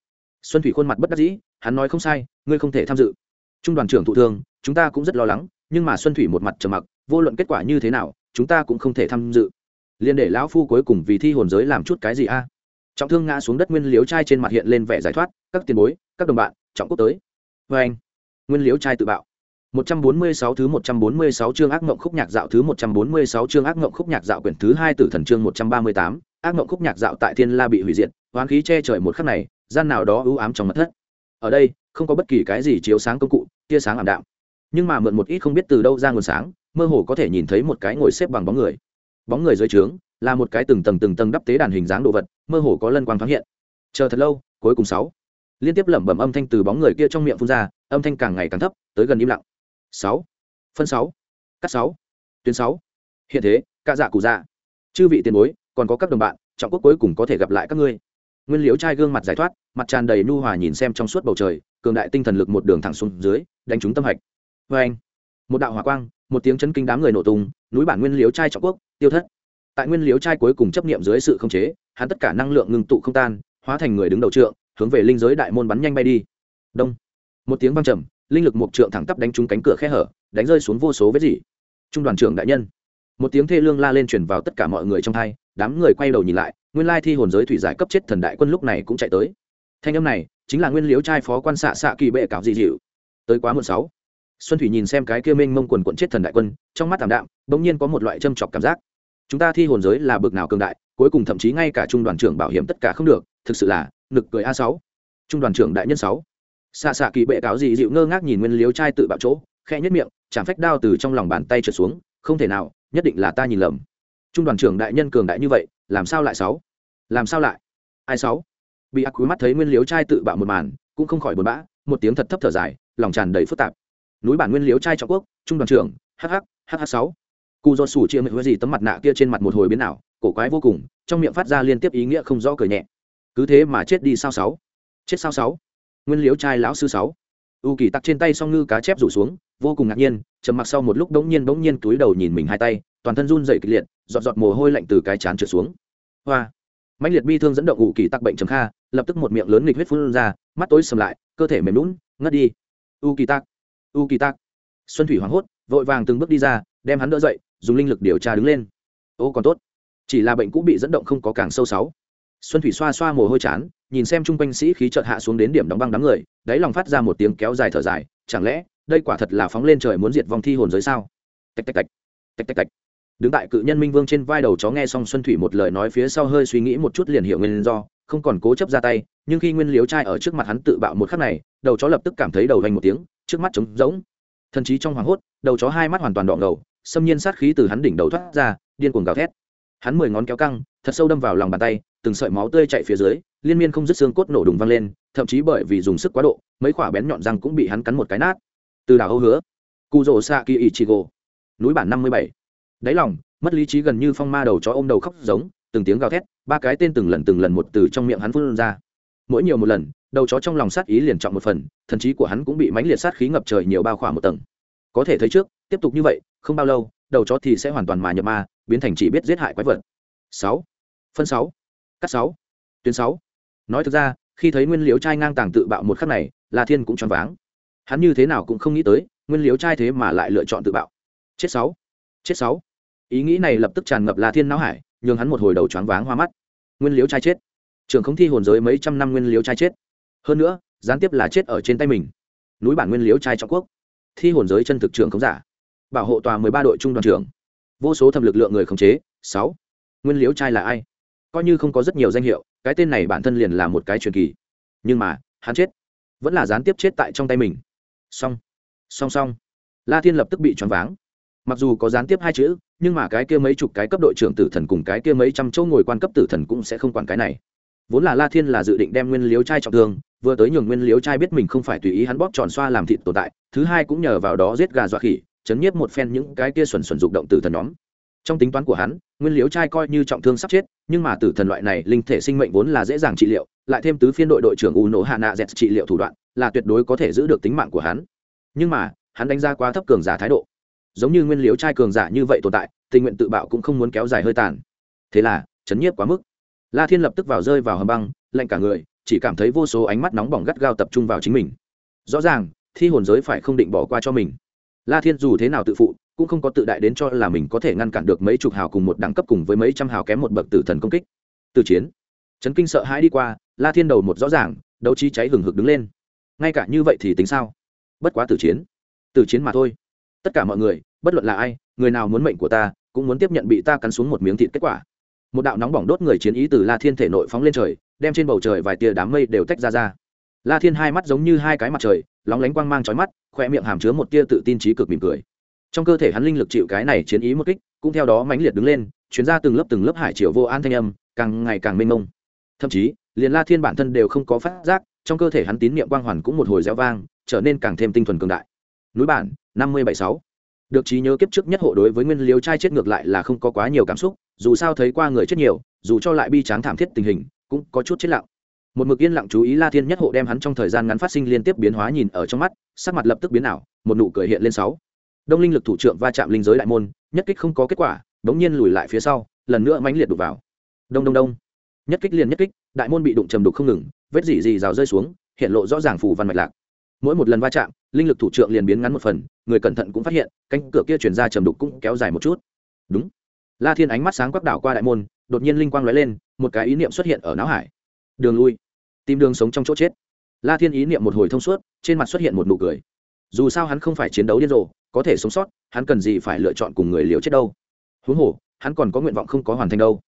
Xuân thủy khuôn mặt bất đắc dĩ, hắn nói không sai, ngươi không thể tham dự. Trung đoàn trưởng thụ thương chúng ta cũng rất lo lắng, nhưng mà xuân thủy một mặt trầm mặc, vô luận kết quả như thế nào, chúng ta cũng không thể tham dự. Liền để lão phu cuối cùng vì thi hồn giới làm chút cái gì a? Trọng thương ngã xuống đất nguyên liếu trai trên mặt hiện lên vẻ giải thoát, các tiền bối, các đồng bạn, trọng quốc tới. Vê anh. Nguyên liếu trai tự bạo. 146 thứ 146 chương ác ngộng khúc nhạc dạo thứ 146 chương ác ngộng khúc nhạc dạo quyển thứ 2 tử thần chương 138, ác ngộng khúc nhạc dạo tại Thiên La bị hủy diệt, oán khí che trời một khắc này, gian nào đó u ám trong mật thất. Ở đây, không có bất kỳ cái gì chiếu sáng công cụ, tia sáng ảm đạm. Nhưng mà mượn một ít không biết từ đâu ra nguồn sáng, mơ hồ có thể nhìn thấy một cái ngồi xếp bằng bóng người. Bóng người dưới trướng, là một cái từng tầng từng tầng đắp tế đàn hình dáng đồ vật mơ hồ có lân quang thoáng hiện chờ thật lâu cuối cùng sáu liên tiếp lẩm bẩm âm thanh từ bóng người kia trong miệng phun ra âm thanh càng ngày càng thấp tới gần im lặng sáu. Phân sáu. Cắt sáu. Tuyến sáu. Hiện thế ca dạ cụ dạ. Chư vị tiền bối, còn có các đồng bạn, trọng quốc cuối cùng có thể gặp lại các ngươi. Nguyên liễu trai gương mặt giải thoát, mặt tràn đầy nu hòa nhìn xem trong suốt bầu trời, cường đại tinh thần lực một đường thẳng xuống dưới, đánh trúng tâm hạch. Vê anh, một đạo hỏa quang, một tiếng chấn kinh đám người nổ tung, núi bản nguyên liễu trai trọng quốc, tiêu thất. Tại nguyên liễu trai cuối cùng chấp niệm dưới sự khống chế, hắn tất cả năng lượng ngưng tụ không tan, hóa thành người đứng đầu trượng, hướng về linh giới đại môn bắn nhanh bay đi. Đông. Một tiếng vang trầm linh lực một trượng thẳng tắp đánh trúng cánh cửa khe hở, đánh rơi xuống vô số vết dỉ. Trung đoàn trưởng đại nhân. Một tiếng thê lương la lên truyền vào tất cả mọi người trong thai đám người quay đầu nhìn lại, nguyên lai thi hồn giới thủy giải cấp chết thần đại quân lúc này cũng chạy tới. Thanh âm này, chính là nguyên liếu trai phó quan xạ xạ kỳ bệ cảo dị dịu. Tới quá muộn sáu. Xuân thủy nhìn xem cái kia mênh mông quần quận chết thần đại quân, trong mắt thảm đạm, bỗng nhiên có một loại châm chọc cảm giác. Chúng ta thi hồn giới là bực nào cường đại, cuối cùng thậm chí ngay cả trung đoàn trưởng bảo hiểm tất cả không được, thực sự là nực cười a sáu. Trung đoàn trưởng đại nhân sáu xạ xạ kỳ bệ cáo dị dịu ngơ ngác nhìn nguyên liếu trai tự bạo chỗ, khẽ nhất miệng chạm phách đao từ trong lòng bàn tay trượt xuống, không thể nào, nhất định là ta nhìn lầm. Trung đoàn trưởng đại nhân cường đại như vậy, làm sao lại sáu? Làm sao lại? Ai sáu? Bị ác quý mắt thấy nguyên liếu trai tự bạo một màn, cũng không khỏi buồn bã, một tiếng thật thấp thở dài, lòng tràn đầy phức tạp. Núi bản nguyên liếu trai trọng quốc, trung đoàn trưởng hh hh sáu. Cụ do sủ chia mệnh huế gì tấm mặt nạ kia trên mặt một hồi biến ảo, cổ quái vô cùng, trong miệng phát ra liên tiếp ý nghĩa không rõ cười nhẹ. Cứ thế mà chết đi sao sáu? Chết sao sáu? Nguyên liếu trai lão sư sáu. U kỳ tặc trên tay song ngư cá chép rủ xuống, vô cùng ngạc nhiên, trầm mặc sau một lúc đống nhiên đống nhiên túi đầu nhìn mình hai tay, toàn thân run dậy kịch liệt, giọt giọt mồ hôi lạnh từ cái chán trượt xuống. Hoa! Mạnh liệt bi thương dẫn động ủ kỳ tặc bệnh trầm kha, lập tức một miệng lớn nghịch huyết phun ra, mắt tối sầm lại, cơ thể mềm lún ngất đi. U kỳ tặc! U kỳ tặc! Xuân thủy hoảng hốt, vội vàng từng bước đi ra, đem hắn đỡ dậy, dùng linh lực điều tra đứng lên. Ô còn tốt. Chỉ là bệnh cũ bị dẫn động không có càng sâu sáu xuân thủy xoa xoa mồ hôi chán, nhìn xem chung quanh sĩ khí chợt hạ xuống đến điểm đóng băng đám người, đáy lòng phát ra một tiếng kéo dài thở dài, chẳng lẽ đây quả thật là phóng lên trời muốn diệt vong thi hồn giới sao? Tạch tạch tạch tạch tạch tạch. Đứng tại cự nhân minh vương trên vai đầu chó nghe xong xuân thủy một lời nói phía sau hơi suy nghĩ một chút liền hiểu nguyên do, không còn cố chấp ra tay, nhưng khi nguyên liếu trai ở trước mặt hắn tự bạo một khắc này, đầu chó lập tức cảm thấy đầu vành một tiếng, trước mắt trống rỗng. Thần chí trong hoảng hốt, đầu chó hai mắt hoàn toàn đỏ ngầu, xâm nhiên sát khí từ hắn đỉnh đầu thoát ra, điên cuồng gào thét hắn mười ngón kéo căng, thật sâu đâm vào lòng bàn tay, từng sợi máu tươi chạy phía dưới, liên miên không dứt xương cốt nổ đùng văng lên, thậm chí bởi vì dùng sức quá độ, mấy quả bén nhọn răng cũng bị hắn cắn một cái nát. Từ đảo âu hứa cụ rỗ xạ kỳ ỷ chị gỗ núi bản năm mươi bảy. Đáy lòng, mất lý trí gần như phong ma đầu chó ôm đầu khóc giống, từng tiếng gào thét, ba cái tên từng lần từng lần một từ trong miệng hắn phun ra. Mỗi nhiều một lần, đầu chó trong lòng sát ý liền trọng một phần thần trí của hắn cũng bị mãnh liệt sát khí ngập trời nhiều bao khỏa một tầng. Có thể thấy trước, tiếp tục như vậy, không bao lâu, đầu chó thì sẽ hoàn toàn mà nhập ma biến thành chỉ biết giết hại quái vật. Sáu. Phân sáu. Cắt sáu. Tuyến sáu. Nói thực ra, khi thấy nguyên liếu trai ngang tàng tự bạo một khắc này, la thiên cũng choáng váng. Hắn như thế nào cũng không nghĩ tới, nguyên liếu trai thế mà lại lựa chọn tự bạo. Chết sáu. Chết sáu. Ý nghĩ này lập tức tràn ngập la thiên não hải, nhường hắn một hồi đầu choáng váng hoa mắt. Nguyên liếu trai chết. Trường không thi hồn giới mấy trăm năm nguyên liếu trai chết. Hơn nữa, gián tiếp là chết ở trên tay mình. Núi bản nguyên liếu trai trọng quốc. Thi hồn giới chân thực trường không giả. Bảo hộ tòa mười ba đội trung đoàn trưởng vô số thẩm lực lượng người khống chế, sáu, nguyên liễu trai là ai? Coi như không có rất nhiều danh hiệu, cái tên này bản thân liền là một cái truyền kỳ. Nhưng mà, hắn chết. Vẫn là gián tiếp chết tại trong tay mình. Song song song la thiên lập tức bị choáng váng. Mặc dù có gián tiếp hai chữ, nhưng mà cái kia mấy chục cái cấp đội trưởng tử thần cùng cái kia mấy trăm chỗ ngồi quan cấp tử thần cũng sẽ không quản cái này. Vốn là la thiên là dự định đem nguyên liếu trai trọng thương, vừa tới nhường nguyên liếu trai biết mình không phải tùy ý hắn bóp tròn xoa làm thịt tồn tại, thứ hai cũng nhờ vào đó giết gà dọa khỉ chấn nhiếp một phen những cái kia xuẩn xuẩn dục động tử thần nhóm. Trong tính toán của hắn, nguyên liếu trai coi như trọng thương sắp chết, nhưng mà tử thần loại này linh thể sinh mệnh vốn là dễ dàng trị liệu, lại thêm tứ phiên đội đội trưởng u nổ hạ nạ dẹt trị liệu thủ đoạn, là tuyệt đối có thể giữ được tính mạng của hắn. Nhưng mà, hắn đánh giá quá thấp cường giả thái độ. Giống như nguyên liếu trai cường giả như vậy tồn tại, tình nguyện tự bạo cũng không muốn kéo dài hơi tàn. Thế là, chấn nhiếp quá mức. La thiên lập tức vào rơi vào hầm băng, lạnh cả người, chỉ cảm thấy vô số ánh mắt nóng bỏng gắt gao tập trung vào chính mình. Rõ ràng, thi hồn giới phải không định bỏ qua cho mình la thiên dù thế nào tự phụ, cũng không có tự đại đến cho là mình có thể ngăn cản được mấy chục hào cùng một đẳng cấp cùng với mấy trăm hào kém một bậc tử thần công kích. Từ chiến trấn kinh sợ hãi đi qua, la thiên đầu một rõ ràng, đấu trí cháy hừng hực đứng lên. Ngay cả như vậy thì tính sao? Bất quá tử chiến tử chiến mà thôi. Tất cả mọi người, bất luận là ai, người nào muốn mệnh của ta, cũng muốn tiếp nhận bị ta cắn xuống một miếng thịt kết quả. Một đạo nóng bỏng đốt người chiến ý từ la thiên thể nội phóng lên trời, đem trên bầu trời vài tia đám mây đều tách ra ra la thiên hai mắt giống như hai cái mặt trời, lóng lánh quang mang trói mắt khoe miệng hàm chứa một tia tự tin trí cực mỉm cười. Trong cơ thể hắn linh lực chịu cái này chiến ý một kích, cũng theo đó mãnh liệt đứng lên, chuyến ra từng lớp từng lớp hải triều vô an thanh âm, càng ngày càng mênh mông. Thậm chí, liền la thiên bản thân đều không có phát giác, trong cơ thể hắn tín niệm quang hoàn cũng một hồi réo vang, trở nên càng thêm tinh thuần cường đại. Núi bản, năm mươi bảy sáu. Được trí nhớ kiếp trước nhất hộ đối với nguyên liếu trai chết ngược lại là không có quá nhiều cảm xúc, dù sao thấy qua người chết nhiều, dù cho lại bi tráng thảm thiết tình hình, cũng có chút chết lặng một mực yên lặng chú ý la thiên nhất hộ đem hắn trong thời gian ngắn phát sinh liên tiếp biến hóa nhìn ở trong mắt, sắc mặt lập tức biến ảo, một nụ cười hiện lên sáu. Đông linh lực thủ trưởng va chạm linh giới đại môn, nhất kích không có kết quả, đống nhiên lùi lại phía sau, lần nữa mãnh liệt đục vào. Đông đông đông. Nhất kích liền nhất kích, đại môn bị đụng trầm đục không ngừng, vết dỉ dì rào rơi xuống, hiện lộ rõ ràng phủ văn mạch lạc. Mỗi một lần va chạm, linh lực thủ trưởng liền biến ngắn một phần, người cẩn thận cũng phát hiện, cánh cửa kia chuyển ra trầm đục cũng kéo dài một chút. Đúng. La thiên ánh mắt sáng quắc đảo qua đại môn, đột nhiên linh quang lóe lên, một cái ý niệm xuất hiện ở não hải đường lui, tìm đường sống trong chỗ chết. La thiên ý niệm một hồi thông suốt, trên mặt xuất hiện một nụ cười. Dù sao hắn không phải chiến đấu điên rồ, có thể sống sót, hắn cần gì phải lựa chọn cùng người liều chết đâu. Huống hồ, hắn còn có nguyện vọng không có hoàn thành đâu.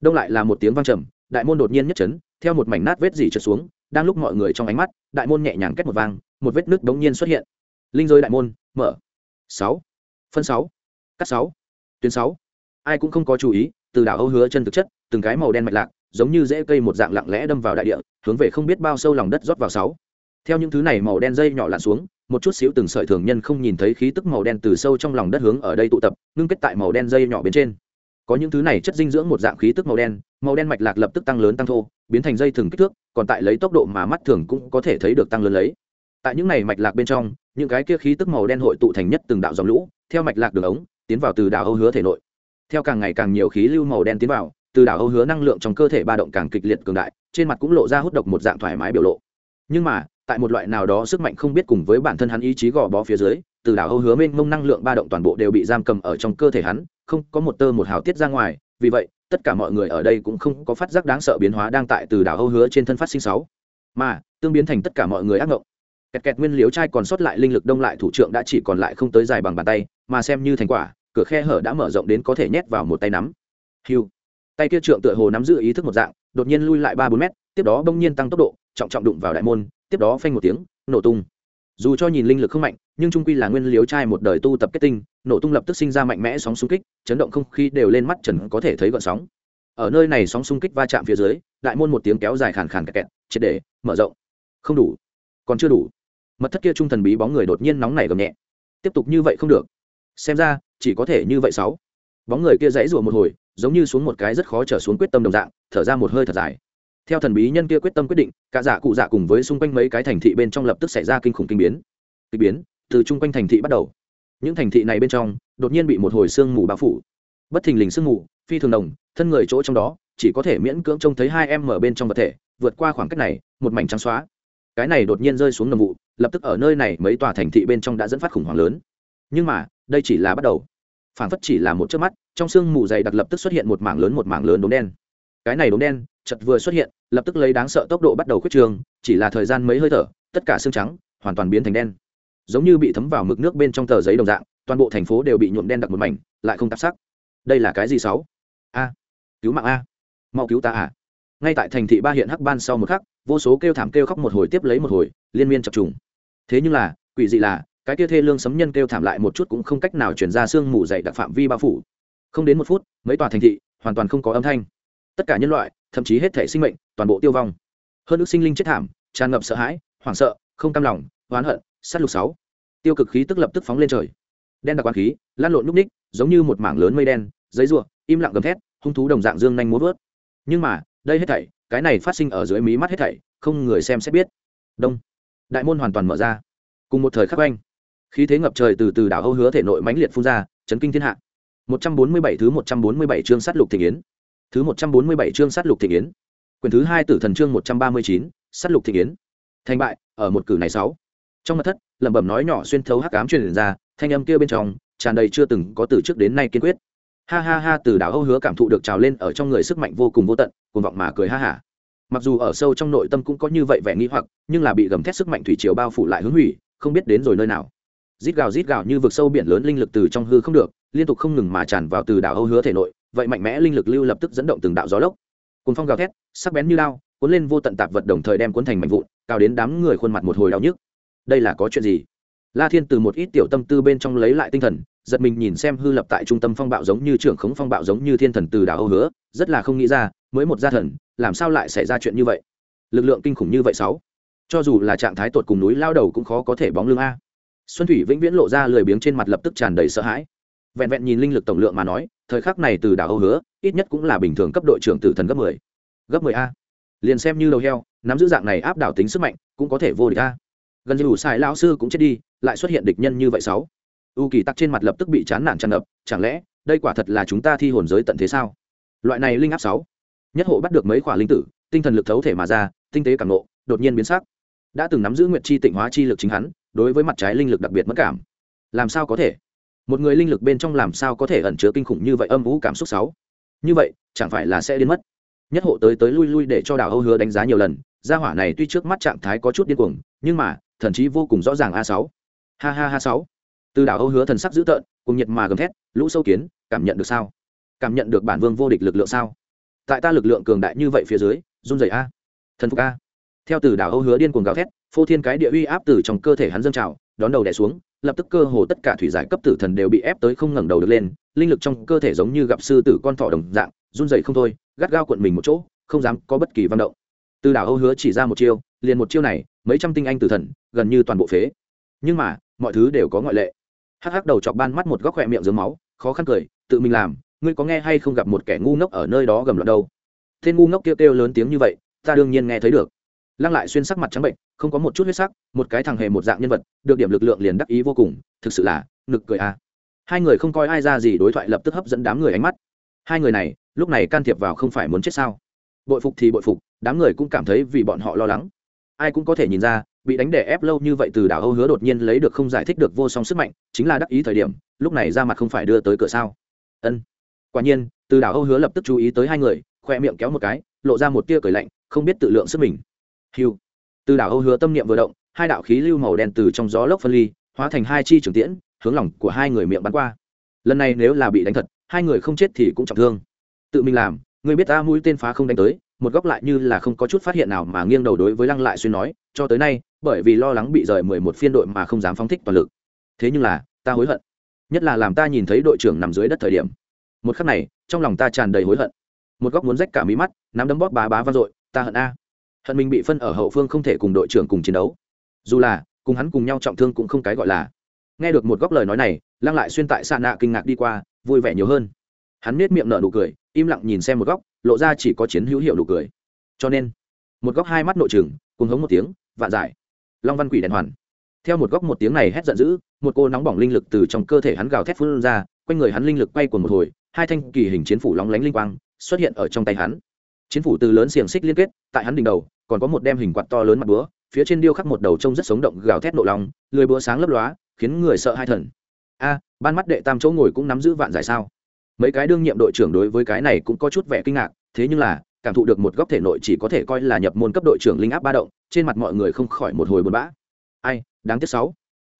Đông lại là một tiếng vang trầm, đại môn đột nhiên nhất chấn, theo một mảnh nát vết dỉ trượt xuống, đang lúc mọi người trong ánh mắt, đại môn nhẹ nhàng kết một vang, một vết nước đống nhiên xuất hiện. Linh giới đại môn, mở. Sáu. Phân sáu. Cắt sáu. Tuyến sáu. Ai cũng không có chú ý, từ đảo âu hứa chân thực chất, từng cái màu đen mạch lạc giống như rễ cây một dạng lặng lẽ đâm vào đại địa, hướng về không biết bao sâu lòng đất rót vào sáu. Theo những thứ này màu đen dây nhỏ lặn xuống, một chút xíu từng sợi thường nhân không nhìn thấy khí tức màu đen từ sâu trong lòng đất hướng ở đây tụ tập, ngưng kết tại màu đen dây nhỏ bên trên. Có những thứ này chất dinh dưỡng một dạng khí tức màu đen màu đen mạch lạc lập tức tăng lớn tăng thô, biến thành dây thừng kích thước, còn tại lấy tốc độ mà mắt thường cũng có thể thấy được tăng lớn lấy. Tại những này mạch lạc bên trong, những cái kia khí tức màu đen hội tụ thành nhất từng đạo dòng lũ, theo mạch lạc đường ống, tiến vào từ đảo âu hứa thể nội. Theo càng ngày càng nhiều khí lưu màu đen tiến vào từ đảo âu hứa năng lượng trong cơ thể ba động càng kịch liệt cường đại, trên mặt cũng lộ ra hút độc một dạng thoải mái biểu lộ. Nhưng mà, tại một loại nào đó sức mạnh không biết cùng với bản thân hắn ý chí gò bó phía dưới, từ đảo âu hứa mênh mông năng lượng ba động toàn bộ đều bị giam cầm ở trong cơ thể hắn, không có một tơ một hào tiết ra ngoài, vì vậy, tất cả mọi người ở đây cũng không có phát giác đáng sợ biến hóa đang tại từ đảo âu hứa trên thân phát sinh sáu. Mà, tương biến thành tất cả mọi người ác ngộng. Kẹt kẹt nguyên liếu trai còn sót lại linh lực đông lại thủ trưởng đã chỉ còn lại không tới dài bằng bàn tay, mà xem như thành quả, cửa khe hở đã mở rộng đến có thể nhét vào một tay nắm. Hiu tay kia trượng tựa hồ nắm giữ ý thức một dạng, đột nhiên lui lại ba bốn mét, tiếp đó bỗng nhiên tăng tốc độ, trọng trọng đụng vào đại môn, tiếp đó phanh một tiếng, nổ tung. Dù cho nhìn linh lực không mạnh, nhưng trung quy là nguyên liếu trai một đời tu tập kết tinh, nổ tung lập tức sinh ra mạnh mẽ sóng xung kích, chấn động không khí đều lên mắt trần có thể thấy gọn sóng. Ở nơi này sóng xung kích va chạm phía dưới, đại môn một tiếng kéo dài khàn khàn kẹt kẹt, triệt để, mở rộng. Không đủ. Còn chưa đủ. Mật thất kia trung thần bí bóng người đột nhiên nóng nảy gầm nhẹ. Tiếp tục như vậy không được. Xem ra, chỉ có thể như vậy sáu. Bóng người kia dãy rủa một hồi giống như xuống một cái rất khó trở xuống quyết tâm đồng dạng, thở ra một hơi thật dài. Theo thần bí nhân kia quyết tâm quyết định, cả dạ cụ dạ cùng với xung quanh mấy cái thành thị bên trong lập tức xảy ra kinh khủng kinh biến. Kinh biến, từ chung quanh thành thị bắt đầu. Những thành thị này bên trong, đột nhiên bị một hồi sương mù bao phủ. Bất thình lình sương mù, phi thường đồng thân người chỗ trong đó, chỉ có thể miễn cưỡng trông thấy hai em ở bên trong vật thể, vượt qua khoảng cách này, một mảnh trắng xóa. Cái này đột nhiên rơi xuống nồng vụ, lập tức ở nơi này mấy tòa thành thị bên trong đã dẫn phát khủng hoảng lớn. Nhưng mà, đây chỉ là bắt đầu phảng phất chỉ là một chớp mắt, trong sương mù dày đặc lập tức xuất hiện một mảng lớn một mảng lớn đốm đen. Cái này đốm đen chật vừa xuất hiện, lập tức lấy đáng sợ tốc độ bắt đầu khuyết trường chỉ là thời gian mấy hơi thở, tất cả xương trắng hoàn toàn biến thành đen. Giống như bị thấm vào mực nước bên trong tờ giấy đồng dạng, toàn bộ thành phố đều bị nhuộm đen đặc một mảnh, lại không tạp sắc. Đây là cái gì sáu? A. Cứu mạng a. Mau cứu ta à. Ngay tại thành thị ba hiện hắc ban sau một khắc, vô số kêu thảm kêu khóc một hồi tiếp lấy một hồi, liên miên chập trùng. Thế nhưng là, quỷ dị là cái kia thê lương sấm nhân kêu thảm lại một chút cũng không cách nào chuyển ra sương mù dày đặc phạm vi bao phủ. Không đến một phút, mấy tòa thành thị hoàn toàn không có âm thanh. Tất cả nhân loại, thậm chí hết thể sinh mệnh, toàn bộ tiêu vong. Hơn ước sinh linh chết thảm, tràn ngập sợ hãi, hoảng sợ, không cam lòng, oán hận, sát lục sáu. Tiêu cực khí tức lập tức phóng lên trời. Đen đặc quán khí, lan lộn núp ních, giống như một mảng lớn mây đen, giấy ruộng im lặng gầm thét, hung thú đồng dạng dương nhanh muốn vớt. Nhưng mà, đây hết thảy, cái này phát sinh ở dưới mí mắt hết thảy, không người xem sẽ biết. Đông. Đại môn hoàn toàn mở ra. Cùng một thời khắc oanh khí thế ngập trời từ từ đảo âu hứa thể nội mãnh liệt phun ra chấn kinh thiên hạ. 147 thứ 147 chương sát lục thị yến. Thứ 147 chương sát lục thị yến. Quyền thứ hai tử thần chương 139, sát lục thị yến. Thành bại ở một cử này sáu. Trong mặt thất lẩm bẩm nói nhỏ xuyên thấu hắc ám truyền ra thanh âm kia bên trong tràn đầy chưa từng có từ trước đến nay kiên quyết. Ha ha ha từ đảo âu hứa cảm thụ được trào lên ở trong người sức mạnh vô cùng vô tận cuồng vọng mà cười ha hả. Mặc dù ở sâu trong nội tâm cũng có như vậy vẻ nghi hoặc nhưng là bị gầm thét sức mạnh thủy triều bao phủ lại hướng hủy không biết đến rồi nơi nào rít gào rít gào như vực sâu biển lớn linh lực từ trong hư không được, liên tục không ngừng mà tràn vào từ đảo âu hứa thể nội, vậy mạnh mẽ linh lực lưu lập tức dẫn động từng đạo gió lốc. Cùng phong gào thét, sắc bén như lao cuốn lên vô tận tạp vật đồng thời đem cuốn thành mạnh vụn, cao đến đám người khuôn mặt một hồi đau nhức. Đây là có chuyện gì? La thiên từ một ít tiểu tâm tư bên trong lấy lại tinh thần, giật mình nhìn xem hư lập tại trung tâm phong bạo giống như trưởng khống phong bạo giống như thiên thần từ đảo âu hứa, rất là không nghĩ ra, mới một gia thần, làm sao lại xảy ra chuyện như vậy? Lực lượng kinh khủng như vậy sáu. Cho dù là trạng thái tột cùng núi lao đầu cũng khó có thể bóng lưng a xuân thủy vĩnh viễn lộ ra lười biếng trên mặt lập tức tràn đầy sợ hãi. Vẹn vẹn nhìn linh lực tổng lượng mà nói, thời khắc này từ đảo âu hứa, ít nhất cũng là bình thường cấp đội trưởng tử thần gấp 10. gấp 10 a. Liền xem như đầu heo, nắm giữ dạng này áp đảo tính sức mạnh, cũng có thể vô địch a. Gần như đủ sai lão sư cũng chết đi, lại xuất hiện địch nhân như vậy sáu. U kỳ tắc trên mặt lập tức bị chán nản tràn ngập, chẳng lẽ, đây quả thật là chúng ta thi hồn giới tận thế sao? Loại này linh áp sáu. Nhất hộ bắt được mấy quả linh tử, tinh thần lực thấu thể mà ra, tinh tế cảm nộ đột nhiên biến sắc. Đã từng nắm giữ nguyệt chi tịnh hóa chi lực chính hắn đối với mặt trái linh lực đặc biệt mất cảm. Làm sao có thể? Một người linh lực bên trong làm sao có thể ẩn chứa kinh khủng như vậy âm vũ cảm xúc sáu? Như vậy, chẳng phải là sẽ đến mất? Nhất hộ tới tới lui lui để cho đảo âu hứa đánh giá nhiều lần, gia hỏa này tuy trước mắt trạng thái có chút điên cuồng, nhưng mà, thần chí vô cùng rõ ràng a sáu. Ha ha ha sáu. Từ đảo âu hứa thần sắc dữ tợn cùng nhiệt mà gầm thét, lũ sâu kiến, cảm nhận được sao? Cảm nhận được bản vương vô địch lực lượng sao? Tại ta lực lượng cường đại như vậy phía dưới, run rẩy a. Thần phục a theo từ đảo âu hứa điên cuồng gào thét, phô thiên cái địa uy áp từ trong cơ thể hắn dâng trào, đón đầu đẻ xuống, lập tức cơ hồ tất cả thủy giải cấp tử thần đều bị ép tới không ngẩng đầu được lên, linh lực trong cơ thể giống như gặp sư tử con thỏ đồng dạng, run rẩy không thôi, gắt gao cuộn mình một chỗ, không dám có bất kỳ văn động. Từ đảo âu hứa chỉ ra một chiêu, liền một chiêu này, mấy trăm tinh anh tử thần, gần như toàn bộ phế. Nhưng mà, mọi thứ đều có ngoại lệ. Hắc hắc đầu chọc ban mắt một góc khỏe miệng dưới máu, khó khăn cười, tự mình làm, ngươi có nghe hay không gặp một kẻ ngu ngốc ở nơi đó gầm loạn đâu? Tên ngu ngốc kêu kêu lớn tiếng như vậy, ta đương nhiên nghe thấy được lăng lại xuyên sắc mặt trắng bệnh, không có một chút huyết sắc, một cái thằng hề một dạng nhân vật, được điểm lực lượng liền đắc ý vô cùng, thực sự là nực cười à. Hai người không coi ai ra gì, đối thoại lập tức hấp dẫn đám người ánh mắt. Hai người này, lúc này can thiệp vào không phải muốn chết sao? Bội phục thì bội phục, đám người cũng cảm thấy vì bọn họ lo lắng. Ai cũng có thể nhìn ra, bị đánh đẻ ép lâu như vậy từ đảo âu hứa đột nhiên lấy được không giải thích được vô song sức mạnh, chính là đắc ý thời điểm, lúc này ra mặt không phải đưa tới cửa sao? Ân. Quả nhiên, từ đảo âu hứa lập tức chú ý tới hai người, khoe miệng kéo một cái, lộ ra một tia cười lạnh, không biết tự lượng sức mình hiu từ đảo âu hứa tâm niệm vừa động, hai đạo khí lưu màu đen từ trong gió lốc phân ly, hóa thành hai chi trường tiễn, hướng lòng của hai người miệng bắn qua. Lần này nếu là bị đánh thật, hai người không chết thì cũng trọng thương. Tự mình làm, người biết ta mũi tên phá không đánh tới, một góc lại như là không có chút phát hiện nào mà nghiêng đầu đối với lăng lại xuyên nói, cho tới nay, bởi vì lo lắng bị rời mười một phiên đội mà không dám phóng thích toàn lực. Thế nhưng là, ta hối hận. Nhất là làm ta nhìn thấy đội trưởng nằm dưới đất thời điểm. Một khắc này, trong lòng ta tràn đầy hối hận. Một góc muốn rách cả mí mắt, nắm đấm bóp bá bá vang dội, ta hận a hận mình bị phân ở hậu phương không thể cùng đội trưởng cùng chiến đấu. Dù là, cùng hắn cùng nhau trọng thương cũng không cái gọi là. Nghe được một góc lời nói này, lăng lại xuyên tại xa nạ kinh ngạc đi qua, vui vẻ nhiều hơn. Hắn nết miệng nở nụ cười, im lặng nhìn xem một góc, lộ ra chỉ có chiến hữu hiệu nụ cười. Cho nên, một góc hai mắt nội trừng cùng hống một tiếng, vạn giải long văn quỷ đèn hoàn. Theo một góc một tiếng này hét giận dữ, một cô nóng bỏng linh lực từ trong cơ thể hắn gào thét phun ra, quanh người hắn linh lực quay cuồng một hồi, hai thanh kỳ hình chiến phủ lóng lánh linh quang xuất hiện ở trong tay hắn chiến phủ từ lớn xiềng xích liên kết, tại hắn đỉnh đầu, còn có một đem hình quạt to lớn mặt búa, phía trên điêu khắc một đầu trông rất sống động gào thét nộ lòng, lười búa sáng lấp lóa, khiến người sợ hai thần. A, ban mắt đệ tam chỗ ngồi cũng nắm giữ vạn giải sao. Mấy cái đương nhiệm đội trưởng đối với cái này cũng có chút vẻ kinh ngạc, thế nhưng là, cảm thụ được một góc thể nội chỉ có thể coi là nhập môn cấp đội trưởng linh áp ba động, trên mặt mọi người không khỏi một hồi buồn bã. Ai, đáng tiếc sáu.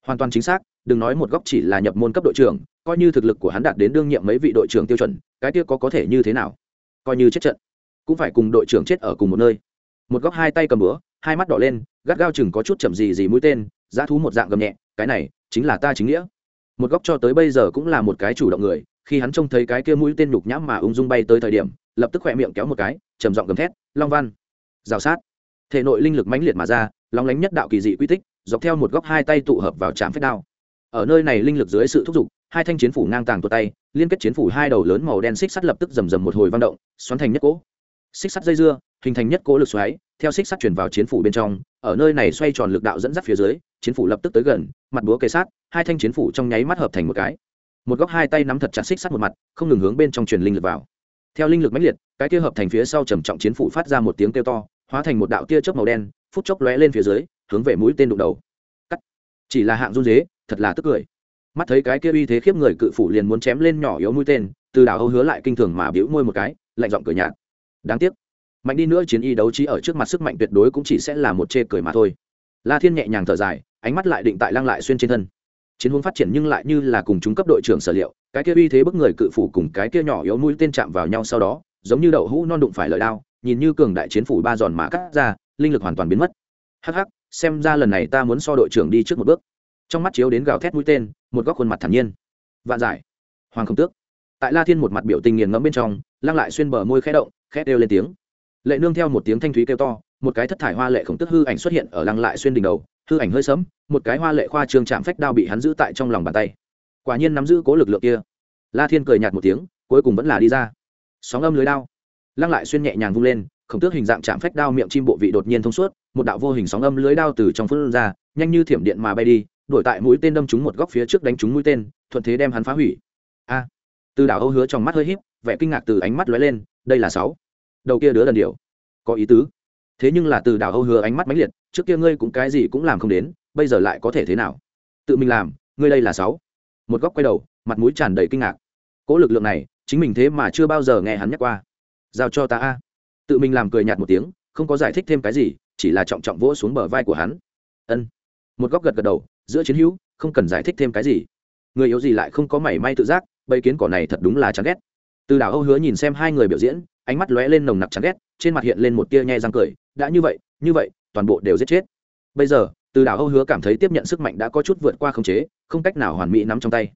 Hoàn toàn chính xác, đừng nói một góc chỉ là nhập môn cấp đội trưởng, coi như thực lực của hắn đạt đến đương nhiệm mấy vị đội trưởng tiêu chuẩn, cái kia có có thể như thế nào? Coi như chết trận cũng phải cùng đội trưởng chết ở cùng một nơi. Một góc hai tay cầm bữa, hai mắt đỏ lên gắt gao chừng có chút chậm gì gì mũi tên giá thú một dạng gầm nhẹ cái này chính là ta chính nghĩa. Một góc cho tới bây giờ cũng là một cái chủ động người khi hắn trông thấy cái kia mũi tên nhục nhãm mà ung dung bay tới thời điểm lập tức khỏe miệng kéo một cái trầm giọng gầm thét long văn rào sát. Thể nội linh lực mãnh liệt mà ra long lánh nhất đạo kỳ dị quy tích dọc theo một góc hai tay tụ hợp vào trạm phép đao. Ở nơi này linh lực dưới sự thúc giục hai thanh chiến phủ ngang tàng tuột tay liên kết chiến phủ hai đầu lớn màu đen xích sắt lập tức rầm rầm một hồi vang động xoắn thành nhất cỗ xích sắt dây dưa, hình thành nhất cỗ lực xoáy, theo xích sắt chuyển vào chiến phủ bên trong, ở nơi này xoay tròn lực đạo dẫn dắt phía dưới, chiến phủ lập tức tới gần, mặt búa kề sát, hai thanh chiến phủ trong nháy mắt hợp thành một cái. Một góc hai tay nắm thật chặt xích sắt một mặt, không ngừng hướng bên trong truyền linh lực vào. Theo linh lực mãnh liệt, cái tia hợp thành phía sau trầm trọng chiến phủ phát ra một tiếng kêu to, hóa thành một đạo tia chớp màu đen, phút chốc lóe lên phía dưới, hướng về mũi tên đụng đầu. Cắt. Chỉ là hạng run dế, thật là tức cười. Mắt thấy cái kia uy thế khiếp người cự phủ liền muốn chém lên nhỏ yếu mũi tên, từ đảo âu hứa lại kinh thường mà bĩu môi một cái, lạnh giọng cười nhạt đáng tiếc. Mạnh đi nữa chiến y đấu trí ở trước mặt sức mạnh tuyệt đối cũng chỉ sẽ là một chê cười mà thôi. La thiên nhẹ nhàng thở dài, ánh mắt lại định tại lăng lại xuyên trên thân. Chiến hướng phát triển nhưng lại như là cùng chúng cấp đội trưởng sở liệu, cái kia uy thế bức người cự phủ cùng cái kia nhỏ yếu mũi tên chạm vào nhau sau đó, giống như đậu hũ non đụng phải lợi đao, nhìn như cường đại chiến phủ ba giòn mà cắt ra, linh lực hoàn toàn biến mất. Hắc hắc, xem ra lần này ta muốn so đội trưởng đi trước một bước. Trong mắt chiếu đến gào thét mũi tên, một góc khuôn mặt thản nhiên. Vạn giải. Hoàng không tước. Tại la thiên một mặt biểu tình nghiền ngẫm bên trong, lăng lại xuyên bờ môi khẽ động khét đều lên tiếng. Lệ nương theo một tiếng thanh thúy kêu to, một cái thất thải hoa lệ khổng tức hư ảnh xuất hiện ở lăng lại xuyên đỉnh đầu, hư ảnh hơi sấm một cái hoa lệ khoa trương chạm phách đao bị hắn giữ tại trong lòng bàn tay. Quả nhiên nắm giữ cố lực lượng kia. La thiên cười nhạt một tiếng, cuối cùng vẫn là đi ra. Sóng âm lưới đao. Lăng lại xuyên nhẹ nhàng vung lên, khổng tước hình dạng chạm phách đao miệng chim bộ vị đột nhiên thông suốt, một đạo vô hình sóng âm lưới đao từ trong phân ra, nhanh như thiểm điện mà bay đi đổi tại mũi tên đâm trúng một góc phía trước đánh trúng mũi tên, thuận thế đem hắn phá hủy. A. Từ đảo âu hứa trong mắt hơi híp, vẻ kinh ngạc từ ánh mắt lóe lên, đây là sáu đầu kia đứa đần điều có ý tứ. Thế nhưng là từ đảo âu hứa ánh mắt mãnh liệt, trước kia ngươi cũng cái gì cũng làm không đến, bây giờ lại có thể thế nào? Tự mình làm, ngươi đây là sáu. Một góc quay đầu, mặt mũi tràn đầy kinh ngạc. Cỗ lực lượng này, chính mình thế mà chưa bao giờ nghe hắn nhắc qua. Giao cho ta a. Tự mình làm cười nhạt một tiếng, không có giải thích thêm cái gì, chỉ là trọng trọng vỗ xuống bờ vai của hắn. Ân. Một góc gật gật đầu, giữa chiến hữu, không cần giải thích thêm cái gì. Người yếu gì lại không có mảy may tự giác, bầy kiến cỏ này thật đúng là chán ghét. Từ đảo âu hứa nhìn xem hai người biểu diễn ánh mắt lóe lên nồng nặc chán ghét, trên mặt hiện lên một tia nhe răng cười, đã như vậy như vậy, toàn bộ đều giết chết. Bây giờ, từ đảo âu hứa cảm thấy tiếp nhận sức mạnh đã có chút vượt qua khống chế, không cách nào hoàn mỹ nắm trong tay.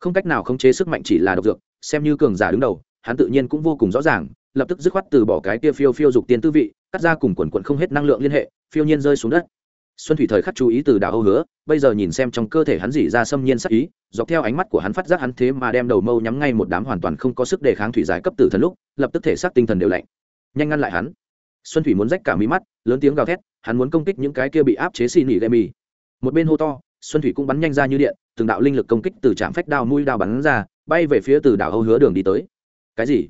Không cách nào khống chế sức mạnh chỉ là độc dược, xem như cường giả đứng đầu, hắn tự nhiên cũng vô cùng rõ ràng, lập tức dứt khoát từ bỏ cái tia phiêu phiêu dục tiên tư vị, cắt ra cùng quần quần không hết năng lượng liên hệ, phiêu nhiên rơi xuống đất xuân thủy thời khắc chú ý từ đảo âu hứa, bây giờ nhìn xem trong cơ thể hắn dỉ ra xâm nhiên sắc ý, dọc theo ánh mắt của hắn phát giác hắn thế mà đem đầu mâu nhắm ngay một đám hoàn toàn không có sức đề kháng thủy giải cấp tử thần lúc, lập tức thể xác tinh thần đều lạnh. Nhanh ngăn lại hắn. Xuân thủy muốn rách cả mí mắt, lớn tiếng gào thét, hắn muốn công kích những cái kia bị áp chế xì nỉ lệ mì. Một bên hô to, xuân thủy cũng bắn nhanh ra như điện, từng đạo linh lực công kích từ trạm phách đao mũi đao bắn ra, bay về phía từ đảo âu hứa đường đi tới. Cái gì?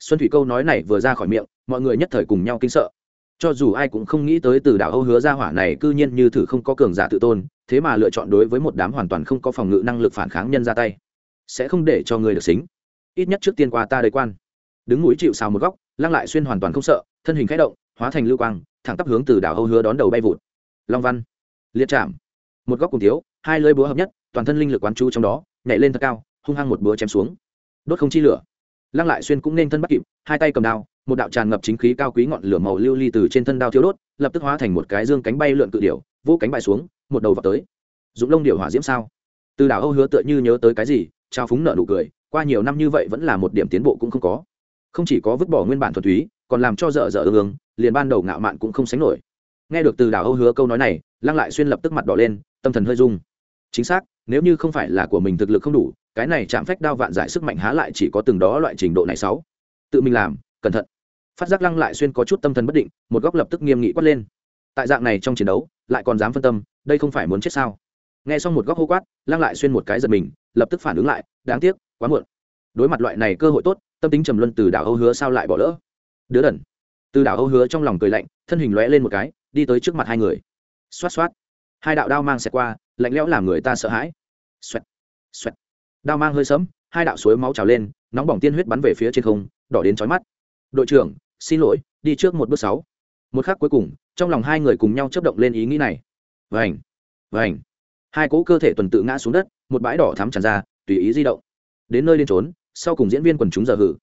Xuân thủy câu nói này vừa ra khỏi miệng, mọi người nhất thời cùng nhau kinh sợ cho dù ai cũng không nghĩ tới từ đảo âu hứa ra hỏa này cư nhiên như thử không có cường giả tự tôn, thế mà lựa chọn đối với một đám hoàn toàn không có phòng ngự năng lực phản kháng nhân ra tay. Sẽ không để cho người được xính. Ít nhất trước tiên qua ta đầy quan. Đứng mũi chịu xào một góc, lăng lại xuyên hoàn toàn không sợ, thân hình khẽ động, hóa thành lưu quang, thẳng tắp hướng từ đảo âu hứa đón đầu bay vụt. Long văn. Liệt chạm. Một góc cùng thiếu, hai lưỡi búa hợp nhất, toàn thân linh lực quán chú trong đó, nhảy lên thật cao, hung hăng một búa chém xuống. Đốt không chi lửa. Lăng lại xuyên cũng nên thân bắt kịp, hai tay cầm đao một đạo tràn ngập chính khí cao quý ngọn lửa màu lưu ly từ trên thân đao thiếu đốt, lập tức hóa thành một cái dương cánh bay lượn cự điểu vỗ cánh bay xuống, một đầu vào tới. Dũng lông điểu hỏa diễm sao? Từ đảo âu hứa tựa như nhớ tới cái gì, trao phúng nợ nụ cười, qua nhiều năm như vậy vẫn là một điểm tiến bộ cũng không có. Không chỉ có vứt bỏ nguyên bản thuần túy, còn làm cho dở dở ương ương, liền ban đầu ngạo mạn cũng không sánh nổi. Nghe được từ đảo âu hứa câu nói này, lăng lại xuyên lập tức mặt đỏ lên, tâm thần hơi rung. Chính xác, nếu như không phải là của mình thực lực không đủ, cái này chạm phách đao vạn giải sức mạnh há lại chỉ có từng đó loại trình độ này sáu. Tự mình làm cẩn thận. Phát giác lăng lại xuyên có chút tâm thần bất định, một góc lập tức nghiêm nghị quát lên. Tại dạng này trong chiến đấu, lại còn dám phân tâm, đây không phải muốn chết sao? Nghe xong một góc hô quát, lăng lại xuyên một cái giật mình, lập tức phản ứng lại, đáng tiếc, quá muộn. Đối mặt loại này cơ hội tốt, tâm tính trầm luân từ đảo âu hứa sao lại bỏ lỡ? Đứa đần. Từ đảo âu hứa trong lòng cười lạnh, thân hình lóe lên một cái, đi tới trước mặt hai người. Xoát xoát. Hai đạo đao mang xẹt qua, lạnh lẽo làm người ta sợ hãi. Xoẹt xoẹt. Đao mang hơi sấm hai đạo suối máu trào lên, nóng bỏng tiên huyết bắn về phía trên không, đỏ đến chói mắt đội trưởng, xin lỗi, đi trước một bước sáu. Một khắc cuối cùng, trong lòng hai người cùng nhau chấp động lên ý nghĩ này. Vành vành. Hai cỗ cơ thể tuần tự ngã xuống đất, một bãi đỏ thắm tràn ra, tùy ý di động. Đến nơi đến trốn sau cùng diễn viên quần chúng giờ hử.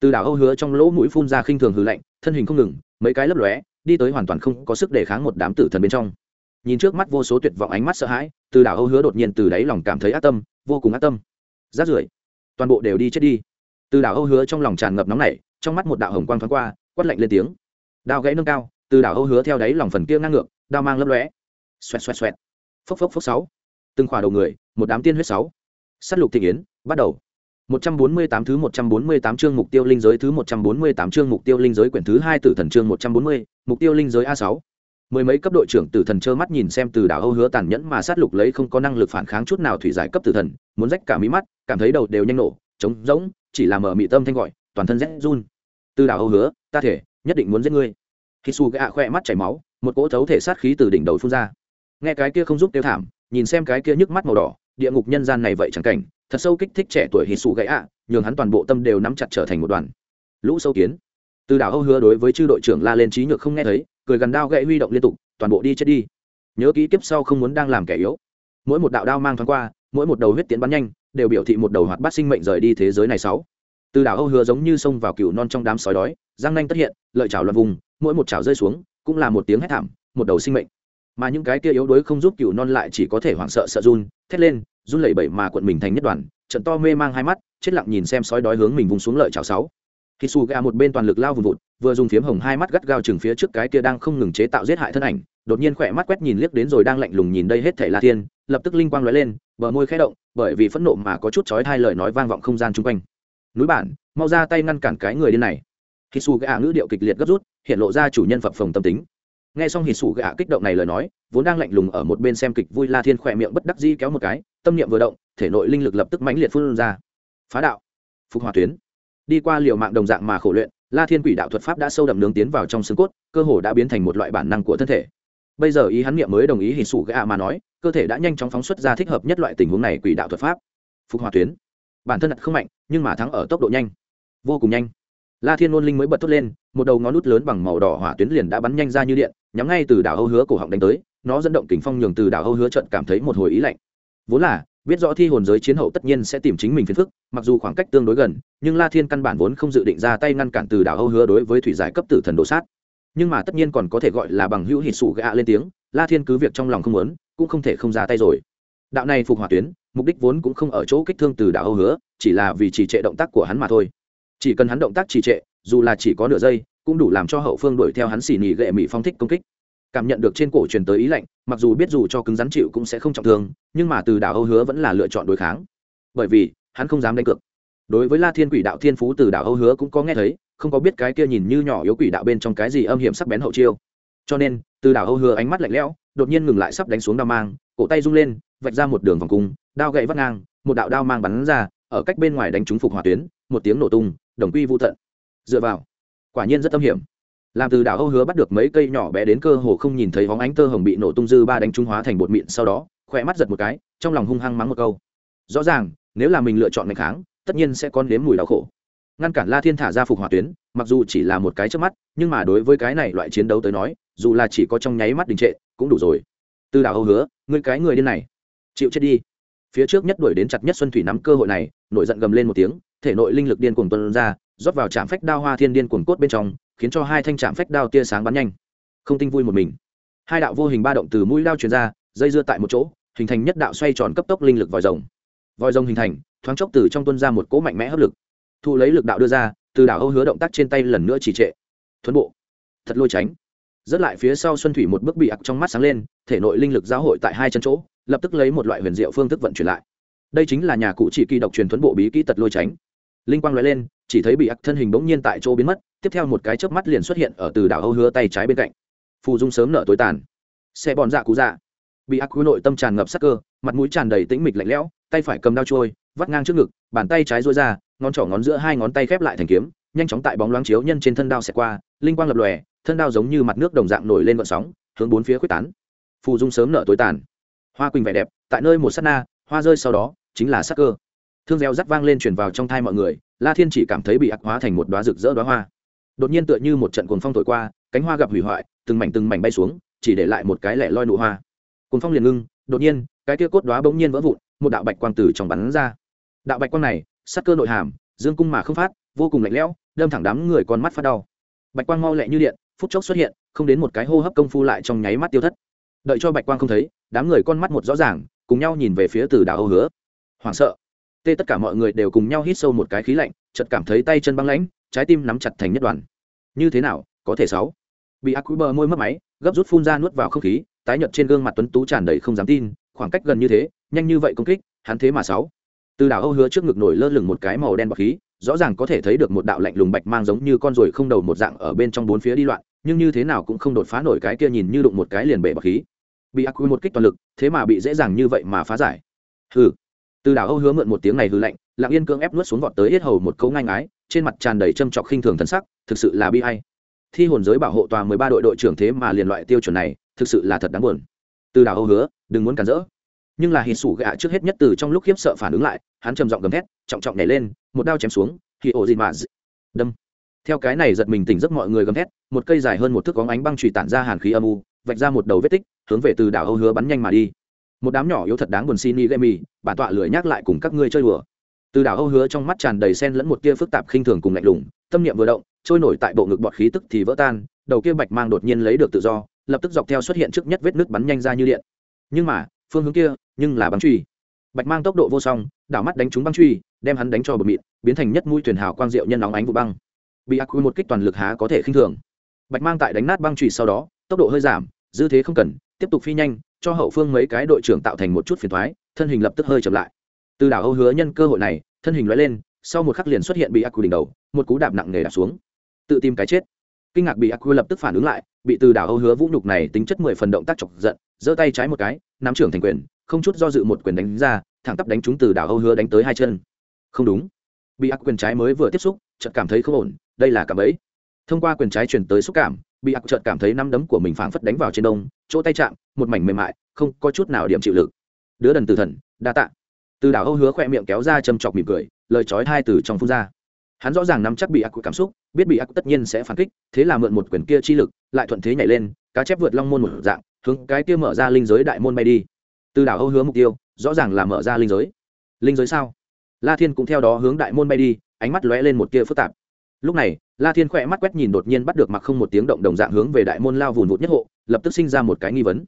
Từ đảo âu hứa trong lỗ mũi phun ra khinh thường hư lạnh, thân hình không ngừng, mấy cái lấp lóe, đi tới hoàn toàn không có sức để kháng một đám tử thần bên trong. Nhìn trước mắt vô số tuyệt vọng ánh mắt sợ hãi, từ đảo âu hứa đột nhiên từ đáy lòng cảm thấy ác tâm, vô cùng ác tâm. Rát rưởi, toàn bộ đều đi chết đi. Từ đảo âu hứa trong lòng tràn ngập nóng nảy trong mắt một đạo hồng quang thoáng qua quát lạnh lên tiếng. Đao gãy nâng cao từ đảo âu hứa theo đáy lòng phần kia ngang ngược đao mang lấp lóe. Xoẹt xoẹt xoẹt. Phốc phốc phốc sáu. Từng khỏa đầu người một đám tiên huyết sáu. Sắt lục thị yến bắt đầu. 148 thứ 148 chương mục tiêu linh giới thứ 148 chương mục tiêu linh giới quyển thứ 2 tử thần chương 140, mục tiêu linh giới A6. Mười mấy cấp đội trưởng tử thần trơ mắt nhìn xem từ đảo Âu hứa tàn nhẫn mà sát lục lấy không có năng lực phản kháng chút nào thủy giải cấp tử thần, muốn rách cả mí mắt, cảm thấy đầu đều nhanh nổ, trống rỗng, chỉ là mở mị tâm thanh gọi, toàn thân rẽ run. Từ đảo Âu hứa, ta thể, nhất định muốn giết ngươi. Hisu gạ khoe mắt chảy máu, một cỗ thấu thể sát khí từ đỉnh đầu phun ra. Nghe cái kia không giúp tiêu thảm, nhìn xem cái kia nhức mắt màu đỏ, địa ngục nhân gian này vậy chẳng cảnh, thật sâu kích thích trẻ tuổi hít xù gãy ạ nhường hắn toàn bộ tâm đều nắm chặt trở thành một đoàn. Lũ sâu kiến. Từ đảo âu hứa đối với chư đội trưởng la lên trí nhược không nghe thấy cười gần đao gãy huy động liên tục toàn bộ đi chết đi. Nhớ kỹ kiếp sau không muốn đang làm kẻ yếu. Mỗi một đạo đao mang thoáng qua mỗi một đầu huyết tiến bắn nhanh đều biểu thị một đầu hoạt bát sinh mệnh rời đi thế giới này sáu từ đảo âu hứa giống như sông vào cựu non trong đám sói đói giang nanh tất hiện, lợi chảo loạn vùng, mỗi một chảo rơi xuống, cũng là một tiếng hét thảm, một đầu sinh mệnh. Mà những cái kia yếu đuối không giúp cựu non lại chỉ có thể hoảng sợ sợ run, thét lên, run lẩy bẩy mà quận mình thành nhất đoàn, trận to mê mang hai mắt, chết lặng nhìn xem sói đói hướng mình vùng xuống lợi chảo sáu. Khi su gà một bên toàn lực lao vùng vụt, vừa dùng phiếm hồng hai mắt gắt gao chừng phía trước cái kia đang không ngừng chế tạo giết hại thân ảnh, đột nhiên khỏe mắt quét nhìn liếc đến rồi đang lạnh lùng nhìn đây hết thể la thiên, lập tức linh quang lóe lên, bờ môi khẽ động, bởi vì phẫn nộ mà có chút chói hai lời nói vang vọng không gian chung quanh núi bản, mau ra tay ngăn cản cái người điên này. Khi xù gạ ngữ điệu kịch liệt gấp rút, hiện lộ ra chủ nhân phập phồng tâm tính. Nghe xong hít sủ gạ kích động này lời nói, vốn đang lạnh lùng ở một bên xem kịch vui la thiên khỏe miệng bất đắc di kéo một cái, tâm niệm vừa động, thể nội linh lực lập tức mãnh liệt phun ra. Phá đạo. Phục hòa tuyến. Đi qua liều mạng đồng dạng mà khổ luyện, la thiên quỷ đạo thuật pháp đã sâu đậm nướng tiến vào trong xương cốt, cơ hồ đã biến thành một loại bản năng của thân thể. Bây giờ ý hắn niệm mới đồng ý hình sủ gạ mà nói, cơ thể đã nhanh chóng phóng xuất ra thích hợp nhất loại tình huống này quỷ đạo thuật pháp. Phục hòa tuyến bản thân đặt không mạnh, nhưng mà thắng ở tốc độ nhanh. Vô cùng nhanh. La thiên ngôn linh mới bật thốt lên, một đầu ngón nút lớn bằng màu đỏ hỏa tuyến liền đã bắn nhanh ra như điện, nhắm ngay từ đảo âu hứa cổ họng đánh tới, nó dẫn động kính phong nhường từ đảo âu hứa trận cảm thấy một hồi ý lạnh. Vốn là, biết rõ thi hồn giới chiến hậu tất nhiên sẽ tìm chính mình phiền phức, mặc dù khoảng cách tương đối gần, nhưng la thiên căn bản vốn không dự định ra tay ngăn cản từ đảo âu hứa đối với thủy giải cấp tử thần đồ sát. Nhưng mà tất nhiên còn có thể gọi là bằng hữu hít sụ gạ lên tiếng, la thiên cứ việc trong lòng không muốn, cũng không thể không ra tay rồi đạo này phục hỏa tuyến, mục đích vốn cũng không ở chỗ kích thương từ đạo âu hứa, chỉ là vì trì trệ động tác của hắn mà thôi. Chỉ cần hắn động tác trì trệ, dù là chỉ có nửa giây, cũng đủ làm cho hậu phương đuổi theo hắn xỉ nhì gệ mỹ phong thích công kích. Cảm nhận được trên cổ truyền tới ý lạnh, mặc dù biết dù cho cứng rắn chịu cũng sẽ không trọng thương, nhưng mà từ đảo âu hứa vẫn là lựa chọn đối kháng. Bởi vì, hắn không dám đánh cược. Đối với la thiên quỷ đạo thiên phú từ đảo âu hứa cũng có nghe thấy, không có biết cái kia nhìn như nhỏ yếu quỷ đạo bên trong cái gì âm hiểm sắc bén hậu chiêu. Cho nên, từ đảo âu hứa ánh mắt lạnh lẽo, đột nhiên ngừng lại sắp đánh xuống đao mang, cổ tay rung lên vạch ra một đường vòng cung, đao gậy vắt ngang, một đạo đao mang bắn ra, ở cách bên ngoài đánh trúng phục hỏa tuyến, một tiếng nổ tung, đồng quy vô tận. Dựa vào, quả nhiên rất tâm hiểm. Làm từ đảo âu hứa bắt được mấy cây nhỏ bé đến cơ hồ không nhìn thấy bóng ánh tơ hồng bị nổ tung dư ba đánh trung hóa thành bột mịn sau đó, khỏe mắt giật một cái, trong lòng hung hăng mắng một câu. Rõ ràng, nếu là mình lựa chọn ngày kháng, tất nhiên sẽ con nếm mùi đau khổ. Ngăn cản la thiên thả ra phục hỏa tuyến, mặc dù chỉ là một cái trước mắt, nhưng mà đối với cái này loại chiến đấu tới nói, dù là chỉ có trong nháy mắt đình trệ, cũng đủ rồi. Từ đảo âu hứa, ngươi cái người điên này chịu chết đi. Phía trước nhất đuổi đến chặt nhất xuân thủy nắm cơ hội này, nổi giận gầm lên một tiếng, thể nội linh lực điên cuồng tuân ra, rót vào trạm phách đao hoa thiên điên cuồng cốt bên trong, khiến cho hai thanh trạm phách đao tia sáng bắn nhanh. Không tinh vui một mình. Hai đạo vô hình ba động từ mũi đao truyền ra, dây dưa tại một chỗ, hình thành nhất đạo xoay tròn cấp tốc linh lực vòi rồng. Vòi rồng hình thành, thoáng chốc từ trong tuân ra một cỗ mạnh mẽ hấp lực. Thu lấy lực đạo đưa ra, từ đảo âu hứa động tác trên tay lần nữa trì trệ. Thuấn bộ. Thật lôi tránh. Rất lại phía sau xuân thủy một bước bị ặc trong mắt sáng lên, thể nội linh lực giáo hội tại hai chân chỗ lập tức lấy một loại huyền diệu phương thức vận chuyển lại. Đây chính là nhà cụ chỉ kỳ độc truyền thuấn bộ bí kỹ tật lôi tránh. Linh quang nói lên, chỉ thấy bị ác thân hình bỗng nhiên tại chỗ biến mất, tiếp theo một cái chớp mắt liền xuất hiện ở từ đảo âu hứa tay trái bên cạnh. Phù dung sớm nở tối tàn. Xe bòn dạ cú dạ. Bị ặc nội tâm tràn ngập sắc cơ, mặt mũi tràn đầy tĩnh mịch lạnh lẽo, tay phải cầm đao trôi, vắt ngang trước ngực, bàn tay trái duỗi ra, ngón trỏ ngón giữa hai ngón tay khép lại thành kiếm, nhanh chóng tại bóng loáng chiếu nhân trên thân đao xẹt qua, linh quang lập lòe, thân đao giống như mặt nước đồng dạng nổi lên vận sóng, hướng bốn phía quyết tán. Phù dung sớm nở tối tàn hoa quỳnh vẻ đẹp, tại nơi một sát na, hoa rơi sau đó, chính là sắc cơ. Thương reo rắc vang lên truyền vào trong thai mọi người, la thiên chỉ cảm thấy bị ác hóa thành một đoá rực rỡ đoá hoa. Đột nhiên tựa như một trận cuồng phong thổi qua, cánh hoa gặp hủy hoại, từng mảnh từng mảnh bay xuống, chỉ để lại một cái lẻ loi nụ hoa. Cuồng phong liền ngưng, đột nhiên, cái kia cốt đoá bỗng nhiên vỡ vụn, một đạo bạch quang từ trong bắn ra. Đạo bạch quang này, sắc cơ nội hàm, dương cung mà không phát, vô cùng lạnh lẽo, đâm thẳng đám người con mắt phát đau. Bạch quang mau lẹ như điện, phút chốc xuất hiện, không đến một cái hô hấp công phu lại trong nháy mắt tiêu thất đợi cho bạch quang không thấy, đám người con mắt một rõ ràng, cùng nhau nhìn về phía từ đảo âu hứa. Hoảng sợ. Tê tất cả mọi người đều cùng nhau hít sâu một cái khí lạnh, chợt cảm thấy tay chân băng lãnh, trái tim nắm chặt thành nhất đoàn. Như thế nào, có thể sáu? Bị ác quý bờ môi mất máy, gấp rút phun ra nuốt vào không khí, tái nhợt trên gương mặt tuấn tú tràn đầy không dám tin, khoảng cách gần như thế, nhanh như vậy công kích, hắn thế mà sáu? Từ đảo âu hứa trước ngực nổi lơ lửng một cái màu đen bọc khí, rõ ràng có thể thấy được một đạo lạnh lùng bạch mang giống như con ruồi không đầu một dạng ở bên trong bốn phía đi loạn, nhưng như thế nào cũng không đột phá nổi cái kia nhìn như đụng một cái liền bể bọc khí bị ác quy một kích toàn lực, thế mà bị dễ dàng như vậy mà phá giải. Hừ. Từ đảo âu hứa mượn một tiếng này hư lạnh, lặng yên cưỡng ép nuốt xuống vọt tới yết hầu một cấu ngang ái trên mặt tràn đầy châm trọc khinh thường thân sắc, thực sự là bi hay thi hồn giới bảo hộ tòa mười ba đội đội trưởng thế mà liền loại tiêu chuẩn này, thực sự là thật đáng buồn. Từ đảo âu hứa, đừng muốn cản rỡ. Nhưng là hít sủ gạ trước hết nhất từ trong lúc khiếp sợ phản ứng lại, hắn trầm giọng gầm thét, trọng trọng nhảy lên, một đao chém xuống thì ổ dịt mà đâm. Theo cái này giật mình tỉnh giấc mọi người gầm thét, một cây dài hơn một thước có ánh băng trùy tản ra hàn khí âm u, vạch ra một đầu vết tích hướng về từ đảo âu hứa bắn nhanh mà đi. Một đám nhỏ yếu thật đáng buồn xin ni mì bản tọa lười nhắc lại cùng các ngươi chơi đùa. Từ đảo âu hứa trong mắt tràn đầy sen lẫn một tia phức tạp khinh thường cùng lạnh lùng, tâm niệm vừa động, trôi nổi tại bộ ngực bọt khí tức thì vỡ tan, đầu kia bạch mang đột nhiên lấy được tự do, lập tức dọc theo xuất hiện trước nhất vết nước bắn nhanh ra như điện. Nhưng mà, phương hướng kia, nhưng là băng truy. Bạch mang tốc độ vô song, đảo mắt đánh trúng băng truy, đem hắn đánh cho bờ mịt, biến thành nhất mũi thuyền hào quang diệu nhân nóng ánh vụ băng. Bị ác quy một kích toàn lực há có thể khinh thường. Bạch mang tại đánh nát băng truy sau đó, tốc độ hơi giảm, dư thế không cần tiếp tục phi nhanh, cho hậu phương mấy cái đội trưởng tạo thành một chút phiền thoái, thân hình lập tức hơi chậm lại. Từ đảo âu hứa nhân cơ hội này, thân hình loại lên, sau một khắc liền xuất hiện bị ác quy đỉnh đầu, một cú đạp nặng nề đạp xuống. Tự tìm cái chết. Kinh ngạc bị ác quy lập tức phản ứng lại, bị từ đảo âu hứa vũ nhục này tính chất mười phần động tác chọc giận, giơ tay trái một cái, nắm trưởng thành quyền, không chút do dự một quyền đánh ra, thẳng tắp đánh chúng từ đảo âu hứa đánh tới hai chân. Không đúng. Bị ác quyền trái mới vừa tiếp xúc, chợt cảm thấy không ổn, đây là cảm ấy thông qua quyền trái chuyển tới xúc cảm bị ạc chợt cảm thấy năm đấm của mình phảng phất đánh vào trên đông, chỗ tay chạm, một mảnh mềm mại, không có chút nào điểm chịu lực. Đứa đần từ thần, đa tạ. Từ đảo âu hứa khỏe miệng kéo ra châm chọc mỉm cười, lời chói hai từ trong phun ra. Hắn rõ ràng nắm chắc bị ác cảm xúc, biết bị ác tất nhiên sẽ phản kích, thế là mượn một quyền kia chi lực, lại thuận thế nhảy lên, cá chép vượt long môn một dạng, hướng cái kia mở ra linh giới đại môn bay đi. Từ đảo âu hứa mục tiêu, rõ ràng là mở ra linh giới. Linh giới sao? La thiên cũng theo đó hướng đại môn bay đi, ánh mắt lóe lên một tia phức tạp lúc này, la thiên khỏe mắt quét nhìn đột nhiên bắt được mặc không một tiếng động đồng dạng hướng về đại môn lao vùn vụt nhất hộ, lập tức sinh ra một cái nghi vấn.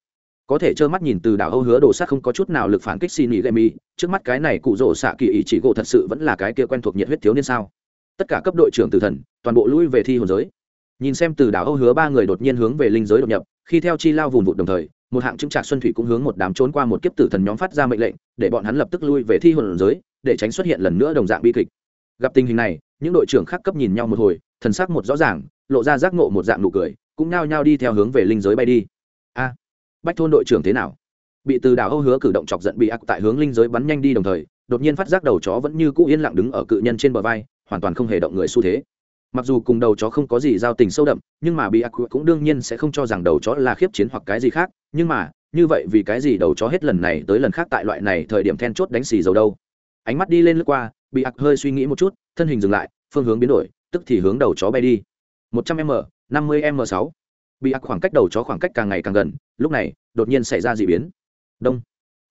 Có thể trơ mắt nhìn từ đảo âu hứa đồ sát không có chút nào lực phản kích xin ý gây mi, trước mắt cái này cụ rỗ xạ kỳ ý chỉ gỗ thật sự vẫn là cái kia quen thuộc nhiệt huyết thiếu niên sao? Tất cả cấp đội trưởng tử thần, toàn bộ lui về thi hồn giới. Nhìn xem từ đảo âu hứa ba người đột nhiên hướng về linh giới đột nhập, khi theo chi lao vùn vụt đồng thời, một hạng chứng trạc xuân thủy cũng hướng một đám trốn qua một kiếp tử thần nhóm phát ra mệnh lệnh, để bọn hắn lập tức lui về thi hồn giới, để tránh xuất hiện lần nữa đồng dạng bi kịch. Gặp tình hình này những đội trưởng khác cấp nhìn nhau một hồi, thần sắc một rõ ràng, lộ ra giác ngộ một dạng nụ cười, cũng nao nhao đi theo hướng về linh giới bay đi. A, bách thôn đội trưởng thế nào? Bị từ đảo âu hứa cử động chọc giận bị ác tại hướng linh giới bắn nhanh đi đồng thời, đột nhiên phát giác đầu chó vẫn như cũ yên lặng đứng ở cự nhân trên bờ vai, hoàn toàn không hề động người xu thế. Mặc dù cùng đầu chó không có gì giao tình sâu đậm, nhưng mà bị ác cũng đương nhiên sẽ không cho rằng đầu chó là khiếp chiến hoặc cái gì khác, nhưng mà, như vậy vì cái gì đầu chó hết lần này tới lần khác tại loại này thời điểm then chốt đánh xì dầu đâu? Ánh mắt đi lên lướt qua bị ác hơi suy nghĩ một chút, thân hình dừng lại, phương hướng biến đổi, tức thì hướng đầu chó bay đi. Một trăm m, năm mươi m sáu. Bị ác khoảng cách đầu chó khoảng cách càng ngày càng gần, lúc này, đột nhiên xảy ra d ị biến. Đông.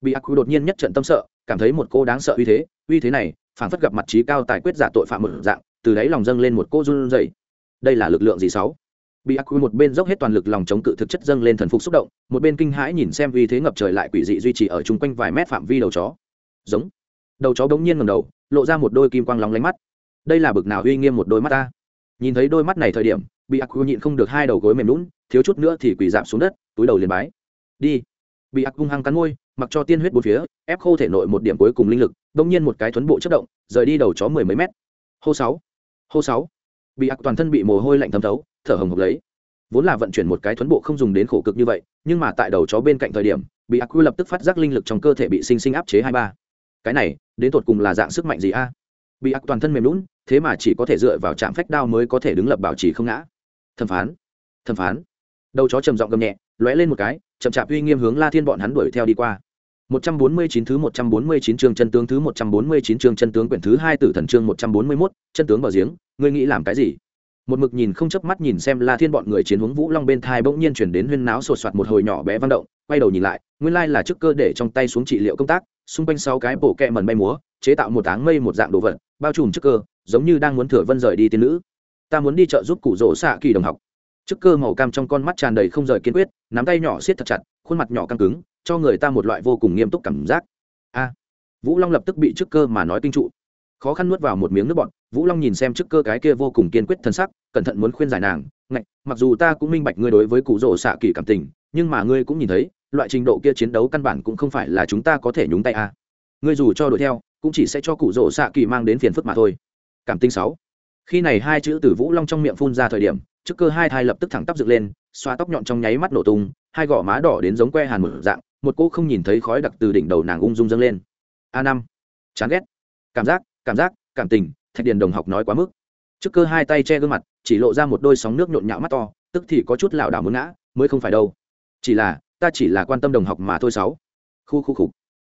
Bị ác đột nhiên nhất trận tâm sợ, cảm thấy một cô đáng sợ uy thế uy thế này phản phất gặp mặt trí cao tài quyết giả tội phạm một dạng, từ đáy lòng dâng lên một cô run dày đây là lực lượng gì sáu? Bị ác một bên dốc hết toàn lực lòng chống cự thực chất dâng lên thần phục xúc động, một bên kinh hãi nhìn xem uy thế ngập trời lại quỷ dị duy trì ở chung quanh vài mét phạm vi đầu chó. Giống đầu chó bỗng nhiên ngầm đầu, lộ ra một đôi kim quang lóng lánh mắt. Đây là bực nào uy nghiêm một đôi mắt ta? Nhìn thấy đôi mắt này thời điểm, bị ác nhịn không được hai đầu gối mềm lún thiếu chút nữa thì quỳ dạp xuống đất, túi đầu liền bái. Đi. Bị ác hung hăng cắn môi, mặc cho tiên huyết bốn phía, ép khô thể nội một điểm cuối cùng linh lực đông nhiên một cái thuấn bộ chất động, rời đi đầu chó mười mấy mét. Hô sáu. Hô sáu. Bị ác toàn thân bị mồ hôi lạnh thấm thấu, thở hồng hộc lấy. Vốn là vận chuyển một cái thuấn bộ không dùng đến khổ cực như vậy, nhưng mà tại đầu chó bên cạnh thời điểm, bị ác quy lập tức phát giác linh lực trong cơ thể bị sinh sinh áp chế hai ba cái này đến tột cùng là dạng sức mạnh gì a? Bị ác toàn thân mềm lún thế mà chỉ có thể dựa vào trạm phách đao mới có thể đứng lập bảo trì không ngã. Thẩm phán thẩm phán. Đầu chó trầm giọng gầm nhẹ lóe lên một cái chậm chạp uy nghiêm hướng la thiên bọn hắn đuổi theo đi qua. 149 thứ 149 chương chân tướng thứ 149 chương chân tướng quyển thứ 2 tử thần chương 141, chân tướng bờ giếng, ngươi nghĩ làm cái gì? Một mực nhìn không chớp mắt nhìn xem La Thiên bọn người chiến hướng Vũ Long bên thai bỗng nhiên chuyển đến huyên náo sột soạt một hồi nhỏ bé vang động, quay đầu nhìn lại, nguyên lai là trước cơ để trong tay xuống trị liệu công tác, xung quanh sáu cái bộ kẹ mần bay múa, chế tạo một áng mây một dạng đồ vật, bao trùm trước cơ, giống như đang muốn thừa vân rời đi tiên nữ. Ta muốn đi chợ giúp cụ rỗ xạ kỳ đồng học. Trước cơ màu cam trong con mắt tràn đầy không rời kiên quyết, nắm tay nhỏ siết thật chặt, khuôn mặt nhỏ căng cứng, cho người ta một loại vô cùng nghiêm túc cảm giác a vũ long lập tức bị trước cơ mà nói kinh trụ khó khăn nuốt vào một miếng nước bọt vũ long nhìn xem trước cơ cái kia vô cùng kiên quyết thân sắc cẩn thận muốn khuyên giải nàng ngạch mặc dù ta cũng minh bạch ngươi đối với cụ rỗ xạ kỳ cảm tình nhưng mà ngươi cũng nhìn thấy loại trình độ kia chiến đấu căn bản cũng không phải là chúng ta có thể nhúng tay a ngươi dù cho đuổi theo, cũng chỉ sẽ cho cụ rỗ xạ kỳ mang đến phiền phức mà thôi. Cảm tình sáu. Khi này hai chữ từ vũ long trong miệng phun ra thời điểm, trước cơ hai thai lập tức thẳng tắp dựng lên xoa tóc nhọn trong nháy mắt nổ tung, hai gò má đỏ đến giống que hàn một dạng, một cô không nhìn thấy khói đặc từ đỉnh đầu nàng ung dung dâng lên. A năm. Chán ghét. Cảm giác cảm giác, cảm tình, thạch điền đồng học nói quá mức. Trước cơ hai tay che gương mặt, chỉ lộ ra một đôi sóng nước nhộn nhạo mắt to, tức thì có chút lảo đảo muốn ngã, mới không phải đâu. Chỉ là ta chỉ là quan tâm đồng học mà thôi sáu. Khu khu khục.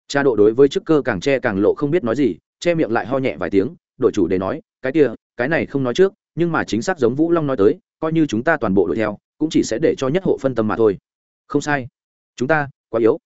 Cha độ đối với chức cơ càng che càng lộ không biết nói gì che miệng lại ho nhẹ vài tiếng đội chủ để nói cái kia cái này không nói trước nhưng mà chính xác giống vũ long nói tới coi như chúng ta toàn bộ đuổi theo cũng chỉ sẽ để cho nhất hộ phân tâm mà thôi. Không sai. Chúng ta quá yếu.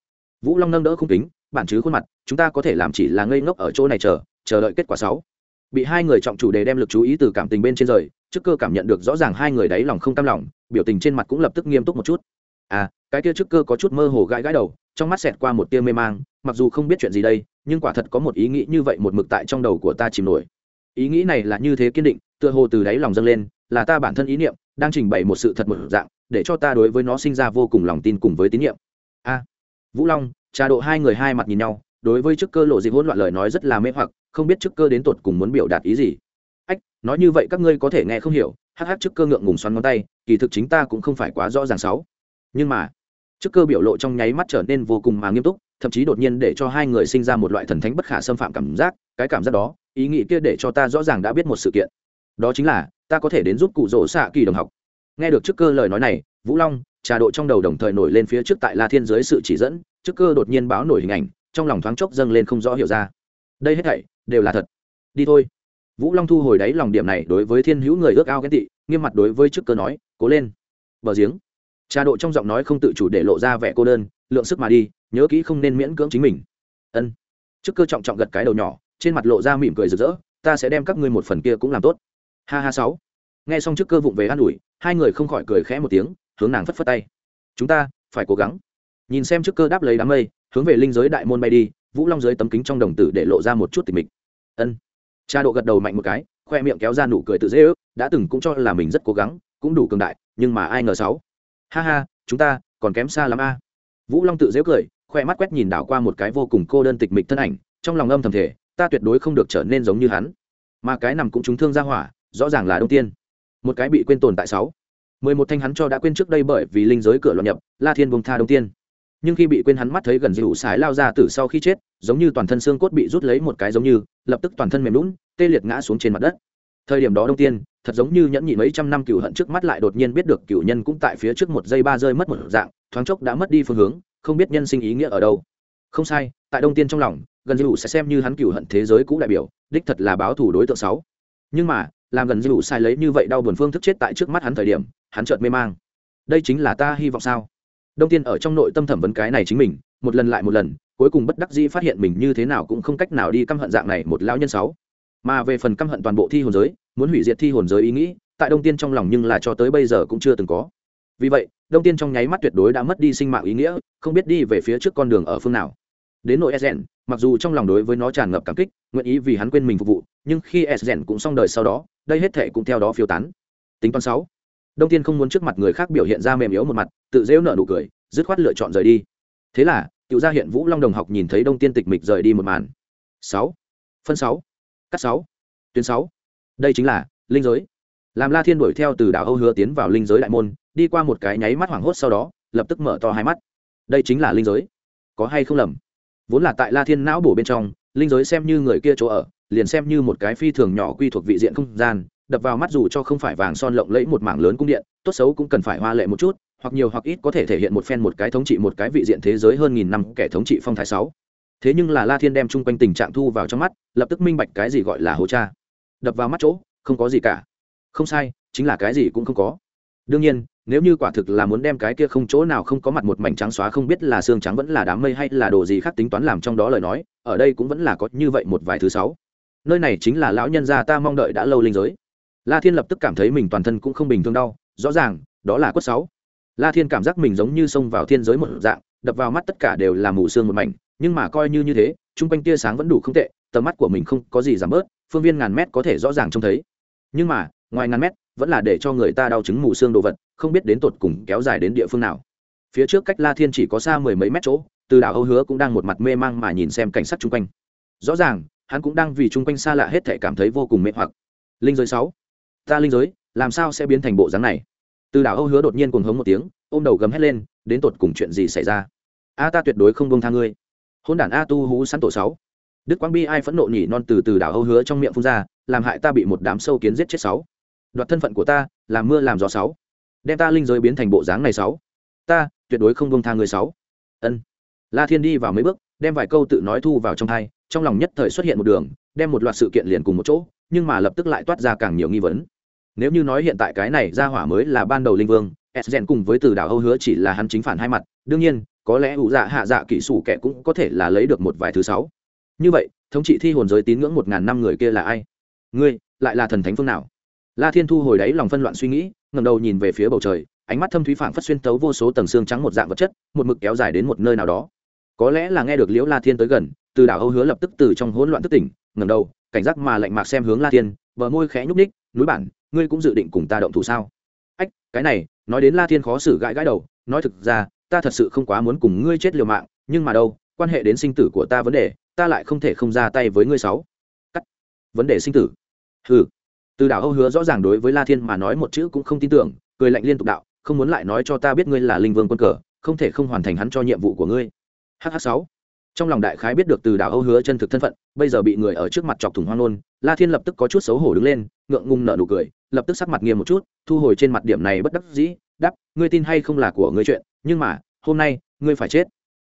Vũ long nâng đỡ không tính, bản chứ khuôn mặt chúng ta có thể làm chỉ là ngây ngốc ở chỗ này chờ chờ đợi kết quả sáu. Bị hai người trọng chủ đề đem lực chú ý từ cảm tình bên trên rời trước cơ cảm nhận được rõ ràng hai người đáy lòng không tam lòng biểu tình trên mặt cũng lập tức nghiêm túc một chút à cái kia trước cơ có chút mơ hồ gãi gãi đầu, trong mắt xẹt qua một tia mê mang, mặc dù không biết chuyện gì đây, nhưng quả thật có một ý nghĩ như vậy một mực tại trong đầu của ta chìm nổi. Ý nghĩ này là như thế kiên định, tựa hồ từ đáy lòng dâng lên, là ta bản thân ý niệm, đang trình bày một sự thật một dạng, để cho ta đối với nó sinh ra vô cùng lòng tin cùng với tín nhiệm. A, vũ long, trà độ hai người hai mặt nhìn nhau, đối với chức cơ lộ dịp hỗn loạn lời nói rất là mê hoặc, không biết chức cơ đến tột cùng muốn biểu đạt ý gì. Ách, nói như vậy các ngươi có thể nghe không hiểu, hắc hắc chức cơ ngượng ngùng xoắn ngón tay, kỳ thực chính ta cũng không phải quá rõ ràng sáu nhưng mà, trước cơ biểu lộ trong nháy mắt trở nên vô cùng mà nghiêm túc, thậm chí đột nhiên để cho hai người sinh ra một loại thần thánh bất khả xâm phạm cảm giác, cái cảm giác đó, ý nghĩ kia để cho ta rõ ràng đã biết một sự kiện. Đó chính là, ta có thể đến giúp cụ rỗ xạ kỳ đồng học. Nghe được trước cơ lời nói này, vũ long, trà độ trong đầu đồng thời nổi lên phía trước tại la thiên dưới sự chỉ dẫn, trước cơ đột nhiên báo nổi hình ảnh, trong lòng thoáng chốc dâng lên không rõ hiểu ra. Đây hết thảy, đều là thật. Đi thôi. Vũ long thu hồi đáy lòng điểm này đối với thiên hữu người ước ao ghen tị, nghiêm mặt đối với trước cơ nói, cố lên. Bờ giếng trà độ trong giọng nói không tự chủ để lộ ra vẻ cô đơn, lượng sức mà đi, nhớ kỹ không nên miễn cưỡng chính mình. Ân. Chức cơ trọng trọng gật cái đầu nhỏ, trên mặt lộ ra mỉm cười rực rỡ, ta sẽ đem các ngươi một phần kia cũng làm tốt. Ha ha sáu. Nghe xong chức cơ vụng về an ủi, hai người không khỏi cười khẽ một tiếng, hướng nàng phất phất tay. Chúng ta phải cố gắng. Nhìn xem chức cơ đáp lấy đám mây, hướng về linh giới đại môn bay đi, vũ long dưới tấm kính trong đồng tử để lộ ra một chút tình mịch. Ân. Cha độ gật đầu mạnh một cái, khoe miệng kéo ra nụ cười tự dễ ước, đã từng cũng cho là mình rất cố gắng, cũng đủ cường đại, nhưng mà ai ngờ sáu ha ha, chúng ta còn kém xa lắm a. Vũ long tự dễ cười, khoe mắt quét nhìn đảo qua một cái vô cùng cô đơn tịch mịch thân ảnh, trong lòng âm thầm thể ta tuyệt đối không được trở nên giống như hắn. Mà cái nằm cũng trúng thương ra hỏa, rõ ràng là đông tiên. Một cái bị quên tồn tại sáu. Mười một thanh hắn cho đã quên trước đây bởi vì linh giới cửa loạn nhập, la thiên bông tha đông tiên. Nhưng khi bị quên hắn mắt thấy gần dịu sái lao ra từ sau khi chết, giống như toàn thân xương cốt bị rút lấy một cái giống như, lập tức toàn thân mềm lún, tê liệt ngã xuống trên mặt đất. Thời điểm đó đông tiên thật giống như nhẫn nhị mấy trăm năm cựu hận trước mắt lại đột nhiên biết được cựu nhân cũng tại phía trước một giây ba rơi mất một dạng, thoáng chốc đã mất đi phương hướng, không biết nhân sinh ý nghĩa ở đâu. Không sai, tại đông tiên trong lòng, gần như sẽ xem như hắn cựu hận thế giới cũ đại biểu, đích thật là báo thủ đối tượng sáu nhưng mà, làm gần như sai lấy như vậy đau buồn phương thức chết tại trước mắt hắn thời điểm, hắn chợt mê mang. Đây chính là ta hy vọng sao? Đông tiên ở trong nội tâm thẩm vấn cái này chính mình, một lần lại một lần, cuối cùng bất đắc dĩ phát hiện mình như thế nào cũng không cách nào đi căm hận dạng này một lão nhân sáu mà về phần căm hận toàn bộ thi hồn giới muốn hủy diệt thi hồn giới ý nghĩ, tại đông tiên trong lòng nhưng là cho tới bây giờ cũng chưa từng có. Vì vậy, đông tiên trong nháy mắt tuyệt đối đã mất đi sinh mạng ý nghĩa, không biết đi về phía trước con đường ở phương nào. Đến nội sden mặc dù trong lòng đối với nó tràn ngập cảm kích, nguyện ý vì hắn quên mình phục vụ, nhưng khi sden cũng xong đời sau đó, đây hết thể cũng theo đó phiêu tán. Tính toán sáu, đông tiên không muốn trước mặt người khác biểu hiện ra mềm yếu một mặt, tự dễu nợ nụ cười, dứt khoát lựa chọn rời đi. Thế là tự gia hiện vũ long đồng học nhìn thấy đông tiên tịch mịch rời đi một màn. Sáu, phân sáu, cắt sáu, tuyến sáu đây chính là linh giới. Làm la thiên đuổi theo từ đảo âu hứa tiến vào linh giới đại môn, đi qua một cái nháy mắt hoảng hốt sau đó, lập tức mở to hai mắt. Đây chính là linh giới. Có hay không lầm? Vốn là tại la thiên não bổ bên trong, linh giới xem như người kia chỗ ở, liền xem như một cái phi thường nhỏ quy thuộc vị diện không gian, đập vào mắt dù cho không phải vàng son lộng lẫy một mảng lớn cung điện, tốt xấu cũng cần phải hoa lệ một chút, hoặc nhiều hoặc ít có thể thể hiện một phen một cái thống trị một cái vị diện thế giới hơn nghìn năm kẻ thống trị phong thái sáu. Thế nhưng là la thiên đem chung quanh tình trạng thu vào trong mắt, lập tức minh bạch cái gì gọi là hố cha đập vào mắt chỗ, không có gì cả. Không sai, chính là cái gì cũng không có. Đương nhiên, nếu như quả thực là muốn đem cái kia không chỗ nào không có mặt một mảnh trắng xóa không biết là xương trắng vẫn là đám mây hay là đồ gì khác tính toán làm trong đó lời nói, ở đây cũng vẫn là có như vậy một vài thứ sáu. Nơi này chính là lão nhân gia ta mong đợi đã lâu linh giới. La thiên lập tức cảm thấy mình toàn thân cũng không bình thường đau, rõ ràng, đó là quất sáu. La thiên cảm giác mình giống như xông vào thiên giới một dạng, đập vào mắt tất cả đều là mù xương một mảnh, nhưng mà coi như như thế, chung quanh tia sáng vẫn đủ không tệ, tầm mắt của mình không có gì giảm bớt phương viên ngàn mét có thể rõ ràng trông thấy. Nhưng mà, ngoài ngàn mét, vẫn là để cho người ta đau chứng mù xương đồ vật, không biết đến tột cùng kéo dài đến địa phương nào. Phía trước cách la thiên chỉ có xa mười mấy mét chỗ, từ đảo âu hứa cũng đang một mặt mê mang mà nhìn xem cảnh sát chung quanh. Rõ ràng, hắn cũng đang vì chung quanh xa lạ hết thể cảm thấy vô cùng mê hoặc. Linh giới sáu. Ta linh giới, làm sao sẽ biến thành bộ dáng này? Từ đảo âu hứa đột nhiên cuồng hống một tiếng, ôm đầu gầm hét lên, đến tột cùng chuyện gì xảy ra? A, ta tuyệt đối không bông tha ngươi. Hôn đản a tu hú sắn tổ sáu đức quang bi ai phẫn nộ nhỉ, non từ từ đảo âu hứa trong miệng phun ra, làm hại ta bị một đám sâu kiến giết chết sáu. Đoạt thân phận của ta, làm mưa làm gió sáu. Đem ta linh giới biến thành bộ dáng này sáu. Ta, tuyệt đối không bông tha người sáu. Ân. La thiên đi vào mấy bước, đem vài câu tự nói thu vào trong hai trong lòng nhất thời xuất hiện một đường, đem một loạt sự kiện liền cùng một chỗ, nhưng mà lập tức lại toát ra càng nhiều nghi vấn. Nếu như nói hiện tại cái này ra hỏa mới là ban đầu linh vương, s gen cùng với từ đảo âu hứa chỉ là hắn chính phản hai mặt, đương nhiên, có lẽ ủ dạ hạ dạ kỹ sủ kẻ cũng có thể là lấy được một vài thứ sáu như vậy, thống trị thi hồn giới tín ngưỡng một ngàn năm người kia là ai? Ngươi, lại là thần thánh phương nào? La thiên thu hồi đáy lòng phân loạn suy nghĩ ngầm đầu nhìn về phía bầu trời, ánh mắt thâm thúy phảng phất xuyên tấu vô số tầng xương trắng một dạng vật chất, một mực kéo dài đến một nơi nào đó. Có lẽ là nghe được liễu la thiên tới gần, từ đảo âu hứa lập tức từ trong hỗn loạn thức tỉnh ngầm đầu, cảnh giác mà lạnh mạc xem hướng la thiên, bờ môi khẽ nhúc ních núi bản, ngươi cũng dự định cùng ta động thủ sao? Ách, cái này, nói đến la thiên khó xử gãi gãi đầu, nói thực ra, ta thật sự không quá muốn cùng ngươi chết liều mạng, nhưng mà đâu, quan hệ đến sinh tử của ta vấn đề ta lại không thể không ra tay với ngươi sáu. Cắt. Vấn đề sinh tử. Hừ. Từ đảo âu hứa rõ ràng đối với la thiên mà nói một chữ cũng không tin tưởng, cười lạnh liên tục đạo, không muốn lại nói cho ta biết ngươi là linh vương quân cờ, không thể không hoàn thành hắn cho nhiệm vụ của ngươi. Hh sáu. Trong lòng đại khái biết được từ đảo âu hứa chân thực thân phận, bây giờ bị người ở trước mặt chọc thủng hoang nôn la thiên lập tức có chút xấu hổ đứng lên, ngượng ngùng nở nụ cười, lập tức sắc mặt nghiêm một chút, thu hồi trên mặt điểm này bất đắc dĩ đắp ngươi tin hay không là của ngươi chuyện, nhưng mà, hôm nay, ngươi phải chết.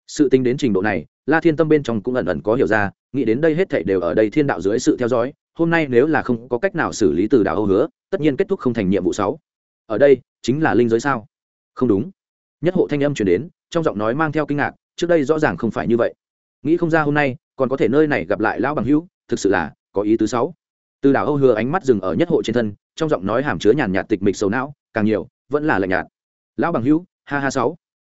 Sự tính đến trình độ này la thiên tâm bên trong cũng ẩn ẩn có hiểu ra, nghĩ đến đây hết thảy đều ở đây thiên đạo dưới sự theo dõi, hôm nay nếu là không có cách nào xử lý từ đảo âu hứa, tất nhiên kết thúc không thành nhiệm vụ sáu. Ở đây, chính là linh giới sao? Không đúng. Nhất hộ thanh âm chuyển đến, trong giọng nói mang theo kinh ngạc, trước đây rõ ràng không phải như vậy. Nghĩ không ra hôm nay, còn có thể nơi này gặp lại lão bằng hữu, thực sự là có ý tứ sáu. Từ đảo âu hứa ánh mắt dừng ở nhất hộ trên thân, trong giọng nói hàm chứa nhàn nhạt tịch mịch sầu não, càng nhiều, vẫn là lạnh nhạt. Lão bằng hữu, ha ha sáu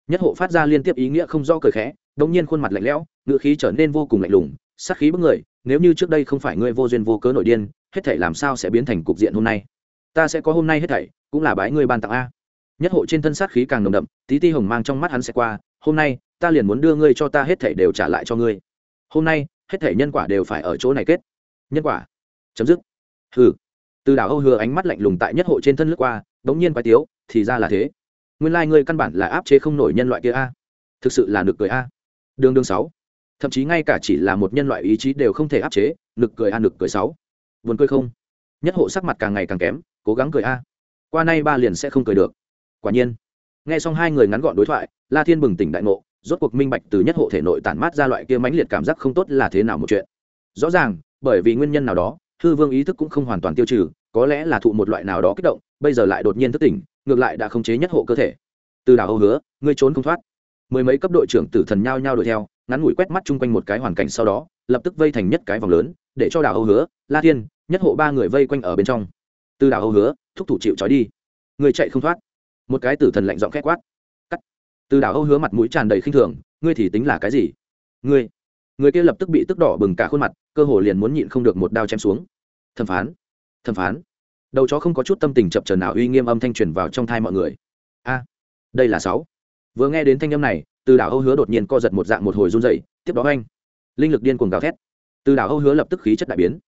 nhất hộ phát ra liên tiếp ý nghĩa không do cười khẽ, đống nhiên khuôn mặt lạnh lẽo, ngữ khí trở nên vô cùng lạnh lùng, sát khí bức người, nếu như trước đây không phải ngươi vô duyên vô cớ nội điên, hết thảy làm sao sẽ biến thành cục diện hôm nay? Ta sẽ có hôm nay hết thảy, cũng là bái ngươi ban tặng a. Nhất hộ trên thân sát khí càng nồng đậm, tí ti hồng mang trong mắt hắn sẽ qua, hôm nay, ta liền muốn đưa ngươi cho ta hết thảy đều trả lại cho ngươi. Hôm nay, hết thảy nhân quả đều phải ở chỗ này kết. Nhân quả. Chấm dứt. Hừ. Từ đảo âu hứa ánh mắt lạnh lùng tại nhất hộ trên thân lướt qua, đống nhiên quái tiếu, thì ra là thế nguyên lai ngươi căn bản là áp chế không nổi nhân loại kia a. Thực sự là nực cười a. Đường đường sáu. Thậm chí ngay cả chỉ là một nhân loại ý chí đều không thể áp chế, nực cười a, nực cười sáu. Buồn cười không? Nhất hộ sắc mặt càng ngày càng kém, cố gắng cười a. Qua nay ba liền sẽ không cười được. Quả nhiên. Nghe xong hai người ngắn gọn đối thoại, la thiên bừng tỉnh đại ngộ, rốt cuộc minh bạch từ nhất hộ thể nội tản mát ra loại kia mãnh liệt cảm giác không tốt là thế nào một chuyện. Rõ ràng, bởi vì nguyên nhân nào đó, hư vương ý thức cũng không hoàn toàn tiêu trừ, có lẽ là thụ một loại nào đó kích động, bây giờ lại đột nhiên thức tỉnh ngược lại đã khống chế nhất hộ cơ thể. Từ đảo âu hứa, ngươi trốn không thoát. Mười mấy cấp đội trưởng tử thần nhao nhao đuổi theo, ngắn ngủi quét mắt chung quanh một cái hoàn cảnh sau đó, lập tức vây thành nhất cái vòng lớn, để cho đảo âu hứa, la thiên, nhất hộ ba người vây quanh ở bên trong. Từ đảo âu hứa, thúc thủ chịu trói đi. Người chạy không thoát. Một cái tử thần lạnh giọng khét quát. Cắt. Từ đảo âu hứa mặt mũi tràn đầy khinh thường, ngươi thì tính là cái gì? Ngươi. Người kia lập tức bị tức đỏ bừng cả khuôn mặt, cơ hồ liền muốn nhịn không được một đao chém xuống. Thẩm phán. Thẩm phán đầu chó không có chút tâm tình chập trần nào uy nghiêm âm thanh truyền vào trong thai mọi người. A, đây là sáu. Vừa nghe đến thanh âm này, từ đảo âu hứa đột nhiên co giật một dạng một hồi run dậy tiếp đó anh linh lực điên cuồng gào thét. Từ đảo âu hứa lập tức khí chất đại biến.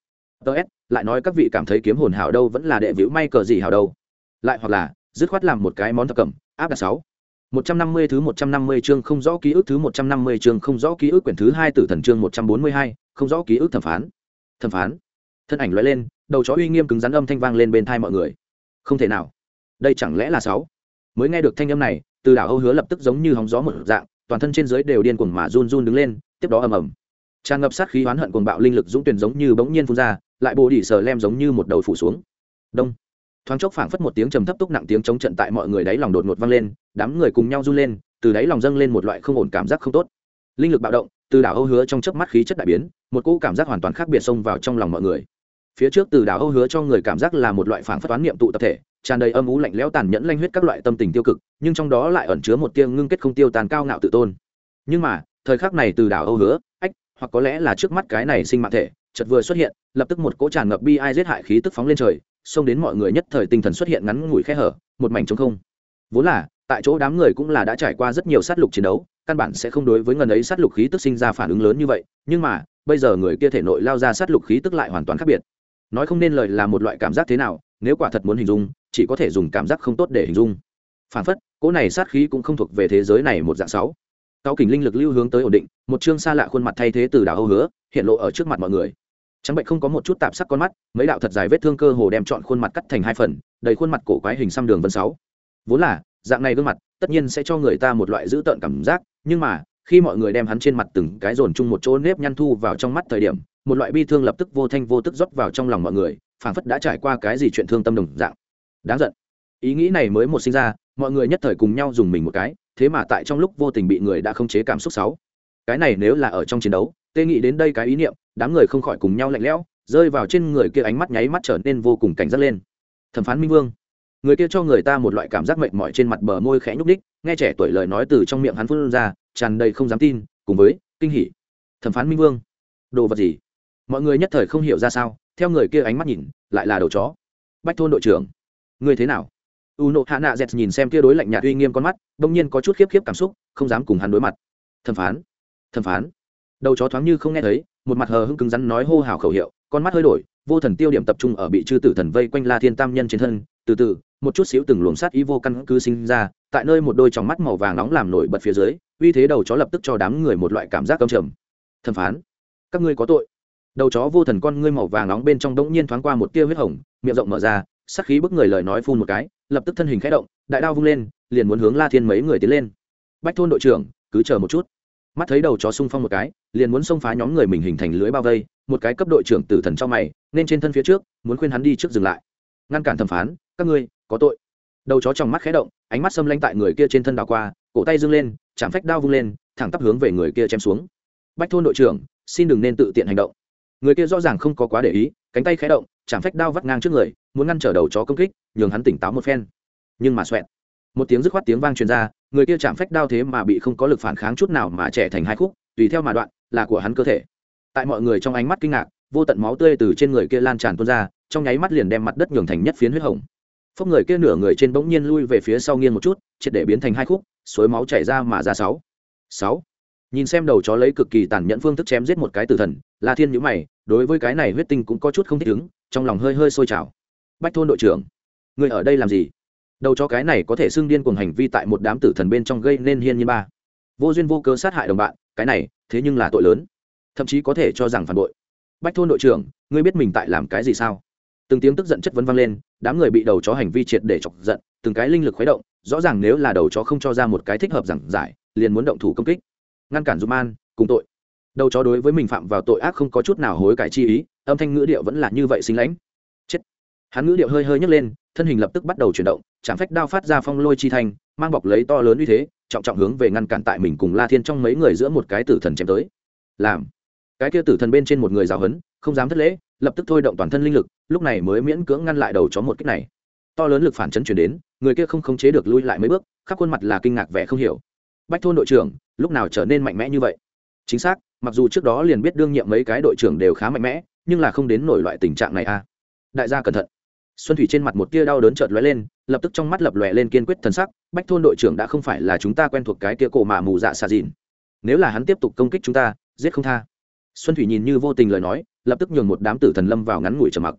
Ts lại nói các vị cảm thấy kiếm hồn hảo đâu vẫn là đệ vĩu may cờ gì hảo đâu. Lại hoặc là, dứt khoát làm một cái món thập cẩm, áp đặt sáu. Một trăm năm mươi thứ một trăm năm mươi chương không rõ ký ức thứ một trăm năm mươi chương không rõ ký ức quyển thứ hai tử thần chương một trăm bốn mươi hai, không rõ ký ức thẩm phán. Thẩm phán thân ảnh lóe lên, đầu chó uy nghiêm cứng rắn âm thanh vang lên bên thai mọi người. Không thể nào. Đây chẳng lẽ là sáu? Mới nghe được thanh âm này, từ đảo âu hứa lập tức giống như hóng gió một dạng, toàn thân trên dưới đều điên cuồng mà run run đứng lên, tiếp đó ầm ầm. Tràn ngập sát khí oán hận cuồng bạo linh lực dũng tuyển giống như bỗng nhiên phun ra, lại bồ đỉ sờ lem giống như một đầu phủ xuống. Đông. Thoáng chốc phảng phất một tiếng trầm thấp túc nặng tiếng chống trận tại mọi người đáy lòng đột ngột vang lên, đám người cùng nhau run lên, từ đáy lòng dâng lên một loại không ổn cảm giác không tốt. Linh lực bạo động, từ đảo âu hứa trong chớp mắt khí chất đại biến, một cỗ cảm giác hoàn toàn khác biệt xông vào trong lòng mọi người phía trước từ đảo âu hứa cho người cảm giác là một loại phản phất toán niệm tụ tập thể, tràn đầy âm ú lạnh lẽo tàn nhẫn lanh huyết các loại tâm tình tiêu cực, nhưng trong đó lại ẩn chứa một tia ngưng kết không tiêu tàn cao ngạo tự tôn. Nhưng mà, thời khắc này từ đảo âu hứa, ách, hoặc có lẽ là trước mắt cái này sinh mạng thể, chợt vừa xuất hiện, lập tức một cỗ tràn ngập bi ai giết hại khí tức phóng lên trời, xông đến mọi người nhất thời tinh thần xuất hiện ngắn ngủi khe hở, một mảnh trống không. Vốn là, tại chỗ đám người cũng là đã trải qua rất nhiều sát lục chiến đấu, căn bản sẽ không đối với ngần ấy sát lục khí tức sinh ra phản ứng lớn như vậy, nhưng mà, bây giờ người kia thể nội lao ra sát lục khí tức lại hoàn toàn khác biệt nói không nên lời là một loại cảm giác thế nào, nếu quả thật muốn hình dung, chỉ có thể dùng cảm giác không tốt để hình dung. Phản phất, cỗ này sát khí cũng không thuộc về thế giới này một dạng sáu. Cao kình linh lực lưu hướng tới ổn định, một chương xa lạ khuôn mặt thay thế từ đảo âu hứa, hiện lộ ở trước mặt mọi người. Trắng bệnh không có một chút tạp sắc con mắt, mấy đạo thật dài vết thương cơ hồ đem chọn khuôn mặt cắt thành hai phần, đầy khuôn mặt cổ quái hình xăm đường vân sáu. Vốn là, dạng này gương mặt, tất nhiên sẽ cho người ta một loại dữ tợn cảm giác, nhưng mà khi mọi người đem hắn trên mặt từng cái dồn chung một chỗ nếp nhăn thu vào trong mắt thời điểm, một loại bi thương lập tức vô thanh vô tức rót vào trong lòng mọi người, phảng phất đã trải qua cái gì chuyện thương tâm đồng dạng. Đáng giận. Ý nghĩ này mới một sinh ra, mọi người nhất thời cùng nhau dùng mình một cái, thế mà tại trong lúc vô tình bị người đã không chế cảm xúc sáu cái này nếu là ở trong chiến đấu, tê nghĩ đến đây cái ý niệm, đám người không khỏi cùng nhau lạnh lẽo, rơi vào trên người kia ánh mắt nháy mắt trở nên vô cùng cảnh giác lên. Thẩm phán minh vương người kia cho người ta một loại cảm giác mệt mỏi trên mặt bờ môi khẽ nhúc ních nghe trẻ tuổi lời nói từ trong miệng hắn phun ra, tràn đầy không dám tin, cùng với, kinh hỉ. Thẩm phán minh vương. Đồ vật gì? Mọi người nhất thời không hiểu ra sao, theo người kia ánh mắt nhìn, lại là đầu chó. Bách thôn đội trưởng. Người thế nào? U nộ hạ nạ dẹt nhìn xem kia đối lạnh nhạt uy nghiêm con mắt đông nhiên có chút khiếp khiếp cảm xúc, không dám cùng hắn đối mặt. Thẩm phán. Thẩm phán. Đầu chó thoáng như không nghe thấy, một mặt hờ hưng cứng rắn nói hô hào khẩu hiệu, con mắt hơi đổi, vô thần tiêu điểm tập trung ở bị chư tử thần vây quanh la thiên tam nhân trên thân từ từ, một chút xíu từng luồng sát ý vô căn cứ sinh ra, tại nơi một đôi tròng mắt màu vàng nóng làm nổi bật phía dưới, uy thế đầu chó lập tức cho đám người một loại cảm giác cầm trầm. Thẩm phán, các ngươi có tội. Đầu chó vô thần con ngươi màu vàng nóng bên trong đống nhiên thoáng qua một tia huyết hồng, miệng rộng mở ra, sắc khí bức người lời nói phun một cái, lập tức thân hình khẽ động, đại đao vung lên, liền muốn hướng la thiên mấy người tiến lên. Bách thôn đội trưởng, cứ chờ một chút. Mắt thấy đầu chó xung phong một cái, liền muốn xông phá nhóm người mình hình thành lưới bao vây, một cái cấp đội trưởng tử thần trong mày, nên trên thân phía trước, muốn khuyên hắn đi trước dừng lại. Ngăn cản thẩm phán các ngươi, có tội. Đầu chó trong mắt khẽ động, ánh mắt xâm lanh tại người kia trên thân đào qua, cổ tay dâng lên, chạm phách đao vung lên, thẳng tắp hướng về người kia chém xuống. Bách thôn đội trưởng, xin đừng nên tự tiện hành động. Người kia rõ ràng không có quá để ý, cánh tay khẽ động, chạm phách đao vắt ngang trước người, muốn ngăn trở đầu chó công kích, nhường hắn tỉnh táo một phen. Nhưng mà xoẹt. Một tiếng dứt khoát tiếng vang truyền ra, người kia chạm phách đao thế mà bị không có lực phản kháng chút nào mà trẻ thành hai khúc, tùy theo mà đoạn, là của hắn cơ thể. Tại mọi người trong ánh mắt kinh ngạc, vô tận máu tươi từ trên người kia lan tràn tuôn ra, trong nháy mắt liền đem mặt đất nhường thành nhất phiến huyết hồng phốc người kia nửa người trên bỗng nhiên lui về phía sau nghiêng một chút, triệt để biến thành hai khúc, suối máu chảy ra mà ra sáu. Sáu. Nhìn xem đầu chó lấy cực kỳ tàn nhẫn phương thức chém giết một cái tử thần, la thiên nhữ mày, đối với cái này huyết tinh cũng có chút không thích ứng, trong lòng hơi hơi sôi trào. Bách thôn đội trưởng, người ở đây làm gì? Đầu chó cái này có thể xưng điên cuồng hành vi tại một đám tử thần bên trong gây nên hiên như ba. Vô duyên vô cớ sát hại đồng bạn, cái này, thế nhưng là tội lớn. Thậm chí có thể cho rằng phản bội. Bách thôn đội trưởng, ngươi biết mình tại làm cái gì sao? Từng tiếng tức giận chất vấn vang lên, đám người bị đầu chó hành vi triệt để chọc giận, từng cái linh lực khuấy động, rõ ràng nếu là đầu chó không cho ra một cái thích hợp giảng giải, liền muốn động thủ công kích. Ngăn cản dùm an cùng tội. Đầu chó đối với mình phạm vào tội ác không có chút nào hối cải chi ý, âm thanh ngữ điệu vẫn là như vậy xinh lãnh. Chết. Hắn ngữ điệu hơi hơi nhấc lên, thân hình lập tức bắt đầu chuyển động, chạm phách đao phát ra phong lôi chi thanh, mang bọc lấy to lớn uy thế, trọng trọng hướng về ngăn cản tại mình cùng la thiên trong mấy người giữa một cái tử thần chém tới. Làm. Cái kia tử thần bên trên một người giáo hấn không dám thất lễ, lập tức thôi động toàn thân linh lực lúc này mới miễn cưỡng ngăn lại đầu chó một kích này. To lớn lực phản chấn chuyển đến, người kia không khống chế được lui lại mấy bước, khắp khuôn mặt là kinh ngạc vẻ không hiểu. Bách thôn đội trưởng, lúc nào trở nên mạnh mẽ như vậy? Chính xác, mặc dù trước đó liền biết đương nhiệm mấy cái đội trưởng đều khá mạnh mẽ, nhưng là không đến nổi loại tình trạng này a à. đại gia cẩn thận. Xuân thủy trên mặt một tia đau đớn chợt lóe lên, lập tức trong mắt lập lòe lên kiên quyết thần sắc, bách thôn đội trưởng đã không phải là chúng ta quen thuộc cái kia cổ mà mù dạ xà dìn. Nếu là hắn tiếp tục công kích chúng ta, giết không tha. Xuân thủy nhìn như vô tình lời nói, lập tức nhường một đám tử thần lâm vào ngắn ngủi trầm mặc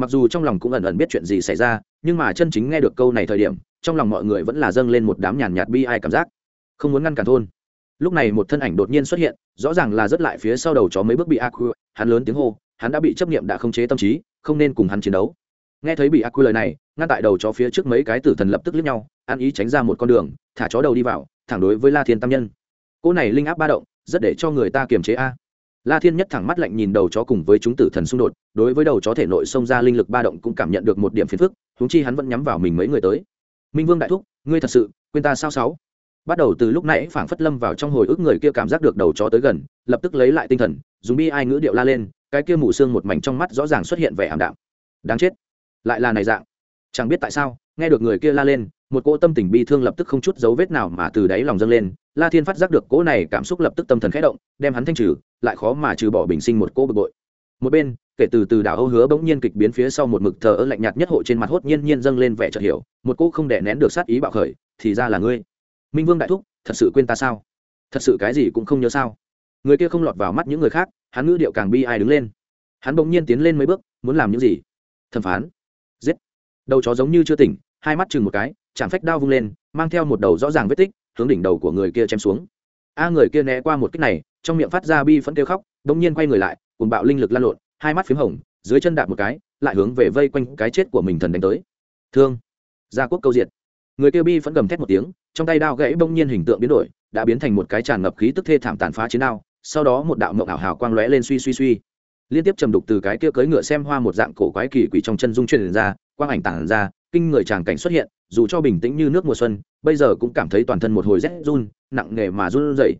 mặc dù trong lòng cũng ẩn ẩn biết chuyện gì xảy ra, nhưng mà chân chính nghe được câu này thời điểm, trong lòng mọi người vẫn là dâng lên một đám nhàn nhạt bi ai cảm giác. Không muốn ngăn cản thôn. Lúc này một thân ảnh đột nhiên xuất hiện, rõ ràng là rất lại phía sau đầu chó mấy bước bị ác hắn lớn tiếng hô, hắn đã bị chấp nghiệm đã không chế tâm trí, không nên cùng hắn chiến đấu. Nghe thấy bị ác lời này, ngăn tại đầu chó phía trước mấy cái tử thần lập tức lướt nhau, ăn ý tránh ra một con đường, thả chó đầu đi vào, thẳng đối với la thiên tam nhân. Cô này linh áp ba động, rất để cho người ta kiềm chế a la thiên nhất thẳng mắt lạnh nhìn đầu chó cùng với chúng tử thần xung đột, đối với đầu chó thể nội xông ra linh lực ba động cũng cảm nhận được một điểm phiền phức húng chi hắn vẫn nhắm vào mình mấy người tới. Minh vương đại thúc, ngươi thật sự, quên ta sao sáu? Bắt đầu từ lúc nãy phảng phất lâm vào trong hồi ức người kia cảm giác được đầu chó tới gần, lập tức lấy lại tinh thần, dùng bi ai ngữ điệu la lên, cái kia mù xương một mảnh trong mắt rõ ràng xuất hiện vẻ ảm đạm. Đáng chết. Lại là này dạng. Chẳng biết tại sao, nghe được người kia la lên một cỗ tâm tình bi thương lập tức không chút dấu vết nào mà từ đáy lòng dâng lên. La thiên phát giác được cỗ này cảm xúc lập tức tâm thần khẽ động, đem hắn thanh trừ, lại khó mà trừ bỏ bình sinh một cỗ bực bội. Một bên, kể từ từ đảo âu hứa bỗng nhiên kịch biến phía sau một mực thờ ơ lạnh nhạt nhất hộ trên mặt hốt nhiên nhiên dâng lên vẻ chợt hiểu, một cỗ không đẻ nén được sát ý bạo khởi, thì ra là ngươi. Minh vương đại thúc, thật sự quên ta sao? Thật sự cái gì cũng không nhớ sao? Người kia không lọt vào mắt những người khác, hắn ngữ điệu càng bi ai đứng lên. Hắn bỗng nhiên tiến lên mấy bước, muốn làm những gì? Thẩm phán. Giết. Đầu chó giống như chưa tỉnh, hai mắt chừng một cái chạm phách đao vung lên, mang theo một đầu rõ ràng vết tích, hướng đỉnh đầu của người kia chém xuống. A người kia né qua một kích này, trong miệng phát ra bi phẫn kêu khóc đ ỗ n g nhiên quay người lại cùng bạo linh lực lan lộn, hai mắt p h í m hồng, dưới chân đạp một cái, lại hướng về vây quanh cái chết của mình thần đánh tới. Thương! Gia quốc câu diệt. Người kia bi vẫn gầm thét một tiếng, trong tay đao gãy bỗng nhiên hình tượng biến đổi, đã biến thành một cái tràn ngập khí tức thê thảm tàn phá chiến đao, sau đó một đạo mộng ảo hào quang lóe lên suy suy suy. Liên tiếp trầm đục từ cái kia cưỡi ngựa xem hoa một dạng cổ quái kỳ quỷ trong chân dung truyền ra, quang ảnh tản ra, kinh người tràng cảnh xuất hiện dù cho bình tĩnh như nước mùa xuân, bây giờ cũng cảm thấy toàn thân một hồi rét run, nặng nề mà run rẩy.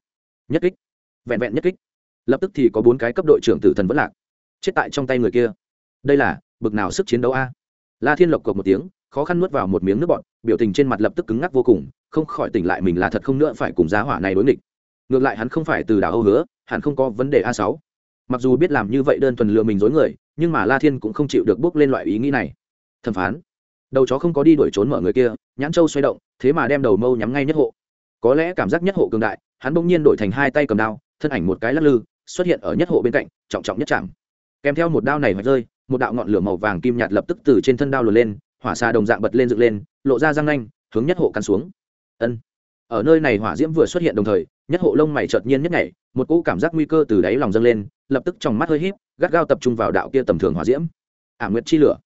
Nhất kích. Vẹn vẹn nhất kích. Lập tức thì có bốn cái cấp đội trưởng tử thần vẫn lạc. Chết tại trong tay người kia. Đây là, bực nào sức chiến đấu a? La thiên lộc cộc một tiếng, khó khăn nuốt vào một miếng nước bọt, biểu tình trên mặt lập tức cứng ngắc vô cùng, không khỏi tỉnh lại mình là thật không nữa phải cùng giá hỏa này đối nghịch. Ngược lại hắn không phải từ đảo âu hứa, hẳn không có vấn đề a sáu. Mặc dù biết làm như vậy đơn thuần lừa mình dối người, nhưng mà la thiên cũng không chịu được bước lên loại ý nghĩ này. Thẩm phán đầu chó không có đi đuổi trốn mở người kia, nhãn châu xoay động, thế mà đem đầu mâu nhắm ngay nhất hộ. Có lẽ cảm giác nhất hộ cường đại, hắn bỗng nhiên đổi thành hai tay cầm đao, thân ảnh một cái lắc lư, xuất hiện ở nhất hộ bên cạnh, trọng trọng nhất chạm. Kèm theo một đao này hoạch rơi, một đạo ngọn lửa màu vàng kim nhạt lập tức từ trên thân đao lùa lên, hỏa xa đồng dạng bật lên dựng lên, lộ ra răng nanh, hướng nhất hộ căn xuống. Ân. Ở nơi này hỏa diễm vừa xuất hiện đồng thời, nhất hộ lông mày chợt nhiên nhất nhảy, một cỗ cảm giác nguy cơ từ đáy lòng dâng lên, lập tức trong mắt hơi híp, gắt gao tập trung vào đạo kia tầm thường hỏa diễm. Ả nguyệt chi lửa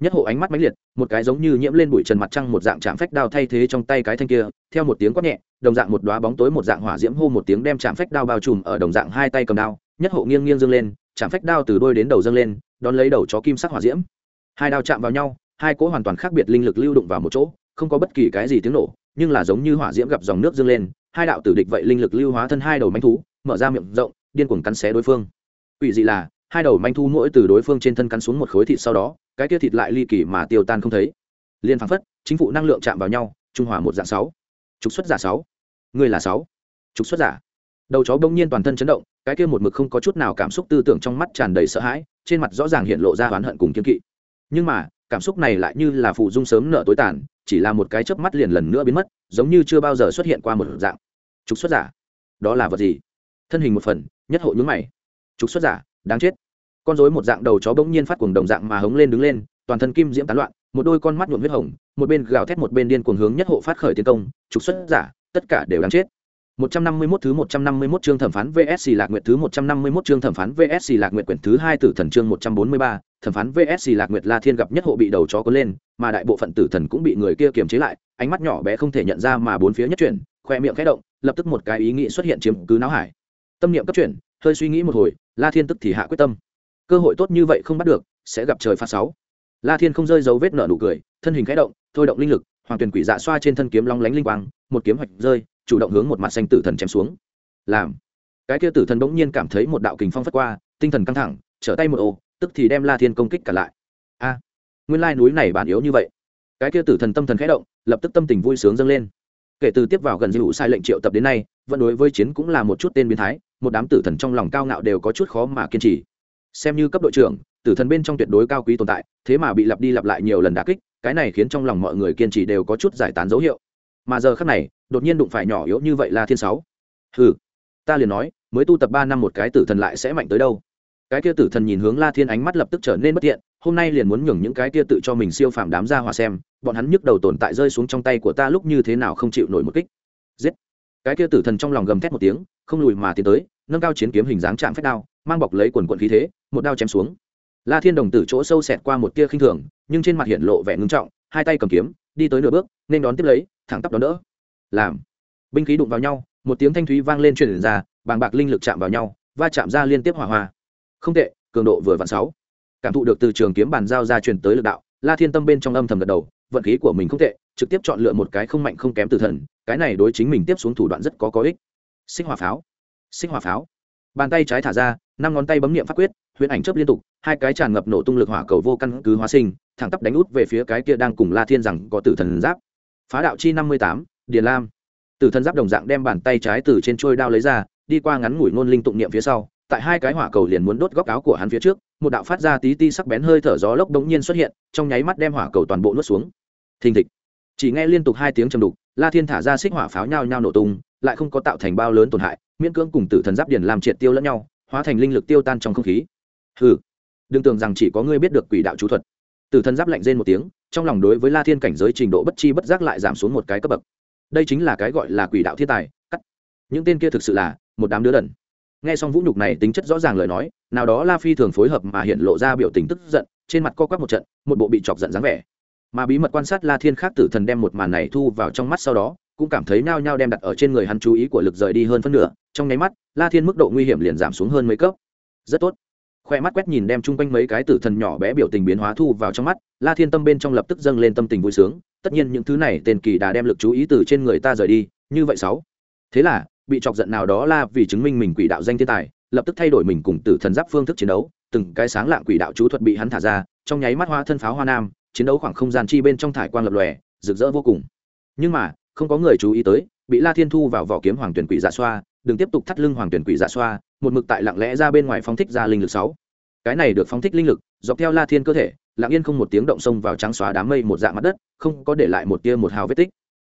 nhất hộ ánh mắt mãnh liệt, một cái giống như nhiễm lên bụi trần mặt trăng một dạng chạm phách đao thay thế trong tay cái thanh kia, theo một tiếng quát nhẹ, đồng dạng một đóa bóng tối một dạng hỏa diễm hô một tiếng đem chạm phách đao bao trùm ở đồng dạng hai tay cầm đao, nhất hộ nghiêng nghiêng dâng lên, chạm phách đao từ đôi đến đầu dâng lên, đón lấy đầu chó kim sắc hỏa diễm. Hai đao chạm vào nhau, hai cỗ hoàn toàn khác biệt linh lực lưu đụng vào một chỗ, không có bất kỳ cái gì tiếng nổ, nhưng là giống như hỏa diễm gặp dòng nước dâng lên, hai đạo tử địch vậy linh lực lưu hóa thân hai đầu manh thú, mở ra miệng rộng, điên cuồng cắn xé đối phương. Ủy dị là, hai đầu manh thú mỗi từ đối phương trên thân cắn xuống một khối thịt sau đó cái kia thịt lại ly kỳ mà tiêu tan không thấy. Liên phảng phất, chính phủ năng lượng chạm vào nhau, trung hòa một dạng sáu. Trục xuất giả sáu. Người là sáu. Trục xuất giả. Đầu chó bỗng nhiên toàn thân chấn động, cái kia một mực không có chút nào cảm xúc tư tưởng trong mắt tràn đầy sợ hãi, trên mặt rõ ràng hiện lộ ra oán hận cùng kiên kỵ. Nhưng mà, cảm xúc này lại như là phụ dung sớm nợ tối tàn, chỉ là một cái chớp mắt liền lần nữa biến mất, giống như chưa bao giờ xuất hiện qua một dạng. Trục xuất giả. Đó là vật gì? Thân hình một phần, nhất hộ nhướng mày. Trục xuất giả, đáng chết con rối một dạng đầu chó bỗng nhiên phát cuồng đồng dạng mà hống lên đứng lên toàn thân kim diễm tán loạn một đôi con mắt nhuộm huyết hồng một bên gào thét một bên điên cuồng hướng nhất hộ phát khởi tiến công trục xuất giả tất cả đều đáng chết 151 thứ 151 chương thẩm phán VS Lạc Nguyệt thứ 151 chương thẩm phán VS Lạc Nguyệt quyển thứ 2 tử thần chương 143, thẩm phán VS Lạc Nguyệt La Thiên gặp nhất hộ bị đầu chó có lên, mà đại bộ phận tử thần cũng bị người kia kiềm chế lại, ánh mắt nhỏ bé không thể nhận ra mà bốn phía nhất chuyển, khoe miệng khẽ động, lập tức một cái ý nghĩ xuất hiện chiếm cứ não hải. Tâm niệm cấp chuyển, hơi suy nghĩ một hồi, La Thiên tức thì hạ quyết tâm. Cơ hội tốt như vậy không bắt được, sẽ gặp trời phạt sáu. La Thiên không rơi dấu vết nở nụ cười, thân hình khẽ động, thôi động linh lực, hoàng tuyển quỷ dạ xoa trên thân kiếm long lánh linh quang, một kiếm hoạch rơi, chủ động hướng một mặt xanh tử thần chém xuống. Làm. Cái kia tử thần bỗng nhiên cảm thấy một đạo kình phong phất qua tinh thần căng thẳng trở tay một ô tức thì đem la thiên công kích cả lại. A. Nguyên lai núi này bản yếu như vậy. Cái kia tử thần tâm thần khẽ động lập tức tâm tình vui sướng dâng lên. Kể từ tiếp vào gần dữ sai lệnh triệu tập đến nay vẫn đối với chiến cũng là một chút tên biến thái một đám tử thần trong lòng cao ngạo đều có chút khó mà kiên trì xem như cấp đội trưởng, tử thần bên trong tuyệt đối cao quý tồn tại, thế mà bị lặp đi lặp lại nhiều lần đả kích, cái này khiến trong lòng mọi người kiên trì đều có chút giải tán dấu hiệu. Mà giờ khác này, đột nhiên đụng phải nhỏ yếu như vậy là thiên sáu. Hừ, ta liền nói, mới tu tập ba năm một cái tử thần lại sẽ mạnh tới đâu? Cái kia tử thần nhìn hướng la thiên ánh mắt lập tức trở nên bất thiện hôm nay liền muốn nhường những cái kia tự cho mình siêu phàm đám ra hòa xem, bọn hắn nhức đầu tồn tại rơi xuống trong tay của ta lúc như thế nào không chịu nổi một kích. Giết. Cái kia tử thần trong lòng gầm thét một tiếng, không lùi mà tiến tới, nâng cao chiến kiếm hình dáng chạm phép đao, mang bọc lấy quần quận khí thế một đao chém xuống. La thiên đồng tử chỗ sâu xẹt qua một tia khinh thường, nhưng trên mặt hiện lộ vẻ ngưng trọng, hai tay cầm kiếm, đi tới nửa bước, nên đón tiếp lấy, thẳng tắp đón đỡ. Làm. Binh khí đụng vào nhau, một tiếng thanh thúy vang lên truyền ra, bàng bạc linh lực chạm vào nhau, va chạm ra liên tiếp hỏa hoa. Không tệ, cường độ vừa vặn sáu. Cảm thụ được từ trường kiếm bàn giao ra truyền tới lực đạo, la thiên tâm bên trong âm thầm gật đầu, vận khí của mình không tệ, trực tiếp chọn lựa một cái không mạnh không kém từ thần, cái này đối chính mình tiếp xuống thủ đoạn rất có có ích. Xích hỏa pháo. Xích hỏa pháo. Bàn tay trái thả ra, năm ngón tay bấm niệm pháp quyết huyễn ảnh chớp liên tục, hai cái tràn ngập nổ tung lực hỏa cầu vô căn cứ hóa sinh, thẳng tắp đánh út về phía cái kia đang cùng la thiên rằng có tử thần giáp. Phá đạo chi năm mươi tám, điền lam. Tử thần giáp đồng dạng đem bàn tay trái từ trên trôi đao lấy ra, đi qua ngắn ngủi ngôn linh tụng niệm phía sau, tại hai cái hỏa cầu liền muốn đốt góc áo của hắn phía trước, một đạo phát ra tí ti sắc bén hơi thở gió lốc đống nhiên xuất hiện, trong nháy mắt đem hỏa cầu toàn bộ nuốt xuống. Thình thịch. Chỉ nghe liên tục hai tiếng trầm đục, la thiên thả ra xích hỏa pháo nhau nhau nổ tung, lại không có tạo thành bao lớn tổn hại, miễn cưỡng cùng tử thần giáp điền làm triệt tiêu lẫn nhau, hóa thành linh lực tiêu tan trong không khí hừ. Đừng tưởng rằng chỉ có ngươi biết được quỷ đạo chú thuật. Tử thần giáp lạnh rên một tiếng, trong lòng đối với la thiên cảnh giới trình độ bất chi bất giác lại giảm xuống một cái cấp bậc. Đây chính là cái gọi là quỷ đạo thiên tài, cắt. Những tên kia thực sự là một đám đứa đần. Nghe xong vũ nhục này tính chất rõ ràng lời nói, nào đó la phi thường phối hợp mà hiện lộ ra biểu tình tức giận, trên mặt co quắp một trận, một bộ bị chọc giận dáng vẻ. Mà bí mật quan sát la thiên khác tử thần đem một màn này thu vào trong mắt sau đó, cũng cảm thấy nao nhao đem đặt ở trên người hắn chú ý của lực rời đi hơn phân nửa. Trong nháy mắt, la thiên mức độ nguy hiểm liền giảm xuống hơn mấy cấp. Rất tốt khoe mắt quét nhìn đem chung quanh mấy cái tử thần nhỏ bé biểu tình biến hóa thu vào trong mắt, la thiên tâm bên trong lập tức dâng lên tâm tình vui sướng, tất nhiên những thứ này tên kỳ đà đem lực chú ý từ trên người ta rời đi, như vậy sáu. Thế là, bị chọc giận nào đó la vì chứng minh mình quỷ đạo danh thiên tài, lập tức thay đổi mình cùng tử thần giáp phương thức chiến đấu, từng cái sáng lạng quỷ đạo chú thuật bị hắn thả ra, trong nháy mắt hoa thân pháo hoa nam, chiến đấu khoảng không gian chi bên trong thải quang lập lòe, rực rỡ vô cùng. Nhưng mà, không có người chú ý tới, bị la thiên thu vào vỏ kiếm hoàng tuyển quỷ dạ xoa, đừng tiếp tục thắt lưng hoàng tuyển quỷ dạ xoa, một mực tại lặng lẽ ra bên ngoài phóng thích ra linh lực sáu cái này được phóng thích linh lực, dọc theo la thiên cơ thể, lặng yên không một tiếng động sông vào trắng xóa đám mây một dạng mặt đất, không có để lại một tia một hào vết tích.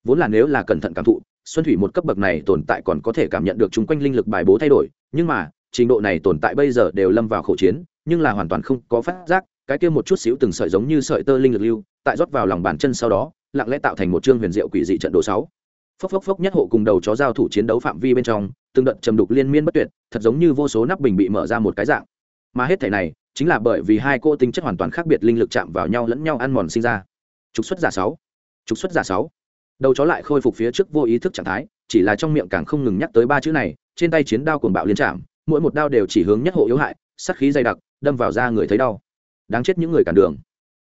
Vốn là nếu là cẩn thận cảm thụ, xuân thủy một cấp bậc này tồn tại còn có thể cảm nhận được chung quanh linh lực bài bố thay đổi, nhưng mà, trình độ này tồn tại bây giờ đều lâm vào khẩu chiến, nhưng là hoàn toàn không có phát giác, cái kia một chút xíu từng sợi giống như sợi tơ linh lực lưu, tại rót vào lòng bàn chân sau đó, lặng lẽ tạo thành một chương huyền diệu quỷ dị trận đồ sáu. Phốc phốc phốc nhất hộ cùng đầu chó giao thủ chiến đấu phạm vi bên trong, từng đợt trầm đục liên miên bất tuyệt, thật giống như vô số nắp bình bị mở ra một cái dạng mà hết thể này chính là bởi vì hai cô tính chất hoàn toàn khác biệt linh lực chạm vào nhau lẫn nhau ăn mòn sinh ra. Trục xuất giả sáu. Trục xuất giả sáu. Đầu chó lại khôi phục phía trước vô ý thức trạng thái, chỉ là trong miệng càng không ngừng nhắc tới ba chữ này, trên tay chiến đao cuồng bạo liên chạm, mỗi một đao đều chỉ hướng nhất hộ yếu hại, sát khí dày đặc, đâm vào da người thấy đau. Đáng chết những người cản đường.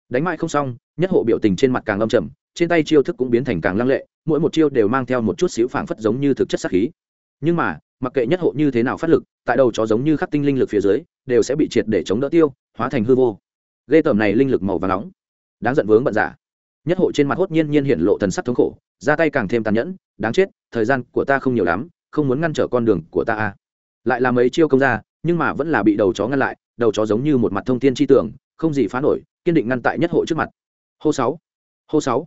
Đánh mãi không xong, nhất hộ biểu tình trên mặt càng âm trầm, trên tay chiêu thức cũng biến thành càng lăng lệ, mỗi một chiêu đều mang theo một chút xíu phảng phất giống như thực chất sát khí nhưng mà, mặc kệ nhất hộ như thế nào phát lực, tại đầu chó giống như khắc tinh linh lực phía dưới, đều sẽ bị triệt để chống đỡ tiêu, hóa thành hư vô. Ghê tởm này linh lực màu và nóng. Đáng giận vướng bận giả. Nhất hộ trên mặt hốt nhiên nhiên hiện lộ thần sắc thống khổ, ra tay càng thêm tàn nhẫn, đáng chết, thời gian của ta không nhiều lắm, không muốn ngăn trở con đường của ta a lại làm ấy chiêu công ra nhưng mà vẫn là bị đầu chó ngăn lại, đầu chó giống như một mặt thông tin chi tưởng, không gì phá nổi, kiên định ngăn tại nhất hộ trước mặt. Hô sáu. Hô sáu.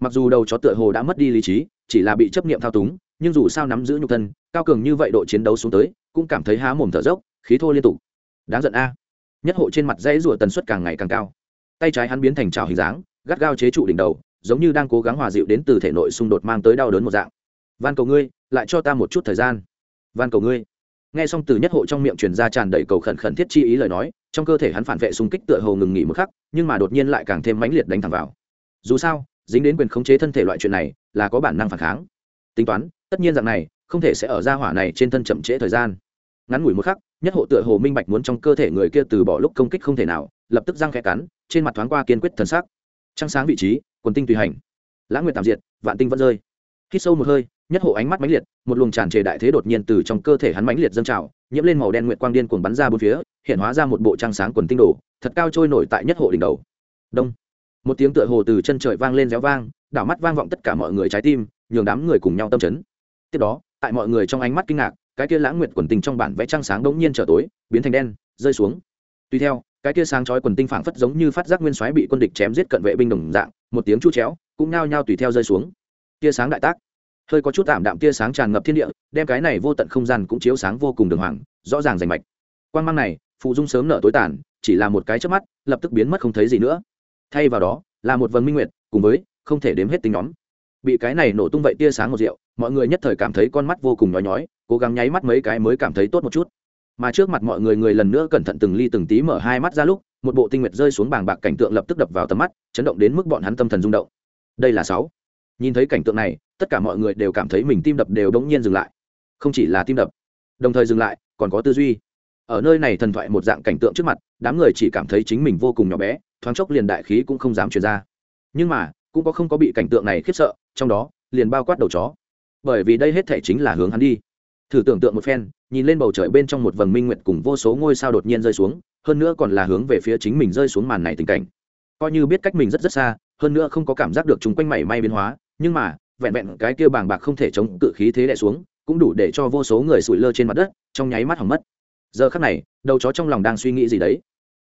Mặc dù đầu chó tựa hồ đã mất đi lý trí, chỉ là bị chấp niệm thao túng nhưng dù sao nắm giữ nhục thân, cao cường như vậy độ chiến đấu xuống tới, cũng cảm thấy há mồm thở dốc, khí thô liên tục. Đáng giận a. Nhất hộ trên mặt dãy rủa tần suất càng ngày càng cao. Tay trái hắn biến thành trào hình dáng, gắt gao chế trụ đỉnh đầu, giống như đang cố gắng hòa dịu đến từ thể nội xung đột mang tới đau đớn một dạng. Van cầu ngươi, lại cho ta một chút thời gian. Van cầu ngươi. Nghe xong từ nhất hộ trong miệng truyền ra tràn đầy cầu khẩn khẩn thiết chi ý lời nói, trong cơ thể hắn phản vệ xung kích tựa hồ ngừng nghỉ một khắc, nhưng mà đột nhiên lại càng thêm mãnh liệt đánh thẳng vào. Dù sao, dính đến quyền khống chế thân thể loại chuyện này, là có bản năng phản kháng. Tính toán tất nhiên dạng này, không thể sẽ ở ra hỏa này trên thân chậm trễ thời gian. Ngắn ngủi một khắc, nhất hộ tựa hồ minh bạch muốn trong cơ thể người kia từ bỏ lúc công kích không thể nào, lập tức răng khẽ cắn, trên mặt thoáng qua kiên quyết thần sắc. Trăng sáng vị trí, quần tinh tùy hành. Lãng nguyệt tạm diệt, vạn tinh vẫn rơi. Khi sâu một hơi, nhất hộ ánh mắt mãnh liệt, một luồng tràn trề đại thế đột nhiên từ trong cơ thể hắn mãnh liệt dâng trào, nhiễm lên màu đen nguyệt quang điên cuồng bắn ra bốn phía, hiện hóa ra một bộ trăng sáng quần tinh đổ thật cao trôi nổi tại nhất hộ đỉnh đầu. Đông. Một tiếng tựa hồ từ chân trời vang lên réo vang, đảo mắt vang vọng tất cả mọi người trái tim, nhường đám người cùng nhau tâm chấn tiếp đó, tại mọi người trong ánh mắt kinh ngạc, cái kia lãng nguyệt quần tinh trong bản vẽ trăng sáng đống nhiên trở tối, biến thành đen, rơi xuống. Tuy theo, cái kia sáng chói quần tinh phảng phất giống như phát giác nguyên soái bị quân địch chém giết cận vệ binh đồng dạng, một tiếng chu chéo, cũng nao nhao tùy theo rơi xuống. Tia sáng đại tác. Hơi có chút tạm đạm tia sáng tràn ngập thiên địa, đem cái này vô tận không gian cũng chiếu sáng vô cùng đường hoàng, rõ ràng rành mạch. Quan mang này, phụ dung sớm nở tối tàn, chỉ là một cái chớp mắt, lập tức biến mất không thấy gì nữa. Thay vào đó, là một vần minh nguyệt, cùng với, không thể đếm hết tính nhóm bị cái này nổ tung vậy tia sáng một rượu, mọi người nhất thời cảm thấy con mắt vô cùng nhói nhói, cố gắng nháy mắt mấy cái mới cảm thấy tốt một chút. Mà trước mặt mọi người người lần nữa cẩn thận từng ly từng tí mở hai mắt ra lúc, một bộ tinh nguyệt rơi xuống bàng bạc cảnh tượng lập tức đập vào tầm mắt, chấn động đến mức bọn hắn tâm thần rung động. Đây là sáu. Nhìn thấy cảnh tượng này, tất cả mọi người đều cảm thấy mình tim đập đều đống nhiên dừng lại. Không chỉ là tim đập, đồng thời dừng lại, còn có tư duy. Ở nơi này thần thoại một dạng cảnh tượng trước mặt, đám người chỉ cảm thấy chính mình vô cùng nhỏ bé, thoáng chốc liền đại khí cũng không dám truyền ra. Nhưng mà, cũng có không có bị cảnh tượng này khiếp sợ trong đó, liền bao quát đầu chó. Bởi vì đây hết thể chính là hướng hắn đi. Thử tưởng tượng một phen, nhìn lên bầu trời bên trong một vầng minh nguyệt cùng vô số ngôi sao đột nhiên rơi xuống, hơn nữa còn là hướng về phía chính mình rơi xuống màn này tình cảnh. Coi như biết cách mình rất rất xa, hơn nữa không có cảm giác được chúng quanh mảy may biến hóa, nhưng mà, vẹn vẹn cái kia bàng bạc không thể chống cự khí thế đè xuống, cũng đủ để cho vô số người sụi lơ trên mặt đất, trong nháy mắt hỏng mất. Giờ khắc này, đầu chó trong lòng đang suy nghĩ gì đấy?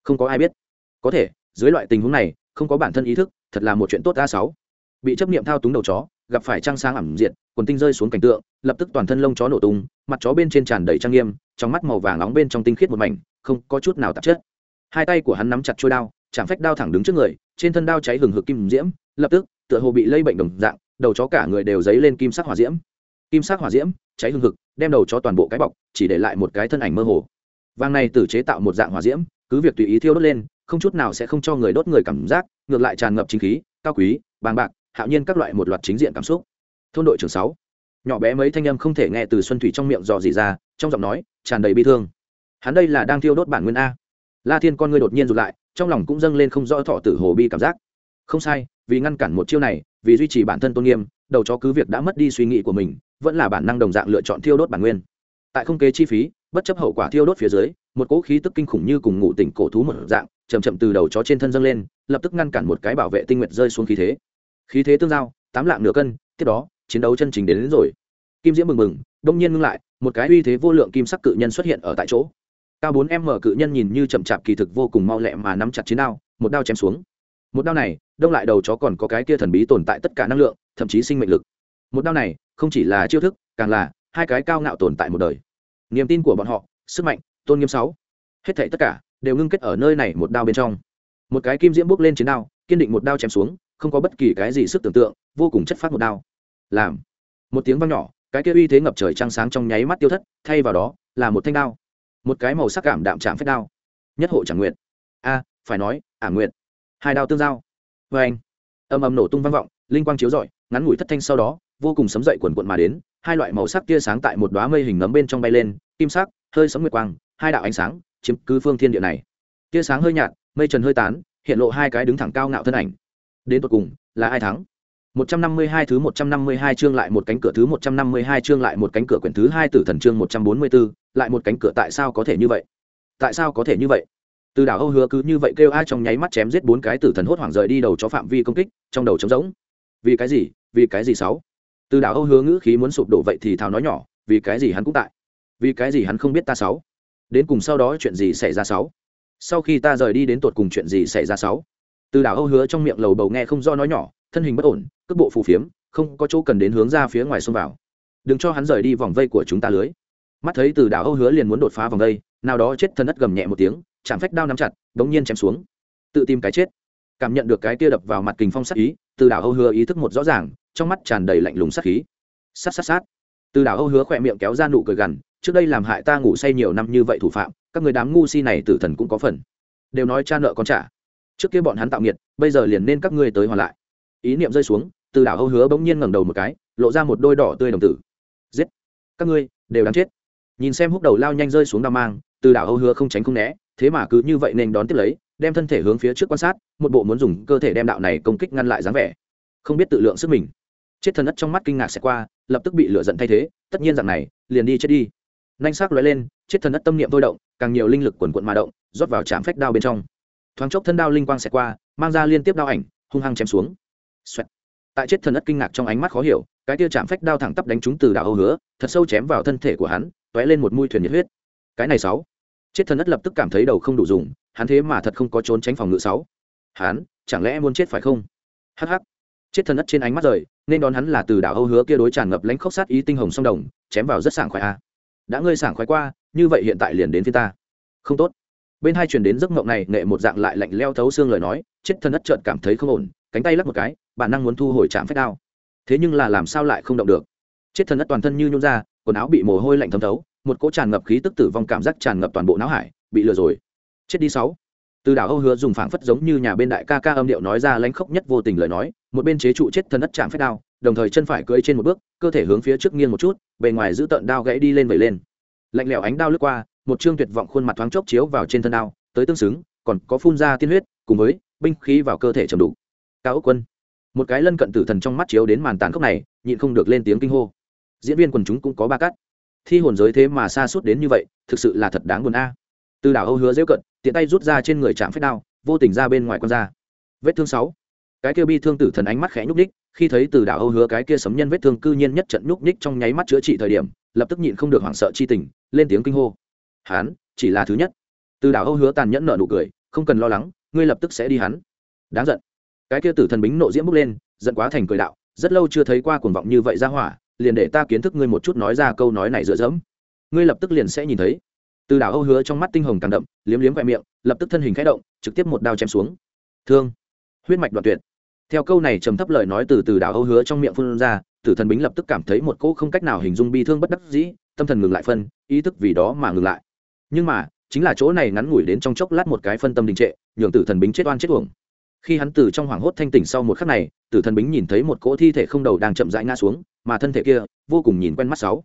Không có ai biết. Có thể, dưới loại tình huống này, không có bản thân ý thức, thật là một chuyện tốt a sáu bị chấp niệm thao túng đầu chó, gặp phải trăng sáng ẩm diện quần tinh rơi xuống cảnh tượng, lập tức toàn thân lông chó nổ tung, mặt chó bên trên tràn đầy trang nghiêm, trong mắt màu vàng nóng bên trong tinh khiết một mảnh, không có chút nào tạp chất. Hai tay của hắn nắm chặt trôi đao, chạm phách đao thẳng đứng trước người, trên thân đao cháy hừng hực kim diễm, lập tức, tựa hồ bị lây bệnh đồng dạng, đầu chó cả người đều dấy lên kim sắc hỏa diễm. Kim sắc hỏa diễm, cháy hừng hực, đem đầu chó toàn bộ cái bọc, chỉ để lại một cái thân ảnh mơ hồ. Vàng này tự chế tạo một dạng hỏa diễm, cứ việc tùy ý thiêu đốt lên, không chút nào sẽ không cho người đốt người cảm giác, ngược lại tràn ngập chính khí, cao quý, bàng bạc hạo nhiên các loại một loạt chính diện cảm xúc. Thôn đội trưởng sáu. Nhỏ bé mấy thanh âm không thể nghe từ xuân thủy trong miệng dò gì ra, trong giọng nói, tràn đầy bi thương. Hắn đây là đang thiêu đốt bản nguyên a. La thiên con ngươi đột nhiên rụt lại, trong lòng cũng dâng lên không rõ thọ tử hồ bi cảm giác. Không sai, vì ngăn cản một chiêu này, vì duy trì bản thân tôn nghiêm, đầu chó cứ việc đã mất đi suy nghĩ của mình, vẫn là bản năng đồng dạng lựa chọn thiêu đốt bản nguyên. Tại không kế chi phí, bất chấp hậu quả thiêu đốt phía dưới, một cỗ khí tức kinh khủng như cùng ngủ tỉnh cổ thú một dạng, chậm chậm từ đầu chó trên thân dâng lên, lập tức ngăn cản một cái bảo vệ tinh nguyện rơi xuống khí thế khí thế tương giao tám lạng nửa cân tiếp đó chiến đấu chân chính đến, đến rồi. Kim diễm mừng mừng đông nhiên ngưng lại một cái uy thế vô lượng kim sắc cự nhân xuất hiện ở tại chỗ. Cao bốn em mở cự nhân nhìn như chậm chạp kỳ thực vô cùng mau lẹ mà nắm chặt chiến đao một đao chém xuống. Một đao này đông lại đầu chó còn có cái kia thần bí tồn tại tất cả năng lượng thậm chí sinh mệnh lực. Một đao này không chỉ là chiêu thức càng là hai cái cao ngạo tồn tại một đời. Niềm tin của bọn họ sức mạnh tôn nghiêm sáu. Hết thảy tất cả đều ngưng kết ở nơi này một đao bên trong. Một cái kim diễm bước lên chiến đao kiên định một đao chém xuống không có bất kỳ cái gì sức tưởng tượng, vô cùng chất phát một đao. Làm. Một tiếng vang nhỏ, cái kia uy thế ngập trời trăng sáng trong nháy mắt tiêu thất, thay vào đó, là một thanh đao. Một cái màu sắc cảm đạm chạm phép đao. Nhất hộ chẳng nguyện a, phải nói ả nguyện hai đao tương giao. Vê anh âm âm nổ tung vang vọng, linh quang chiếu rọi, ngắn ngủi thất thanh sau đó, vô cùng sấm dậy quần quận mà đến, hai loại màu sắc tia sáng tại một đoá mây hình nấm bên trong bay lên, kim sắc, hơi sấm nguyệt quang, hai đạo ánh sáng, chiếm cứ phương thiên địa này. Tia sáng hơi nhạt, mây trần hơi tán, hiện lộ hai cái đứng thẳng cao ngạo thân ảnh đến tột cùng là ai thắng 152 thứ 152 chương lại một cánh cửa thứ 152 chương lại một cánh cửa quyển thứ hai tử thần chương 144, lại một cánh cửa tại sao có thể như vậy? Tại sao có thể như vậy? Từ đảo Âu Hứa cứ như vậy kêu ai trong nháy mắt chém giết bốn cái tử thần hốt hoảng rời đi đầu chó phạm vi công kích, trong đầu trống rỗng. Vì cái gì? Vì cái gì sáu? Từ đảo Âu Hứa ngữ khí muốn sụp đổ vậy thì thào nói nhỏ, vì cái gì hắn cũng tại? Vì cái gì hắn không biết ta sáu? Đến cùng sau đó chuyện gì xảy ra sáu? Sau khi ta rời đi đến tột cùng chuyện gì xảy ra sáu? Từ đảo Âu Hứa trong miệng lầu bầu nghe không do nói nhỏ, thân hình bất ổn, cước bộ phù phiếm không có chỗ cần đến hướng ra phía ngoài xông vào. Đừng cho hắn rời đi vòng vây của chúng ta lưới. Mắt thấy từ đảo âu hứa liền muốn đột phá vòng vây nào đó chết thân đất gầm nhẹ một tiếng chạm phách đao nắm chặt đống nhiên chém xuống. Tự tìm cái chết. Cảm nhận được cái tia đập vào mặt kình phong sát ý từ đảo âu hứa ý thức một rõ ràng trong mắt tràn đầy lạnh lùng sát khí. Sát sát sát. Từ đảo âu hứa khỏe miệng kéo ra nụ cười gằn trước đây làm hại ta ngủ say nhiều năm như vậy thủ phạm các người đám ngu si này tử thần cũng có phần. Đều nói cha nợ con trả trước kia bọn hắn tạo nghiệt, bây giờ liền nên các ngươi tới hoàn lại. Ý niệm rơi xuống, từ đảo âu hứa bỗng nhiên ngẩng đầu một cái, lộ ra một đôi đỏ tươi đồng tử. Giết! Các ngươi, đều đáng chết. Nhìn xem húc đầu lao nhanh rơi xuống đao mang, từ đảo âu hứa không tránh không né, thế mà cứ như vậy nên đón tiếp lấy, đem thân thể hướng phía trước quan sát, một bộ muốn dùng cơ thể đem đạo này công kích ngăn lại dáng vẻ. Không biết tự lượng sức mình. Chết thần ất trong mắt kinh ngạc sẽ qua, lập tức bị lửa giận thay thế, tất nhiên dạng này, liền đi chết đi. Nanh sắc lóe lên, chết thần ất tâm niệm thôi động, càng nhiều linh lực quần quận mà động, rót vào trạm phách đao bên trong thoáng chốc thân đao linh quang xẹt qua, mang ra liên tiếp đao ảnh, hung hăng chém xuống. Xoẹt. tại chết thần ất kinh ngạc trong ánh mắt khó hiểu, cái tia chạm phách đao thẳng tắp đánh trúng từ đạo âu hứa, thật sâu chém vào thân thể của hắn t ó é lên một mũi thuyền nhiệt huyết. Cái này sáu. Chết thần ất lập tức cảm thấy đầu không đủ dùng, hắn thế mà thật không có trốn tránh phòng ngự sáu. Hắn, chẳng lẽ muốn chết phải không? Hh chết thần ất trên ánh mắt rời, nên đón hắn là từ đạo âu hứa kia đối tràn ngập lãnh khốc sát ý tinh hồng sông đồng, chém vào rất sảng khoái a. Đã ngơi sảng khoái qua, như vậy hiện tại liền đến phía ta. Không tốt bên hai truyền đến giấc mộng này, nghệ một dạng lại lạnh leo thấu xương lời nói, chết thân ất trợn cảm thấy không ổn, cánh tay lắc một cái, bản năng muốn thu hồi chạm phép đao. Thế nhưng là làm sao lại không động được? Chết thân ất toàn thân như nhún ra, quần áo bị mồ hôi lạnh thấm thấu, một cỗ tràn ngập khí tức tử vong cảm giác tràn ngập toàn bộ não hải, bị lừa rồi. Chết đi sáu. Từ đảo âu hứa dùng phảng phất giống như nhà bên đại ca ca âm điệu nói ra lãnh khốc nhất vô tình lời nói, một bên chế trụ chết thân ất chạm phép đao, đồng thời chân phải cưỡi trên một bước, cơ thể hướng phía trước nghiêng một chút, bề ngoài giữ tận đao gãy đi lên vẩy lên. Lạnh lẽo ánh đao lướt qua một chương tuyệt vọng khuôn mặt thoáng chốc chiếu vào trên thân đao tới tương xứng còn có phun ra tiên huyết cùng với binh khí vào cơ thể trầm đủ cao ốc quân. Một cái lân cận tử thần trong mắt chiếu đến màn tàn khốc này nhịn không được lên tiếng kinh hô. Diễn viên quần chúng cũng có ba cắt thi hồn giới thế mà xa suốt đến như vậy thực sự là thật đáng buồn a. Từ đảo âu hứa dễ cận tiện tay rút ra trên người chạm phép đao vô tình ra bên ngoài con da, vết thương sáu. Cái kia bi thương tử thần ánh mắt khẽ nhúc ních khi thấy từ đảo âu hứa cái kia sấm nhân vết thương cư nhiên nhất trận nhúc ních trong nháy mắt chữa trị thời điểm lập tức nhịn không được hoảng sợ chi tình lên tiếng kinh hô hắn, chỉ là thứ nhất. Từ đảo âu hứa tàn nhẫn nợ nụ cười không cần lo lắng ngươi lập tức sẽ đi hắn. Đáng giận. Cái kia tử thần bính nộ diễm bốc lên giận quá thành cười đạo rất lâu chưa thấy qua cuồng vọng như vậy ra hỏa liền để ta kiến thức ngươi một chút nói ra câu nói này dựa dẫm. Ngươi lập tức liền sẽ nhìn thấy. Từ đảo âu hứa trong mắt tinh hồng càng đậm liếm liếm vẹ miệng lập tức thân hình khẽ động trực tiếp một đao chém xuống. Thương. Huyết mạch đoạn tuyệt. Theo câu này trầm thấp lời nói từ từ đảo âu hứa trong miệng phun ra tử thần bính lập tức cảm thấy một cỗ không cách nào hình dung bi thương bất đắc dĩ tâm thần ngừng lại phân ý thức vì đó mà ngừng lại nhưng mà, chính là chỗ này ngắn ngủi đến trong chốc lát một cái phân tâm đình trệ, nhường tử thần bính chết oan chết uổng. Khi hắn từ trong hoảng hốt thanh tỉnh sau một khắc này, tử thần bính nhìn thấy một cỗ thi thể không đầu đang chậm rãi ngã xuống, mà thân thể kia, vô cùng nhìn quen mắt sáu.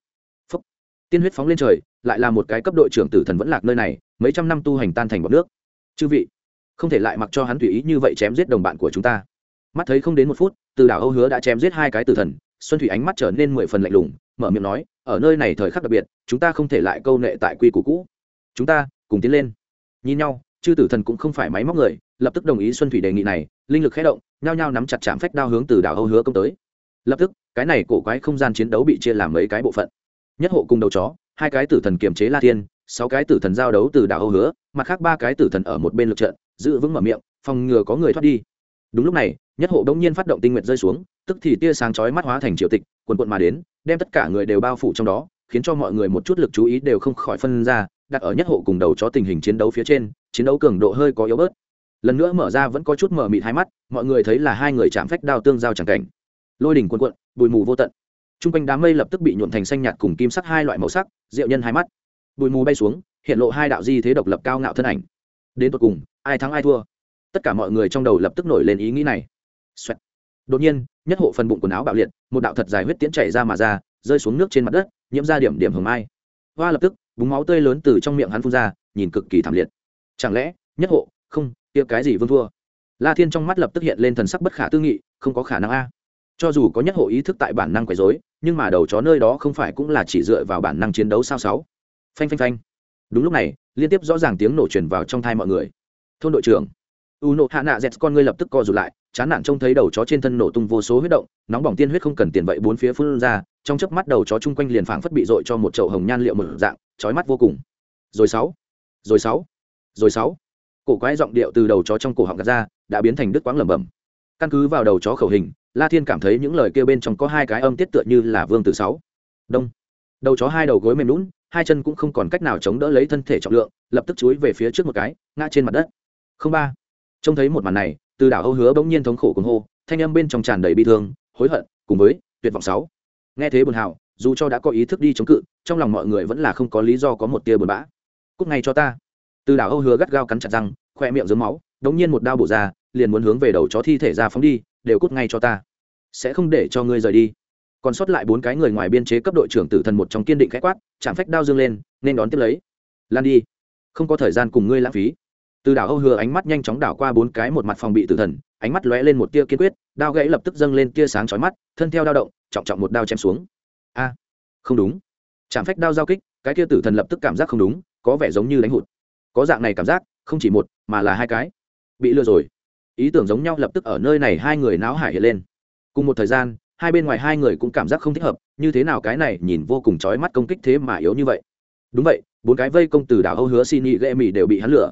Phúc. tiên huyết phóng lên trời, lại là một cái cấp đội trưởng tử thần vẫn lạc nơi này, mấy trăm năm tu hành tan thành bọc nước. Chư vị, không thể lại mặc cho hắn tùy ý như vậy chém giết đồng bạn của chúng ta. Mắt thấy không đến một phút, từ đảo âu hứa đã chém giết hai cái tử thần, xuân thủy ánh mắt trở nên mười phần lạnh lùng, mở miệng nói, ở nơi này thời khắc đặc biệt, chúng ta không thể lại câu nệ tại quy củ cũ chúng ta, cùng tiến lên. Nhìn nhau, chư tử thần cũng không phải máy móc người, lập tức đồng ý xuân thủy đề nghị này, linh lực khé động, nhao nhao nắm chặt chạm phách đao hướng từ đảo âu hứa công tới. Lập tức, cái này cổ quái không gian chiến đấu bị chia làm mấy cái bộ phận. Nhất hộ cùng đầu chó, hai cái tử thần kiềm chế la tiên sáu cái tử thần giao đấu từ đảo âu hứa, mặt khác ba cái tử thần ở một bên lực trận, giữ vững mở miệng, phòng ngừa có người thoát đi. Đúng lúc này, nhất hộ đông nhiên phát động tinh nguyện rơi xuống, tức thì tia sáng chói mắt hóa thành triệu tịch quần quận mà đến, đem tất cả người đều bao phủ trong đó, khiến cho mọi người một chút lực chú ý đều không khỏi phân ra đặt ở nhất hộ cùng đầu chó tình hình chiến đấu phía trên, chiến đấu cường độ hơi có yếu bớt. Lần nữa mở ra vẫn có chút mở mịt hai mắt, mọi người thấy là hai người chạm phách đao tương giao chẳng cảnh. Lôi đỉnh quần quận bụi mù vô tận. T r u n g quanh đám mây lập tức bị nhuộn thành xanh nhạt cùng kim sắc hai loại màu sắc, rượu nhân hai mắt. Bụi mù bay xuống, hiện lộ hai đạo di thế độc lập cao ngạo thân ảnh. Đến tột cùng, ai thắng ai thua? Tất cả mọi người trong đầu lập tức nổi lên ý nghĩ này、Xoẹt. đột nhiên, nhất hộ phần bụng quần áo bạo liệt, một đạo thật dài huyết tiễn chảy ra mà ra, rơi xuống nước trên mặt đất, nhiễm ra điểm điểm hưởng mai. Hoa lập tức búng máu tươi lớn từ trong miệng hắn phun ra, nhìn cực kỳ thảm liệt. Chẳng lẽ, nhất hộ, không tiệc cái gì vương thua? La thiên trong mắt lập tức hiện lên thần sắc bất khả tư nghị, không có khả năng a. Cho dù có nhất hộ ý thức tại bản năng quấy dối nhưng mà đầu chó nơi đó không phải cũng là chỉ dựa vào bản năng chiến đấu sao sáu. Phanh phanh phanh. Đúng lúc này, liên tiếp rõ ràng tiếng nổ truyền vào trong thai mọi người. Thôn đội trưởng. U nộ hạ nạ dẹt con ngươi lập tức co rụt lại chán nản trông thấy đầu chó trên thân nổ tung vô số huyết động, nóng bỏng tiên huyết không cần tiền vậy bốn phía phun ra, trong chớp mắt đầu chó chung quanh liền phảng phất bị dội cho một chậu hồng nhan liệu mở dạng, chói mắt vô cùng. Rồi sáu rồi sáu rồi sáu. Cổ quái giọng điệu từ đầu chó trong cổ họng gạt ra, đã biến thành đứt quãng lẩm bẩm. Căn cứ vào đầu chó khẩu hình, la thiên cảm thấy những lời kêu bên trong có hai cái âm tiết tựa như là vương tử sáu. Đông. Đầu chó hai đầu gối mềm lún hai chân cũng không còn cách nào chống đỡ lấy thân thể trọng lượng, lập tức chúi về phía trước một cái, ngã trên mặt đất. Không ba. Trông thấy một màn này từ đảo âu hứa bỗng nhiên thống khổ cuồng hô, thanh âm bên trong tràn đầy bi thương, hối hận, cùng với tuyệt vọng sáu. Nghe thế buồn hào, dù cho đã có ý thức đi chống cự, trong lòng mọi người vẫn là không có lý do có một tia buồn bã. Cúc ngay cho ta. Từ đảo âu hứa gắt gao cắn chặt răng khoe miệng dướng máu, đống nhiên một đao bổ ra, liền muốn hướng về đầu chó thi thể ra phóng đi, đều cút ngay cho ta. Sẽ không để cho ngươi rời đi. Còn sót lại bốn cái người ngoài biên chế cấp đội trưởng tử thần một trong kiên định khẽ quát, chạm phách đao dương lên, nên đón tiếp lấy. Lan đi. Không có thời gian cùng ngươi lãng phí từ đảo âu hứa ánh mắt nhanh chóng đảo qua bốn cái một mặt phòng bị tử thần, ánh mắt lóe lên một tia kiên quyết, đao gãy lập tức dâng lên tia sáng chói mắt, thân theo đao động, trọng trọng một đao chém xuống. A, không đúng. Chạm phách đao giao kích, cái tia tử thần lập tức cảm giác không đúng, có vẻ giống như đánh hụt. Có dạng này cảm giác, không chỉ một, mà là hai cái. Bị lừa rồi. Ý tưởng giống nhau lập tức ở nơi này hai người náo hải hiện lên. Cùng một thời gian, hai bên ngoài hai người cũng cảm giác không thích hợp, như thế nào cái này nhìn vô cùng chói mắt công kích thế mà yếu như vậy. Đúng vậy, bốn cái vây công từ đảo âu hứa xin nhị ghệ mỹ đều bị hắn lừa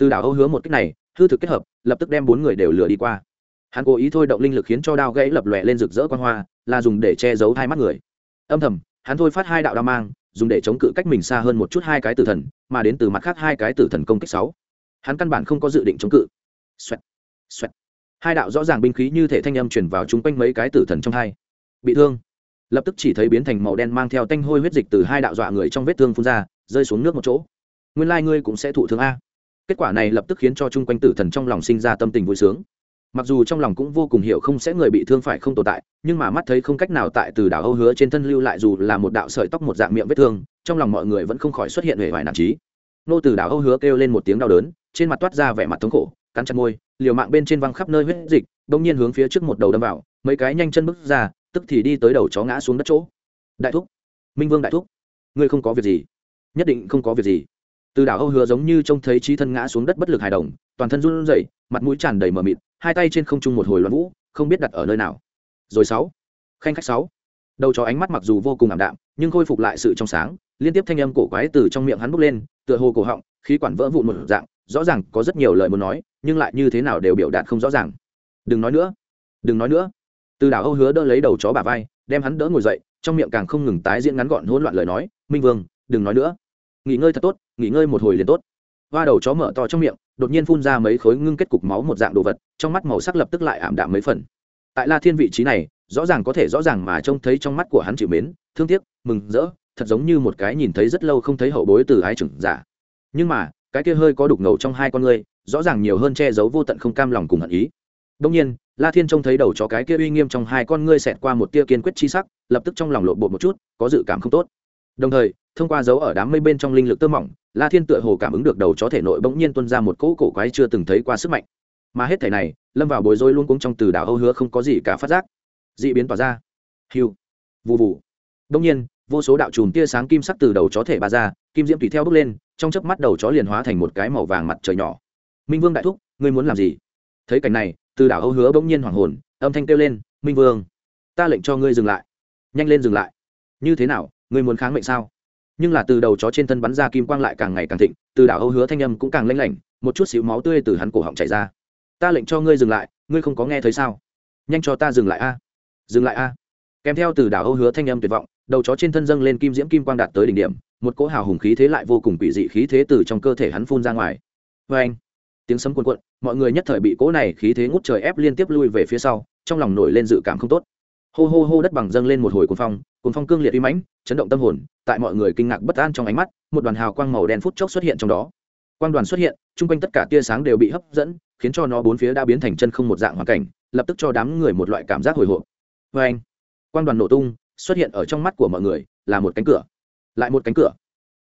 từ đảo âu hứa một cách này hư thực kết hợp lập tức đem bốn người đều lừa đi qua. Hắn cố ý thôi động linh lực khiến cho đao gãy lập lòe lên rực rỡ quan hoa là dùng để che giấu hai mắt người. Âm thầm hắn thôi phát hai đạo đao mang dùng để chống cự cách mình xa hơn một chút hai cái tử thần mà đến từ mặt khác hai cái tử thần công kích sáu. Hắn căn bản không có dự định chống cự. Xoẹt, xoẹt. hai đạo rõ ràng binh khí như thể thanh âm chuyển vào chung quanh mấy cái tử thần trong hai. Bị thương. Lập tức chỉ thấy biến thành màu đen mang theo tanh hôi huyết dịch từ hai đạo dọa người trong vết thương phun ra rơi xuống nước một chỗ. Nguyên lai ngươi cũng sẽ thụ thương a kết quả này lập tức khiến cho chung quanh tử thần trong lòng sinh ra tâm tình vui sướng. Mặc dù trong lòng cũng vô cùng hiểu không sẽ người bị thương phải không tồn tại, nhưng mà mắt thấy không cách nào tại từ đảo âu hứa trên thân lưu lại dù là một đạo sợi tóc một dạng miệng vết thương, trong lòng mọi người vẫn không khỏi xuất hiện hề hoài nản trí nô từ đảo âu hứa kêu lên một tiếng đau đớn, trên mặt toát ra vẻ mặt thống khổ, cắn chặt môi, liều mạng bên trên văng khắp nơi huyết dịch đông nhiên hướng phía trước một đầu đâm vào, mấy cái nhanh chân bước ra, tức thì đi tới đầu chó ngã xuống đất chỗ. Đại thúc, minh vương đại thúc, ngươi không có việc gì. Nhất định không có việc gì từ đảo âu hứa giống như trông thấy trí thân ngã xuống đất bất lực hài đồng, toàn thân run rẩy, mặt mũi tràn đầy mờ mịt, hai tay trên không trung một hồi loạn vũ, không biết đặt ở nơi nào. Rồi sáu, khanh khách sáu. Đầu chó ánh mắt mặc dù vô cùng ảm đạm, nhưng khôi phục lại sự trong sáng, liên tiếp thanh âm cổ quái từ trong miệng hắn bốc lên, tựa hồ cổ họng, khí quản vỡ vụn một dạng, rõ ràng có rất nhiều lời muốn nói, nhưng lại như thế nào đều biểu đạt không rõ ràng. Đừng nói nữa, đừng nói nữa. Từ đảo âu hứa đỡ lấy đầu chó bà vai, đem hắn đỡ ngồi dậy, trong miệng càng không ngừng tái diễn ngắn gọn hỗn loạn lời nói, minh vương, đừng nói nữa nghỉ ngơi thật tốt, nghỉ ngơi một hồi liền tốt. Hoa đầu chó mở to trong miệng, đột nhiên phun ra mấy khối ngưng kết cục máu một dạng đồ vật, trong mắt màu sắc lập tức lại ảm đạm mấy phần. Tại la thiên vị trí này, rõ ràng có thể rõ ràng mà trông thấy trong mắt của hắn chịu mến, thương tiếc, mừng rỡ, thật giống như một cái nhìn thấy rất lâu không thấy hậu bối từ ái trưởng giả. Nhưng mà, cái kia hơi có đục ngầu trong hai con ngươi, rõ ràng nhiều hơn che giấu vô tận không cam lòng cùng hận ý. Đông nhiên, la thiên trông thấy đầu chó cái kia uy nghiêm trong hai con ngươi xẹt qua một tia kiên quyết chi sắc, lập tức trong lòng lộn bột một chút, có dự cảm không tốt đồng thời, thông qua dấu ở đám mây bên trong linh lực tơ mỏng, la thiên tựa hồ cảm ứng được đầu chó thể nội bỗng nhiên tuân ra một cỗ cổ quái chưa từng thấy qua sức mạnh. Mà hết thể này, lâm vào bối rối luôn cúng trong từ đảo âu hứa không có gì cả phát giác. D ị biến tỏa ra. Hiu. Vụ vụ đông nhiên, vô số đạo chùm tia sáng kim sắc từ đầu chó thể bà ra, kim diễm tùy theo bước lên, trong chớp mắt đầu chó liền hóa thành một cái màu vàng mặt trời nhỏ. Minh vương đại thúc, ngươi muốn làm gì? Thấy cảnh này, từ đảo âu hứa bỗng nhiên hoảng hồn, âm thanh kêu lên, minh vương, ta lệnh cho ngươi dừng lại. Nhanh lên dừng lại. Như thế nào ngươi muốn kháng mệnh sao? Nhưng là từ đầu chó trên thân bắn ra kim quang lại càng ngày càng thịnh, từ đảo âu hứa thanh âm cũng càng lanh lảnh, một chút xíu máu tươi từ hắn cổ họng chảy ra. Ta lệnh cho ngươi dừng lại, ngươi không có nghe thấy sao? Nhanh cho ta dừng lại a. Dừng lại a. Kèm theo từ đảo âu hứa thanh âm tuyệt vọng, đầu chó trên thân dâng lên kim diễm kim quang đạt tới đỉnh điểm, một cỗ hào hùng khí thế lại vô cùng quỷ dị khí thế từ trong cơ thể hắn phun ra ngoài. Vê anh tiếng sấm cuồn cuộn, mọi người nhất thời bị cỗ này khí thế ngút trời ép liên tiếp lui về phía sau, trong lòng nổi lên dự cảm không tốt. Hô hô hô đất bằng dâng lên một hồi cuồng phong cùng phong cương liệt uy mãnh, chấn động tâm hồn, tại mọi người kinh ngạc bất an trong ánh mắt, một đoàn hào quang màu đen phút chốc xuất hiện trong đó. Quang đoàn xuất hiện, chung quanh tất cả tia sáng đều bị hấp dẫn, khiến cho nó bốn phía đã biến thành chân không một dạng hoàn cảnh, lập tức cho đám người một loại cảm giác hồi hộp. Vê anh quang đoàn nổ tung, xuất hiện ở trong mắt của mọi người, là một cánh cửa. Lại một cánh cửa.